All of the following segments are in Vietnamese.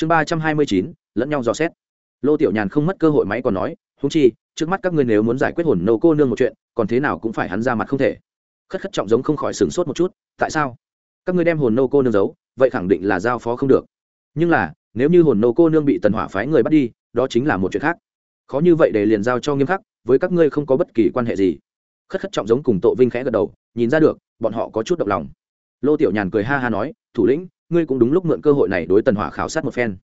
chương ba trăm hai mươi chín, lẫn nhau dò xét. Lô tiểu nhàn không mất cơ hội máy còn nói húng chi, trước mắt các ngươi nếu muốn giải quyết hồn nô cô nương một chuyện, còn thế nào cũng phải hắn ra mặt không thể. Khất khất trọng giống không khỏi sửng sốt một chút, tại sao? Các ngươi đem hồn nô cô nương giấu, vậy khẳng định là giao phó không được. Nhưng là, nếu như hồn nô cô nương bị tần hỏa phái người bắt đi, đó chính là một chuyện khác. Khó như vậy để liền giao cho nghiêm khắc, với các ngươi không có bất kỳ quan hệ gì. Khất khất trọng giống cùng tội vinh khẽ gật đầu, nhìn ra được, bọn họ có chút động lòng. Lô tiểu nhàn cười ha ha nói, thủ lĩnh ngươi cũng đúng lúc mượn cơ hội này đối tần hỏa khảo sát một phen.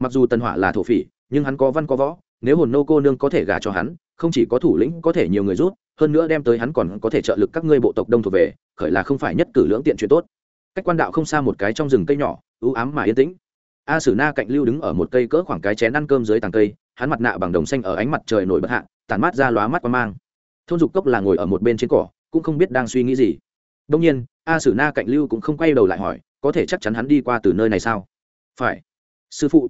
Mặc dù tần hỏa là thổ phỉ, nhưng hắn có văn có võ, nếu hồn nô cô nương có thể gả cho hắn, không chỉ có thủ lĩnh có thể nhiều người rút hơn nữa đem tới hắn còn có thể trợ lực các ngươi bộ tộc đông thuộc về, khởi là không phải nhất cử lưỡng tiện chuyện tốt. Cách quan đạo không xa một cái trong rừng cây nhỏ ưu ám mà yên tĩnh. A sử na cạnh lưu đứng ở một cây cỡ khoảng cái chén ăn cơm dưới tàng cây, hắn mặt nạ bằng đồng xanh ở ánh mặt trời nổi bật hạ, tản mát ra lóa mắt qua mang. Thôn dục cốc là ngồi ở một bên trên cỏ, cũng không biết đang suy nghĩ gì. Đông nhiên, a sử na cạnh lưu cũng không quay đầu lại hỏi có thể chắc chắn hắn đi qua từ nơi này sao? Phải. Sư phụ.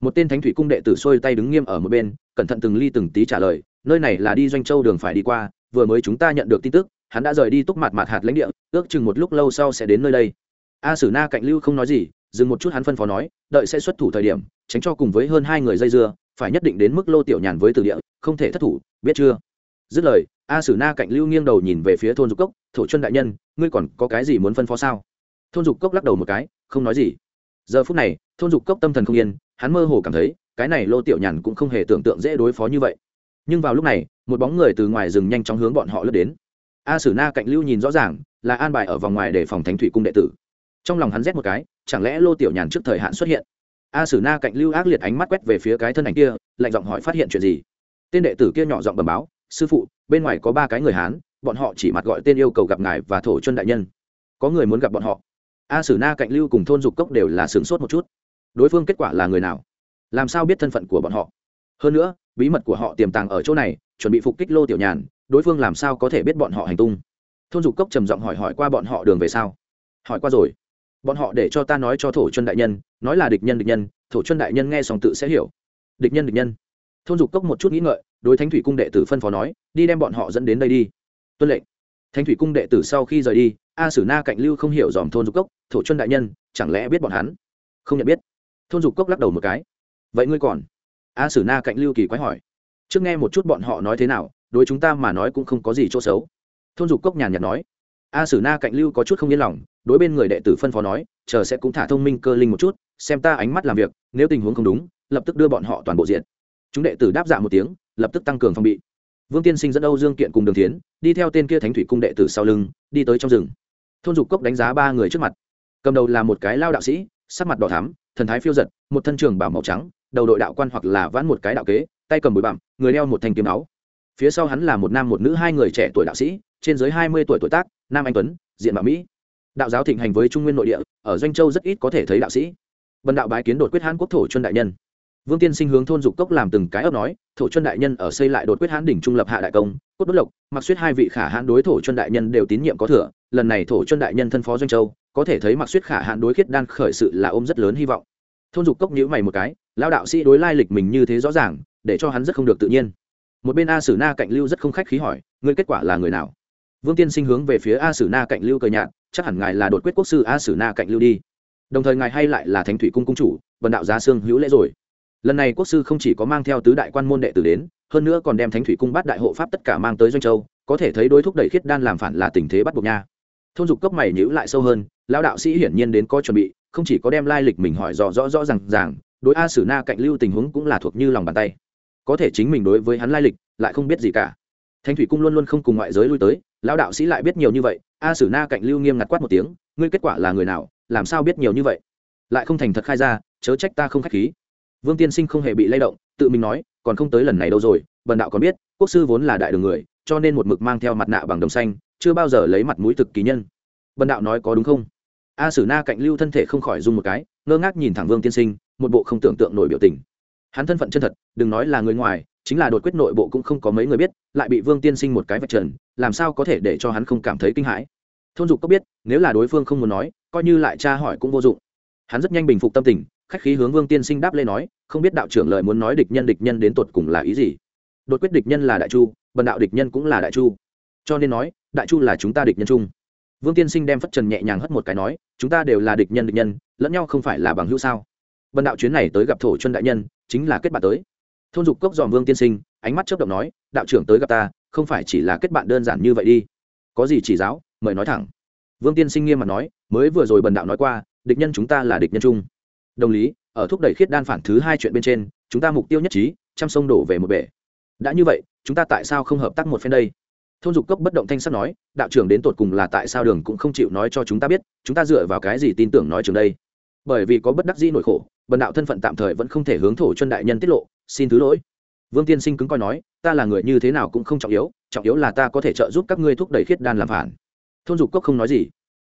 Một tên thánh thủy cung đệ tử xuôi tay đứng nghiêm ở một bên, cẩn thận từng ly từng tí trả lời, nơi này là đi doanh châu đường phải đi qua, vừa mới chúng ta nhận được tin tức, hắn đã rời đi túc mặt mặt hạt lãnh địa, ước chừng một lúc lâu sau sẽ đến nơi đây. A sử na cạnh lưu không nói gì, dừng một chút hắn phân phó nói, đợi sẽ xuất thủ thời điểm, tránh cho cùng với hơn hai người dây dưa, phải nhất định đến mức lô tiểu nhàn với từ địa, không thể thất thủ, biết chưa? Dứt lời, a sử na cạnh lưu nghiêng đầu nhìn về phía thôn dục cốc, thổ chân đại nhân, ngươi còn có cái gì muốn phân phó sao? Thôn dục cốc lắc đầu một cái, không nói gì. Giờ phút này, thôn dục cốc tâm thần không yên, hắn mơ hồ cảm thấy, cái này lô tiểu nhàn cũng không hề tưởng tượng dễ đối phó như vậy. Nhưng vào lúc này, một bóng người từ ngoài rừng nhanh chóng hướng bọn họ lướt đến. A sử na cạnh lưu nhìn rõ ràng, là an bài ở vòng ngoài để phòng thánh thủy cung đệ tử. Trong lòng hắn rét một cái, chẳng lẽ lô tiểu nhàn trước thời hạn xuất hiện? A sử na cạnh lưu ác liệt ánh mắt quét về phía cái thân ảnh kia, lạnh giọng hỏi phát hiện chuyện gì? Tên đệ tử kia nhỏ giọng bầm báo, sư phụ, bên ngoài có ba cái người hán, bọn họ chỉ mặt gọi tên yêu cầu gặp ngài và thổ chân đại nhân. Có người muốn gặp bọn họ a sử na cạnh lưu cùng thôn dục cốc đều là sửng sốt một chút. Đối phương kết quả là người nào? Làm sao biết thân phận của bọn họ? Hơn nữa, bí mật của họ tiềm tàng ở chỗ này, chuẩn bị phục kích lô tiểu nhàn, đối phương làm sao có thể biết bọn họ hành tung? Thôn dục cốc trầm giọng hỏi hỏi qua bọn họ đường về sao? Hỏi qua rồi. Bọn họ để cho ta nói cho thổ chân đại nhân, nói là địch nhân địch nhân, thổ chân đại nhân nghe xong tự sẽ hiểu. Địch nhân địch nhân. Thôn dục cốc một chút nghĩ ngợi, đối thánh thủy cung đệ tử phân phó nói, đi đem bọn họ dẫn đến đây đi. Tuân lệnh. Thánh thủy cung đệ tử sau khi rời đi a sử na cạnh lưu không hiểu dòm thôn dục cốc, thổ chân đại nhân, chẳng lẽ biết bọn hắn? Không nhận biết. Thôn dục cốc lắc đầu một cái. Vậy ngươi còn? A sử na cạnh lưu kỳ quái hỏi. Trước nghe một chút bọn họ nói thế nào, đối chúng ta mà nói cũng không có gì chỗ xấu. Thôn dục cốc nhàn nhạt nói. A sử na cạnh lưu có chút không yên lòng, đối bên người đệ tử phân phó nói, chờ sẽ cũng thả thông minh cơ linh một chút, xem ta ánh mắt làm việc, nếu tình huống không đúng, lập tức đưa bọn họ toàn bộ diện. Chúng đệ tử đáp dạ một tiếng, lập tức tăng cường phòng bị. Vương tiên sinh dẫn âu dương kiện cùng đường tiến đi theo tên kia thánh thủy cung đệ tử sau lưng, đi tới trong rừng thôn dục cốc đánh giá ba người trước mặt. Cầm đầu là một cái lao đạo sĩ, sắc mặt đỏ thắm, thần thái phiêu giật, một thân trường bảo màu trắng, đầu đội đạo quan hoặc là vãn một cái đạo kế, tay cầm bụi bặm, người đeo một thanh kiếm áo. Phía sau hắn là một nam một nữ hai người trẻ tuổi đạo sĩ, trên dưới hai mươi tuổi tuổi tác, nam anh tuấn, diện mạo mỹ. Đạo giáo thịnh hành với trung nguyên nội địa, ở doanh châu rất ít có thể thấy đạo sĩ. Vân đạo bái kiến đột quyết hãn quốc thổ chuân đại nhân. Vương tiên sinh hướng thôn dục cốc làm từng cái ấp nói, thổ chuân đại nhân ở xây lại đột quyết hãn đỉnh trung lập hạ đại công, cốt đốt lộc, mặc suýt hai vị khả hãn đối thổ chuân đại nhân đều tín nhiệm có thừa lần này thổ chuân đại nhân thân phó doanh châu, có thể thấy mặc suýt khả hạn đối khiết đan khởi sự là ôm rất lớn hy vọng. Thôn dục cốc nhữ mày một cái lao đạo sĩ đối lai lịch mình như thế rõ ràng, để cho hắn rất không được tự nhiên. Một bên a sử na cạnh lưu rất không khách khí hỏi, ngươi kết quả là người nào? Vương tiên sinh hướng về phía a sử na cạnh lưu cờ nhạt, chắc hẳn ngài là đột quyết quốc sư a sử na cạnh lưu đi. Đồng thời ngài hay lại là thánh thủy cung cung chủ vần đạo giá sương hữu lễ rồi. Lần này quốc sư không chỉ có mang theo tứ đại quan môn đệ tử đến, hơn nữa còn đem thánh thủy cung bắt đại hộ pháp tất cả mang tới doanh châu, có thể thấy đối thúc đẩy khiết đan làm phản là tình thế bắt buộc nha thôn dục cốc mày nhữ lại sâu hơn, lão đạo sĩ hiển nhiên đến có chuẩn bị, không chỉ có đem lai lịch mình hỏi rõ rõ rõ r à n g ràng, đối a sử na cạnh lưu tình huống cũng là thuộc như lòng bàn tay. Có thể chính mình đối với hắn lai lịch, lại không biết gì cả. Thanh thủy cung luôn luôn không cùng ngoại giới lui tới, lão đạo sĩ lại biết nhiều như vậy, a sử na cạnh lưu nghiêm ngặt quát một tiếng, ngươi kết quả là người nào, làm sao biết nhiều như vậy? Lại không thành thật khai ra, chớ trách ta không k h á c h khí. Vương tiên sinh không hề bị lay động, tự mình nói, còn không tới lần này đâu rồi, bần đạo còn biết, quốc sư vốn là đại đường người, cho nên một mực mang theo mặt nạ bằng đồng xanh, chưa bao giờ lấy mặt mũi thực kỳ nhân bần đạo nói có đúng không? A sử na cạnh lưu thân thể không khỏi run một cái, ngơ ngác nhìn thẳng vương tiên sinh, một bộ không tưởng tượng nổi biểu tình. Hắn thân phận chân thật, đừng nói là người ngoài, chính là đột quyết nội bộ cũng không có mấy người biết, lại bị vương tiên sinh một cái vạch trần, làm sao có thể để cho hắn không cảm thấy kinh hãi? Thôn dục có biết, nếu là đối phương không muốn nói, coi như lại tra hỏi cũng vô dụng. Hắn rất nhanh bình phục tâm tình, khách khí hướng vương tiên sinh đáp lê nói, không biết đạo trưởng lợi muốn nói địch nhân địch nhân đến tột cùng là ý gì? Đột quyết địch nhân là đại chu, bần đạo địch nhân cũng là đại chu. Cho nên nói, đại chu là chúng ta địch nhân chung vương tiên sinh đem phất trần nhẹ nhàng hất một cái nói, chúng ta đều là địch nhân địch nhân, lẫn nhau không phải là bằng hữu sao? Bần đạo chuyến này tới gặp thổ chân đại nhân, chính là kết bạn tới. Thôn dục cốc dòm vương tiên sinh, ánh mắt chớp động nói, đạo trưởng tới gặp ta, không phải chỉ là kết bạn đơn giản như vậy đi. Có gì chỉ giáo, mời nói thẳng. Vương tiên sinh nghiêm mặt nói, mới vừa rồi bần đạo nói qua, địch nhân chúng ta là địch nhân chung. Đồng lý, ở thúc đẩy khiết đan phản thứ hai chuyện bên trên, chúng ta mục tiêu nhất trí trăm sông đổ về một bể. Đã như vậy, chúng ta tại sao không hợp tác một phen đây? Thôn dục cốc bất động thanh sắt nói, đạo trưởng đến tột cùng là tại sao đường cũng không chịu nói cho chúng ta biết, chúng ta dựa vào cái gì tin tưởng nói trường đây? Bởi vì có bất đắc dĩ nỗi khổ, bần đạo thân phận tạm thời vẫn không thể hướng thổ chân đại nhân tiết lộ, xin thứ lỗi. Vương tiên sinh cứng coi nói, ta là người như thế nào cũng không trọng yếu trọng yếu là ta có thể trợ giúp các ngươi thúc đẩy khiết đan làm phản. Thôn dục cốc không nói gì.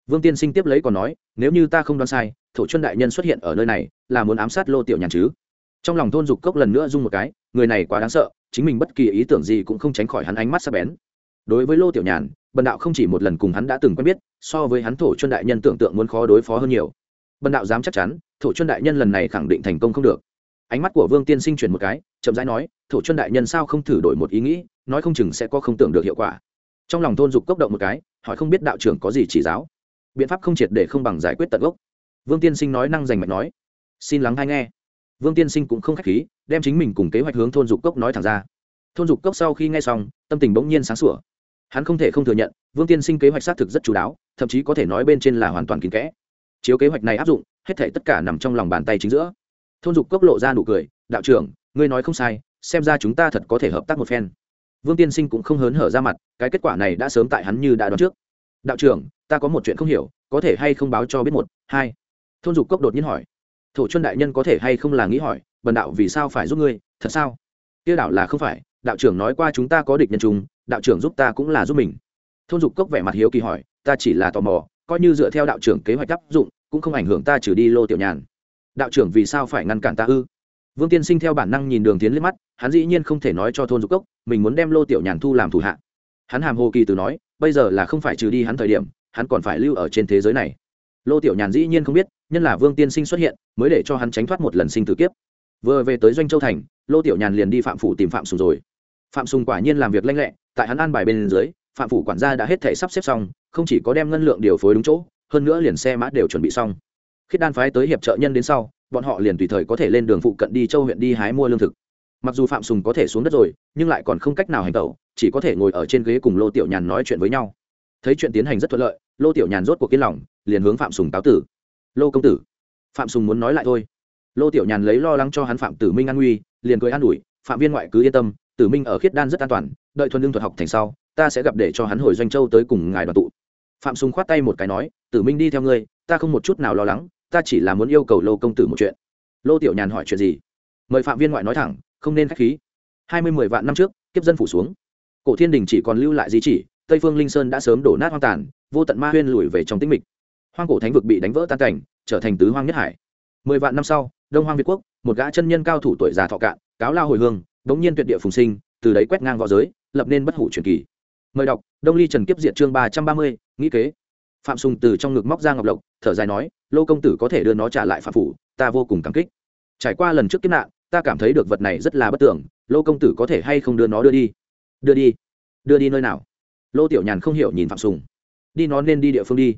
Vương tiên sinh tiếp lấy còn nói, nếu như ta không đoán sai, thổ chân đại nhân xuất hiện ở nơi này, là muốn ám sát lô tiểu nhàn chứ? Trong lòng thôn dục cốc lần nữa rung một cái, người này quá đáng sợ, chính mình bất kỳ ý tưởng gì cũng không tránh khỏi hắn ánh mắt sắc bén đối với lô tiểu nhàn, bần đạo không chỉ một lần cùng hắn đã từng quen biết, so với hắn thổ chuân đại nhân tưởng tượng muốn khó đối phó hơn nhiều. Bần đạo dám chắc chắn, thổ chuân đại nhân lần này khẳng định thành công không được. Ánh mắt của vương tiên sinh chuyển một cái, chậm rãi nói, thổ chuân đại nhân sao không thử đổi một ý nghĩ, nói không chừng sẽ có không tưởng được hiệu quả. Trong lòng thôn dục cốc động một cái, hỏi không biết đạo trưởng có gì chỉ giáo. Biện pháp không triệt để không bằng giải quyết tận gốc. Vương tiên sinh nói năng giành mạch nói, xin lắng hay nghe. Vương tiên sinh cũng không k h á c h khí, đem chính mình cùng kế hoạch hướng thôn dục cốc nói thẳng ra. Thôn dục cốc sau khi nghe xong, tâm tình bỗng nhiên sáng sủa hắn không thể không thừa nhận, vương tiên sinh kế hoạch xác thực rất chú đáo, thậm chí có thể nói bên trên là hoàn toàn kín kẽ. Chiếu kế hoạch này áp dụng, hết thể tất cả nằm trong lòng bàn tay chính giữa. Thôn dục cốc lộ ra nụ cười, đạo trưởng, ngươi nói không sai, xem ra chúng ta thật có thể hợp tác một phen. Vương tiên sinh cũng không hớn hở ra mặt, cái kết quả này đã sớm tại hắn như đã đoán trước. Đạo trưởng, ta có một chuyện không hiểu, có thể hay không báo cho biết một, hai? Thôn dục cốc đột nhiên hỏi. Thổ chuân đại nhân có thể hay không là nghĩ hỏi, bần đạo vì sao phải giúp ngươi, thật sao? Kia đạo là không phải đạo trưởng nói qua chúng ta có địch nhân chung, đạo trưởng giúp ta cũng là giúp mình. Thôn dục cốc vẻ mặt hiếu kỳ hỏi, ta chỉ là tò mò, coi như dựa theo đạo trưởng kế hoạch áp dụng, cũng không ảnh hưởng ta trừ đi lô tiểu nhàn. Đạo trưởng vì sao phải ngăn cản ta ư? Vương tiên sinh theo bản năng nhìn đường tiến liếc mắt, hắn dĩ nhiên không thể nói cho thôn dục cốc, mình muốn đem lô tiểu nhàn thu làm thủ hạ. Hắn hàm hồ kỳ từ nói, bây giờ là không phải trừ đi hắn thời điểm, hắn còn phải lưu ở trên thế giới này. Lô tiểu nhàn dĩ nhiên không biết, nhân là vương tiên sinh xuất hiện, mới để cho hắn tránh thoát một lần sinh tử kiếp. Vừa về tới doanh châu thành, lô tiểu nhàn liền đi phạm phủ tìm phạm sùng rồi phạm sùng quả nhiên làm việc lanh lẹ, tại hắn an bài bên dưới, phạm phủ quản gia đã hết thể sắp xếp xong, không chỉ có đem ngân lượng điều phối đúng chỗ, hơn nữa liền xe mã đều chuẩn bị xong. Khiết đan phái tới hiệp trợ nhân đến sau, bọn họ liền tùy thời có thể lên đường phụ cận đi châu huyện đi hái mua lương thực. Mặc dù phạm sùng có thể xuống đất rồi, nhưng lại còn không cách nào hành tẩu, chỉ có thể ngồi ở trên ghế cùng lô tiểu nhàn nói chuyện với nhau. Thấy chuyện tiến hành rất thuận lợi, lô tiểu nhàn rốt cuộc yên lòng, liền hướng phạm sùng cáo tử. Lô công tử. Phạm sùng muốn nói lại thôi. Lô tiểu nhàn lấy lo lắng cho hắn phạm tử minh an nguy, liền cười an ủi, phạm viên ngoại cứ yên tâm tử minh ở khiết đan rất an toàn, đợi thuần lương thuật học thành sau, ta sẽ gặp để cho hắn hồi doanh châu tới cùng ngài đoàn tụ. Phạm sùng khoát tay một cái nói, tử minh đi theo ngươi, ta không một chút nào lo lắng, ta chỉ là muốn yêu cầu lô công tử một chuyện. Lô tiểu nhàn hỏi chuyện gì? Mời phạm viên ngoại nói thẳng, không nên k h á c h khí. Hai mươi mười vạn năm trước, kiếp dân phủ xuống. Cổ thiên đình chỉ còn lưu lại di chỉ, tây phương linh sơn đã sớm đổ nát hoang tàn, vô tận ma huyên lùi về trong tĩnh mịch. Hoang cổ thánh vực bị đánh vỡ tan cảnh, trở thành tứ hoang nhất hải. Mười vạn năm sau, đông hoang việt quốc, một gã chân nhân cao thủ tuổi già thọ cạn, cáo lao hồi hương bỗng nhiên tuyệt địa phùng sinh, từ đấy quét ngang võ giới, lập nên bất hủ truyền kỳ. Mời đọc, đông ly trần kiếp diệt chương ba trăm ba mươi, nghĩ kế. Phạm sùng từ trong ngực móc ra ngọc lộc, thở dài nói, lô công tử có thể đưa nó trả lại phạm phủ, ta vô cùng cảm kích. Trải qua lần trước kiếp nạn, ta cảm thấy được vật này rất là bất tưởng, lô công tử có thể hay không đưa nó đưa đi? Đưa đi. Đưa đi nơi nào? Lô tiểu nhàn không hiểu nhìn phạm sùng. Đi nó nên đi địa phương đi.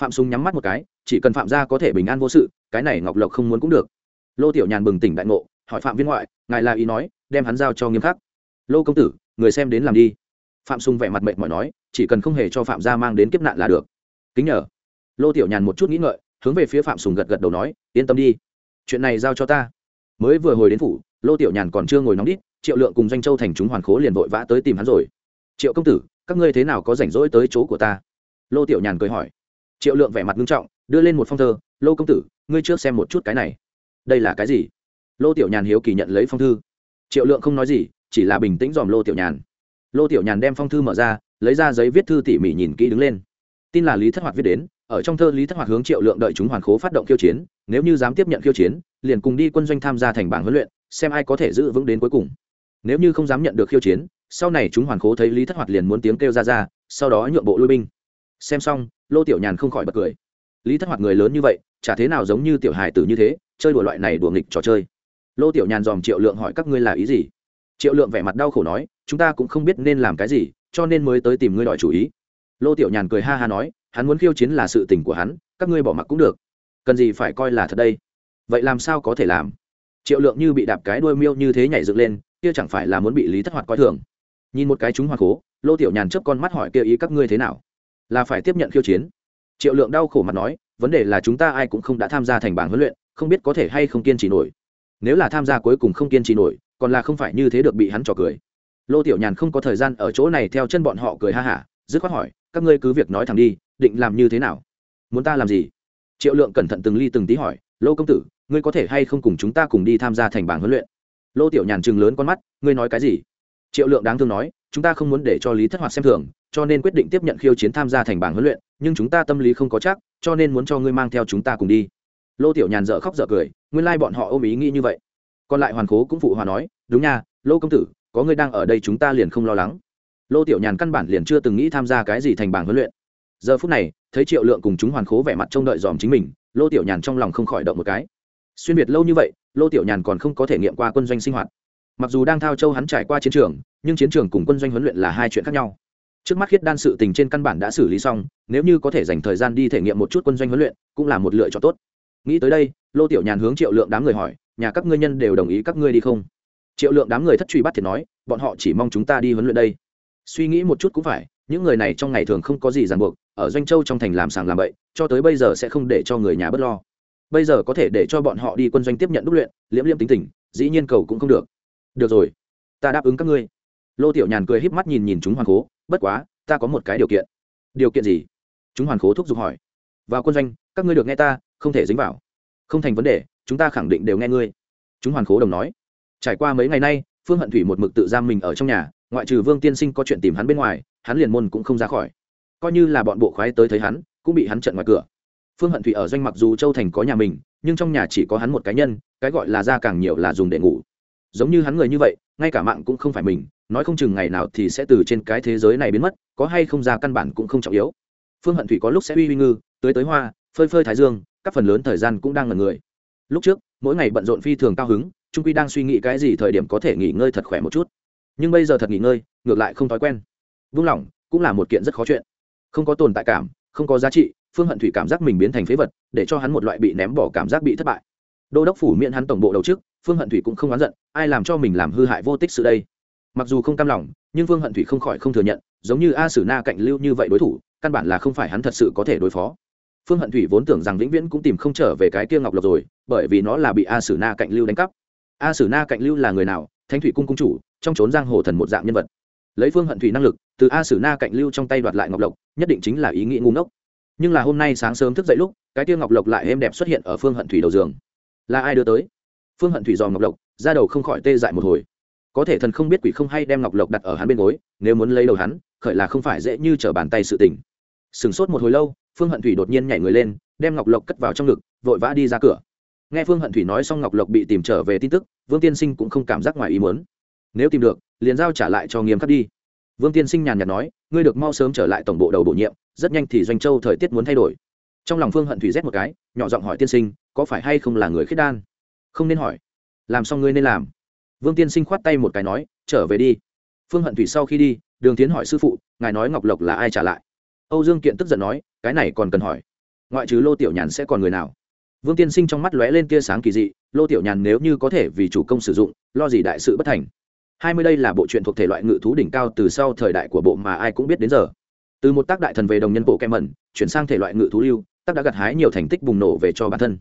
Phạm sùng nhắm mắt một cái, chỉ cần phạm gia có thể bình an vô sự, cái này ngọc lộc không muốn cũng được. Lô tiểu nhàn bừng tỉnh đại ngộ, hỏi phạm viên ngoại, ngài là ý nói đem hắn giao cho nghiêm khắc. Lô công tử, người xem đến làm đi. Phạm sùng vẻ mặt mệt mỏi nói, chỉ cần không hề cho phạm gia mang đến kiếp nạn là được. Kính nhờ. Lô tiểu nhàn một chút nghĩ ngợi, hướng về phía phạm sùng gật gật đầu nói, yên tâm đi. Chuyện này giao cho ta. Mới vừa hồi đến phủ, lô tiểu nhàn còn chưa ngồi nóng đít, triệu lượng cùng doanh châu thành chúng hoàn khố liền vội vã tới tìm hắn rồi. Triệu công tử, các ngươi thế nào có rảnh rỗi tới chỗ của ta? Lô tiểu nhàn cười hỏi. Triệu lượng vẻ mặt nghiêm trọng, đưa lên một phong thơ, lô công tử, ngươi trước xem một chút cái này. Đây là cái gì? Lô tiểu nhàn hiếu kỳ nhận lấy phong thư triệu lượng không nói gì, chỉ là bình tĩnh dòm lô tiểu nhàn. Lô tiểu nhàn đem phong thư mở ra, lấy ra giấy viết thư tỉ mỉ nhìn kỹ đứng lên. Tin là lý thất hoạt viết đến, ở trong thơ lý thất hoạt hướng triệu lượng đợi chúng hoàn khố phát động khiêu chiến, nếu như dám tiếp nhận khiêu chiến, liền cùng đi quân doanh tham gia thành bảng huấn luyện, xem ai có thể giữ vững đến cuối cùng. Nếu như không dám nhận được khiêu chiến, sau này chúng hoàn khố thấy lý thất hoạt liền muốn tiếng kêu ra ra, sau đó nhượng bộ lui binh. Xem xong, lô tiểu nhàn không khỏi bật cười. Lý thất hoạt người lớn như vậy, chả thế nào giống như tiểu hài tử như thế, chơi đùa loại này đùa nghịch trò chơi lô tiểu nhàn dòm triệu lượng hỏi các ngươi là ý gì? Triệu lượng vẻ mặt đau khổ nói, chúng ta cũng không biết nên làm cái gì, cho nên mới tới tìm ngươi đòi chủ ý. Lô tiểu nhàn cười ha ha nói, hắn muốn khiêu chiến là sự tình của hắn, các ngươi bỏ mặc cũng được. Cần gì phải coi là thật đây? Vậy làm sao có thể làm? Triệu lượng như bị đạp cái đuôi miêu như thế nhảy dựng lên, kia chẳng phải là muốn bị lý thất hoạt coi thường? Nhìn một cái chúng hoa cố lô tiểu nhàn chớp con mắt hỏi kia ý các ngươi thế nào? Là phải tiếp nhận khiêu chiến. Triệu lượng đau khổ mặt nói, vấn đề là chúng ta ai cũng không đã tham gia thành bảng huấn luyện, không biết có thể hay không kiên trì nổi nếu là tham gia cuối cùng không kiên trì nổi, còn là không phải như thế được bị hắn trò cười. Lô tiểu nhàn không có thời gian ở chỗ này theo chân bọn họ cười ha hả, dứt khoát hỏi, các ngươi cứ việc nói thẳng đi, định làm như thế nào? Muốn ta làm gì? Triệu lượng cẩn thận từng ly từng tí hỏi, lô công tử, ngươi có thể hay không cùng chúng ta cùng đi tham gia thành bảng huấn luyện? Lô tiểu nhàn chừng lớn con mắt, ngươi nói cái gì? Triệu lượng đáng thương nói, chúng ta không muốn để cho lý thất hoạt xem thường, cho nên quyết định tiếp nhận khiêu chiến tham gia thành bảng huấn luyện, nhưng chúng ta tâm lý không có chắc, cho nên muốn cho ngươi mang theo chúng ta cùng đi lô tiểu nhàn dở khóc dở cười, nguyên lai bọn họ ôm ý nghĩ như vậy. Còn lại hoàn cố cũng phụ hòa nói, đúng nha, lô công tử, có ngươi đang ở đây chúng ta liền không lo lắng. Lô tiểu nhàn căn bản liền chưa từng nghĩ tham gia cái gì thành bảng huấn luyện. Giờ phút này, thấy triệu lượng cùng chúng hoàn khố vẻ mặt trông đợi dòm chính mình, lô tiểu nhàn trong lòng không khỏi động một cái. Xuyên việt lâu như vậy, lô tiểu nhàn còn không có thể nghiệm qua quân doanh sinh hoạt. Mặc dù đang thao châu hắn trải qua chiến trường, nhưng chiến trường cùng quân doanh huấn luyện là hai chuyện khác nhau. Trước mắt khiết đan sự tình trên căn bản đã xử lý xong, nếu như có thể dành thời gian đi thể nghiệm một chút quân doanh huấn luyện, cũng là một lựa chọn tốt nghĩ tới đây, lô tiểu nhàn hướng triệu lượng đám người hỏi, nhà các ngươi nhân đều đồng ý các ngươi đi không? Triệu lượng đám người thất truy bắt thiệt nói, bọn họ chỉ mong chúng ta đi huấn luyện đây. Suy nghĩ một chút cũng phải, những người này trong ngày thường không có gì ràng buộc, ở doanh châu trong thành làm sàng làm bậy, cho tới bây giờ sẽ không để cho người nhà bớt lo. Bây giờ có thể để cho bọn họ đi quân doanh tiếp nhận đúc luyện, liễm liễm tính tình, dĩ nhiên cầu cũng không được. Được rồi, ta đáp ứng các ngươi. Lô tiểu nhàn cười híp mắt nhìn nhìn chúng hoàn cố bất quá, ta có một cái điều kiện. Điều kiện gì? Chúng hoàn cố thúc giục hỏi. Vào quân doanh, các ngươi được nghe ta không thể dính vào. Không thành vấn đề, chúng ta khẳng định đều nghe ngươi. Chúng hoàn cố đồng nói. Trải qua mấy ngày nay, phương hận thủy một mực tự giam mình ở trong nhà, ngoại trừ vương tiên sinh có chuyện tìm hắn bên ngoài, hắn liền môn cũng không ra khỏi. Coi như là bọn bộ khoái tới thấy hắn, cũng bị hắn trận ngoài cửa. Phương hận thủy ở doanh mặc dù châu thành có nhà mình, nhưng trong nhà chỉ có hắn một cá nhân, cái gọi là ra càng nhiều là dùng để ngủ. Giống như hắn người như vậy, ngay cả mạng cũng không phải mình, nói không chừng ngày nào thì sẽ từ trên cái thế giới này biến mất, có hay không ra căn bản cũng không trọng yếu. Phương hận thủy có lúc sẽ uy uy ngư tới tới hoa, phơi phơi thái dương các phần lớn thời gian cũng đang ngần người. Lúc trước, mỗi ngày bận rộn phi thường cao hứng, trung quy đang suy nghĩ cái gì thời điểm có thể nghỉ ngơi thật khỏe một chút. Nhưng bây giờ thật nghỉ ngơi, ngược lại không thói quen. Vung lòng, cũng là một kiện rất khó chuyện. Không có tồn tại cảm, không có giá trị, phương hận thủy cảm giác mình biến thành phế vật, để cho hắn một loại bị ném bỏ cảm giác bị thất bại. Đô đốc phủ miễn hắn tổng bộ đầu trước, phương hận thủy cũng không oán giận, ai làm cho mình làm hư hại vô tích sự đây? Mặc dù không cam lòng, nhưng phương hận thủy không khỏi không thừa nhận, giống như a sử na cạnh lưu như vậy đối thủ, căn bản là không phải hắn thật sự có thể đối phó phương hận thủy vốn tưởng rằng vĩnh viễn cũng tìm không trở về cái kia ngọc lộc rồi, bởi vì nó là bị a sử na cạnh lưu đánh cắp. A sử na cạnh lưu là người nào? Thánh thủy cung cung chủ, trong trốn giang hồ thần một dạng nhân vật. Lấy phương hận thủy năng lực, từ a sử na cạnh lưu trong tay đoạt lại ngọc lộc, nhất định chính là ý nghĩ ngu ngốc. Nhưng là hôm nay sáng sớm thức dậy lúc, cái tiêu ngọc lộc lại êm đẹp xuất hiện ở phương hận thủy đầu giường. Là ai đưa tới? Phương hận thủy dò ngọc lộc, ra đầu không khỏi tê dại một hồi. Có thể thần không biết quỷ không hay đem ngọc lộc đặt ở hắn bên gối, nếu muốn lấy đầu hắn, khởi là không phải dễ như t bàn tay sự tình sửng sốt một hồi lâu, phương hận thủy đột nhiên nhảy người lên, đem ngọc lộc cất vào trong ngực, vội vã đi ra cửa. Nghe phương hận thủy nói xong ngọc lộc bị tìm trở về tin tức, vương tiên sinh cũng không cảm giác ngoài ý muốn. Nếu tìm được, liền giao trả lại cho nghiêm khắc đi. Vương tiên sinh nhàn nhạt nói, ngươi được mau sớm trở lại tổng bộ đầu bổ nhiệm, rất nhanh thì doanh châu thời tiết muốn thay đổi. Trong lòng phương hận thủy rét một cái, nhỏ giọng hỏi tiên sinh, có phải hay không là người khiết đan? Không nên hỏi. Làm xong ngươi nên làm. Vương tiên sinh khoát tay một cái nói, trở về đi. Phương hận thủy sau khi đi, đường tiến hỏi sư phụ, ngài nói ngọc lộc là ai trả lại? Âu dương kiện tức giận nói, cái này còn cần hỏi. Ngoại trừ lô tiểu nhàn sẽ còn người nào? Vương tiên sinh trong mắt lóe lên tia sáng kỳ dị, lô tiểu nhàn nếu như có thể vì chủ công sử dụng, lo gì đại sự bất thành. Hai mươi đây là bộ truyện thuộc thể loại ngự thú đỉnh cao từ sau thời đại của bộ mà ai cũng biết đến giờ. Từ một tác đại thần về đồng nhân bộ kem mẩn, chuyển sang thể loại ngự thú lưu, tác đã gặt hái nhiều thành tích bùng nổ về cho bản thân.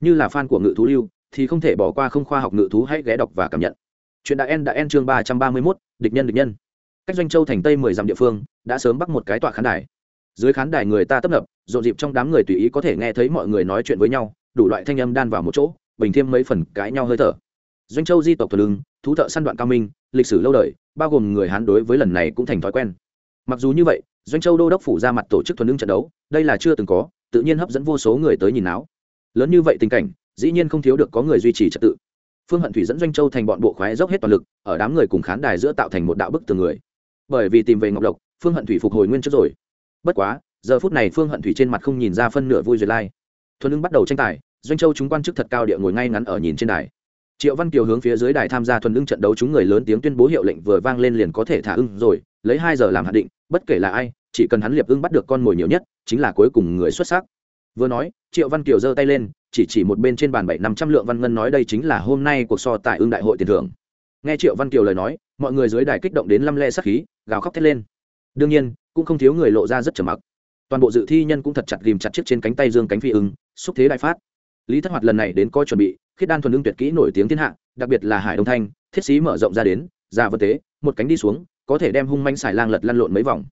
Như là fan của ngự thú lưu, thì không thể bỏ qua không khoa học ngự thú hãy ghé đọc và cảm nhận. Chuyện đã en đã en chương ba trăm ba mươi mốt, địch nhân địch nhân. Cách doanh châu thành tây mười dặm địa phương, đã sớm bắt một cái tọa khán đài dưới khán đài người ta tấp nập, rộn rịp trong đám người tùy ý có thể nghe thấy mọi người nói chuyện với nhau, đủ loại thanh âm đan vào một chỗ, bình thêm mấy phần cãi nhau hơi thở. Doanh châu di tộc thuần lưng thú thợ săn đoạn cao minh, lịch sử lâu đời, bao gồm người hán đối với lần này cũng thành thói quen. Mặc dù như vậy, doanh châu đô đốc phủ ra mặt tổ chức thuần lưng trận đấu, đây là chưa từng có, tự nhiên hấp dẫn vô số người tới nhìn áo lớn như vậy tình cảnh, dĩ nhiên không thiếu được có người duy trì trật tự. Phương hận thủy dẫn doanh châu thành bọn bộ khoái dốc hết toàn lực, ở đám người cùng khán đài giữa tạo thành một đạo bức tường người. Bởi vì tìm về ngọc lộc, phương hận thủy phục hồi nguyên trước rồi bất quá, giờ phút này phương hận thủy trên mặt không nhìn ra phân nửa vui duyệt lai. Thuần lưng bắt đầu tranh tài, doanh châu chúng quan chức thật cao địa ngồi ngay ngắn ở nhìn trên đài. Triệu văn kiều hướng phía dưới đài tham gia thuần lưng trận đấu chúng người lớn tiếng tuyên bố hiệu lệnh vừa vang lên liền có thể thả ưng rồi, lấy hai giờ làm hạn định, bất kể là ai, chỉ cần hắn liệp ưng bắt được con mồi nhiều nhất, chính là cuối cùng người xuất sắc. Vừa nói, triệu văn kiều giơ tay lên, chỉ chỉ một bên trên bàn bảy năm trăm lượng văn ngân nói đây chính là hôm nay cuộc so tại ương đại hội tiền thưởng. Nghe triệu văn kiều lời nói, mọi người dưới đài kích động đến lăm le sắc khí, gào khóc thét lên. Đương nhiên cũng không thiếu người lộ ra rất trầm mặc. Toàn bộ dự thi nhân cũng thật chặt ghìm chặt chiếc trên cánh tay dương cánh phi ưng xúc thế đại phát. Lý thất hoạt lần này đến coi chuẩn bị, khiết đan thuần ưng tuyệt kỹ nổi tiếng thiên hạ, đặc biệt là hải đông thanh, thiết sĩ mở rộng ra đến ra vật tế, một cánh đi xuống, có thể đem hung manh xài lang lật lăn lộn mấy vòng.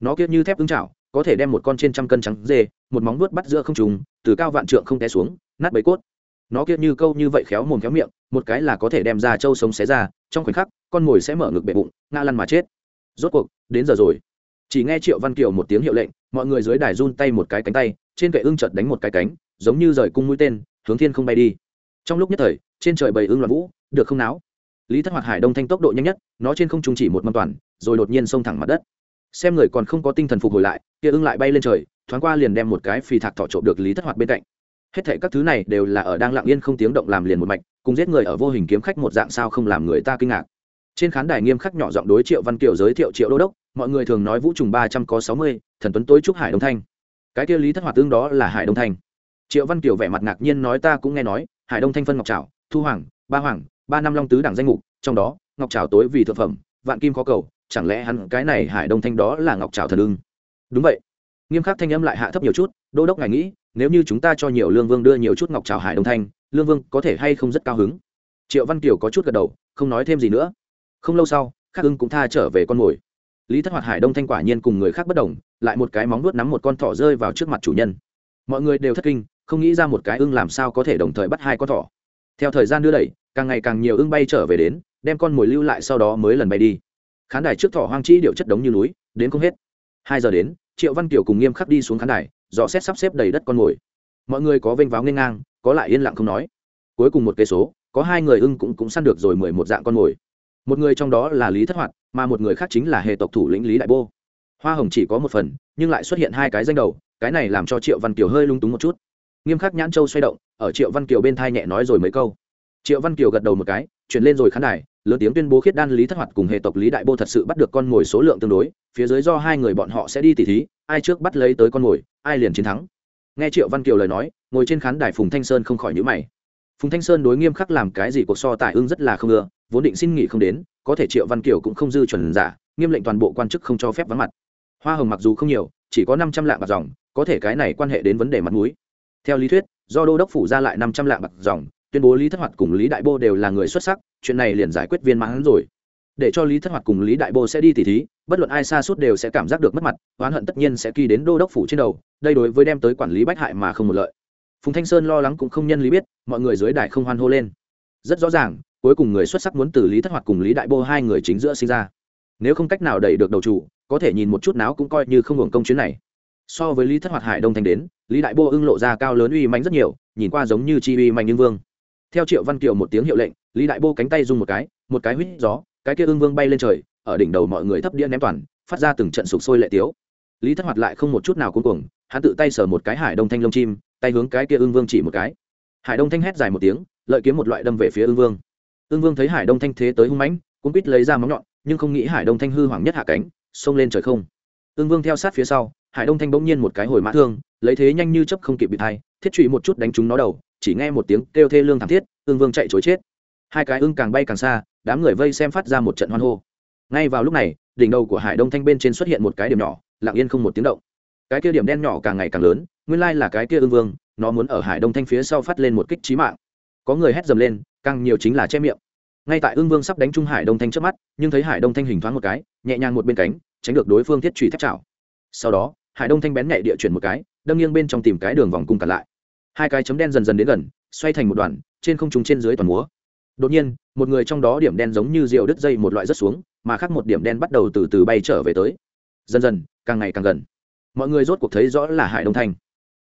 Nó kiết như thép ứng chảo có thể đem một con trên trăm cân trắng dê, một móng vuốt bắt giữa không trùng, từ cao vạn trượng không té xuống, nát bấy cốt. Nó kiết như câu như vậy khéo mồm khéo miệng, một cái là có thể đem ra trâu sống xé ra, trong khoảnh khắc, con mồi sẽ mở ngực bệ bụng, ngã lăn mà chết. Rốt cuộc, đến giờ rồi chỉ nghe triệu văn kiều một tiếng hiệu lệnh, mọi người dưới đài run tay một cái cánh tay, trên kệ ưng chợt đánh một cái cánh, giống như rời cung mũi tên, hướng thiên không bay đi. Trong lúc nhất thời, trên trời bầy ưng loạn vũ, được không náo? Lý thất hoạt hải đông thanh tốc độ nhanh nhất, nó trên không trung chỉ một mâm toàn, rồi đột nhiên xông thẳng mặt đất. Xem người còn không có tinh thần phục hồi lại, kia ưng lại bay lên trời, thoáng qua liền đem một cái phi thạc thọ trộm được lý thất hoạt bên cạnh. Hết thệ các thứ này đều là ở đang lặng yên không tiếng động làm liền một mạch, cùng giết người ở vô hình kiếm khách một dạng sao không làm người ta kinh ngạc. Trên khán đài nghiêm khắc nhỏ giọng đối triệu văn kiều giới thiệu triệu đô đốc mọi người thường nói vũ trùng ba trăm có sáu mươi, thần tuấn tối trúc hải đông thanh. Cái kia lý thất hoạt tương đó là hải đông thanh. Triệu văn kiều vẻ mặt ngạc nhiên nói ta cũng nghe nói, hải đông thanh phân ngọc trào thu hoàng, ba hoàng, ba năm long tứ đảng danh mục, trong đó, ngọc trào tối vì thực phẩm, vạn kim khó cầu, chẳng lẽ hắn cái này hải đông thanh đó là ngọc trào thần ưng? Đúng vậy. Nghiêm khắc thanh âm lại hạ thấp nhiều chút, đô đốc ngài nghĩ, nếu như chúng ta cho nhiều lương vương đưa nhiều chút ngọc trào hải đông thanh, lương vương có thể hay không rất cao hứng? Triệu văn kiều có chút gật đầu, không nói thêm gì nữa. Không lâu sau, khắc ưng cũng tha trở về con mồi lý thất hoạt hải đông thanh quả nhiên cùng người khác bất đồng, lại một cái móng nuốt nắm một con thỏ rơi vào trước mặt chủ nhân. Mọi người đều thất kinh, không nghĩ ra một cái ưng làm sao có thể đồng thời bắt hai con thỏ. Theo thời gian đưa đẩy, càng ngày càng nhiều ưng bay trở về đến, đem con mồi lưu lại sau đó mới lần bay đi. Khán đài trước thỏ hoang trĩ điệu chất đống như núi, đến không hết. Hai giờ đến, triệu văn kiều cùng nghiêm khắc đi xuống khán đài, dò xét sắp xếp đầy đất con mồi. Mọi người có vênh váo nghênh ngang, có lại yên lặng không nói. Cuối cùng một cây số, có hai người ưng cũng cũng săn được rồi mười một dạng con mồi. Một người trong đó là lý thất hoạt mà một người khác chính là hệ tộc thủ lĩnh lý đại bô. Hoa hồng chỉ có một phần, nhưng lại xuất hiện hai cái danh đầu, cái này làm cho triệu văn kiều hơi lung túng một chút. Nghiêm khắc nhãn châu xoay động, ở triệu văn kiều bên thai nhẹ nói rồi mấy câu. Triệu văn kiều gật đầu một cái, chuyển lên rồi khán đài, lớn tiếng tuyên bố khiết đan lý thất hoạt cùng hệ tộc lý đại bô thật sự bắt được con mồi số lượng tương đối, phía dưới do hai người bọn họ sẽ đi tỉ thí, ai trước bắt lấy tới con mồi, ai liền chiến thắng. Nghe triệu văn kiều lời nói, ngồi trên khán đài phùng thanh sơn không khỏi nhữ mày. Phùng thanh sơn đối nghiêm khắc làm cái gì cuộc so tài ưng rất là không ưa, vốn định xin nghỉ không đến có thể triệu văn kiều cũng không dư chuẩn giả, nghiêm lệnh toàn bộ quan chức không cho phép vắng mặt. Hoa hồng mặc dù không nhiều, chỉ có năm trăm lạng bạc dòng, có thể cái này quan hệ đến vấn đề mặt mũi. Theo lý thuyết, do đô đốc phủ ra lại năm trăm lạng bạc dòng, tuyên bố lý thất hoạt cùng lý đại bô đều là người xuất sắc, chuyện này liền giải quyết viên mãn rồi. Để cho lý thất hoạt cùng lý đại bô sẽ đi tỉ thí, bất luận ai xa suốt đều sẽ cảm giác được mất mặt, oán hận tất nhiên sẽ kỳ đến đô đốc phủ trên đầu, đây đối với đem tới quản lý bách hại mà không một lợi. Phùng thanh sơn lo lắng cũng không nhân lý biết, mọi người dưới đài không hoan hô lên. Rất rõ ràng cuối cùng người xuất sắc muốn từ lý thất hoạt cùng lý đại bô hai người chính giữa sinh ra. Nếu không cách nào đẩy được đầu chủ, có thể nhìn một chút nào cũng coi như không hưởng công chuyến này. So với lý thất hoạt hải đông thành đến, lý đại bô ưng lộ ra cao lớn uy manh rất nhiều, nhìn qua giống như chi uy mạnh nhưng vương. Theo triệu văn kiều một tiếng hiệu lệnh, lý đại bô cánh tay dùng một cái một cái huýt gió, cái kia ưng vương bay lên trời, ở đỉnh đầu mọi người thấp đĩa ném toàn, phát ra từng trận sục sôi lệ tiếu. Lý thất hoạt lại không một chút nào cuối cùng hắn tự tay sờ một cái hải đông thanh lông chim, tay hướng cái kia ưng vương chỉ một cái. Hải đông thanh hét dài một tiếng, lợi kiếm một loại đâm về phía ưng vương ương vương thấy hải đông thanh thế tới hung mãnh cũng quýt lấy ra móng nhọn, nhưng không nghĩ hải đông thanh hư hoàng nhất hạ cánh, xông lên trời không. Ương vương theo sát phía sau, hải đông thanh bỗng nhiên một cái hồi mã thương, lấy thế nhanh như chấp không kịp bị thai thiết trụy một chút đánh trúng nó đầu, chỉ nghe một tiếng kêu thê lương thảm thiết ương vương chạy chối chết. Hai cái ưng càng bay càng xa, đám người vây xem phát ra một trận hoan hô. Ngay vào lúc này, đỉnh đầu của hải đông thanh bên trên xuất hiện một cái điểm nhỏ, lặng yên không một tiếng động. Cái kia điểm đen nhỏ càng ngày càng lớn, nguyên lai là cái kia ưng vương, nó muốn ở hải đông thanh phía sau phát lên một kích trí mạng. Có người hét dầm lên càng nhiều chính là che miệng. Ngay tại ương vương sắp đánh trung hải đông thanh trước mắt, nhưng thấy hải đông thanh hình thoáng một cái, nhẹ nhàng một bên cánh, tránh được đối phương thiết truy thép chảo. Sau đó, hải đông thanh bén nhẹ địa chuyển một cái, đâm nghiêng bên trong tìm cái đường vòng cung cản lại. Hai cái chấm đen dần dần đến gần, xoay thành một đoàn trên không trung trên dưới toàn múa. Đột nhiên, một người trong đó điểm đen giống như rượu đứt dây một loại rất xuống, mà khác một điểm đen bắt đầu từ từ bay trở về tới. Dần dần, càng ngày càng gần. Mọi người rốt cuộc thấy rõ là hải đông thanh.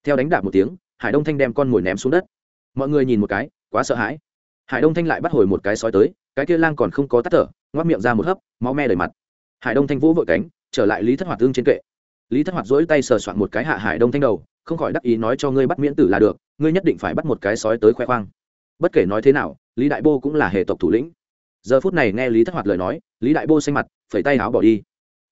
Theo đánh đạp một tiếng, hải đông thanh đem con mồi ném xuống đất. Mọi người nhìn một cái, quá sợ hãi hải đông thanh lại bắt hồi một cái sói tới, cái kia lang còn không có tắt thở, ngoác miệng ra một hấp máu me đầy mặt. Hải đông thanh vỗ vội cánh, trở lại lý thất hoạt tương trên kệ. Lý thất hoạt dỗi tay sờ soạn một cái hạ hải đông thanh đầu, không khỏi đắc ý nói cho ngươi bắt miễn tử là được, ngươi nhất định phải bắt một cái sói tới khoe khoang. Bất kể nói thế nào, lý đại bô cũng là hệ tộc thủ lĩnh. Giờ phút này nghe lý thất hoạt lời nói, lý đại bô xanh mặt, phẩy tay áo bỏ đi.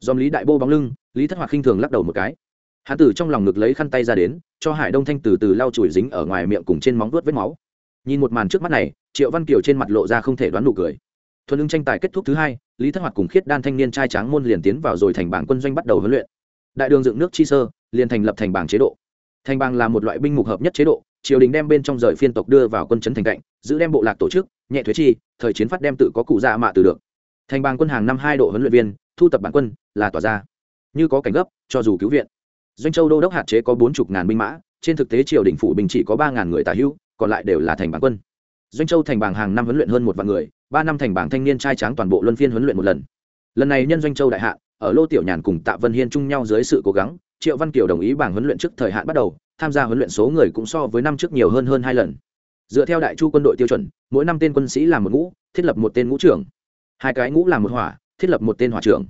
Dòm lý đại bô bóng lưng, lý thất hoạt khinh thường lắc đầu một cái. Hán tử trong lòng ngực lấy khăn tay ra đến, cho hải đông thanh từ từ lau chùi dính ở ngoài miệng cùng trên móng vuốt vết máu nhìn một màn trước mắt này, triệu văn kiều trên mặt lộ ra không thể đoán nụ cười. Thuần ưng tranh tài kết thúc thứ hai, lý thất hoạt cùng khiết đan thanh niên trai tráng môn liền tiến vào rồi thành bảng quân doanh bắt đầu huấn luyện. Đại đường dựng nước chi sơ, liền thành lập thành bảng chế độ. Thành bảng là một loại binh mục hợp nhất chế độ, triều đình đem bên trong rời phiên tộc đưa vào quân chấn thành cạnh, giữ đem bộ lạc tổ chức, nhẹ thuế chi, thời chiến phát đem tự có cụ dạ mạ từ được. Thành bảng quân hàng năm hai độ huấn luyện viên, thu tập bản quân, là tỏa ra. Như có cảnh gấp, cho dù cứu viện. Doanh châu đô đốc hạt chế có bốn chục ngàn binh mã, trên thực tế triều đình phủ bình chỉ có ba ngàn người tả hữu còn lại đều là thành bảng quân. Doanh châu thành bảng hàng năm huấn luyện hơn một vạn người, ba năm thành bảng thanh niên trai tráng toàn bộ luân phiên huấn luyện một lần. Lần này nhân doanh châu đại hạ, ở lô tiểu nhàn cùng tạ vân hiên chung nhau dưới sự cố gắng, triệu văn kiều đồng ý bảng huấn luyện trước thời hạn bắt đầu, tham gia huấn luyện số người cũng so với năm trước nhiều hơn hơn hai lần. Dựa theo đại chu quân đội tiêu chuẩn, mỗi năm tên quân sĩ làm một ngũ, thiết lập một tên ngũ trưởng. Hai cái ngũ làm một hỏa, thiết lập một tên hỏa trưởng.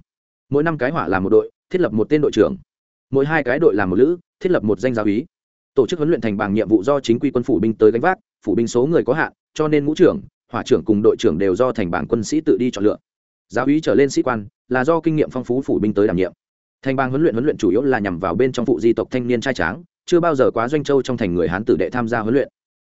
Mỗi năm cái hỏa làm một đội, thiết lập một tên đội trưởng. Mỗi hai cái đội làm một lữ, thiết lập một danh giáo úy tổ chức huấn luyện thành bảng nhiệm vụ do chính quy quân phủ binh tới gánh vác, phủ binh số người có hạn, cho nên ngũ trưởng, hỏa trưởng cùng đội trưởng đều do thành bảng quân sĩ tự đi chọn lựa. Giáo úy trở lên sĩ quan là do kinh nghiệm phong phú phủ binh tới đảm nhiệm. Thành bang huấn luyện huấn luyện chủ yếu là nhằm vào bên trong phụ di tộc thanh niên trai tráng, chưa bao giờ quá doanh châu trong thành người hán tử đệ tham gia huấn luyện.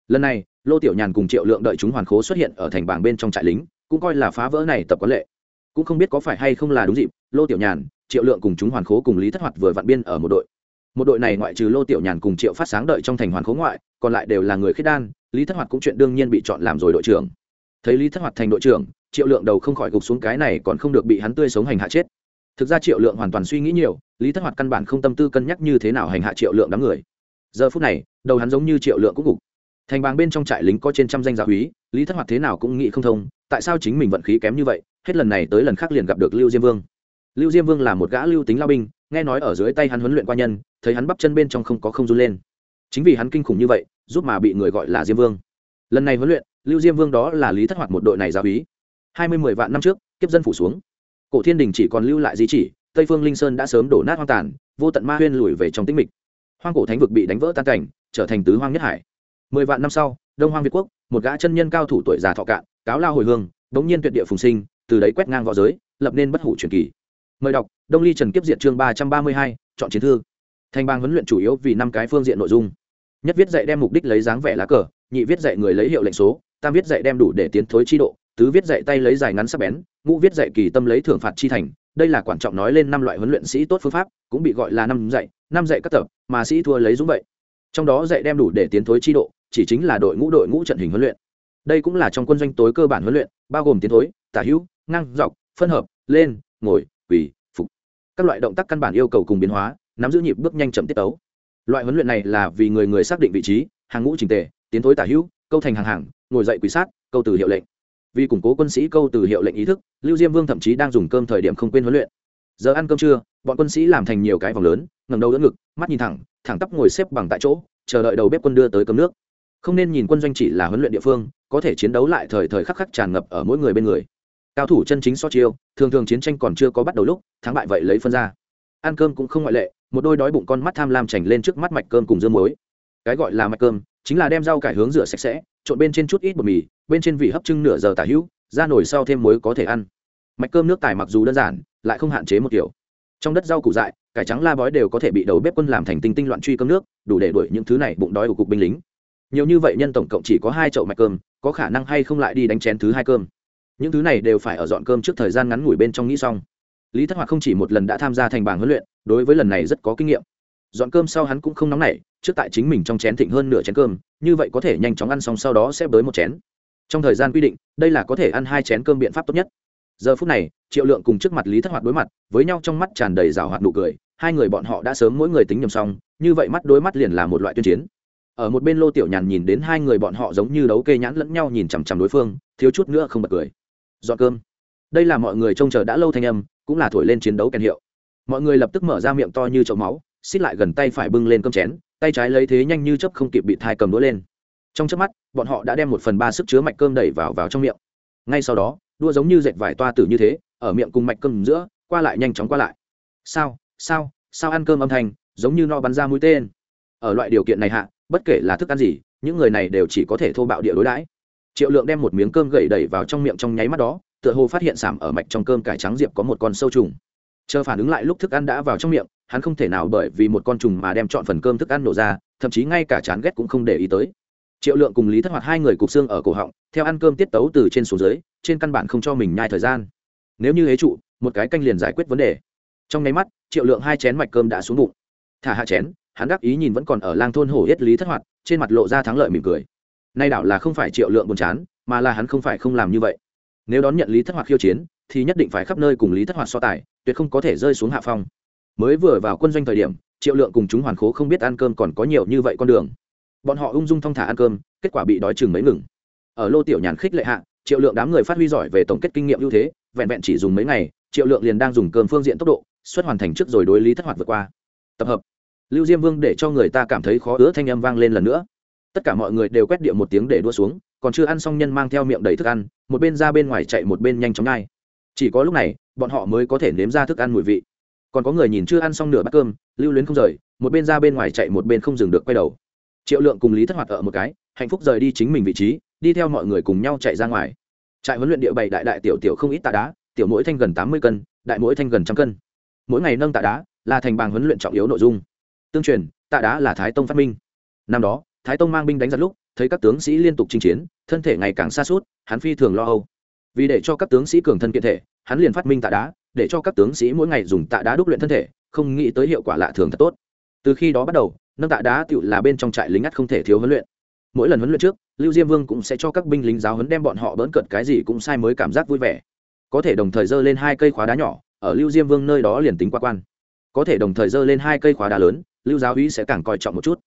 Lần này, lô tiểu nhàn cùng triệu lượng đợi chúng hoàn khố xuất hiện ở thành bảng bên trong trại lính, cũng coi là phá vỡ này tập quán lệ. Cũng không biết có phải hay không là đúng dịp, lô tiểu nhàn, triệu lượng cùng chúng hoàn khố cùng lý thất hoạt vừa vặn biên ở một đội một đội này ngoại trừ lô tiểu nhàn cùng triệu phát sáng đợi trong thành hoàn khố ngoại, còn lại đều là người khiết đan, lý thất hoạt cũng chuyện đương nhiên bị chọn làm rồi đội trưởng. Thấy lý thất hoạt thành đội trưởng, triệu lượng đầu không khỏi gục xuống cái này còn không được bị hắn tươi sống hành hạ chết. Thực ra triệu lượng hoàn toàn suy nghĩ nhiều, lý thất hoạt căn bản không tâm tư cân nhắc như thế nào hành hạ triệu lượng đám người. Giờ phút này, đầu hắn giống như triệu lượng cũng gục. Thành bàng bên trong trại lính có trên trăm danh gia húy lý thất hoạt thế nào cũng nghĩ không thông, tại sao chính mình vận khí kém như vậy, hết lần này tới lần khác liền gặp được lưu diêm vương lưu diêm vương là một gã lưu tính lao binh, nghe nói ở dưới tay hắn huấn luyện qua nhân, thấy hắn bắp chân bên trong không có không run lên. Chính vì hắn kinh khủng như vậy, giúp mà bị người gọi là diêm vương. Lần này huấn luyện, lưu diêm vương đó là lý thất hoạt một đội này giáo úy. Hai mươi mười vạn năm trước, kiếp dân phủ xuống. Cổ thiên đình chỉ còn lưu lại di chỉ, tây phương linh sơn đã sớm đổ nát hoang tàn, vô tận ma huyên lùi về trong tĩnh mịch. Hoang cổ thánh vực bị đánh vỡ tan cảnh, trở thành tứ hoang nhất hải. Mười vạn năm sau, đông hoang việt quốc, một gã chân nhân cao thủ tuổi già thọ cạn, cáo lao hồi hương, bỗng nhiên tuyệt địa phùng sinh, từ đấy quét ngang v õ giới, lập nên bất hủ truyền kỳ mời đọc, đông ly trần kiếp diện chương ba trăm ba mươi hai, chọn chiến thư. Thành bang huấn luyện chủ yếu vì năm cái phương diện nội dung. Nhất viết dạy đem mục đích lấy dáng vẻ lá cờ, nhị viết dạy người lấy hiệu lệnh số, tam viết dạy đem đủ để tiến thối chi độ, tứ viết dạy tay lấy dài ngắn sắc bén, ngũ viết dạy kỳ tâm lấy thưởng phạt chi thành. Đây là quan trọng nói lên năm loại huấn luyện sĩ tốt phương pháp, cũng bị gọi là năm dạy năm dạy các tập, mà sĩ thua lấy dũng vậy. Trong đó dạy đem đủ để tiến thối chi độ, chỉ chính là đội ngũ đội ngũ trận hình huấn luyện. Đây cũng là trong quân doanh tối cơ bản huấn luyện, bao gồm tiến thối, tả hữu, ngang dọc, phân hợp, lên, ngồi quỳ, phục. Các loại động tác căn bản yêu cầu cùng biến hóa, nắm giữ nhịp bước nhanh chậm tiết tấu. Loại huấn luyện này là vì người người xác định vị trí, hàng ngũ trình tề, tiến thối tả hữu, câu thành hàng hàng, ngồi dậy quỳ sát, câu từ hiệu lệnh. Vì củng cố quân sĩ câu từ hiệu lệnh ý thức, lưu diêm vương thậm chí đang dùng cơm thời điểm không quên huấn luyện. Giờ ăn cơm trưa, bọn quân sĩ làm thành nhiều cái vòng lớn, ngẩng đầu đỡ ngực, mắt nhìn thẳng thẳng tắp ngồi xếp bằng tại chỗ, chờ đợi đầu bếp quân đưa tới cơm nước. Không nên nhìn quân doanh chỉ là huấn luyện địa phương, có thể chiến đấu lại thời thời khắc khắc tràn ngập ở mỗi người bên người cao thủ chân chính so chiêu, thường thường chiến tranh còn chưa có bắt đầu lúc, thắng bại vậy lấy phân ra. Ăn cơm cũng không ngoại lệ, một đôi đói bụng con mắt tham lam chảnh lên trước mắt mạch cơm cùng dương muối. Cái gọi là mạch cơm, chính là đem rau cải hướng rửa sạch sẽ, trộn bên trên chút ít bột mì, bên trên vị hấp trưng nửa giờ tả hữu, ra nổi sau thêm muối có thể ăn. Mạch cơm nước tài mặc dù đơn giản, lại không hạn chế một kiểu. Trong đất rau củ dại, cải trắng la bói đều có thể bị đầu bếp quân làm thành tinh tinh loạn truy cơm nước, đủ để đuổi những thứ này bụng đói của cục binh lính. Nhiều như vậy nhân tổng cộng chỉ có hai chậu mạch cơm, có khả năng hay không lại đi đánh chén thứ hai cơm những thứ này đều phải ở dọn cơm trước thời gian ngắn ngủi bên trong nghĩ xong. Lý thất hoạt không chỉ một lần đã tham gia thành bảng huấn luyện, đối với lần này rất có kinh nghiệm. Dọn cơm sau hắn cũng không nóng nảy, trước tại chính mình trong chén thịnh hơn nửa chén cơm, như vậy có thể nhanh chóng ăn xong sau đó sẽ bới một chén. Trong thời gian quy định, đây là có thể ăn hai chén cơm biện pháp tốt nhất. Giờ phút này, triệu lượng cùng trước mặt lý thất hoạt đối mặt, với nhau trong mắt tràn đầy rào hoạt nụ cười, hai người bọn họ đã sớm mỗi người tính nhầm xong, như vậy mắt đối mắt liền là một loại tuyên chiến. Ở một bên lô tiểu nhàn nhìn đến hai người bọn họ giống như đấu kê nhãn lẫn nhau nhìn chằm chằm đối phương, thiếu chút nữa không bật cười dọn cơm. Đây là mọi người trông chờ đã lâu thanh âm, cũng là thổi lên chiến đấu kèn hiệu. Mọi người lập tức mở ra miệng to như chậu máu xích lại gần tay phải bưng lên cơm chén, tay trái lấy thế nhanh như chấp không kịp bị thai cầm đũa lên. Trong trước mắt, bọn họ đã đem một phần ba sức chứa mạch cơm đẩy vào vào trong miệng. Ngay sau đó đua giống như dệt vải toa tử như thế, ở miệng cùng mạch cơm giữa, qua lại nhanh chóng qua lại. Sao sao sao ăn cơm âm thanh, giống như no bắn ra mũi tên. Ở loại điều kiện này hạ, bất kể là thức ăn gì, những người này đều chỉ có thể thô bạo địa đối đãi triệu lượng đem một miếng cơm gậy đẩy vào trong miệng trong nháy mắt đó, tựa hồ phát hiện sảm ở mạch trong cơm cải trắng diệp có một con sâu trùng. Chờ phản ứng lại lúc thức ăn đã vào trong miệng, hắn không thể nào bởi vì một con trùng mà đem chọn phần cơm thức ăn nổ ra, thậm chí ngay cả chán ghét cũng không để ý tới. Triệu lượng cùng lý thất hoạt hai người cục xương ở cổ họng, theo ăn cơm tiết tấu từ trên xuống dưới, trên căn bản không cho mình nhai thời gian. Nếu như hế trụ, một cái canh liền giải quyết vấn đề. Trong nháy mắt, triệu lượng hai chén mạch cơm đã xuống bụng. Thả hạ chén, hắn đắc ý nhìn vẫn còn ở lang thôn hổ yết lý thất hoạt, trên mặt lộ ra thắng lợi mỉm cười nay đảo là không phải triệu lượng buồn chán, mà là hắn không phải không làm như vậy. Nếu đón nhận lý thất hoạt khiêu chiến, thì nhất định phải khắp nơi cùng lý thất hoạt so tài, tuyệt không có thể rơi xuống hạ phong. Mới vừa vào quân doanh thời điểm, triệu lượng cùng chúng hoàn khố không biết ăn cơm còn có nhiều như vậy con đường. Bọn họ ung dung thong thả ăn cơm, kết quả bị đói chừng mấy ngừng. Ở lô tiểu nhàn khích lệ hạ, triệu lượng đám người phát huy giỏi về tổng kết kinh nghiệm ưu thế, vẹn vẹn chỉ dùng mấy ngày, triệu lượng liền đang dùng cơm phương diện tốc độ, xuất hoàn thành trước rồi đối lý thất hoạt vượt qua. Tập hợp. Lưu diêm vương để cho người ta cảm thấy khó ứa thanh âm vang lên lần nữa tất cả mọi người đều quét điệu một tiếng để đua xuống, còn chưa ăn xong nhân mang theo miệng đầy thức ăn, một bên ra bên ngoài chạy một bên nhanh chóng ngay. Chỉ có lúc này, bọn họ mới có thể nếm ra thức ăn mùi vị. Còn có người nhìn chưa ăn xong nửa bát cơm, lưu luyến không rời, một bên ra bên ngoài chạy một bên không dừng được quay đầu. Triệu lượng cùng lý thất hoạt ở một cái, hạnh phúc rời đi chính mình vị trí, đi theo mọi người cùng nhau chạy ra ngoài. Trại huấn luyện địa bày đại đại tiểu tiểu không ít tạ đá, tiểu mỗi thanh gần tám mươi cân, đại mỗi thanh gần trăm cân. Mỗi ngày nâng tạ đá là thành bảng huấn luyện trọng yếu nội dung. Tương truyền, tạ đá là thái tông phát minh. Năm đó thái tông mang binh đánh giặc lúc, thấy các tướng sĩ liên tục chinh chiến, thân thể ngày càng xa suốt hắn phi thường lo âu. Vì để cho các tướng sĩ cường thân kiện thể, hắn liền phát minh tạ đá, để cho các tướng sĩ mỗi ngày dùng tạ đá đúc luyện thân thể, không nghĩ tới hiệu quả lạ thường thật tốt. Từ khi đó bắt đầu, nâng tạ đá tựu là bên trong trại lính ngắt không thể thiếu huấn luyện. Mỗi lần huấn luyện trước, lưu diêm vương cũng sẽ cho các binh lính giáo huấn đem bọn họ bỡn cợt cái gì cũng sai mới cảm giác vui vẻ. Có thể đồng thời dơ lên hai cây khóa đá nhỏ, ở lưu diêm vương nơi đó liền tính qua quan. Có thể đồng thời dơ lên hai cây khóa đá lớn, lưu giáo uy sẽ càng coi trọng một chút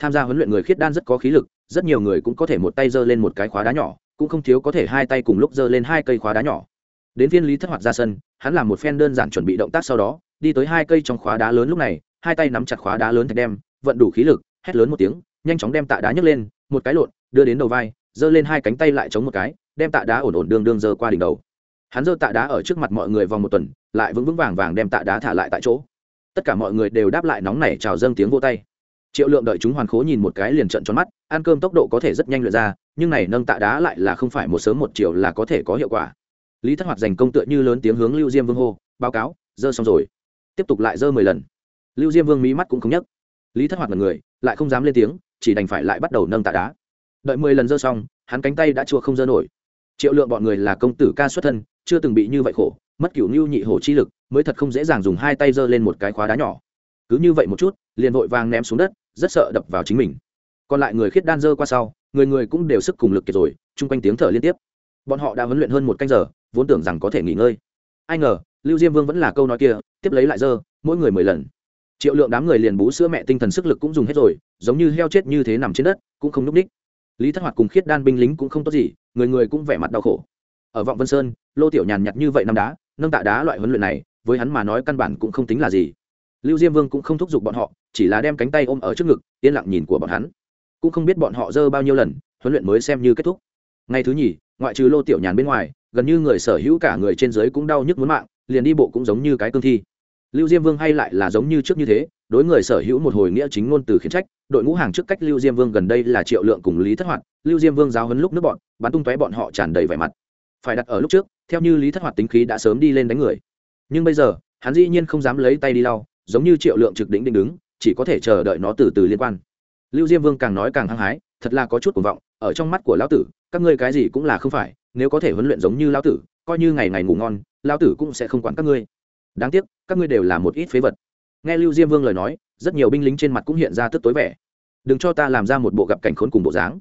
tham gia huấn luyện người khiết đan rất có khí lực, rất nhiều người cũng có thể một tay giơ lên một cái khóa đá nhỏ, cũng không thiếu có thể hai tay cùng lúc giơ lên hai cây khóa đá nhỏ. Đến viên lý thất hoạt ra sân, hắn làm một phen đơn giản chuẩn bị động tác sau đó, đi tới hai cây trong khóa đá lớn lúc này, hai tay nắm chặt khóa đá lớn thạch đem, vận đủ khí lực, hét lớn một tiếng, nhanh chóng đem tạ đá nhấc lên, một cái lộn, đưa đến đầu vai, giơ lên hai cánh tay lại chống một cái, đem tạ đá ổn ổn đương đương giơ qua đỉnh đầu. Hắn giơ tạ đá ở trước mặt mọi người vòng một tuần, lại vững vững vàng vàng đem tạ đá thả lại tại chỗ. Tất cả mọi người đều đáp lại nóng nảy chào dâng tiếng vô tay triệu lượng đợi chúng hoàn khố nhìn một cái liền trận tròn mắt, ăn cơm tốc độ có thể rất nhanh lượt ra, nhưng này nâng tạ đá lại là không phải một sớm một chiều là có thể có hiệu quả. Lý thất hoạt giành công tựa như lớn tiếng hướng lưu diêm vương hô, báo cáo, dơ xong rồi. Tiếp tục lại dơ mười lần. Lưu diêm vương mí mắt cũng không nhấc. Lý thất hoạt là người, lại không dám lên tiếng, chỉ đành phải lại bắt đầu nâng tạ đá. Đợi mười lần dơ xong, hắn cánh tay đã chua không dơ nổi. Triệu lượng bọn người là công tử ca xuất thân, chưa từng bị như vậy khổ, mất cửu nhu nhị hổ chi lực, mới thật không dễ dàng dùng hai tay dơ lên một cái khóa đá nhỏ. Cứ như vậy một chút, liền vội vàng ném xuống đất rất sợ đập vào chính mình. Còn lại người khiết đan dơ qua sau, người người cũng đều sức cùng lực kiệt rồi, chung quanh tiếng thở liên tiếp. Bọn họ đã huấn luyện hơn một canh giờ, vốn tưởng rằng có thể nghỉ ngơi. Ai ngờ, lưu diêm vương vẫn là câu nói kia, tiếp lấy lại dơ, mỗi người mười lần. Triệu lượng đám người liền bú sữa mẹ tinh thần sức lực cũng dùng hết rồi, giống như heo chết như thế nằm trên đất, cũng không núp ních lý thất hoạt cùng khiết đan binh lính cũng không tốt gì, người người cũng vẻ mặt đau khổ. Ở vọng vân sơn, lô tiểu nhàn nhặt như vậy năm đá, nâng tạ đá loại huấn luyện này, với hắn mà nói căn bản cũng không tính là gì. Lưu diêm vương cũng không thúc giục bọn họ chỉ là đem cánh tay ôm ở trước ngực, yên lặng nhìn của bọn hắn. Cũng không biết bọn họ dơ bao nhiêu lần, huấn luyện mới xem như kết thúc. Ngày thứ nhì, ngoại trừ lô tiểu nhàn bên ngoài, gần như người sở hữu cả người trên giới cũng đau nhức muốn mạng, liền đi bộ cũng giống như cái cương thi. Lưu diêm vương hay lại là giống như trước như thế, đối người sở hữu một hồi nghĩa chính ngôn từ khiển trách, đội ngũ hàng trước cách lưu diêm vương gần đây là triệu lượng cùng lý thất hoạt, lưu diêm vương giáo hấn lúc nước bọn, bắn tung tóe bọn họ tràn đầy vẻ mặt. Phải đặt ở lúc trước, theo như lý thất hoạt tính khí đã sớm đi lên đánh người. Nhưng bây giờ, hắn dĩ nhiên không dám lấy tay đi lau, giống như triệu lượng trực đỉnh đỉnh đứng chỉ có thể chờ đợi nó từ từ liên quan. Lưu diêm vương càng nói càng hăng hái, thật là có chút cuồng vọng, ở trong mắt của lão tử, các ngươi cái gì cũng là không phải, nếu có thể huấn luyện giống như lão tử, coi như ngày ngày ngủ ngon, lão tử cũng sẽ không quản các ngươi. Đáng tiếc, các ngươi đều là một ít phế vật. Nghe lưu diêm vương lời nói, rất nhiều binh lính trên mặt cũng hiện ra tức tối vẻ. Đừng cho ta làm ra một bộ gặp cảnh khốn cùng bộ dáng.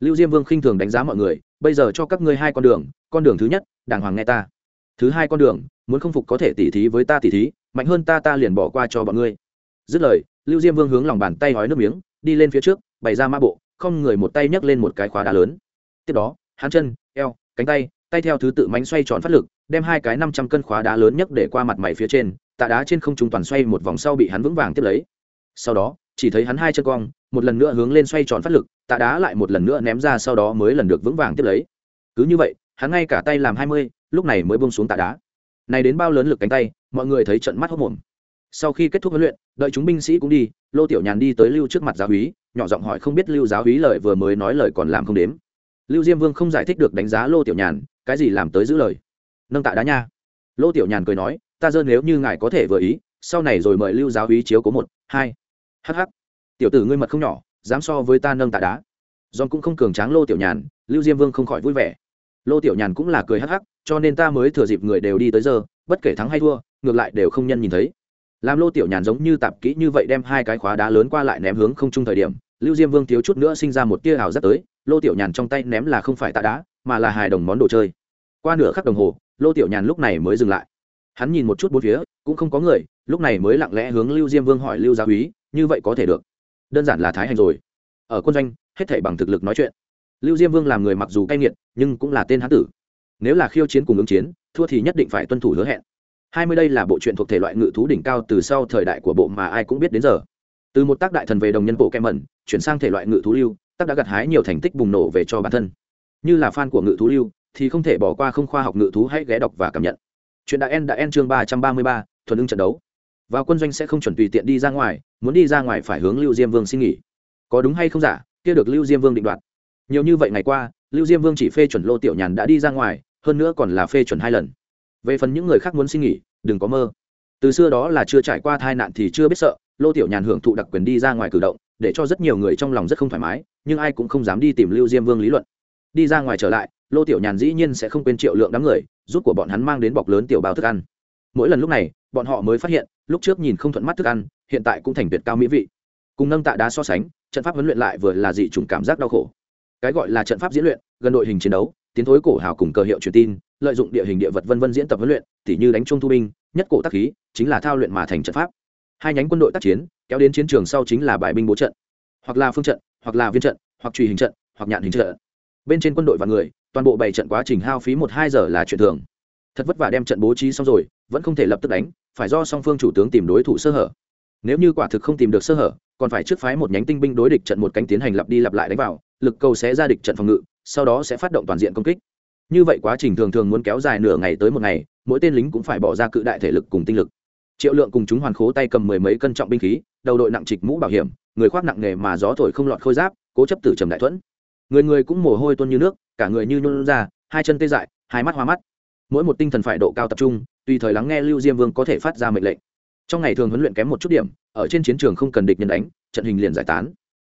Lưu diêm vương khinh thường đánh giá mọi người, bây giờ cho các ngươi hai con đường con đường thứ nhất, đàng hoàng nghe ta. Thứ hai con đường, muốn không phục có thể tỉ thí với ta tỉ thí, mạnh hơn ta ta liền bỏ qua cho bọn ngươi. Dứt lời lưu diêm vương hướng lòng bàn tay hói nước miếng, đi lên phía trước, bày ra ma bộ, không người một tay nhấc lên một cái khóa đá lớn. Tiếp đó, hắn chân, eo, cánh tay tay theo thứ tự mánh xoay tròn phát lực, đem hai cái năm trăm cân khóa đá lớn nhất để qua mặt mày phía trên, tạ đá trên không trung toàn xoay một vòng sau bị hắn vững vàng tiếp lấy. Sau đó, chỉ thấy hắn hai chân cong, một lần nữa hướng lên xoay tròn phát lực, tạ đá lại một lần nữa ném ra sau đó mới lần được vững vàng tiếp lấy. Cứ như vậy, hắn ngay cả tay làm hai mươi, lúc này mới bông xuống tạ đá. Này đến bao lớn lực cánh tay, mọi người thấy trận mắt hốc mồm sau khi kết thúc huấn luyện, đợi chúng binh sĩ cũng đi, lô tiểu nhàn đi tới lưu trước mặt giáo húy nhỏ giọng hỏi không biết lưu giáo húy lời vừa mới nói lời còn làm không đếm. Lưu diêm vương không giải thích được đánh giá lô tiểu nhàn, cái gì làm tới giữ lời. Nâng tạ đá nha. Lô tiểu nhàn cười nói, ta dơ nếu như ngài có thể vừa ý, sau này rồi mời lưu giáo húy chiếu có một, hai. Hh tiểu tử ngươi mật không nhỏ, dám so với ta nâng tạ đá. John cũng không cường tráng lô tiểu nhàn, lưu diêm vương không khỏi vui vẻ. Lô tiểu nhàn cũng là cười hắc hắc, cho nên ta mới thừa dịp người đều đi tới giờ, bất kể thắng hay thua, ngược lại đều không nhân nhìn thấy làm lô tiểu nhàn giống như tạp kỹ như vậy đem hai cái khóa đá lớn qua lại ném hướng không chung thời điểm, lưu diêm vương thiếu chút nữa sinh ra một tia hào rất tới, lô tiểu nhàn trong tay ném là không phải tạ đá, mà là hài đồng món đồ chơi. Qua nửa khắc đồng hồ, lô tiểu nhàn lúc này mới dừng lại. Hắn nhìn một chút bốn phía, cũng không có người, lúc này mới lặng lẽ hướng lưu diêm vương hỏi lưu gia úy như vậy có thể được? Đơn giản là thái hành rồi. Ở quân doanh, hết thể bằng thực lực nói chuyện. Lưu diêm vương làm người mặc dù cay nghiệt, nhưng cũng là tên hán tử. Nếu là khiêu chiến cùng ứng chiến, thua thì nhất định phải tuân thủ hứa hẹn hai mươi đây là bộ truyện thuộc thể loại ngự thú đỉnh cao từ sau thời đại của bộ mà ai cũng biết đến giờ. Từ một tác đại thần về đồng nhân bộ kem mẩn, chuyển sang thể loại ngự thú lưu, tác đã gặt hái nhiều thành tích bùng nổ về cho bản thân. Như là fan của ngự thú lưu, thì không thể bỏ qua không khoa học ngự thú hãy ghé đọc và cảm nhận. Chuyện đã en đã en chương ba trăm ba mươi ba, thuần ưng trận đấu. Vào quân doanh sẽ không chuẩn tùy tiện đi ra ngoài, muốn đi ra ngoài phải hướng lưu diêm vương xin nghỉ. Có đúng hay không giả, kia được lưu diêm vương định đoạt. Nhiều như vậy ngày qua, lưu diêm vương chỉ phê chuẩn lô tiểu nhàn đã đi ra ngoài, hơn nữa còn là phê chuẩn hai lần về phần những người khác muốn xin nghỉ, đừng có mơ. Từ xưa đó là chưa trải qua tai nạn thì chưa biết sợ, lô tiểu nhàn hưởng thụ đặc quyền đi ra ngoài cử động, để cho rất nhiều người trong lòng rất không thoải mái, nhưng ai cũng không dám đi tìm lưu diêm vương lý luận. Đi ra ngoài trở lại, lô tiểu nhàn dĩ nhiên sẽ không quên triệu lượng đám người giúp của bọn hắn mang đến bọc lớn tiểu bao thức ăn. Mỗi lần lúc này, bọn họ mới phát hiện, lúc trước nhìn không thuận mắt thức ăn, hiện tại cũng thành tuyệt cao mỹ vị. Cùng nâng tạ đá so sánh, trận pháp huấn luyện lại vừa là dị chủng cảm giác đau khổ. Cái gọi là trận pháp diễn luyện, gần đội hình chiến đấu tiến thối cổ hào cùng cờ hiệu truyền tin, lợi dụng địa hình địa vật vân vân diễn tập huấn luyện, tỉ như đánh trung thu binh, nhất cổ tác khí, chính là thao luyện mà thành trận pháp. Hai nhánh quân đội tác chiến, kéo đến chiến trường sau chính là bài binh bố trận, hoặc là phương trận, hoặc là viên trận, hoặc truy hình trận, hoặc nhạn hình trận. Bên trên quân đội và người, toàn bộ bảy trận quá trình hao phí một hai giờ là chuyện thường. Thật vất vả đem trận bố trí xong rồi, vẫn không thể lập tức đánh, phải do song phương chủ tướng tìm đối thủ sơ hở. Nếu như quả thực không tìm được sơ hở, còn phải trước phái một nhánh tinh binh đối địch trận một cánh tiến hành lặp đi lặp lại đánh vào, lực cầu sẽ ra địch trận phòng ngự sau đó sẽ phát động toàn diện công kích. Như vậy quá trình thường thường muốn kéo dài nửa ngày tới một ngày, mỗi tên lính cũng phải bỏ ra cự đại thể lực cùng tinh lực. Triệu lượng cùng chúng hoàn khố tay cầm mười mấy cân trọng binh khí, đầu đội nặng trịch mũ bảo hiểm, người khoác nặng nghề mà gió thổi không lọt khôi giáp, cố chấp tử trầm đại thuẫn. Người người cũng mồ hôi tuôn như nước, cả người như nhôn ra, hai chân tê dại, hai mắt hoa mắt. Mỗi một tinh thần phải độ cao tập trung, tùy thời lắng nghe lưu diêm vương có thể phát ra mệnh lệnh. Trong ngày thường huấn luyện kém một chút điểm, ở trên chiến trường không cần địch nhân đánh, trận hình liền giải tán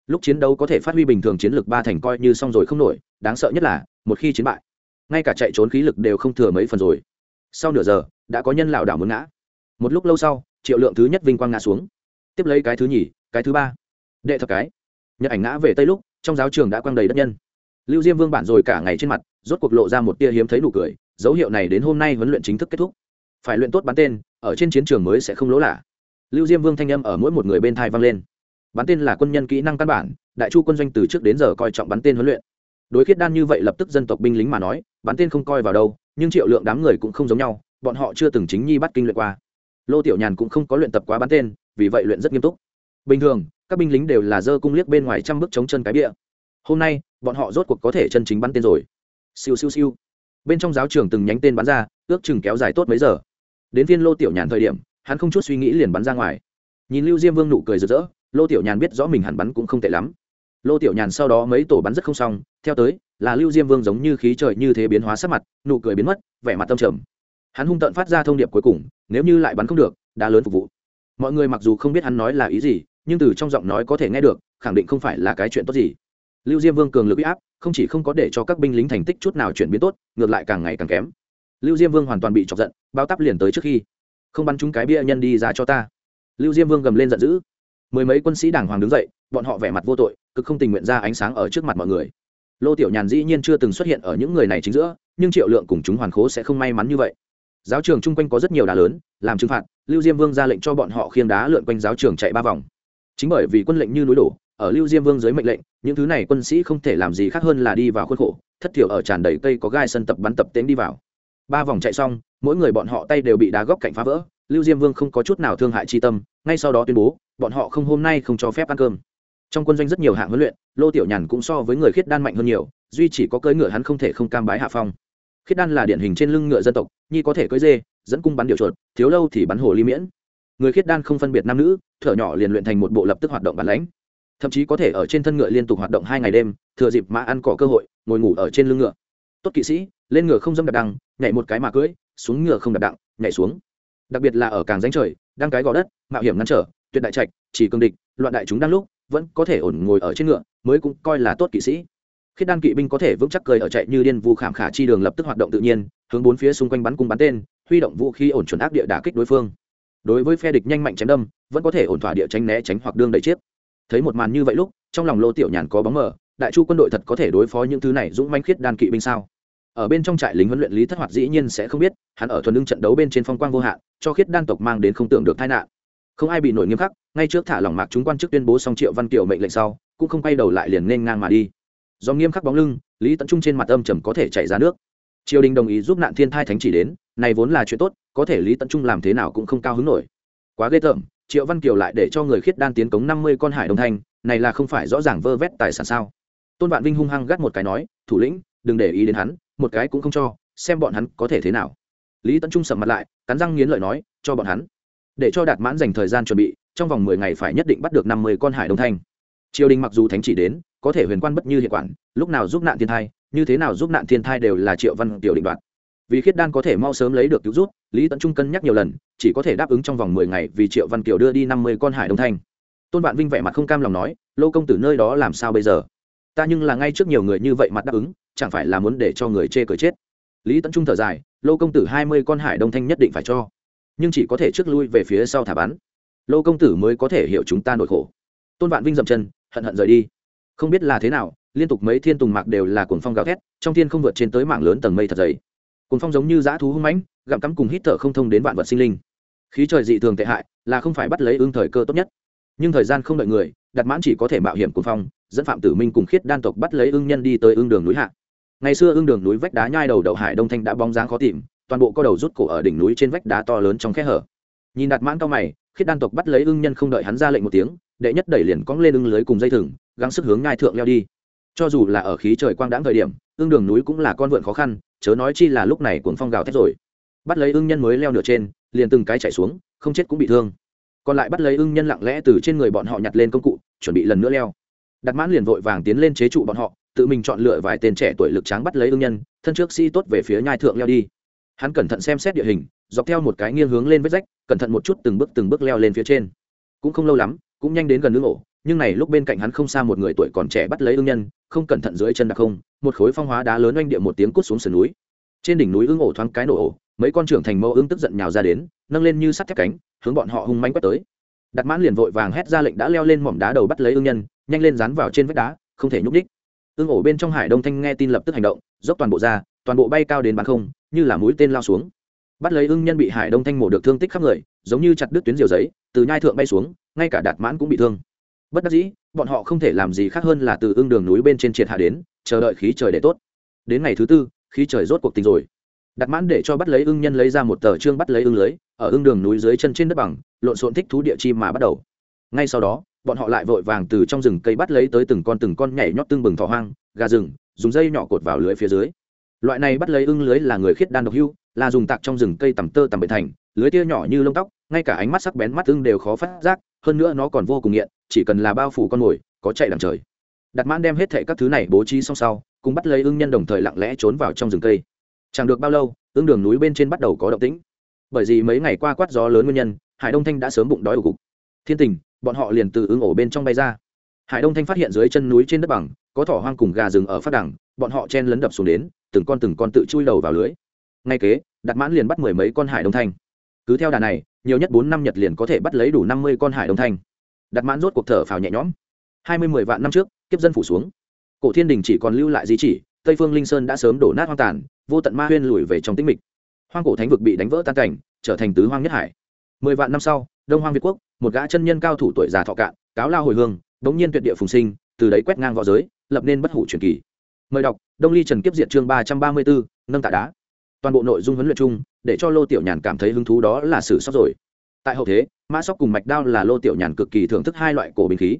lúc chiến đấu có thể phát huy bình thường chiến lược ba thành coi như xong rồi không nổi, đáng sợ nhất là, một khi chiến bại, ngay cả chạy trốn khí lực đều không thừa mấy phần rồi. Sau nửa giờ, đã có nhân lảo đảo muốn ngã. Một lúc lâu sau, triệu lượng thứ nhất vinh quang ngã xuống. Tiếp lấy cái thứ nhì, cái thứ ba. Đệ thập cái. Nhật ảnh ngã về tây lúc, trong giáo trường đã quang đầy đất nhân. Lưu diêm vương bản rồi cả ngày trên mặt, rốt cuộc lộ ra một tia hiếm thấy nụ cười, dấu hiệu này đến hôm nay huấn luyện chính thức kết thúc. Phải luyện tốt bắn tên, ở trên chiến trường mới sẽ không lỗ lạ. Lưu diêm vương thanh âm ở mỗi một người bên thai vang lên bắn tên là quân nhân kỹ năng căn bản, đại chu quân doanh từ trước đến giờ coi trọng bắn tên huấn luyện. Đối khiết đan như vậy lập tức dân tộc binh lính mà nói, bắn tên không coi vào đâu, nhưng triệu lượng đám người cũng không giống nhau, bọn họ chưa từng chính nhi bắt kinh luyện qua. Lô tiểu nhàn cũng không có luyện tập quá bắn tên, vì vậy luyện rất nghiêm túc. Bình thường, các binh lính đều là dơ cung liếc bên ngoài trăm bước chống chân cái bịa. hôm nay, bọn họ rốt cuộc có thể chân chính bắn tên rồi. Siêu siêu siêu. Bên trong giáo trường từng nhánh tên bắn ra, ước chừng kéo dài tốt mấy giờ. Đến viên lô tiểu nhàn thời điểm, hắn không chút suy nghĩ liền bắn ra ngoài. Nhìn lưu diêm vương nụ cười rực rỡ lô tiểu nhàn biết rõ mình hẳn bắn cũng không tệ lắm. Lô tiểu nhàn sau đó mấy tổ bắn rất không xong, theo tới, là lưu diêm vương giống như khí trời như thế biến hóa sắc mặt, nụ cười biến mất, vẻ mặt tâm trầm. Hắn hung tận phát ra thông điệp cuối cùng, nếu như lại bắn không được, đã lớn phục vụ. Mọi người mặc dù không biết hắn nói là ý gì, nhưng từ trong giọng nói có thể nghe được, khẳng định không phải là cái chuyện tốt gì. Lưu diêm vương cường lực áp, không chỉ không có để cho các binh lính thành tích chút nào chuyển biến tốt, ngược lại càng ngày càng kém. Lưu diêm vương hoàn toàn bị chọc giận, bao tắp liền tới trước khi. Không bắn trúng cái bia nhân đi ra cho ta. Lưu diêm vương gầm lên giận dữ mười mấy quân sĩ đảng hoàng đứng dậy, bọn họ vẻ mặt vô tội, cực không tình nguyện ra ánh sáng ở trước mặt mọi người. Lô tiểu nhàn dĩ nhiên chưa từng xuất hiện ở những người này chính giữa, nhưng triệu lượng cùng chúng hoàn khố sẽ không may mắn như vậy. Giáo trường chung quanh có rất nhiều đá lớn, làm trừng phạt, lưu diêm vương ra lệnh cho bọn họ khiêng đá lượn quanh giáo trường chạy ba vòng. Chính bởi vì quân lệnh như núi đổ, ở lưu diêm vương dưới mệnh lệnh, những thứ này quân sĩ không thể làm gì khác hơn là đi vào khuôn khổ, thất thiểu ở tràn đầy cây có gai sân tập bắn tập tiến đi vào. Ba vòng chạy xong, mỗi người bọn họ tay đều bị đá góc cạnh phá vỡ lưu diêm vương không có chút nào thương hại chi tâm, ngay sau đó tuyên bố, bọn họ không hôm nay không cho phép ăn cơm. Trong quân doanh rất nhiều hạng huấn luyện, lô tiểu nhàn cũng so với người khiết đan mạnh hơn nhiều, duy chỉ có cưỡi ngựa hắn không thể không cam bái hạ phong. Khiết đan là điển hình trên lưng ngựa dân tộc, nhi có thể cưỡi dê, dẫn cung bắn điệu chuột, thiếu lâu thì bắn hồ ly miễn. Người khiết đan không phân biệt nam nữ, thở nhỏ liền luyện thành một bộ lập tức hoạt động bản lãnh. Thậm chí có thể ở trên thân ngựa liên tục hoạt động hai ngày đêm, thừa dịp mã ăn cỏ cơ hội, ngồi ngủ ở trên lưng ngựa. Tốt kỵ sĩ, lên ngựa không dâm đạp đăng nhảy một cái mà cưỡi, xuống ngựa không đạp đặng, nhảy xuống đặc biệt là ở càng danh trời đang cái gò đất, mạo hiểm ngăn trở, tuyệt đại trạch, chỉ cương địch, loạn đại chúng đang lúc, vẫn có thể ổn ngồi ở trên ngựa, mới cũng coi là tốt kỵ sĩ. Khiết đan kỵ binh có thể vững chắc cười ở chạy như điên vu khảm khả chi đường lập tức hoạt động tự nhiên, hướng bốn phía xung quanh bắn cung bắn tên, huy động vũ khí ổn chuẩn ác địa đả kích đối phương. Đối với phe địch nhanh mạnh chém đâm, vẫn có thể ổn thỏa địa tránh né tránh hoặc đương đẩy chiếc. Thấy một màn như vậy lúc, trong lòng lô tiểu nhàn có bóng mờ, đại chu quân đội thật có thể đối phó những thứ này dũng manh khiết đan kỵ binh sao? Ở bên trong trại lính huấn luyện lý thất hoạt dĩ nhiên sẽ không biết, hắn ở thuần lưng trận đấu bên trên phong quang vô hạn, cho khiết đan tộc mang đến không tưởng được tai nạn. Không ai bị nổi nghiêm khắc, ngay trước thả lỏng mạc chúng quan chức tuyên bố xong triệu văn kiều mệnh lệnh sau, cũng không quay đầu lại liền nên ngang mà đi. Do nghiêm khắc bóng lưng, lý tận trung trên mặt âm trầm có thể chạy ra nước. Triều đình đồng ý giúp nạn thiên thai thánh chỉ đến, này vốn là chuyện tốt, có thể lý tận trung làm thế nào cũng không cao hứng nổi. Quá ghê tởm, triệu văn kiều lại để cho người khiết đan tiến cống năm mươi con hải đồng thanh, này là không phải rõ ràng vơ vét tài sản sao. Tôn vạn vinh hung hăng gắt một cái nói, thủ lĩnh, đừng để ý đến hắn một cái cũng không cho, xem bọn hắn có thể thế nào. Lý tấn trung sầm mặt lại, cắn răng nghiến lợi nói, cho bọn hắn. Để cho đạt mãn dành thời gian chuẩn bị, trong vòng mười ngày phải nhất định bắt được năm mươi con hải đông thanh. Triều đình mặc dù thánh chỉ đến, có thể huyền quan bất như hiệu quản, lúc nào giúp nạn thiên thai, như thế nào giúp nạn thiên thai đều là triệu văn tiểu định đoạt. Vì khiết đan có thể mau sớm lấy được cứu rút lý tấn trung cân nhắc nhiều lần, chỉ có thể đáp ứng trong vòng mười ngày vì triệu văn kiều đưa đi năm mươi con hải đông thanh. Tôn vạn vinh vẻ mặt không cam lòng nói, lô công tử nơi đó làm sao bây giờ? Ta nhưng là ngay trước nhiều người như vậy mặt đáp ứng chẳng phải là muốn để cho người chê cười chết. Lý tấn trung thở dài, lô công tử hai mươi con hải đông thanh nhất định phải cho. Nhưng chỉ có thể trước lui về phía sau thả bắn. Lô công tử mới có thể hiểu chúng ta nỗi khổ. Tôn vạn vinh dậm chân, hận hận rời đi. Không biết là thế nào, liên tục mấy thiên tùng mạc đều là cuồng phong gào thét, trong thiên không vượt trên tới mảng lớn tầng mây thật dày. Cuồng phong giống như dã thú hung mãnh, gặm cắm cùng hít thở không thông đến vạn vật sinh linh. Khí trời dị thường tệ hại, là không phải bắt lấy ương thời cơ tốt nhất. Nhưng thời gian không đợi người, đặt mãn chỉ có thể mạo hiểm cuồng phong, dẫn phạm tử minh cùng khiết đan tộc bắt lấy ương nhân đi tới ương đường núi hạ ngày xưa ương đường núi vách đá nhai đầu đậu hải đông thanh đã bóng dáng khó tìm, toàn bộ co đầu rút cổ ở đỉnh núi trên vách đá to lớn trong khe hở. Nhìn đặt mãn cao mày, khiết đan tộc bắt lấy ương nhân không đợi hắn ra lệnh một tiếng, đệ nhất đẩy liền cong lên ưng lưới cùng dây thừng, gắng sức hướng ngai thượng leo đi. Cho dù là ở khí trời quang đãng thời điểm ương đường núi cũng là con vượn khó khăn, chớ nói chi là lúc này cuồng phong gào thét rồi. Bắt lấy ưng nhân mới leo nửa trên, liền từng cái chạy xuống, không chết cũng bị thương. Còn lại bắt lấy ưng nhân lặng lẽ từ trên người bọn họ nhặt lên công cụ, chuẩn bị lần nữa leo. Đặt mãn liền vội vàng tiến lên chế trụ bọn họ tự mình chọn lựa vài tên trẻ tuổi lực tráng bắt lấy ưng nhân, thân trước sĩ tốt về phía nhai thượng leo đi. Hắn cẩn thận xem xét địa hình, dọc theo một cái nghiêng hướng lên vết rách, cẩn thận một chút từng bước từng bước leo lên phía trên. Cũng không lâu lắm, cũng nhanh đến gần nước ổ nhưng này lúc bên cạnh hắn không xa một người tuổi còn trẻ bắt lấy ưng nhân, không cẩn thận dưới chân đặc không, một khối phong hóa đá lớn oanh địa một tiếng cút xuống sườn núi. Trên đỉnh núi ưng ổ thoáng cái nổ ổ, mấy con trưởng thành mẫu ưng tức giận nhào ra đến, nâng lên như sắt thép cánh, hướng bọn họ hung manh quét tới. Đặt mãn liền vội vàng hét ra lệnh đã leo lên mỏm đá đầu bắt lấy ưng nhân, nhanh lên dán vào trên vách đá, không thể nhúc ních ưng ổ bên trong hải đông thanh nghe tin lập tức hành động, dốc toàn bộ ra, toàn bộ bay cao đến bán không, như là mũi tên lao xuống. Bắt lấy ưng nhân bị hải đông thanh mổ được thương tích khắp người, giống như chặt đứt tuyến diều giấy, từ nhai thượng bay xuống, ngay cả đạt mãn cũng bị thương. Bất đắc dĩ, bọn họ không thể làm gì khác hơn là từ ưng đường núi bên trên triệt hạ đến, chờ đợi khí trời để tốt. Đến ngày thứ tư, khí trời rốt cuộc tình rồi. Đặt mãn để cho bắt lấy ưng nhân lấy ra một tờ trương bắt lấy ưng lưới, ở ưng đường núi dưới chân trên đất bằng, lộn xộn thích thú địa chi mà bắt đầu. Ngay sau đó bọn họ lại vội vàng từ trong rừng cây bắt lấy tới từng con từng con nhảy nhót tương bừng thỏ hoang, gà rừng, dùng dây nhỏ cột vào lưới phía dưới. Loại này bắt lấy ưng lưới là người khiết đan độc hưu, là dùng tạc trong rừng cây tầm tơ tầm bệ thành, lưới tia nhỏ như lông tóc, ngay cả ánh mắt sắc bén mắt ưng đều khó phát giác, hơn nữa nó còn vô cùng nghiện, chỉ cần là bao phủ con mồi, có chạy đằng trời. Đặt mãn đem hết thệ các thứ này bố trí xong sau, cùng bắt lấy ưng nhân đồng thời lặng lẽ trốn vào trong rừng cây. Chẳng được bao lâu, ưng đường núi bên trên bắt đầu có động tĩnh. Bởi vì mấy ngày qua quát gió lớn nguyên nhân, hải đông thanh đã sớm bụng đói ủ cục. Thiên tình bọn họ liền từ ứng ổ bên trong bay ra. Hải đông thanh phát hiện dưới chân núi trên đất bằng, có thỏ hoang cùng gà rừng ở phát đẳng bọn họ chen lấn đập xuống đến, từng con từng con tự chui đầu vào lưới. Ngay kế đặt mãn liền bắt mười mấy con hải đông thanh. Cứ theo đà này, nhiều nhất bốn năm nhật liền có thể bắt lấy đủ năm mươi con hải đông thanh. Đặt mãn rốt cuộc thở phào nhẹ nhõm. Hai mươi mười vạn năm trước, kiếp dân phủ xuống. Cổ thiên đình chỉ còn lưu lại di chỉ, tây phương linh sơn đã sớm đổ nát hoang tàn, vô tận ma huyên lùi về trong tĩnh mịch. Hoang cổ thánh vực bị đánh vỡ tan cảnh, trở thành tứ hoang nhất hải. Mười vạn năm sau đông hoang việt quốc, một gã chân nhân cao thủ tuổi già thọ cạn, cáo lao hồi hương, bỗng nhiên tuyệt địa phùng sinh, từ đấy quét ngang v õ giới, lập nên bất hủ truyền kỳ. Mời đọc, đông ly trần kiếp diệt chương ba trăm ba mươi bốn nâng tạ đá. Toàn bộ nội dung huấn luyện chung, để cho lô tiểu nhàn cảm thấy hứng thú đó là sử sóc rồi. Tại hậu thế mã sóc cùng mạch đao là lô tiểu nhàn cực kỳ thưởng thức hai loại cổ binh khí.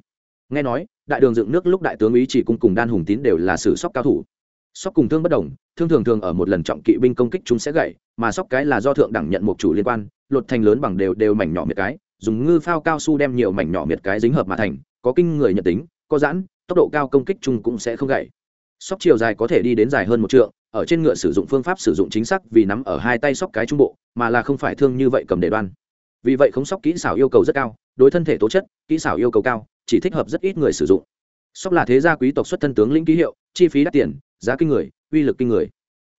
Nghe nói, đại đường dựng nước lúc đại tướng ý chỉ cung cùng đan hùng tín đều là sử sóc cao thủ sóc cùng thương bất đồng, thương thường thường ở một lần trọng kỵ binh công kích chúng sẽ gãy mà sóc cái là do thượng đẳng nhận một chủ liên quan lột thành lớn bằng đều đều mảnh nhỏ miệt cái, dùng ngư phao cao su đem nhiều mảnh nhỏ miệt cái dính hợp mà thành, có kinh người nhận tính, có giãn, tốc độ cao công kích chung cũng sẽ không gãy sóc chiều dài có thể đi đến dài hơn một trượng, ở trên ngựa sử dụng phương pháp sử dụng chính xác vì nắm ở hai tay sóc cái trung bộ, mà là không phải thương như vậy cầm để đoan. Vì vậy không sóc kỹ xảo yêu cầu rất cao, đối thân thể tố chất, kỹ xảo yêu cầu cao, chỉ thích hợp rất ít người sử dụng sóc là thế gia quý tộc xuất thân tướng lĩnh ký hiệu, chi phí đắt tiền, giá kinh người, uy lực kinh người.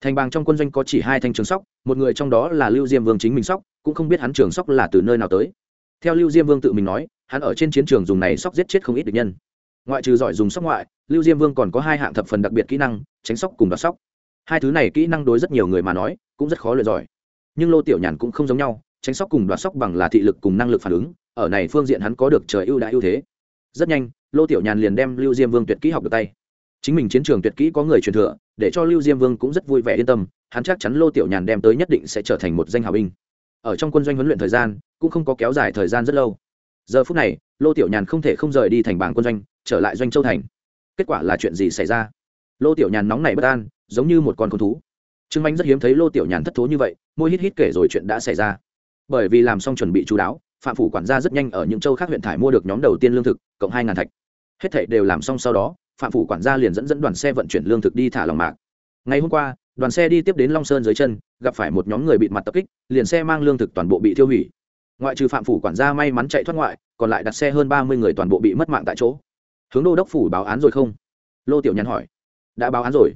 Thành bàng trong quân doanh có chỉ hai thanh trường sóc, một người trong đó là lưu diêm vương chính mình sóc, cũng không biết hắn trường sóc là từ nơi nào tới. Theo lưu diêm vương tự mình nói, hắn ở trên chiến trường dùng này sóc giết chết không ít địch nhân. Ngoại trừ giỏi dùng sóc ngoại, lưu diêm vương còn có hai hạng thập phần đặc biệt kỹ năng, tránh sóc cùng đoạt sóc. Hai thứ này kỹ năng đối rất nhiều người mà nói, cũng rất khó luyện giỏi. Nhưng lô tiểu nhàn cũng không giống nhau, tránh sóc cùng đoạt sóc bằng là thị lực cùng năng lực phản ứng, ở này phương diện hắn có được trời ưu đãi ưu thế rất nhanh, lô tiểu nhàn liền đem lưu diêm vương tuyệt kỹ học được tay. Chính mình chiến trường tuyệt kỹ có người truyền thừa, để cho lưu diêm vương cũng rất vui vẻ yên tâm, hắn chắc chắn lô tiểu nhàn đem tới nhất định sẽ trở thành một danh hào binh. Ở trong quân doanh huấn luyện thời gian, cũng không có kéo dài thời gian rất lâu. Giờ phút này, lô tiểu nhàn không thể không rời đi thành bảng quân doanh, trở lại doanh châu thành. Kết quả là chuyện gì xảy ra? Lô tiểu nhàn nóng nảy bất an, giống như một con con thú. Trương Mạnh rất hiếm thấy lô tiểu nhàn thất thố như vậy, môi hít hít kể rồi chuyện đã xảy ra. Bởi vì làm xong chuẩn bị chú đáo phạm phủ quản gia rất nhanh ở những châu khác huyện thải mua được nhóm đầu tiên lương thực, cộng hai ngàn thạch. Hết thảy đều làm xong sau đó, phạm phủ quản gia liền dẫn dẫn đoàn xe vận chuyển lương thực đi thả lòng mạc. Ngày hôm qua, đoàn xe đi tiếp đến long sơn dưới chân, gặp phải một nhóm người bị mặt tập kích, liền xe mang lương thực toàn bộ bị tiêu hủy. Ngoại trừ phạm phủ quản gia may mắn chạy thoát ngoại, còn lại đặt xe hơn ba mươi người toàn bộ bị mất mạng tại chỗ. Hướng đô đốc phủ báo án rồi không? Lô tiểu nhắn hỏi. Đã báo án rồi.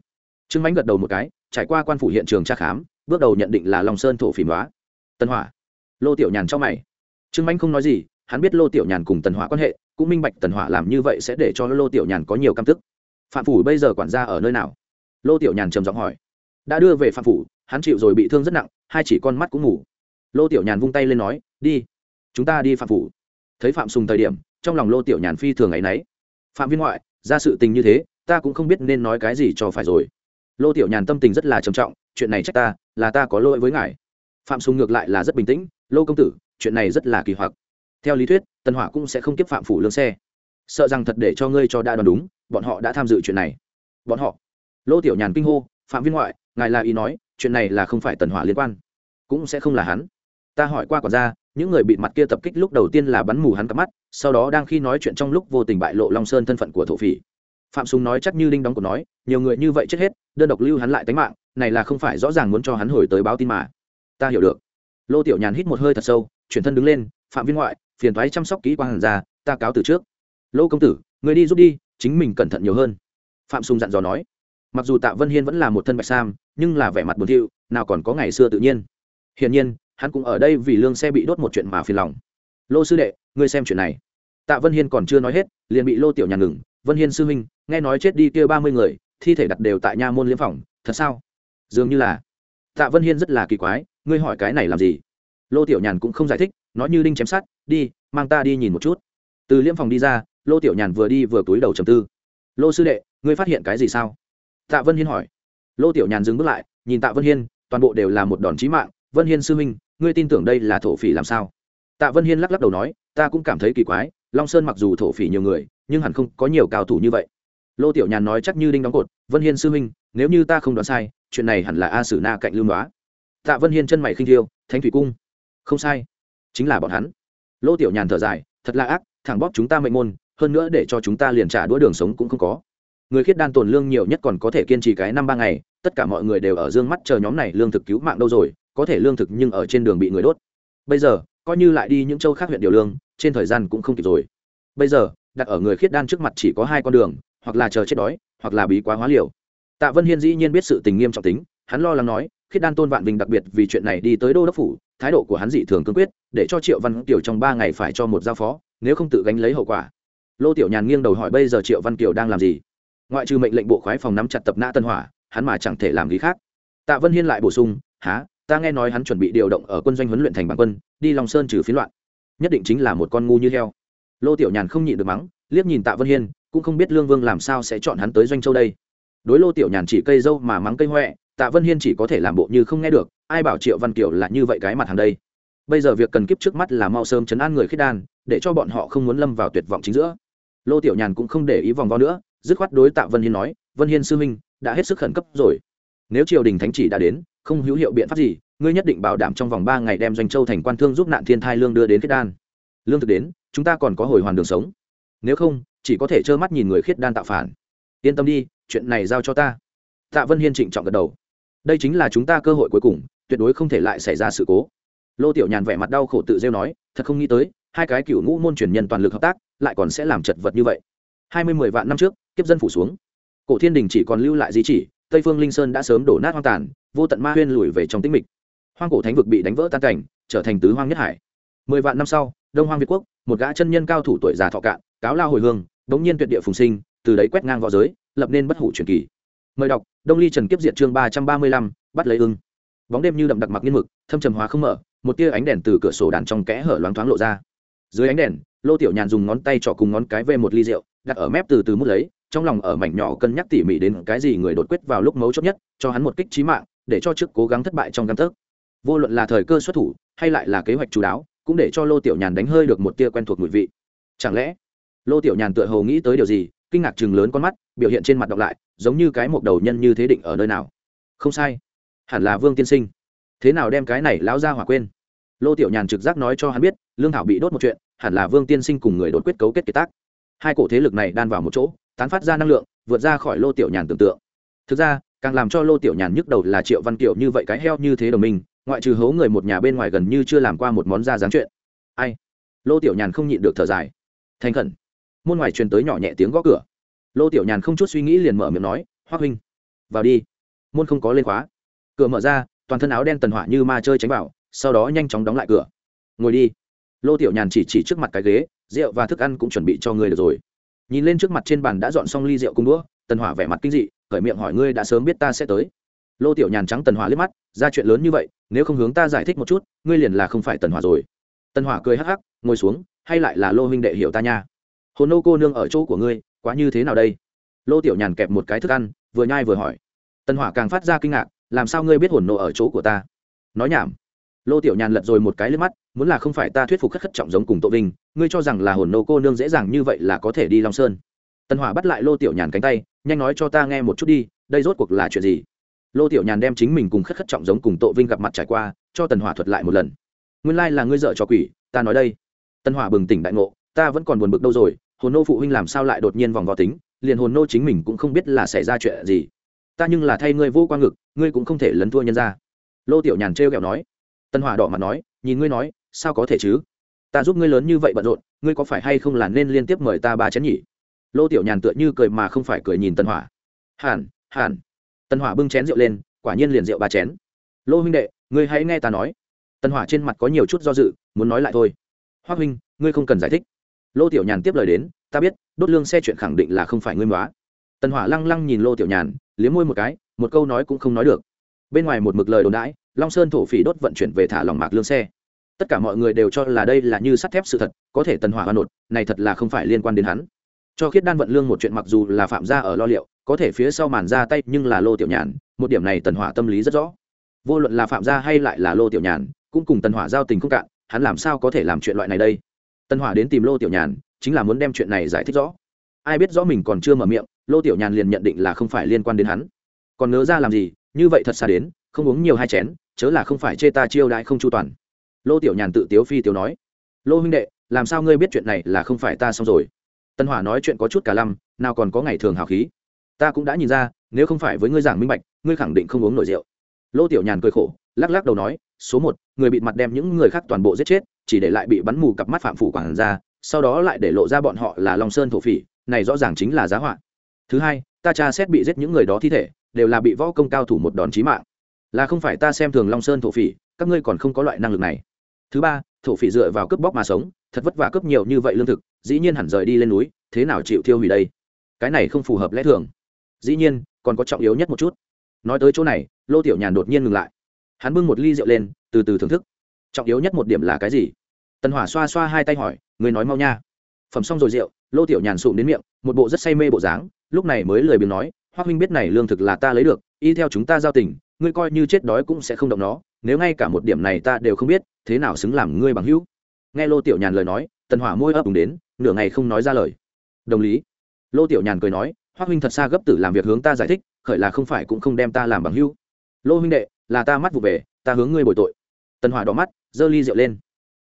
Trương mánh gật đầu một cái, trải qua quan phủ hiện trường tra khám, bước đầu nhận định là long sơn thổ phỉ hóa. tân hỏa. Lô tiểu nhàn cho mày trương mánh không nói gì, hắn biết lô tiểu nhàn cùng tần hỏa quan hệ, cũng minh bạch tần hỏa làm như vậy sẽ để cho lô tiểu nhàn có nhiều căm tức. Phạm phủ bây giờ quản gia ở nơi nào? Lô tiểu nhàn trầm giọng hỏi. Đã đưa về phạm phủ, hắn chịu rồi bị thương rất nặng, hai chỉ con mắt cũng ngủ lô tiểu nhàn vung tay lên nói, đi, chúng ta đi phạm phủ. Thấy phạm sùng thời điểm, trong lòng lô tiểu nhàn phi thường ấy nấy n ấ y phạm viên ngoại, ra sự tình như thế, ta cũng không biết nên nói cái gì cho phải rồi. Lô tiểu nhàn tâm tình rất là trầm trọng, chuyện này trách ta, là ta có lỗi với ngài. Phạm sùng ngược lại là rất bình tĩnh, lô công tử chuyện này rất là kỳ hoặc. Theo lý thuyết, tân hỏa cũng sẽ không tiếp phạm phủ lương xe. Sợ rằng thật để cho ngươi cho đã đoán đúng, bọn họ đã tham dự chuyện này. Bọn họ. Lô tiểu nhàn kinh hô, phạm viên ngoại, ngài là ý nói, chuyện này là không phải tần hỏa liên quan, cũng sẽ không là hắn. Ta hỏi qua quản gia, những người bị mặt kia tập kích lúc đầu tiên là bắn mù hắn cặp mắt, sau đó đang khi nói chuyện trong lúc vô tình bại lộ long sơn thân phận của thổ phỉ. Phạm súng nói chắc như đinh đóng của nói, nhiều người như vậy chết hết, đơn độc lưu hắn lại tánh mạng, này là không phải rõ ràng muốn cho hắn hồi tới báo tin mà. Ta hiểu được lô tiểu nhàn hít một hơi thật sâu, chuyển thân đứng lên, phạm viên ngoại, phiền thoái chăm sóc kỹ quan hàn ra ta cáo từ trước. Lô công tử, người đi giúp đi, chính mình cẩn thận nhiều hơn. Phạm sùng dặn dò nói. Mặc dù tạ vân hiên vẫn là một thân bạch sam, nhưng là vẻ mặt buồn thiu, nào còn có ngày xưa tự nhiên. Hiển nhiên, hắn cũng ở đây vì lương xe bị đốt một chuyện mà phiền lòng. Lô sư đệ, ngươi xem chuyện này. Tạ vân hiên còn chưa nói hết, liền bị lô tiểu nhàn ngừng. Vân hiên sư huynh, nghe nói chết đi kia ba mươi người, thi thể đặt đều tại nha môn liêm phòng, thật sao? Dường như là. Tạ vân hiên rất là kỳ quái ngươi hỏi cái này làm gì? Lô tiểu nhàn cũng không giải thích, nói như đinh chém sát đi, mang ta đi nhìn một chút. Từ liêm phòng đi ra, lô tiểu nhàn vừa đi vừa túi đầu trầm tư. Lô sư đệ, ngươi phát hiện cái gì sao? Tạ vân hiên hỏi. Lô tiểu nhàn dừng bước lại, nhìn tạ vân hiên, toàn bộ đều là một đòn chí mạng. Vân hiên sư huynh ngươi tin tưởng đây là thổ phỉ làm sao? Tạ vân hiên lắc lắc đầu nói, ta cũng cảm thấy kỳ quái, long sơn mặc dù thổ phỉ nhiều người, nhưng hẳn không có nhiều cao thủ như vậy. Lô tiểu nhàn nói chắc như đinh đóng cột, vân hiên sư huynh nếu như ta không đoán sai, chuyện này hẳn là a sử na cạnh lương đoá tạ vân hiên chân mày khinh thiêu, thánh thủy cung? Không sai. Chính là bọn hắn. Lô tiểu nhàn thở dài, thật là ác thẳng bóp chúng ta mệnh môn, hơn nữa để cho chúng ta liền trả đũa đường sống cũng không có. Người khiết đan tồn lương nhiều nhất còn có thể kiên trì cái năm ba ngày, tất cả mọi người đều ở dương mắt chờ nhóm này lương thực cứu mạng đâu rồi, có thể lương thực nhưng ở trên đường bị người đốt. Bây giờ, coi như lại đi những châu khác huyện điều lương, trên thời gian cũng không kịp rồi. Bây giờ, đặt ở người khiết đan trước mặt chỉ có hai con đường, hoặc là chờ chết đói, hoặc là bí quá hóa liều. Tạ vân hiên dĩ nhiên biết sự tình nghiêm trọng tính, hắn lo lắng nói khiết đan tôn vạn bình đặc biệt vì chuyện này đi tới đô đốc phủ, thái độ của hắn dị thường cương quyết, để cho triệu văn kiều trong ba ngày phải cho một giao phó, nếu không tự gánh lấy hậu quả. Lô tiểu nhàn nghiêng đầu hỏi bây giờ triệu văn kiều đang làm gì? Ngoại trừ mệnh lệnh bộ khoái phòng nắm chặt tập nã tân hỏa, hắn mà chẳng thể làm gì khác. Tạ vân hiên lại bổ sung há ta nghe nói hắn chuẩn bị điều động ở quân doanh huấn luyện thành bản quân, đi lòng sơn trừ phiến loạn. Nhất định chính là một con ngu như heo. Lô tiểu nhàn không nhịn được mắng, liếc nhìn tạ vân hiên, cũng không biết lương vương làm sao sẽ chọn hắn tới doanh châu đây. Đối lô tiểu nhàn chỉ cây dâu mà mắng cây huệ tạ vân hiên chỉ có thể làm bộ như không nghe được, ai bảo triệu văn kiều là như vậy cái mặt hàng đây? Bây giờ việc cần kiếp trước mắt là mau sớm chấn an người khiết đan, để cho bọn họ không muốn lâm vào tuyệt vọng chính giữa. Lô tiểu nhàn cũng không để ý vòng vo nữa, dứt khoát đối tạ vân hiên nói, vân hiên sư minh đã hết sức khẩn cấp rồi. Nếu triều đình thánh chỉ đã đến, không hữu hiệu biện pháp gì, ngươi nhất định bảo đảm trong vòng ba ngày đem doanh châu thành quan thương giúp nạn thiên thai lương đưa đến khiết đan. Lương thực đến, chúng ta còn có hồi hoàn đường sống. Nếu không, chỉ có thể trơ mắt nhìn người khiết đan tạo phản. Yên tâm đi, chuyện này giao cho ta. Tạ vân hiên trịnh trọng gật đầu đây chính là chúng ta cơ hội cuối cùng, tuyệt đối không thể lại xảy ra sự cố. Lô tiểu nhàn vẻ mặt đau khổ tự rêu nói, thật không nghĩ tới, hai cái cựu ngũ môn truyền nhân toàn lực hợp tác, lại còn sẽ làm chật vật như vậy. Hai mươi mười vạn năm trước, kiếp dân phủ xuống. Cổ thiên đình chỉ còn lưu lại di chỉ, tây phương linh sơn đã sớm đổ nát hoang tàn, vô tận ma huyên lùi về trong tĩnh mịch. Hoang cổ thánh vực bị đánh vỡ tan cảnh, trở thành tứ hoang nhất hải. Mười vạn năm sau, đông hoang việt quốc, một gã chân nhân cao thủ tuổi già thọ cạn, cáo lao hồi hương, bỗng nhiên tuyệt địa phùng sinh, từ đấy quét ngang v õ giới, lập nên bất hủ truyền kỳ mời đọc, đông ly trần kiếp diệt chương ba trăm ba mươi lăm, bắt lấy ưng. Bóng đêm như đậm đặc mặc nghiên mực, thâm trầm hóa không mở, một tia ánh đèn từ cửa sổ đàn trong kẽ hở loáng thoáng lộ ra. Dưới ánh đèn, lô tiểu nhàn dùng ngón tay trỏ cùng ngón cái về một ly rượu, đặt ở mép từ từ mút lấy, trong lòng ở mảnh nhỏ cân nhắc tỉ mỉ đến cái gì người đột quyết vào lúc mấu chốt nhất, cho hắn một kích trí mạng, để cho trước cố gắng thất bại trong căn tấc. Vô luận là thời cơ xuất thủ, hay lại là kế hoạch chú đáo, cũng để cho lô tiểu nhàn đánh hơi được một tia quen thuộc mùi vị. Chẳng lẽ, lô tiểu nhàn tựa hồ nghĩ tới điều gì kinh ngạc chừng lớn con mắt, biểu hiện trên mặt đọc lại, giống như cái mộc đầu nhân như thế định ở nơi nào. Không sai, hẳn là vương tiên sinh. Thế nào đem cái này lão ra hỏa quên? Lô tiểu nhàn trực giác nói cho hắn biết, lương thảo bị đốt một chuyện, hẳn là vương tiên sinh cùng người đột quyết cấu kết kiệt tác. Hai cổ thế lực này đan vào một chỗ, tán phát ra năng lượng, vượt ra khỏi lô tiểu nhàn tưởng tượng. Thực ra, càng làm cho lô tiểu nhàn nhức đầu là triệu văn kiều như vậy cái heo như thế đồng minh, ngoại trừ hấu người một nhà bên ngoài gần như chưa làm qua một món ra dáng chuyện. Ai? Lô tiểu nhàn không nhịn được thở dài. Thành khẩn môn ngoài truyền tới nhỏ nhẹ tiếng gõ cửa. Lô tiểu nhàn không chút suy nghĩ liền mở miệng nói hoác huynh, vào đi. Môn không có lên khóa. Cửa mở ra, toàn thân áo đen tần hỏa như ma chơi tránh vào, sau đó nhanh chóng đóng lại cửa. Ngồi đi. Lô tiểu nhàn chỉ chỉ trước mặt cái ghế, rượu và thức ăn cũng chuẩn bị cho ngươi được rồi. Nhìn lên trước mặt trên bàn đã dọn xong ly rượu cung đũa, tần hỏa vẻ mặt kinh dị, khởi miệng hỏi ngươi đã sớm biết ta sẽ tới. Lô tiểu nhàn trắng tần hỏa liếc mắt, ra chuyện lớn như vậy, nếu không hướng ta giải thích một chút, ngươi liền là không phải tần hỏa rồi. Tần hỏa cười hắc hắc, ngồi xuống, hay lại là lô huynh đệ hiểu ta nha hồn nô cô nương ở chỗ của ngươi, quá như thế nào đây? Lô tiểu nhàn kẹp một cái thức ăn, vừa nhai vừa hỏi. Tần hỏa càng phát ra kinh ngạc, làm sao ngươi biết hồn nô ở chỗ của ta? Nói nhảm. Lô tiểu nhàn lật rồi một cái lên mắt, muốn là không phải ta thuyết phục khất khất trọng giống cùng tội vinh, ngươi cho rằng là hồn nô cô nương dễ dàng như vậy là có thể đi long sơn. Tần hỏa bắt lại lô tiểu nhàn cánh tay, nhanh nói cho ta nghe một chút đi, đây rốt cuộc là chuyện gì? Lô tiểu nhàn đem chính mình cùng khất khất trọng giống cùng tội vinh gặp mặt trải qua, cho tần hỏa thuật lại một lần. Nguyên lai là ngươi dợ cho quỷ, ta nói đây. Tần hỏa bừng tỉnh đại ngộ, ta vẫn còn buồn bực đâu rồi hồn nô phụ huynh làm sao lại đột nhiên vòng vò tính, liền hồn nô chính mình cũng không biết là xảy ra chuyện gì. Ta nhưng là thay ngươi vô quang ngực, ngươi cũng không thể lấn thua nhân ra. Lô tiểu nhàn trêu ghẹo nói. Tân hỏa đỏ mặt nói, nhìn ngươi nói, sao có thể chứ? Ta giúp ngươi lớn như vậy bận rộn, ngươi có phải hay không là nên liên tiếp mời ta ba chén nhỉ? Lô tiểu nhàn tựa như cười mà không phải cười nhìn tân hỏa. Hàn hàn. Tân hỏa bưng chén rượu lên, quả nhiên liền rượu ba chén. Lô huynh đệ, ngươi hãy nghe ta nói. Tân hỏa trên mặt có nhiều chút do dự, muốn nói lại thôi. Hoa huynh, ngươi không cần giải thích lô tiểu nhàn tiếp lời đến, ta biết, đốt lương xe chuyện khẳng định là không phải ngươi hóa tần hỏa lăng lăng nhìn lô tiểu nhàn, liếm môi một cái, một câu nói cũng không nói được. Bên ngoài một mực lời đồn đãi, long sơn thổ phỉ đốt vận chuyển về thả lòng mạc lương xe. Tất cả mọi người đều cho là đây là như sắt thép sự thật, có thể tần hỏa hoa nột này thật là không phải liên quan đến hắn. Cho khiết đan vận lương một chuyện mặc dù là phạm gia ở lo liệu, có thể phía sau màn ra tay nhưng là lô tiểu nhàn, một điểm này tần hỏa tâm lý rất rõ. Vô luận là phạm gia hay lại là lô tiểu nhàn, cũng cùng tần hỏa giao tình không cạn, hắn làm sao có thể làm chuyện loại này đây? Tân hỏa đến tìm lô tiểu nhàn, chính là muốn đem chuyện này giải thích rõ. Ai biết rõ mình còn chưa mở miệng, lô tiểu nhàn liền nhận định là không phải liên quan đến hắn. Còn nỡ ra làm gì, như vậy thật xa đến, không uống nhiều hai chén, chớ là không phải chê ta chiêu đãi không chu toàn. Lô tiểu nhàn tự tiếu phi tiếu nói, lô huynh đệ, làm sao ngươi biết chuyện này là không phải ta xong rồi? Tân hỏa nói chuyện có chút cả lăm, nào còn có ngày thường hào khí. Ta cũng đã nhìn ra, nếu không phải với ngươi giảng minh bạch, ngươi khẳng định không uống nổi rượu. Lô tiểu nhàn cười khổ, lắc lắc đầu nói, số một, người bị mặt đem những người khác toàn bộ giết chết chỉ để lại bị bắn mù cặp mắt phạm phủ quản ra sau đó lại để lộ ra bọn họ là long sơn thổ phỉ, này rõ ràng chính là giá họa. Thứ hai, ta tra xét bị giết những người đó thi thể, đều là bị võ công cao thủ một đòn chí mạng. Là không phải ta xem thường long sơn thổ phỉ, các ngươi còn không có loại năng lực này. Thứ ba, thổ phỉ dựa vào cướp bóc mà sống, thật vất vả cướp nhiều như vậy lương thực, dĩ nhiên hẳn rời đi lên núi, thế nào chịu thiêu hủy đây? Cái này không phù hợp lẽ thường. Dĩ nhiên, còn có trọng yếu nhất một chút. Nói tới chỗ này, lô tiểu nhàn đột nhiên ngừng lại. Hắn bưng một ly rượu lên, từ từ thưởng thức. Trọng yếu nhất một điểm là cái gì? Tần hỏa xoa xoa hai tay hỏi người nói mau nha. Phẩm xong rồi rượu, lô tiểu nhàn sụm đến miệng, một bộ rất say mê bộ dáng, lúc này mới lười biếng nói hoa huynh biết này lương thực là ta lấy được, y theo chúng ta giao tình, ngươi coi như chết đói cũng sẽ không động nó, nếu ngay cả một điểm này ta đều không biết, thế nào xứng làm ngươi bằng hữu? Nghe lô tiểu nhàn lời nói, tần hỏa môi ấp úng đến, nửa ngày không nói ra lời. Đồng lý. Lô tiểu nhàn cười nói hoa huynh thật xa gấp tử làm việc hướng ta giải thích, khởi là không phải cũng không đem ta làm bằng hữu. Lô huynh đệ, là ta mắt vụ về, ta hướng ngươi bồi tội. Tần hỏa đỏ mắt, giơ ly rượu lên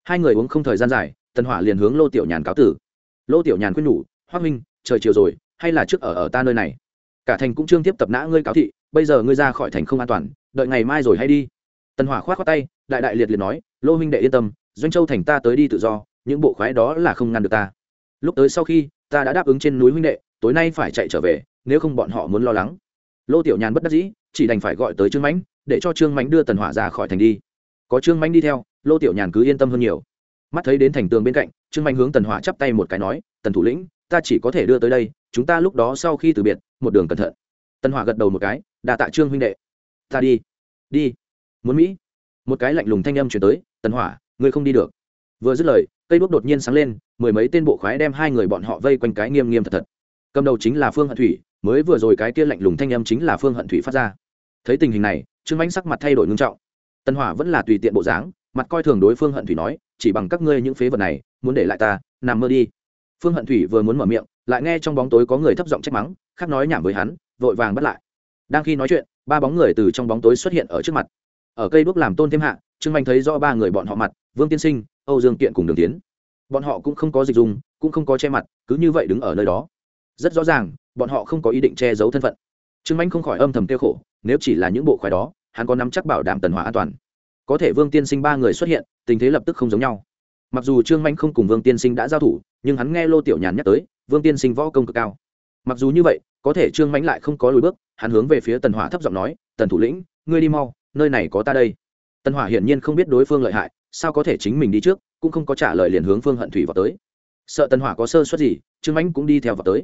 hai người uống không thời gian dài tần hỏa liền hướng lô tiểu nhàn cáo tử. Lô tiểu nhàn khuyên nhủ hoa minh, trời chiều rồi hay là trước ở ở ta nơi này? Cả thành cũng trương tiếp tập nã ngươi cáo thị bây giờ ngươi ra khỏi thành không an toàn đợi ngày mai rồi hay đi. Tần hỏa khoát khoát tay đại đại liệt liệt nói lô huynh đệ yên tâm doanh châu thành ta tới đi tự do những bộ khoái đó là không ngăn được ta. Lúc tới sau khi ta đã đáp ứng trên núi huynh đệ tối nay phải chạy trở về nếu không bọn họ muốn lo lắng. Lô tiểu nhàn bất đắc dĩ chỉ đành phải gọi tới trương mãnh để cho trương mãnh đưa tần hỏa ra khỏi thành đi có trương manh đi theo, lô tiểu nhàn cứ yên tâm hơn nhiều. Mắt thấy đến thành tường bên cạnh, trương manh hướng tần hỏa chắp tay một cái nói, tần thủ lĩnh, ta chỉ có thể đưa tới đây, chúng ta lúc đó sau khi từ biệt, một đường cẩn thận. Tần hỏa gật đầu một cái đà tạ trương huynh đệ. Ta đi. Đi. Muốn mỹ? Một cái lạnh lùng thanh âm chuyển tới, tần hỏa, ngươi không đi được. Vừa dứt lời, cây đuốc đột nhiên sáng lên, mười mấy tên bộ khoái đem hai người bọn họ vây quanh cái nghiêm nghiêm thật thật. Cầm đầu chính là phương hận thủy, mới vừa rồi cái kia lạnh lùng thanh âm chính là phương hận thủy phát ra. Thấy tình hình này, trương mãnh sắc mặt thay đổi ngưng trọng tân hỏa vẫn là tùy tiện bộ dáng, mặt coi thường đối phương hận thủy nói, chỉ bằng các ngươi những phế vật này, muốn để lại ta, nằm mơ đi. Phương hận thủy vừa muốn mở miệng, lại nghe trong bóng tối có người thấp giọng trách mắng, khác nói nhảm với hắn, vội vàng bắt lại. Đang khi nói chuyện, ba bóng người từ trong bóng tối xuất hiện ở trước mặt. Ở cây đuốc làm tôn thêm hạ, trương manh thấy rõ ba người bọn họ mặt, vương tiên sinh, âu dương kiện cùng đường tiến. Bọn họ cũng không có dịch dùng cũng không có che mặt, cứ như vậy đứng ở nơi đó. Rất rõ ràng, bọn họ không có ý định che giấu thân phận. Trương manh không khỏi âm thầm tiêu khổ, nếu chỉ là những bộ khoái đó hắn có nắm chắc bảo đảm tần hỏa an toàn. Có thể vương tiên sinh ba người xuất hiện, tình thế lập tức không giống nhau. Mặc dù trương manh không cùng vương tiên sinh đã giao thủ, nhưng hắn nghe lô tiểu nhàn nhắc tới, vương tiên sinh võ công cực cao. Mặc dù như vậy, có thể trương mãnh lại không có lùi bước, hắn hướng về phía tần hỏa thấp giọng nói, tần thủ lĩnh, ngươi đi mau, nơi này có ta đây. Tần hỏa hiển nhiên không biết đối phương lợi hại, sao có thể chính mình đi trước, cũng không có trả lời liền hướng phương hận thủy vào tới. Sợ tần hỏa có sơ suất gì, trương mãnh cũng đi theo vào tới.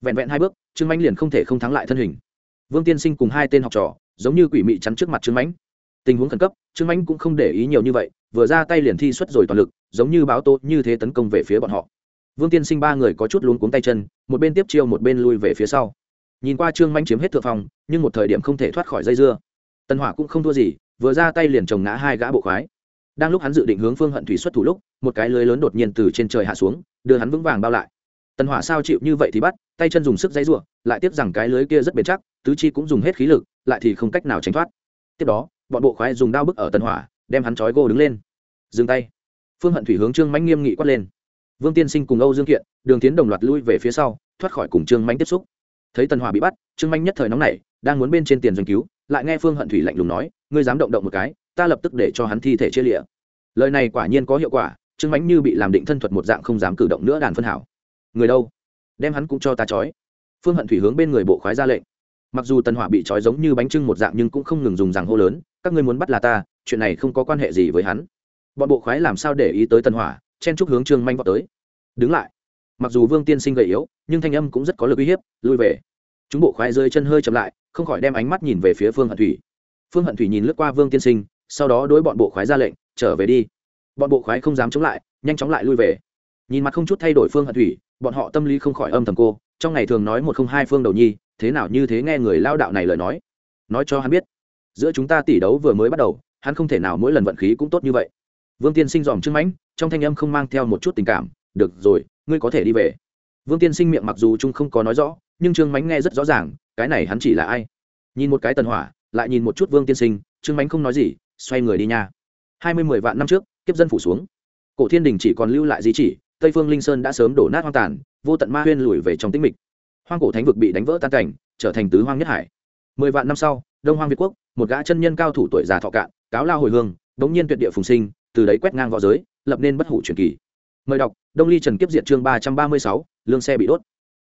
Vẹn vẹn hai bước, trương mãnh liền không thể không thắng lại thân hình. Vương tiên sinh cùng hai tên học trò giống như quỷ mị chắn trước mặt trương mãnh. Tình huống khẩn cấp, trương mãnh cũng không để ý nhiều như vậy, vừa ra tay liền thi xuất rồi toàn lực, giống như báo tốt như thế tấn công về phía bọn họ. Vương tiên sinh ba người có chút luống cuống tay chân, một bên tiếp chiêu một bên lui về phía sau. Nhìn qua trương mãnh chiếm hết thượng phòng nhưng một thời điểm không thể thoát khỏi dây dưa. Tân hỏa cũng không thua gì, vừa ra tay liền trồng ngã hai gã bộ khoái. Đang lúc hắn dự định hướng phương hận thủy xuất thủ lúc, một cái lưới lớn đột nhiên từ trên trời hạ xuống, đưa hắn vững vàng bao lại. Tân hỏa sao chịu như vậy thì bắt, tay chân dùng sức dây ruộng lại tiếp rằng cái lưới kia rất bền chắc, tứ chi cũng dùng hết khí lực lại thì không cách nào tránh thoát. Tiếp đó, bọn bộ khoái dùng đao bức ở tân hỏa, đem hắn trói gô đứng lên. Dừng tay. Phương hận thủy hướng trương mãnh nghiêm nghị quát lên. Vương tiên sinh cùng âu dương kiện, đường tiến đồng loạt lui về phía sau, thoát khỏi cùng trương mãnh tiếp xúc. Thấy tần hỏa bị bắt, trương mãnh nhất thời nóng nảy, đang muốn bên trên tiền doanh cứu, lại nghe phương hận thủy lạnh lùng nói, ngươi dám động động một cái, ta lập tức để cho hắn thi thể chia lịa. Lời này quả nhiên có hiệu quả, trương mãnh như bị làm định thân thuật một dạng không dám cử động nữa đàn phân hảo. Người đâu? Đem hắn cũng cho ta trói. Phương hận thủy hướng bên người bộ khoái ra lệnh mặc dù tần hỏa bị trói giống như bánh trưng một dạng nhưng cũng không ngừng dùng rằng hô lớn, các ngươi muốn bắt là ta, chuyện này không có quan hệ gì với hắn. Bọn bộ khoái làm sao để ý tới tần hỏa, chen chúc hướng trương manh vào tới. Đứng lại. Mặc dù vương tiên sinh gầy yếu, nhưng thanh âm cũng rất có lực uy hiếp, lui về. Chúng bộ khoái rơi chân hơi chậm lại, không khỏi đem ánh mắt nhìn về phía phương hận thủy. Phương hận thủy nhìn lướt qua vương tiên sinh, sau đó đối bọn bộ khoái ra lệnh, trở về đi. Bọn bộ khoái không dám chống lại, nhanh chóng lại lui về. Nhìn mặt không chút thay đổi phương hận thủy, bọn họ tâm lý không khỏi âm thầm cô, trong ngày thường nói một không hai phương đầu nhi thế nào như thế nghe người lao đạo này lời nói. Nói cho hắn biết, giữa chúng ta tỷ đấu vừa mới bắt đầu, hắn không thể nào mỗi lần vận khí cũng tốt như vậy. Vương tiên sinh dòm trưng mãnh, trong thanh âm không mang theo một chút tình cảm, được rồi, ngươi có thể đi về. Vương tiên sinh miệng mặc dù trung không có nói rõ, nhưng trương mánh nghe rất rõ ràng, cái này hắn chỉ là ai? Nhìn một cái tần hỏa, lại nhìn một chút vương tiên sinh, trương mánh không nói gì, xoay người đi nha. Hai mươi mười vạn năm trước, kiếp dân phủ xuống. Cổ thiên đình chỉ còn lưu lại di chỉ, tây phương linh sơn đã sớm đổ nát hoang tàn, vô tận ma huyên lùi về trong tĩnh mịch hoang cổ thánh vực bị đánh vỡ tan cảnh, trở thành tứ hoang nhất hải. Mười vạn năm sau, đông hoang việt quốc, một gã chân nhân cao thủ tuổi già thọ cạn, cáo lao hồi hương bỗng nhiên tuyệt địa phùng sinh, từ đấy quét ngang v õ giới, lập nên bất hủ truyền kỳ. Mời đọc, đông ly trần kiếp diệt chương ba trăm ba mươi sáu, lương xe bị đốt.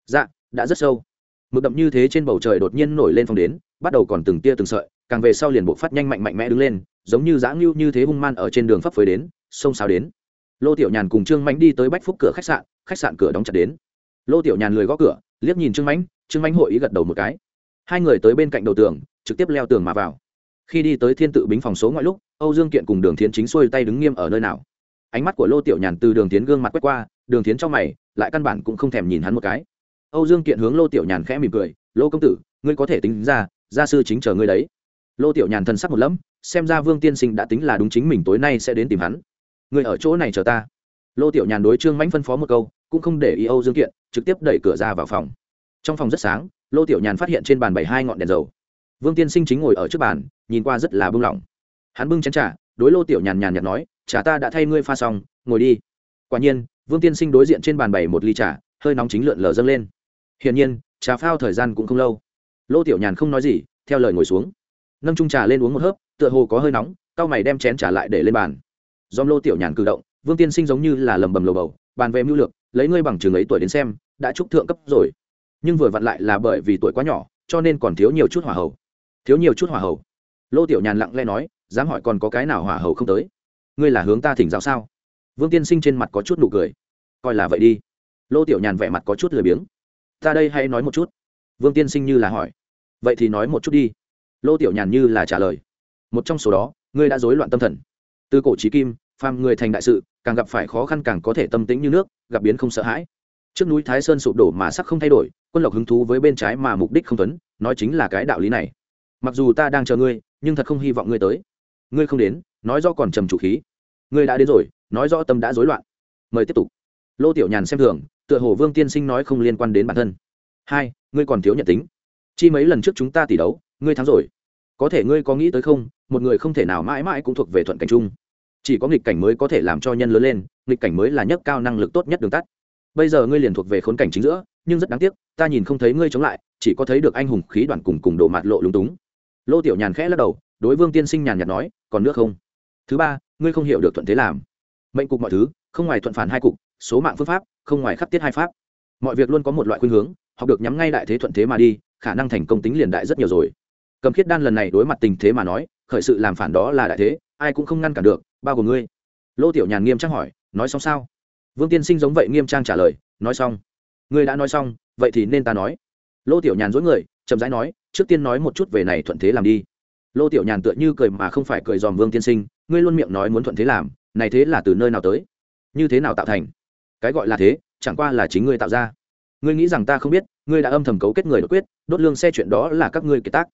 Dạ đã rất sâu. Mực đậm như thế trên bầu trời đột nhiên nổi lên phong đến, bắt đầu còn từng tia từng sợi, càng về sau liền bộ phát nhanh mạnh mạnh mẽ đứng lên, giống như dã ngưu như thế hung man ở trên đường pháp phới đến sông sao đến. Lô tiểu nhàn cùng trương mánh đi tới bách phúc cửa khách sạn khách sạn cửa đóng chặt đến. Lô tiểu nhàn lười gõ cửa liếc nhìn trương mãnh, trương mãnh hội ý gật đầu một cái. Hai người tới bên cạnh đầu tường trực tiếp leo tường mà vào. Khi đi tới thiên tự bính phòng số ngoại lúc âu dương kiện cùng đường thiến chính xuôi tay đứng nghiêm ở nơi nào. Ánh mắt của lô tiểu nhàn từ đường tiến gương mặt quét qua đường tiến trong mày lại căn bản cũng không thèm nhìn hắn một cái. Âu dương kiện hướng lô tiểu nhàn khẽ mỉm cười lô công tử ngươi có thể tính ra gia sư chính chờ ngươi đấy. Lô tiểu nhàn thân sắc một lẫm xem ra vương tiên sinh đã tính là đúng chính mình tối nay sẽ đến tìm hắn. Ngươi ở chỗ này chờ ta. Lô tiểu nhàn đối trương mãnh phân phó một câu cũng không để ý âu dương kiện trực tiếp đẩy cửa ra vào phòng. Trong phòng rất sáng, lô tiểu nhàn phát hiện trên bàn bảy hai ngọn đèn dầu. Vương tiên sinh chính ngồi ở trước bàn, nhìn qua rất là bưng lỏng. Hắn bưng chén t r à đối lô tiểu nhàn nhàn nhạt nói "Chả ta đã thay ngươi pha xong, ngồi đi. Quả nhiên, vương tiên sinh đối diện trên bàn bày một ly trà, hơi nóng chính lượn lờ dâng lên. Hiển nhiên, trà phao thời gian cũng không lâu. Lô tiểu nhàn không nói gì, theo lời ngồi xuống. Nâng trung trà lên uống một hớp, tựa hồ có hơi nóng cao mày đem chén trà lại để lên bàn. Dòm lô tiểu nhàn cử động, vương tiên sinh giống như là lầm bầm lầu bầu bàn về mưu lược, lấy ngươi bằng trường ấy tuổi đến xem, đã trúc thượng cấp rồi. Nhưng vừa vặn lại là bởi vì tuổi quá nhỏ, cho nên còn thiếu nhiều chút hỏa hầu. Thiếu nhiều chút hỏa hầu. Lô tiểu nhàn lặng lẽ nói, dám hỏi còn có cái nào hỏa hầu không tới? Ngươi là hướng ta thỉnh giáo sao? Vương tiên sinh trên mặt có chút nụ cười. Coi là vậy đi. Lô tiểu nhàn vẻ mặt có chút lười biếng. Ta đây hay nói một chút. Vương tiên sinh như là hỏi. Vậy thì nói một chút đi. Lô tiểu nhàn như là trả lời. Một trong số đó, ngươi đã rối loạn tâm thần. Từ cổ trí kim phàm người thành đại sự, càng gặp phải khó khăn càng có thể tâm tĩnh như nước, gặp biến không sợ hãi. Trước núi thái sơn sụp đổ mà sắc không thay đổi, quân lộc hứng thú với bên trái mà mục đích không tuấn, nói chính là cái đạo lý này. Mặc dù ta đang chờ ngươi, nhưng thật không hy vọng ngươi tới. Ngươi không đến, nói do còn trầm chủ khí. Ngươi đã đến rồi, nói rõ tâm đã rối loạn. Mời tiếp tục. Lô tiểu nhàn xem thường, tựa hồ vương tiên sinh nói không liên quan đến bản thân. Hai, ngươi còn thiếu nhận tính. Chi mấy lần trước chúng ta tỷ đấu, ngươi thắng rồi. Có thể ngươi có nghĩ tới không, một người không thể nào mãi mãi cũng thuộc về thuận cảnh chung chỉ có nghịch cảnh mới có thể làm cho nhân lớn lên, nghịch cảnh mới là nhất cao năng lực tốt nhất đường tắt. Bây giờ ngươi liền thuộc về khốn cảnh chính giữa, nhưng rất đáng tiếc, ta nhìn không thấy ngươi chống lại, chỉ có thấy được anh hùng khí đoàn cùng cùng độ mạt lộ lúng túng. Lô tiểu nhàn khẽ lắc đầu, đối vương tiên sinh nhàn nhạt nói, còn nước không? Thứ ba, ngươi không hiểu được thuận thế làm. Mệnh cục mọi thứ, không ngoài thuận phản hai cục, số mạng phương pháp, không ngoài khắc tiết hai pháp. Mọi việc luôn có một loại khuynh hướng, học được nhắm ngay đại thế thuận thế mà đi, khả năng thành công tính liền đại rất nhiều rồi. Cầm khiết đan lần này đối mặt tình thế mà nói, khởi sự làm phản đó là đại thế ai cũng không ngăn cản được, bao gồm ngươi. Lô tiểu nhàn nghiêm trang hỏi, nói xong sao? Vương tiên sinh giống vậy nghiêm trang trả lời, nói xong. Ngươi đã nói xong, vậy thì nên ta nói. Lô tiểu nhàn dối người, chậm rãi nói, trước tiên nói một chút về này thuận thế làm đi. Lô tiểu nhàn tựa như cười mà không phải cười dòm vương tiên sinh, ngươi luôn miệng nói muốn thuận thế làm, này thế là từ nơi nào tới? Như thế nào tạo thành? Cái gọi là thế, chẳng qua là chính ngươi tạo ra. Ngươi nghĩ rằng ta không biết, ngươi đã âm thầm cấu kết người đột quyết, đốt lương xe chuyện đó là các ngươi kiệt tác.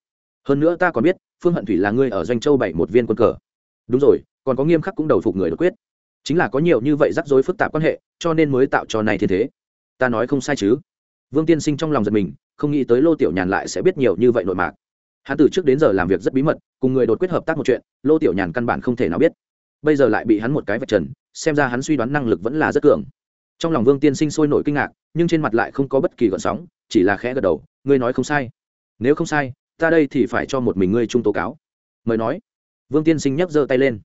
Hơn nữa ta còn biết, phương hận thủy là ngươi ở doanh châu bảy một viên quân cờ đúng rồi, còn có nghiêm khắc cũng đầu phục người đột quyết. Chính là có nhiều như vậy rắc rối phức tạp quan hệ, cho nên mới tạo cho này thiên thế. Ta nói không sai chứ? Vương tiên sinh trong lòng giật mình, không nghĩ tới lô tiểu nhàn lại sẽ biết nhiều như vậy nội mạc. Hắn từ trước đến giờ làm việc rất bí mật, cùng người đột quyết hợp tác một chuyện, lô tiểu nhàn căn bản không thể nào biết. Bây giờ lại bị hắn một cái vạch trần, xem ra hắn suy đoán năng lực vẫn là rất cường. Trong lòng vương tiên sinh sôi nổi kinh ngạc, nhưng trên mặt lại không có bất kỳ gợn sóng, chỉ là khẽ gật đầu, ngươi nói không sai. Nếu không sai, ta đây thì phải cho một mình ngươi chung tố cáo. Mời nói vương tiên sinh nhấc giơ tay lên.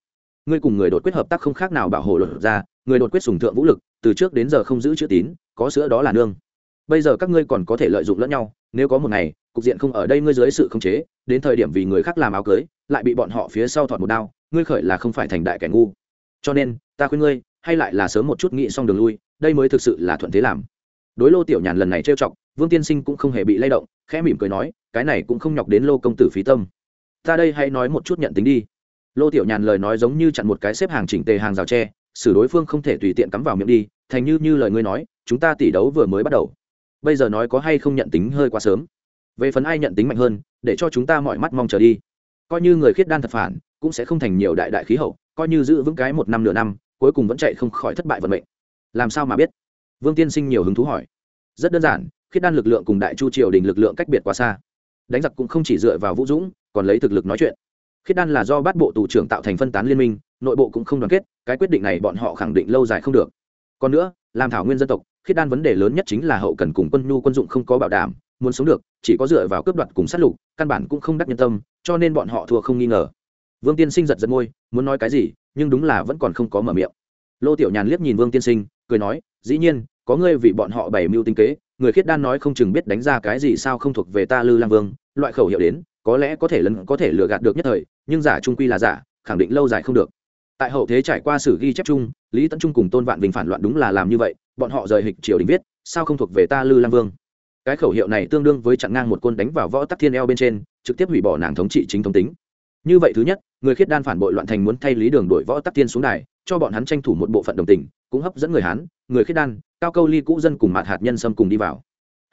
Ngươi cùng người đột quyết hợp tác không khác nào bảo hộ luật ra người đột quyết sùng thượng vũ lực, từ trước đến giờ không giữ chữ tín, có sữa đó là nương. Bây giờ các ngươi còn có thể lợi dụng lẫn nhau, nếu có một ngày, cục diện không ở đây ngươi dưới sự khống chế, đến thời điểm vì người khác làm áo cưới, lại bị bọn họ phía sau thọt một đao, ngươi khởi là không phải thành đại kẻ ngu. Cho nên, ta khuyên ngươi, hay lại là sớm một chút nghĩ xong đường lui, đây mới thực sự là thuận thế làm. Đối lô tiểu nhàn lần này trêu chọc, vương tiên sinh cũng không hề bị lay động, khẽ mỉm cười nói, cái này cũng không nhọc đến lô công tử phí tâm. Ta đây hãy nói một chút nhận tính đi lô tiểu nhàn lời nói giống như chặn một cái xếp hàng chỉnh tề hàng rào tre, xử đối phương không thể tùy tiện cắm vào miệng đi, thành như như lời ngươi nói, chúng ta tỷ đấu vừa mới bắt đầu. Bây giờ nói có hay không nhận tính hơi quá sớm. Về phần ai nhận tính mạnh hơn, để cho chúng ta mọi mắt mong chờ đi. Coi như người khiết đan thật phản, cũng sẽ không thành nhiều đại đại khí hậu, coi như giữ vững cái một năm nửa năm, cuối cùng vẫn chạy không khỏi thất bại vận mệnh. Làm sao mà biết? Vương tiên sinh nhiều hứng thú hỏi. Rất đơn giản, khiết đan lực lượng cùng đại chu triều đình lực lượng cách biệt quá xa. Đánh giặc cũng không chỉ dựa vào vũ dũng, còn lấy thực lực nói chuyện khiết đan là do bát bộ tù trưởng tạo thành phân tán liên minh, nội bộ cũng không đoàn kết, cái quyết định này bọn họ khẳng định lâu dài không được. Còn nữa, làm thảo nguyên dân tộc, khiết đan vấn đề lớn nhất chính là hậu cần cùng quân nhu quân dụng không có bảo đảm, muốn sống được, chỉ có dựa vào cướp đoạt cùng sát lục, căn bản cũng không đắc nhân tâm, cho nên bọn họ thua không nghi ngờ. Vương tiên sinh giật giật môi, muốn nói cái gì, nhưng đúng là vẫn còn không có mở miệng. Lô tiểu nhàn liếc nhìn vương tiên sinh, cười nói, dĩ nhiên, có ngươi vì bọn họ bày mưu tinh kế, người khiết đan nói không chừng biết đánh ra cái gì sao không thuộc về ta lư lang vương, loại khẩu hiệu đến có lẽ có thể lấn, có thể lừa gạt được nhất thời, nhưng giả trung quy là giả, khẳng định lâu dài không được. Tại hậu thế trải qua sử ghi chép chung, lý tấn trung cùng tôn vạn bình phản loạn đúng là làm như vậy, bọn họ rời hịch triều đình viết, sao không thuộc về ta lư lang vương? Cái khẩu hiệu này tương đương với chặn ngang một côn đánh vào võ tắc thiên eo bên trên, trực tiếp hủy bỏ nàng thống trị chính thống tính. Như vậy thứ nhất, người khiết đan phản bội loạn thành muốn thay lý đường đổi võ tắc thiên xuống đài, cho bọn hắn tranh thủ một bộ phận đồng tình, cũng hấp dẫn người hán, người khiết đan, cao câu ly cũ dân cùng mạt hạt nhân xâm cùng đi vào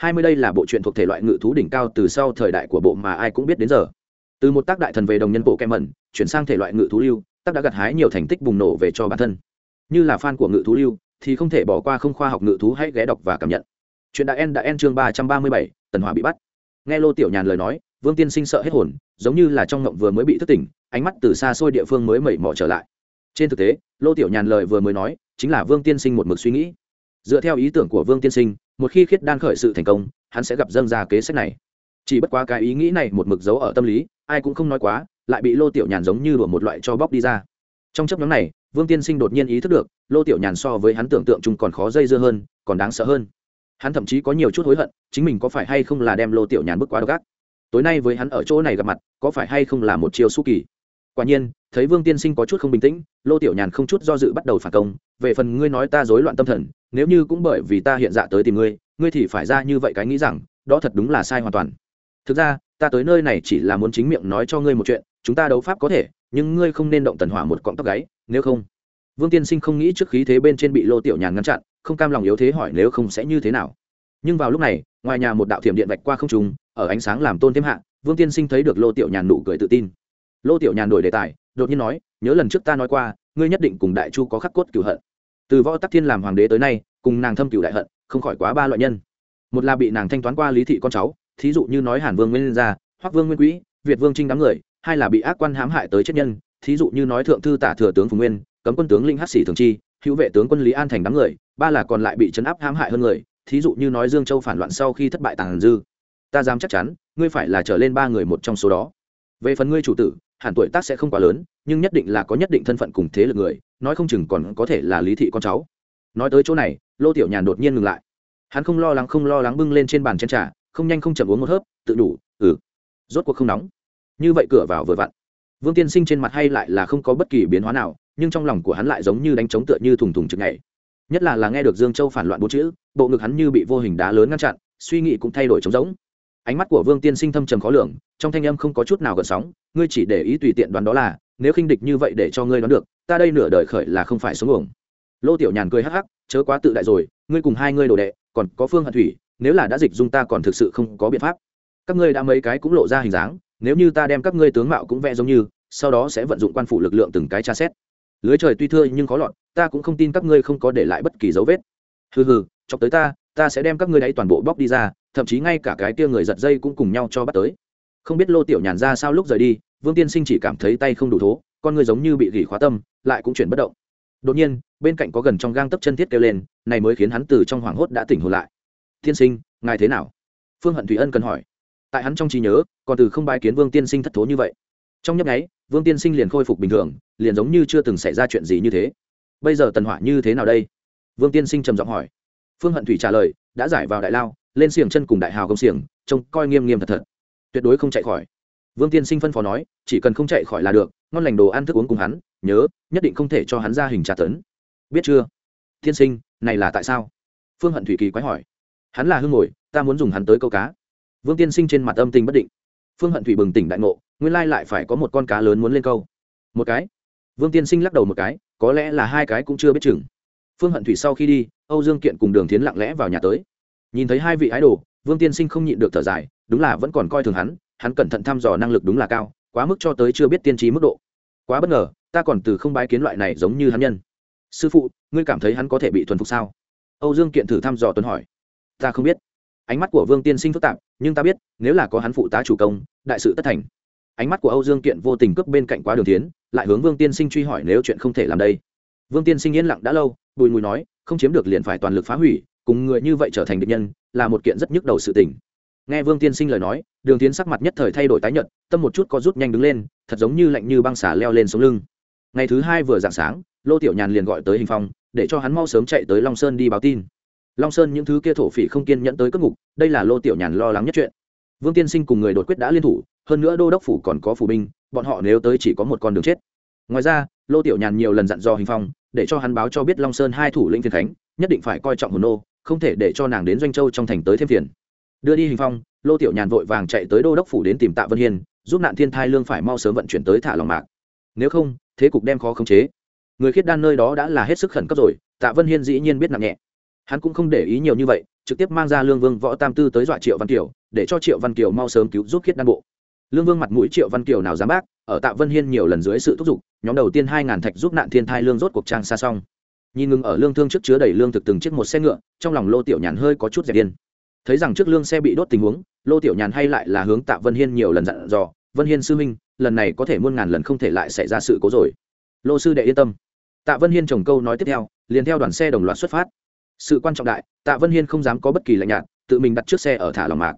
hai mươi đây là bộ truyện thuộc thể loại ngự thú đỉnh cao từ sau thời đại của bộ mà ai cũng biết đến giờ. Từ một tác đại thần về đồng nhân bộ kem mẩn, chuyển sang thể loại ngự thú lưu, tác đã gặt hái nhiều thành tích bùng nổ về cho bản thân. Như là fan của ngự thú lưu, thì không thể bỏ qua không khoa học ngự thú hãy ghé đọc và cảm nhận. Chuyện đã en đã en chương ba trăm ba mươi bảy, tần hỏa bị bắt. Nghe lô tiểu nhàn lời nói, vương tiên sinh sợ hết hồn, giống như là trong ngộng vừa mới bị thức tỉnh, ánh mắt từ xa xôi địa phương mới mẩy mò trở lại. Trên thực tế, lô tiểu nhàn lời vừa mới nói, chính là vương tiên sinh một mực suy nghĩ. Dựa theo ý tưởng của vương tiên sinh một khi khiết đan khởi sự thành công, hắn sẽ gặp dâng ra kế sách này. Chỉ bất quá cái ý nghĩ này một mực giấu ở tâm lý, ai cũng không nói quá, lại bị lô tiểu nhàn giống như đùa một loại cho bóc đi ra. Trong chấp nhóm này, vương tiên sinh đột nhiên ý thức được, lô tiểu nhàn so với hắn tưởng tượng chung còn khó dây dưa hơn, còn đáng sợ hơn. Hắn thậm chí có nhiều chút hối hận, chính mình có phải hay không là đem lô tiểu nhàn bước quá đ ộ gác tối nay với hắn ở chỗ này gặp mặt, có phải hay không là một chiều su kỳ? Quả nhiên, thấy vương tiên sinh có chút không bình tĩnh, lô tiểu nhàn không chút do dự bắt đầu phản công, về phần ngươi nói ta rối loạn tâm thần, nếu như cũng bởi vì ta hiện dạ tới tìm ngươi ngươi thì phải ra như vậy cái nghĩ rằng, đó thật đúng là sai hoàn toàn. Thực ra, ta tới nơi này chỉ là muốn chính miệng nói cho ngươi một chuyện, chúng ta đấu pháp có thể, nhưng ngươi không nên động tần hỏa một cọng tóc gáy, nếu không. Vương tiên sinh không nghĩ trước khí thế bên trên bị lô tiểu nhàn ngăn chặn, không cam lòng yếu thế hỏi nếu không sẽ như thế nào. Nhưng vào lúc này, ngoài nhà một đạo thiểm điện vạch qua không trùng ở ánh sáng làm tôn thêm hạ, vương tiên sinh thấy được lô tiểu nhàn nụ cười tự tin lô tiểu nhàn đổi đề tài, đột nhiên nói, nhớ lần trước ta nói qua, ngươi nhất định cùng đại chu có khắc cốt cửu hận. Từ võ tắc thiên làm hoàng đế tới nay, cùng nàng thâm cửu đại hận, không khỏi quá ba loại nhân. Một là bị nàng thanh toán qua lý thị con cháu, thí dụ như nói hàn vương nguyên gia hoắc vương nguyên quỹ, việt vương trinh đám người, hai là bị ác quan hãm hại tới chết nhân, thí dụ như nói thượng thư tả thừa tướng phùng nguyên, cấm quân tướng linh hát sĩ thường chi, hữu vệ tướng quân lý an thành đám người, ba là còn lại bị chấn áp hãm hại hơn người, thí dụ như nói dương châu phản loạn sau khi thất bại tàn dư. Ta dám chắc chắn, ngươi phải là trở lên ba người một trong số đó. Về phần ngươi chủ tử hẳn tuổi tác sẽ không quá lớn, nhưng nhất định là có nhất định thân phận cùng thế lực người, nói không chừng còn có thể là lý thị con cháu. Nói tới chỗ này, lô tiểu nhàn đột nhiên ngừng lại. Hắn không lo lắng, không lo lắng bưng lên trên bàn chén trà, không nhanh không chậm uống một hớp, tự đủ ừ. Rốt cuộc không nóng. Như vậy cửa vào vừa vặn. Vương tiên sinh trên mặt hay lại là không có bất kỳ biến hóa nào, nhưng trong lòng của hắn lại giống như đánh trống tựa như thùng thùng chực ngày. Nhất là là nghe được dương châu phản loạn bốn chữ, bộ ngực hắn như bị vô hình đá lớn ngăn chặn, suy nghĩ cũng thay đổi trống rỗng ánh mắt của vương tiên sinh thâm trầm khó lường, trong thanh âm không có chút nào gợn sóng, ngươi chỉ để ý tùy tiện đoán đó là, nếu khinh địch như vậy để cho ngươi đoán được, ta đây nửa đời khởi là không phải xuống uổng. Lô tiểu nhàn cười hắc hắc, chớ quá tự đại rồi, ngươi cùng hai ngươi đồ đệ, còn có phương hận thủy, nếu là đã dịch dung ta còn thực sự không có biện pháp. Các ngươi đã mấy cái cũng lộ ra hình dáng, nếu như ta đem các ngươi tướng mạo cũng vẽ giống như, sau đó sẽ vận dụng quan phủ lực lượng từng cái tra xét. Lưới trời tuy thưa nhưng khó lọt, ta cũng không tin các ngươi không có để lại bất kỳ dấu vết. Hừ hừ, chọc tới ta ta sẽ đem các ngươi đấy toàn bộ bóc đi ra thậm chí ngay cả cái tia người giật dây cũng cùng nhau cho bắt tới. Không biết lô tiểu nhàn ra sao lúc rời đi, vương tiên sinh chỉ cảm thấy tay không đủ thố, con người giống như bị gỉ khóa tâm, lại cũng chuyển bất động. Đột nhiên, bên cạnh có gần trong gang tấp chân thiết kêu lên, này mới khiến hắn từ trong hoảng hốt đã tỉnh hồn lại. Tiên sinh, ngài thế nào? Phương hận thủy ân cần hỏi. Tại hắn trong trí nhớ, còn từ không bái kiến vương tiên sinh thất thố như vậy. Trong nhấp nháy, vương tiên sinh liền khôi phục bình thường, liền giống như chưa từng xảy ra chuyện gì như thế. Bây giờ tần hỏa như thế nào đây? Vương tiên sinh trầm giọng hỏi. Phương hận thủy trả lời, đã giải vào đại lao lên xiềng chân cùng đại hào công xiềng, trông coi nghiêm nghiêm thật thật. Tuyệt đối không chạy khỏi. Vương tiên sinh phân phó nói, chỉ cần không chạy khỏi là được, ngon lành đồ ăn thức uống cùng hắn, nhớ, nhất định không thể cho hắn ra hình trả tấn. Biết chưa? Tiên sinh, này là tại sao? Phương hận thủy kỳ quái hỏi. Hắn là hương ngồi, ta muốn dùng hắn tới câu cá. Vương tiên sinh trên mặt âm tình bất định. Phương hận thủy bừng tỉnh đại ngộ, nguyên lai lại phải có một con cá lớn muốn lên câu. Một cái. Vương tiên sinh lắc đầu một cái, có lẽ là hai cái cũng chưa biết chừng. Phương hận thủy sau khi đi, âu dương kiện cùng đường tiến lặng lẽ vào nhà tới nhìn thấy hai vị ái đồ, vương tiên sinh không nhịn được thở dài, đúng là vẫn còn coi thường hắn hắn cẩn thận thăm dò năng lực đúng là cao, quá mức cho tới chưa biết tiên trí mức độ. Quá bất ngờ, ta còn từ không bái kiến loại này giống như hắn nhân. Sư phụ, ngươi cảm thấy hắn có thể bị thuần phục sao? Âu dương kiện thử thăm dò tuấn hỏi. Ta không biết. Ánh mắt của vương tiên sinh phức tạp, nhưng ta biết, nếu là có hắn phụ tá chủ công, đại sự tất thành. Ánh mắt của âu dương kiện vô tình cướp bên cạnh quá đường tiến, lại hướng vương tiên sinh truy hỏi nếu chuyện không thể làm đây. Vương tiên sinh yên lặng đã lâu, bùi mùi nói, không chiếm được liền phải toàn lực phá hủy cùng người như vậy trở thành địch nhân, là một kiện rất nhức đầu sự tình. Nghe vương tiên sinh lời nói, đường tiến sắc mặt nhất thời thay đổi tái nhợt, tâm một chút có rút nhanh đứng lên, thật giống như lạnh như băng xả leo lên sống lưng. Ngày thứ hai vừa dạng sáng, lô tiểu nhàn liền gọi tới hình phong để cho hắn mau sớm chạy tới long sơn đi báo tin. Long sơn những thứ kia thổ phỉ không kiên nhẫn tới cất ngục, đây là lô tiểu nhàn lo lắng nhất chuyện. Vương tiên sinh cùng người đột quyết đã liên thủ, hơn nữa đô đốc phủ còn có phủ binh, bọn họ nếu tới chỉ có một con đường chết. Ngoài ra, lô tiểu nhàn nhiều lần dặn dò hình phong để cho hắn báo cho biết long sơn hai thủ lĩnh phiền khánh nhất định phải coi trọng hồn nô, không thể để cho nàng đến doanh châu trong thành tới thêm phiền. Đưa đi hình phong, lô tiểu nhàn vội vàng chạy tới đô đốc phủ đến tìm tạ vân hiên, giúp nạn thiên thai lương phải mau sớm vận chuyển tới thả lòng mạc. Nếu không, thế cục đem khó khống chế. Người khiết đan nơi đó đã là hết sức khẩn cấp rồi, tạ vân hiên dĩ nhiên biết nặng nhẹ. Hắn cũng không để ý nhiều như vậy, trực tiếp mang ra lương vương võ tam tư tới dọa triệu văn kiều, để cho triệu văn kiều mau sớm cứu giúp khiết đan bộ. Lương vương mặt mũi triệu văn kiều nào dám bác, ở tạ vân hiên nhiều lần dưới sự thúc giục, nhóm đầu tiên hai ngàn thạch giúp nạn thiên thai lương rốt cuộc trang xa xong nhìn ngừng ở lương thương trước chứa đầy lương thực từng chiếc một xe ngựa, trong lòng lô tiểu nhàn hơi có chút dẹp điên. Thấy rằng trước lương xe bị đốt tình huống, lô tiểu nhàn hay lại là hướng tạ vân hiên nhiều lần dặn dò, vân hiên sư huynh, lần này có thể muôn ngàn lần không thể lại xảy ra sự cố rồi. Lô sư đệ yên tâm. Tạ vân hiên trồng câu nói tiếp theo, liền theo đoàn xe đồng loạt xuất phát. Sự quan trọng đại, tạ vân hiên không dám có bất kỳ lạnh nhạt, tự mình đặt trước xe ở thả lòng mạc.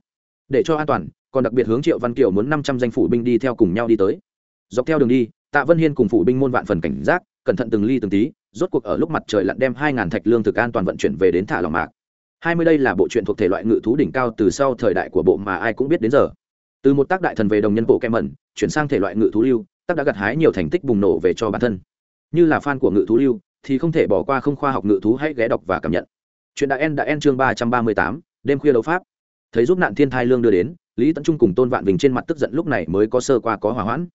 Để cho an toàn, còn đặc biệt hướng triệu văn kiều muốn năm trăm danh phủ binh đi theo cùng nhau đi tới. Dọc theo đường đi, tạ vân hiên cùng phủ binh môn vạn phần cảnh giác, cẩn thận từng ly từng tí rốt cuộc ở lúc mặt trời lặn đem hai ngàn thạch lương thực an toàn vận chuyển về đến thả lòng mạc. Hai mươi đây là bộ truyện thuộc thể loại ngự thú đỉnh cao từ sau thời đại của bộ mà ai cũng biết đến giờ. Từ một tác đại thần về đồng nhân bộ kem mẩn chuyển sang thể loại ngự thú lưu, tác đã gặt hái nhiều thành tích bùng nổ về cho bản thân. Như là fan của ngự thú lưu, thì không thể bỏ qua không khoa học ngự thú hãy ghé đọc và cảm nhận. Chuyện đã en đã en chương ba trăm ba mươi tám, đêm khuya đấu pháp. Thấy giúp nạn thiên thai lương đưa đến, lý tấn trung cùng tôn vạn bình trên mặt tức giận lúc này mới có sơ qua có hỏa hoãn.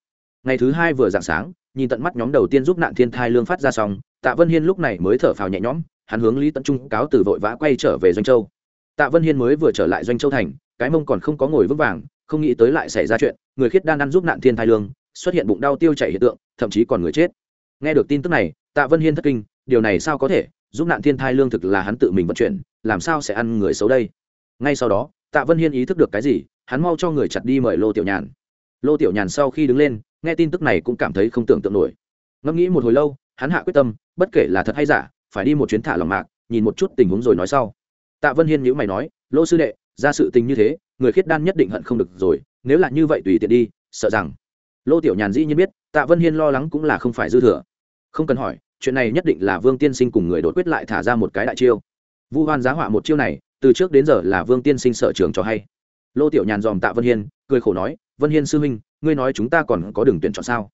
Ngày thứ hai vừa dạng sáng, nhìn tận mắt nhóm đầu tiên giúp nạn thiên thai lương phát ra xong tạ vân hiên lúc này mới thở phào nhẹ nhõm, hắn hướng lý tấn trung cáo từ vội vã quay trở về doanh châu. Tạ vân hiên mới vừa trở lại doanh châu thành, cái mông còn không có ngồi vững vàng, không nghĩ tới lại xảy ra chuyện, người khiết đan ăn giúp nạn thiên thai lương, xuất hiện bụng đau tiêu chảy hiện tượng, thậm chí còn người chết. Nghe được tin tức này, tạ vân hiên thất kinh, điều này sao có thể, giúp nạn thiên thai lương thực là hắn tự mình vận chuyển, làm sao sẽ ăn người xấu đây? Ngay sau đó, tạ vân hiên ý thức được cái gì, hắn mau cho người chặt đi mời lô tiểu nhàn. Lô tiểu nhàn sau khi đứng lên, nghe tin tức này cũng cảm thấy không tưởng tượng nổi. Ngẫm nghĩ một hồi lâu hắn hạ quyết tâm, bất kể là thật hay giả, phải đi một chuyến thả lòng mạc, nhìn một chút tình huống rồi nói sau. Tạ vân hiên nhữ mày nói lô sư đệ, ra sự tình như thế, người khiết đan nhất định hận không được rồi, nếu là như vậy tùy tiện đi, sợ rằng. Lô tiểu nhàn dĩ nhiên biết, tạ vân hiên lo lắng cũng là không phải dư thừa. Không cần hỏi, chuyện này nhất định là vương tiên sinh cùng người đột quyết lại thả ra một cái đại chiêu. Vu hoan giá họa một chiêu này, từ trước đến giờ là vương tiên sinh sở trường cho hay. Lô tiểu nhàn dòm tạ vân hiên, cười khổ nói, vân hiên sư huynh, ngươi nói chúng ta còn có đường tuyển chọn sao?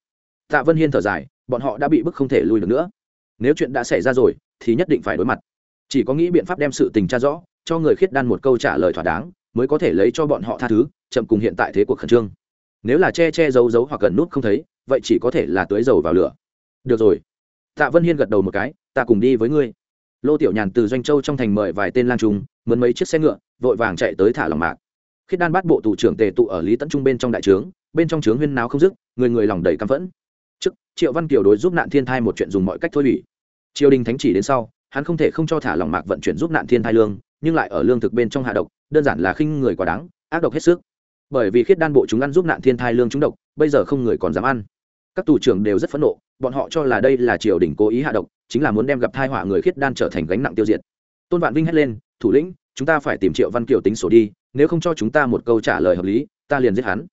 Tạ vân hiên thở dài bọn họ đã bị bức không thể lùi được nữa. Nếu chuyện đã xảy ra rồi, thì nhất định phải đối mặt. Chỉ có nghĩ biện pháp đem sự tình tra rõ, cho người khiết đan một câu trả lời thỏa đáng, mới có thể lấy cho bọn họ tha thứ, chậm cùng hiện tại thế cuộc khẩn trương. Nếu là che che giấu giấu hoặc cần nút không thấy, vậy chỉ có thể là tưới dầu vào lửa. Được rồi. Tạ vân hiên gật đầu một cái, ta cùng đi với ngươi. Lô tiểu nhàn từ doanh châu trong thành mời vài tên lang trung, mướn mấy chiếc xe ngựa, vội vàng chạy tới thả lòng mạc. Khiết đan bắt bộ thủ trưởng tề tụ ở lý tấn trung bên trong đại trướng, bên trong trướng huyên náo không dứt, người người lòng đầy căm phẫn triệu văn kiều đối giúp nạn thiên thai một chuyện dùng mọi cách thôi ủy, triều đình thánh chỉ đến sau hắn không thể không cho thả lòng mạc vận chuyển giúp nạn thiên thai lương nhưng lại ở lương thực bên trong hạ độc đơn giản là khinh người quá đáng ác độc hết sức. Bởi vì khiết đan bộ chúng ăn giúp nạn thiên thai lương chúng độc bây giờ không người còn dám ăn. Các tù trưởng đều rất phẫn nộ bọn họ cho là đây là triều đình cố ý hạ độc chính là muốn đem gặp thai họa người khiết đan trở thành gánh nặng tiêu diệt. Tôn vạn vinh hét lên thủ lĩnh chúng ta phải tìm triệu văn kiều tính sổ đi nếu không cho chúng ta một câu trả lời hợp lý ta liền giết hắn.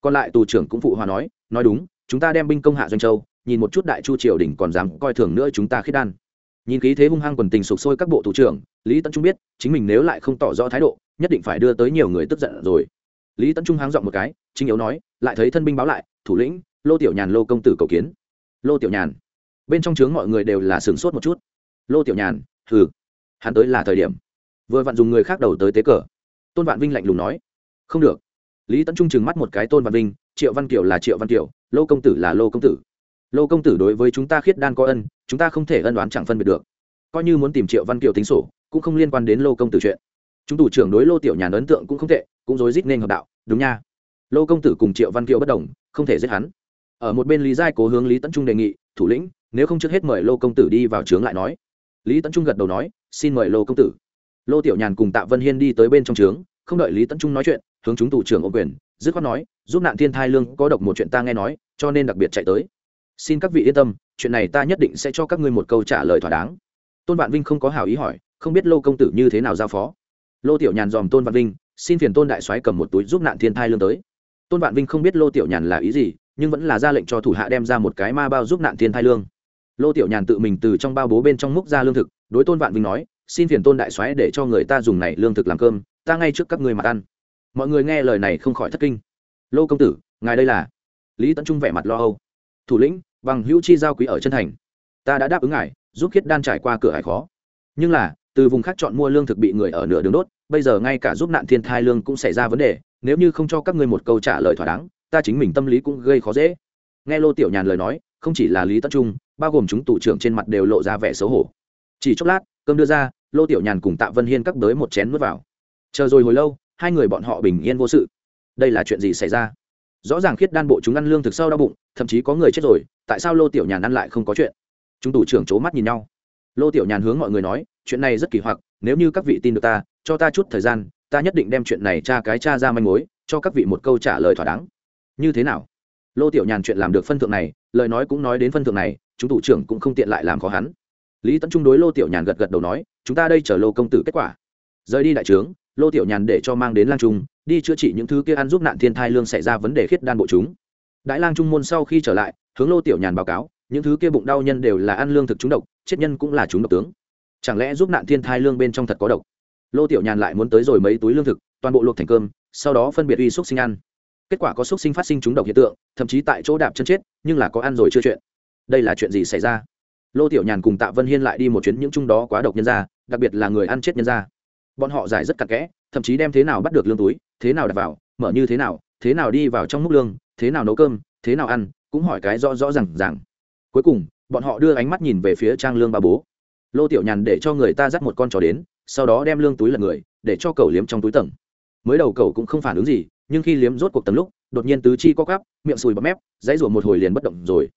Còn lại tù trưởng cũng phụ hòa nói nói đúng chúng ta đem binh công hạ doanh châu nhìn một chút đại chu triều đình còn dám coi thường nữa chúng ta khiết đan. Nhìn khí thế hung hăng quần tình sụp sôi các bộ thủ trưởng, lý tấn trung biết, chính mình nếu lại không tỏ rõ thái độ, nhất định phải đưa tới nhiều người tức giận rồi. Lý tấn trung háng dọn một cái, chính yếu nói, lại thấy thân binh báo lại, thủ lĩnh, lô tiểu nhàn, lô công tử cầu kiến. Lô tiểu nhàn. Bên trong trướng mọi người đều là sửng sốt một chút. Lô tiểu nhàn, hừ, hắn tới là thời điểm. Vừa vặn dùng người khác đầu tới tế cờ. Tôn vạn vinh lạnh lùng nói, không được. Lý tấn trung trừng mắt một cái tôn vạn vinh, triệu văn kiều là triệu văn kiều, lô công tử là lô công tử lô công tử đối với chúng ta khiết đan có ân, chúng ta không thể ân đoán chẳng phân biệt được. Coi như muốn tìm triệu văn kiều tính sổ, cũng không liên quan đến lô công tử chuyện. Chúng thủ trưởng đối lô tiểu nhàn ấn tượng cũng không tệ, cũng rối rít nên hợp đạo, đúng nha. Lô công tử cùng triệu văn kiều bất đồng, không thể giết hắn. Ở một bên lý giai cố hướng lý tấn trung đề nghị, thủ lĩnh, nếu không trước hết mời lô công tử đi vào trướng lại nói. Lý tấn trung gật đầu nói, xin mời lô công tử. Lô tiểu nhàn cùng tạ vân hiên đi tới bên trong trướng, không đợi lý tấn trung nói chuyện, hướng chúng thủ trưởng ô quyền, dứt khoát nói, giúp nạn thiên thai lương có độc một chuyện ta nghe nói, cho nên đặc biệt chạy tới xin các vị yên tâm, chuyện này ta nhất định sẽ cho các ngươi một câu trả lời thỏa đáng. Tôn vạn vinh không có hảo ý hỏi, không biết lô công tử như thế nào giao phó. Lô tiểu nhàn dòm tôn vạn vinh, xin phiền tôn đại soái cầm một túi giúp nạn thiên thai lương tới. Tôn vạn vinh không biết lô tiểu nhàn là ý gì, nhưng vẫn là ra lệnh cho thủ hạ đem ra một cái ma bao giúp nạn thiên thai lương. Lô tiểu nhàn tự mình từ trong bao bố bên trong múc ra lương thực, đối tôn vạn vinh nói, xin phiền tôn đại soái để cho người ta dùng này lương thực làm cơm, ta ngay trước các ngươi mặt ăn. Mọi người nghe lời này không khỏi thất kinh. Lô công tử, ngài đây là? Lý tấn trung vẻ mặt lo âu thủ lĩnh, bằng hữu chi giao quý ở chân thành. Ta đã đáp ứng ngài, giúp khiết đan trải qua cửa hải khó. Nhưng là, từ vùng khác chọn mua lương thực bị người ở nửa đường đốt, bây giờ ngay cả giúp nạn thiên thai lương cũng xảy ra vấn đề, nếu như không cho các ngươi một câu trả lời thỏa đáng, ta chính mình tâm lý cũng gây khó dễ. Nghe lô tiểu nhàn lời nói, không chỉ là lý tất trung, bao gồm chúng tù trưởng trên mặt đều lộ ra vẻ xấu hổ. Chỉ chốc lát, cơm đưa ra, lô tiểu nhàn cùng tạ vân hiên cắt đới một chén n vào. Chờ rồi hồi lâu, hai người bọn họ bình yên vô sự. Đây là chuyện gì xảy ra? Rõ ràng khiết đan bộ chúng ăn lương thực sâu đau bụng, thậm chí có người chết rồi, tại sao lô tiểu nhàn ăn lại không có chuyện? Chúng tủ trưởng c h ố mắt nhìn nhau. Lô tiểu nhàn hướng mọi người nói, chuyện này rất kỳ hoặc, nếu như các vị tin được ta, cho ta chút thời gian, ta nhất định đem chuyện này tra cái tra ra manh mối, cho các vị một câu trả lời thỏa đáng. Như thế nào? Lô tiểu nhàn chuyện làm được phân thượng này, lời nói cũng nói đến phân thượng này, chúng thủ trưởng cũng không tiện lại làm khó hắn. Lý tấn trung đối lô tiểu nhàn gật gật đầu nói, chúng ta đây chờ lô công tử kết quả. Rời đi đại trướng, lô tiểu nhàn để cho mang đến lang trung đi chữa trị những thứ kia ăn giúp nạn thiên thai lương xảy ra vấn đề khiết đan bộ chúng. Đại lang trung môn sau khi trở lại, hướng lô tiểu nhàn báo cáo, những thứ kia bụng đau nhân đều là ăn lương thực trúng độc, chết nhân cũng là trúng độc tướng. Chẳng lẽ giúp nạn thiên thai lương bên trong thật có độc? Lô tiểu nhàn lại muốn tới rồi mấy túi lương thực, toàn bộ luộc thành cơm, sau đó phân biệt uy xúc sinh ăn. Kết quả có xúc sinh phát sinh trúng độc hiện tượng, thậm chí tại chỗ đạp chân chết, nhưng là có ăn rồi chưa chuyện. Đây là chuyện gì xảy ra? Lô tiểu nhàn cùng tạ vân hiên lại đi một chuyến những chung đó quá độc nhân ra, đặc biệt là người ăn chết nhân ra bọn họ giải rất cặn kẽ, thậm chí đem thế nào bắt được lương túi, thế nào đặt vào, mở như thế nào thế nào đi vào trong múc lương, thế nào nấu cơm, thế nào ăn, cũng hỏi cái rõ rõ r à n g r à n g cuối cùng, bọn họ đưa ánh mắt nhìn về phía trang lương ba bố. Lô tiểu nhàn để cho người ta dắt một con chó đến, sau đó đem lương túi lật người, để cho cậu liếm trong túi tầng. Mới đầu cậu cũng không phản ứng gì, nhưng khi liếm rốt cuộc tầng lúc, đột nhiên tứ chi co cắp miệng sùi bắp mép, dãy rủa một hồi liền bất động rồi.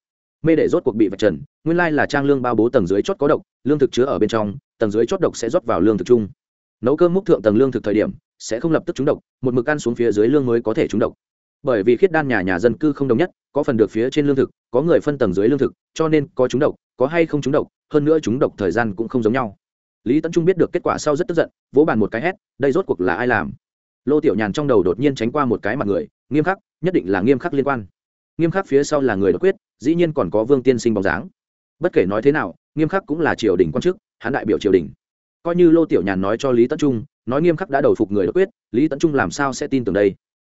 Mê để rốt cuộc bị vạch trần, nguyên lai là trang lương ba bố tầng dưới chót có độc, lương thực chứa ở bên trong, tầng dưới chót độc sẽ rót vào lương thực chung nấu cơm múc thượng tầng lương thực thời điểm, sẽ không lập tức trúng độc, một mực ăn xuống phía dưới lương mới có thể trúng độc. Bởi vì khiết đan nhà nhà dân cư không đồng nhất, có phần được phía trên lương thực, có người phân tầng dưới lương thực, cho nên có trúng độc, có hay không trúng độc, hơn nữa trúng độc thời gian cũng không giống nhau. Lý tấn trung biết được kết quả sau rất tức giận, vỗ bàn một cái hét, đây rốt cuộc là ai làm? Lô tiểu nhàn trong đầu đột nhiên tránh qua một cái mặt người, nghiêm khắc, nhất định là nghiêm khắc liên quan. Nghiêm khắc phía sau là người đột quyết, dĩ nhiên còn có vương tiên sinh bóng dáng. Bất kể nói thế nào, nghiêm khắc cũng là triều đình quan chức, hắn đại biểu triều đình coi như lô tiểu nhàn nói cho lý tấn trung, nói nghiêm khắc đã đầu phục người đột quyết, lý tấn trung làm sao sẽ tin tưởng đây?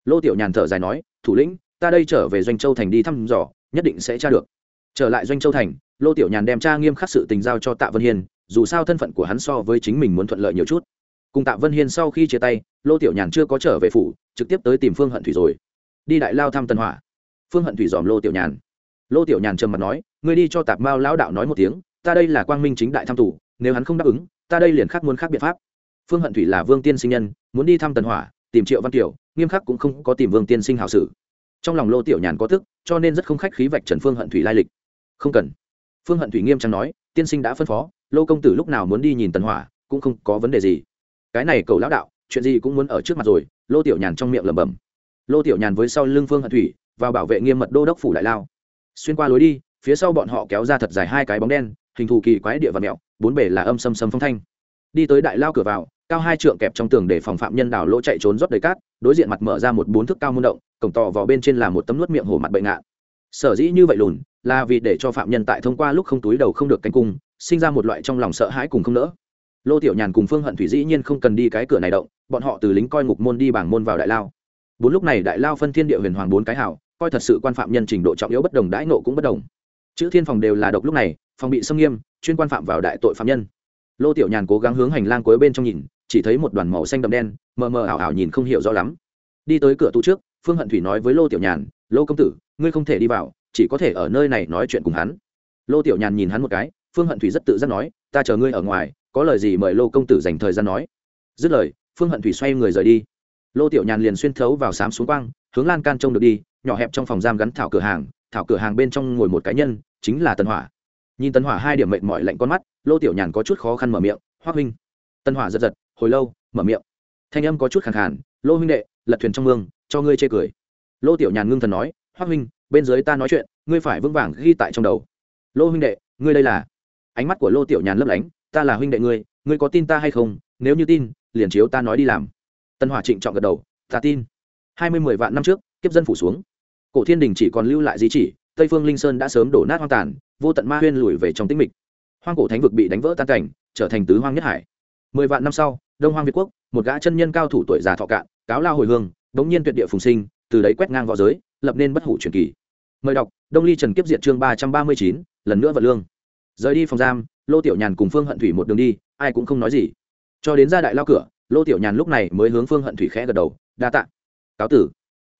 Lô tiểu nhàn thở dài nói, thủ lĩnh, ta đây trở về doanh châu thành đi thăm dò, nhất định sẽ tra được. Trở lại doanh châu thành, lô tiểu nhàn đem tra nghiêm khắc sự tình giao cho tạ vân hiên, dù sao thân phận của hắn so với chính mình muốn thuận lợi nhiều chút. Cùng tạ vân hiên sau khi chia tay, lô tiểu nhàn chưa có trở về phủ, trực tiếp tới tìm phương hận thủy rồi. Đi đại lao thăm tân hỏa. Phương hận thủy dòm lô tiểu nhàn. Lô tiểu nhàn trầm mặt nói, ngươi đi cho tạp mao lão đạo nói một tiếng, ta đây là quang minh chính đại tham tù nếu hắn không đáp ứng ta đây liền khác muốn khác biện pháp. Phương hận thủy là vương tiên sinh nhân muốn đi thăm tần hỏa tìm triệu văn Tiểu, nghiêm khắc cũng không có tìm vương tiên sinh hảo sử trong lòng lô tiểu nhàn có thức cho nên rất không khách khí vạch trần phương hận thủy lai lịch. Không cần. Phương hận thủy nghiêm trang nói tiên sinh đã phân phó lô công tử lúc nào muốn đi nhìn tần hỏa cũng không có vấn đề gì. Cái này cầu lão đạo chuyện gì cũng muốn ở trước mặt rồi lô tiểu nhàn trong miệng lẩm bẩm. Lô tiểu nhàn với sau lưng phương hận thủy vào bảo vệ nghiêm mật đô đốc phủ đại lao. Xuyên qua lối đi phía sau bọn họ kéo ra thật dài hai cái bóng đen hình thù kỳ quái địa và mẹo bốn bể là âm xâm xâm phong thanh. Đi tới đại lao cửa vào, cao hai trượng kẹp trong tường để phòng phạm nhân đào lỗ chạy trốn rót đầy cát, đối diện mặt mở ra một bốn thước cao môn động, cổng tỏ vào bên trên là một tấm nuốt miệng hổ mặt bệnh ngạn sở dĩ như vậy lùn, là vì để cho phạm nhân tại thông qua lúc không túi đầu không được cánh cung, sinh ra một loại trong lòng sợ hãi cùng không nỡ. Lô tiểu nhàn cùng phương hận thủy dĩ nhiên không cần đi cái cửa này động, bọn họ từ lính coi ngục môn đi bảng môn vào đại lao. Bốn lúc này đại lao phân thiên địa huyền hoàng bốn cái hảo coi thật sự quan phạm nhân trình độ trọng yếu bất đồng đãi nộ cũng bất đồng. Chữ thiên phòng đều là độc lúc này phòng bị xâm nghiêm, chuyên quan phạm vào đại tội phạm nhân. Lô tiểu nhàn cố gắng hướng hành lang cuối bên trong nhìn, chỉ thấy một đoàn màu xanh đậm đen, mờ mờ ảo ảo nhìn không hiểu rõ lắm. Đi tới cửa tủ trước, phương hận thủy nói với lô tiểu nhàn, lô công tử, ngươi không thể đi vào, chỉ có thể ở nơi này nói chuyện cùng hắn. Lô tiểu nhàn nhìn hắn một cái, phương hận thủy rất tự giác nói, ta chờ ngươi ở ngoài, có lời gì mời lô công tử dành thời gian nói. Dứt lời, phương hận thủy xoay người rời đi. Lô tiểu nhàn liền xuyên thấu vào sám xuống quang, hướng lan can trông được đi, nhỏ hẹp trong phòng giam gắn thảo cửa hàng, thảo cửa hàng bên trong ngồi một cá nhân, chính là tân hỏa nhìn tân hỏa hai điểm mệt mỏi lạnh con mắt, lô tiểu nhàn có chút khó khăn mở miệng hoác huynh. Tân hỏa giật giật, hồi lâu, mở miệng. Thanh âm có chút khẳng khàn, lô huynh đệ, lật thuyền trong mương, cho ngươi chê cười. Lô tiểu nhàn ngưng thần nói hoác huynh, bên dưới ta nói chuyện, ngươi phải vững vàng ghi tại trong đầu. Lô huynh đệ, ngươi đây là? Ánh mắt của lô tiểu nhàn lấp lánh, ta là huynh đệ ngươi ngươi có tin ta hay không? Nếu như tin, liền chiếu ta nói đi làm. Tân hỏa trịnh trọng gật đầu, ta tin. Hai mươi mười vạn năm trước, kiếp dân phủ xuống. Cổ thiên đình chỉ còn lưu lại di chỉ, tây phương linh sơn đã sớm đổ nát hoang tàn vô tận ma huyên lùi về trong tĩnh mịch. Hoang cổ thánh vực bị đánh vỡ tan cảnh, trở thành tứ hoang nhất hải. Mười vạn năm sau, đông hoang việt quốc, một gã chân nhân cao thủ tuổi già thọ cạn, cáo lao hồi hương bỗng nhiên tuyệt địa phùng sinh, từ đấy quét ngang v õ giới, lập nên bất hủ truyền kỳ. Mời đọc, đông ly trần kiếp diệt chương ba trăm ba mươi chín, lần nữa vật lương. Rời đi phòng giam, lô tiểu nhàn cùng phương hận thủy một đường đi, ai cũng không nói gì. Cho đến ra đại lao cửa, lô tiểu nhàn lúc này mới hướng phương hận thủy khẽ gật đầu, đa t ạ cáo tử.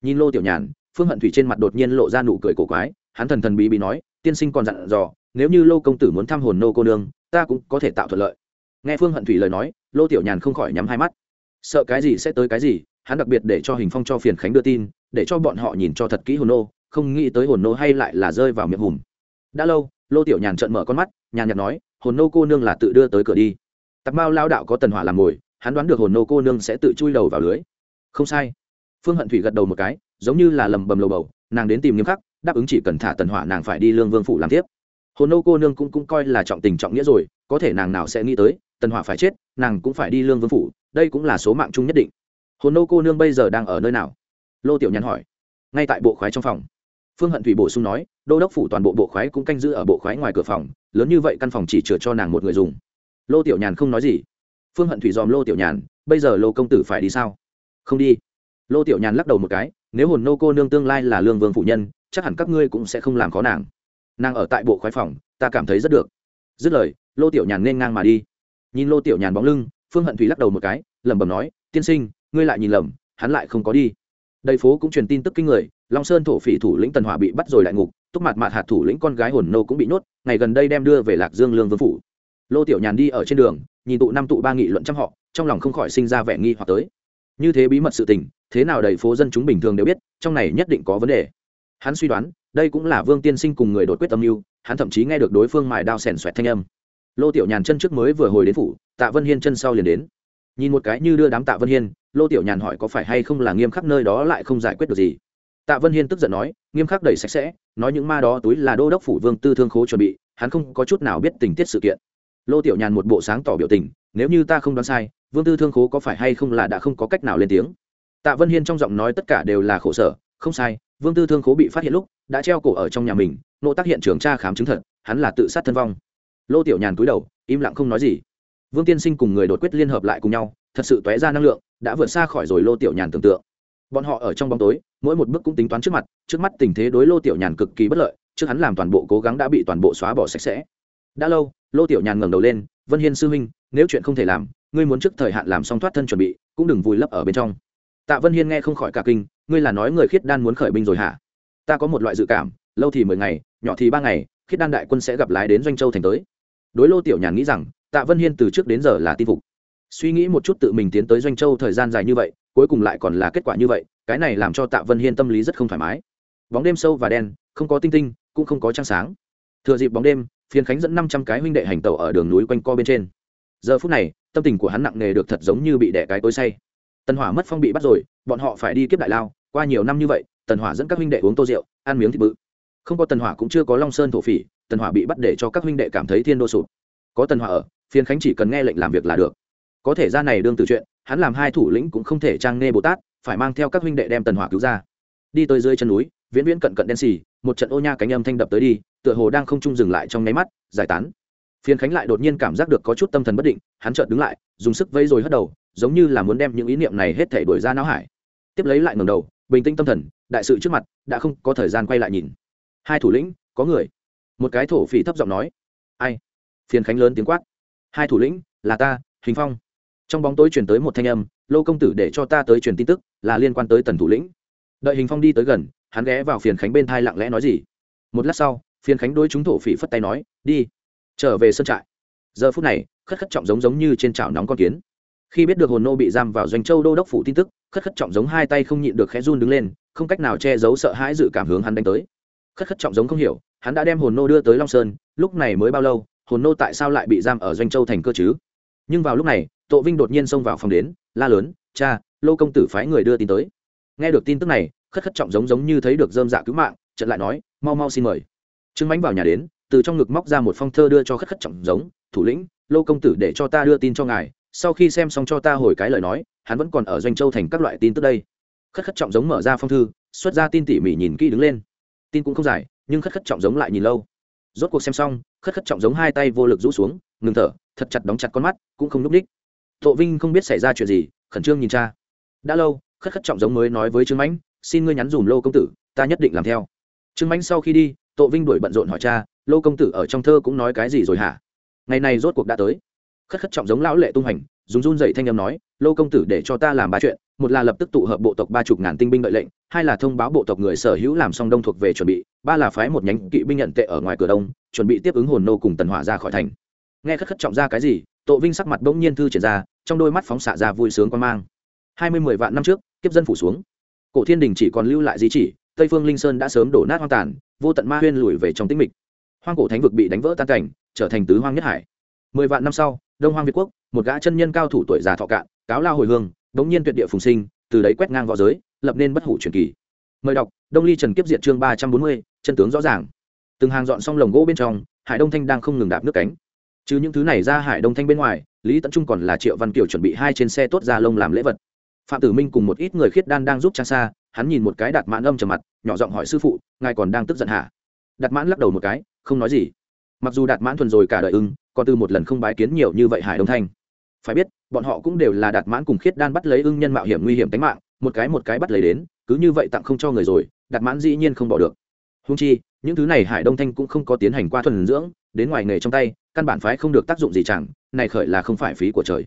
Nhìn lô tiểu nhàn, phương hận thủy trên mặt đột nhiên lộ ra nụ cười cổ quái, hắn thần thần bí bí nói tiên sinh còn dặn dò, nếu như lô công tử muốn thăm hồn nô cô nương, ta cũng có thể tạo thuận lợi. Nghe phương hận thủy lời nói, lô tiểu nhàn không khỏi nhắm hai mắt. Sợ cái gì sẽ tới cái gì, hắn đặc biệt để cho hình phong cho phiền khánh đưa tin, để cho bọn họ nhìn cho thật kỹ hồn nô, không nghĩ tới hồn nô hay lại là rơi vào miệng hùm. Đã lâu, lô tiểu nhàn trợn mở con mắt, nhàn nhạt nói, hồn nô cô nương là tự đưa tới cửa đi. Tặc mao lao đạo có tần hỏa làm ngồi hắn đoán được hồn nô cô nương sẽ tự chui đầu vào lưới. Không sai. Phương hận thủy gật đầu một cái, giống như là lầm bầm lầu bầu, nàng đến tìm nghiêm khắc đáp ứng chỉ cần thả tần hỏa nàng phải đi lương vương phủ làm tiếp. Hồn nô cô nương cũng cũng coi là trọng tình trọng nghĩa rồi, có thể nàng nào sẽ nghĩ tới, tần hỏa phải chết, nàng cũng phải đi lương vương phủ, đây cũng là số mạng chung nhất định. Hồn nô cô nương bây giờ đang ở nơi nào? Lô tiểu nhắn hỏi. Ngay tại bộ khoái trong phòng. Phương hận thủy bổ sung nói, đô đốc phủ toàn bộ bộ khoái cũng canh giữ ở bộ khoái ngoài cửa phòng, lớn như vậy căn phòng chỉ chừa cho nàng một người dùng. Lô tiểu nhàn không nói gì. Phương hận thủy dòm lô tiểu nhàn, bây giờ lô công tử phải đi sao? Không đi. Lô tiểu nhàn lắc đầu một cái, nếu hồn nô cô nương tương lai là lương vương phụ nhân chắc hẳn các ngươi cũng sẽ không làm khó nàng. Nàng ở tại bộ khoái phòng, ta cảm thấy rất được. Dứt lời, lô tiểu nhàn nên ngang mà đi. Nhìn lô tiểu nhàn bóng lưng, phương hận thủy lắc đầu một cái, lẩm bẩm nói, tiên sinh, ngươi lại nhìn lầm, hắn lại không có đi. Đầy phố cũng truyền tin tức kinh người, long sơn thổ phỉ thủ lĩnh tần hòa bị bắt rồi đại ngục, túc mặt mặt hạt thủ lĩnh con gái hồn nô cũng bị nhốt, ngày gần đây đem đưa về lạc dương lương vương phủ. Lô tiểu nhàn đi ở trên đường, nhìn tụ năm tụ ba nghị luận trăm họ, trong lòng không khỏi sinh ra vẻ nghi hoặc tới. Như thế bí mật sự tình, thế nào đầy phố dân chúng bình thường đều biết, trong này nhất định có vấn đề hắn suy đoán, đây cũng là vương tiên sinh cùng người đột quyết âm mưu, hắn thậm chí nghe được đối phương mài đao sèn xoẹt thanh âm. Lô tiểu nhàn chân trước mới vừa hồi đến phủ, tạ vân hiên chân sau liền đến. Nhìn một cái như đưa đám tạ vân hiên, lô tiểu nhàn hỏi có phải hay không là nghiêm khắc nơi đó lại không giải quyết được gì. Tạ vân hiên tức giận nói, nghiêm khắc đầy sạch sẽ, nói những ma đó túi là đô đốc phủ vương tư thương khố chuẩn bị, hắn không có chút nào biết tình tiết sự kiện. Lô tiểu nhàn một bộ sáng tỏ biểu tình, nếu như ta không đoán sai, vương tư thương khố có phải hay không là đã không có cách nào lên tiếng. Tạ vân hiên trong giọng nói tất cả đều là khổ sở, không sai vương tư thương khố bị phát hiện lúc, đã treo cổ ở trong nhà mình, nộ tác hiện trường tra khám chứng thật, hắn là tự sát thân vong. Lô tiểu nhàn cúi đầu, im lặng không nói gì. Vương tiên sinh cùng người đột quyết liên hợp lại cùng nhau, thật sự tóe ra năng lượng, đã vượt xa khỏi rồi lô tiểu nhàn tưởng tượng. Bọn họ ở trong bóng tối, mỗi một bước cũng tính toán trước mặt, trước mắt tình thế đối lô tiểu nhàn cực kỳ bất lợi, trước hắn làm toàn bộ cố gắng đã bị toàn bộ xóa bỏ sạch sẽ. Đã lâu, lô tiểu nhàn ngẩng đầu lên, vân hiên sư huynh, nếu chuyện không thể làm, ngươi muốn trước thời hạn làm xong thoát thân chuẩn bị, cũng đừng vùi lấp ở bên trong tạ vân hiên nghe không khỏi cả kinh, ngươi là nói người khiết đan muốn khởi binh rồi hả? Ta có một loại dự cảm, lâu thì mười ngày, nhỏ thì ba ngày, khiết đan đại quân sẽ gặp lái đến doanh châu thành tới. Đối lô tiểu nhàn nghĩ rằng, tạ vân hiên từ trước đến giờ là tin phục. Suy nghĩ một chút tự mình tiến tới doanh châu thời gian dài như vậy, cuối cùng lại còn là kết quả như vậy, cái này làm cho tạ vân hiên tâm lý rất không thoải mái. Bóng đêm sâu và đen, không có tinh tinh, cũng không có trăng sáng. Thừa dịp bóng đêm, phiên khánh dẫn năm trăm cái huynh đệ hành tàu ở đường núi quanh co bên trên. Giờ phút này, tâm tình của hắn nặng nề được thật giống như bị đẻ cái tối say tần hỏa mất phong bị bắt rồi, bọn họ phải đi kiếp đại lao, qua nhiều năm như vậy, tần hỏa dẫn các huynh đệ uống tô rượu, ăn miếng thịt bự. Không có tần hỏa cũng chưa có long sơn thổ phỉ, tần hỏa bị bắt để cho các huynh đệ cảm thấy thiên đô sụp. Có tần hỏa ở phiên khánh chỉ cần nghe lệnh làm việc là được. Có thể ra này đương từ chuyện, hắn làm hai thủ lĩnh cũng không thể trang nghe bồ tát, phải mang theo các huynh đệ đem tần hỏa cứu ra. Đi tới dưới chân núi, viễn viễn cận cận đen xì, một trận ô nha cánh âm thanh đập tới đi, tựa hồ đang không trung dừng lại trong nháy mắt, giải tán. Phiên khánh lại đột nhiên cảm giác được có chút tâm thần bất định, hắn chợt đứng lại, dùng sức vây rồi hất đầu giống như là muốn đem những ý niệm này hết thể đuổi ra não hải. Tiếp lấy lại ngầm đầu, bình tĩnh tâm thần, đại sự trước mặt, đã không có thời gian quay lại nhìn. Hai thủ lĩnh, có người. Một cái thổ phỉ thấp giọng nói. Ai? Phiền khánh lớn tiếng quát. Hai thủ lĩnh, là ta, hình phong. Trong bóng tối chuyển tới một thanh âm, lô công tử để cho ta tới truyền tin tức, là liên quan tới tần thủ lĩnh. Đợi hình phong đi tới gần, hắn ghé vào phiền khánh bên thai lặng lẽ nói gì. Một lát sau, phiền khánh đối chúng thổ phỉ phất tay nói, đi, trở về sân trại. Giờ phút này, khất khất trọng giống giống như trên chảo nóng con kiến khi biết được hồn nô bị giam vào doanh châu đô đốc phủ tin tức khất khất trọng giống hai tay không nhịn được khẽ run đứng lên không cách nào che giấu sợ hãi dự cảm hướng hắn đánh tới khất khất trọng giống không hiểu hắn đã đem hồn nô đưa tới long sơn lúc này mới bao lâu hồn nô tại sao lại bị giam ở doanh châu thành cơ chứ nhưng vào lúc này Tộ Vinh đột nhiên xông vào phòng đến, la lớn, "Cha, Lô công tử phái người đưa tin tới." Nghe được tin tức này, khất khất trọng giống giống như thấy được dơm dạ cứu mạng, trận lại nói, "Mau mau xin mời." Trương Mánh vào nhà đến, từ trong ngực móc ra một phong thơ đưa cho khất khất trọng giống, "Thủ lĩnh, Lô công tử để cho ta đưa tin cho ngài, sau khi xem xong cho ta hồi cái lời nói, hắn vẫn còn ở doanh châu thành các loại tin tức đây." Khất khất trọng giống mở ra phong thư, xuất ra tin tỉ mỉ nhìn kỹ đứng lên. Tin cũng không dài, nhưng khất khất trọng giống lại nhìn lâu. Rốt cuộc xem xong, khất khất trọng giống hai tay vô lực rũ xuống, ngừng thở, thật chặt đóng chặt con mắt, cũng không lúc đích Tộ Vinh không biết xảy ra chuyện gì, khẩn trương nhìn cha. Đã lâu, khất khất trọng giống mới nói với Trương Mãnh, "Xin ngươi nhắn dùm Lô công tử, ta nhất định làm theo." Trương Mãnh sau khi đi, Tộ Vinh đuổi bận rộn hỏi cha, "Lô công tử ở trong thơ cũng nói cái gì rồi hả?" Ngày này rốt cuộc đã tới. Khất khất trọng giống lão lệ tung hành, dùng run dậy thanh âm nói, "Lô công tử để cho ta làm ba chuyện, một là lập tức tụ hợp bộ tộc ba chục ngàn tinh binh đợi lệnh, hai là thông báo bộ tộc người sở hữu làm xong đông thuộc về chuẩn bị, ba là phái một nhánh kỵ binh nhận tệ ở ngoài cửa đông, chuẩn bị tiếp ứng hồn nô cùng tần hỏa ra khỏi thành." Nghe khất khất trọng ra cái gì, Tộ Vinh sắc mặt bỗng nhiên thư triển ra, trong đôi mắt phóng xạ ra vui sướng quan mang. Hai mươi mười vạn năm trước kiếp dân phủ xuống. Cổ thiên đình chỉ còn lưu lại di chỉ tây phương linh sơn đã sớm đổ nát hoang tàn vô tận ma huyên lùi về trong tĩnh mịch. Hoang cổ thánh vực bị đánh vỡ tan cảnh trở thành tứ hoang nhất hải. Mười vạn năm sau đông hoang việt quốc, một gã chân nhân cao thủ tuổi già thọ cạn, cáo lao hồi hương, bỗng nhiên tuyệt địa phùng sinh, từ đấy quét ngang v õ giới, lập nên bất hủ truyền kỳ. Mời đọc, đông ly trần kiếp diệt chương ba trăm bốn mươi, chân tướng rõ ràng. Từng hàng dọn xong lồng gỗ bên trong, hải đông thanh đang không ngừng đạp nước cánh. Chứ những thứ này ra hải đông thanh bên ngoài, lý tấn trung còn là triệu văn kiều chuẩn bị hai trên xe tốt ra lông làm lễ vật. Phạm tử minh cùng một ít người khiết đan đang giúp trang xa, hắn nhìn một cái đạt mãn âm trầm mặt, nhỏ giọng hỏi sư phụ, ngài còn đang tức giận hả? Đạt mãn lắc đầu một cái, không nói gì. Mặc dù đạt mãn thuần rồi cả đời ưng còn từ một lần không bái kiến nhiều như vậy hải đông thanh. Phải biết, bọn họ cũng đều là đạt mãn cùng khiết đan bắt lấy ưng nhân mạo hiểm nguy hiểm tính mạng, một cái một cái bắt lấy đến, cứ như vậy tặng không cho người rồi, đạt mãn dĩ nhiên không bỏ được. Húng chi, những thứ này hải đông thanh cũng không có tiến hành qua thuần dưỡng, đến ngoài nghề trong tay, căn bản phái không được tác dụng gì chẳng, này khởi là không phải phí của trời.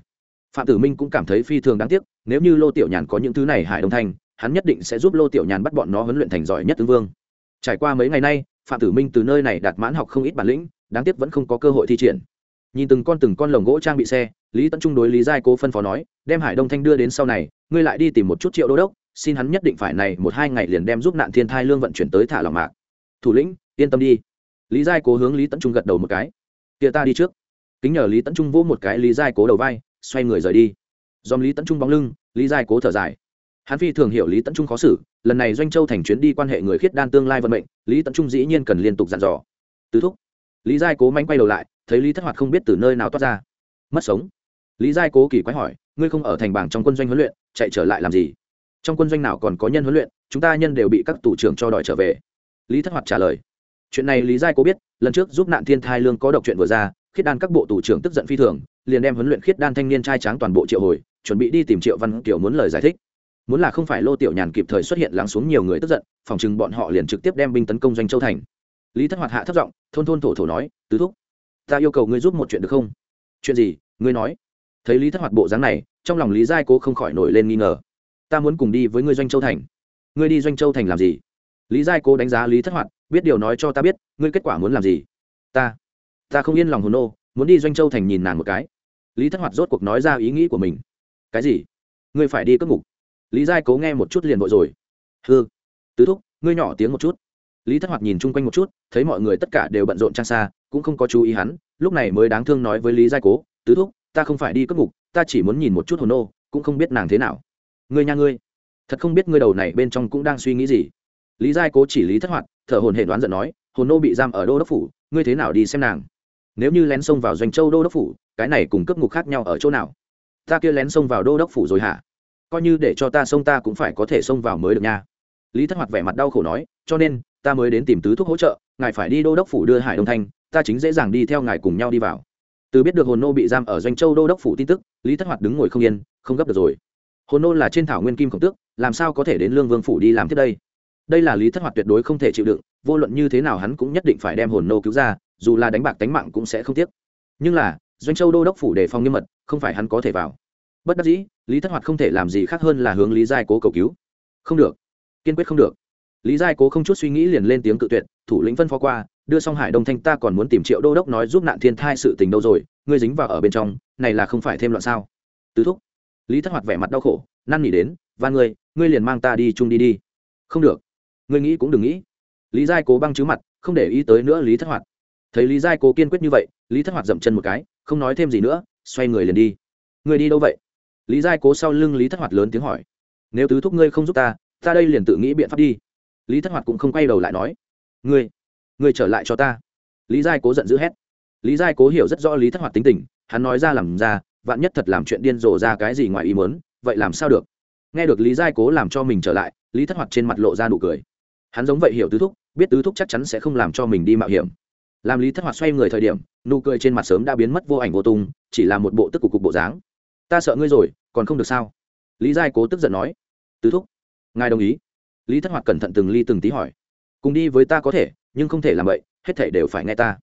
Phạm tử minh cũng cảm thấy phi thường đáng tiếc, nếu như lô tiểu nhàn có những thứ này hải đông thanh, hắn nhất định sẽ giúp lô tiểu nhàn bắt bọn nó huấn luyện thành giỏi nhất tướng vương. Trải qua mấy ngày nay, phạm tử minh từ nơi này đạt mãn học không ít bản lĩnh, đáng tiếc vẫn không có cơ hội thi triển nhìn từng con từng con lồng gỗ trang bị xe, lý tấn trung đối lý giai cố phân phó nói, đem hải đông thanh đưa đến sau này, ngươi lại đi tìm một chút triệu đô đốc, xin hắn nhất định phải này một hai ngày liền đem giúp nạn thiên thai lương vận chuyển tới thả lòng mạc. Thủ lĩnh, yên tâm đi. Lý giai cố hướng lý tấn trung gật đầu một cái. Kia ta đi trước. Kính nhờ lý tấn trung vỗ một cái lý giai cố đầu vai, xoay người rời đi. Dòm lý tấn trung bóng lưng, lý giai cố thở dài. Hắn phi thường hiểu lý tấn trung khó xử, lần này doanh châu thành chuyến đi quan hệ người khiết đan tương lai vận mệnh, lý tấn trung dĩ nhiên cần liên tục dặn dò. Tứ thúc lý giai cố manh quay đầu lại, thấy lý thất hoạt không biết từ nơi nào toát ra. Mất sống. Lý giai cố kỳ quái hỏi, ngươi không ở thành bảng trong quân doanh huấn luyện, chạy trở lại làm gì? Trong quân doanh nào còn có nhân huấn luyện, chúng ta nhân đều bị các tủ trưởng cho đòi trở về. Lý thất hoạt trả lời, chuyện này lý giai cố biết, lần trước giúp nạn thiên thai lương có độc chuyện vừa ra, khiết đan các bộ tủ trưởng tức giận phi thường, liền đem huấn luyện khiết đan thanh niên trai tráng toàn bộ triệu hồi, chuẩn bị đi tìm triệu văn kiểu muốn lời giải thích. Muốn là không phải lô tiểu nhàn kịp thời xuất hiện lắng xuống nhiều người tức giận, phòng chừng bọn họ liền trực tiếp đem binh tấn công doanh châu thành lý thất hoạt hạ thấp giọng, thôn thôn thổ thổ nói, tứ thúc, ta yêu cầu ngươi giúp một chuyện được không? Chuyện gì? Ngươi nói. Thấy lý thất hoạt bộ dáng này, trong lòng lý giai cố không khỏi nổi lên nghi ngờ. Ta muốn cùng đi với ngươi doanh châu thành. Ngươi đi doanh châu thành làm gì? Lý giai cố đánh giá lý thất hoạt, biết điều nói cho ta biết, ngươi kết quả muốn làm gì? Ta ta không yên lòng hồn nô, muốn đi doanh châu thành nhìn nàng một cái. Lý thất hoạt rốt cuộc nói ra ý nghĩ của mình. Cái gì? Ngươi phải đi cất ngục. Lý giai cố nghe một chút liền vội rồi. Hư tứ thúc, ngươi nhỏ tiếng một chút lý thất hoạt nhìn chung quanh một chút, thấy mọi người tất cả đều bận rộn trang xa, cũng không có chú ý hắn, lúc này mới đáng thương nói với lý giai cố, tứ thúc, ta không phải đi cất ngục, ta chỉ muốn nhìn một chút hồn nô, cũng không biết nàng thế nào. Ngươi nha ngươi, thật không biết ngươi đầu này bên trong cũng đang suy nghĩ gì. Lý giai cố chỉ lý thất hoạt, thở hồn hệ đoán giận nói, hồn nô bị giam ở đô đốc phủ, ngươi thế nào đi xem nàng? Nếu như lén xông vào doanh châu đô đốc phủ, cái này cùng cấp ngục khác nhau ở chỗ nào? Ta kia lén xông vào đô đốc phủ rồi hả? Coi như để cho ta xông ta cũng phải có thể xông vào mới được nha. Lý thất hoạt vẻ mặt đau khổ nói, cho nên ta mới đến tìm tứ thuốc hỗ trợ, ngài phải đi đô đốc phủ đưa hải đông thanh, ta chính dễ dàng đi theo ngài cùng nhau đi vào. Từ biết được hồn nô bị giam ở doanh châu đô đốc phủ tin tức, lý thất hoạt đứng ngồi không yên, không gấp được rồi. Hồn nô là trên thảo nguyên kim khổng tước, làm sao có thể đến lương vương phủ đi làm tiếp đây? Đây là lý thất hoạt tuyệt đối không thể chịu đựng, vô luận như thế nào hắn cũng nhất định phải đem hồn nô cứu ra, dù là đánh bạc tánh mạng cũng sẽ không tiếc. Nhưng là, doanh châu đô đốc phủ đề phòng nghiêm mật, không phải hắn có thể vào. Bất đắc dĩ, lý thất hoạt không thể làm gì khác hơn là hướng lý giai cố cầu cứu. Không được. Kiên quyết không được lý giai cố không chút suy nghĩ liền lên tiếng cự tuyệt, thủ lĩnh phân phó qua, đưa xong hải đông thanh ta còn muốn tìm triệu đô đốc nói giúp nạn thiên thai sự tình đâu rồi, ngươi dính vào ở bên trong, này là không phải thêm loạn sao? Tứ thúc, lý thất hoạt vẻ mặt đau khổ, năn nỉ đến, và ngươi ngươi liền mang ta đi chung đi đi. Không được. Ngươi nghĩ cũng đừng nghĩ. Lý giai cố băng chứ mặt, không để ý tới nữa lý thất hoạt. Thấy lý giai cố kiên quyết như vậy, lý thất hoạt dậm chân một cái, không nói thêm gì nữa, xoay người liền đi. Ngươi đi đâu vậy? Lý giai cố sau lưng lý thất hoạt lớn tiếng hỏi. Nếu tứ thúc ngươi không giúp ta ta đây liền tự nghĩ biện pháp đi lý thất hoạt cũng không quay đầu lại nói, ngươi ngươi trở lại cho ta. Lý giai cố giận dữ hét. Lý giai cố hiểu rất rõ lý thất hoạt tính tình, hắn nói ra làm ra, vạn nhất thật làm chuyện điên rồ ra cái gì ngoài ý mớn vậy làm sao được? Nghe được lý giai cố làm cho mình trở lại, lý thất hoạt trên mặt lộ ra nụ cười. Hắn giống vậy hiểu tứ thúc, biết tứ thúc chắc chắn sẽ không làm cho mình đi mạo hiểm. Làm lý thất hoạt xoay người thời điểm, nụ cười trên mặt sớm đã biến mất vô ảnh vô tung, chỉ là một bộ tức của cục bộ dáng. Ta sợ ngươi rồi, còn không được sao? Lý giai cố tức giận nói. Tứ thúc, ngài đồng ý lý thất hoạt cẩn thận từng ly từng tí hỏi. Cùng đi với ta có thể, nhưng không thể làm vậy, hết thể đều phải nghe ta.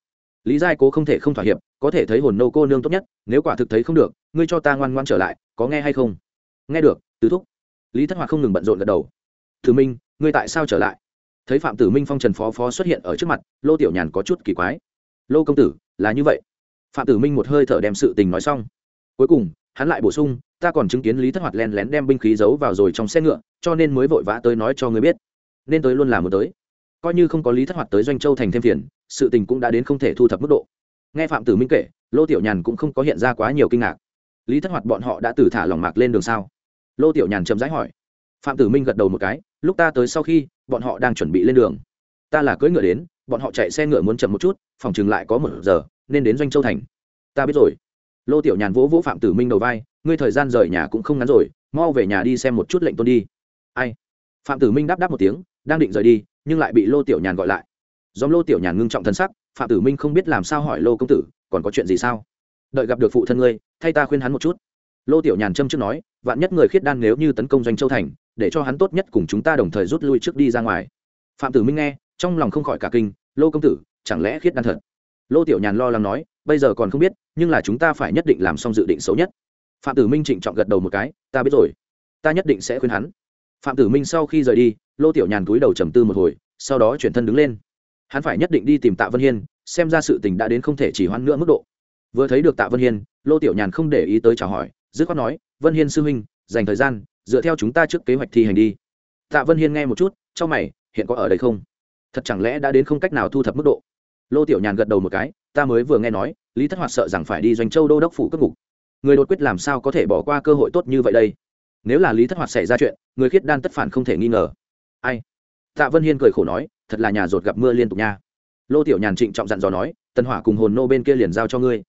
Lý giai cố không thể không thỏa hiệp, có thể thấy hồn nô cô nương tốt nhất, nếu quả thực thấy không được, ngươi cho ta ngoan ngoan trở lại, có nghe hay không? Nghe được, tứ thúc. Lý thất hoạt không ngừng bận rộn gật đầu. Thử minh, ngươi tại sao trở lại? Thấy phạm tử minh phong trần phó phó xuất hiện ở trước mặt, lô tiểu nhàn có chút kỳ quái. Lô công tử, là như vậy. Phạm tử minh một hơi thở đem sự tình nói xong cuối cùng, hắn lại bổ sung, ta còn chứng kiến lý thất hoạt len lén đem binh khí giấu vào rồi trong xe ngựa, cho nên mới vội vã tới nói cho người biết. Nên tới luôn là một tới. Coi như không có lý thất hoạt tới doanh châu thành thêm phiền, sự tình cũng đã đến không thể thu thập mức độ. Nghe phạm tử minh kể, lô tiểu nhàn cũng không có hiện ra quá nhiều kinh ngạc. Lý thất hoạt bọn họ đã từ thả lòng mạc lên đường sao? Lô tiểu nhàn chậm rãi hỏi. Phạm tử minh gật đầu một cái, lúc ta tới sau khi, bọn họ đang chuẩn bị lên đường. Ta là cưỡi ngựa đến, bọn họ chạy xe ngựa muốn chậm một chút, phòng chừng lại có một giờ, nên đến doanh châu thành. Ta biết rồi lô tiểu nhàn vỗ vỗ phạm tử minh đầu vai, ngươi thời gian rời nhà cũng không ngắn rồi, mau về nhà đi xem một chút lệnh tôn đi. Ai? Phạm tử minh đáp đáp một tiếng, đang định rời đi, nhưng lại bị lô tiểu nhàn gọi lại. Dòng lô tiểu nhàn ngưng trọng thân sắc, phạm tử minh không biết làm sao hỏi lô công tử, còn có chuyện gì sao? Đợi gặp được phụ thân ngươi, thay ta khuyên hắn một chút. Lô tiểu nhàn châm trước nói, vạn nhất người khiết đan nếu như tấn công doanh châu thành, để cho hắn tốt nhất cùng chúng ta đồng thời rút lui trước đi ra ngoài. Phạm tử minh nghe, trong lòng không khỏi cả kinh, lô công tử, chẳng lẽ khiết đan thật? Lô tiểu nhàn lo lắng nói bây giờ còn không biết, nhưng là chúng ta phải nhất định làm xong dự định xấu nhất. Phạm tử minh trịnh trọng gật đầu một cái, ta biết rồi. Ta nhất định sẽ khuyên hắn. Phạm tử minh sau khi rời đi, lô tiểu nhàn cúi đầu trầm tư một hồi, sau đó chuyển thân đứng lên. Hắn phải nhất định đi tìm tạ vân hiên, xem ra sự tình đã đến không thể chỉ hoãn nữa mức độ. Vừa thấy được tạ vân hiên, lô tiểu nhàn không để ý tới chào hỏi, dứt khoát nói, vân hiên sư huynh, dành thời gian, dựa theo chúng ta trước kế hoạch thi hành đi. Tạ vân hiên nghe một chút trong mày, hiện có ở đây không? Thật chẳng lẽ đã đến không cách nào thu thập mức độ? Lô tiểu nhàn gật đầu một cái, ta mới vừa nghe nói, lý thất hoạt sợ rằng phải đi doanh châu đô đốc phủ cất ngục. Người đột quyết làm sao có thể bỏ qua cơ hội tốt như vậy đây? Nếu là lý thất hoạt xảy ra chuyện, người khiết đan tất phản không thể nghi ngờ. Ai? Tạ vân hiên cười khổ nói, thật là nhà rột gặp mưa liên tục nha. Lô tiểu nhàn trịnh trọng dặn dò nói, tần hỏa cùng hồn nô bên kia liền giao cho ngươi.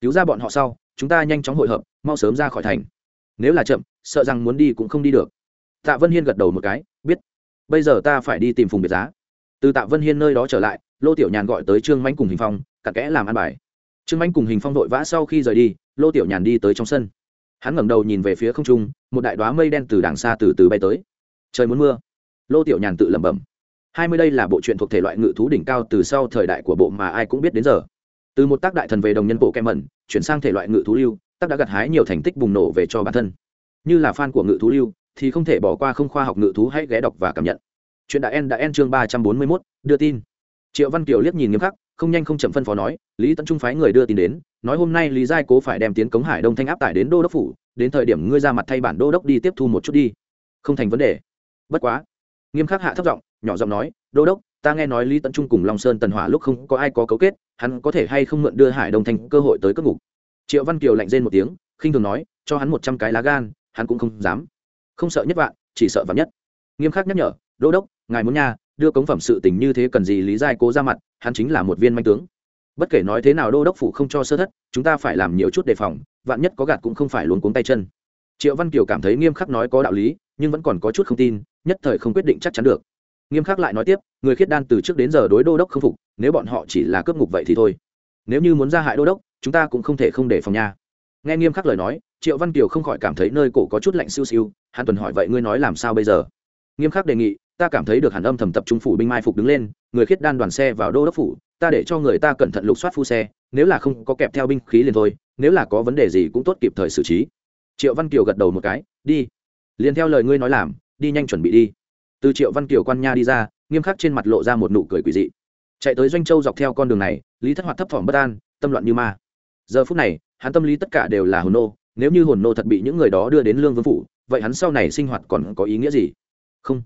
Cứu ra bọn họ sau, chúng ta nhanh chóng hội hợp, mau sớm ra khỏi thành. Nếu là chậm, sợ rằng muốn đi cũng không đi được. Tạ vân hiên gật đầu một cái, biết. Bây giờ ta phải đi tìm phùng biệt giá. Từ tạ vân hiên nơi đó trở lại lô tiểu nhàn gọi tới trương manh cùng hình phong, cặn kẽ làm ăn bài. Trương manh cùng hình phong vội vã sau khi rời đi, lô tiểu nhàn đi tới trong sân. Hắn ngẩng đầu nhìn về phía không trung, một đại đoá mây đen từ đàng xa từ từ bay tới. Trời muốn mưa. Lô tiểu nhàn tự lẩm bẩm. Hai mươi đây là bộ truyện thuộc thể loại ngự thú đỉnh cao từ sau thời đại của bộ mà ai cũng biết đến giờ. Từ một tác đại thần về đồng nhân bộ kem mẩn, chuyển sang thể loại ngự thú lưu, tác đã gặt hái nhiều thành tích bùng nổ về cho bản thân. Như là fan của ngự thú lưu, thì không thể bỏ qua không khoa học ngự thú hãy ghé đọc và cảm nhận. Chuyện đã en đã en chương ba trăm bốn mươi mốt, đưa tin triệu văn kiều liếc nhìn nghiêm khắc, không nhanh không chậm phân phó nói, lý tấn trung phái người đưa tin đến, nói hôm nay lý giai cố phải đem tiến cống hải đông thanh áp tải đến đô đốc phủ, đến thời điểm ngươi ra mặt thay bản đô đốc đi tiếp thu một chút đi. Không thành vấn đề. Bất quá, nghiêm khắc hạ thấp giọng, nhỏ giọng nói, đô đốc, ta nghe nói lý tấn trung cùng long sơn tần hỏa lúc không có ai có cấu kết, hắn có thể hay không mượn đưa hải đông thanh cơ hội tới cất ngục? Triệu văn kiều lạnh rên một tiếng, khinh thường nói, cho hắn một trăm cái lá gan, hắn cũng không dám. Không sợ nhất vạn, chỉ sợ vạn nhất. Nghiêm khắc nhắc nhở, đô đốc, ngài muốn nha đưa cống phẩm sự tình như thế cần gì lý giai cố ra mặt, hắn chính là một viên manh tướng. Bất kể nói thế nào đô đốc phủ không cho sơ thất, chúng ta phải làm nhiều chút đề phòng, vạn nhất có gạt cũng không phải luống cuống tay chân. Triệu văn kiều cảm thấy nghiêm khắc nói có đạo lý, nhưng vẫn còn có chút không tin, nhất thời không quyết định chắc chắn được. Nghiêm khắc lại nói tiếp, người khiết đan từ trước đến giờ đối đô đốc không phục, nếu bọn họ chỉ là cướp ngục vậy thì thôi. Nếu như muốn ra hại đô đốc, chúng ta cũng không thể không để phòng nha. Nghe nghiêm khắc lời nói, triệu văn kiều không khỏi cảm thấy nơi cổ có chút lạnh siêu siêu hàn tuần hỏi vậy ngươi nói làm sao bây giờ? Nghiêm khắc đề nghị ta cảm thấy được hàn âm thầm tập trung phủ binh mai phục đứng lên, người khiết đan đoàn xe vào đô đốc phủ, ta để cho người ta cẩn thận lục soát phu xe, nếu là không có kẹp theo binh khí liền thôi, nếu là có vấn đề gì cũng tốt kịp thời xử trí. Triệu văn kiều gật đầu một cái, đi. Liền theo lời ngươi nói làm, đi nhanh chuẩn bị đi. Từ triệu văn kiều quan nha đi ra, nghiêm khắc trên mặt lộ ra một nụ cười quỷ dị. Chạy tới doanh châu dọc theo con đường này, lý thất hoạt thấp thỏm bất an, tâm loạn như ma. Giờ phút này, hắn tâm lý tất cả đều là hồn nô, nếu như hồn nô thật bị những người đó đưa đến lương vương phủ, vậy hắn sau này sinh hoạt còn có ý nghĩa gì? Không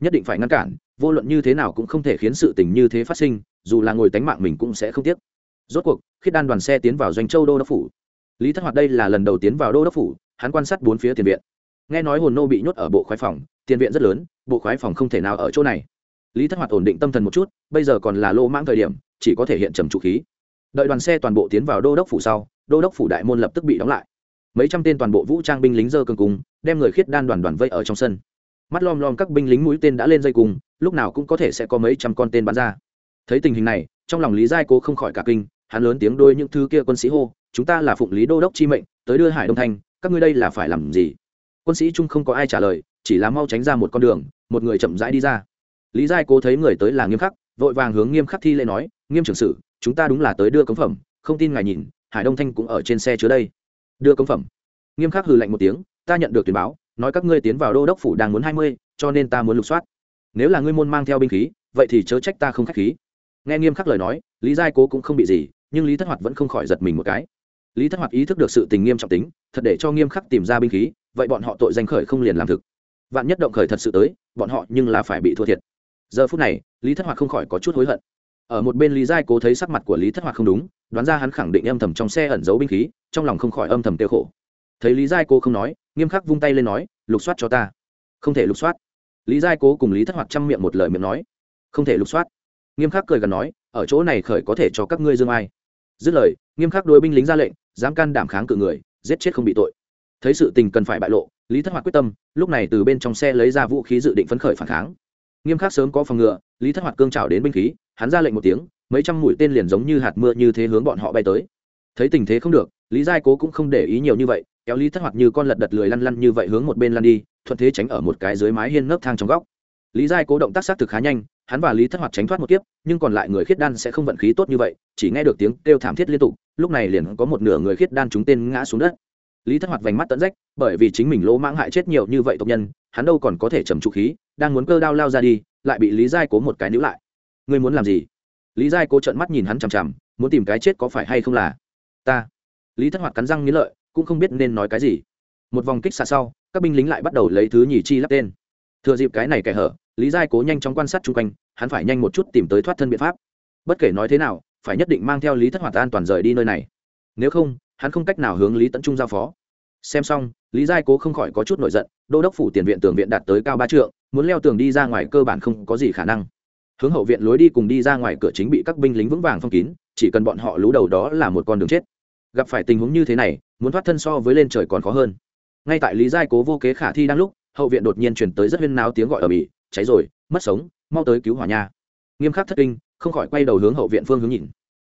nhất định phải ngăn cản, vô luận như thế nào cũng không thể khiến sự tình như thế phát sinh, dù là ngồi tánh mạng mình cũng sẽ không tiếc. Rốt cuộc khiết đan đoàn xe tiến vào doanh châu đô đốc phủ. Lý thất hoạt đây là lần đầu tiến vào đô đốc phủ, hắn quan sát bốn phía tiền viện. Nghe nói hồn nô bị nhốt ở bộ khoái phòng, tiền viện rất lớn, bộ khoái phòng không thể nào ở chỗ này. Lý thất hoạt ổn định tâm thần một chút, bây giờ còn là lô mãng thời điểm, chỉ có thể hiện trầm trụ khí. Đợi đoàn xe toàn bộ tiến vào đô đốc phủ sau, đô đốc phủ đại môn lập tức bị đóng lại. Mấy trăm tên toàn bộ vũ trang binh lính dơ cường cung, đem người khiết đan đoàn đoàn vây ở trong sân mắt lom lom các binh lính mũi tên đã lên dây cùng, lúc nào cũng có thể sẽ có mấy trăm con tên bắn ra. Thấy tình hình này, trong lòng lý giai cố không khỏi cả kinh, hắn lớn tiếng đôi những thứ kia quân sĩ hô, chúng ta là phụng lý đô đốc chi mệnh, tới đưa hải đông thanh các ngươi đây là phải làm gì? Quân sĩ trung không có ai trả lời, chỉ là mau tránh ra một con đường, một người chậm rãi đi ra. Lý giai cố thấy người tới là nghiêm khắc, vội vàng hướng nghiêm khắc thi lễ nói, nghiêm trưởng sử, chúng ta đúng là tới đưa cống phẩm, không tin ngài nhìn, hải đông thanh cũng ở trên xe chứa đây. Đưa cống phẩm? Nghiêm khắc hừ lạnh một tiếng, ta nhận được tuyển báo nói các ngươi tiến vào đô đốc phủ đang muốn hai mươi, cho nên ta muốn lục soát. Nếu là ngươi môn mang theo binh khí, vậy thì chớ trách ta không k h á c h khí. Nghe nghiêm khắc lời nói, lý giai cố cũng không bị gì, nhưng lý thất hoạt vẫn không khỏi giật mình một cái. Lý thất hoạt ý thức được sự tình nghiêm trọng tính, thật để cho nghiêm khắc tìm ra binh khí, vậy bọn họ tội danh khởi không liền làm thực. Vạn nhất động khởi thật sự tới, bọn họ nhưng là phải bị thua thiệt. Giờ phút này, lý thất hoạt không khỏi có chút hối hận. Ở một bên lý giai cố thấy sắc mặt của lý thất hoạt không đúng, đoán ra hắn khẳng định âm thầm trong xe ẩn giấu binh khí, trong lòng không khỏi âm thầm tiêu khổ. Thấy lý giai cố không nói nghiêm khắc vung tay lên nói lục soát cho ta. Không thể lục soát. Lý giai cố cùng lý thất hoạt chăm miệng một lời miệng nói. Không thể lục soát. Nghiêm khắc cười gần nói ở chỗ này khởi có thể cho các ngươi dương ai. Dứt lời nghiêm khắc đối binh lính ra lệnh dám can đảm kháng cự người giết chết không bị tội. Thấy sự tình cần phải bại lộ lý thất hoạt quyết tâm lúc này từ bên trong xe lấy ra vũ khí dự định phấn khởi phản kháng. Nghiêm khắc sớm có phòng ngựa, lý thất hoạt cương trào đến binh khí hắn ra lệnh một tiếng mấy trăm mũi tên liền giống như hạt mưa như thế hướng bọn họ bay tới. Thấy tình thế không được lý giai cố cũng không để ý nhiều như vậy kéo lý thất hoạt như con lật đật lười lăn lăn như vậy hướng một bên lăn đi, thuận thế tránh ở một cái dưới mái hiên nấc thang trong góc. Lý giai cố động tác xác thực khá nhanh, hắn và lý thất hoạt tránh thoát một kiếp, nhưng còn lại người khiết đan sẽ không vận khí tốt như vậy, chỉ nghe được tiếng kêu thảm thiết liên tục, lúc này liền có một nửa người khiết đan chúng tên ngã xuống đất. Lý thất hoạt vành mắt tận rách, bởi vì chính mình lỗ mãng hại chết nhiều như vậy tộc nhân, hắn đâu còn có thể trầm trụ khí, đang muốn cơ đao lao ra đi, lại bị lý giai cố một cái níu lại. Ngươi muốn làm gì? Lý giai cố trợn mắt nhìn hắn chằm chằm, muốn tìm cái chết có phải hay không là ta? Lý thất hoạt cắn răng nghĩ lợi cũng không biết nên nói cái gì. Một vòng kích xa sau, các binh lính lại bắt đầu lấy thứ nhì chi lắp tên. Thừa dịp cái này kẻ hở, lý giai cố nhanh chóng quan sát chung quanh, hắn phải nhanh một chút tìm tới thoát thân biện pháp. Bất kể nói thế nào, phải nhất định mang theo lý thất hoạt an toàn rời đi nơi này. Nếu không, hắn không cách nào hướng lý tấn trung giao phó. Xem xong, lý giai cố không khỏi có chút nổi giận, đô đốc phủ tiền viện tường viện đạt tới cao ba trượng, muốn leo tường đi ra ngoài cơ bản không có gì khả năng. Hướng hậu viện lối đi cùng đi ra ngoài cửa chính bị các binh lính vững vàng phong kín, chỉ cần bọn họ lú đầu đó là một con đường chết. Gặp phải tình huống như thế này muốn thoát thân so với lên trời còn khó hơn. Ngay tại lý giai cố vô kế khả thi đang lúc, hậu viện đột nhiên chuyển tới rất huyên náo tiếng gọi ở bỉ cháy rồi, mất sống, mau tới cứu hỏa nha. Nghiêm khắc thất kinh, không khỏi quay đầu hướng hậu viện phương hướng nhìn.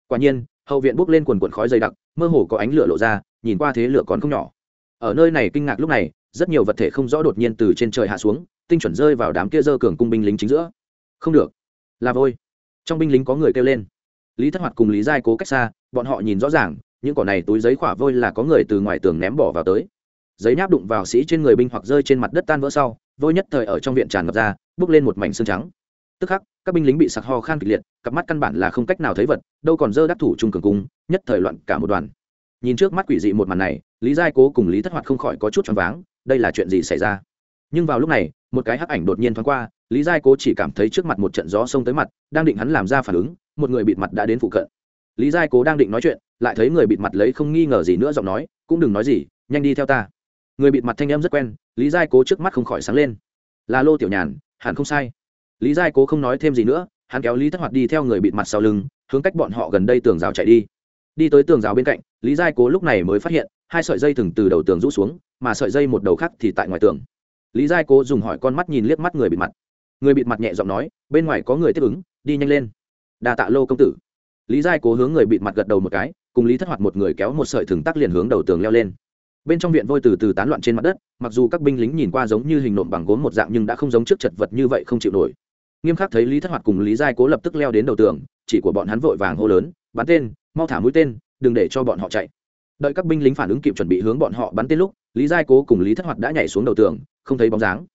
Quả nhiên, hậu viện bốc lên quần quần khói dày đặc, mơ hồ có ánh lửa lộ ra, nhìn qua thế lửa còn không nhỏ. Ở nơi này kinh ngạc lúc này, rất nhiều vật thể không rõ đột nhiên từ trên trời hạ xuống, tinh chuẩn rơi vào đám kia dơ cường cung binh lính chính giữa. Không được. Là vôi. Trong binh lính có người kêu lên. Lý thất hoạt cùng lý giai cố cách xa, bọn họ nhìn rõ ràng những cỏ này túi giấy khỏa vôi là có người từ ngoài tường ném bỏ vào tới. Giấy nháp đụng vào sĩ trên người binh hoặc rơi trên mặt đất tan vỡ sau, vôi nhất thời ở trong viện tràn ngập ra bước lên một mảnh xương trắng. Tức khắc, các binh lính bị sặc ho khan kịch liệt, cặp mắt căn bản là không cách nào thấy vật, đâu còn dơ đắc thủ trung cường cung, nhất thời loạn cả một đoàn. Nhìn trước mắt quỷ dị một màn này, lý giai cố cùng lý thất hoạt không khỏi có chút choáng váng, đây là chuyện gì xảy ra? Nhưng vào lúc này, một cái hắc ảnh đột nhiên thoáng qua, lý giai cố chỉ cảm thấy trước mặt một trận gió xông tới mặt, đang định hắn làm ra phản ứng, một người bịt mặt đã đến phụ cận. Lý giai cố đang định nói chuyện lại thấy người bịt mặt lấy không nghi ngờ gì nữa giọng nói, cũng đừng nói gì, nhanh đi theo ta. Người bịt mặt thanh em rất quen, lý giai cố trước mắt không khỏi sáng lên. Là lô tiểu nhàn, hẳn không sai. Lý giai cố không nói thêm gì nữa, hắn kéo lý thất hoạt đi theo người bịt mặt sau lưng, hướng cách bọn họ gần đây tường rào chạy đi. Đi tới tường rào bên cạnh, lý giai cố lúc này mới phát hiện, hai sợi dây thừng từ đầu tường rũ xuống, mà sợi dây một đầu khác thì tại ngoài tường. Lý giai cố dùng hỏi con mắt nhìn liếc mắt người bịt mặt. Người bịt mặt nhẹ giọng nói, bên ngoài có người tiếp ứng, đi nhanh lên. Đa tạ lô công tử. Lý giai cố hướng người bịt mặt gật đầu một cái cùng lý thất hoạt một người kéo một sợi thừng tắc liền hướng đầu tường leo lên. Bên trong viện vôi từ từ tán loạn trên mặt đất, mặc dù các binh lính nhìn qua giống như hình nộm bằng gốm một dạng nhưng đã không giống trước chật vật như vậy không chịu nổi. Nghiêm khắc thấy lý thất hoạt cùng lý giai cố lập tức leo đến đầu tường, chỉ của bọn hắn vội vàng hô lớn, bắn tên, mau thả mũi tên, đừng để cho bọn họ chạy. Đợi các binh lính phản ứng kịp chuẩn bị hướng bọn họ bắn tên lúc, lý giai cố cùng lý thất hoạt đã nhảy xuống đầu tường, không thấy bóng dáng.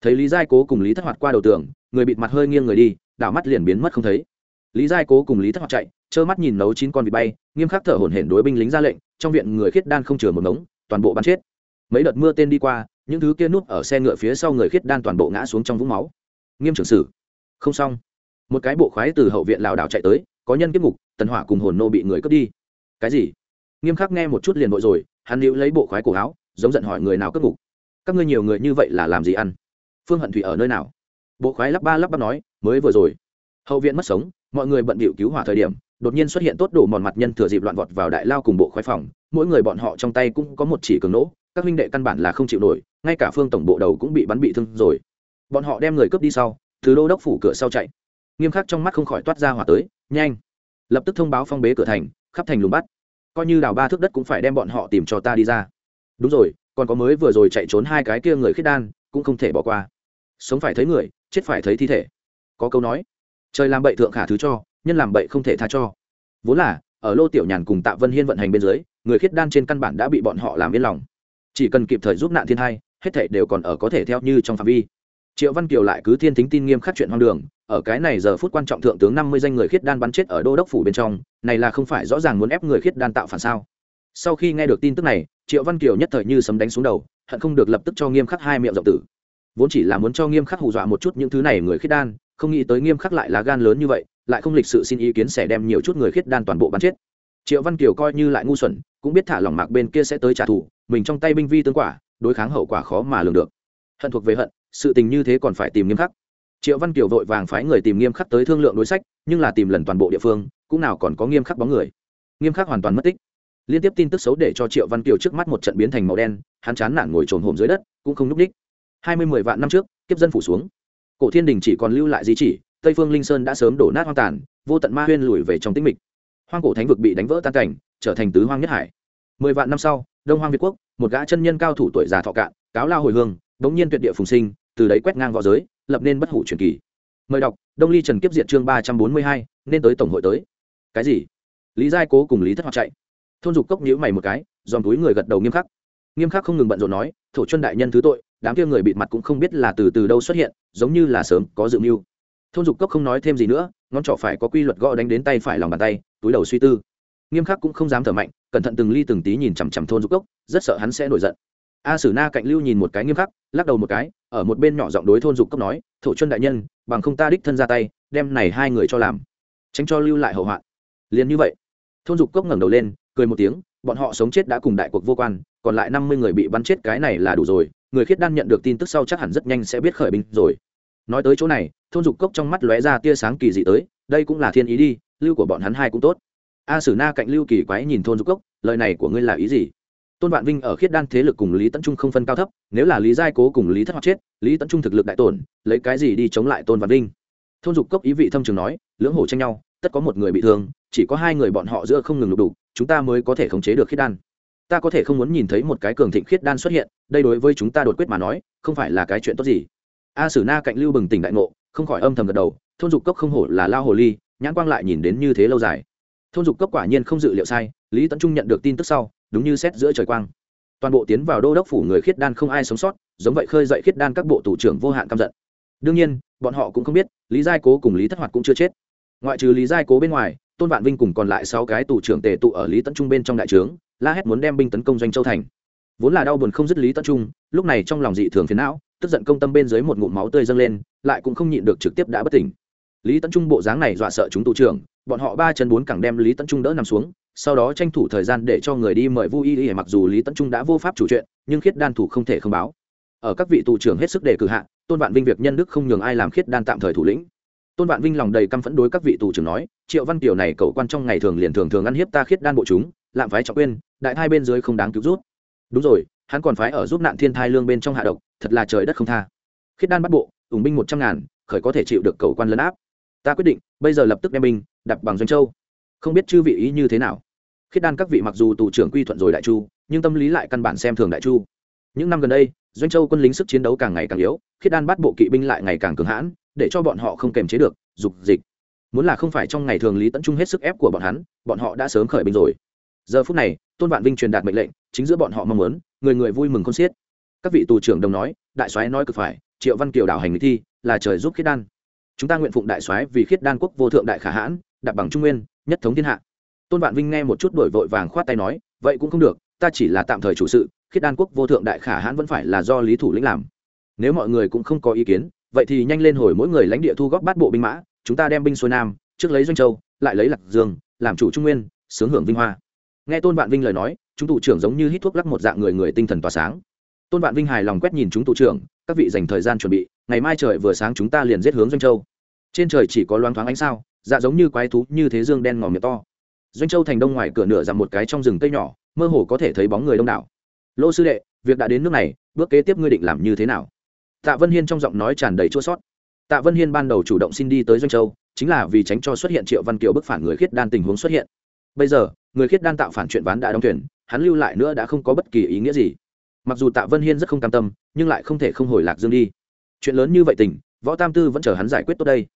Thấy lý giai cố cùng lý thất hoạt qua đầu tường, người bịt mặt hơi nghiêng người đi, đảo mắt liền biến mất không thấy lý giai cố cùng lý thất hoạt chạy, trơ mắt nhìn nấu chín con vịt bay, nghiêm khắc thở hổn hển đối binh lính ra lệnh, trong viện người khiết đan không chừa một ngống, toàn bộ bắn chết. Mấy đợt mưa tên đi qua, những thứ kia núp ở xe ngựa phía sau người khiết đan toàn bộ ngã xuống trong vũng máu. Nghiêm trưởng sử, không xong. Một cái bộ khoái từ hậu viện lảo đảo chạy tới, có nhân kiếp ngục, tần hỏa cùng hồn nô bị người cướp đi. Cái gì? Nghiêm khắc nghe một chút liền vội rồi, hắn níu lấy bộ khoái cổ áo, giống giận hỏi người nào cướp ngục? Các ngươi nhiều người như vậy là làm gì ăn? Phương hận thủy ở nơi nào? Bộ khoái lắp ba lắp bắp nói, mới vừa rồi hậu viện mất sống, mọi người bận bịu cứu hỏa thời điểm, đột nhiên xuất hiện tốt đủ mòn mặt nhân thừa dịp loạn vọt vào đại lao cùng bộ khoái phòng. Mỗi người bọn họ trong tay cũng có một chỉ cường nỗ, các huynh đệ căn bản là không chịu nổi, ngay cả phương tổng bộ đầu cũng bị bắn bị thương rồi. Bọn họ đem người cướp đi sau, từ đô đốc phủ cửa sau chạy. Nghiêm khắc trong mắt không khỏi toát ra hỏa tới, nhanh! Lập tức thông báo phong bế cửa thành, khắp thành lùng bắt. Coi như đào ba thước đất cũng phải đem bọn họ tìm cho ta đi ra. Đúng rồi, còn có mới vừa rồi chạy trốn hai cái kia người khiết đan, cũng không thể bỏ qua. Sống phải thấy người, chết phải thấy thi thể. Có câu nói trời làm bậy thượng khả thứ cho, nhân làm bậy không thể tha cho. Vốn là, ở lô tiểu nhàn cùng tạ vân hiên vận hành bên dưới, người khiết đan trên căn bản đã bị bọn họ làm yên lòng. Chỉ cần kịp thời giúp nạn thiên hai hết thể đều còn ở có thể theo như trong phạm vi. Triệu văn kiều lại cứ thiên thính tin nghiêm khắc chuyện hoang đường, ở cái này giờ phút quan trọng thượng tướng năm mươi danh người khiết đan bắn chết ở đô đốc phủ bên trong, này là không phải rõ ràng muốn ép người khiết đan tạo phản sao. Sau khi nghe được tin tức này, triệu văn kiều nhất thời như sấm đánh xuống đầu, hận không được lập tức cho nghiêm khắc hai miệng rộng tử. Vốn chỉ là muốn cho nghiêm khắc hù dọa một chút những thứ này người khiết đan không nghĩ tới nghiêm khắc lại là gan lớn như vậy, lại không lịch sự xin ý kiến sẽ đem nhiều chút người khiết đan toàn bộ bắn chết. Triệu văn kiều coi như lại ngu xuẩn, cũng biết thả lỏng mạc bên kia sẽ tới trả thù, mình trong tay binh vi tương quả, đối kháng hậu quả khó mà lường được. Hận thuộc về hận, sự tình như thế còn phải tìm nghiêm khắc. Triệu văn kiều vội vàng phái người tìm nghiêm khắc tới thương lượng đối sách, nhưng là tìm lần toàn bộ địa phương, cũng nào còn có nghiêm khắc bóng người. Nghiêm khắc hoàn toàn mất tích. Liên tiếp tin tức xấu để cho triệu văn kiều trước mắt một trận biến thành màu đen, hắn chán nản ngồi trồn hồm dưới đất, cũng không n ú c ních hai mươi mười vạn năm trước, kiếp dân phủ xuống cổ thiên đình chỉ còn lưu lại di chỉ, tây phương linh sơn đã sớm đổ nát hoang tàn, vô tận ma huyên lùi về trong tĩnh mịch. Hoang cổ thánh vực bị đánh vỡ tan cảnh, trở thành tứ hoang nhất hải. Mười vạn năm sau, đông hoang việt quốc, một gã chân nhân cao thủ tuổi già thọ cạn, cáo lao hồi hương bỗng nhiên tuyệt địa phùng sinh, từ đấy quét ngang v õ giới, lập nên bất hủ truyền kỳ. Mời đọc, đông ly trần kiếp diệt chương ba trăm bốn mươi hai, nên tới tổng hội tới. Cái gì? Lý giai cố cùng lý thất hoạt chạy. Thôn dục cốc nhữ mày một cái, dòm túi người gật đầu nghiêm khắc. Nghiêm khắc không ngừng bận rộn nói, thổ chân đại nhân thứ tội đám kia người bịt mặt cũng không biết là từ từ đâu xuất hiện, giống như là sớm có dự mưu. Thôn dục cốc không nói thêm gì nữa, ngón trỏ phải có quy luật gõ đánh đến tay phải lòng bàn tay, túi đầu suy tư. Nghiêm khắc cũng không dám thở mạnh, cẩn thận từng ly từng tí nhìn chằm chằm thôn dục cốc, rất sợ hắn sẽ nổi giận. A sử na cạnh lưu nhìn một cái nghiêm khắc, lắc đầu một cái, ở một bên nhỏ giọng đối thôn dục cốc nói, thổ chân đại nhân, bằng không ta đích thân ra tay, đem này hai người cho làm. Tránh cho lưu lại hậu hoạn. Liền như vậy, thôn dục cốc ngẩng đầu lên, cười một tiếng, bọn họ sống chết đã cùng đại cuộc vô quan, còn lại năm mươi người bị bắn chết cái này là đủ rồi người khiết đan nhận được tin tức sau chắc hẳn rất nhanh sẽ biết khởi binh rồi. Nói tới chỗ này, thôn dục cốc trong mắt lóe ra tia sáng kỳ dị tới, đây cũng là thiên ý đi, lưu của bọn hắn hai cũng tốt. A sử na cạnh lưu kỳ quái nhìn thôn dục cốc, lời này của ngươi là ý gì? Tôn vạn vinh ở khiết đan thế lực cùng lý tấn trung không phân cao thấp, nếu là lý giai cố cùng lý thất hoặc chết, lý tấn trung thực lực đại tổn, lấy cái gì đi chống lại tôn vạn vinh? Thôn dục cốc ý vị thâm trường nói, lưỡng hổ tranh nhau, tất có một người bị thương, chỉ có hai người bọn họ giữa không ngừng lục đủ chúng ta mới có thể khống chế được khiết đan ta có thể không muốn nhìn thấy một cái cường thịnh khiết đan xuất hiện, đây đối với chúng ta đột quyết mà nói, không phải là cái chuyện tốt gì. A sử na cạnh lưu bừng tỉnh đại ngộ, không khỏi âm thầm gật đầu, thôn dục cốc không hổ là lao hồ ly, nhãn quang lại nhìn đến như thế lâu dài. Thôn dục cốc quả nhiên không dự liệu sai, lý tấn trung nhận được tin tức sau, đúng như xét giữa trời quang. Toàn bộ tiến vào đô đốc phủ người khiết đan không ai sống sót, giống vậy khơi dậy khiết đan các bộ thủ trưởng vô hạn căm giận. Đương nhiên, bọn họ cũng không biết, lý giai cố cùng lý thất hoạt cũng chưa chết. Ngoại trừ lý giai cố bên ngoài, tôn vạn vinh cùng còn lại sáu cái tù trưởng tề tụ ở lý tấn trung bên trong đại trướng la hét muốn đem binh tấn công doanh châu thành. Vốn là đau buồn không dứt lý tấn trung, lúc này trong lòng dị thường phiền não, tức giận công tâm bên dưới một ngụm máu tươi dâng lên, lại cũng không nhịn được trực tiếp đã bất tỉnh. Lý tấn trung bộ dáng này dọa sợ chúng tù trưởng, bọn họ ba chân bốn cẳng đem lý tấn trung đỡ nằm xuống, sau đó tranh thủ thời gian để cho người đi mời vu y y, mặc dù lý tấn trung đã vô pháp chủ chuyện, nhưng khiết đan thủ không thể không báo. Ở các vị tù trưởng hết sức đề cử hạ, tôn vạn vinh việc nhân đức không nhường ai làm khiết đan tạm thời thủ lĩnh. Tôn vạn vinh lòng đầy căm phẫn đối các vị tù trưởng nói, triệu văn kiều này cầu quan trong ngày thường liền thường thường ăn hiếp ta khiết đan bộ chúng, lạm phái trọng quên đại thai bên dưới không đáng cứu rút đúng rồi, hắn còn phái ở giúp nạn thiên thai lương bên trong hạ độc, thật là trời đất không tha. Khiết đan bắt bộ, ủng binh một trăm ngàn, khởi có thể chịu được cầu quan lấn áp. Ta quyết định, bây giờ lập tức đem binh, đặt bằng doanh châu. Không biết chư vị ý như thế nào. Khiết đan các vị mặc dù tù trưởng quy thuận rồi đại chu, nhưng tâm lý lại căn bản xem thường đại chu. Những năm gần đây, doanh châu quân lính sức chiến đấu càng ngày càng yếu, khiết đan bắt bộ kỵ binh lại ngày càng cường hãn, để cho bọn họ không kềm chế được, dục dịch. Muốn là không phải trong ngày thường lý tấn trung hết sức ép của bọn hắn, bọn họ đã sớm khởi binh rồi giờ phút này, tôn vạn vinh truyền đạt mệnh lệnh, chính giữa bọn họ mong muốn, người người vui mừng con xiết. Các vị tù trưởng đồng nói, đại soái nói cực phải, triệu văn kiều đảo hành thi, là trời giúp khiết đan. Chúng ta nguyện phụng đại soái vì khiết đan quốc vô thượng đại khả hãn đặt bằng trung nguyên, nhất thống thiên hạ. Tôn vạn vinh nghe một chút đổi vội vàng khoát tay nói, vậy cũng không được, ta chỉ là tạm thời chủ sự, khiết đan quốc vô thượng đại khả hãn vẫn phải là do lý thủ lĩnh làm. Nếu mọi người cũng không có ý kiến, vậy thì nhanh lên hồi mỗi người lãnh địa thu góp bát bộ binh mã, chúng ta đem binh xuôi nam, trước lấy doanh châu, lại lấy lạc dương, làm chủ trung nguyên, sướng hưởng vinh hoa nghe tôn vạn vinh lời nói, chúng tụ trưởng giống như hít thuốc lắc một dạng người người tinh thần tỏa sáng. Tôn vạn vinh hài lòng quét nhìn chúng tụ trưởng, các vị dành thời gian chuẩn bị, ngày mai trời vừa sáng chúng ta liền giết hướng doanh châu. Trên trời chỉ có loáng thoáng ánh sao dạ giống như quái thú như thế dương đen ngòm miệng to. Doanh châu thành đông ngoài cửa nửa dặm một cái trong rừng cây nhỏ, mơ hồ có thể thấy bóng người đông đảo. Lô sư đệ, việc đã đến nước này, bước kế tiếp ngươi định làm như thế nào? Tạ vân hiên trong giọng nói tràn đầy chua sót. Tạ vân hiên ban đầu chủ động xin đi tới doanh châu, chính là vì tránh cho xuất hiện triệu văn kiều bức phản người khiết đan tình huống xuất hiện. Bây giờ người khiết đan tạo phản chuyện ván đã đóng thuyền, hắn lưu lại nữa đã không có bất kỳ ý nghĩa gì. Mặc dù tạ vân hiên rất không cam tâm, nhưng lại không thể không hồi lạc dương đi. Chuyện lớn như vậy tình, võ tam tư vẫn chờ hắn giải quyết tốt đây.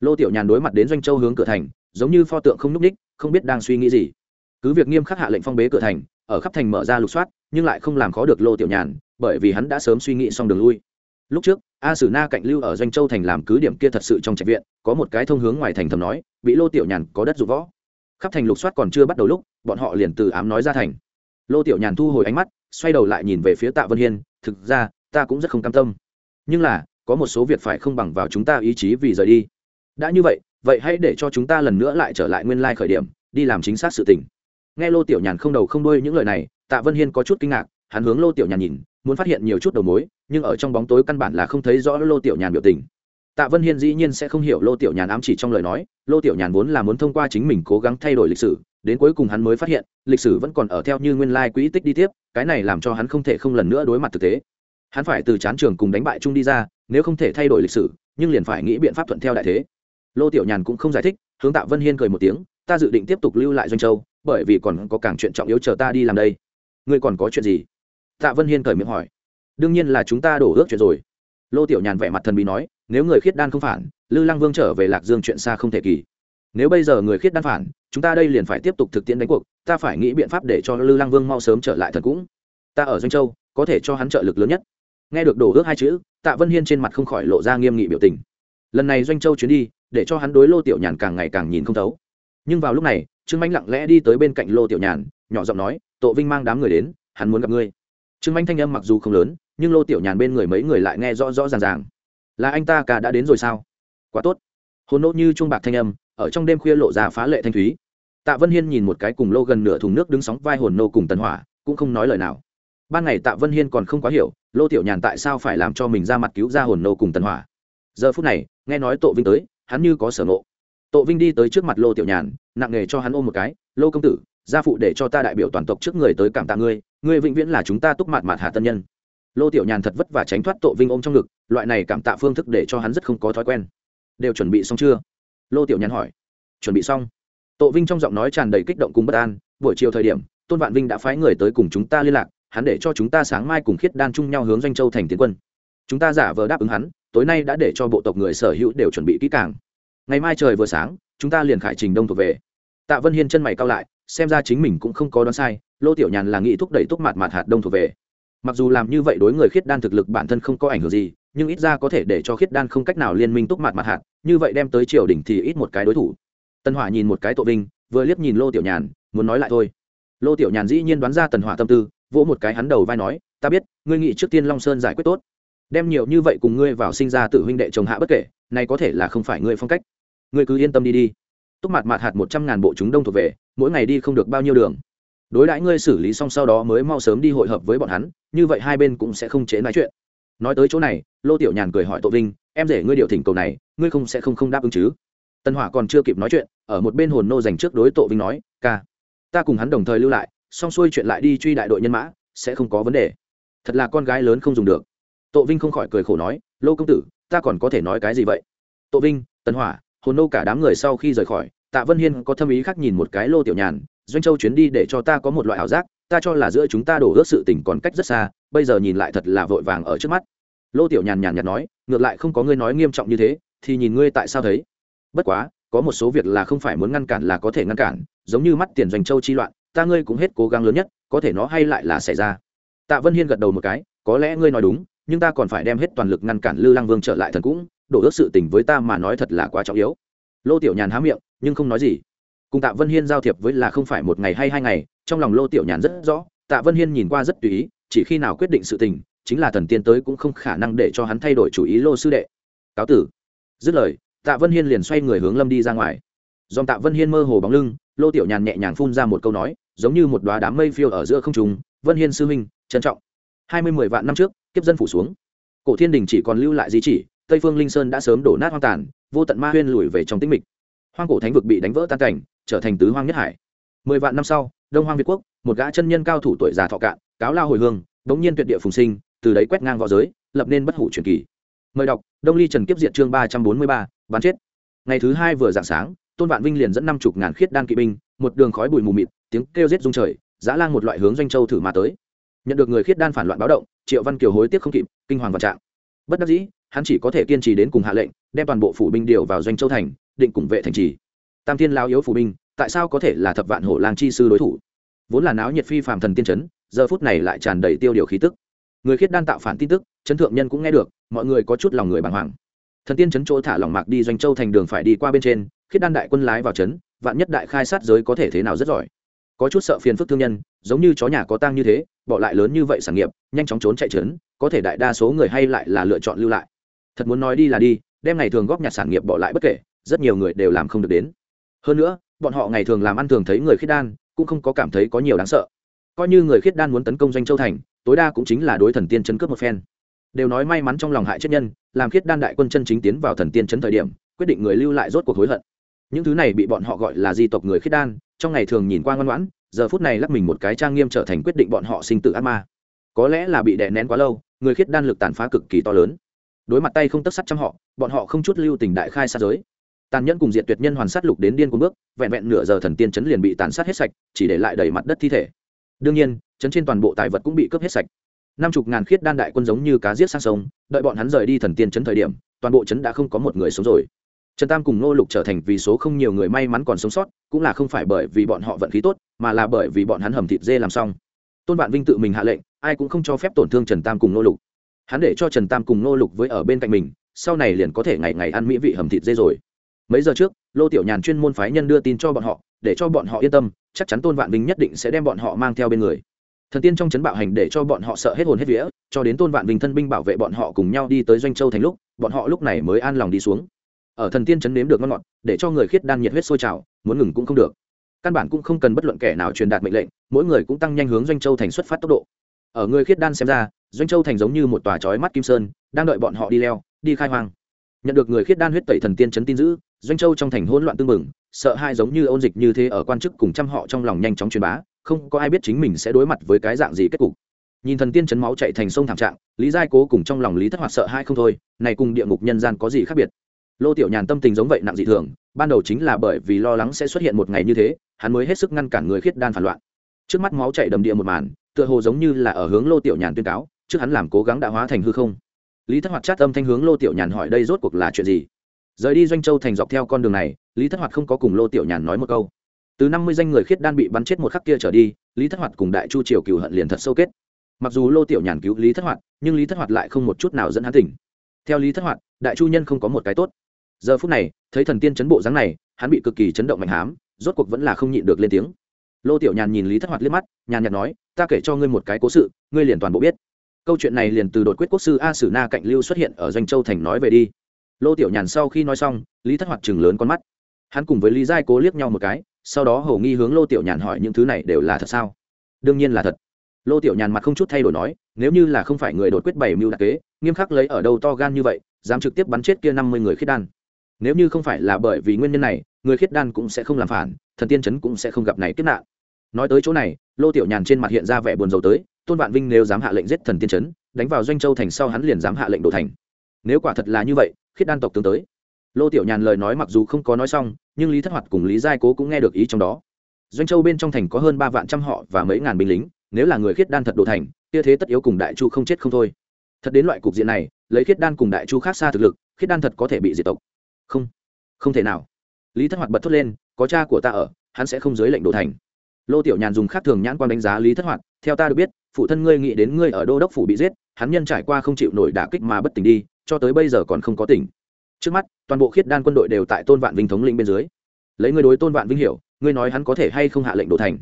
Lô tiểu nhàn đối mặt đến doanh châu hướng cửa thành, giống như pho tượng không n ú c ních không biết đang suy nghĩ gì. Cứ việc nghiêm khắc hạ lệnh phong bế cửa thành, ở khắp thành mở ra lục soát, nhưng lại không làm khó được lô tiểu nhàn, bởi vì hắn đã sớm suy nghĩ xong đường lui. Lúc trước, a sử na cạnh lưu ở doanh châu thành làm cứ điểm kia thật sự trong trạch viện, có một cái thông hướng ngoài thành thầm nói, bị lô tiểu nhàn có đất dụng võ khắp thành lục soát còn chưa bắt đầu lúc, bọn họ liền từ ám nói ra thành. Lô tiểu nhàn thu hồi ánh mắt, xoay đầu lại nhìn về phía tạ vân hiên, thực ra, ta cũng rất không cam tâm. Nhưng là, có một số việc phải không bằng vào chúng ta ý chí vì rời đi. Đã như vậy vậy hãy để cho chúng ta lần nữa lại trở lại nguyên lai khởi điểm, đi làm chính xác sự tình. Nghe lô tiểu nhàn không đầu không đuôi những lời này, tạ vân hiên có chút kinh ngạc, hắn hướng lô tiểu nhàn nhìn, muốn phát hiện nhiều chút đầu mối, nhưng ở trong bóng tối căn bản là không thấy rõ lô tiểu nhàn biểu tình tạ vân hiên dĩ nhiên sẽ không hiểu lô tiểu nhàn ám chỉ trong lời nói, lô tiểu nhàn vốn là muốn thông qua chính mình cố gắng thay đổi lịch sử, đến cuối cùng hắn mới phát hiện, lịch sử vẫn còn ở theo như nguyên lai quỹ tích đi tiếp, cái này làm cho hắn không thể không lần nữa đối mặt thực tế. Hắn phải từ chán trường cùng đánh bại chung đi ra, nếu không thể thay đổi lịch sử, nhưng liền phải nghĩ biện pháp thuận theo đại thế. Lô tiểu nhàn cũng không giải thích, hướng tạ vân hiên cười một tiếng, ta dự định tiếp tục lưu lại doanh châu, bởi vì còn có càng chuyện trọng yếu chờ ta đi làm đây. Ngươi còn có chuyện gì? Tạ vân hiên cởi miệng hỏi. Đương nhiên là chúng ta đổ ước chuyện rồi lô tiểu nhàn vẻ mặt thần bí nói, nếu người khiết đan không phản, lư lăng vương trở về lạc dương chuyện xa không thể kỳ. Nếu bây giờ người khiết đan phản, chúng ta đây liền phải tiếp tục thực tiễn đánh cuộc, ta phải nghĩ biện pháp để cho lư lăng vương mau sớm trở lại thần cũng. Ta ở doanh châu, có thể cho hắn trợ lực lớn nhất. Nghe được đổ ước hai chữ, tạ vân hiên trên mặt không khỏi lộ ra nghiêm nghị biểu tình. Lần này doanh châu chuyến đi, để cho hắn đối lô tiểu nhàn càng ngày càng nhìn không thấu. Nhưng vào lúc này, trương manh lặng lẽ đi tới bên cạnh lô tiểu nhàn, nhỏ giọng nói tội vinh mang đám người đến, hắn muốn gặp ngươi. Trương manh thanh âm mặc dù không lớn nhưng lô tiểu nhàn bên người mấy người lại nghe rõ rõ ràng ràng. Là anh ta cả đã đến rồi sao? Quá tốt. Hồn nộ như chuông bạc thanh âm, ở trong đêm khuya lộ ra phá lệ thanh thúy. Tạ vân hiên nhìn một cái cùng lô gần nửa thùng nước đứng sóng vai hồn nô cùng tần hỏa, cũng không nói lời nào. Ban ngày tạ vân hiên còn không quá hiểu, lô tiểu nhàn tại sao phải làm cho mình ra mặt cứu ra hồn nô cùng tần hỏa. Giờ phút này, nghe nói Tộ vinh tới, hắn như có sở ngộ. Tộ vinh đi tới trước mặt lô tiểu nhàn, nặng nghề cho hắn ôm một cái, lô công tử, gia phụ để cho ta đại biểu toàn tộc trước người tới cảm tạ ngươi ngươi vĩnh viễn là chúng ta túc mặt mạt hạ tân nhân lô tiểu nhàn thật vất vả tránh thoát tội vinh ôm trong ngực, loại này cảm tạ phương thức để cho hắn rất không có thói quen. Đều chuẩn bị xong chưa? Lô tiểu nhàn hỏi. Chuẩn bị xong. Tội vinh trong giọng nói tràn đầy kích động cùng bất an, buổi chiều thời điểm, tôn vạn vinh đã phái người tới cùng chúng ta liên lạc, hắn để cho chúng ta sáng mai cùng khiết đan chung nhau hướng doanh châu thành tiến quân. Chúng ta giả vờ đáp ứng hắn, tối nay đã để cho bộ tộc người sở hữu đều chuẩn bị kỹ càng. Ngày mai trời vừa sáng, chúng ta liền khải trình đông thuộc về. Tạ vân hiên chân mày cao lại, xem ra chính mình cũng không có đoán sai, lô tiểu nhàn là nghĩ thúc đẩy túc mạt mạt hạt đông thuộc về mặc dù làm như vậy đối người khiết đan thực lực bản thân không có ảnh hưởng gì, nhưng ít ra có thể để cho khiết đan không cách nào liên minh túc mạt mạt hạt, như vậy đem tới triều đình thì ít một cái đối thủ. Tân hỏa nhìn một cái tội vinh, vừa liếc nhìn lô tiểu nhàn, muốn nói lại thôi. Lô tiểu nhàn dĩ nhiên đoán ra tần hỏa tâm tư, vỗ một cái hắn đầu vai nói, ta biết, ngươi nghĩ trước tiên long sơn giải quyết tốt. Đem nhiều như vậy cùng ngươi vào sinh ra tự huynh đệ chồng hạ bất kể, này có thể là không phải ngươi phong cách. Ngươi cứ yên tâm đi đi. Túc mặt mặt hạt một trăm ngàn bộ chúng đông thuộc về, mỗi ngày đi không được bao nhiêu đường. Đối đãi ngươi xử lý xong sau đó mới mau sớm đi hội hợp với bọn hắn như vậy hai bên cũng sẽ không chế nói chuyện. Nói tới chỗ này, lô tiểu nhàn cười hỏi tổ vinh, em rể ngươi điều thỉnh cầu này, ngươi không sẽ không không đáp ứng chứ? Tân hỏa còn chưa kịp nói chuyện, ở một bên hồn nô dành trước đối tổ vinh nói, ca, ta cùng hắn đồng thời lưu lại, xong xuôi chuyện lại đi truy đại đội nhân mã, sẽ không có vấn đề. Thật là con gái lớn không dùng được. Tổ vinh không khỏi cười khổ nói, lô công tử, ta còn có thể nói cái gì vậy? Tổ vinh, tân hỏa, hồn nô cả đám người sau khi rời khỏi, tạ vân hiên có thâm ý khác nhìn một cái lô tiểu nhàn, doanh châu chuyến đi để cho ta có một loại ảo giác ta cho là giữa chúng ta đổ ước sự tình còn cách rất xa, bây giờ nhìn lại thật là vội vàng ở trước mắt. Lô tiểu nhàn nhàn nhạt nói, ngược lại không có ngươi nói nghiêm trọng như thế, thì nhìn ngươi tại sao thấy. Bất quá, có một số việc là không phải muốn ngăn cản là có thể ngăn cản, giống như mắt tiền doanh châu chi loạn, ta ngươi cũng hết cố gắng lớn nhất, có thể nó hay lại là xảy ra. Tạ vân hiên gật đầu một cái, có lẽ ngươi nói đúng, nhưng ta còn phải đem hết toàn lực ngăn cản lư lăng vương trở lại thần cũng, đổ ước sự tình với ta mà nói thật là quá trọng yếu. Lô tiểu nhàn há miệng, nhưng không nói gì. Cùng tạ vân hiên giao thiệp với là không phải một ngày hay hai ngày trong lòng lô tiểu nhàn rất rõ, tạ vân hiên nhìn qua rất tùy ý, chỉ khi nào quyết định sự tình, chính là thần tiên tới cũng không khả năng để cho hắn thay đổi chủ ý lô sư đệ. Cáo tử. Dứt lời, tạ vân hiên liền xoay người hướng lâm đi ra ngoài. Dòng tạ vân hiên mơ hồ bóng lưng, lô tiểu nhàn nhẹ nhàng phun ra một câu nói, giống như một đoá đám mây phiêu ở giữa không trùng vân hiên sư huynh, trân trọng. Hai mươi mười vạn năm trước, kiếp dân phủ xuống. Cổ thiên đình chỉ còn lưu lại di chỉ, tây phương linh sơn đã sớm đổ nát hoang tàn, vô tận ma huyên lùi về trong tĩnh mịch. Hoang cổ thánh vực bị đánh vỡ tan cảnh, trở thành tứ hoang nhất hải. Mười vạn năm sau đông hoang việt quốc, một gã chân nhân cao thủ tuổi già thọ cạn, cáo lao hồi hương, bỗng nhiên tuyệt địa phùng sinh, từ đấy quét ngang v õ giới, lập nên bất hủ truyền kỳ. Mời đọc, đông ly trần kiếp diệt chương ba trăm bốn mươi ba, bán chết. Ngày thứ hai vừa dạng sáng, tôn vạn vinh liền dẫn năm chục ngàn khiết đan kỵ binh, một đường khói bụi mù mịt, tiếng kêu giết rung trời giã lang một loại hướng doanh châu thử mà tới. Nhận được người khiết đan phản loạn báo động, triệu văn kiều hối tiếc không kịp, kinh hoàng vạn trạng. Bất đắc dĩ, hắn chỉ có thể kiên trì đến cùng hạ lệnh, đem toàn bộ phủ binh điều vào doanh châu thành, định cùng vệ thành trì. Tam thiên lao yếu phủ binh, tại sao có thể là thập vạn hổ lang chi sư đối thủ? Vốn là náo nhiệt phi phàm thần tiên chấn, giờ phút này lại tràn đầy tiêu điều khí tức. Người khiết đan tạo phản tin tức chấn thượng nhân cũng nghe được mọi người có chút lòng người bàng hoàng. Thần tiên chấn chỗ thả lỏng mạc đi doanh châu thành đường phải đi qua bên trên khiết đan đại quân lái vào chấn, vạn nhất đại khai sát giới có thể thế nào rất giỏi. Có chút sợ phiền phức thương nhân giống như chó nhà có tang như thế bỏ lại lớn như vậy sản nghiệp nhanh chóng trốn chạy trấn có thể đại đa số người hay lại là lựa chọn lưu lại. Thật muốn nói đi là đi đem ngày thường góp nhặt sản nghiệp bỏ lại bất kể rất nhiều người đều làm không được đến. Hơn nữa bọn họ ngày thường làm ăn thường thấy người khiết đan cũng không có cảm thấy có nhiều đáng sợ. Coi như người khiết đan muốn tấn công doanh châu thành, tối đa cũng chính là đối thần tiên chấn cướp một phen. Đều nói may mắn trong lòng hại chết nhân, làm khiết đan đại quân chân chính tiến vào thần tiên chấn thời điểm, quyết định người lưu lại rốt cuộc hối hận. Những thứ này bị bọn họ gọi là di tộc người khiết đan, trong ngày thường nhìn qua ngoan ngoãn, giờ phút này lắc mình một cái trang nghiêm trở thành quyết định bọn họ sinh tử ác ma. Có lẽ là bị đè nén quá lâu, người khiết đan lực tàn phá cực kỳ to lớn. Đối mặt tay không tất sắt trong họ, bọn họ không chút lưu tình đại khai xa giới tàn nhẫn cùng diện tuyệt nhân hoàn sát lục đến điên cuồng bước, vẹn vẹn nửa giờ thần tiên chấn liền bị tàn sát hết sạch, chỉ để lại đầy mặt đất thi thể. Đương nhiên, chấn trên toàn bộ tài vật cũng bị cướp hết sạch. Năm chục ngàn khiết đan đại quân giống như cá giết sang sông, đợi bọn hắn rời đi thần tiên chấn thời điểm, toàn bộ chấn đã không có một người sống rồi. Trần tam cùng nô lục trở thành vì số không nhiều người may mắn còn sống sót, cũng là không phải bởi vì bọn họ vận khí tốt, mà là bởi vì bọn hắn hầm thịt dê làm xong. Tôn vạn vinh tự mình hạ lệnh, ai cũng không cho phép tổn thương trần tam cùng nô lục. Hắn để cho trần tam cùng nô lục với ở bên cạnh mình, sau này liền có thể ngày ngày ăn mỹ vị hầm thịt dê rồi mấy giờ trước, lô tiểu nhàn chuyên môn phái nhân đưa tin cho bọn họ, để cho bọn họ yên tâm, chắc chắn tôn vạn vinh nhất định sẽ đem bọn họ mang theo bên người. Thần tiên trong chấn bạo hành để cho bọn họ sợ hết hồn hết vía, cho đến tôn vạn vinh thân binh bảo vệ bọn họ cùng nhau đi tới doanh châu thành lúc, bọn họ lúc này mới an lòng đi xuống. Ở thần tiên chấn nếm được ngon ngọt, để cho người khiết đan nhiệt huyết sôi trào, muốn ngừng cũng không được. Căn bản cũng không cần bất luận kẻ nào truyền đạt mệnh lệnh, mỗi người cũng tăng nhanh hướng doanh châu thành xuất phát tốc độ. Ở người khiết đan xem ra, doanh châu thành giống như một tòa trói mắt kim sơn, đang đợi bọn họ đi leo, đi khai hoang. Nhận được người khiết đan huyết tẩy thần tiên chấn tin giữ doanh châu trong thành hỗn loạn tương mừng sợ hai giống như ôn dịch như thế ở quan chức cùng trăm họ trong lòng nhanh chóng truyền bá, không có ai biết chính mình sẽ đối mặt với cái dạng gì kết cục. Nhìn thần tiên chấn máu chạy thành sông thảm trạng, lý giai cố cùng trong lòng lý thất hoạt sợ hai không thôi, này cùng địa ngục nhân gian có gì khác biệt? Lô tiểu nhàn tâm tình giống vậy nặng dị thường, ban đầu chính là bởi vì lo lắng sẽ xuất hiện một ngày như thế, hắn mới hết sức ngăn cản người khiết đan phản loạn. Trước mắt máu chạy đầm địa một màn, tựa hồ giống như là ở hướng lô tiểu nhàn tuyên cáo, trước hắn làm cố gắng đã hóa thành hư không. Lý thất hoạt chát âm thanh hướng lô tiểu nhàn hỏi đây rốt cuộc là chuyện gì? Rời đi doanh châu thành dọc theo con đường này, lý thất hoạt không có cùng lô tiểu nhàn nói một câu. Từ năm mươi danh người khiết đan bị bắn chết một khắc kia trở đi, lý thất hoạt cùng đại chu triều cựu hận liền thật sâu kết. Mặc dù lô tiểu nhàn cứu lý thất hoạt, nhưng lý thất hoạt lại không một chút nào dẫn hắn tỉnh. Theo lý thất hoạt, đại chu nhân không có một cái tốt. Giờ phút này, thấy thần tiên chấn bộ dáng này, hắn bị cực kỳ chấn động mạnh hám, rốt cuộc vẫn là không nhịn được lên tiếng. Lô tiểu nhàn nhìn lý thất hoạt liếc mắt, nhàn nhạt nói, ta kể cho ngươi một cái cố sự, ngươi liền toàn bộ biết. Câu chuyện này liền từ đột quyết quốc sư a sử na cạnh lưu xuất hiện ở doanh châu thành nói về đi lô tiểu nhàn sau khi nói xong, lý thất hoạt chừng lớn con mắt. Hắn cùng với lý giai cố liếc nhau một cái, sau đó hầu nghi hướng lô tiểu nhàn hỏi những thứ này đều là thật sao? Đương nhiên là thật. Lô tiểu nhàn mặt không chút thay đổi nói, nếu như là không phải người đột quyết bảy mưu đặc kế, nghiêm khắc lấy ở đâu to gan như vậy, dám trực tiếp bắn chết kia năm mươi người khiết đan. Nếu như không phải là bởi vì nguyên nhân này, người khiết đan cũng sẽ không làm phản, thần tiên trấn cũng sẽ không gặp này kiếp nạn. Nói tới chỗ này, lô tiểu nhàn trên mặt hiện ra vẻ buồn rầu tới, tôn vạn vinh nếu dám hạ lệnh giết thần tiên trấn đánh vào doanh châu thành sau hắn liền dám hạ lệnh đổ thành nếu quả thật là như vậy khiết đan tộc tướng tới. Lô tiểu nhàn lời nói mặc dù không có nói xong, nhưng lý thất hoạt cùng lý giai cố cũng nghe được ý trong đó. Doanh châu bên trong thành có hơn ba vạn trăm họ và mấy ngàn binh lính, nếu là người khiết đan thật đổ thành, kia thế tất yếu cùng đại chu không chết không thôi. Thật đến loại cục diện này, lấy khiết đan cùng đại chu khác xa thực lực khiết đan thật có thể bị diệt tộc. Không không thể nào. Lý thất hoạt bật thốt lên, có cha của ta ở, hắn sẽ không dưới lệnh đổ thành. Lô tiểu nhàn dùng khác thường nhãn quan đánh giá lý thất hoạt, theo ta được biết, phụ thân ngươi nghĩ đến ngươi ở đô đốc phủ bị giết, hắn nhân trải qua không chịu nổi đả kích mà bất tỉnh đi cho tới bây giờ còn không có tỉnh. Trước mắt, toàn bộ khiết đan quân đội đều tại tôn vạn vinh thống lĩnh bên dưới. Lấy ngươi đối tôn vạn vinh hiểu, ngươi nói hắn có thể hay không hạ lệnh đổ thành.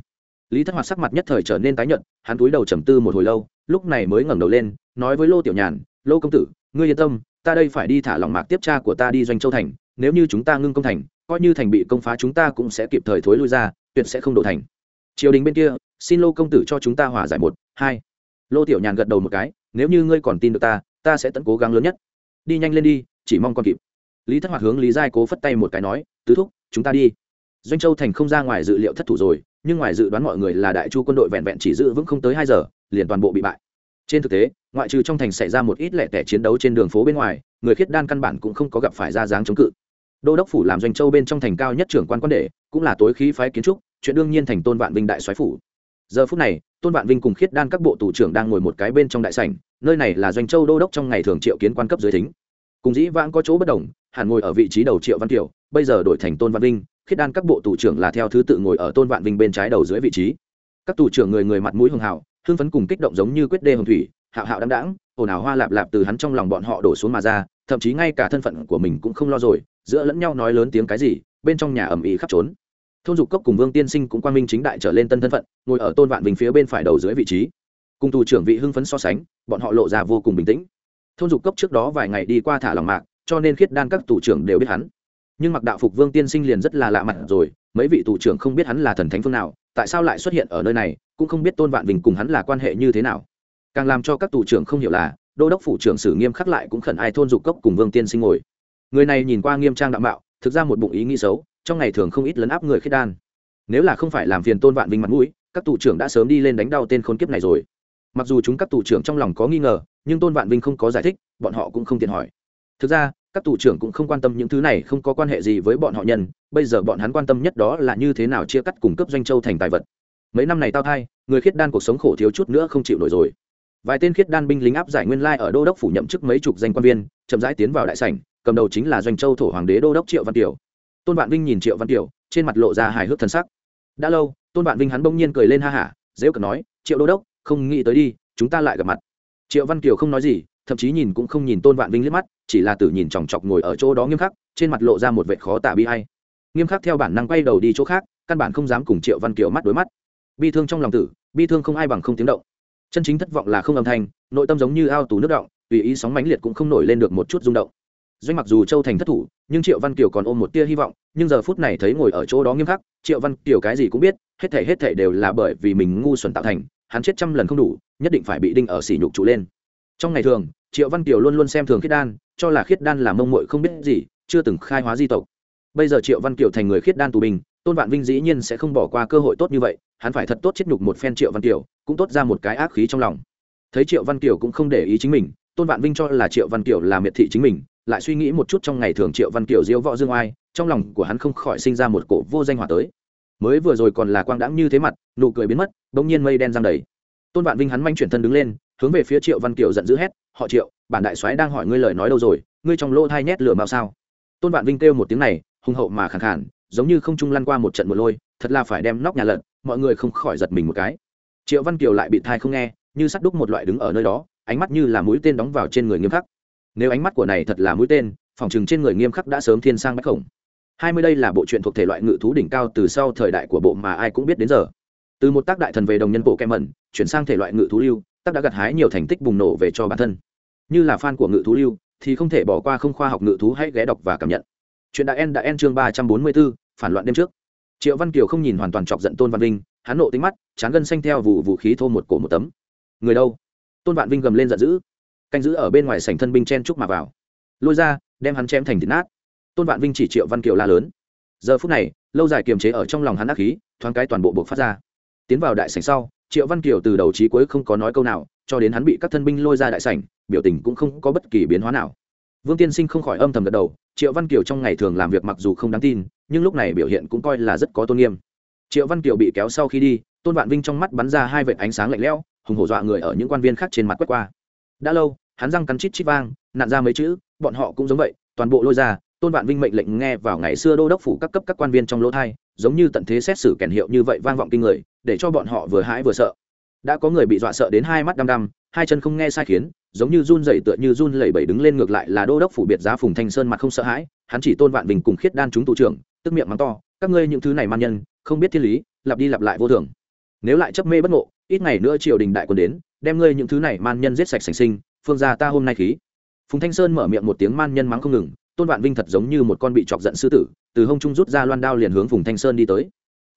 Lý thất hoạt sắc mặt nhất thời trở nên tái nhợt, hắn túi đầu trầm tư một hồi lâu, lúc này mới ngẩng đầu lên, nói với lô tiểu nhàn, lô công tử, ngươi yên tâm, ta đây phải đi thả lòng mạc tiếp cha của ta đi doanh châu thành, nếu như chúng ta ngưng công thành, coi như thành bị công phá chúng ta cũng sẽ kịp thời thối lui ra, tuyệt sẽ không đổ thành. Triều đình bên kia, xin lô công tử cho chúng ta hòa giải một, hai. Lô tiểu nhàn gật đầu một cái, nếu như ngươi còn tin được ta ta sẽ tận cố gắng lớn nhất đi nhanh lên đi, chỉ mong con kịp. Lý thất hoạt hướng lý giai cố phất tay một cái nói, tứ thúc, chúng ta đi. Doanh châu thành không ra ngoài dự liệu thất thủ rồi, nhưng ngoài dự đoán mọi người là đại chu quân đội vẹn vẹn chỉ giữ vững không tới hai giờ, liền toàn bộ bị bại. Trên thực tế, ngoại trừ trong thành xảy ra một ít lẻ tẻ chiến đấu trên đường phố bên ngoài, người khiết đan căn bản cũng không có gặp phải ra dáng chống cự. Đô đốc phủ làm doanh châu bên trong thành cao nhất trưởng quan quan đệ, cũng là tối khí phái kiến trúc, chuyện đương nhiên thành tôn vạn vinh đại soái phủ giờ phút này, tôn vạn vinh cùng khiết đan các bộ thủ trưởng đang ngồi một cái bên trong đại sảnh, nơi này là doanh châu đô đốc trong ngày thường triệu kiến quan cấp dưới thính. Cùng dĩ vãng có chỗ bất đồng, hẳn ngồi ở vị trí đầu triệu văn kiều, bây giờ đổi thành tôn vạn vinh, khiết đan các bộ thủ trưởng là theo thứ tự ngồi ở tôn vạn vinh bên trái đầu dưới vị trí. Các thủ trưởng người người mặt mũi hưng hào, hưng phấn cùng kích động giống như quyết đê hồng thủy, hạo hạo đăng đãng, ồn ào hoa lạp lạp từ hắn trong lòng bọn họ đổ xuống mà ra, thậm chí ngay cả thân phận của mình cũng không lo rồi, giữa lẫn nhau nói lớn tiếng cái gì, bên trong nhà ẩm ĩ khắp trốn thôn dục cốc cùng vương tiên sinh cũng quan minh chính đại trở lên tân thân phận, ngồi ở tôn vạn vinh phía bên phải đầu dưới vị trí. Cùng tù trưởng vị hưng phấn so sánh, bọn họ lộ ra vô cùng bình tĩnh. Thôn dục cốc trước đó vài ngày đi qua thả lòng mạc, cho nên khiết đan các tù trưởng đều biết hắn. Nhưng mặc đạo phục vương tiên sinh liền rất là lạ mặt rồi, mấy vị tù trưởng không biết hắn là thần thánh phương nào, tại sao lại xuất hiện ở nơi này, cũng không biết tôn vạn vinh cùng hắn là quan hệ như thế nào. Càng làm cho các tù trưởng không hiểu là, đô đốc phủ trưởng sử nghiêm khắc lại cũng khẩn ai thôn dục cốc cùng vương tiên sinh ngồi. Người này nhìn qua nghiêm trang đạo mạo, thực ra một bụng ý nghĩ xấu trong ngày thường không ít lấn áp người khiết đan. Nếu là không phải làm phiền tôn vạn vinh mặt mũi, các tù trưởng đã sớm đi lên đánh đau tên khốn kiếp này rồi. Mặc dù chúng các tù trưởng trong lòng có nghi ngờ, nhưng tôn vạn vinh không có giải thích, bọn họ cũng không tiện hỏi. Thực ra, các tù trưởng cũng không quan tâm những thứ này, không có quan hệ gì với bọn họ nhân, bây giờ bọn hắn quan tâm nhất đó là như thế nào chia cắt cung cấp doanh châu thành tài vật. Mấy năm này tao thai, người khiết đan cuộc sống khổ thiếu chút nữa không chịu nổi rồi. Vài tên khiết đan binh lính áp giải nguyên lai ở đô đốc phủ nhậm chức mấy chục danh quan viên, chậm rãi tiến vào đại sảnh, cầm đầu chính là doanh châu thổ hoàng đế đô đốc triệu văn tiểu tôn vạn vinh nhìn triệu văn kiều trên mặt lộ ra hài hước thân sắc. Đã lâu, tôn vạn vinh hắn bỗng nhiên cười lên ha hả, dễ cờ nói, triệu đô đốc, không nghĩ tới đi, chúng ta lại gặp mặt. Triệu văn kiều không nói gì, thậm chí nhìn cũng không nhìn tôn vạn vinh liếc mắt, chỉ là tử nhìn chòng chọc ngồi ở chỗ đó nghiêm khắc, trên mặt lộ ra một vệ khó tả bi hay nghiêm khắc theo bản năng quay đầu đi chỗ khác, căn bản không dám cùng triệu văn kiều mắt đối mắt. Bi thương trong lòng tử, bi thương không ai bằng không tiếng động. Chân chính thất vọng là không âm thanh, nội tâm giống như ao tù nước động, tùy ý sóng mãnh liệt cũng không nổi lên được một chút rung động doanh mặc dù châu thành thất thủ nhưng triệu văn kiều còn ôm một tia hy vọng nhưng giờ phút này thấy ngồi ở chỗ đó nghiêm khắc triệu văn kiều cái gì cũng biết hết thể hết thể đều là bởi vì mình ngu xuẩn tạo thành hắn chết trăm lần không đủ nhất định phải bị đinh ở sỉ nhục trụ lên. Trong ngày thường triệu văn kiều luôn luôn xem thường khiết đan cho là khiết đan là mông mội không biết gì chưa từng khai hóa di tộc. Bây giờ triệu văn kiều thành người khiết đan tù bình, tôn vạn vinh dĩ nhiên sẽ không bỏ qua cơ hội tốt như vậy hắn phải thật tốt chết nhục một phen triệu văn kiều cũng tốt ra một cái ác khí trong lòng. Thấy triệu văn kiều cũng không để ý chính mình tôn vạn vinh cho là triệu văn kiều là miệt thị chính mình lại suy nghĩ một chút trong ngày thường triệu văn kiều diễu võ dương oai, trong lòng của hắn không khỏi sinh ra một cổ vô danh hỏa tới. Mới vừa rồi còn là quang đãng như thế mặt, nụ cười biến mất, bỗng nhiên mây đen giang đầy. Tôn vạn vinh hắn manh chuyển thân đứng lên, hướng về phía triệu văn kiều giận dữ hét, họ triệu, bản đại soái đang hỏi ngươi lời nói đâu rồi, ngươi trong lỗ thai nhét lửa mạo sao? Tôn vạn vinh kêu một tiếng này, hùng hậu mà khẳng khản giống như không trung lăn qua một trận một lôi, thật là phải đem nóc nhà lật, mọi người không khỏi giật mình một cái. Triệu văn kiều lại bị thai không nghe, như sắt đúc một loại đứng ở nơi đó, ánh mắt như là mũi tên đóng vào trên người nghiêm khắc nếu ánh mắt của này thật là mũi tên, phòng chừng trên người nghiêm khắc đã sớm thiên sang bách khổng. Hai mươi đây là bộ truyện thuộc thể loại ngự thú đỉnh cao từ sau thời đại của bộ mà ai cũng biết đến giờ. Từ một tác đại thần về đồng nhân bộ kem mẩn, chuyển sang thể loại ngự thú lưu, tác đã gặt hái nhiều thành tích bùng nổ về cho bản thân. Như là fan của ngự thú lưu, thì không thể bỏ qua không khoa học ngự thú hãy ghé đọc và cảm nhận. Chuyện đã en đã en chương ba trăm bốn mươi b ố phản loạn đêm trước. Triệu văn kiều không nhìn hoàn toàn chọc giận tôn văn vinh, hắn nộ tính mắt, chán gân xanh theo vụ vũ khí thô một cổ một tấm. Người đâu? Tôn vạn vinh gầm lên giận dữ canh giữ ở bên ngoài sảnh thân binh chen chúc mà vào. Lôi ra, đem hắn chém thành thịt nát. Tôn vạn vinh chỉ triệu văn kiều la lớn. Giờ phút này, lâu dài kiềm chế ở trong lòng hắn ác khí, thoáng cái toàn bộ buộc phát ra. Tiến vào đại sảnh sau, triệu văn kiều từ đầu chí cuối không có nói câu nào, cho đến hắn bị các thân binh lôi ra đại sảnh, biểu tình cũng không có bất kỳ biến hóa nào. Vương tiên sinh không khỏi âm thầm gật đầu, triệu văn kiều trong ngày thường làm việc mặc dù không đáng tin, nhưng lúc này biểu hiện cũng coi là rất có tôn nghiêm. Triệu văn kiều bị kéo sau khi đi, tôn vạn vinh trong mắt bắn ra hai vệt ánh sáng lạnh lẽo, hùng hổ dọa người ở những quan viên khác trên mặt quét qua. Đã lâu hắn răng cắn chít chít vang nạn ra mấy chữ, bọn họ cũng giống vậy, toàn bộ lôi ra, tôn vạn vinh mệnh lệnh nghe vào ngày xưa đô đốc phủ các cấp các quan viên trong lỗ thai, giống như tận thế xét xử kèn hiệu như vậy vang vọng kinh người, để cho bọn họ vừa hãi vừa sợ. Đã có người bị dọa sợ đến hai mắt đăm đăm, hai chân không nghe sai khiến, giống như run rẩy tựa như run lẩy bẩy đứng lên ngược lại là đô đốc phủ biệt giá phùng thanh sơn mặt không sợ hãi, hắn chỉ tôn vạn vinh cùng khiết đan chúng tù trưởng, tức miệng mắng to, các ngươi những thứ này man nhân, không biết thiên lý, lặp đi lặp lại vô thường. Nếu lại chấp mê bất ngộ, ít ngày nữa triều đình đại quân đến, đem ngươi những thứ này man nhân giết sạch sành sinh phương gia ta hôm nay khí. Phùng thanh sơn mở miệng một tiếng man nhân mắng không ngừng, tôn vạn vinh thật giống như một con bị chọc giận sư tử, từ hông trung rút ra loan đao liền hướng phùng thanh sơn đi tới.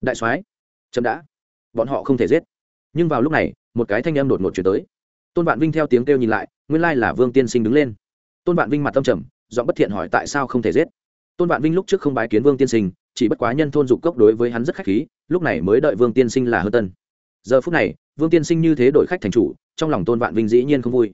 Đại soái, chậm đã. Bọn họ không thể giết. Nhưng vào lúc này, một cái thanh âm đột ngột chuyển tới. Tôn vạn vinh theo tiếng kêu nhìn lại, nguyên lai là vương tiên sinh đứng lên. Tôn vạn vinh mặt tâm trầm, giọng bất thiện hỏi tại sao không thể giết. Tôn vạn vinh lúc trước không bái kiến vương tiên sinh, chỉ bất quá nhân thôn dục cốc đối với hắn rất khách khí, lúc này mới đợi vương tiên sinh là hơ tân. Giờ phút này, vương tiên sinh như thế đổi khách thành chủ, trong lòng tôn vạn vinh dĩ nhiên không vui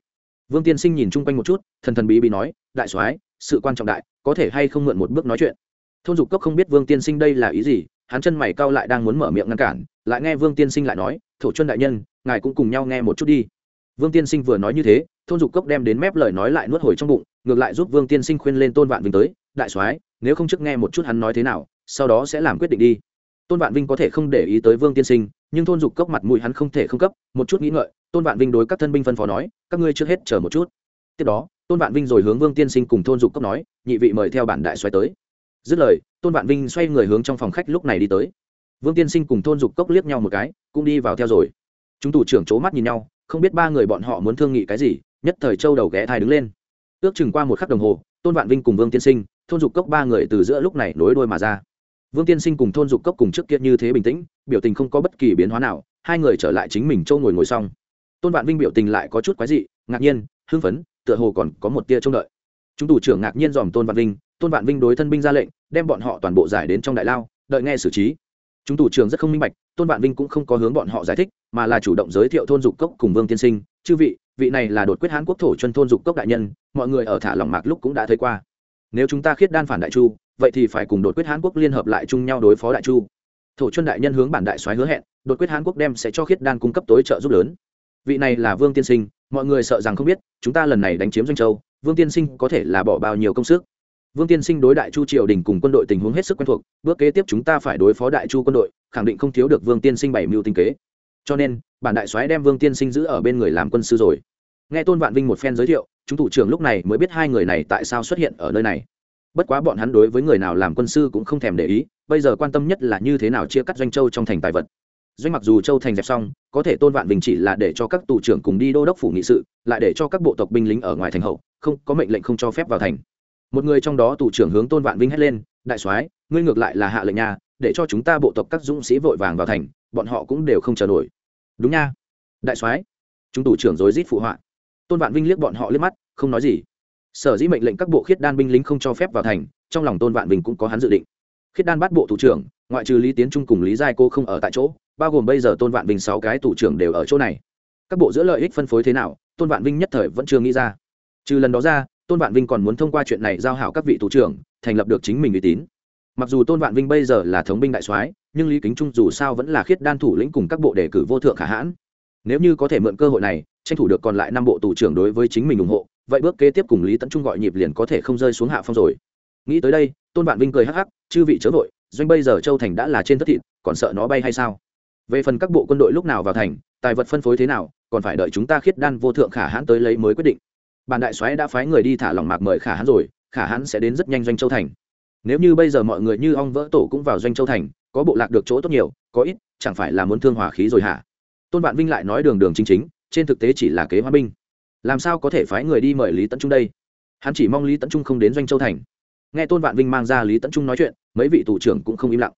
vương tiên sinh nhìn chung quanh một chút, thần thần bí bí nói, đại soái, sự quan trọng đại, có thể hay không mượn một bước nói chuyện? Thôn dục cốc không biết vương tiên sinh đây là ý gì, hắn chân mày cao lại đang muốn mở miệng ngăn cản, lại nghe vương tiên sinh lại nói, thổ chân đại nhân, ngài cũng cùng nhau nghe một chút đi. Vương tiên sinh vừa nói như thế, thôn dục cốc đem đến mép lời nói lại nuốt hồi trong bụng, ngược lại giúp vương tiên sinh khuyên lên tôn vạn vinh tới, đại soái, nếu không trước nghe một chút hắn nói thế nào, sau đó sẽ làm quyết định đi. Tôn vạn vinh có thể không để ý tới vương tiên sinh, nhưng thôn dục cốc mặt mũi hắn không thể không cấp, một chút nghĩ ngợi tôn vạn vinh đối các thân binh phân phó nói, các ngươi trước hết chờ một chút. Tiếp đó, tôn vạn vinh rồi hướng vương tiên sinh cùng thôn dục cốc nói, nhị vị mời theo bản đại xoay tới. Dứt lời, tôn vạn vinh xoay người hướng trong phòng khách lúc này đi tới. Vương tiên sinh cùng thôn dục cốc liếc nhau một cái, cũng đi vào theo rồi. Chúng thủ trưởng c h ố mắt nhìn nhau, không biết ba người bọn họ muốn thương nghị cái gì, nhất thời châu đầu ghé thai đứng lên. Ước chừng qua một khắc đồng hồ, tôn vạn vinh cùng vương tiên sinh, thôn dục cốc ba người từ giữa lúc này nối đôi mà ra. Vương tiên sinh cùng thôn dục cốc cùng trước kia như thế bình tĩnh, biểu tình không có bất kỳ biến hóa nào, hai người trở lại chính mình châu ngồi ngồi xong tôn vạn vinh biểu tình lại có chút quái dị, ngạc nhiên, hưng phấn, tựa hồ còn có một tia trông đợi. Chúng thủ trưởng ngạc nhiên dòm tôn vạn vinh, tôn vạn vinh đối thân binh ra lệnh, đem bọn họ toàn bộ giải đến trong đại lao, đợi nghe xử trí. Chúng thủ trưởng rất không minh bạch, tôn vạn vinh cũng không có hướng bọn họ giải thích, mà là chủ động giới thiệu thôn dục cốc cùng vương tiên sinh, chư vị vị này là đột quyết hán quốc thổ chân thôn dục cốc đại nhân, mọi người ở thả lòng mạc lúc cũng đã thấy qua. Nếu chúng ta khiết đan phản đại chu, vậy thì phải cùng đột quyết hán quốc liên hợp lại chung nhau đối phó đại chu. Thổ chân đại nhân hướng bản đại soái hứa hẹn, đột quyết hán quốc đem sẽ cho khiết đan cung cấp tối trợ giúp lớn vị này là vương tiên sinh, mọi người sợ rằng không biết, chúng ta lần này đánh chiếm doanh châu, vương tiên sinh có thể là bỏ bao nhiêu công sức? Vương tiên sinh đối đại chu triều đình cùng quân đội tình huống hết sức quen thuộc, bước kế tiếp chúng ta phải đối phó đại chu quân đội, khẳng định không thiếu được vương tiên sinh bảy mưu tinh kế. Cho nên, bản đại soái đem vương tiên sinh giữ ở bên người làm quân sư rồi. Nghe tôn vạn vinh một phen giới thiệu, chúng thủ trưởng lúc này mới biết hai người này tại sao xuất hiện ở nơi này. Bất quá bọn hắn đối với người nào làm quân sư cũng không thèm để ý, bây giờ quan tâm nhất là như thế nào chia cắt doanh châu trong thành tài vật doanh mặc dù châu thành dẹp xong, có thể tôn vạn vinh chỉ là để cho các tù trưởng cùng đi đô đốc phủ nghị sự, lại để cho các bộ tộc binh lính ở ngoài thành hậu, không, có mệnh lệnh không cho phép vào thành. Một người trong đó tù trưởng hướng tôn vạn vinh hét lên, đại soái, ngươi ngược lại là hạ lệnh nha, để cho chúng ta bộ tộc các dũng sĩ vội vàng vào thành, bọn họ cũng đều không chờ nổi. Đúng nha. Đại soái, chúng tù trưởng rối rít phụ họa. Tôn vạn vinh liếc bọn họ liếc mắt, không nói gì. Sở dĩ mệnh lệnh các bộ khiết đan binh lính không cho phép vào thành, trong lòng tôn vạn vinh cũng có hắn dự định. Khiết đan bắt bộ thủ trưởng, ngoại trừ lý tiến trung cùng lý giai cô không ở tại chỗ bao gồm bây giờ tôn vạn vinh sáu cái thủ trưởng đều ở chỗ này. Các bộ giữa lợi ích phân phối thế nào, tôn vạn vinh nhất thời vẫn chưa nghĩ ra. Trừ lần đó ra, tôn vạn vinh còn muốn thông qua chuyện này giao hảo các vị thủ trưởng, thành lập được chính mình uy tín. Mặc dù tôn vạn vinh bây giờ là thống binh đại soái, nhưng lý kính trung dù sao vẫn là khiết đan thủ lĩnh cùng các bộ đề cử vô thượng khả hãn. Nếu như có thể mượn cơ hội này, tranh thủ được còn lại năm bộ thủ trưởng đối với chính mình ủng hộ, vậy bước kế tiếp cùng lý tấn trung gọi nhịp liền có thể không rơi xuống hạ phong rồi. Nghĩ tới đây, tôn vạn vinh cười hắc hắc, chư vị chớ vội, doanh bây giờ châu thành đã là trên thất thịt, còn sợ nó bay hay sao? Về phần các bộ quân đội lúc nào vào thành, tài vật phân phối thế nào, còn phải đợi chúng ta khiết đan vô thượng khả hãn tới lấy mới quyết định. Bản đại soái đã phái người đi thả lòng mạc mời khả hãn rồi, khả hãn sẽ đến rất nhanh doanh châu thành. Nếu như bây giờ mọi người như ong vỡ tổ cũng vào doanh châu thành, có bộ lạc được chỗ tốt nhiều, có ít, chẳng phải là muốn thương hòa khí rồi hả? Tôn vạn vinh lại nói đường đường chính chính, trên thực tế chỉ là kế hoa binh. Làm sao có thể phái người đi mời lý tấn trung đây? Hắn chỉ mong lý tấn trung không đến doanh châu thành. Nghe tôn vạn vinh mang ra lý tấn trung nói chuyện, mấy vị thủ trưởng cũng không im lặng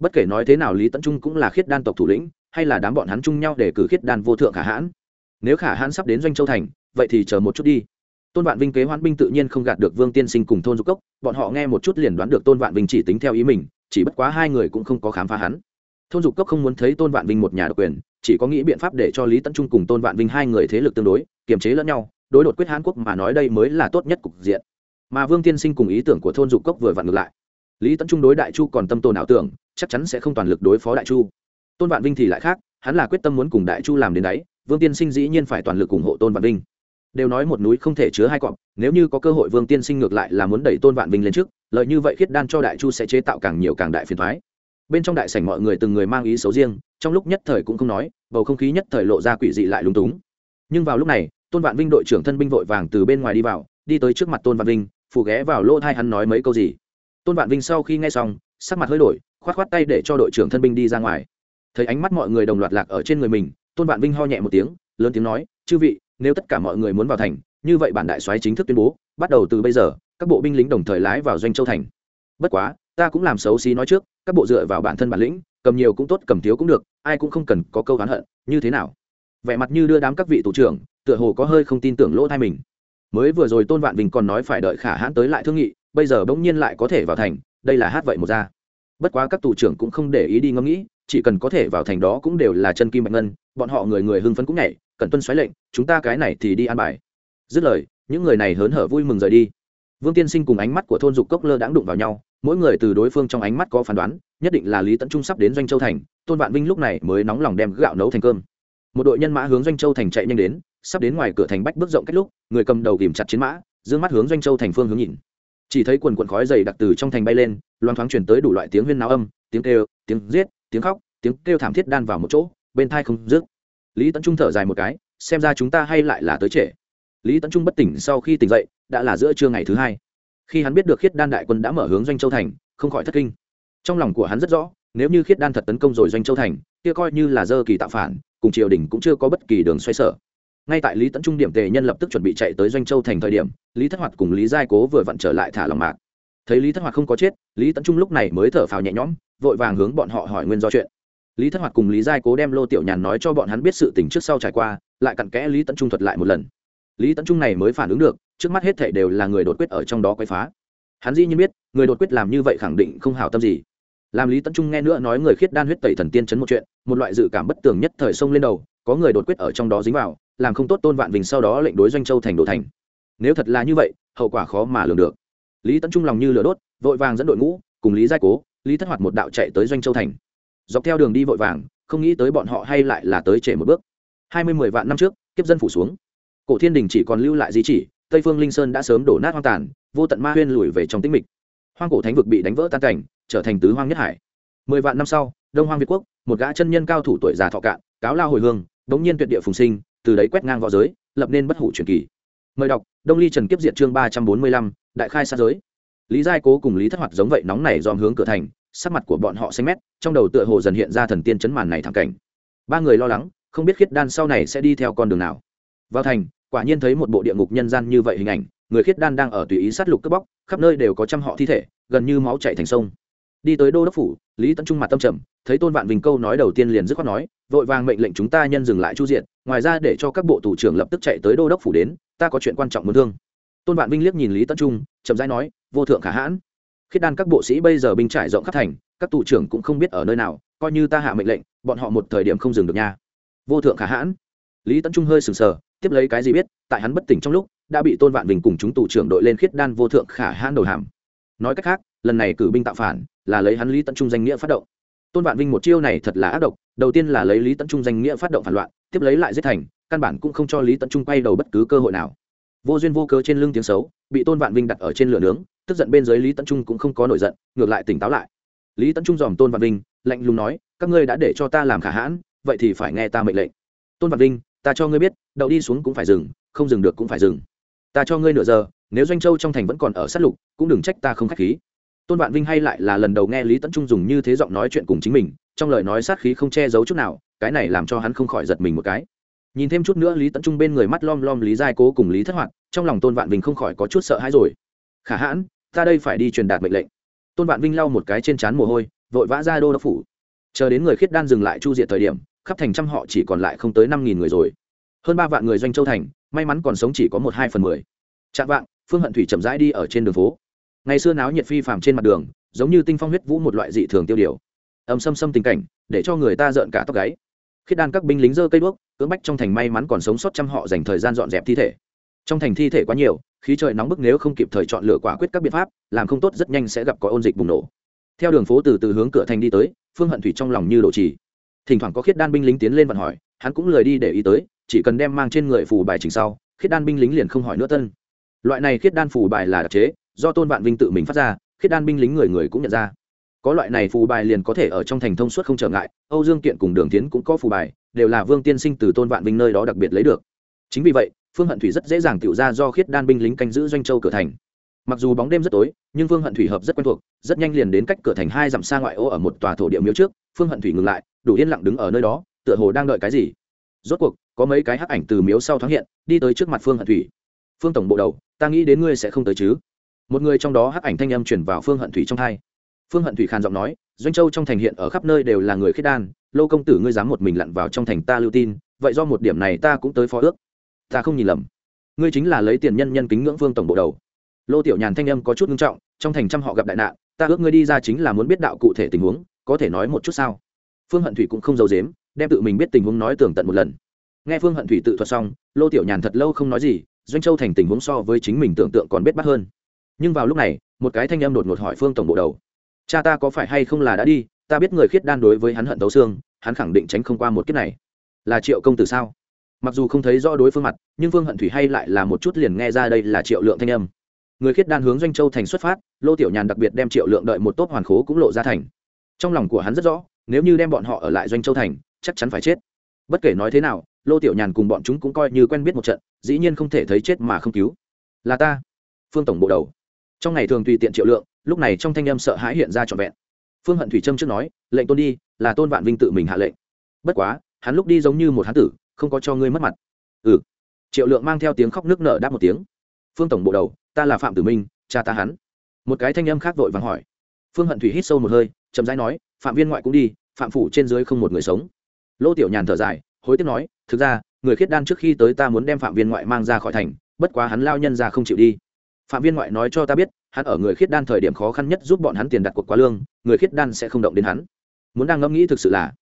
bất kể nói thế nào lý tấn trung cũng là khiết đan tộc thủ lĩnh, hay là đám bọn hắn chung nhau để cử khiết đan vô thượng khả hãn. Nếu khả hãn sắp đến doanh châu thành, vậy thì chờ một chút đi. Tôn vạn vinh kế hoãn binh tự nhiên không gạt được vương tiên sinh cùng thôn dục cốc, bọn họ nghe một chút liền đoán được tôn vạn vinh chỉ tính theo ý mình, chỉ bất quá hai người cũng không có khám phá hắn. Thôn dục cốc không muốn thấy tôn vạn vinh một nhà độc quyền, chỉ có nghĩ biện pháp để cho lý tấn trung cùng tôn vạn vinh hai người thế lực tương đối, kiềm chế lẫn nhau, đối đột quyết hãn quốc mà nói đây mới là tốt nhất cục diện. Mà vương tiên sinh cùng ý tưởng của thôn dục cốc vừa vặn ngược lại lý tấn trung đối đại chu còn tâm tồn ảo tưởng, chắc chắn sẽ không toàn lực đối phó đại chu. Tôn vạn vinh thì lại khác, hắn là quyết tâm muốn cùng đại chu làm đến đấy, vương tiên sinh dĩ nhiên phải toàn lực ủng hộ tôn vạn vinh. Đều nói một núi không thể chứa hai cọp, nếu như có cơ hội vương tiên sinh ngược lại là muốn đẩy tôn vạn vinh lên trước, lợi như vậy khiết đan cho đại chu sẽ chế tạo càng nhiều càng đại phiền thoái bên trong đại sảnh mọi người từng người mang ý xấu riêng, trong lúc nhất thời cũng không nói, bầu không khí nhất thời lộ ra quỷ dị lại lúng túng. Nhưng vào lúc này, tôn vạn vinh đội trưởng thân binh vội vàng từ bên ngoài đi vào, đi tới trước mặt tôn vạn vinh, phủ ghé vào lỗ thai hắn nói mấy câu gì tôn vạn vinh sau khi nghe xong, sắc mặt hơi đổi, khoát khoát tay để cho đội trưởng thân binh đi ra ngoài. Thấy ánh mắt mọi người đồng loạt lạc ở trên người mình, tôn vạn vinh ho nhẹ một tiếng, lớn tiếng nói, chư vị, nếu tất cả mọi người muốn vào thành, như vậy bản đại soái chính thức tuyên bố, bắt đầu từ bây giờ, các bộ binh lính đồng thời lái vào doanh châu thành. Bất quá, ta cũng làm xấu xí nói trước, các bộ dựa vào bản thân bản lĩnh, cầm nhiều cũng tốt, cầm thiếu cũng được, ai cũng không cần có câu oán hận, như thế nào? Vẻ mặt như đưa đám các vị thủ trưởng, tựa hồ có hơi không tin tưởng lỗ thai mình. Mới vừa rồi tôn vạn Vinh còn nói phải đợi khả hãn tới lại thương nghị bây giờ bỗng nhiên lại có thể vào thành, đây là hát vậy một ra. Bất quá các thủ trưởng cũng không để ý đi ngẫm nghĩ, chỉ cần có thể vào thành đó cũng đều là chân kim bạch ngân, bọn họ người người hưng phấn cũng nhảy cần tuân xoáy lệnh, chúng ta cái này thì đi an bài. Dứt lời, những người này hớn hở vui mừng rời đi. Vương tiên sinh cùng ánh mắt của thôn dục cốc lơ đãng đụng vào nhau, mỗi người từ đối phương trong ánh mắt có phán đoán, nhất định là lý tấn trung sắp đến doanh châu thành, tôn vạn vinh lúc này mới nóng lòng đem gạo nấu thành cơm. Một đội nhân mã hướng doanh châu thành chạy nhanh đến, sắp đến ngoài cửa thành bách bước rộng cách lúc, người cầm đầu ghìm chặt chiến mã d mắt hướng doanh châu thành phương hướng nhìn chỉ thấy quần quần khói dày đặc từ trong thành bay lên loan thoáng chuyển tới đủ loại tiếng huyên náo âm, tiếng kêu, tiếng giết, tiếng khóc, tiếng kêu thảm thiết đan vào một chỗ, bên thai không dứt. Lý tấn trung thở dài một cái, xem ra chúng ta hay lại là tới trễ. Lý tấn trung bất tỉnh sau khi tỉnh dậy, đã là giữa trưa ngày thứ hai. Khi hắn biết được khiết đan đại quân đã mở hướng doanh châu thành, không khỏi thất kinh. Trong lòng của hắn rất rõ, nếu như khiết đan thật tấn công rồi doanh châu thành, kia coi như là dơ kỳ tạo phản, cùng triều đình cũng chưa có bất kỳ đường xoay sở ngay tại lý tấn trung điểm tề nhân lập tức chuẩn bị chạy tới doanh châu thành thời điểm, lý thất hoạt cùng lý giai cố vừa vặn trở lại thả lòng mạc. Thấy lý thất hoạt không có chết, lý tấn trung lúc này mới thở phào nhẹ nhõm, vội vàng hướng bọn họ hỏi nguyên do chuyện. Lý thất hoạt cùng lý giai cố đem lô tiểu nhàn nói cho bọn hắn biết sự tình trước sau trải qua, lại cặn kẽ lý tấn trung thuật lại một lần. Lý tấn trung này mới phản ứng được, trước mắt hết thể đều là người đột quyết ở trong đó quay phá. Hắn dĩ nhiên biết, người đột quyết làm như vậy khẳng định không hào tâm gì. Làm lý tấn trung nghe nữa nói người khiết đan huyết tẩy thần tiên chấn một chuyện, một loại dự cảm bất tường nhất thời sông lên đầu, có người đột quyết ở trong đó dính vào làm không tốt tôn vạn vinh sau đó lệnh đối doanh châu thành đổ thành. Nếu thật là như vậy, hậu quả khó mà lường được. Lý tấn trung lòng như lửa đốt, vội vàng dẫn đội ngũ, cùng lý giai cố, lý thất hoạt một đạo chạy tới doanh châu thành. Dọc theo đường đi vội vàng, không nghĩ tới bọn họ hay lại là tới trễ một bước. Hai mươi mười vạn năm trước, kiếp dân phủ xuống. Cổ thiên đình chỉ còn lưu lại di chỉ, tây phương linh sơn đã sớm đổ nát hoang tàn, vô tận ma huyên lùi về trong tĩnh mịch. Hoang cổ thánh vực bị đánh vỡ tan cảnh, trở thành tứ hoang nhất hải. Mười vạn năm sau, đông hoang việt quốc, một gã chân nhân cao thủ tuổi già thọ cạn, cáo lao hồi hương, bỗng nhiên tuyệt địa phùng sinh từ đấy quét ngang võ giới, lập nên bất hủ truyền kỳ. Mời đọc, đông ly trần kiếp diệt chương ba trăm bốn mươi lăm, đại khai xa giới. Lý giai cố cùng lý thất hoạt giống vậy nóng nảy dòm hướng cửa thành, sắc mặt của bọn họ xanh mét, trong đầu tựa hồ dần hiện ra thần tiên chấn màn này thảm cảnh. Ba người lo lắng, không biết khiết đan sau này sẽ đi theo con đường nào. Vào thành, quả nhiên thấy một bộ địa ngục nhân gian như vậy hình ảnh, người khiết đan đang ở tùy ý sát lục cướp bóc, khắp nơi đều có trăm họ thi thể, gần như máu chảy thành sông. Đi tới đô đốc phủ, lý tấn trung mặt tâm trầm, thấy tôn vạn vinh câu nói đầu tiên liền dứt khoát nói, vội vàng mệnh lệnh chúng ta nhân dừng lại chu diện ngoài ra để cho các bộ thủ trưởng lập tức chạy tới đô đốc phủ đến, ta có chuyện quan trọng muốn thương. Tôn vạn vinh liếc nhìn lý tấn trung, chậm rãi nói, vô thượng khả hãn. Khiết đan các bộ sĩ bây giờ binh trải rộng khắp thành, các thủ trưởng cũng không biết ở nơi nào, coi như ta hạ mệnh lệnh, bọn họ một thời điểm không dừng được nha. Vô thượng khả hãn. Lý tấn trung hơi sừng sờ, tiếp lấy cái gì biết, tại hắn bất tỉnh trong lúc, đã bị tôn vạn vinh cùng chúng tù trưởng đội lên khiết đan vô thượng khả hãn đầu hàm. Nói cách khác, lần này cử binh tạo phản, là lấy hắn lý tấn trung danh nghĩa phát động tôn vạn vinh một chiêu này thật là ác độc, đầu tiên là lấy lý tấn trung danh nghĩa phát động phản loạn, tiếp lấy lại giết thành, căn bản cũng không cho lý tấn trung quay đầu bất cứ cơ hội nào. Vô duyên vô cớ trên lưng tiếng xấu, bị tôn vạn vinh đặt ở trên lửa nướng, tức giận bên dưới lý tấn trung cũng không có nổi giận, ngược lại tỉnh táo lại. Lý tấn trung dòm tôn vạn vinh, lạnh lùng nói, các ngươi đã để cho ta làm khả hãn, vậy thì phải nghe ta mệnh lệnh. Tôn vạn vinh, ta cho ngươi biết, đậu đi xuống cũng phải dừng, không dừng được cũng phải dừng. Ta cho ngươi nửa giờ, nếu doanh châu trong thành vẫn còn ở sát lục, cũng đừng trách ta không k h á c h khí tôn vạn vinh hay lại là lần đầu nghe lý tấn trung dùng như thế giọng nói chuyện cùng chính mình, trong lời nói sát khí không che giấu chút nào, cái này làm cho hắn không khỏi giật mình một cái. Nhìn thêm chút nữa lý tấn trung bên người mắt lom lom lý giai cố cùng lý thất hoạt, trong lòng tôn vạn vinh không khỏi có chút sợ hãi rồi. Khả hãn, ta đây phải đi truyền đạt mệnh lệnh. Tôn vạn vinh lau một cái trên trán mồ hôi, vội vã ra đô đốc phủ. Chờ đến người khiết đan dừng lại chu diệt thời điểm, khắp thành trăm họ chỉ còn lại không tới năm nghìn người rồi. Hơn ba vạn người doanh châu thành, may mắn còn sống chỉ có một hai phần mười. Chạm vạn phương hận thủy chậm rãi đi ở trên đường phố ngày xưa náo nhiệt phi phàm trên mặt đường, giống như tinh phong huyết vũ một loại dị thường tiêu điều. Âm xâm xâm tình cảnh, để cho người ta rợn cả tóc gáy. Khiết đan các binh lính dơ cây đuốc, cưỡng bách trong thành may mắn còn sống sót trăm họ dành thời gian dọn dẹp thi thể. Trong thành thi thể quá nhiều, khí trời nóng bức nếu không kịp thời chọn lựa quả quyết các biện pháp, làm không tốt rất nhanh sẽ gặp có ôn dịch bùng nổ. Theo đường phố từ từ hướng cửa thành đi tới, phương hận thủy trong lòng như đổ trì. Thỉnh thoảng có khiết đan binh lính tiến lên vận hỏi, hắn cũng lời đi để ý tới, chỉ cần đem mang trên người phù bài trình sau, khiết đan binh lính liền không hỏi nữa tân. Loại này khiết đan phù bài là đặc chế do tôn vạn vinh tự mình phát ra, khiết đan binh lính người người cũng nhận ra. Có loại này phù bài liền có thể ở trong thành thông suốt không trở ngại, âu dương kiện cùng đường tiến cũng có phù bài, đều là vương tiên sinh từ tôn vạn vinh nơi đó đặc biệt lấy được. Chính vì vậy, phương hận thủy rất dễ dàng tự ra do khiết đan binh lính canh giữ doanh châu cửa thành. Mặc dù bóng đêm rất tối, nhưng phương hận thủy hợp rất quen thuộc, rất nhanh liền đến cách cửa thành hai dặm xa ngoại ô ở một tòa thổ địa miếu trước, phương hận thủy ngừng lại, đủ yên lặng đứng ở nơi đó, tựa hồ đang đợi cái gì. Rốt cuộc, có mấy cái hắc ảnh từ miếu sau thoáng hiện, đi tới trước mặt phương hận thủy. Phương tổng bộ đầu, ta nghĩ đến ngươi sẽ không tới chứ? Một người trong đó hắc ảnh thanh âm chuyển vào phương hận thủy trong thai. Phương hận thủy khàn giọng nói, doanh châu trong thành hiện ở khắp nơi đều là người khiết đan, lô công tử ngươi dám một mình lặn vào trong thành ta lưu tin, vậy do một điểm này ta cũng tới phó ước. Ta không nhìn lầm. Ngươi chính là lấy tiền nhân nhân kính ngưỡng phương tổng bộ đầu. Lô tiểu nhàn thanh âm có chút nghiêm trọng, trong thành trăm họ gặp đại nạn, ta ước ngươi đi ra chính là muốn biết đạo cụ thể tình huống, có thể nói một chút sao? Phương hận thủy cũng không giấu dếm đem tự mình biết tình huống nói tường tận một lần. Nghe phương hận thủy tự thuật xong, lô tiểu nhàn thật lâu không nói gì, doanh châu thành tình huống so với chính mình tưởng tượng còn biết bắt hơn nhưng vào lúc này, một cái thanh âm đột ngột hỏi phương tổng bộ đầu. Cha ta có phải hay không là đã đi, ta biết người khiết đan đối với hắn hận tấu xương, hắn khẳng định tránh không qua một kiếp này. Là triệu công tử sao? Mặc dù không thấy rõ đối phương mặt, nhưng phương hận thủy hay lại là một chút liền nghe ra đây là triệu lượng thanh âm. Người khiết đan hướng doanh châu thành xuất phát, lô tiểu nhàn đặc biệt đem triệu lượng đợi một tốp hoàn khố cũng lộ ra thành. Trong lòng của hắn rất rõ, nếu như đem bọn họ ở lại doanh châu thành, chắc chắn phải chết. Bất kể nói thế nào, lô tiểu nhàn cùng bọn chúng cũng coi như quen biết một trận, dĩ nhiên không thể thấy chết mà không cứu. Là ta, phương tổng bộ đầu trong ngày thường tùy tiện triệu lượng, lúc này trong thanh âm sợ hãi hiện ra trọn vẹn. Phương hận thủy trâm trước nói, lệnh tôn đi, là tôn vạn vinh tự mình hạ lệnh. Bất quá, hắn lúc đi giống như một hán tử, không có cho ngươi mất mặt. Ừ. Triệu lượng mang theo tiếng khóc nước nở đáp một tiếng. Phương tổng bộ đầu, ta là phạm tử minh, cha ta hắn. Một cái thanh âm khác vội vàng hỏi. Phương hận thủy hít sâu một hơi, chậm rãi nói, phạm viên ngoại cũng đi, phạm phủ trên dưới không một người sống. Lô tiểu nhàn thở dài, hối tiếc nói, thực ra, người khiết đan trước khi tới ta muốn đem phạm viên ngoại mang ra khỏi thành, bất quá hắn lao nhân ra không chịu đi phạm viên ngoại nói cho ta biết, hắn ở người khiết đan thời điểm khó khăn nhất giúp bọn hắn tiền đặt cuộc quá lương, người khiết đan sẽ không động đến hắn. Muốn đang ngẫm nghĩ thực sự là,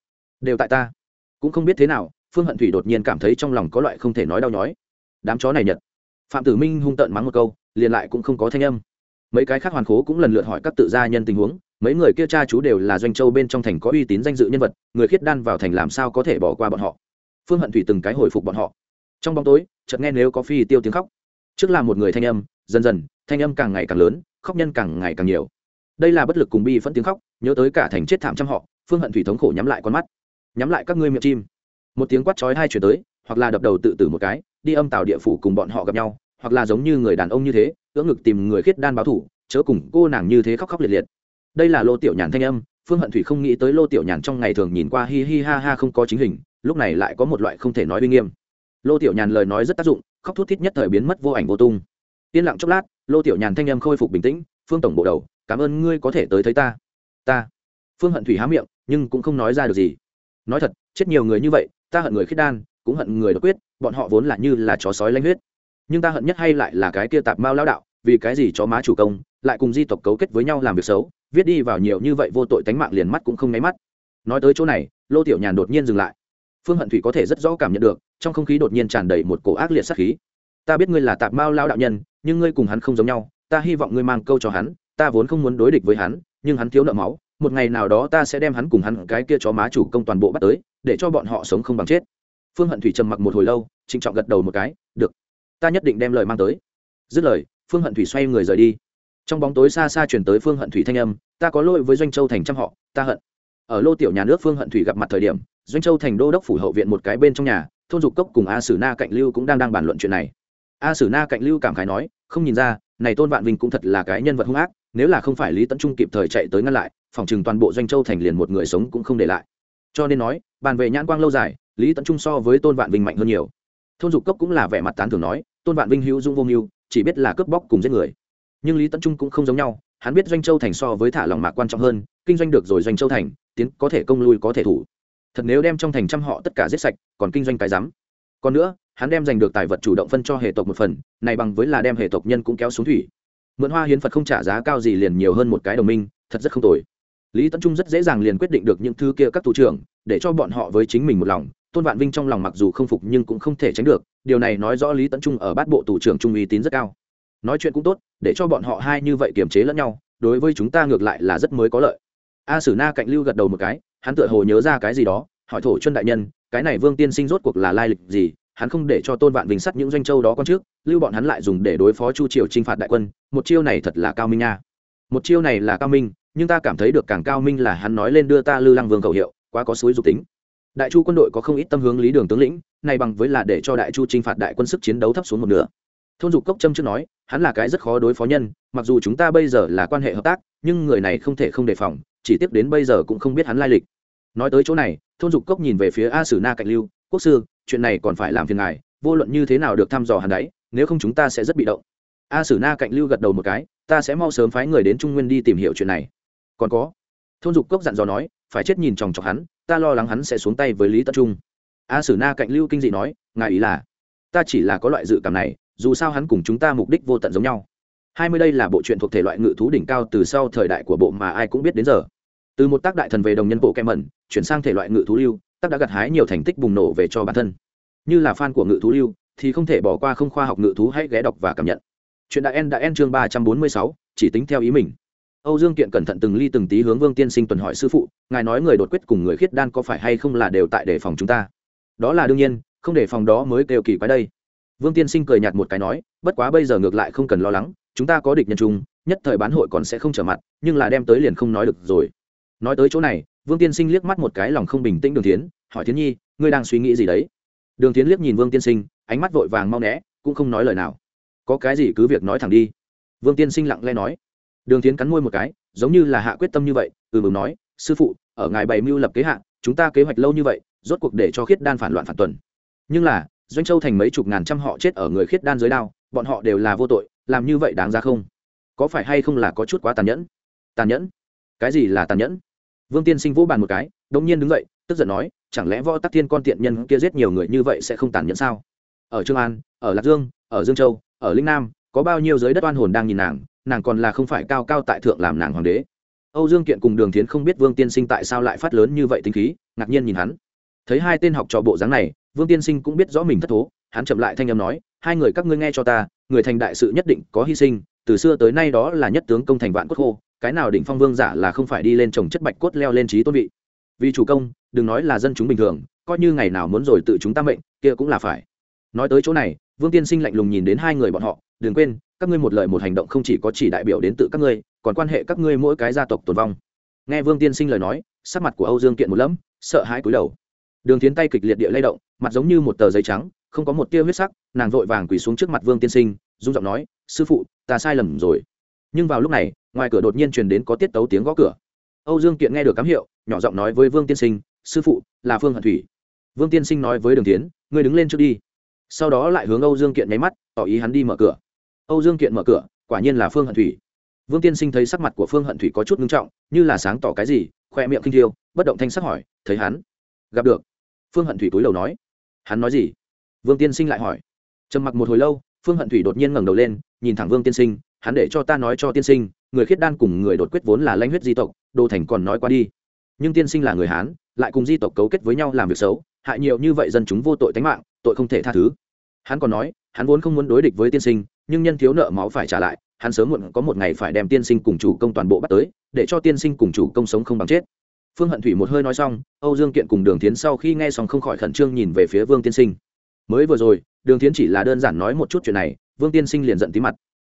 đều tại ta. Cũng không biết thế nào, phương hận thủy đột nhiên cảm thấy trong lòng có loại không thể nói đau nhói. Đám chó này nhật. Phạm tử minh hung tợn mắng một câu, liền lại cũng không có thanh âm. Mấy cái khác hoàn khố cũng lần lượt hỏi các tự gia nhân tình huống, mấy người kia cha chú đều là doanh châu bên trong thành có uy tín danh dự nhân vật, người khiết đan vào thành làm sao có thể bỏ qua bọn họ? Phương hận thủy từng cái hồi phục bọn họ. Trong bóng tối, chợt nghe nếu có phi tiêu tiếng khóc. Trước là một người thanh âm dần dần, thanh âm càng ngày càng lớn, khóc nhân càng ngày càng nhiều. Đây là bất lực cùng bi phẫn tiếng khóc, nhớ tới cả thành chết thảm trăm họ, phương hận thủy thống khổ nhắm lại con mắt. Nhắm lại các ngươi miệng chim. Một tiếng quát chói hai chuyển tới, hoặc là đập đầu tự tử một cái, đi âm tàu địa phủ cùng bọn họ gặp nhau, hoặc là giống như người đàn ông như thế, ưỡng ngực tìm người khiết đan báo thủ, chớ cùng cô nàng như thế khóc khóc liệt liệt. Đây là lô tiểu nhàn thanh âm, phương hận thủy không nghĩ tới lô tiểu nhàn trong ngày thường nhìn qua hi hi ha ha không có chính hình, lúc này lại có một loại không thể nói uy nghiêm. Lô tiểu nhàn lời nói rất tác dụng, khóc thút thít nhất thời biến mất vô ảnh vô tung yên lặng chốc lát, lô tiểu nhàn thanh em khôi phục bình tĩnh, phương tổng bộ đầu, cảm ơn ngươi có thể tới thấy ta. Ta? Phương hận thủy há miệng, nhưng cũng không nói ra được gì. Nói thật, chết nhiều người như vậy, ta hận người khiết đan, cũng hận người đột quyết, bọn họ vốn là như là chó sói lanh huyết. Nhưng ta hận nhất hay lại là cái kia tạp mao lao đạo, vì cái gì chó má chủ công lại cùng di tộc cấu kết với nhau làm việc xấu, viết đi vào nhiều như vậy vô tội tánh mạng liền mắt cũng không nháy mắt. Nói tới chỗ này, lô tiểu nhàn đột nhiên dừng lại. Phương hận thủy có thể rất rõ cảm nhận được, trong không khí đột nhiên tràn đầy một cổ ác liệt sát khí ta biết ngươi là tạp mao lao đạo nhân, nhưng ngươi cùng hắn không giống nhau, ta hy vọng ngươi mang câu cho hắn, ta vốn không muốn đối địch với hắn, nhưng hắn thiếu nợ máu, một ngày nào đó ta sẽ đem hắn cùng hắn cái kia chó má chủ công toàn bộ bắt tới, để cho bọn họ sống không bằng chết. Phương hận thủy trầm mặc một hồi lâu, trịnh trọng gật đầu một cái, được, ta nhất định đem lời mang tới. Dứt lời, phương hận thủy xoay người rời đi. Trong bóng tối xa xa chuyển tới phương hận thủy thanh âm, ta có lỗi với doanh châu thành trăm họ, ta hận. Ở lô tiểu nhà nước phương hận thủy gặp mặt thời điểm, doanh châu thành đô đốc phủ hậu viện một cái bên trong nhà, thôn dục cốc cùng a sử na cạnh lưu cũng đang đang bàn luận chuyện này a sử na cạnh lưu cảm khái nói, không nhìn ra, này tôn vạn vinh cũng thật là cái nhân vật hung ác, nếu là không phải lý tấn trung kịp thời chạy tới ngăn lại, phòng chừng toàn bộ doanh châu thành liền một người sống cũng không để lại. Cho nên nói, bàn về nhãn quang lâu dài, lý tấn trung so với tôn vạn vinh mạnh hơn nhiều. Thôn dục cốc cũng là vẻ mặt tán thường nói, tôn vạn vinh hữu dung vô mưu, chỉ biết là cướp bóc cùng giết người. Nhưng lý tấn trung cũng không giống nhau, hắn biết doanh châu thành so với thả lòng mạc quan trọng hơn, kinh doanh được rồi doanh châu thành, tiến có thể công lui có thể thủ. Thật nếu đem trong thành trăm họ tất cả giết sạch, còn kinh doanh cái rắm. Còn nữa hắn đem giành được tài vật chủ động phân cho hệ tộc một phần, này bằng với là đem hệ tộc nhân cũng kéo xuống thủy. Mượn hoa hiến phật không trả giá cao gì liền nhiều hơn một cái đồng minh, thật rất không tồi. Lý tấn trung rất dễ dàng liền quyết định được những thứ kia các thủ trưởng, để cho bọn họ với chính mình một lòng. Tôn vạn vinh trong lòng mặc dù không phục nhưng cũng không thể tránh được, điều này nói rõ lý tấn trung ở bát bộ thủ trưởng trung uy tín rất cao. Nói chuyện cũng tốt, để cho bọn họ hai như vậy kiềm chế lẫn nhau, đối với chúng ta ngược lại là rất mới có lợi. A sử na cạnh lưu gật đầu một cái, hắn tựa hồ nhớ ra cái gì đó, hỏi thổ chân đại nhân, cái này vương tiên sinh rốt cuộc là lai lịch gì hắn không để cho tôn vạn vinh sắt những doanh châu đó con trước, lưu bọn hắn lại dùng để đối phó chu triều t r i n h phạt đại quân, một chiêu này thật là cao minh nha. Một chiêu này là cao minh, nhưng ta cảm thấy được càng cao minh là hắn nói lên đưa ta lư lăng vương cầu hiệu, quá có suối dục tính. Đại chu quân đội có không ít tâm hướng lý đường tướng lĩnh, này bằng với là để cho đại chu t r i n h phạt đại quân sức chiến đấu thấp xuống một nửa. Thôn dục cốc trâm trước nói, hắn là cái rất khó đối phó nhân, mặc dù chúng ta bây giờ là quan hệ hợp tác, nhưng người này không thể không đề phòng, chỉ tiếp đến bây giờ cũng không biết hắn lai lịch. Nói tới chỗ này, thôn dục cốc nhìn về phía a sử na cạnh lưu, quốc sư chuyện này còn phải làm phiền ngài, vô luận như thế nào được thăm dò hàn đáy nếu không chúng ta sẽ rất bị động. A sử na cạnh lưu gật đầu một cái, ta sẽ mau sớm phái người đến trung nguyên đi tìm hiểu chuyện này. Còn có, thôn dục cốc dặn dò nói, phải chết nhìn chòng chọc hắn, ta lo lắng hắn sẽ xuống tay với lý tập trung. A sử na cạnh lưu kinh dị nói, ngài ý là, ta chỉ là có loại dự cảm này, dù sao hắn cùng chúng ta mục đích vô tận giống nhau. Hai mươi đây là bộ truyện thuộc thể loại ngự thú đỉnh cao từ sau thời đại của bộ mà ai cũng biết đến giờ. Từ một tác đại thần về đồng nhân bộ kem mẩn, chuyển sang thể loại ngự thú lưu tác đã gặt hái nhiều thành tích bùng nổ về cho bản thân. Như là fan của ngự thú lưu, thì không thể bỏ qua không khoa học ngự thú hãy ghé đọc và cảm nhận. Chuyện đã en đã en chương ba trăm bốn mươi sáu, chỉ tính theo ý mình. Âu dương kiện cẩn thận từng ly từng tí hướng vương tiên sinh tuần hỏi sư phụ, ngài nói người đột quyết cùng người khiết đan có phải hay không là đều tại đề phòng chúng ta? Đó là đương nhiên, không đề phòng đó mới kêu kỳ quái đây. Vương tiên sinh cười nhạt một cái nói, bất quá bây giờ ngược lại không cần lo lắng, chúng ta có địch nhân chung, nhất thời bán hội còn sẽ không trở mặt, nhưng là đem tới liền không nói được rồi. Nói tới chỗ này vương tiên sinh liếc mắt một cái lòng không bình tĩnh đường tiến hỏi tiến nhi, ngươi đang suy nghĩ gì đấy? Đường tiến liếc nhìn vương tiên sinh, ánh mắt vội vàng mau né, cũng không nói lời nào. Có cái gì cứ việc nói thẳng đi. Vương tiên sinh lặng lẽ nói. Đường tiến cắn môi một cái, giống như là hạ quyết tâm như vậy ừ mừng nói, sư phụ, ở ngài bày mưu lập kế hạ, chúng ta kế hoạch lâu như vậy, rốt cuộc để cho khiết đan phản loạn phản tuần. Nhưng là, doanh châu thành mấy chục ngàn trăm họ chết ở người khiết đan dưới đao, bọn họ đều là vô tội, làm như vậy đáng ra không? Có phải hay không là có chút quá tàn nhẫn? Tàn nhẫn? Cái gì là tàn nhẫn? Vương tiên sinh vỗ bàn một cái đông nhiên đứng dậy, tức giận nói, chẳng lẽ võ tắc thiên con tiện nhân kia giết nhiều người như vậy sẽ không tàn nhẫn sao? Ở trương an, ở lạc dương, ở dương châu, ở linh nam, có bao nhiêu giới đất oan hồn đang nhìn nàng nàng còn là không phải cao cao tại thượng làm nàng hoàng đế. Âu dương kiện cùng đường tiến không biết vương tiên sinh tại sao lại phát lớn như vậy tính khí, ngạc nhiên nhìn hắn. Thấy hai tên học trò bộ dáng này, vương tiên sinh cũng biết rõ mình thất thố, hắn chậm lại thanh âm nói, hai người các ngươi nghe cho ta, người thành đại sự nhất định có hy sinh, từ xưa tới nay đó là nhất tướng công thành vạn cốt khô cái nào đỉnh phong vương giả là không phải đi lên trồng chất bạch cốt leo lên trí tôn vị? Vì chủ công, đừng nói là dân chúng bình thường, coi như ngày nào muốn rồi tự chúng ta mệnh, kia cũng là phải. Nói tới chỗ này, vương tiên sinh lạnh lùng nhìn đến hai người bọn họ, đừng quên, các ngươi một lời một hành động không chỉ có chỉ đại biểu đến tự các ngươi, còn quan hệ các ngươi mỗi cái gia tộc tồn vong. Nghe vương tiên sinh lời nói, sắc mặt của âu dương kiện một lẫm, sợ hãi cúi đầu. Đường tiến tay kịch liệt địa lay động, mặt giống như một tờ giấy trắng, không có một tia huyết sắc, nàng vội vàng quỳ xuống trước mặt vương tiên sinh dung giọng nói, sư phụ, ta sai lầm rồi nhưng vào lúc này, ngoài cửa đột nhiên truyền đến có tiết tấu tiếng gõ cửa. Âu dương kiện nghe được cám hiệu, nhỏ giọng nói với vương tiên sinh, sư phụ, là phương hận thủy. Vương tiên sinh nói với đường tiến ngươi đứng lên trước đi. Sau đó lại hướng âu dương kiện nháy mắt, tỏ ý hắn đi mở cửa. Âu dương kiện mở cửa, quả nhiên là phương hận thủy. Vương tiên sinh thấy sắc mặt của phương hận thủy có chút ngưng trọng, như là sáng tỏ cái gì, khoe miệng kinh thiêu, bất động thanh sắc hỏi, thấy hắn? Gặp được. Phương hận thủy túi đầu nói, hắn nói gì? Vương tiên sinh lại hỏi. Trầm mặc một hồi lâu, phương hận thủy đột nhiên ngẩng đầu lên, nhìn thẳng vương tiên sinh hắn để cho ta nói cho tiên sinh, người khiết đan cùng người đột quyết vốn là lãnh huyết di tộc đồ thành còn nói qua đi. Nhưng tiên sinh là người hán, lại cùng di tộc cấu kết với nhau làm việc xấu, hại nhiều như vậy dân chúng vô tội tánh mạng, tội không thể tha thứ. Hắn còn nói, hắn vốn không muốn đối địch với tiên sinh, nhưng nhân thiếu nợ máu phải trả lại, hắn sớm muộn có một ngày phải đem tiên sinh cùng chủ công toàn bộ bắt tới, để cho tiên sinh cùng chủ công sống không bằng chết. Phương hận thủy một hơi nói xong, âu dương kiện cùng đường tiến sau khi nghe xong không khỏi khẩn trương nhìn về phía vương tiên sinh. Mới vừa rồi, đường tiến chỉ là đơn giản nói một chút chuyện này, vương tiên sinh liền giận tí mặt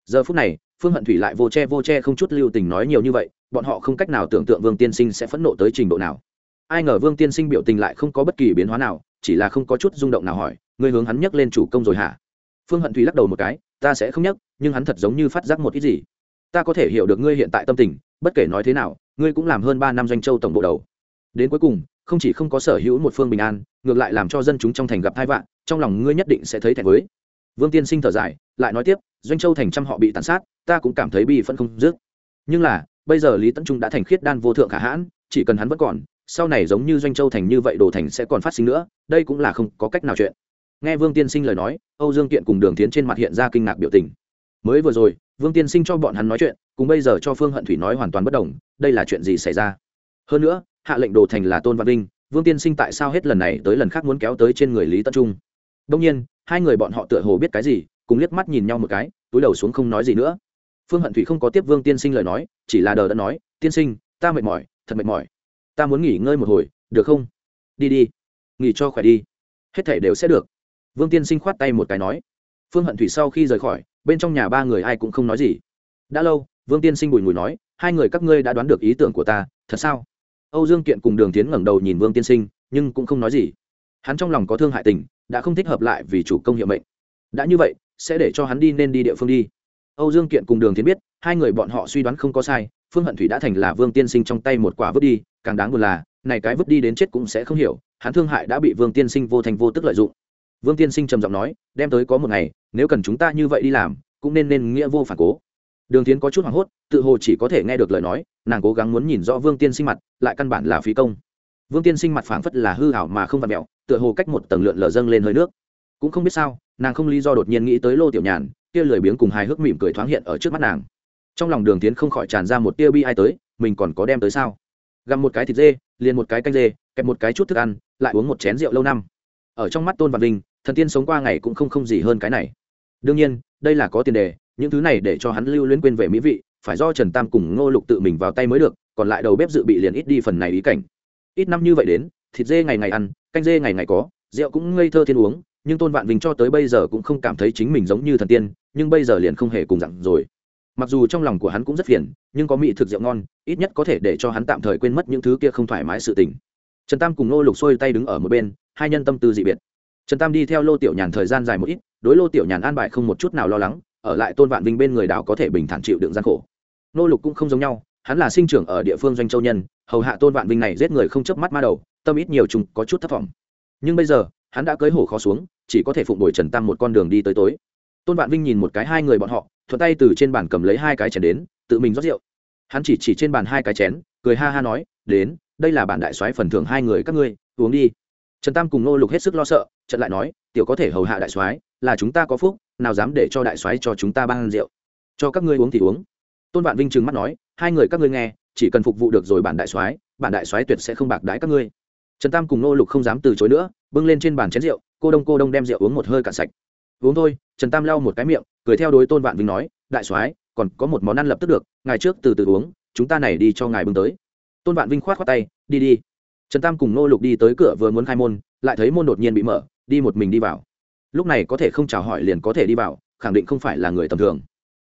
giờ phút này, phương hận thủy lại vô che vô che không chút lưu tình nói nhiều như vậy, bọn họ không cách nào tưởng tượng vương tiên sinh sẽ phẫn nộ tới trình độ nào. Ai ngờ vương tiên sinh biểu tình lại không có bất kỳ biến hóa nào, chỉ là không có chút rung động nào hỏi, ngươi hướng hắn nhắc lên chủ công rồi hả? Phương hận thủy lắc đầu một cái, ta sẽ không nhắc, nhưng hắn thật giống như phát giác một ít gì. Ta có thể hiểu được ngươi hiện tại tâm tình, bất kể nói thế nào, ngươi cũng làm hơn ba năm doanh châu tổng bộ đầu. Đến cuối cùng, không chỉ không có sở hữu một phương bình an, ngược lại làm cho dân chúng trong thành gặp hai vạn trong lòng ngươi nhất định sẽ thấy thẹn với. Vương tiên sinh thở dài lại nói tiếp, doanh châu thành trăm họ bị tàn sát, ta cũng cảm thấy bi phân không dứt. Nhưng là, bây giờ lý tấn trung đã thành khiết đan vô thượng khả hãn, chỉ cần hắn vẫn còn, sau này giống như doanh châu thành như vậy đồ thành sẽ còn phát sinh nữa, đây cũng là không có cách nào chuyện. Nghe vương tiên sinh lời nói, âu dương kiện cùng đường tiến trên mặt hiện ra kinh ngạc biểu tình. Mới vừa rồi, vương tiên sinh cho bọn hắn nói chuyện, cùng bây giờ cho phương hận thủy nói hoàn toàn bất đồng, đây là chuyện gì xảy ra? Hơn nữa, hạ lệnh đồ thành là tôn văn linh vương tiên sinh tại sao hết lần này tới lần khác muốn kéo tới trên người lý tân trung? Đông nhiên, hai người bọn họ tựa hồ biết cái gì cùng liếc mắt nhìn nhau một cái, túi đầu xuống không nói gì nữa. Phương hận thủy không có tiếp vương tiên sinh lời nói, chỉ là đờ đã nói, tiên sinh, ta mệt mỏi, thật mệt mỏi. Ta muốn nghỉ ngơi một hồi, được không? Đi đi, nghỉ cho khỏe đi. Hết thể đều sẽ được. Vương tiên sinh khoát tay một cái nói. Phương hận thủy sau khi rời khỏi, bên trong nhà ba người ai cũng không nói gì. Đã lâu, vương tiên sinh bùi ngùi nói, hai người các ngươi đã đoán được ý tưởng của ta, thật sao? Âu dương kiện cùng đường tiến ngẩng đầu nhìn vương tiên sinh, nhưng cũng không nói gì. Hắn trong lòng có thương hại tình, đã không thích hợp lại vì chủ công hiệu mệnh đã như vậy, sẽ để cho hắn đi nên đi địa phương đi. Âu dương kiện cùng đường Thiến biết, hai người bọn họ suy đoán không có sai, phương hận thủy đã thành là vương tiên sinh trong tay một quả vứt đi, càng đáng buồn là, này cái vứt đi đến chết cũng sẽ không hiểu, hắn thương hại đã bị vương tiên sinh vô thành vô tức lợi dụng. Vương tiên sinh trầm giọng nói, đem tới có một ngày, nếu cần chúng ta như vậy đi làm, cũng nên nên nghĩa vô phản cố. Đường tiến có chút hoảng hốt, tự hồ chỉ có thể nghe được lời nói, nàng cố gắng muốn nhìn rõ vương tiên sinh mặt, lại căn bản là phí công. Vương tiên sinh mặt phảng phất là hư hảo mà không vặt mẹo, tựa hồ cách một tầng lượn lờ dâng lên hơi nước cũng không biết sao, nàng không lý do đột nhiên nghĩ tới lô tiểu nhàn, kia lười biếng cùng hài hước mỉm cười thoáng hiện ở trước mắt nàng. Trong lòng đường tiến không khỏi tràn ra một tia bi ai tới, mình còn có đem tới sao? Gặm một cái thịt dê, liền một cái canh dê, kẹp một cái chút thức ăn, lại uống một chén rượu lâu năm. Ở trong mắt tôn văn linh, thần tiên sống qua ngày cũng không không gì hơn cái này. Đương nhiên, đây là có tiền đề, những thứ này để cho hắn lưu luyến quên về mỹ vị, phải do trần tam cùng ngô lục tự mình vào tay mới được, còn lại đầu bếp dự bị liền ít đi phần này ý cảnh. Ít năm như vậy đến, thịt dê ngày ngày ăn, canh dê ngày ngày có, rượu cũng ngây thơ thiên uống nhưng tôn vạn vinh cho tới bây giờ cũng không cảm thấy chính mình giống như thần tiên, nhưng bây giờ liền không hề cùng dặn rồi. Mặc dù trong lòng của hắn cũng rất phiền, nhưng có mỹ thực rượu ngon, ít nhất có thể để cho hắn tạm thời quên mất những thứ kia không thoải mái sự tình. Trần tam cùng Nô lục xuôi tay đứng ở một bên, hai nhân tâm tư dị biệt. Trần tam đi theo lô tiểu nhàn thời gian dài một ít, đối lô tiểu nhàn an bài không một chút nào lo lắng, ở lại tôn vạn vinh bên người đảo có thể bình thản chịu đựng gian khổ. Nô lục cũng không giống nhau, hắn là sinh trưởng ở địa phương doanh châu nhân, hầu hạ tôn vạn vinh này giết người không chớp mắt ma đầu, tâm ít nhiều chúng có chút thất vọng. Nhưng bây giờ hắn đã cưới hổ khó xuống, chỉ có thể phụng đổi trần tam một con đường đi tới tối. Tôn vạn vinh nhìn một cái hai người bọn họ, thuận tay từ trên bàn cầm lấy hai cái chén đến, tự mình rót rượu. Hắn chỉ chỉ trên bàn hai cái chén, cười ha ha nói, đến, đây là bản đại soái phần thưởng hai người các ngươi, uống đi. Trần tam cùng nô lục hết sức lo sợ trận lại nói, tiểu có thể hầu hạ đại soái, là chúng ta có phúc, nào dám để cho đại soái cho chúng ta ban rượu. Cho các ngươi uống thì uống. Tôn vạn vinh trừng mắt nói, hai người các ngươi nghe, chỉ cần phục vụ được rồi bản đại soái, bản đại soái tuyệt sẽ không bạc đái các ngươi trần tam cùng nô lục không dám từ chối nữa, bưng lên trên bàn chén rượu, cô đông cô đông đem rượu uống một hơi cạn sạch. Uống thôi. Trần tam lau một cái miệng, cười theo đối tôn vạn vinh nói, đại soái, còn có một món ăn lập tức được ngày trước từ từ uống, chúng ta này đi cho ngài bưng tới. Tôn vạn vinh khoát khoát tay, đi đi. Trần tam cùng nô lục đi tới cửa vừa muốn khai môn, lại thấy môn đột nhiên bị mở, đi một mình đi vào. Lúc này có thể không chào hỏi liền có thể đi vào, khẳng định không phải là người tầm thường.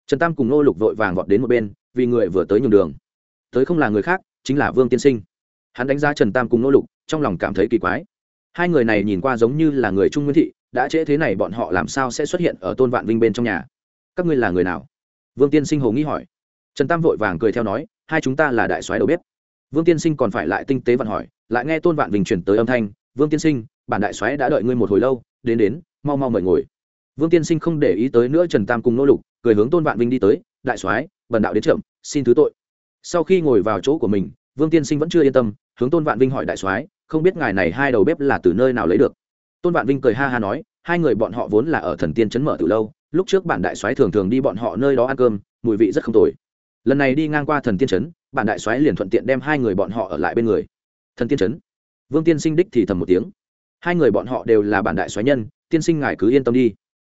Trần tam cùng nô lục vội vàng vọt đến một bên, vì người vừa tới nhường đường. Tới không là người khác, chính là vương tiên sinh. Hắn đánh giá trần tam cùng nô lục trong lòng cảm thấy kỳ quái. Hai người này nhìn qua giống như là người trung nguyên thị, đã trễ thế này bọn họ làm sao sẽ xuất hiện ở tôn vạn vinh bên trong nhà? Các ngươi là người nào? Vương tiên sinh hồ nghĩ hỏi. Trần tam vội vàng cười theo nói, hai chúng ta là đại soái đầu bếp. Vương tiên sinh còn phải lại tinh tế vặn hỏi, lại nghe tôn vạn vinh chuyển tới âm thanh, vương tiên sinh, bản đại soái đã đợi ngươi một hồi lâu, đến đến, mau mau mời ngồi. Vương tiên sinh không để ý tới nữa trần tam cùng nỗ lục, cười hướng tôn vạn vinh đi tới, đại soái, bần đạo đến trưởng xin thứ tội. Sau khi ngồi vào chỗ của mình, vương tiên sinh vẫn chưa yên tâm, hướng tôn vạn vinh hỏi đại soái không biết ngài này hai đầu bếp là từ nơi nào lấy được. Tôn vạn vinh cười ha ha nói, hai người bọn họ vốn là ở thần tiên chấn mở từ lâu, lúc trước bản đại soái thường thường đi bọn họ nơi đó ăn cơm, mùi vị rất không tồi. Lần này đi ngang qua thần tiên chấn bản đại soái liền thuận tiện đem hai người bọn họ ở lại bên người. Thần tiên chấn. Vương tiên sinh đích thì thầm một tiếng. Hai người bọn họ đều là bản đại soái nhân, tiên sinh ngài cứ yên tâm đi.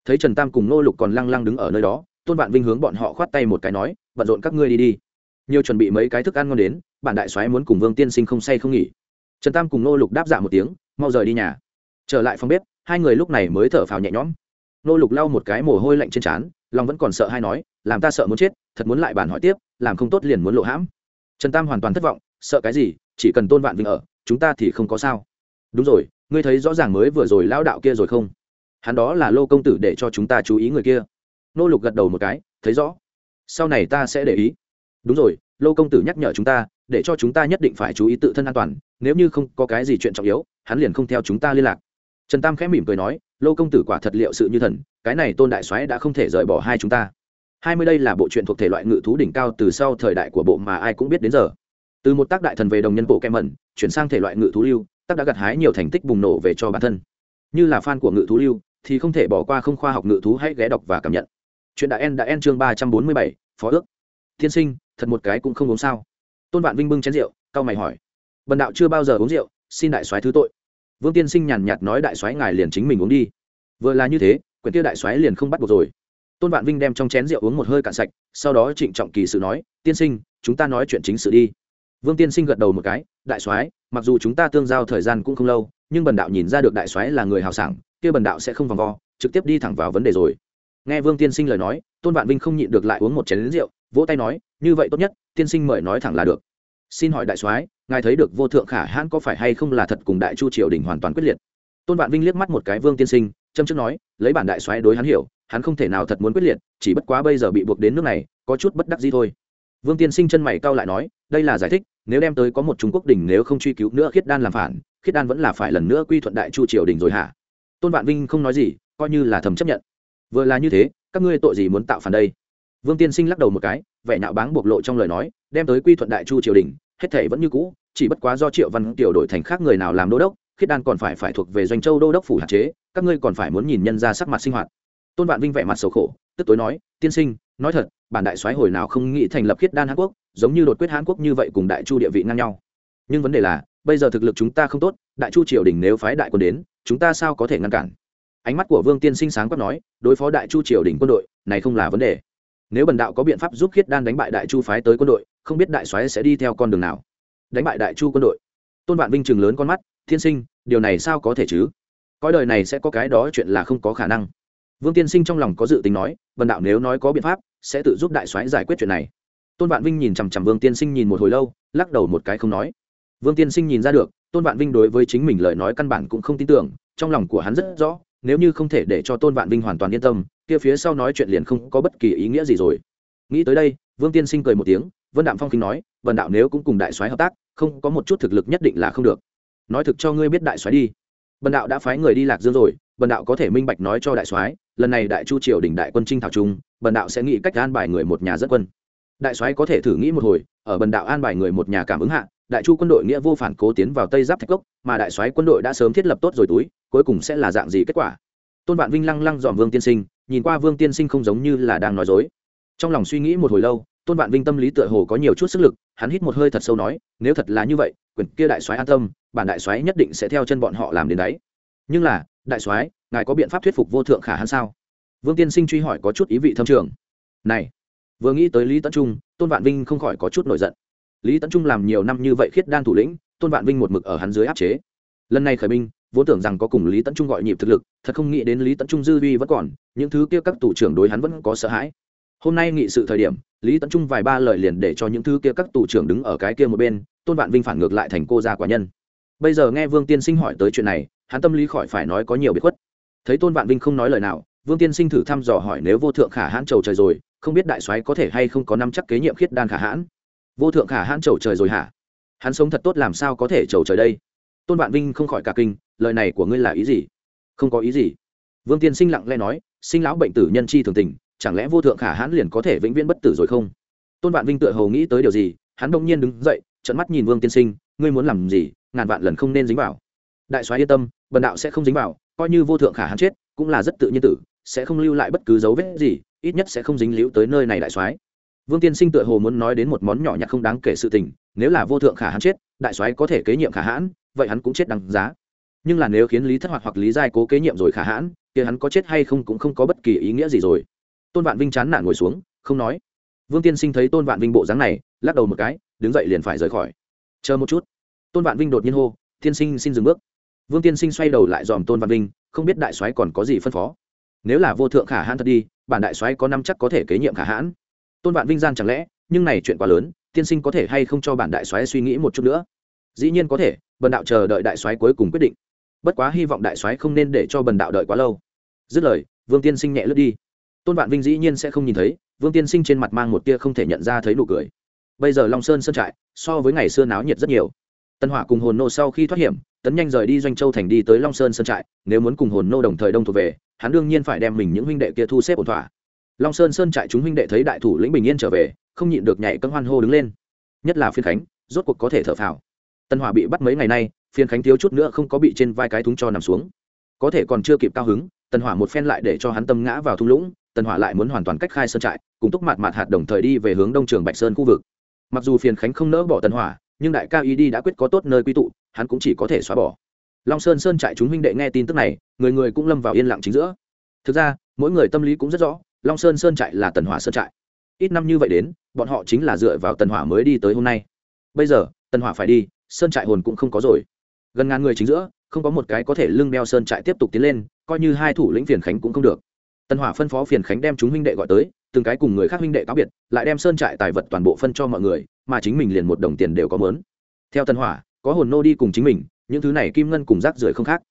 Thấy trần tam cùng nô lục còn lăng lăng đứng ở nơi đó, tôn vạn vinh hướng bọn họ khoát tay một cái nói, bận rộn các ngươi đi đi. Nhiều chuẩn bị mấy cái thức ăn ngon đến bản đại soái muốn cùng vương tiên sinh không say không nghỉ trần tam cùng nô lục đáp dạ một tiếng, mau rời đi nhà. Trở lại phòng bếp, hai người lúc này mới thở phào nhẹ nhõm. Nô lục lau một cái mồ hôi lạnh trên trán, lòng vẫn còn sợ hay nói, làm ta sợ muốn chết, thật muốn lại bàn hỏi tiếp, làm không tốt liền muốn lộ hãm. Trần tam hoàn toàn thất vọng, sợ cái gì, chỉ cần tôn vạn vinh ở, chúng ta thì không có sao. Đúng rồi, ngươi thấy rõ ràng mới vừa rồi lao đạo kia rồi không? Hắn đó là lô công tử để cho chúng ta chú ý người kia. Nô lục gật đầu một cái, thấy rõ. Sau này ta sẽ để ý. Đúng rồi, lô công tử nhắc nhở chúng ta để cho chúng ta nhất định phải chú ý tự thân an toàn, nếu như không có cái gì chuyện trọng yếu, hắn liền không theo chúng ta liên lạc. Trần tam khẽ mỉm cười nói, lô công tử quả thật liệu sự như thần, cái này tôn đại soái đã không thể rời bỏ hai chúng ta. Hai mươi đây là bộ truyện thuộc thể loại ngự thú đỉnh cao từ sau thời đại của bộ mà ai cũng biết đến giờ. Từ một tác đại thần về đồng nhân bộ kem mẩn chuyển sang thể loại ngự thú lưu, tác đã gặt hái nhiều thành tích bùng nổ về cho bản thân. Như là fan của ngự thú lưu, thì không thể bỏ qua không khoa học ngự thú hãy ghé đọc và cảm nhận. Chuyện đã en đã en chương ba trăm bốn mươi bảy, phó ước. Thiên sinh, thật một cái cũng không uống sao tôn vạn vinh bưng chén rượu cao mày hỏi, bần đạo chưa bao giờ uống rượu, xin đại soái thứ tội. Vương tiên sinh nhàn nhạt nói, đại soái ngài liền chính mình uống đi. Vừa là như thế, quyển tiêu đại soái liền không bắt buộc rồi. Tôn vạn vinh đem trong chén rượu uống một hơi cạn sạch, sau đó trịnh trọng kỳ sự nói, tiên sinh, chúng ta nói chuyện chính sự đi. Vương tiên sinh gật đầu một cái, đại soái, mặc dù chúng ta tương giao thời gian cũng không lâu, nhưng bần đạo nhìn ra được đại soái là người hào sảng, kia bần đạo sẽ không vòng vo, trực tiếp đi thẳng vào vấn đề rồi. Nghe vương tiên sinh lời nói, tôn vạn vinh không nhịn được lại uống một chén lính rượu, vỗ tay nói như vậy tốt nhất, tiên sinh mời nói thẳng là được. Xin hỏi đại soái, ngài thấy được vô thượng khả hãn có phải hay không là thật cùng đại chu triều đình hoàn toàn quyết liệt? Tôn vạn vinh liếc mắt một cái vương tiên sinh, châm chức nói, lấy bản đại soái đối hắn hiểu, hắn không thể nào thật muốn quyết liệt, chỉ bất quá bây giờ bị buộc đến nước này, có chút bất đắc gì thôi. Vương tiên sinh chân mày cau lại nói, đây là giải thích, nếu đem tới có một trung quốc đình nếu không truy cứu nữa khiết đan làm phản, khiết đan vẫn là phải lần nữa quy thuận đại chu triều đình rồi hả? Tôn vạn vinh không nói gì, coi như là thầm chấp nhận. Vừa là như thế, các ngươi tội gì muốn tạo phản đây? Vương tiên sinh lắc đầu một cái, vẻ nạo báng bộc lộ trong lời nói, đem tới quy thuận đại chu triều đình, hết thể vẫn như cũ, chỉ bất quá do triệu văn tiểu đổi thành khác người nào làm đô đốc, khiết đan còn phải phải thuộc về doanh châu đô đốc phủ hạn chế, các ngươi còn phải muốn nhìn nhân ra sắc mặt sinh hoạt. Tôn vạn vinh vẻ mặt sầu khổ, tức tối nói, tiên sinh, nói thật, bản đại soái hồi nào không nghĩ thành lập khiết đan hàn quốc, giống như đột quyết hàn quốc như vậy cùng đại chu địa vị ngang nhau. Nhưng vấn đề là, bây giờ thực lực chúng ta không tốt, đại chu triều đình nếu phái đại quân đến, chúng ta sao có thể ngăn cản? Ánh mắt của vương tiên sinh sáng quát nói, đối phó đại chu triều đình quân đội, này không là vấn đề nếu bần đạo có biện pháp giúp khiết đan đánh bại đại chu phái tới quân đội, không biết đại soái sẽ đi theo con đường nào. Đánh bại đại chu quân đội. Tôn vạn vinh chừng lớn con mắt thiên sinh, điều này sao có thể chứ? Cõi đời này sẽ có cái đó chuyện là không có khả năng. Vương tiên sinh trong lòng có dự tính nói, bần đạo nếu nói có biện pháp, sẽ tự giúp đại soái giải quyết chuyện này. Tôn vạn vinh nhìn chằm chằm vương tiên sinh nhìn một hồi lâu, lắc đầu một cái không nói. Vương tiên sinh nhìn ra được, tôn vạn vinh đối với chính mình lời nói căn bản cũng không tin tưởng, trong lòng của hắn rất rõ, nếu như không thể để cho tôn vạn vinh hoàn toàn yên tâm kia phía sau nói chuyện liền không có bất kỳ ý nghĩa gì rồi. Nghĩ tới đây, vương tiên sinh cười một tiếng, vân đạm phong khinh nói vần đạo nếu cũng cùng đại soái hợp tác, không có một chút thực lực nhất định là không được. Nói thực cho ngươi biết đại soái đi. Bần đạo đã phái người đi lạc dương rồi bần đạo có thể minh bạch nói cho đại soái, lần này đại chu triều đình đại quân trinh thảo trung bần đạo sẽ nghĩ cách an bài người một nhà dẫn quân. Đại soái có thể thử nghĩ một hồi, ở bần đạo an bài người một nhà cảm ứng hạ, đại chu quân đội nghĩa vô phản cố tiến vào tây giáp thạch cốc, mà đại soái quân đội đã sớm thiết lập tốt rồi túi, cuối cùng sẽ là dạng gì kết quả? Tôn vạn vinh lăng lăng dòm vương tiên sinh nhìn qua vương tiên sinh không giống như là đang nói dối. Trong lòng suy nghĩ một hồi lâu, tôn vạn vinh tâm lý tựa hồ có nhiều chút sức lực, hắn hít một hơi thật sâu nói, nếu thật là như vậy quyền kia đại soái an tâm, bản đại soái nhất định sẽ theo chân bọn họ làm đến đấy. Nhưng là, đại soái, ngài có biện pháp thuyết phục vô thượng khả hắn sao? Vương tiên sinh truy hỏi có chút ý vị thâm trường. Này, vừa nghĩ tới lý tấn trung, tôn vạn vinh không khỏi có chút nổi giận. Lý tấn trung làm nhiều năm như vậy khiết đan thủ lĩnh, tôn vạn vinh một mực ở hắn dưới áp chế. Lần này khởi binh vốn tưởng rằng có cùng lý tấn trung gọi nhịp thực lực, thật không nghĩ đến lý tấn trung dư vi vẫn còn, những thứ kia các tù trưởng đối hắn vẫn có sợ hãi. Hôm nay nghị sự thời điểm, lý tấn trung vài ba lời liền để cho những thứ kia các tù trưởng đứng ở cái kia một bên, tôn vạn vinh phản ngược lại thành cô gia quả nhân. Bây giờ nghe vương tiên sinh hỏi tới chuyện này, hắn tâm lý khỏi phải nói có nhiều bí khuất. Thấy tôn vạn vinh không nói lời nào, vương tiên sinh thử thăm dò hỏi nếu vô thượng khả hãn trầu trời rồi, không biết đại soái có thể hay không có năm chắc kế nhiệm khiết đan khả hãn. Vô thượng khả hãn trầu trời rồi hả? Hắn sống thật tốt làm sao có thể trầu trời đây? Tôn vạn vinh không khỏi cả kinh, lời này của ngươi là ý gì? Không có ý gì. Vương tiên sinh lặng lẽ nói, sinh lão bệnh tử nhân chi thường tình, chẳng lẽ vô thượng khả hãn liền có thể vĩnh viễn bất tử rồi không? Tôn vạn vinh tựa hầu nghĩ tới điều gì, hắn đông nhiên đứng dậy trận mắt nhìn vương tiên sinh, ngươi muốn làm gì, ngàn vạn lần không nên dính vào. Đại soái yên tâm, bần đạo sẽ không dính vào, coi như vô thượng khả hãn chết, cũng là rất tự nhiên tử, sẽ không lưu lại bất cứ dấu vết gì, ít nhất sẽ không dính líu tới nơi này đại soái. Vương tiên sinh tựa hồ muốn nói đến một món nhỏ nhặt không đáng kể sự tình, nếu là vô thượng khả hãn chết, đại soái có thể kế nhiệm khả hãn vậy hắn cũng chết đằng giá. Nhưng là nếu khiến lý thất hoạt hoặc lý giai cố kế nhiệm rồi khả hãn thì hắn có chết hay không cũng không có bất kỳ ý nghĩa gì rồi. Tôn vạn vinh chán nản ngồi xuống, không nói. Vương tiên sinh thấy tôn vạn vinh bộ dáng này, lắc đầu một cái, đứng dậy liền phải rời khỏi. Chờ một chút. Tôn vạn vinh đột nhiên hô, tiên sinh xin dừng bước. Vương tiên sinh xoay đầu lại dòm tôn vạn vinh, không biết đại soái còn có gì phân phó. Nếu là vô thượng khả hãn thật đi, bản đại soái có năm chắc có thể kế nhiệm khả hãn. Tôn vạn vinh gian chẳng lẽ, nhưng này chuyện quá lớn, tiên sinh có thể hay không cho bản đại soái suy nghĩ một chút nữa? Dĩ nhiên có thể, bần đạo chờ đợi đại soái cuối cùng quyết định. Bất quá hy vọng đại soái không nên để cho bần đạo đợi quá lâu. Dứt lời, vương tiên sinh nhẹ lướt đi. Tôn vạn vinh dĩ nhiên sẽ không nhìn thấy, vương tiên sinh trên mặt mang một tia không thể nhận ra thấy nụ cười. Bây giờ long sơn sơn trại, so với ngày xưa náo nhiệt rất nhiều. Tân hỏa cùng hồn nô sau khi thoát hiểm, tấn nhanh rời đi doanh châu thành đi tới long sơn sơn trại, nếu muốn cùng hồn nô đồng thời đông thuộc về, hắn đương nhiên phải đem mình những huynh đệ kia thu xếp ổn thỏa. Long sơn sơn trại chúng huynh đệ thấy đại thủ lĩnh bình yên trở về, không nhịn được nhảy cân hoan hô đứng lên. Nhất là phiên khánh, rốt cuộc có thể thở phào tân hòa bị bắt mấy ngày nay phiên khánh thiếu chút nữa không có bị trên vai cái thúng cho nằm xuống. Có thể còn chưa kịp cao hứng tần hỏa một phen lại để cho hắn tâm ngã vào thung lũng tần hỏa lại muốn hoàn toàn cách khai sơn trại, cùng túc mặt mặt hạt đồng thời đi về hướng đông trường bạch sơn khu vực. Mặc dù phiền khánh không nỡ bỏ tần hỏa, nhưng đại ca ý đi đã quyết có tốt nơi quy tụ, hắn cũng chỉ có thể xóa bỏ. Long sơn sơn trại chúng huynh đệ nghe tin tức này, người người cũng lâm vào yên lặng chính giữa. Thực ra, mỗi người tâm lý cũng rất rõ, long sơn sơn trại là tần hỏa sơn trại. Ít năm như vậy đến, bọn họ chính là dựa vào tần hỏa mới đi tới hôm nay. Bây giờ tần hỏa phải đi sơn trại hồn cũng không có rồi. Gần ngàn người chính giữa, không có một cái có thể lưng đeo sơn trại tiếp tục tiến lên, coi như hai thủ lĩnh phiền khánh cũng không được. Tân hỏa phân phó phiền khánh đem chúng huynh đệ gọi tới, từng cái cùng người khác huynh đệ cáo biệt, lại đem sơn trại tài vật toàn bộ phân cho mọi người, mà chính mình liền một đồng tiền đều có mớn theo tân hỏa, có hồn nô đi cùng chính mình, những thứ này kim ngân cùng rác rưởi không khác.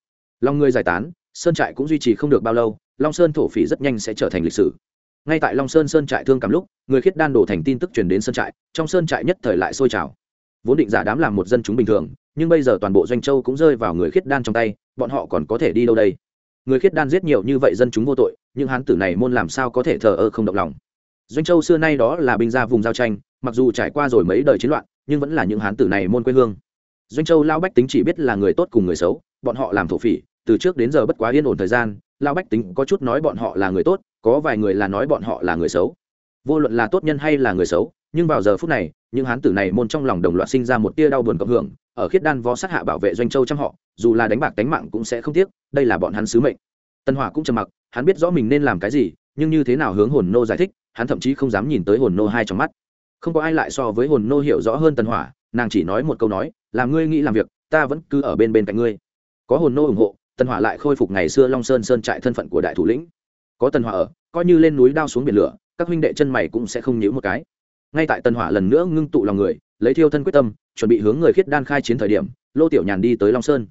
Lòng người giải tán, sơn trại cũng duy trì không được bao lâu, long sơn thổ phỉ rất nhanh sẽ trở thành lịch sử. Ngay tại long sơn sơn trại thương cảm lúc, người khiết đan đổ thành tin tức truyền đến sơn trại, trong sơn trại nhất thời lại sôi trào vốn định giả đám làm một dân chúng bình thường, nhưng bây giờ toàn bộ doanh châu cũng rơi vào người khiết đan trong tay, bọn họ còn có thể đi đâu đây? Người khiết đan giết nhiều như vậy dân chúng vô tội nhưng hán tử này môn làm sao có thể thờ ơ không động lòng? Doanh châu xưa nay đó là binh gia vùng giao tranh, mặc dù trải qua rồi mấy đời chiến loạn, nhưng vẫn là những hán tử này môn quê hương. Doanh châu lao bách tính chỉ biết là người tốt cùng người xấu, bọn họ làm thổ phỉ, từ trước đến giờ bất quá yên ổn thời gian lao bách tính có chút nói bọn họ là người tốt, có vài người là nói bọn họ là người xấu. Vô luận là tốt nhân hay là người xấu nhưng vào giờ phút này, những hán tử này môn trong lòng đồng loạt sinh ra một tia đau buồn cộng hưởng, ở khiết đan võ sát hạ bảo vệ doanh châu trăm họ, dù là đánh bạc đánh mạng cũng sẽ không tiếc, đây là bọn hắn sứ mệnh. Tân hỏa cũng trầm mặc, hắn biết rõ mình nên làm cái gì, nhưng như thế nào hướng hồn nô giải thích, hắn thậm chí không dám nhìn tới hồn nô hai trong mắt. Không có ai lại so với hồn nô hiểu rõ hơn tân hỏa, nàng chỉ nói một câu nói làm ngươi nghĩ làm việc, ta vẫn cứ ở bên bên cạnh ngươi. Có hồn nô ủng hộ, tân hỏa lại khôi phục ngày xưa long sơn sơn trại thân phận của đại thủ lĩnh. Có tân hỏa ở, coi như lên núi đao xuống biển lửa, các huynh đệ chân mày cũng sẽ không nhíu một cái ngay tại tân hỏa lần nữa ngưng tụ lòng người, lấy thiêu thân quyết tâm, chuẩn bị hướng người khiết đan khai chiến thời điểm, lô tiểu nhàn đi tới long sơn.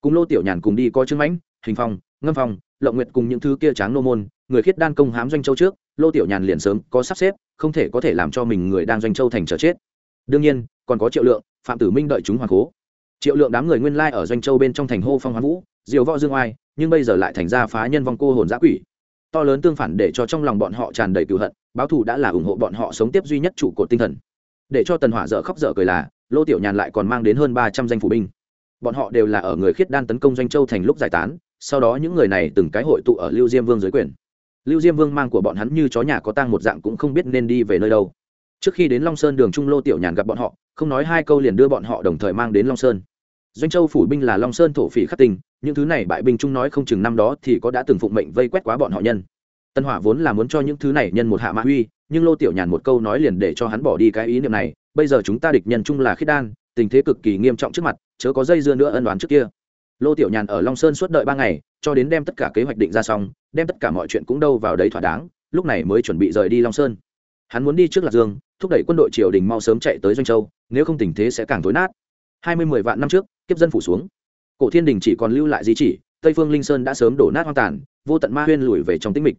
Cùng lô tiểu nhàn cùng đi coi trương mãnh, hình phong, ngâm phong, lộng nguyệt cùng những thứ kia tráng nô môn, người khiết đan công hám doanh châu trước, lô tiểu nhàn liền sớm có sắp xếp, không thể có thể làm cho mình người đang doanh châu thành trở chết. Đương nhiên, còn có triệu lượng, phạm tử minh đợi chúng hoàng cố. Triệu lượng đám người nguyên lai ở doanh châu bên trong thành hô phong hoán vũ, diều võ dương oai, nhưng bây giờ lại thành ra phá nhân vong cô hồn giã quỷ to lớn tương phản để cho trong lòng bọn họ tràn đầy cựu hận, báo thù đã là ủng hộ bọn họ sống tiếp duy nhất trụ cột tinh thần. Để cho tần hỏa dở khóc dở cười là, lô tiểu nhàn lại còn mang đến hơn ba trăm danh phủ binh. Bọn họ đều là ở người khiết đan tấn công doanh châu thành lúc giải tán, sau đó những người này từng cái hội tụ ở lưu diêm vương dưới quyền. Lưu diêm vương mang của bọn hắn như chó nhà có tang một dạng cũng không biết nên đi về nơi đâu. Trước khi đến long sơn đường trung lô tiểu nhàn gặp bọn họ, không nói hai câu liền đưa bọn họ đồng thời mang đến long sơn doanh châu phủ binh là long sơn thổ phỉ khắc tình những thứ này bại binh trung nói không chừng năm đó thì có đã từng phụng mệnh vây quét quá bọn họ nhân. Tân hỏa vốn là muốn cho những thứ này nhân một hạ mã uy, nhưng lô tiểu nhàn một câu nói liền để cho hắn bỏ đi cái ý niệm này, bây giờ chúng ta địch nhân chung là khiết đan, tình thế cực kỳ nghiêm trọng trước mặt, chớ có dây dưa nữa ân đoán trước kia. Lô tiểu nhàn ở long sơn suốt đợi ba ngày, cho đến đem tất cả kế hoạch định ra xong, đem tất cả mọi chuyện cũng đâu vào đấy thỏa đáng, lúc này mới chuẩn bị rời đi long sơn. Hắn muốn đi trước lạc dương, thúc đẩy quân đội triều đình mau sớm chạy tới doanh châu, nếu không tình thế sẽ càng tối nát. Hai mươi mười vạn năm trước kiếp dân phủ xuống. Cổ thiên đình chỉ còn lưu lại di chỉ, tây phương linh sơn đã sớm đổ nát hoang tàn, vô tận ma huyên lùi về trong tĩnh mịch.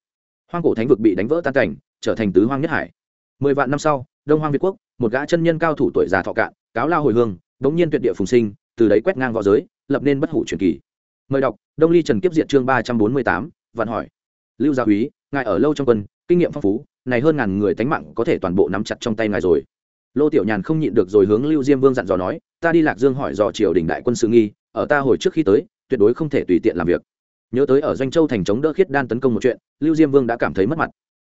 Hoang cổ thánh vực bị đánh vỡ tan cảnh, trở thành tứ hoang nhất hải. Mười vạn năm sau, đông hoang việt quốc, một gã chân nhân cao thủ tuổi già thọ cạn, cáo lao hồi hương, đống nhiên tuyệt địa phùng sinh, từ đấy quét ngang v õ giới, lập nên bất hủ truyền kỳ. Mời đọc, đông ly trần kiếp diện chương ba trăm bốn mươi tám, vạn hỏi. Lưu gia úy ngài ở lâu trong quân, kinh nghiệm phong phú, này hơn ngàn người tánh mạng có thể toàn bộ nắm chặt trong tay ngài rồi. Lô tiểu nhàn không nhịn được rồi hướng lưu diêm vương dặn dò nói ta đi lạc dương hỏi dò triều đình đại quân sự nghi, ở ta hồi trước khi tới, tuyệt đối không thể tùy tiện làm việc. Nhớ tới ở doanh châu thành chống đỡ khiết đan tấn công một chuyện, lưu diêm vương đã cảm thấy mất mặt.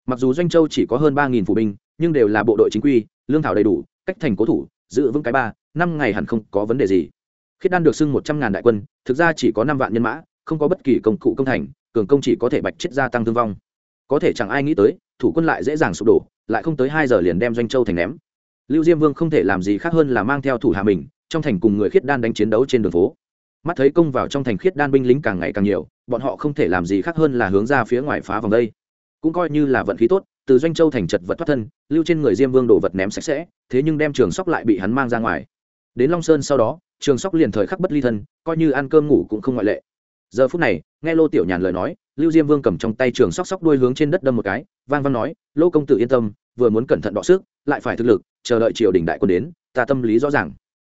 Mặc dù doanh châu chỉ có hơn ba nghìn phụ binh, nhưng đều là bộ đội chính quy, lương thảo đầy đủ, cách thành cố thủ, giữ vững cái ba, năm ngày hẳn không có vấn đề gì. Khiết đan được xưng một trăm ngàn đại quân, thực ra chỉ có năm vạn nhân mã, không có bất kỳ công cụ công thành, cường công chỉ có thể bạch chết gia tăng thương vong. Có thể chẳng ai nghĩ tới, thủ quân lại dễ dàng sụp đổ, lại không tới hai giờ liền đem doanh châu thành ném. Lưu diêm vương không thể làm gì khác hơn là mang theo thủ hạ mình trong thành cùng người khiết đan đánh chiến đấu trên đường phố. Mắt thấy công vào trong thành khiết đan binh lính càng ngày càng nhiều, bọn họ không thể làm gì khác hơn là hướng ra phía ngoài phá vòng đây. Cũng coi như là vận khí tốt, từ doanh châu thành chật vật thoát thân, lưu trên người diêm vương đổ vật ném sạch sẽ, thế nhưng đem trường sóc lại bị hắn mang ra ngoài. Đến long sơn sau đó, trường sóc liền thời khắc bất ly thân, coi như ăn cơm ngủ cũng không ngoại lệ. Giờ phút này, nghe lô tiểu nhàn lời nói, lưu diêm vương cầm trong tay trường sóc sóc đuôi hướng trên đất đâm một cái, vang văn nói, lô công tử yên tâm, vừa muốn cẩn thận đọ sức, lại phải thực lực, chờ đợi triều đình đại quân đến, ta tâm lý rõ ràng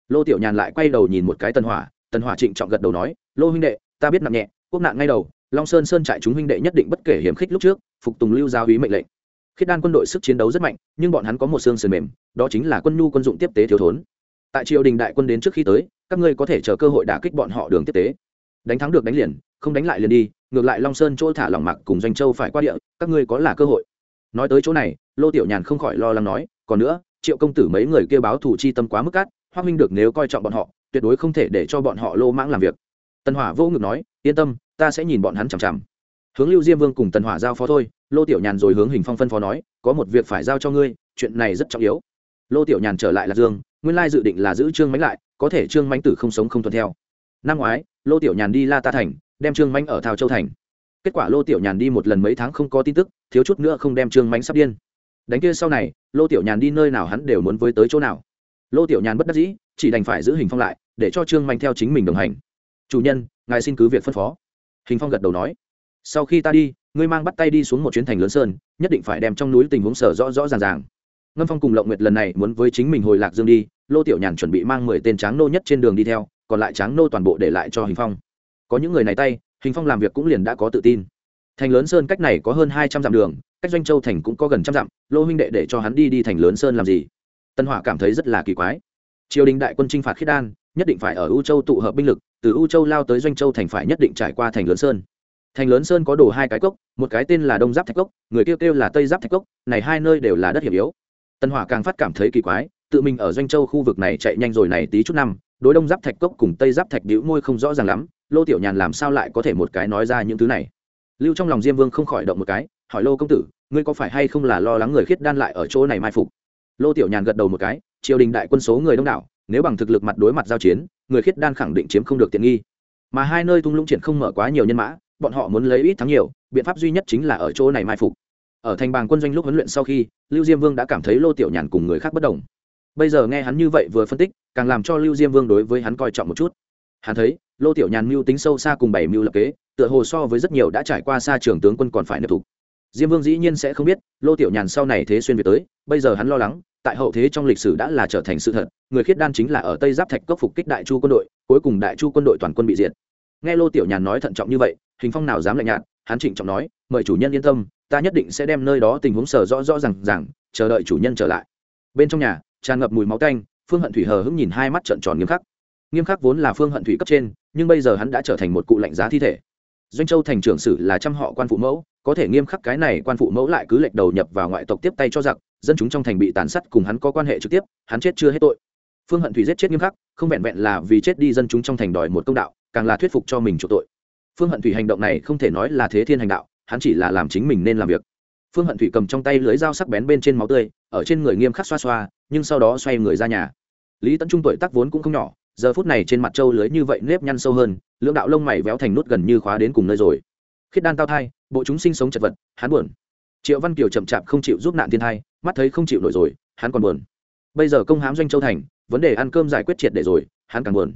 lô tiểu nhàn lại quay đầu nhìn một cái Tần hỏa tần hỏa trịnh trọng gật đầu nói, lô huynh đệ, ta biết nặng nhẹ, quốc nạn ngay đầu, long sơn sơn trại chúng huynh đệ nhất định bất kể hiểm khích lúc trước, phục tùng lưu giáo ý mệnh lệnh. Khiết đan quân đội sức chiến đấu rất mạnh, nhưng bọn hắn có một xương sườn mềm, đó chính là quân nhu quân dụng tiếp tế thiếu thốn. Tại triều đình đại quân đến trước khi tới, các ngươi có thể chờ cơ hội đả kích bọn họ đường tiếp tế. Đánh thắng được đánh liền, không đánh lại liền đi, ngược lại long sơn chỗ thả lỏng mặc cùng doanh châu phải qua địa, các ngươi có là cơ hội. Nói tới chỗ này, lô tiểu nhàn không khỏi lo lắng nói, còn nữa, triệu công tử mấy người kêu báo thủ chi tâm quá mức cát hoa minh được nếu coi trọng bọn họ, tuyệt đối không thể để cho bọn họ lô mãng làm việc. Tần hỏa vô ngực nói, yên tâm, ta sẽ nhìn bọn hắn chằm chằm. Hướng lưu diêm vương cùng tần hỏa giao phó thôi, lô tiểu nhàn rồi hướng hình phong phân phó nói, có một việc phải giao cho ngươi, chuyện này rất trọng yếu. Lô tiểu nhàn trở lại lạc dương, nguyên lai dự định là giữ trương mánh lại, có thể trương mánh tử không sống không tuân theo. Năm ngoái, lô tiểu nhàn đi la ta thành, đem trương mánh ở thao châu thành. Kết quả lô tiểu nhàn đi một lần mấy tháng không có tin tức, thiếu chút nữa không đem trương mánh sắp điên. Đánh kia sau này, lô tiểu nhàn đi nơi nào hắn đều muốn với tới chỗ nào lô tiểu nhàn bất đắc dĩ, chỉ đành phải giữ hình phong lại, để cho trương manh theo chính mình đồng hành. Chủ nhân, ngài xin cứ việc phân phó. Hình phong gật đầu nói. Sau khi ta đi, ngươi mang bắt tay đi xuống một chuyến thành lớn sơn, nhất định phải đem trong núi tình huống sở rõ rõ ràng ràng. Ngâm phong cùng lộng nguyệt lần này muốn với chính mình hồi lạc dương đi, lô tiểu nhàn chuẩn bị mang mười tên tráng nô nhất trên đường đi theo, còn lại tráng nô toàn bộ để lại cho hình phong. Có những người này tay, hình phong làm việc cũng liền đã có tự tin. Thành lớn sơn cách này có hơn hai trăm dặm đường, cách doanh châu thành cũng có gần trăm dặm, lô huynh đệ để cho hắn đi đi thành lớn sơn làm gì? Tân hỏa cảm thấy rất là kỳ quái. Triều đình đại quân chinh phạt khiết đan, nhất định phải ở u châu tụ hợp binh lực, từ u châu lao tới doanh châu thành phải nhất định trải qua thành lớn sơn. Thành lớn sơn có đổ hai cái cốc, một cái tên là đông giáp thạch cốc, người kêu kêu là tây giáp thạch cốc, này hai nơi đều là đất hiểm yếu. Tân hỏa càng phát cảm thấy kỳ quái, tự mình ở doanh châu khu vực này chạy nhanh rồi này tí chút năm, đối đông giáp thạch cốc cùng tây giáp thạch đĩu môi không rõ ràng lắm, lô tiểu nhàn làm sao lại có thể một cái nói ra những thứ này? Lưu trong lòng diêm vương không khỏi động một cái, hỏi lô công tử, ngươi có phải hay không là lo lắng người khiết đan lại ở chỗ này mai phục? Lô tiểu nhàn gật đầu một cái, triều đình đại quân số người đông đảo, nếu bằng thực lực mặt đối mặt giao chiến, người khiết đan khẳng định chiếm không được tiện nghi. Mà hai nơi thung lũng triển không mở quá nhiều nhân mã, bọn họ muốn lấy ít thắng nhiều, biện pháp duy nhất chính là ở chỗ này mai phục. Ở thành bàng quân doanh lúc huấn luyện sau khi, lưu diêm vương đã cảm thấy lô tiểu nhàn cùng người khác bất đồng. Bây giờ nghe hắn như vậy vừa phân tích, càng làm cho lưu diêm vương đối với hắn coi trọng một chút. Hắn thấy, lô tiểu nhàn mưu tính sâu xa cùng bảy mưu lập kế, tựa hồ so với rất nhiều đã trải qua xa trường tướng quân còn phải nệp thủ diêm vương dĩ nhiên sẽ không biết lô tiểu nhàn sau này thế xuyên việt tới bây giờ hắn lo lắng tại hậu thế trong lịch sử đã là trở thành sự thật người khiết đan chính là ở tây giáp thạch cốc phục kích đại chu quân đội cuối cùng đại chu quân đội toàn quân bị diệt. Nghe lô tiểu nhàn nói thận trọng như vậy hình phong nào dám lạnh nhạt hắn trịnh trọng nói mời chủ nhân yên tâm ta nhất định sẽ đem nơi đó tình huống sở rõ rõ ràng ràng, rằng chờ đợi chủ nhân trở lại. Bên trong nhà tràn ngập mùi máu canh phương hận thủy hờ hững nhìn hai mắt trợn tròn nghiêm khắc. Nghiêm khắc vốn là phương hận thủy cấp trên nhưng bây giờ hắn đã trở thành một cụ lạnh giá thi thể. Doanh châu thành trưởng sử là trăm họ quan phụ mẫu có thể nghiêm khắc cái này quan phụ mẫu lại cứ lệch đầu nhập vào ngoại tộc tiếp tay cho giặc, dân chúng trong thành bị tàn sát cùng hắn có quan hệ trực tiếp, hắn chết chưa hết tội. Phương hận thủy giết chết nghiêm khắc, không vẹn vẹn là vì chết đi dân chúng trong thành đòi một công đạo, càng là thuyết phục cho mình chủ tội. Phương hận thủy hành động này không thể nói là thế thiên hành đạo, hắn chỉ là làm chính mình nên làm việc. Phương hận thủy cầm trong tay lưới dao sắc bén bên trên máu tươi, ở trên người nghiêm khắc xoa xoa, nhưng sau đó xoay người ra nhà. Lý tấn trung tuổi tác vốn cũng không nhỏ, giờ phút này trên mặt trâu lưới như vậy nếp nhăn sâu hơn, lưỡng đạo lông mày véo thành nút gần như khóa đến cùng nơi rồi khiết đan tao thai, bộ chúng sinh sống chật vật, hắn buồn. Triệu văn kiều chậm chạp không chịu giúp nạn thiên thai, mắt thấy không chịu nổi rồi, hắn còn buồn. Bây giờ công hám doanh châu thành, vấn đề ăn cơm giải quyết triệt để rồi, hắn càng buồn.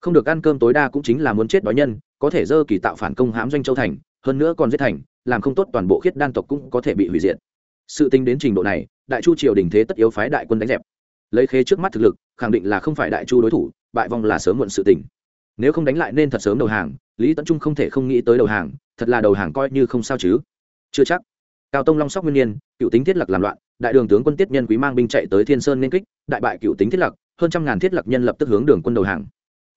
Không được ăn cơm tối đa cũng chính là muốn chết đói nhân, có thể dơ kỳ tạo phản công hãm doanh châu thành, hơn nữa còn giết thành, làm không tốt toàn bộ khiết đan tộc cũng có thể bị hủy diệt. Sự tính đến trình độ này, đại chu triều đình thế tất yếu phái đại quân đánh dẹp. Lấy khế trước mắt thực lực, khẳng định là không phải đại chu đối thủ, bại vong là sớm muộn sự tình nếu không đánh lại nên thật sớm đầu hàng, lý tấn trung không thể không nghĩ tới đầu hàng, thật là đầu hàng coi như không sao chứ. Chưa chắc. Cao tông long sóc nguyên nhiên, cựu tính thiết lập làm loạn, đại đường tướng quân tiết nhân quý mang binh chạy tới thiên sơn nên kích, đại bại cựu tính thiết lập, hơn trăm ngàn thiết lập nhân lập tức hướng đường quân đầu hàng.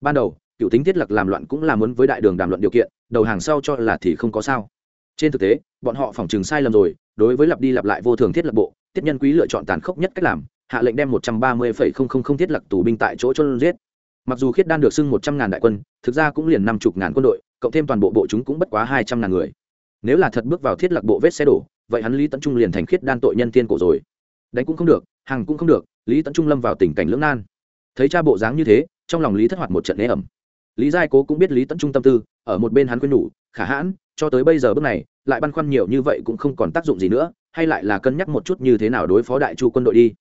Ban đầu, cựu tính thiết lập làm loạn cũng là muốn với đại đường đàm luận điều kiện, đầu hàng sau cho là thì không có sao. Trên thực tế, bọn họ phỏng chừng sai lầm rồi, đối với lặp đi lặp lại vô thường thiết lập bộ, tiết nhân quý lựa chọn tàn khốc nhất cách làm, hạ lệnh đem một trăm ba mươi phẩy không không không thiết lập tù binh tại chỗ cho giết mặc dù khiết đan được xưng một trăm ngàn đại quân, thực ra cũng liền năm chục ngàn quân đội, cộng thêm toàn bộ bộ chúng cũng bất quá hai trăm ngàn người. Nếu là thật bước vào thiết lập bộ vết xe đổ, vậy hắn lý tấn trung liền thành khiết đan tội nhân tiên cổ rồi. Đánh cũng không được, hàng cũng không được, lý tấn trung lâm vào tình cảnh lưỡng nan. Thấy cha bộ dáng như thế, trong lòng lý thất hoạt một trận ế ẩm. Lý giai cố cũng biết lý tấn trung tâm tư, ở một bên hắn khuyên nhủ, khả hãn, cho tới bây giờ bước này, lại băn khoăn nhiều như vậy cũng không còn tác dụng gì nữa, hay lại là cân nhắc một chút như thế nào đối phó đại chu quân đội đi.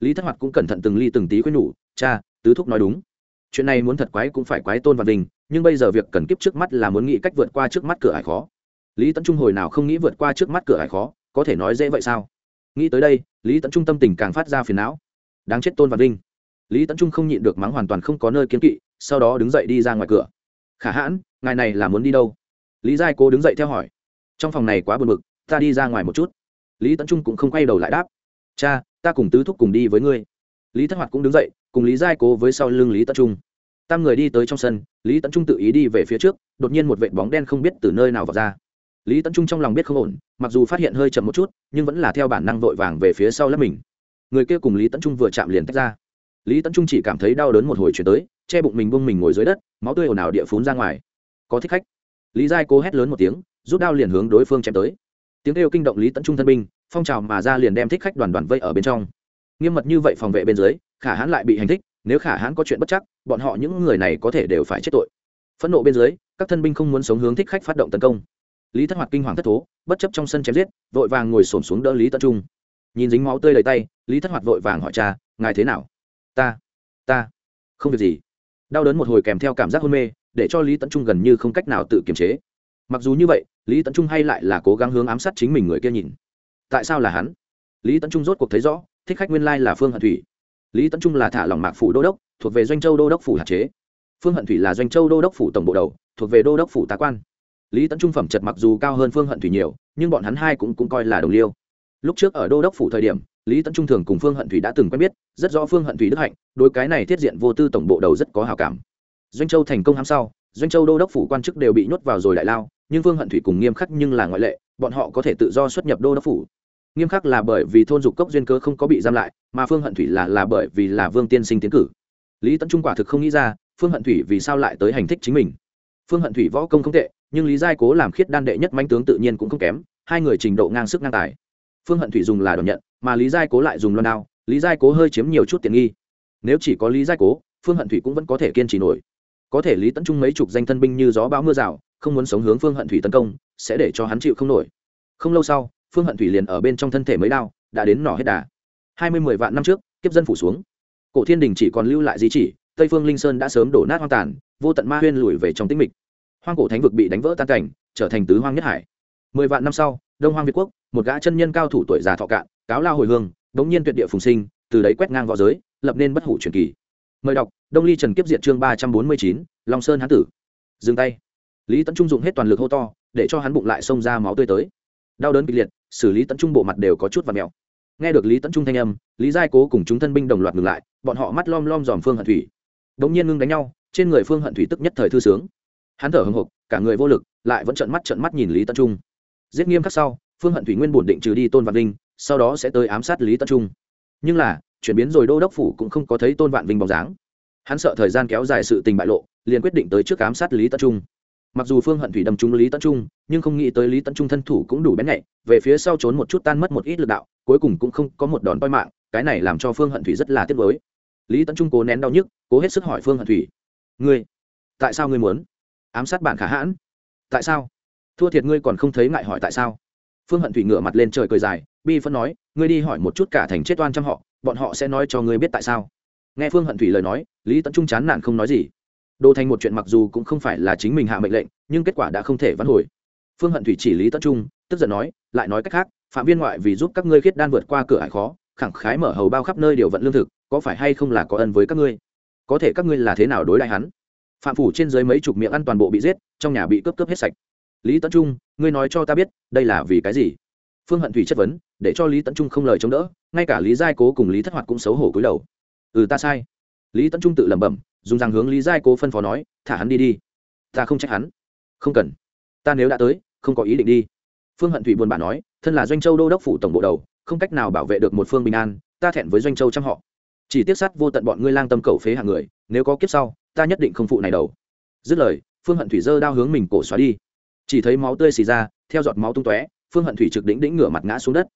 Lý thất hoạt cũng cẩn thận từng ly từng tí khuyên nhủ, cha, tứ thúc nói đúng chuyện này muốn thật quái cũng phải quái tôn văn đình nhưng bây giờ việc cần kiếp trước mắt là muốn nghĩ cách vượt qua trước mắt cửa hải khó. Lý tấn trung hồi nào không nghĩ vượt qua trước mắt cửa hải khó, có thể nói dễ vậy sao? Nghĩ tới đây, lý tấn trung tâm tình càng phát ra phiền não. Đáng chết tôn văn đình lý tấn trung không nhịn được mắng hoàn toàn không có nơi kiến kỵ, sau đó đứng dậy đi ra ngoài cửa. Khả hãn, ngài này là muốn đi đâu? Lý giai cố đứng dậy theo hỏi. Trong phòng này quá buồn bực, ta đi ra ngoài một chút. Lý tấn trung cũng không quay đầu lại đáp. Cha, ta cùng tứ thúc cùng đi với ngươi lý thất hoạt cũng đứng dậy, cùng lý giai cố với sau lưng lý tất trung. Tam người đi tới trong sân, lý tấn trung tự ý đi về phía trước, đột nhiên một vệ bóng đen không biết từ nơi nào vào ra. Lý tấn trung trong lòng biết không ổn, mặc dù phát hiện hơi chậm một chút, nhưng vẫn là theo bản năng vội vàng về phía sau lấp mình. Người kia cùng lý tấn trung vừa chạm liền tách ra. Lý tấn trung chỉ cảm thấy đau đớn một hồi chuyển tới, che bụng mình bông mình ngồi dưới đất, máu tươi ồn ào địa phún ra ngoài. Có thích khách. Lý giai cố hét lớn một tiếng, rút đao liền hướng đối phương chém tới. Tiếng kêu kinh động lý tấn trung thân binh, phong trào mà ra liền đem thích khách đoàn đoàn vây ở bên trong nghiêm mật như vậy phòng vệ bên dưới, khả hãn lại bị hành thích, nếu khả hãn có chuyện bất chắc, bọn họ những người này có thể đều phải chết tội. Phẫn nộ bên dưới, các thân binh không muốn sống hướng thích khách phát động tấn công. Lý thất hoạt kinh hoàng thất thố, bất chấp trong sân chém giết, vội vàng ngồi xổm xuống đỡ lý tấn trung. Nhìn dính máu tươi đầy tay, lý thất hoạt vội vàng hỏi cha, ngài thế nào? Ta ta, không việc gì. Đau đớn một hồi kèm theo cảm giác hôn mê, để cho lý tấn trung gần như không cách nào tự kiềm chế. Mặc dù như vậy, lý tấn trung hay lại là cố gắng hướng ám sát chính mình người kia nhìn. Tại sao là hắn? Lý tấn trung rốt cuộc thấy rõ thích khách nguyên lai là phương hận thủy. Lý tấn trung là thả lòng mạc phủ đô đốc thuộc về doanh châu đô đốc phủ hạt chế. Phương hận thủy là doanh châu đô đốc phủ tổng bộ đầu thuộc về đô đốc phủ tá quan. Lý tấn trung phẩm chật mặc dù cao hơn phương hận thủy nhiều nhưng bọn hắn hai cũng, cũng coi là đồng liêu. Lúc trước ở đô đốc phủ thời điểm lý tấn trung thường cùng phương hận thủy đã từng quen biết rất rõ phương hận thủy đức hạnh đôi cái này thiết diện vô tư tổng bộ đầu rất có hào cảm. Doanh châu thành công hãm sau doanh châu đô đốc phủ quan chức đều bị nhốt vào rồi đại lao nhưng phương hận thủy cùng nghiêm khắc nhưng là ngoại lệ bọn họ có thể tự do xuất nhập đô đốc phủ nghiêm khắc là bởi vì thôn dục cốc duyên cơ không có bị giam lại, mà phương hận thủy là là bởi vì là vương tiên sinh tiến cử. Lý tấn trung quả thực không nghĩ ra, phương hận thủy vì sao lại tới hành thích chính mình. Phương hận thủy võ công không tệ, nhưng lý giai cố làm khiết đan đệ nhất manh tướng tự nhiên cũng không kém, hai người trình độ ngang sức ngang tài. Phương hận thủy dùng là đòn nhận, mà lý giai cố lại dùng loan đao, lý giai cố hơi chiếm nhiều chút tiện nghi. Nếu chỉ có lý giai cố, phương hận thủy cũng vẫn có thể kiên trì nổi. Có thể lý tấn trung mấy chục danh thân binh như gió bão mưa rào, không muốn sống hướng phương hận thủy tấn công, sẽ để cho hắn chịu không nổi. Không lâu sau phương hận thủy liền ở bên trong thân thể mới đao, đã đến nỏ hết đà. Hai mươi mười vạn năm trước, kiếp dân phủ xuống. Cổ thiên đình chỉ còn lưu lại di chỉ, tây phương linh sơn đã sớm đổ nát hoang tàn, vô tận ma huyên lùi về trong tĩnh mịch. Hoang cổ thánh vực bị đánh vỡ tan cảnh, trở thành tứ hoang nhất hải. Mười vạn năm sau, đông hoang việt quốc, một gã chân nhân cao thủ tuổi già thọ cạn, cáo lao hồi hương, đống nhiên tuyệt địa phùng sinh, từ đấy quét ngang v õ giới, lập nên bất hủ truyền kỳ. Mời đọc, đông ly trần kiếp Diệt chương ba trăm bốn mươi chín, long sơn hán tử. Dừng tay. Lý tấn trung dụng hết toàn lực hô to, để cho hắn bụng lại xông ra máu tươi tới. Đau đớn kịch liệt xử lý tấn trung bộ mặt đều có chút và mèo nghe được lý tấn trung thanh âm, lý giai cố cùng chúng thân binh đồng loạt ngừng lại, bọn họ mắt lom lom dòm phương hận thủy. Đống nhiên ngưng đánh nhau, trên người phương hận thủy tức nhất thời thư sướng. Hắn thở hồng hộc cả người vô lực, lại vẫn trợn mắt trợn mắt nhìn lý tấn trung. Giết nghiêm khắc sau, phương hận thủy nguyên bổn định trừ đi tôn vạn vinh, sau đó sẽ tới ám sát lý tân trung. Nhưng là, chuyển biến rồi đô đốc phủ cũng không có thấy tôn vạn vinh bóng dáng. Hắn sợ thời gian kéo dài sự tình bại lộ, liền quyết định tới trước ám sát lý tân trung mặc dù phương hận thủy đâm trúng lý tấn trung, nhưng không nghĩ tới lý tấn trung thân thủ cũng đủ bén nhạy, về phía sau trốn một chút tan mất một ít lực đạo, cuối cùng cũng không có một đòn toi mạng, cái này làm cho phương hận thủy rất là tiếc nuối. Lý tấn trung cố nén đau nhức, cố hết sức hỏi phương hận thủy, ngươi, tại sao ngươi muốn ám sát bạn khả hãn? Tại sao? Thua thiệt ngươi còn không thấy ngại hỏi tại sao? Phương hận thủy ngửa mặt lên trời cười dài, bi phân nói, ngươi đi hỏi một chút cả thành chết oan trăm họ, bọn họ sẽ nói cho ngươi biết tại sao. Nghe phương hận thủy lời nói, lý tấn trung chán nản không nói gì đồ thành một chuyện mặc dù cũng không phải là chính mình hạ mệnh lệnh, nhưng kết quả đã không thể vãn hồi. Phương hận thủy chỉ lý tất trung, tức giận nói, lại nói cách khác, phạm viên ngoại vì giúp các ngươi khiết đan vượt qua cửa hải khó, khẳng khái mở hầu bao khắp nơi điều vận lương thực, có phải hay không là có ân với các ngươi? Có thể các ngươi là thế nào đối lại hắn? Phạm phủ trên dưới mấy chục miệng ăn toàn bộ bị giết, trong nhà bị cướp cướp hết sạch. Lý tấn trung, ngươi nói cho ta biết, đây là vì cái gì? Phương hận thủy chất vấn, để cho lý tấn trung không lời chống đỡ, ngay cả lý giai cố cùng lý thất hoạt cũng xấu hổ cúi đầu. Ừ ta sai. Lý tấn trung tự lẩm bẩm dùng rằng hướng lý giai cố phân phó nói, thả hắn đi đi. Ta không trách hắn. Không cần. Ta nếu đã tới, không có ý định đi. Phương hận thủy buồn bã nói, thân là doanh châu đô đốc phủ tổng bộ đầu, không cách nào bảo vệ được một phương bình an, ta thẹn với doanh châu trăm họ. Chỉ tiếp sát vô tận bọn ngươi lang tâm cầu phế hàng người, nếu có kiếp sau, ta nhất định không phụ này đầu. Dứt lời, phương hận thủy dơ đao hướng mình cổ xóa đi. Chỉ thấy máu tươi xì ra, theo giọt máu tung tóe, phương hận thủy trực đỉnh đỉnh ngửa mặt ngã xuống đất.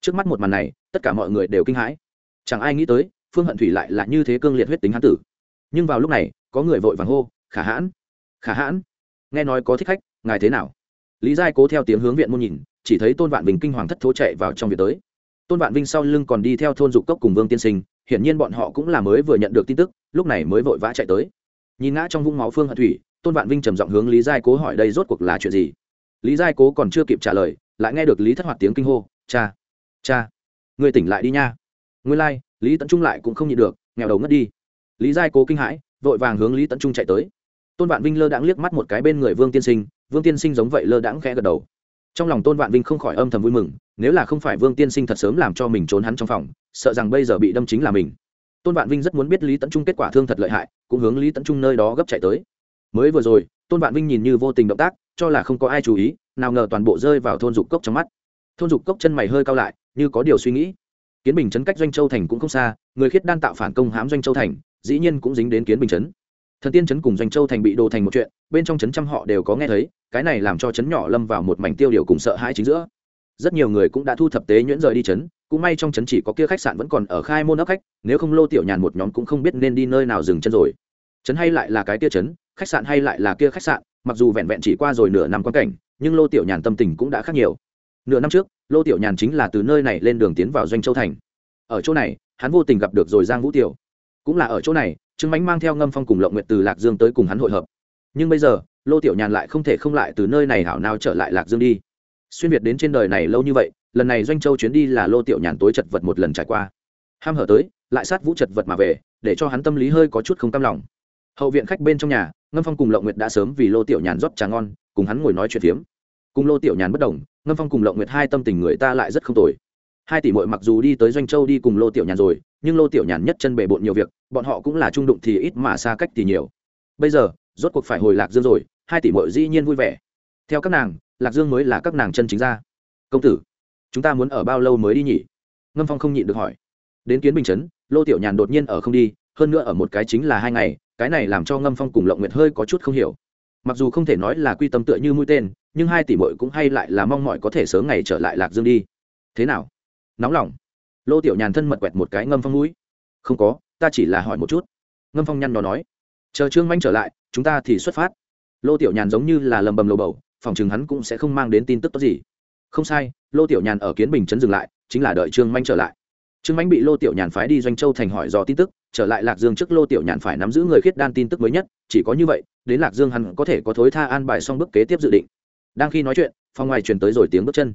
Trước mắt một màn này, tất cả mọi người đều kinh hãi. Chẳng ai nghĩ tới, phương hận thủy lại là như thế cương liệt huyết tính hán tử nhưng vào lúc này có người vội vàng hô khả hãn khả hãn nghe nói có thích khách ngài thế nào? Lý giai cố theo tiếng hướng viện môn nhìn chỉ thấy tôn vạn vinh kinh hoàng thất thố chạy vào trong viện tới. Tôn vạn vinh sau lưng còn đi theo thôn dục cốc cùng vương tiên sinh hiển nhiên bọn họ cũng là mới vừa nhận được tin tức lúc này mới vội vã chạy tới. Nhìn ngã trong vũng máu phương hận thủy tôn vạn vinh trầm giọng hướng lý giai cố hỏi đây rốt cuộc là chuyện gì? Lý giai cố còn chưa kịp trả lời lại nghe được lý thất hoạt tiếng kinh hô cha cha người tỉnh lại đi nha. Nguyên lai、like, lý tấn trung lại cũng không nhịn được nghèo đầu ngất đi lý giai cố kinh hãi, vội vàng hướng lý tấn trung chạy tới. Tôn vạn vinh lơ đãng liếc mắt một cái bên người vương tiên sinh, vương tiên sinh giống vậy lơ đãng khẽ gật đầu. Trong lòng tôn vạn vinh không khỏi âm thầm vui mừng, nếu là không phải vương tiên sinh thật sớm làm cho mình trốn hắn trong phòng, sợ rằng bây giờ bị đâm chính là mình. Tôn vạn vinh rất muốn biết lý tấn trung kết quả thương thật lợi hại, cũng hướng lý tấn trung nơi đó gấp chạy tới. Mới vừa rồi, tôn vạn vinh nhìn như vô tình động tác, cho là không có ai chú ý, nào ngờ toàn bộ rơi vào thôn dục cốc trong mắt. Thôn dục cốc chân mày hơi cao lại, như có điều suy nghĩ. Kiến bình chấn cách doanh châu thành cũng không xa, người khiết đan tạo phản công hãm doanh châu thành dĩ nhiên cũng dính đến kiến bình chấn. Thần tiên chấn cùng doanh châu thành bị đồ thành một chuyện, bên trong chấn trăm họ đều có nghe thấy, cái này làm cho chấn nhỏ lâm vào một mảnh tiêu điều cùng sợ hãi chính giữa. Rất nhiều người cũng đã thu thập tế nhuyễn rời đi chấn, cũng may trong chấn chỉ có kia khách sạn vẫn còn ở khai môn ấp khách, nếu không lô tiểu nhàn một nhóm cũng không biết nên đi nơi nào dừng chân rồi. Chấn hay lại là cái kia chấn, khách sạn hay lại là kia khách sạn, mặc dù vẹn vẹn chỉ qua rồi nửa năm quan cảnh, nhưng lô tiểu nhàn tâm tình cũng đã khác nhiều. Nửa năm trước, lô tiểu nhàn chính là từ nơi này lên đường tiến vào doanh châu thành. Ở chỗ này, hắn vô tình gặp được rồi giang vũ tiểu cũng là ở chỗ này, trương mánh mang theo ngâm phong cùng lộng nguyệt từ lạc dương tới cùng hắn hội hợp. Nhưng bây giờ, lô tiểu nhàn lại không thể không lại từ nơi này hảo nào trở lại lạc dương đi. Xuyên việt đến trên đời này lâu như vậy, lần này doanh châu chuyến đi là lô tiểu nhàn tối chật vật một lần trải qua. Ham hở tới, lại sát vũ chật vật mà về, để cho hắn tâm lý hơi có chút không tâm lòng. Hậu viện khách bên trong nhà, ngâm phong cùng lộng nguyệt đã sớm vì lô tiểu nhàn rót trà ngon, cùng hắn ngồi nói chuyện phiếm. Cùng lô tiểu nhàn bất đồng, ngâm phong cùng lộng nguyệt hai tâm tình người ta lại rất không tồi hai tỷ muội mặc dù đi tới doanh châu đi cùng lô tiểu nhàn rồi, nhưng lô tiểu nhàn nhất chân bề bộn nhiều việc, bọn họ cũng là trung đụng thì ít mà xa cách thì nhiều. Bây giờ, rốt cuộc phải hồi lạc dương rồi, hai tỷ muội dĩ nhiên vui vẻ. Theo các nàng, lạc dương mới là các nàng chân chính ra công tử, chúng ta muốn ở bao lâu mới đi nhỉ? Ngâm phong không nhịn được hỏi. Đến kiến bình chấn, lô tiểu nhàn đột nhiên ở không đi, hơn nữa ở một cái chính là hai ngày, cái này làm cho ngâm phong cùng lộng nguyệt hơi có chút không hiểu. Mặc dù không thể nói là quy tâm tựa như mũi tên, nhưng hai tỷ mội cũng hay lại là mong mỏi có thể sớm ngày trở lại lạc dương đi. Thế nào? Nóng lòng. Lô tiểu nhàn thân mật quẹt một cái ngâm phong mũi. Không có, ta chỉ là hỏi một chút. Ngâm phong nhăn nó nói. Chờ trương manh trở lại, chúng ta thì xuất phát. Lô tiểu nhàn giống như là lầm bầm lầu bầu, phòng chừng hắn cũng sẽ không mang đến tin tức tốt gì. Không sai, lô tiểu nhàn ở kiến bình chấn dừng lại, chính là đợi trương manh trở lại. Trương manh bị lô tiểu nhàn phái đi doanh châu thành hỏi dò tin tức, trở lại lạc dương trước lô tiểu nhàn phải nắm giữ người khiết đan tin tức mới nhất, chỉ có như vậy, đến lạc dương hắn có thể có thối tha an bài xong bước kế tiếp dự định. Đang khi nói chuyện, phòng ngoài truyền tới rồi tiếng bước chân.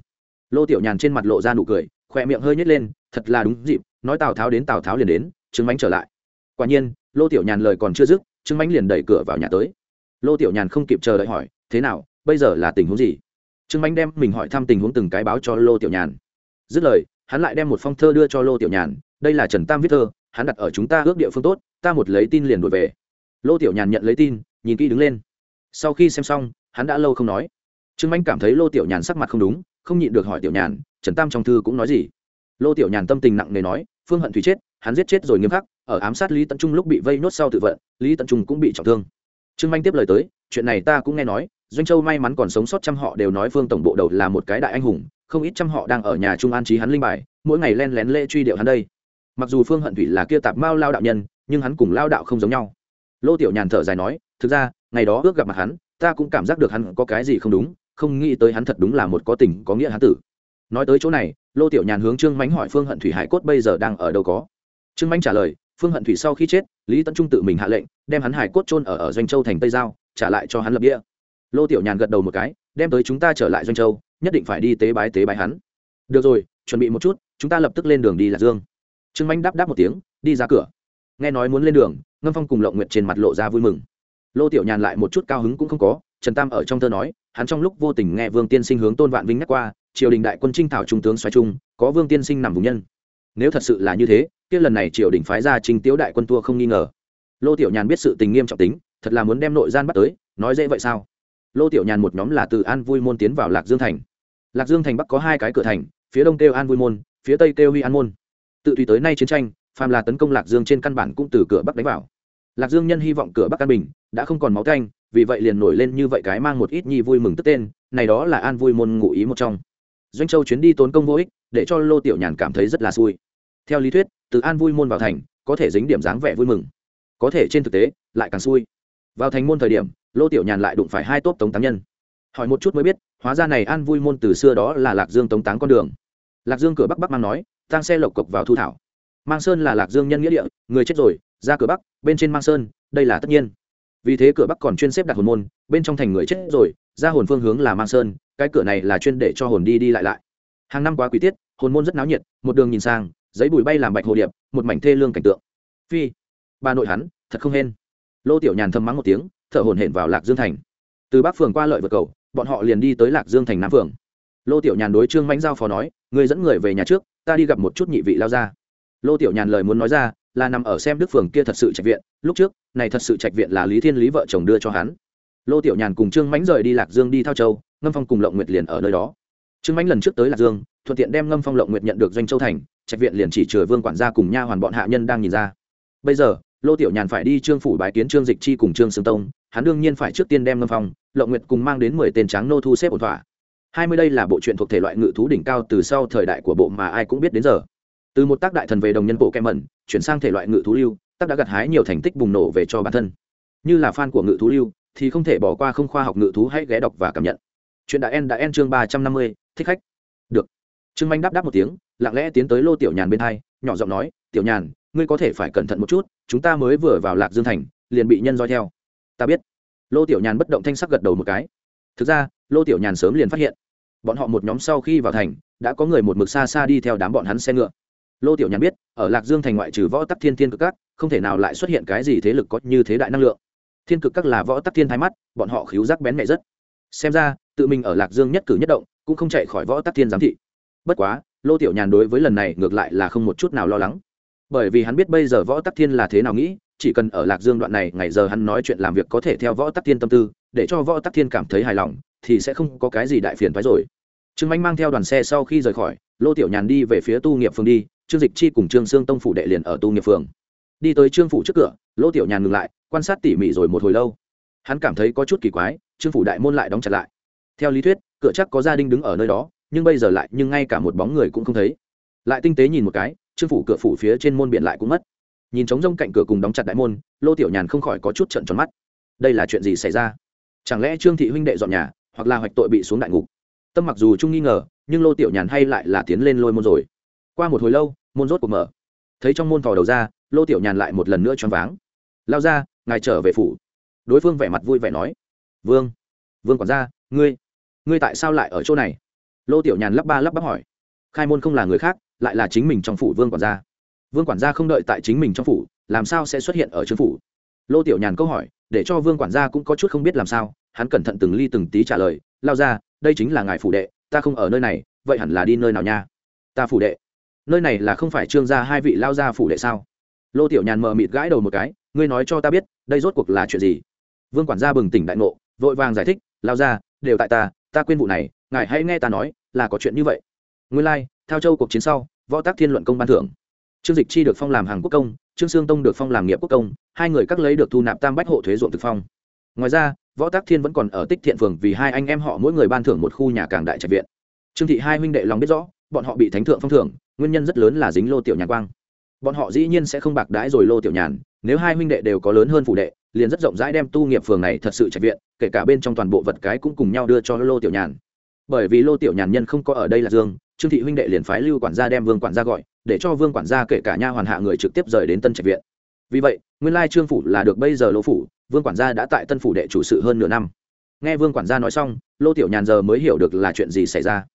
Lô tiểu nhàn trên mặt lộ ra nụ cười khỏe miệng hơi nhét lên, thật là đúng dịp, nói tào tháo đến tào tháo liền đến, trương mánh trở lại. Quả nhiên, lô tiểu nhàn lời còn chưa dứt, trương mánh liền đẩy cửa vào nhà tới. Lô tiểu nhàn không kịp chờ đợi hỏi, thế nào, bây giờ là tình huống gì? Trương mánh đem mình hỏi thăm tình huống từng cái báo cho lô tiểu nhàn. Dứt lời, hắn lại đem một phong thơ đưa cho lô tiểu nhàn, đây là trần tam viết thơ, hắn đặt ở chúng ta ước địa phương tốt, ta một lấy tin liền đổi về. Lô tiểu nhàn nhận lấy tin, nhìn kỹ đứng lên. Sau khi xem xong, hắn đã lâu không nói. Trương manh cảm thấy lô tiểu nhàn sắc mặt không đúng, không nhịn được hỏi tiểu nhàn trần tam trong thư cũng nói gì? Lô tiểu nhàn tâm tình nặng nề nói, phương hận thủy chết, hắn giết chết rồi nghiêm khắc, ở ám sát lý tấn trung lúc bị vây nốt sau tự vận, lý tấn trung cũng bị trọng thương. Trương manh tiếp lời tới, chuyện này ta cũng nghe nói, doanh châu may mắn còn sống sót trăm họ đều nói phương tổng bộ đầu là một cái đại anh hùng, không ít trăm họ đang ở nhà trung an trí hắn linh bài, mỗi ngày len lén lễ truy điệu hắn đây. Mặc dù phương hận thủy là kia tạp mao lao đạo nhân, nhưng hắn cùng lao đạo không giống nhau. Lô tiểu nhàn thở dài nói, thực ra, ngày đó ước gặp mặt hắn, ta cũng cảm giác được hắn có cái gì không đúng, không nghĩ tới hắn thật đúng là một có tình có nghĩa hắn tử nói tới chỗ này, lô tiểu nhàn hướng trương mánh hỏi phương hận thủy hải cốt bây giờ đang ở đâu có. Trương mánh trả lời, phương hận thủy sau khi chết, lý tấn trung tự mình hạ lệnh, đem hắn hải cốt trôn ở ở doanh châu thành tây giao, trả lại cho hắn lập địa. Lô tiểu nhàn gật đầu một cái, đem tới chúng ta trở lại doanh châu, nhất định phải đi tế bái tế bái hắn. Được rồi, chuẩn bị một chút, chúng ta lập tức lên đường đi lạc dương. Trương mánh đáp đáp một tiếng, đi ra cửa. Nghe nói muốn lên đường, ngâm phong cùng lộng nguyệt trên mặt lộ ra vui mừng. Lô tiểu nhàn lại một chút cao hứng cũng không có, trần tam ở trong thơ nói, hắn trong lúc vô tình nghe vương tiên sinh hướng tôn vạn vinh nhắc qua triều đình đại quân trinh thảo trung tướng xoay trung, có vương tiên sinh nằm vùng nhân. Nếu thật sự là như thế, kia lần này triều đình phái ra trình tiếu đại quân tua không nghi ngờ. Lô tiểu nhàn biết sự tình nghiêm trọng tính, thật là muốn đem nội gian bắt tới, nói dễ vậy sao? Lô tiểu nhàn một nhóm là từ an vui môn tiến vào lạc dương thành. Lạc dương thành bắc có hai cái cửa thành, phía đông kêu an vui môn, phía tây kêu huy an môn. Tự tùy tới nay chiến tranh, phàm là tấn công lạc dương trên căn bản cũng từ cửa bắc đánh vào. Lạc dương nhân hy vọng cửa bắc an bình, đã không còn máu canh vì vậy liền nổi lên như vậy cái mang một ít nhi vui mừng tức tên, này đó là an vui môn ngụ ý một trong doanh châu chuyến đi tốn công vô ích, để cho lô tiểu nhàn cảm thấy rất là xui. Theo lý thuyết, từ an vui môn vào thành, có thể dính điểm dáng vẻ vui mừng. Có thể trên thực tế, lại càng xui. Vào thành môn thời điểm, lô tiểu nhàn lại đụng phải hai tốp tống táng nhân. Hỏi một chút mới biết, hóa ra này an vui môn từ xưa đó là lạc dương tống táng con đường. Lạc dương cửa bắc bắc mang nói tăng xe lộc cộc vào thu thảo. Mang sơn là lạc dương nhân nghĩa địa, người chết rồi, ra cửa bắc, bên trên mang sơn, đây là tất nhiên. Vì thế cửa bắc còn chuyên xếp đặt hồn môn, bên trong thành người chết rồi, ra hồn phương hướng là mang sơn cái cửa này là chuyên để cho hồn đi đi lại lại. Hàng năm quá quý tiết, hồn môn rất náo nhiệt, một đường nhìn sang, giấy bụi bay làm bạch hồ điệp, một mảnh thê lương cảnh tượng. Phi, bà nội hắn, thật không hên. Lô tiểu nhàn thầm mắng một tiếng, thở hồn hển vào lạc dương thành. Từ bắc phường qua lợi vượt cầu, bọn họ liền đi tới lạc dương thành nam phường. Lô tiểu nhàn đối trương mãnh giao phó nói người dẫn người về nhà trước, ta đi gặp một chút nhị vị lao ra lô tiểu nhàn lời muốn nói ra, là nằm ở xem đức phường kia thật sự trạch viện, lúc trước, này thật sự trạch viện là lý thiên lý vợ chồng đưa cho hắn. Lô tiểu nhàn cùng trương mãnh rời đi lạc dương đi thao châu ngâm phong cùng lộng nguyệt liền ở nơi đó. Trương mãnh lần trước tới lạc dương, thuận tiện đem ngâm phong lộng nguyệt nhận được doanh châu thành, trạch viện liền chỉ chừa vương quản gia cùng nha hoàn bọn hạ nhân đang nhìn ra. Bây giờ, lô tiểu nhàn phải đi trương phủ bái kiến trương dịch chi cùng trương sương tông, hắn đương nhiên phải trước tiên đem ngâm phong, lộng nguyệt cùng mang đến mười tên tráng nô thu xếp ổn thỏa. Hai mươi đây là bộ truyện thuộc thể loại ngự thú đỉnh cao từ sau thời đại của bộ mà ai cũng biết đến giờ. Từ một tác đại thần về đồng nhân bộ kem mẩn, chuyển sang thể loại ngự thú lưu, tác đã gặt hái nhiều thành tích bùng nổ về cho bản thân. Như là fan của ngự thú lưu, thì không thể bỏ qua không khoa học ngự thú hãy ghé đọc và cảm nhận chuyện đã en đã en chương ba trăm năm mươi, thích khách. Được. Trương manh đáp đáp một tiếng, lặng lẽ tiến tới lô tiểu nhàn bên hai, nhỏ giọng nói, tiểu nhàn, ngươi có thể phải cẩn thận một chút, chúng ta mới vừa vào lạc dương thành, liền bị nhân dõi theo. Ta biết. Lô tiểu nhàn bất động thanh sắc gật đầu một cái. Thực ra, lô tiểu nhàn sớm liền phát hiện, bọn họ một nhóm sau khi vào thành, đã có người một mực xa xa đi theo đám bọn hắn xe ngựa. Lô tiểu nhàn biết, ở lạc dương thành ngoại trừ võ tắc thiên thiên cực các, không thể nào lại xuất hiện cái gì thế lực có như thế đại năng lượng. Thiên cực các là võ tắc thiên thái mắt, bọn họ khiếu giác bén mẹ rất xem ra, tự mình ở lạc dương nhất cử nhất động, cũng không chạy khỏi võ tắc thiên giám thị. Bất quá, lô tiểu nhàn đối với lần này ngược lại là không một chút nào lo lắng. Bởi vì hắn biết bây giờ võ tắc thiên là thế nào nghĩ, chỉ cần ở lạc dương đoạn này, ngày giờ hắn nói chuyện làm việc có thể theo võ tắc thiên tâm tư, để cho võ tắc thiên cảm thấy hài lòng, thì sẽ không có cái gì đại phiền thoái rồi. Trương anh mang theo đoàn xe sau khi rời khỏi, lô tiểu nhàn đi về phía tu nghiệp phường đi, trương dịch chi cùng trương sương tông phủ đệ liền ở tu nghiệp phường. Đi tới trương phủ trước cửa, lô tiểu nhàn ngừng lại, quan sát tỉ mỉ rồi một hồi lâu. Hắn cảm thấy có chút kỳ quái trương phủ đại môn lại đóng chặt lại. Theo lý thuyết, cửa chắc có gia đình đứng ở nơi đó, nhưng bây giờ lại, nhưng ngay cả một bóng người cũng không thấy. Lại tinh tế nhìn một cái, trương phủ cửa phủ phía trên môn biển lại cũng mất. Nhìn trống rông cạnh cửa cùng đóng chặt đại môn, lô tiểu nhàn không khỏi có chút trận tròn mắt. Đây là chuyện gì xảy ra? Chẳng lẽ trương thị huynh đệ dọn nhà, hoặc là hoạch tội bị xuống đại ngục? Tâm mặc dù trung nghi ngờ, nhưng lô tiểu nhàn hay lại là tiến lên lôi môn rồi. Qua một hồi lâu, môn rốt cuộc mở. Thấy trong môn thò đầu ra, lô tiểu nhàn lại một lần nữa choáng váng. Lao ra, ngài trở về phủ. Đối phương vẻ mặt vui vẻ nói vương vương quản gia, ngươi ngươi tại sao lại ở chỗ này? Lô tiểu nhàn lắp ba lắp bắp hỏi. Khai môn không là người khác, lại là chính mình trong phủ vương quản gia. Vương quản gia không đợi tại chính mình trong phủ, làm sao sẽ xuất hiện ở trương phủ? Lô tiểu nhàn câu hỏi, để cho vương quản gia cũng có chút không biết làm sao, hắn cẩn thận từng ly từng tí trả lời, lao ra, đây chính là ngài phủ đệ, ta không ở nơi này, vậy hẳn là đi nơi nào nha? Ta phủ đệ. Nơi này là không phải trương gia hai vị lao gia phủ đệ sao? Lô tiểu nhàn mờ mịt gãi đầu một cái, ngươi nói cho ta biết, đây rốt cuộc là chuyện gì? Vương quản gia bừng tỉnh đại ngộ vội vàng giải thích lao ra đều tại ta ta quên vụ này ngài hãy nghe ta nói là có chuyện như vậy. Nguyên lai、like, theo châu cuộc chiến sau võ tác thiên luận công ban thưởng. Trương dịch chi được phong làm hàng quốc công trương sương tông được phong làm nghiệp quốc công hai người các lấy được thu nạp tam bách hộ thuế ruộng thực phong. Ngoài ra võ tác thiên vẫn còn ở tích thiện phường vì hai anh em họ mỗi người ban thưởng một khu nhà càng đại trạch viện. Trương thị hai huynh đệ lòng biết rõ bọn họ bị thánh thượng phong thưởng nguyên nhân rất lớn là dính lô tiểu nhàn quang. Bọn họ dĩ nhiên sẽ không bạc đãi rồi lô tiểu nhàn nếu hai huynh đệ đều có lớn hơn phụ đệ liền rất rộng rãi đem tu nghiệp phường này thật sự trạch viện, kể cả bên trong toàn bộ vật cái cũng cùng nhau đưa cho lô tiểu nhàn. Bởi vì lô tiểu nhàn nhân không có ở đây là dương, trương thị huynh đệ liền phái lưu quản gia đem vương quản gia gọi, để cho vương quản gia kể cả nha hoàn hạ người trực tiếp rời đến tân trạch viện. Vì vậy, nguyên lai trương phủ là được bây giờ lô phủ, vương quản gia đã tại tân phủ đệ chủ sự hơn nửa năm. Nghe vương quản gia nói xong, lô tiểu nhàn giờ mới hiểu được là chuyện gì xảy ra.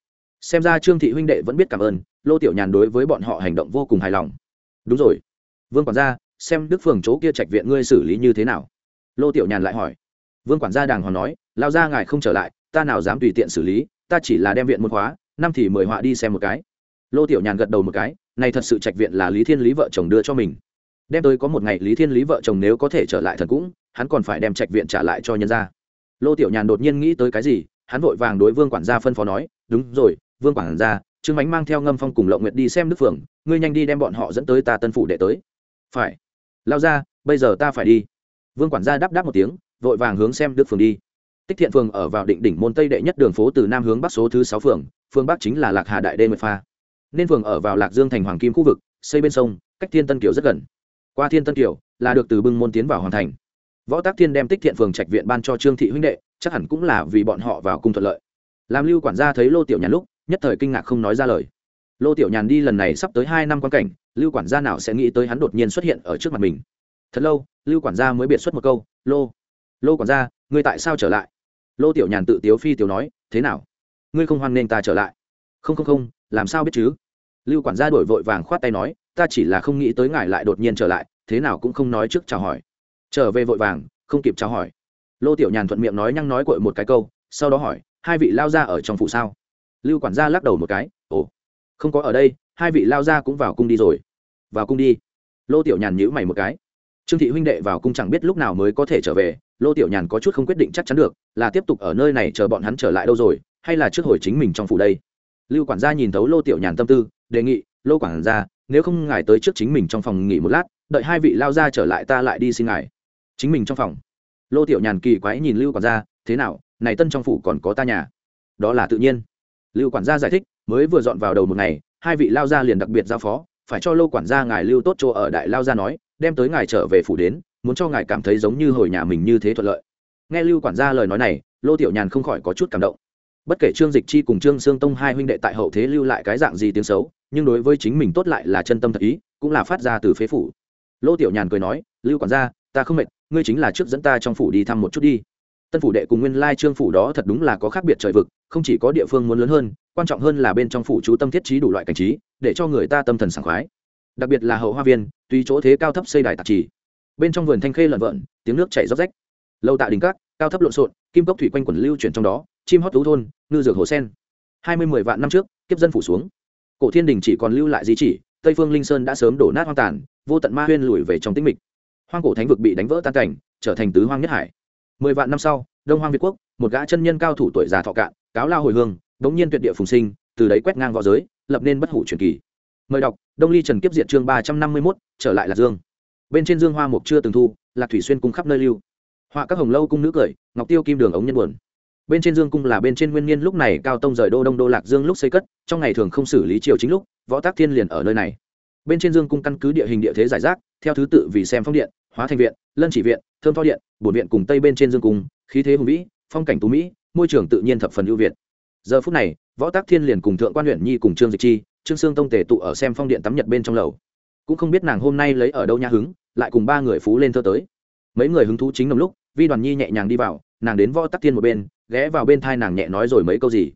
Xem ra trương thị huynh đệ vẫn biết cảm ơn, lô tiểu nhàn đối với bọn họ hành động vô cùng hài lòng. Đúng rồi. Vương quản gia, xem đức phường chỗ kia trạch viện ngươi xử lý như thế nào? Lô tiểu nhàn lại hỏi. Vương quản gia đàng hoàng nói, lao ra ngài không trở lại, ta nào dám tùy tiện xử lý, ta chỉ là đem viện một khóa, năm thì mời họa đi xem một cái. Lô tiểu nhàn gật đầu một cái, này thật sự trạch viện là lý thiên lý vợ chồng đưa cho mình. Đem tới có một ngày lý thiên lý vợ chồng nếu có thể trở lại thật cũng, hắn còn phải đem trạch viện trả lại cho nhân gia. Lô tiểu nhàn đột nhiên nghĩ tới cái gì, hắn vội vàng đối vương quản gia phân phó nói, đúng rồi, vương quản gia, trương bánh mang theo ngâm phong cùng lộng nguyệt đi xem đức phường ngươi nhanh đi đem bọn họ dẫn tới ta tân phủ để tới. Phải. Lao ra bây giờ ta phải đi vương quản gia đáp đáp một tiếng, vội vàng hướng xem đức phường đi. Tích thiện phường ở vào định đỉnh môn tây đệ nhất đường phố từ nam hướng bắc số thứ sáu phường, phương bắc chính là lạc hà đại đê nguyệt pha. Nên phường ở vào lạc dương thành hoàng kim khu vực, xây bên sông, cách thiên tân kiều rất gần. Qua thiên tân kiều, là được từ bưng môn tiến vào hoàn thành. Võ tác thiên đem tích thiện phường trạch viện ban cho trương thị huynh đệ, chắc hẳn cũng là vì bọn họ vào cung thuận lợi. Làm lưu quản gia thấy lô tiểu nhàn lúc, nhất thời kinh ngạc không nói ra lời. Lô tiểu nhàn đi lần này sắp tới hai năm quan cảnh, lưu quản gia nào sẽ nghĩ tới hắn đột nhiên xuất hiện ở trước mặt mình. Thật lâu lưu quản gia mới biệt xuất một câu, lô lô quản gia, ngươi tại sao trở lại? Lô tiểu nhàn tự tiếu phi tiểu nói, thế nào? Ngươi không hoan nên ta trở lại? Không không không, làm sao biết chứ? Lưu quản gia đổi vội vàng khoát tay nói, ta chỉ là không nghĩ tới ngài lại đột nhiên trở lại, thế nào cũng không nói trước chào hỏi. Trở về vội vàng, không kịp chào hỏi. Lô tiểu nhàn thuận miệng nói nhăng nói cội một cái câu, sau đó hỏi, hai vị lao ra ở trong phủ sao? Lưu quản gia lắc đầu một cái, ồ, không có ở đây, hai vị lao ra cũng vào cung đi rồi. Vào cung đi. Lô tiểu nhàn nhữ mày một cái trương thị huynh đệ vào cung chẳng biết lúc nào mới có thể trở về, lô tiểu nhàn có chút không quyết định chắc chắn được, là tiếp tục ở nơi này chờ bọn hắn trở lại đâu rồi, hay là trước hồi chính mình trong phủ đây? Lưu quản gia nhìn thấu lô tiểu nhàn tâm tư, đề nghị, lô quản gia, nếu không ngài tới trước chính mình trong phòng nghỉ một lát, đợi hai vị lao ra trở lại ta lại đi xin ngài. Chính mình trong phòng? Lô tiểu nhàn kỳ quái nhìn lưu quản gia, thế nào, này tân trong phủ còn có ta nhà? Đó là tự nhiên. Lưu quản gia giải thích, mới vừa dọn vào đầu một ngày, hai vị lao gia liền đặc biệt giao phó, phải cho lô quản gia ngài lưu tốt chỗ ở đại lao gia nói đem tới ngài trở về phủ đến, muốn cho ngài cảm thấy giống như hồi nhà mình như thế thuận lợi. Nghe lưu quản gia lời nói này, lô tiểu nhàn không khỏi có chút cảm động. Bất kể trương dịch chi cùng trương sương tông hai huynh đệ tại hậu thế lưu lại cái dạng gì tiếng xấu, nhưng đối với chính mình tốt lại là chân tâm thật ý, cũng là phát ra từ phế phủ. Lô tiểu nhàn cười nói, lưu quản gia, ta không mệt, ngươi chính là trước dẫn ta trong phủ đi thăm một chút đi. Tân phủ đệ cùng nguyên lai trương phủ đó thật đúng là có khác biệt trời vực, không chỉ có địa phương muốn lớn hơn, quan trọng hơn là bên trong phủ chú tâm thiết trí đủ loại cảnh trí, để cho người ta tâm thần sảng khoái. Đặc biệt là hậu hoa viên tùy chỗ thế cao thấp xây đài tạp trì, bên trong vườn thanh khê lợn vợn, tiếng nước chảy róc rách. Lâu tạ đình cát cao thấp lộn xộn, kim cốc thủy quanh quần lưu chuyển trong đó, chim hót lũ thôn, ngư dược hồ sen. Hai mươi mười vạn năm trước, kiếp dân phủ xuống. Cổ thiên đình chỉ còn lưu lại di chỉ, tây phương linh sơn đã sớm đổ nát hoang tàn, vô tận ma huyên lùi về trong tĩnh mịch. Hoang cổ thánh vực bị đánh vỡ tan cảnh, trở thành tứ hoang nhất hải. Mười vạn năm sau, đông hoang việt quốc, một gã chân nhân cao thủ tuổi già thọ cạn, cáo lao hồi hương đống nhiên tuyệt địa phùng sinh, từ đấy quét ngang v õ giới, lập nên bất hủ truyền kỳ mời đọc, đông ly trần kiếp diệt chương ba trăm năm mươi mốt, trở lại lạc dương. Bên trên dương hoa mục chưa từng thu, lạc thủy xuyên cung khắp nơi lưu. Họa các hồng lâu cung nữ cười, ngọc tiêu kim đường ống nhân buồn. Bên trên dương cung là bên trên nguyên niên lúc này cao tông rời đô đông đô lạc dương lúc xây cất, trong ngày thường không xử lý triều chính lúc, võ tác thiên liền ở nơi này. Bên trên dương cung căn cứ địa hình địa thế giải rác, theo thứ tự vì xem phong điện, hóa thành viện, lân chỉ viện, thơm tho điện, bổn viện cùng tây bên trên dương cung, khí thế hùng vĩ, phong cảnh tú mỹ, môi trường tự nhiên thập phần ưu việt. Giờ phút này, võ tác thiên liền cùng thượng quan huyện nhi cùng trương dịch chi trương sương tông tề tụ ở xem phong điện tắm nhật bên trong lầu. Cũng không biết nàng hôm nay lấy ở đâu nha hứng, lại cùng ba người phú lên thơ tới. Mấy người hứng thú chính đồng lúc, vi đoàn nhi nhẹ nhàng đi vào, nàng đến võ tắc thiên một bên, ghé vào bên thai nàng nhẹ nói rồi mấy câu gì.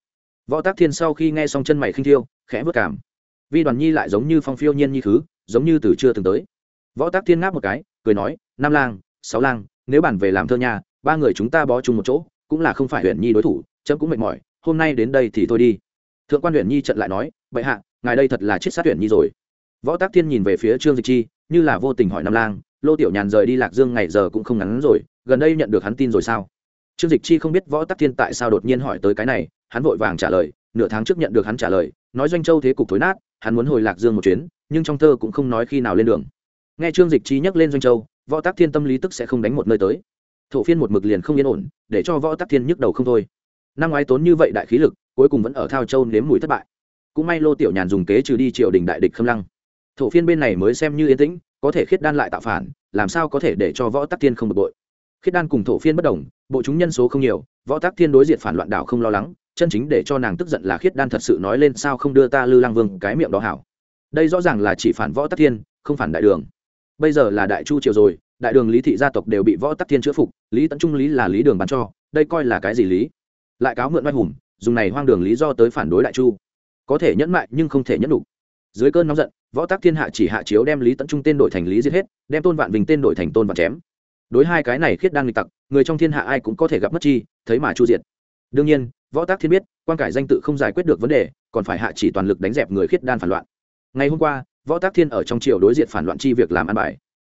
Võ tắc thiên sau khi nghe xong chân mày khinh thiêu, khẽ vất cảm. Vi đoàn nhi lại giống như phong phiêu nhiên như khứ giống như từ chưa từng tới. Võ tắc thiên ngáp một cái, cười nói năm lang, sáu lang, nếu bản về làm thơ nhà ba người chúng ta bó chung một chỗ, cũng là không phải huyện nhi đối thủ, chấm cũng mệt mỏi, hôm nay đến đây thì thôi đi. Thượng quan huyện nhi trận lại nói vậy hạ ngài đây thật là chết sát tuyển nhi rồi. Võ tác thiên nhìn về phía trương dịch chi, như là vô tình hỏi nam lang, lô tiểu nhàn rời đi lạc dương ngày giờ cũng không ngắn rồi, gần đây nhận được hắn tin rồi sao? Trương dịch chi không biết võ tắc thiên tại sao đột nhiên hỏi tới cái này, hắn vội vàng trả lời, nửa tháng trước nhận được hắn trả lời, nói doanh châu thế cục thối nát, hắn muốn hồi lạc dương một chuyến, nhưng trong thơ cũng không nói khi nào lên đường. Nghe trương dịch chi nhắc lên doanh châu, võ tắc thiên tâm lý tức sẽ không đánh một nơi tới. Thổ phiên một mực liền không yên ổn, để cho võ tắc thiên nhức đầu không thôi. Năm ngoái tốn như vậy đại khí lực, cuối cùng vẫn ở thao châu nếm mùi thất bại cũng may lô tiểu nhàn dùng kế trừ đi triều đình đại địch khâm lăng. Thổ phiên bên này mới xem như yên tĩnh, có thể khiết đan lại tạo phản, làm sao có thể để cho võ tắc thiên không bực bội. Khiết đan cùng thổ phiên bất đồng, bộ chúng nhân số không nhiều, võ tắc thiên đối diện phản loạn đảo không lo lắng, chân chính để cho nàng tức giận là khiết đan thật sự nói lên sao không đưa ta lư lang vương cái miệng đó hảo. Đây rõ ràng là chỉ phản võ tắc thiên, không phản đại đường. Bây giờ là đại chu triều rồi, đại đường lý thị gia tộc đều bị võ tắc thiên chữa phục, lý tấn trung lý là lý đường bán cho, đây coi là cái gì lý? Lại cáo mượn oai hùng, dùng này hoang đường lý do tới phản đối đại chu có thể nhẫn mại nhưng không thể nhẫn đủ. Dưới cơn nóng giận, võ tắc thiên hạ chỉ hạ chiếu đem lý tấn trung tên đổi thành lý giết hết, đem tôn vạn bình tên đổi thành tôn vạn chém. Đối hai cái này khiết đang lịch tặc, người trong thiên hạ ai cũng có thể gặp mất chi, thấy mà chu diệt. Đương nhiên, võ tác thiên biết, quan cải danh tự không giải quyết được vấn đề, còn phải hạ chỉ toàn lực đánh dẹp người khiết đan phản loạn. Ngày hôm qua, võ tác thiên ở trong triều đối diện phản loạn chi việc làm ăn bài.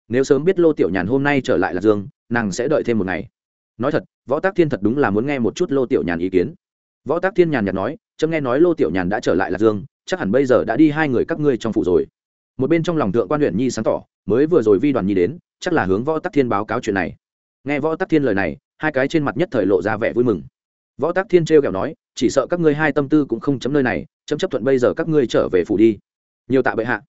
Nếu sớm biết lô tiểu nhàn hôm nay trở lại là dương, nàng sẽ đợi thêm một ngày. Nói thật, võ tác thiên thật đúng là muốn nghe một chút lô tiểu nhàn ý kiến. Võ tác thiên nhàn nhạt nói trâm nghe nói lô tiểu nhàn đã trở lại lạc dương, chắc hẳn bây giờ đã đi hai người các ngươi trong phủ rồi. Một bên trong lòng thượng quan huyện nhi sáng tỏ, mới vừa rồi vi đoàn nhi đến, chắc là hướng võ tắc thiên báo cáo chuyện này. Nghe võ tắc thiên lời này, hai cái trên mặt nhất thời lộ ra vẻ vui mừng. Võ tắc thiên trêu kẹo nói, chỉ sợ các ngươi hai tâm tư cũng không chấm nơi này, chấm chấp thuận bây giờ các ngươi trở về phủ đi. Nhiều tạ bệ hạ.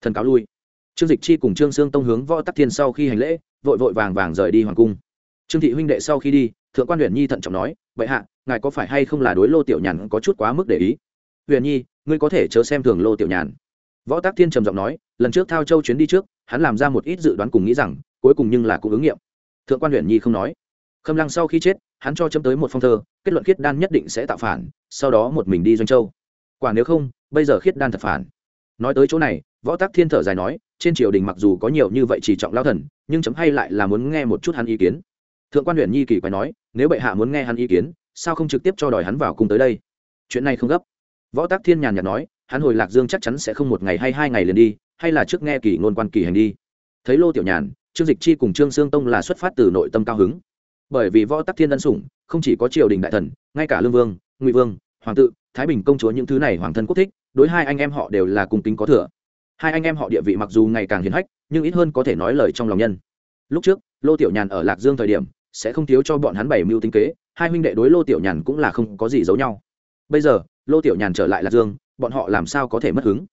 Thần cáo lui. Trương dịch chi cùng trương sương tông hướng võ tắc thiên sau khi hành lễ, vội vội vàng vàng rời đi hoàng cung. Trương thị huynh đệ sau khi đi, thượng quan huyện nhi thận trọng nói, bệ hạ ngài có phải hay không là đối lô tiểu nhàn có chút quá mức để ý? Huyền nhi, ngươi có thể chớ xem thường lô tiểu nhàn. Võ tác thiên trầm giọng nói, lần trước thao châu chuyến đi trước, hắn làm ra một ít dự đoán cùng nghĩ rằng, cuối cùng nhưng là cũng ứng nghiệm. Thượng quan Huyền nhi không nói. Khâm lăng sau khi chết, hắn cho chấm tới một phong thơ, kết luận khiết đan nhất định sẽ tạo phản, sau đó một mình đi doanh châu. Quả nếu không, bây giờ khiết đan thật phản. Nói tới chỗ này, võ Tác thiên thở dài nói, trên triều đình mặc dù có nhiều như vậy chỉ trọng lao thần, nhưng chấm hay lại là muốn nghe một chút hắn ý kiến. Thượng quan huyện nhi kỳ quái nói, nếu bệ hạ muốn nghe hắn ý kiến sao không trực tiếp cho đòi hắn vào cung tới đây? Chuyện này không gấp. Võ tắc thiên nhàn nhạt nói, hắn hồi lạc dương chắc chắn sẽ không một ngày hay hai ngày liền đi, hay là trước nghe kỳ ngôn quan kỳ hành đi. Thấy lô tiểu nhàn, trương dịch chi cùng trương sương tông là xuất phát từ nội tâm cao hứng. Bởi vì võ tắc thiên ân sủng, không chỉ có triều đình đại thần, ngay cả lương vương, ngụy vương, hoàng tự, thái bình công chúa những thứ này hoàng thân quốc thích, đối hai anh em họ đều là cùng kính có thừa. Hai anh em họ địa vị mặc dù ngày càng hiền hách, nhưng ít hơn có thể nói lời trong lòng nhân. Lúc trước, lô tiểu nhàn ở lạc dương thời điểm sẽ không thiếu cho bọn hắn bảy mưu tinh kế, hai huynh đệ đối lô tiểu nhàn cũng là không có gì giấu nhau. Bây giờ, lô tiểu nhàn trở lại lạc dương, bọn họ làm sao có thể mất hứng?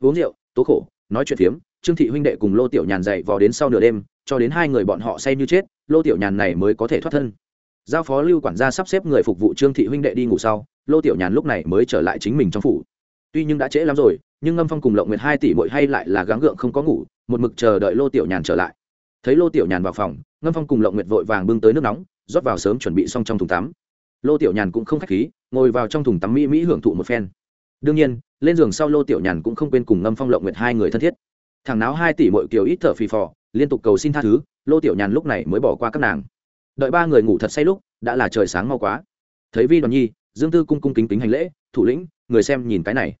Uống rượu, tố khổ, nói chuyện phiếm, trương thị huynh đệ cùng lô tiểu nhàn dậy vò đến sau nửa đêm, cho đến hai người bọn họ say như chết, lô tiểu nhàn này mới có thể thoát thân. Giao phó lưu quản gia sắp xếp người phục vụ trương thị huynh đệ đi ngủ sau, lô tiểu nhàn lúc này mới trở lại chính mình trong phủ. Tuy nhưng đã trễ lắm rồi, nhưng ngâm phong cùng lộng nguyệt hai tỷ bội hay lại là gắng gượng không có ngủ, một mực chờ đợi lô tiểu nhàn trở lại thấy lô tiểu nhàn vào phòng, ngâm phong cùng lộng nguyệt vội vàng bưng tới nước nóng, rót vào sớm chuẩn bị xong trong thùng tắm. Lô tiểu nhàn cũng không k h á c h khí, ngồi vào trong thùng tắm mỹ mỹ hưởng thụ một phen. Đương nhiên, lên giường sau lô tiểu nhàn cũng không quên cùng ngâm phong, lộng nguyệt hai người thân thiết. Thằng náo hai tỷ mọi kiều ít thở phì phò, liên tục cầu xin tha thứ, lô tiểu nhàn lúc này mới bỏ qua các nàng. Đợi ba người ngủ thật say lúc, đã là trời sáng mau quá. Thấy vi đoàn nhi, dương tư cung cung kính kính hành lễ, thủ lĩnh, người xem nhìn cái này.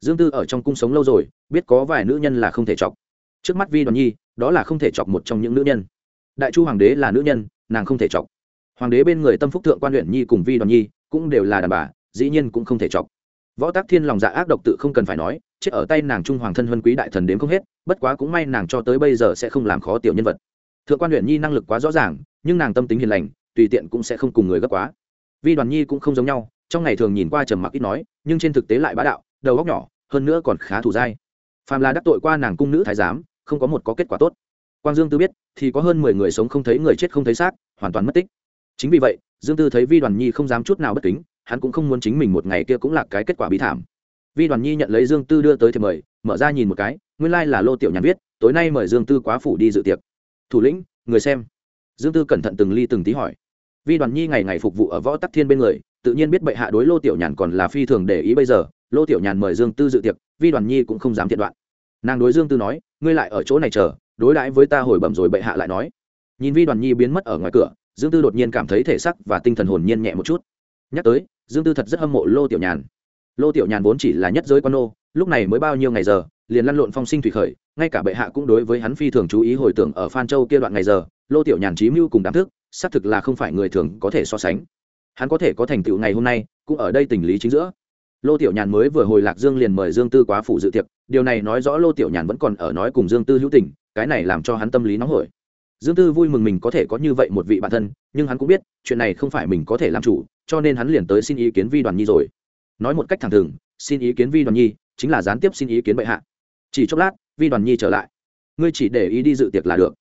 Dương tư ở trong cung sống lâu rồi, biết có vài nữ nhân là không thể chọc trước mắt vi đoàn nhi, đó là không thể chọc một trong những nữ nhân. Đại chu hoàng đế là nữ nhân, nàng không thể chọc. Hoàng đế bên người tâm phúc thượng quan huyện nhi cùng vi đoàn nhi cũng đều là đàn bà, dĩ nhiên cũng không thể chọc. Võ tác thiên lòng dạ ác độc tự không cần phải nói, chết ở tay nàng trung hoàng thân huân quý đại thần đếm không hết, bất quá cũng may nàng cho tới bây giờ sẽ không làm khó tiểu nhân vật. Thượng quan huyện nhi năng lực quá rõ ràng, nhưng nàng tâm tính hiền lành, tùy tiện cũng sẽ không cùng người gấp quá. Vi đoàn nhi cũng không giống nhau, trong ngày thường nhìn qua trầm mặc ít nói, nhưng trên thực tế lại bá đạo, đầu góc nhỏ, hơn nữa còn khá thủ dai. Phàm là đắc tội qua nàng cung nữ thái giám không có một có kết quả tốt. Quang dương tư biết, thì có hơn mười người sống không thấy người chết không thấy xác, hoàn toàn mất tích. Chính vì vậy, dương tư thấy vi đoàn nhi không dám chút nào bất kính, hắn cũng không muốn chính mình một ngày kia cũng là cái kết quả bí thảm. Vi đoàn nhi nhận lấy dương tư đưa tới thì mời, mở ra nhìn một cái, nguyên lai、like、là lô tiểu nhàn viết, tối nay mời dương tư quá phủ đi dự tiệc. Thủ lĩnh, người xem. Dương tư cẩn thận từng ly từng tí hỏi. Vi đoàn nhi ngày ngày phục vụ ở võ tắc thiên bên người, tự nhiên biết bệ hạ đối lô tiểu nhàn còn là phi thường để ý bây giờ, lô tiểu nhàn mời dương tư dự tiệc, vi đoàn nhi cũng không dám thiện đoạn. Nàng đối dương tư nói ngươi lại ở chỗ này chờ, đối đãi với ta hồi bẩm rồi bệ hạ lại nói. Nhìn vi đoàn nhi biến mất ở ngoài cửa, dương tư đột nhiên cảm thấy thể sắc và tinh thần hồn nhiên nhẹ một chút. Nhắc tới, dương tư thật rất hâm mộ lô tiểu nhàn. Lô tiểu nhàn vốn chỉ là nhất giới quan nô lúc này mới bao nhiêu ngày giờ, liền lăn lộn phong sinh thủy khởi, ngay cả bệ hạ cũng đối với hắn phi thường chú ý hồi tưởng ở phan châu kia đoạn ngày giờ, lô tiểu nhàn trí mưu cùng đám thức, xác thực là không phải người thường có thể so sánh. Hắn có thể có thành tựu ngày hôm nay, cũng ở đây tình lý chính giữa lô tiểu nhàn mới vừa hồi lạc dương liền mời dương tư quá phủ dự tiệc, điều này nói rõ lô tiểu nhàn vẫn còn ở nói cùng dương tư hữu tình, cái này làm cho hắn tâm lý nóng hổi. Dương tư vui mừng mình có thể có như vậy một vị bạn thân, nhưng hắn cũng biết, chuyện này không phải mình có thể làm chủ, cho nên hắn liền tới xin ý kiến vi đoàn nhi rồi. Nói một cách thẳng thừng, xin ý kiến vi đoàn nhi, chính là gián tiếp xin ý kiến bệ hạ. Chỉ chốc lát, vi đoàn nhi trở lại. Ngươi chỉ để ý đi dự tiệc là được.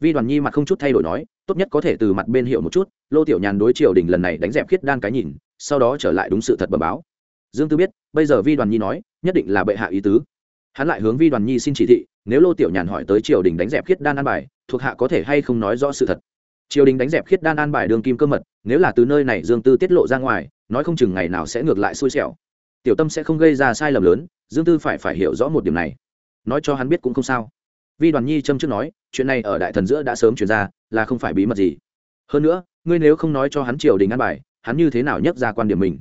Vi đoàn nhi mặt không chút thay đổi nói, tốt nhất có thể từ mặt bên hiệu một chút, lô tiểu nhàn đối triều đình lần này đánh dẹp khiết đan cái nhìn, sau đó trở lại đúng sự thật bẩm báo dương tư biết, bây giờ vi đoàn nhi nói, nhất định là bệ hạ ý tứ. Hắn lại hướng vi đoàn nhi xin chỉ thị, nếu lô tiểu nhàn hỏi tới triều đình đánh dẹp khiết đan an bài, thuộc hạ có thể hay không nói rõ sự thật. Triều đình đánh dẹp khiết đan an bài đường kim cơ mật, nếu là từ nơi này dương tư tiết lộ ra ngoài, nói không chừng ngày nào sẽ ngược lại xui xẻo. Tiểu tâm sẽ không gây ra sai lầm lớn, dương tư phải phải hiểu rõ một điểm này. Nói cho hắn biết cũng không sao. Vi đoàn nhi châm trước nói, chuyện này ở đại thần giữa đã sớm chuyển ra, là không phải bí mật gì. Hơn nữa, ngươi nếu không nói cho hắn triều đình an bài, hắn như thế nào nhắc ra quan điểm mình?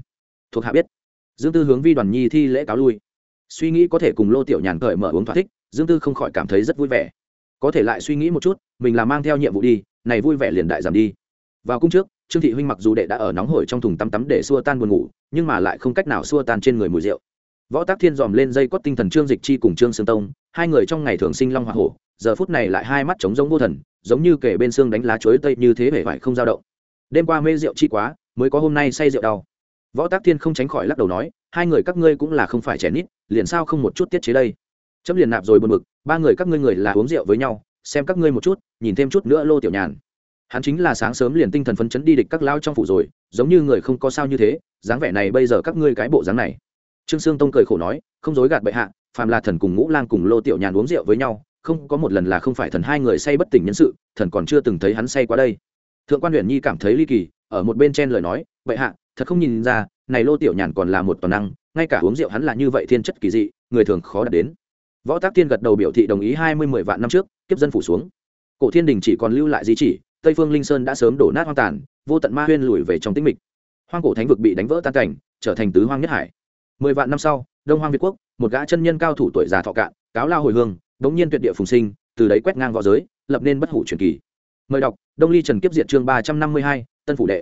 Thuộc hạ biết dương tư hướng vi đoàn nhi thi lễ cáo lui. Suy nghĩ có thể cùng lô tiểu nhàn cởi mở uống thỏa thích, dương tư không khỏi cảm thấy rất vui vẻ. Có thể lại suy nghĩ một chút, mình là mang theo nhiệm vụ đi, này vui vẻ liền đại giảm đi. Vào cung trước, trương thị huynh mặc dù đệ đã ở nóng hổi trong thùng tắm tắm để xua tan buồn ngủ, nhưng mà lại không cách nào xua tan trên người mùi rượu. Võ tác thiên dòm lên dây cót tinh thần trương dịch chi cùng trương sương tông, hai người trong ngày thường sinh long hoa hổ, giờ phút này lại hai mắt trống giống vô thần, giống như kể bên xương đánh lá chuối tây như thế vẻ vải không dao động. Đêm qua mê rượu chi quá, mới có hôm nay say rượu đau võ tác thiên không tránh khỏi lắc đầu nói, hai người các ngươi cũng là không phải trẻ nít, liền sao không một chút tiết chế đây? Chấm liền nạp rồi buồn bực, ba người các ngươi người là uống rượu với nhau, xem các ngươi một chút, nhìn thêm chút nữa lô tiểu nhàn. Hắn chính là sáng sớm liền tinh thần phấn chấn đi địch các lao trong phủ rồi, giống như người không có sao như thế, dáng vẻ này bây giờ các ngươi cái bộ dáng này. Trương sương tông cười khổ nói, không dối gạt bệ hạ, phàm là thần cùng ngũ lang cùng lô tiểu nhàn uống rượu với nhau, không có một lần là không phải thần hai người say bất tỉnh nhân sự, thần còn chưa từng thấy hắn say qua đây. Thượng quan Huyền nhi cảm thấy ly kỳ, ở một bên trên lời nói, bệ hạ thật không nhìn ra, này lô tiểu nhàn còn là một toàn năng, ngay cả uống rượu hắn là như vậy thiên chất kỳ dị, người thường khó đạt đến. Võ tác tiên gật đầu biểu thị đồng ý hai mươi mười vạn năm trước, kiếp dân phủ xuống. Cổ thiên đình chỉ còn lưu lại di chỉ, tây phương linh sơn đã sớm đổ nát hoang tàn, vô tận ma huyên lùi về trong tĩnh mịch. Hoang cổ thánh vực bị đánh vỡ tan cảnh, trở thành tứ hoang nhất hải. Mười vạn năm sau, đông hoang việt quốc, một gã chân nhân cao thủ tuổi già thọ cạn, cáo lao hồi hương, đống nhiên tuyệt địa phùng sinh, từ đấy quét ngang võ giới, lập nên bất hủ truyền kỳ. Mời đọc, đông ly trần kiếp diệt chương ba trăm năm mươi hai, tân phủ đệ.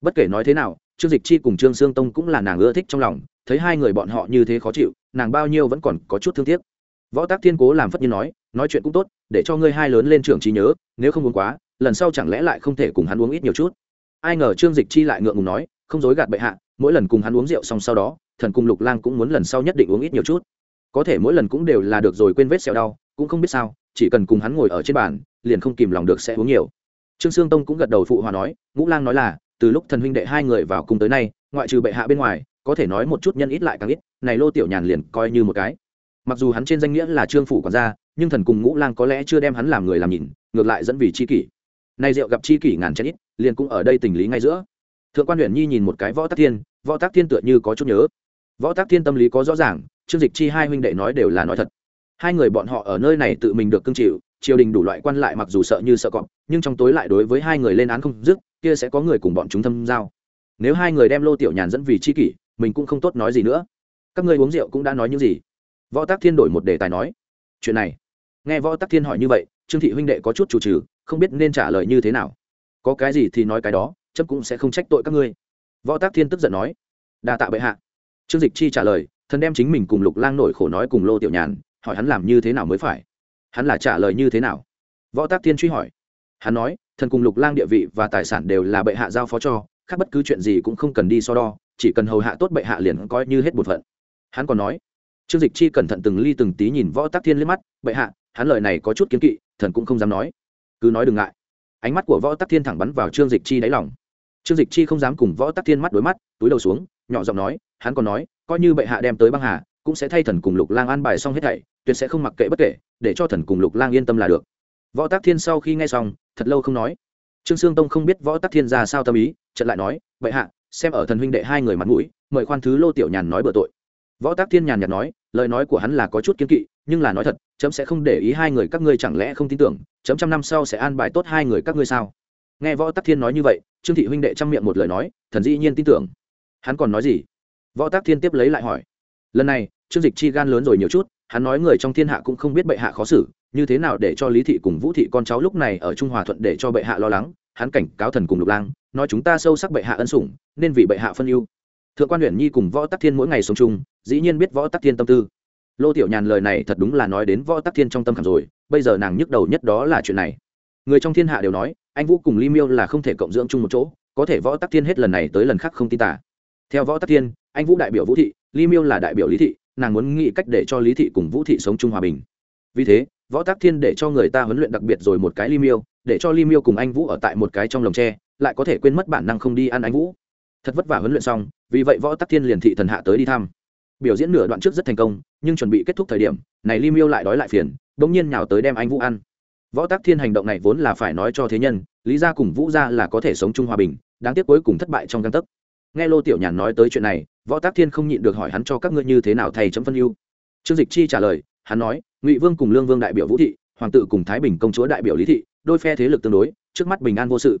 Bất kể nói thế nào trương dịch chi cùng trương sương tông cũng là nàng ưa thích trong lòng, thấy hai người bọn họ như thế khó chịu, nàng bao nhiêu vẫn còn có chút thương tiếc. Võ tác thiên cố làm phất nhiên nói nói chuyện cũng tốt, để cho ngươi hai lớn lên trưởng trí nhớ, nếu không uống quá, lần sau chẳng lẽ lại không thể cùng hắn uống ít nhiều chút. Ai ngờ trương dịch chi lại ngượng ngùng nói, không dối gạt bệ hạ, mỗi lần cùng hắn uống rượu xong sau đó, thần cùng lục lang cũng muốn lần sau nhất định uống ít nhiều chút. Có thể mỗi lần cũng đều là được rồi quên vết sẹo đau, cũng không biết sao, chỉ cần cùng hắn ngồi ở trên bàn, liền không kìm lòng được sẽ uống nhiều. Trương sương tông cũng gật đầu phụ hòa nói, ngũ lang nói là từ lúc thần huynh đệ hai người vào cùng tới nay, ngoại trừ bệ hạ bên ngoài, có thể nói một chút nhân ít lại càng ít, này lô tiểu nhàn liền coi như một cái. Mặc dù hắn trên danh nghĩa là trương phủ quản gia, nhưng thần cùng ngũ lang có lẽ chưa đem hắn làm người làm nhìn, ngược lại dẫn vì chi kỷ. Nay rượu gặp chi kỷ ngàn chén ít, liền cũng ở đây tình lý ngay giữa. Thượng quan huyện nhi nhìn một cái võ tác thiên, võ tác thiên tựa như có chút nhớ. Võ tác thiên tâm lý có rõ ràng, trương dịch chi hai huynh đệ nói đều là nói thật. Hai người bọn họ ở nơi này tự mình được cưng chịu triều đình đủ loại quan lại mặc dù sợ như sợ cọp, nhưng trong tối lại đối với hai người lên án không dứt, kia sẽ có người cùng bọn chúng thâm giao. Nếu hai người đem lô tiểu nhàn dẫn vì chi kỷ, mình cũng không tốt nói gì nữa. Các ngươi uống rượu cũng đã nói những gì? Võ tác thiên đổi một đề tài nói. Chuyện này. Nghe võ tác thiên hỏi như vậy, trương thị huynh đệ có chút chủ trừ không biết nên trả lời như thế nào. Có cái gì thì nói cái đó chấp cũng sẽ không trách tội các ngươi. Võ tác thiên tức giận nói. Đa tạ bệ hạ. Trương dịch chi trả lời, thần đem chính mình cùng lục lang nổi khổ nói cùng lô tiểu nhàn, hỏi hắn làm như thế nào mới phải hắn là trả lời như thế nào? Võ tác thiên truy hỏi. Hắn nói, thần cùng lục lang địa vị và tài sản đều là bệ hạ giao phó cho, khác bất cứ chuyện gì cũng không cần đi so đo, chỉ cần hầu hạ tốt bệ hạ liền coi như hết bổn phận. Hắn còn nói, trương dịch chi cẩn thận từng ly từng tí nhìn võ tác thiên lên mắt, bệ hạ, hắn lời này có chút kiến kỵ, thần cũng không dám nói. Cứ nói đừng ngại. Ánh mắt của võ tắc thiên thẳng bắn vào trương dịch chi đáy lòng. Trương dịch chi không dám cùng võ tắc thiên mắt đối mắt, túi đầu xuống, nhỏ giọng nói, hắn còn nói, coi như bệ hạ đem tới băng hà, cũng sẽ thay thần cùng lục lang an bài xong hết thảy tuyệt sẽ không mặc kệ bất kể, để cho thần cùng lục lang yên tâm là được. Võ tác thiên sau khi nghe xong, thật lâu không nói. Trương sương tông không biết võ tác thiên ra sao tâm ý trận lại nói, vậy hạ, xem ở thần huynh đệ hai người mặt mũi, mời khoan thứ lô tiểu nhàn nói bừa tội. Võ tác thiên nhàn nhạt nói, lời nói của hắn là có chút kiên kỵ, nhưng là nói thật, chấm sẽ không để ý hai người các ngươi chẳng lẽ không tin tưởng, chấm trăm năm sau sẽ an bài tốt hai người các ngươi sao? Nghe võ tác thiên nói như vậy, trương thị huynh đệ chăm miệng một lời nói, thần dĩ nhiên tin tưởng. Hắn còn nói gì? Võ tác thiên tiếp lấy lại hỏi. Lần này, trương dịch chi gan lớn rồi nhiều chút hắn nói người trong thiên hạ cũng không biết bệ hạ khó xử, như thế nào để cho lý thị cùng vũ thị con cháu lúc này ở trung hòa thuận để cho bệ hạ lo lắng, hắn cảnh cáo thần cùng lục lang, nói chúng ta sâu sắc bệ hạ ân sủng, nên vì bệ hạ phân ưu. Thượng quan huyện nhi cùng võ tắc thiên mỗi ngày sống chung, dĩ nhiên biết võ tắc thiên tâm tư. Lô tiểu nhàn lời này thật đúng là nói đến võ tắc thiên trong tâm khảm rồi, bây giờ nàng nhức đầu nhất đó là chuyện này. Người trong thiên hạ đều nói, anh vũ cùng ly miêu là không thể cộng dưỡng chung một chỗ, có thể võ tắc thiên hết lần này tới lần khác không tin tả theo võ tắc thiên, anh vũ đại biểu vũ thị ly miêu là đại biểu lý thị nàng muốn nghĩ cách để cho lý thị cùng vũ thị sống chung hòa bình. Vì thế, võ tắc thiên để cho người ta huấn luyện đặc biệt rồi một cái ly miêu, để cho ly miêu cùng anh vũ ở tại một cái trong lồng tre, lại có thể quên mất bản năng không đi ăn anh vũ. Thật vất vả huấn luyện xong, vì vậy võ tắc thiên liền thị thần hạ tới đi thăm. Biểu diễn nửa đoạn trước rất thành công, nhưng chuẩn bị kết thúc thời điểm, này ly miêu lại đói lại phiền đ ỗ n g nhiên nhào tới đem anh vũ ăn. Võ tắc thiên hành động này vốn là phải nói cho thế nhân, lý ra cùng vũ ra là có thể sống chung hòa bình, đáng tiếc cuối cùng thất bại trong căn tấc nghe lô tiểu nhàn nói tới chuyện này, võ tác thiên không nhịn được hỏi hắn cho các ngươi như thế nào thầy chấm phân ưu. Trương dịch chi trả lời, hắn nói, ngụy vương cùng lương vương đại biểu vũ thị, hoàng tự cùng thái bình công chúa đại biểu lý thị, đôi phe thế lực tương đối, trước mắt bình an vô sự.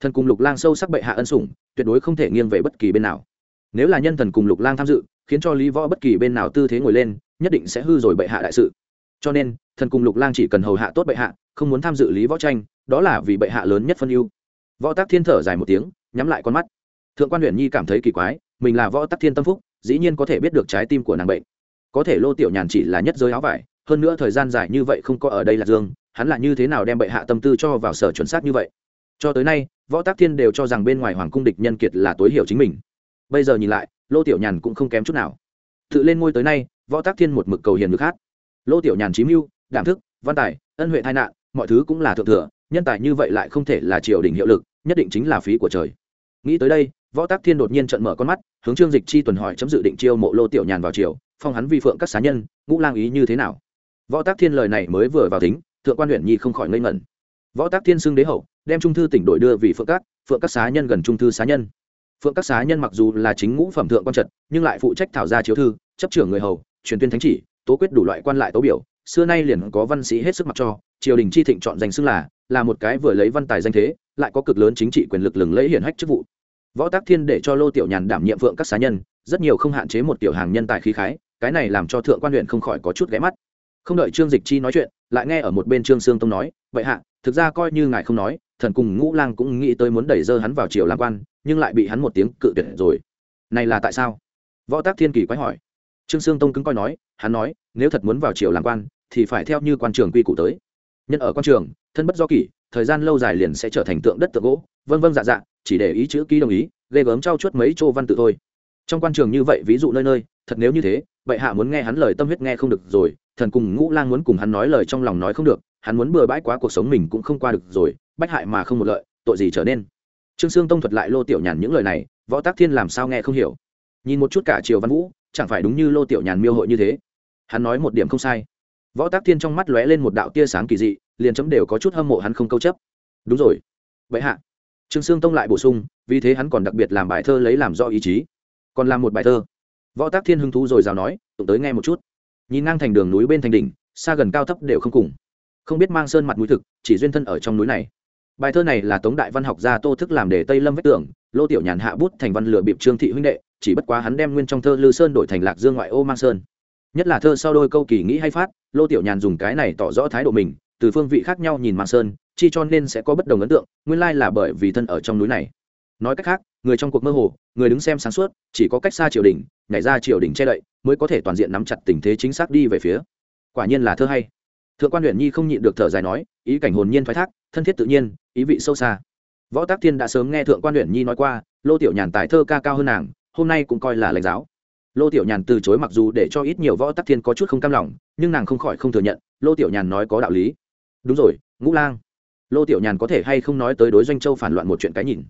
Thần cùng lục lang sâu sắc bệ hạ ân sủng, tuyệt đối không thể nghiêng về bất kỳ bên nào. Nếu là nhân thần cùng lục lang tham dự, khiến cho lý võ bất kỳ bên nào tư thế ngồi lên, nhất định sẽ hư rồi bệ hạ đại sự. Cho nên, thần cùng lục lang chỉ cần hầu hạ tốt bệ hạ, không muốn tham dự lý võ tranh, đó là vì bệ hạ lớn nhất phân ưu. Võ tác thiên thở dài một tiếng, nhắm lại con mắt thượng quan huyện nhi cảm thấy kỳ quái, mình là võ tắc thiên tâm phúc, dĩ nhiên có thể biết được trái tim của nàng bệnh. Có thể lô tiểu nhàn chỉ là nhất giới áo vải, hơn nữa thời gian dài như vậy không có ở đây là dương, hắn là như thế nào đem bệ hạ tâm tư cho vào sở chuẩn xác như vậy? Cho tới nay, võ tác thiên đều cho rằng bên ngoài hoàng cung địch nhân kiệt là tối hiểu chính mình. Bây giờ nhìn lại, lô tiểu nhàn cũng không kém chút nào. Tự lên ngôi tới nay, võ tác thiên một mực cầu hiền ngực hát. Lô tiểu nhàn chí mưu, đảm thức, văn tài, ân huệ tai nạn, mọi thứ cũng là thượng thừa, nhân tài như vậy lại không thể là triều đình hiệu lực, nhất định chính là phí của trời. Nghĩ tới đây võ tác thiên đột nhiên trận mở con mắt, hướng trương dịch chi tuần hỏi chấm dự định chiêu mộ lô tiểu nhàn vào triều, phong hắn vi phượng các xá nhân, ngũ lang ý như thế nào? Võ tác thiên lời này mới vừa vào tính thượng quan huyện nhi không khỏi ngây ngẩn. Võ tác thiên xưng đế hậu, đem trung thư tỉnh đội đưa vì phượng các phượng các xá nhân gần trung thư xá nhân. Phượng các xá nhân mặc dù là chính ngũ phẩm thượng quan trật, nhưng lại phụ trách thảo ra chiếu thư, chấp trưởng người hầu, truyền tuyên thánh chỉ, tố quyết đủ loại quan lại tố biểu, xưa nay liền có văn sĩ hết sức mặc cho, triều đình chi thịnh chọn danh xưng là là một cái vừa lấy văn tài danh thế, lại có cực lớn chính trị quyền lực lừng lẫy hiển hách chức vụ võ tác thiên để cho lô tiểu nhàn đảm nhiệm vượng các xá nhân, rất nhiều không hạn chế một tiểu hàng nhân tài khí khái, cái này làm cho thượng quan huyện không khỏi có chút ghé mắt. Không đợi trương dịch chi nói chuyện, lại nghe ở một bên trương sương tông nói, vậy hạ, thực ra coi như ngài không nói, thần cùng ngũ lang cũng nghĩ tới muốn đẩy dơ hắn vào triều làm quan, nhưng lại bị hắn một tiếng cự tuyệt rồi. Này là tại sao? Võ tác thiên kỳ quái hỏi. Trương sương tông cứng coi nói, hắn nói, nếu thật muốn vào triều làm quan, thì phải theo như quan trường quy củ tới. Nhân ở quan trường, thân bất do kỷ, thời gian lâu dài liền sẽ trở thành tượng đất tượng gỗ vân vân dạ dạ chỉ để ý chữ ký đồng ý, ghê gớm trao chuốt mấy chỗ văn tự thôi. Trong quan trường như vậy, ví dụ nơi nơi, thật nếu như thế vậy hạ muốn nghe hắn lời tâm huyết nghe không được rồi, thần cùng ngũ lang muốn cùng hắn nói lời trong lòng nói không được, hắn muốn bừa bãi quá cuộc sống mình cũng không qua được rồi, bách hại mà không một lợi, tội gì trở nên? Trương sương tông thuật lại lô tiểu nhàn những lời này, võ tác thiên làm sao nghe không hiểu. Nhìn một chút cả triều văn vũ, chẳng phải đúng như lô tiểu nhàn miêu hội như thế. Hắn nói một điểm không sai. Võ tác thiên trong mắt lóe lên một đạo tia sáng kỳ dị, liền chấm đều có chút hâm mộ hắn không câu chấp. Đúng rồi. Vậy hạ trương sương tông lại bổ sung, vì thế hắn còn đặc biệt làm bài thơ lấy làm do ý chí. Còn làm một bài thơ. Võ tác thiên hứng thú rồi rào nói, tụng tới nghe một chút. Nhìn ngang thành đường núi bên thành đỉnh, xa gần cao thấp đều không cùng. Không biết mang sơn mặt mũi thực, chỉ duyên thân ở trong núi này. Bài thơ này là tống đại văn học gia tô thức làm để tây lâm vách tưởng lô tiểu nhàn hạ bút thành văn lửa bịp trương thị huynh đệ, chỉ bất quá hắn đem nguyên trong thơ lư sơn đổi thành lạc dương ngoại ô mang sơn. Nhất là thơ sau đôi câu kỳ nghĩ hay phát, lô tiểu nhàn dùng cái này tỏ rõ thái độ mình, từ phương vị khác nhau nhìn mang sơn chi cho nên sẽ có bất đồng ấn tượng, nguyên lai là bởi vì thân ở trong núi này. Nói cách khác, người trong cuộc mơ hồ, người đứng xem sáng suốt, chỉ có cách xa triều đình, nhảy ra triều đình che đậy, mới có thể toàn diện nắm chặt tình thế chính xác đi về phía. Quả nhiên là thơ hay. Thượng quan huyện nhi không nhịn được thở dài nói, ý cảnh hồn nhiên thoái thác, thân thiết tự nhiên, ý vị sâu xa. Võ tác thiên đã sớm nghe thượng quan huyện nhi nói qua, lô tiểu nhàn tài thơ ca cao hơn nàng, hôm nay cũng coi là lãnh giáo. Lô tiểu nhàn từ chối mặc dù để cho ít nhiều võ tác thiên có chút không cam lòng, nhưng nàng không khỏi không thừa nhận, lô tiểu nhàn nói có đạo lý. Đúng rồi, ngũ lang lô tiểu nhàn có thể hay không nói tới đối doanh châu phản loạn một chuyện cái nhìn?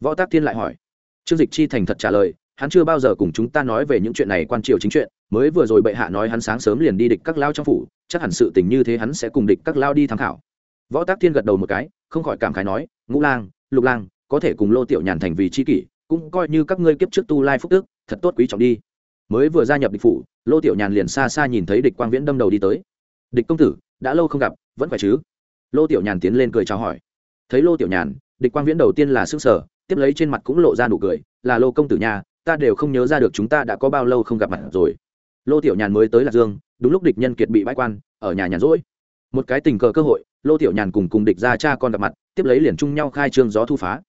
Võ tác thiên lại hỏi. Trương dịch chi thành thật trả lời, hắn chưa bao giờ cùng chúng ta nói về những chuyện này quan triều chính chuyện, mới vừa rồi bệ hạ nói hắn sáng sớm liền đi địch các lao trong phủ, chắc hẳn sự tình như thế hắn sẽ cùng địch các lao đi tham khảo. Võ tác thiên gật đầu một cái, không khỏi cảm khái nói, ngũ lang, lục lang, có thể cùng lô tiểu nhàn thành vì chi kỷ, cũng coi như các ngươi kiếp trước tu lai phúc tước thật tốt quý trọng đi. Mới vừa gia nhập địch phủ, lô tiểu nhàn liền xa xa nhìn thấy địch quang viễn đâm đầu đi tới. Địch công tử, đã lâu không gặp, vẫn phải chứ? Lô tiểu nhàn tiến lên cười chào hỏi. Thấy lô tiểu nhàn, địch quang viễn đầu tiên là s ư sở tiếp lấy trên mặt cũng lộ ra nụ cười, là lô công tử nhà ta đều không nhớ ra được chúng ta đã có bao lâu không gặp mặt rồi. Lô tiểu nhàn mới tới lạc dương, đúng lúc địch nhân kiệt bị bãi quan, ở nhà nhàn rỗi. Một cái tình cờ cơ hội, lô tiểu nhàn cùng cùng địch ra cha con gặp mặt, tiếp lấy liền chung nhau khai trương gió thu phá.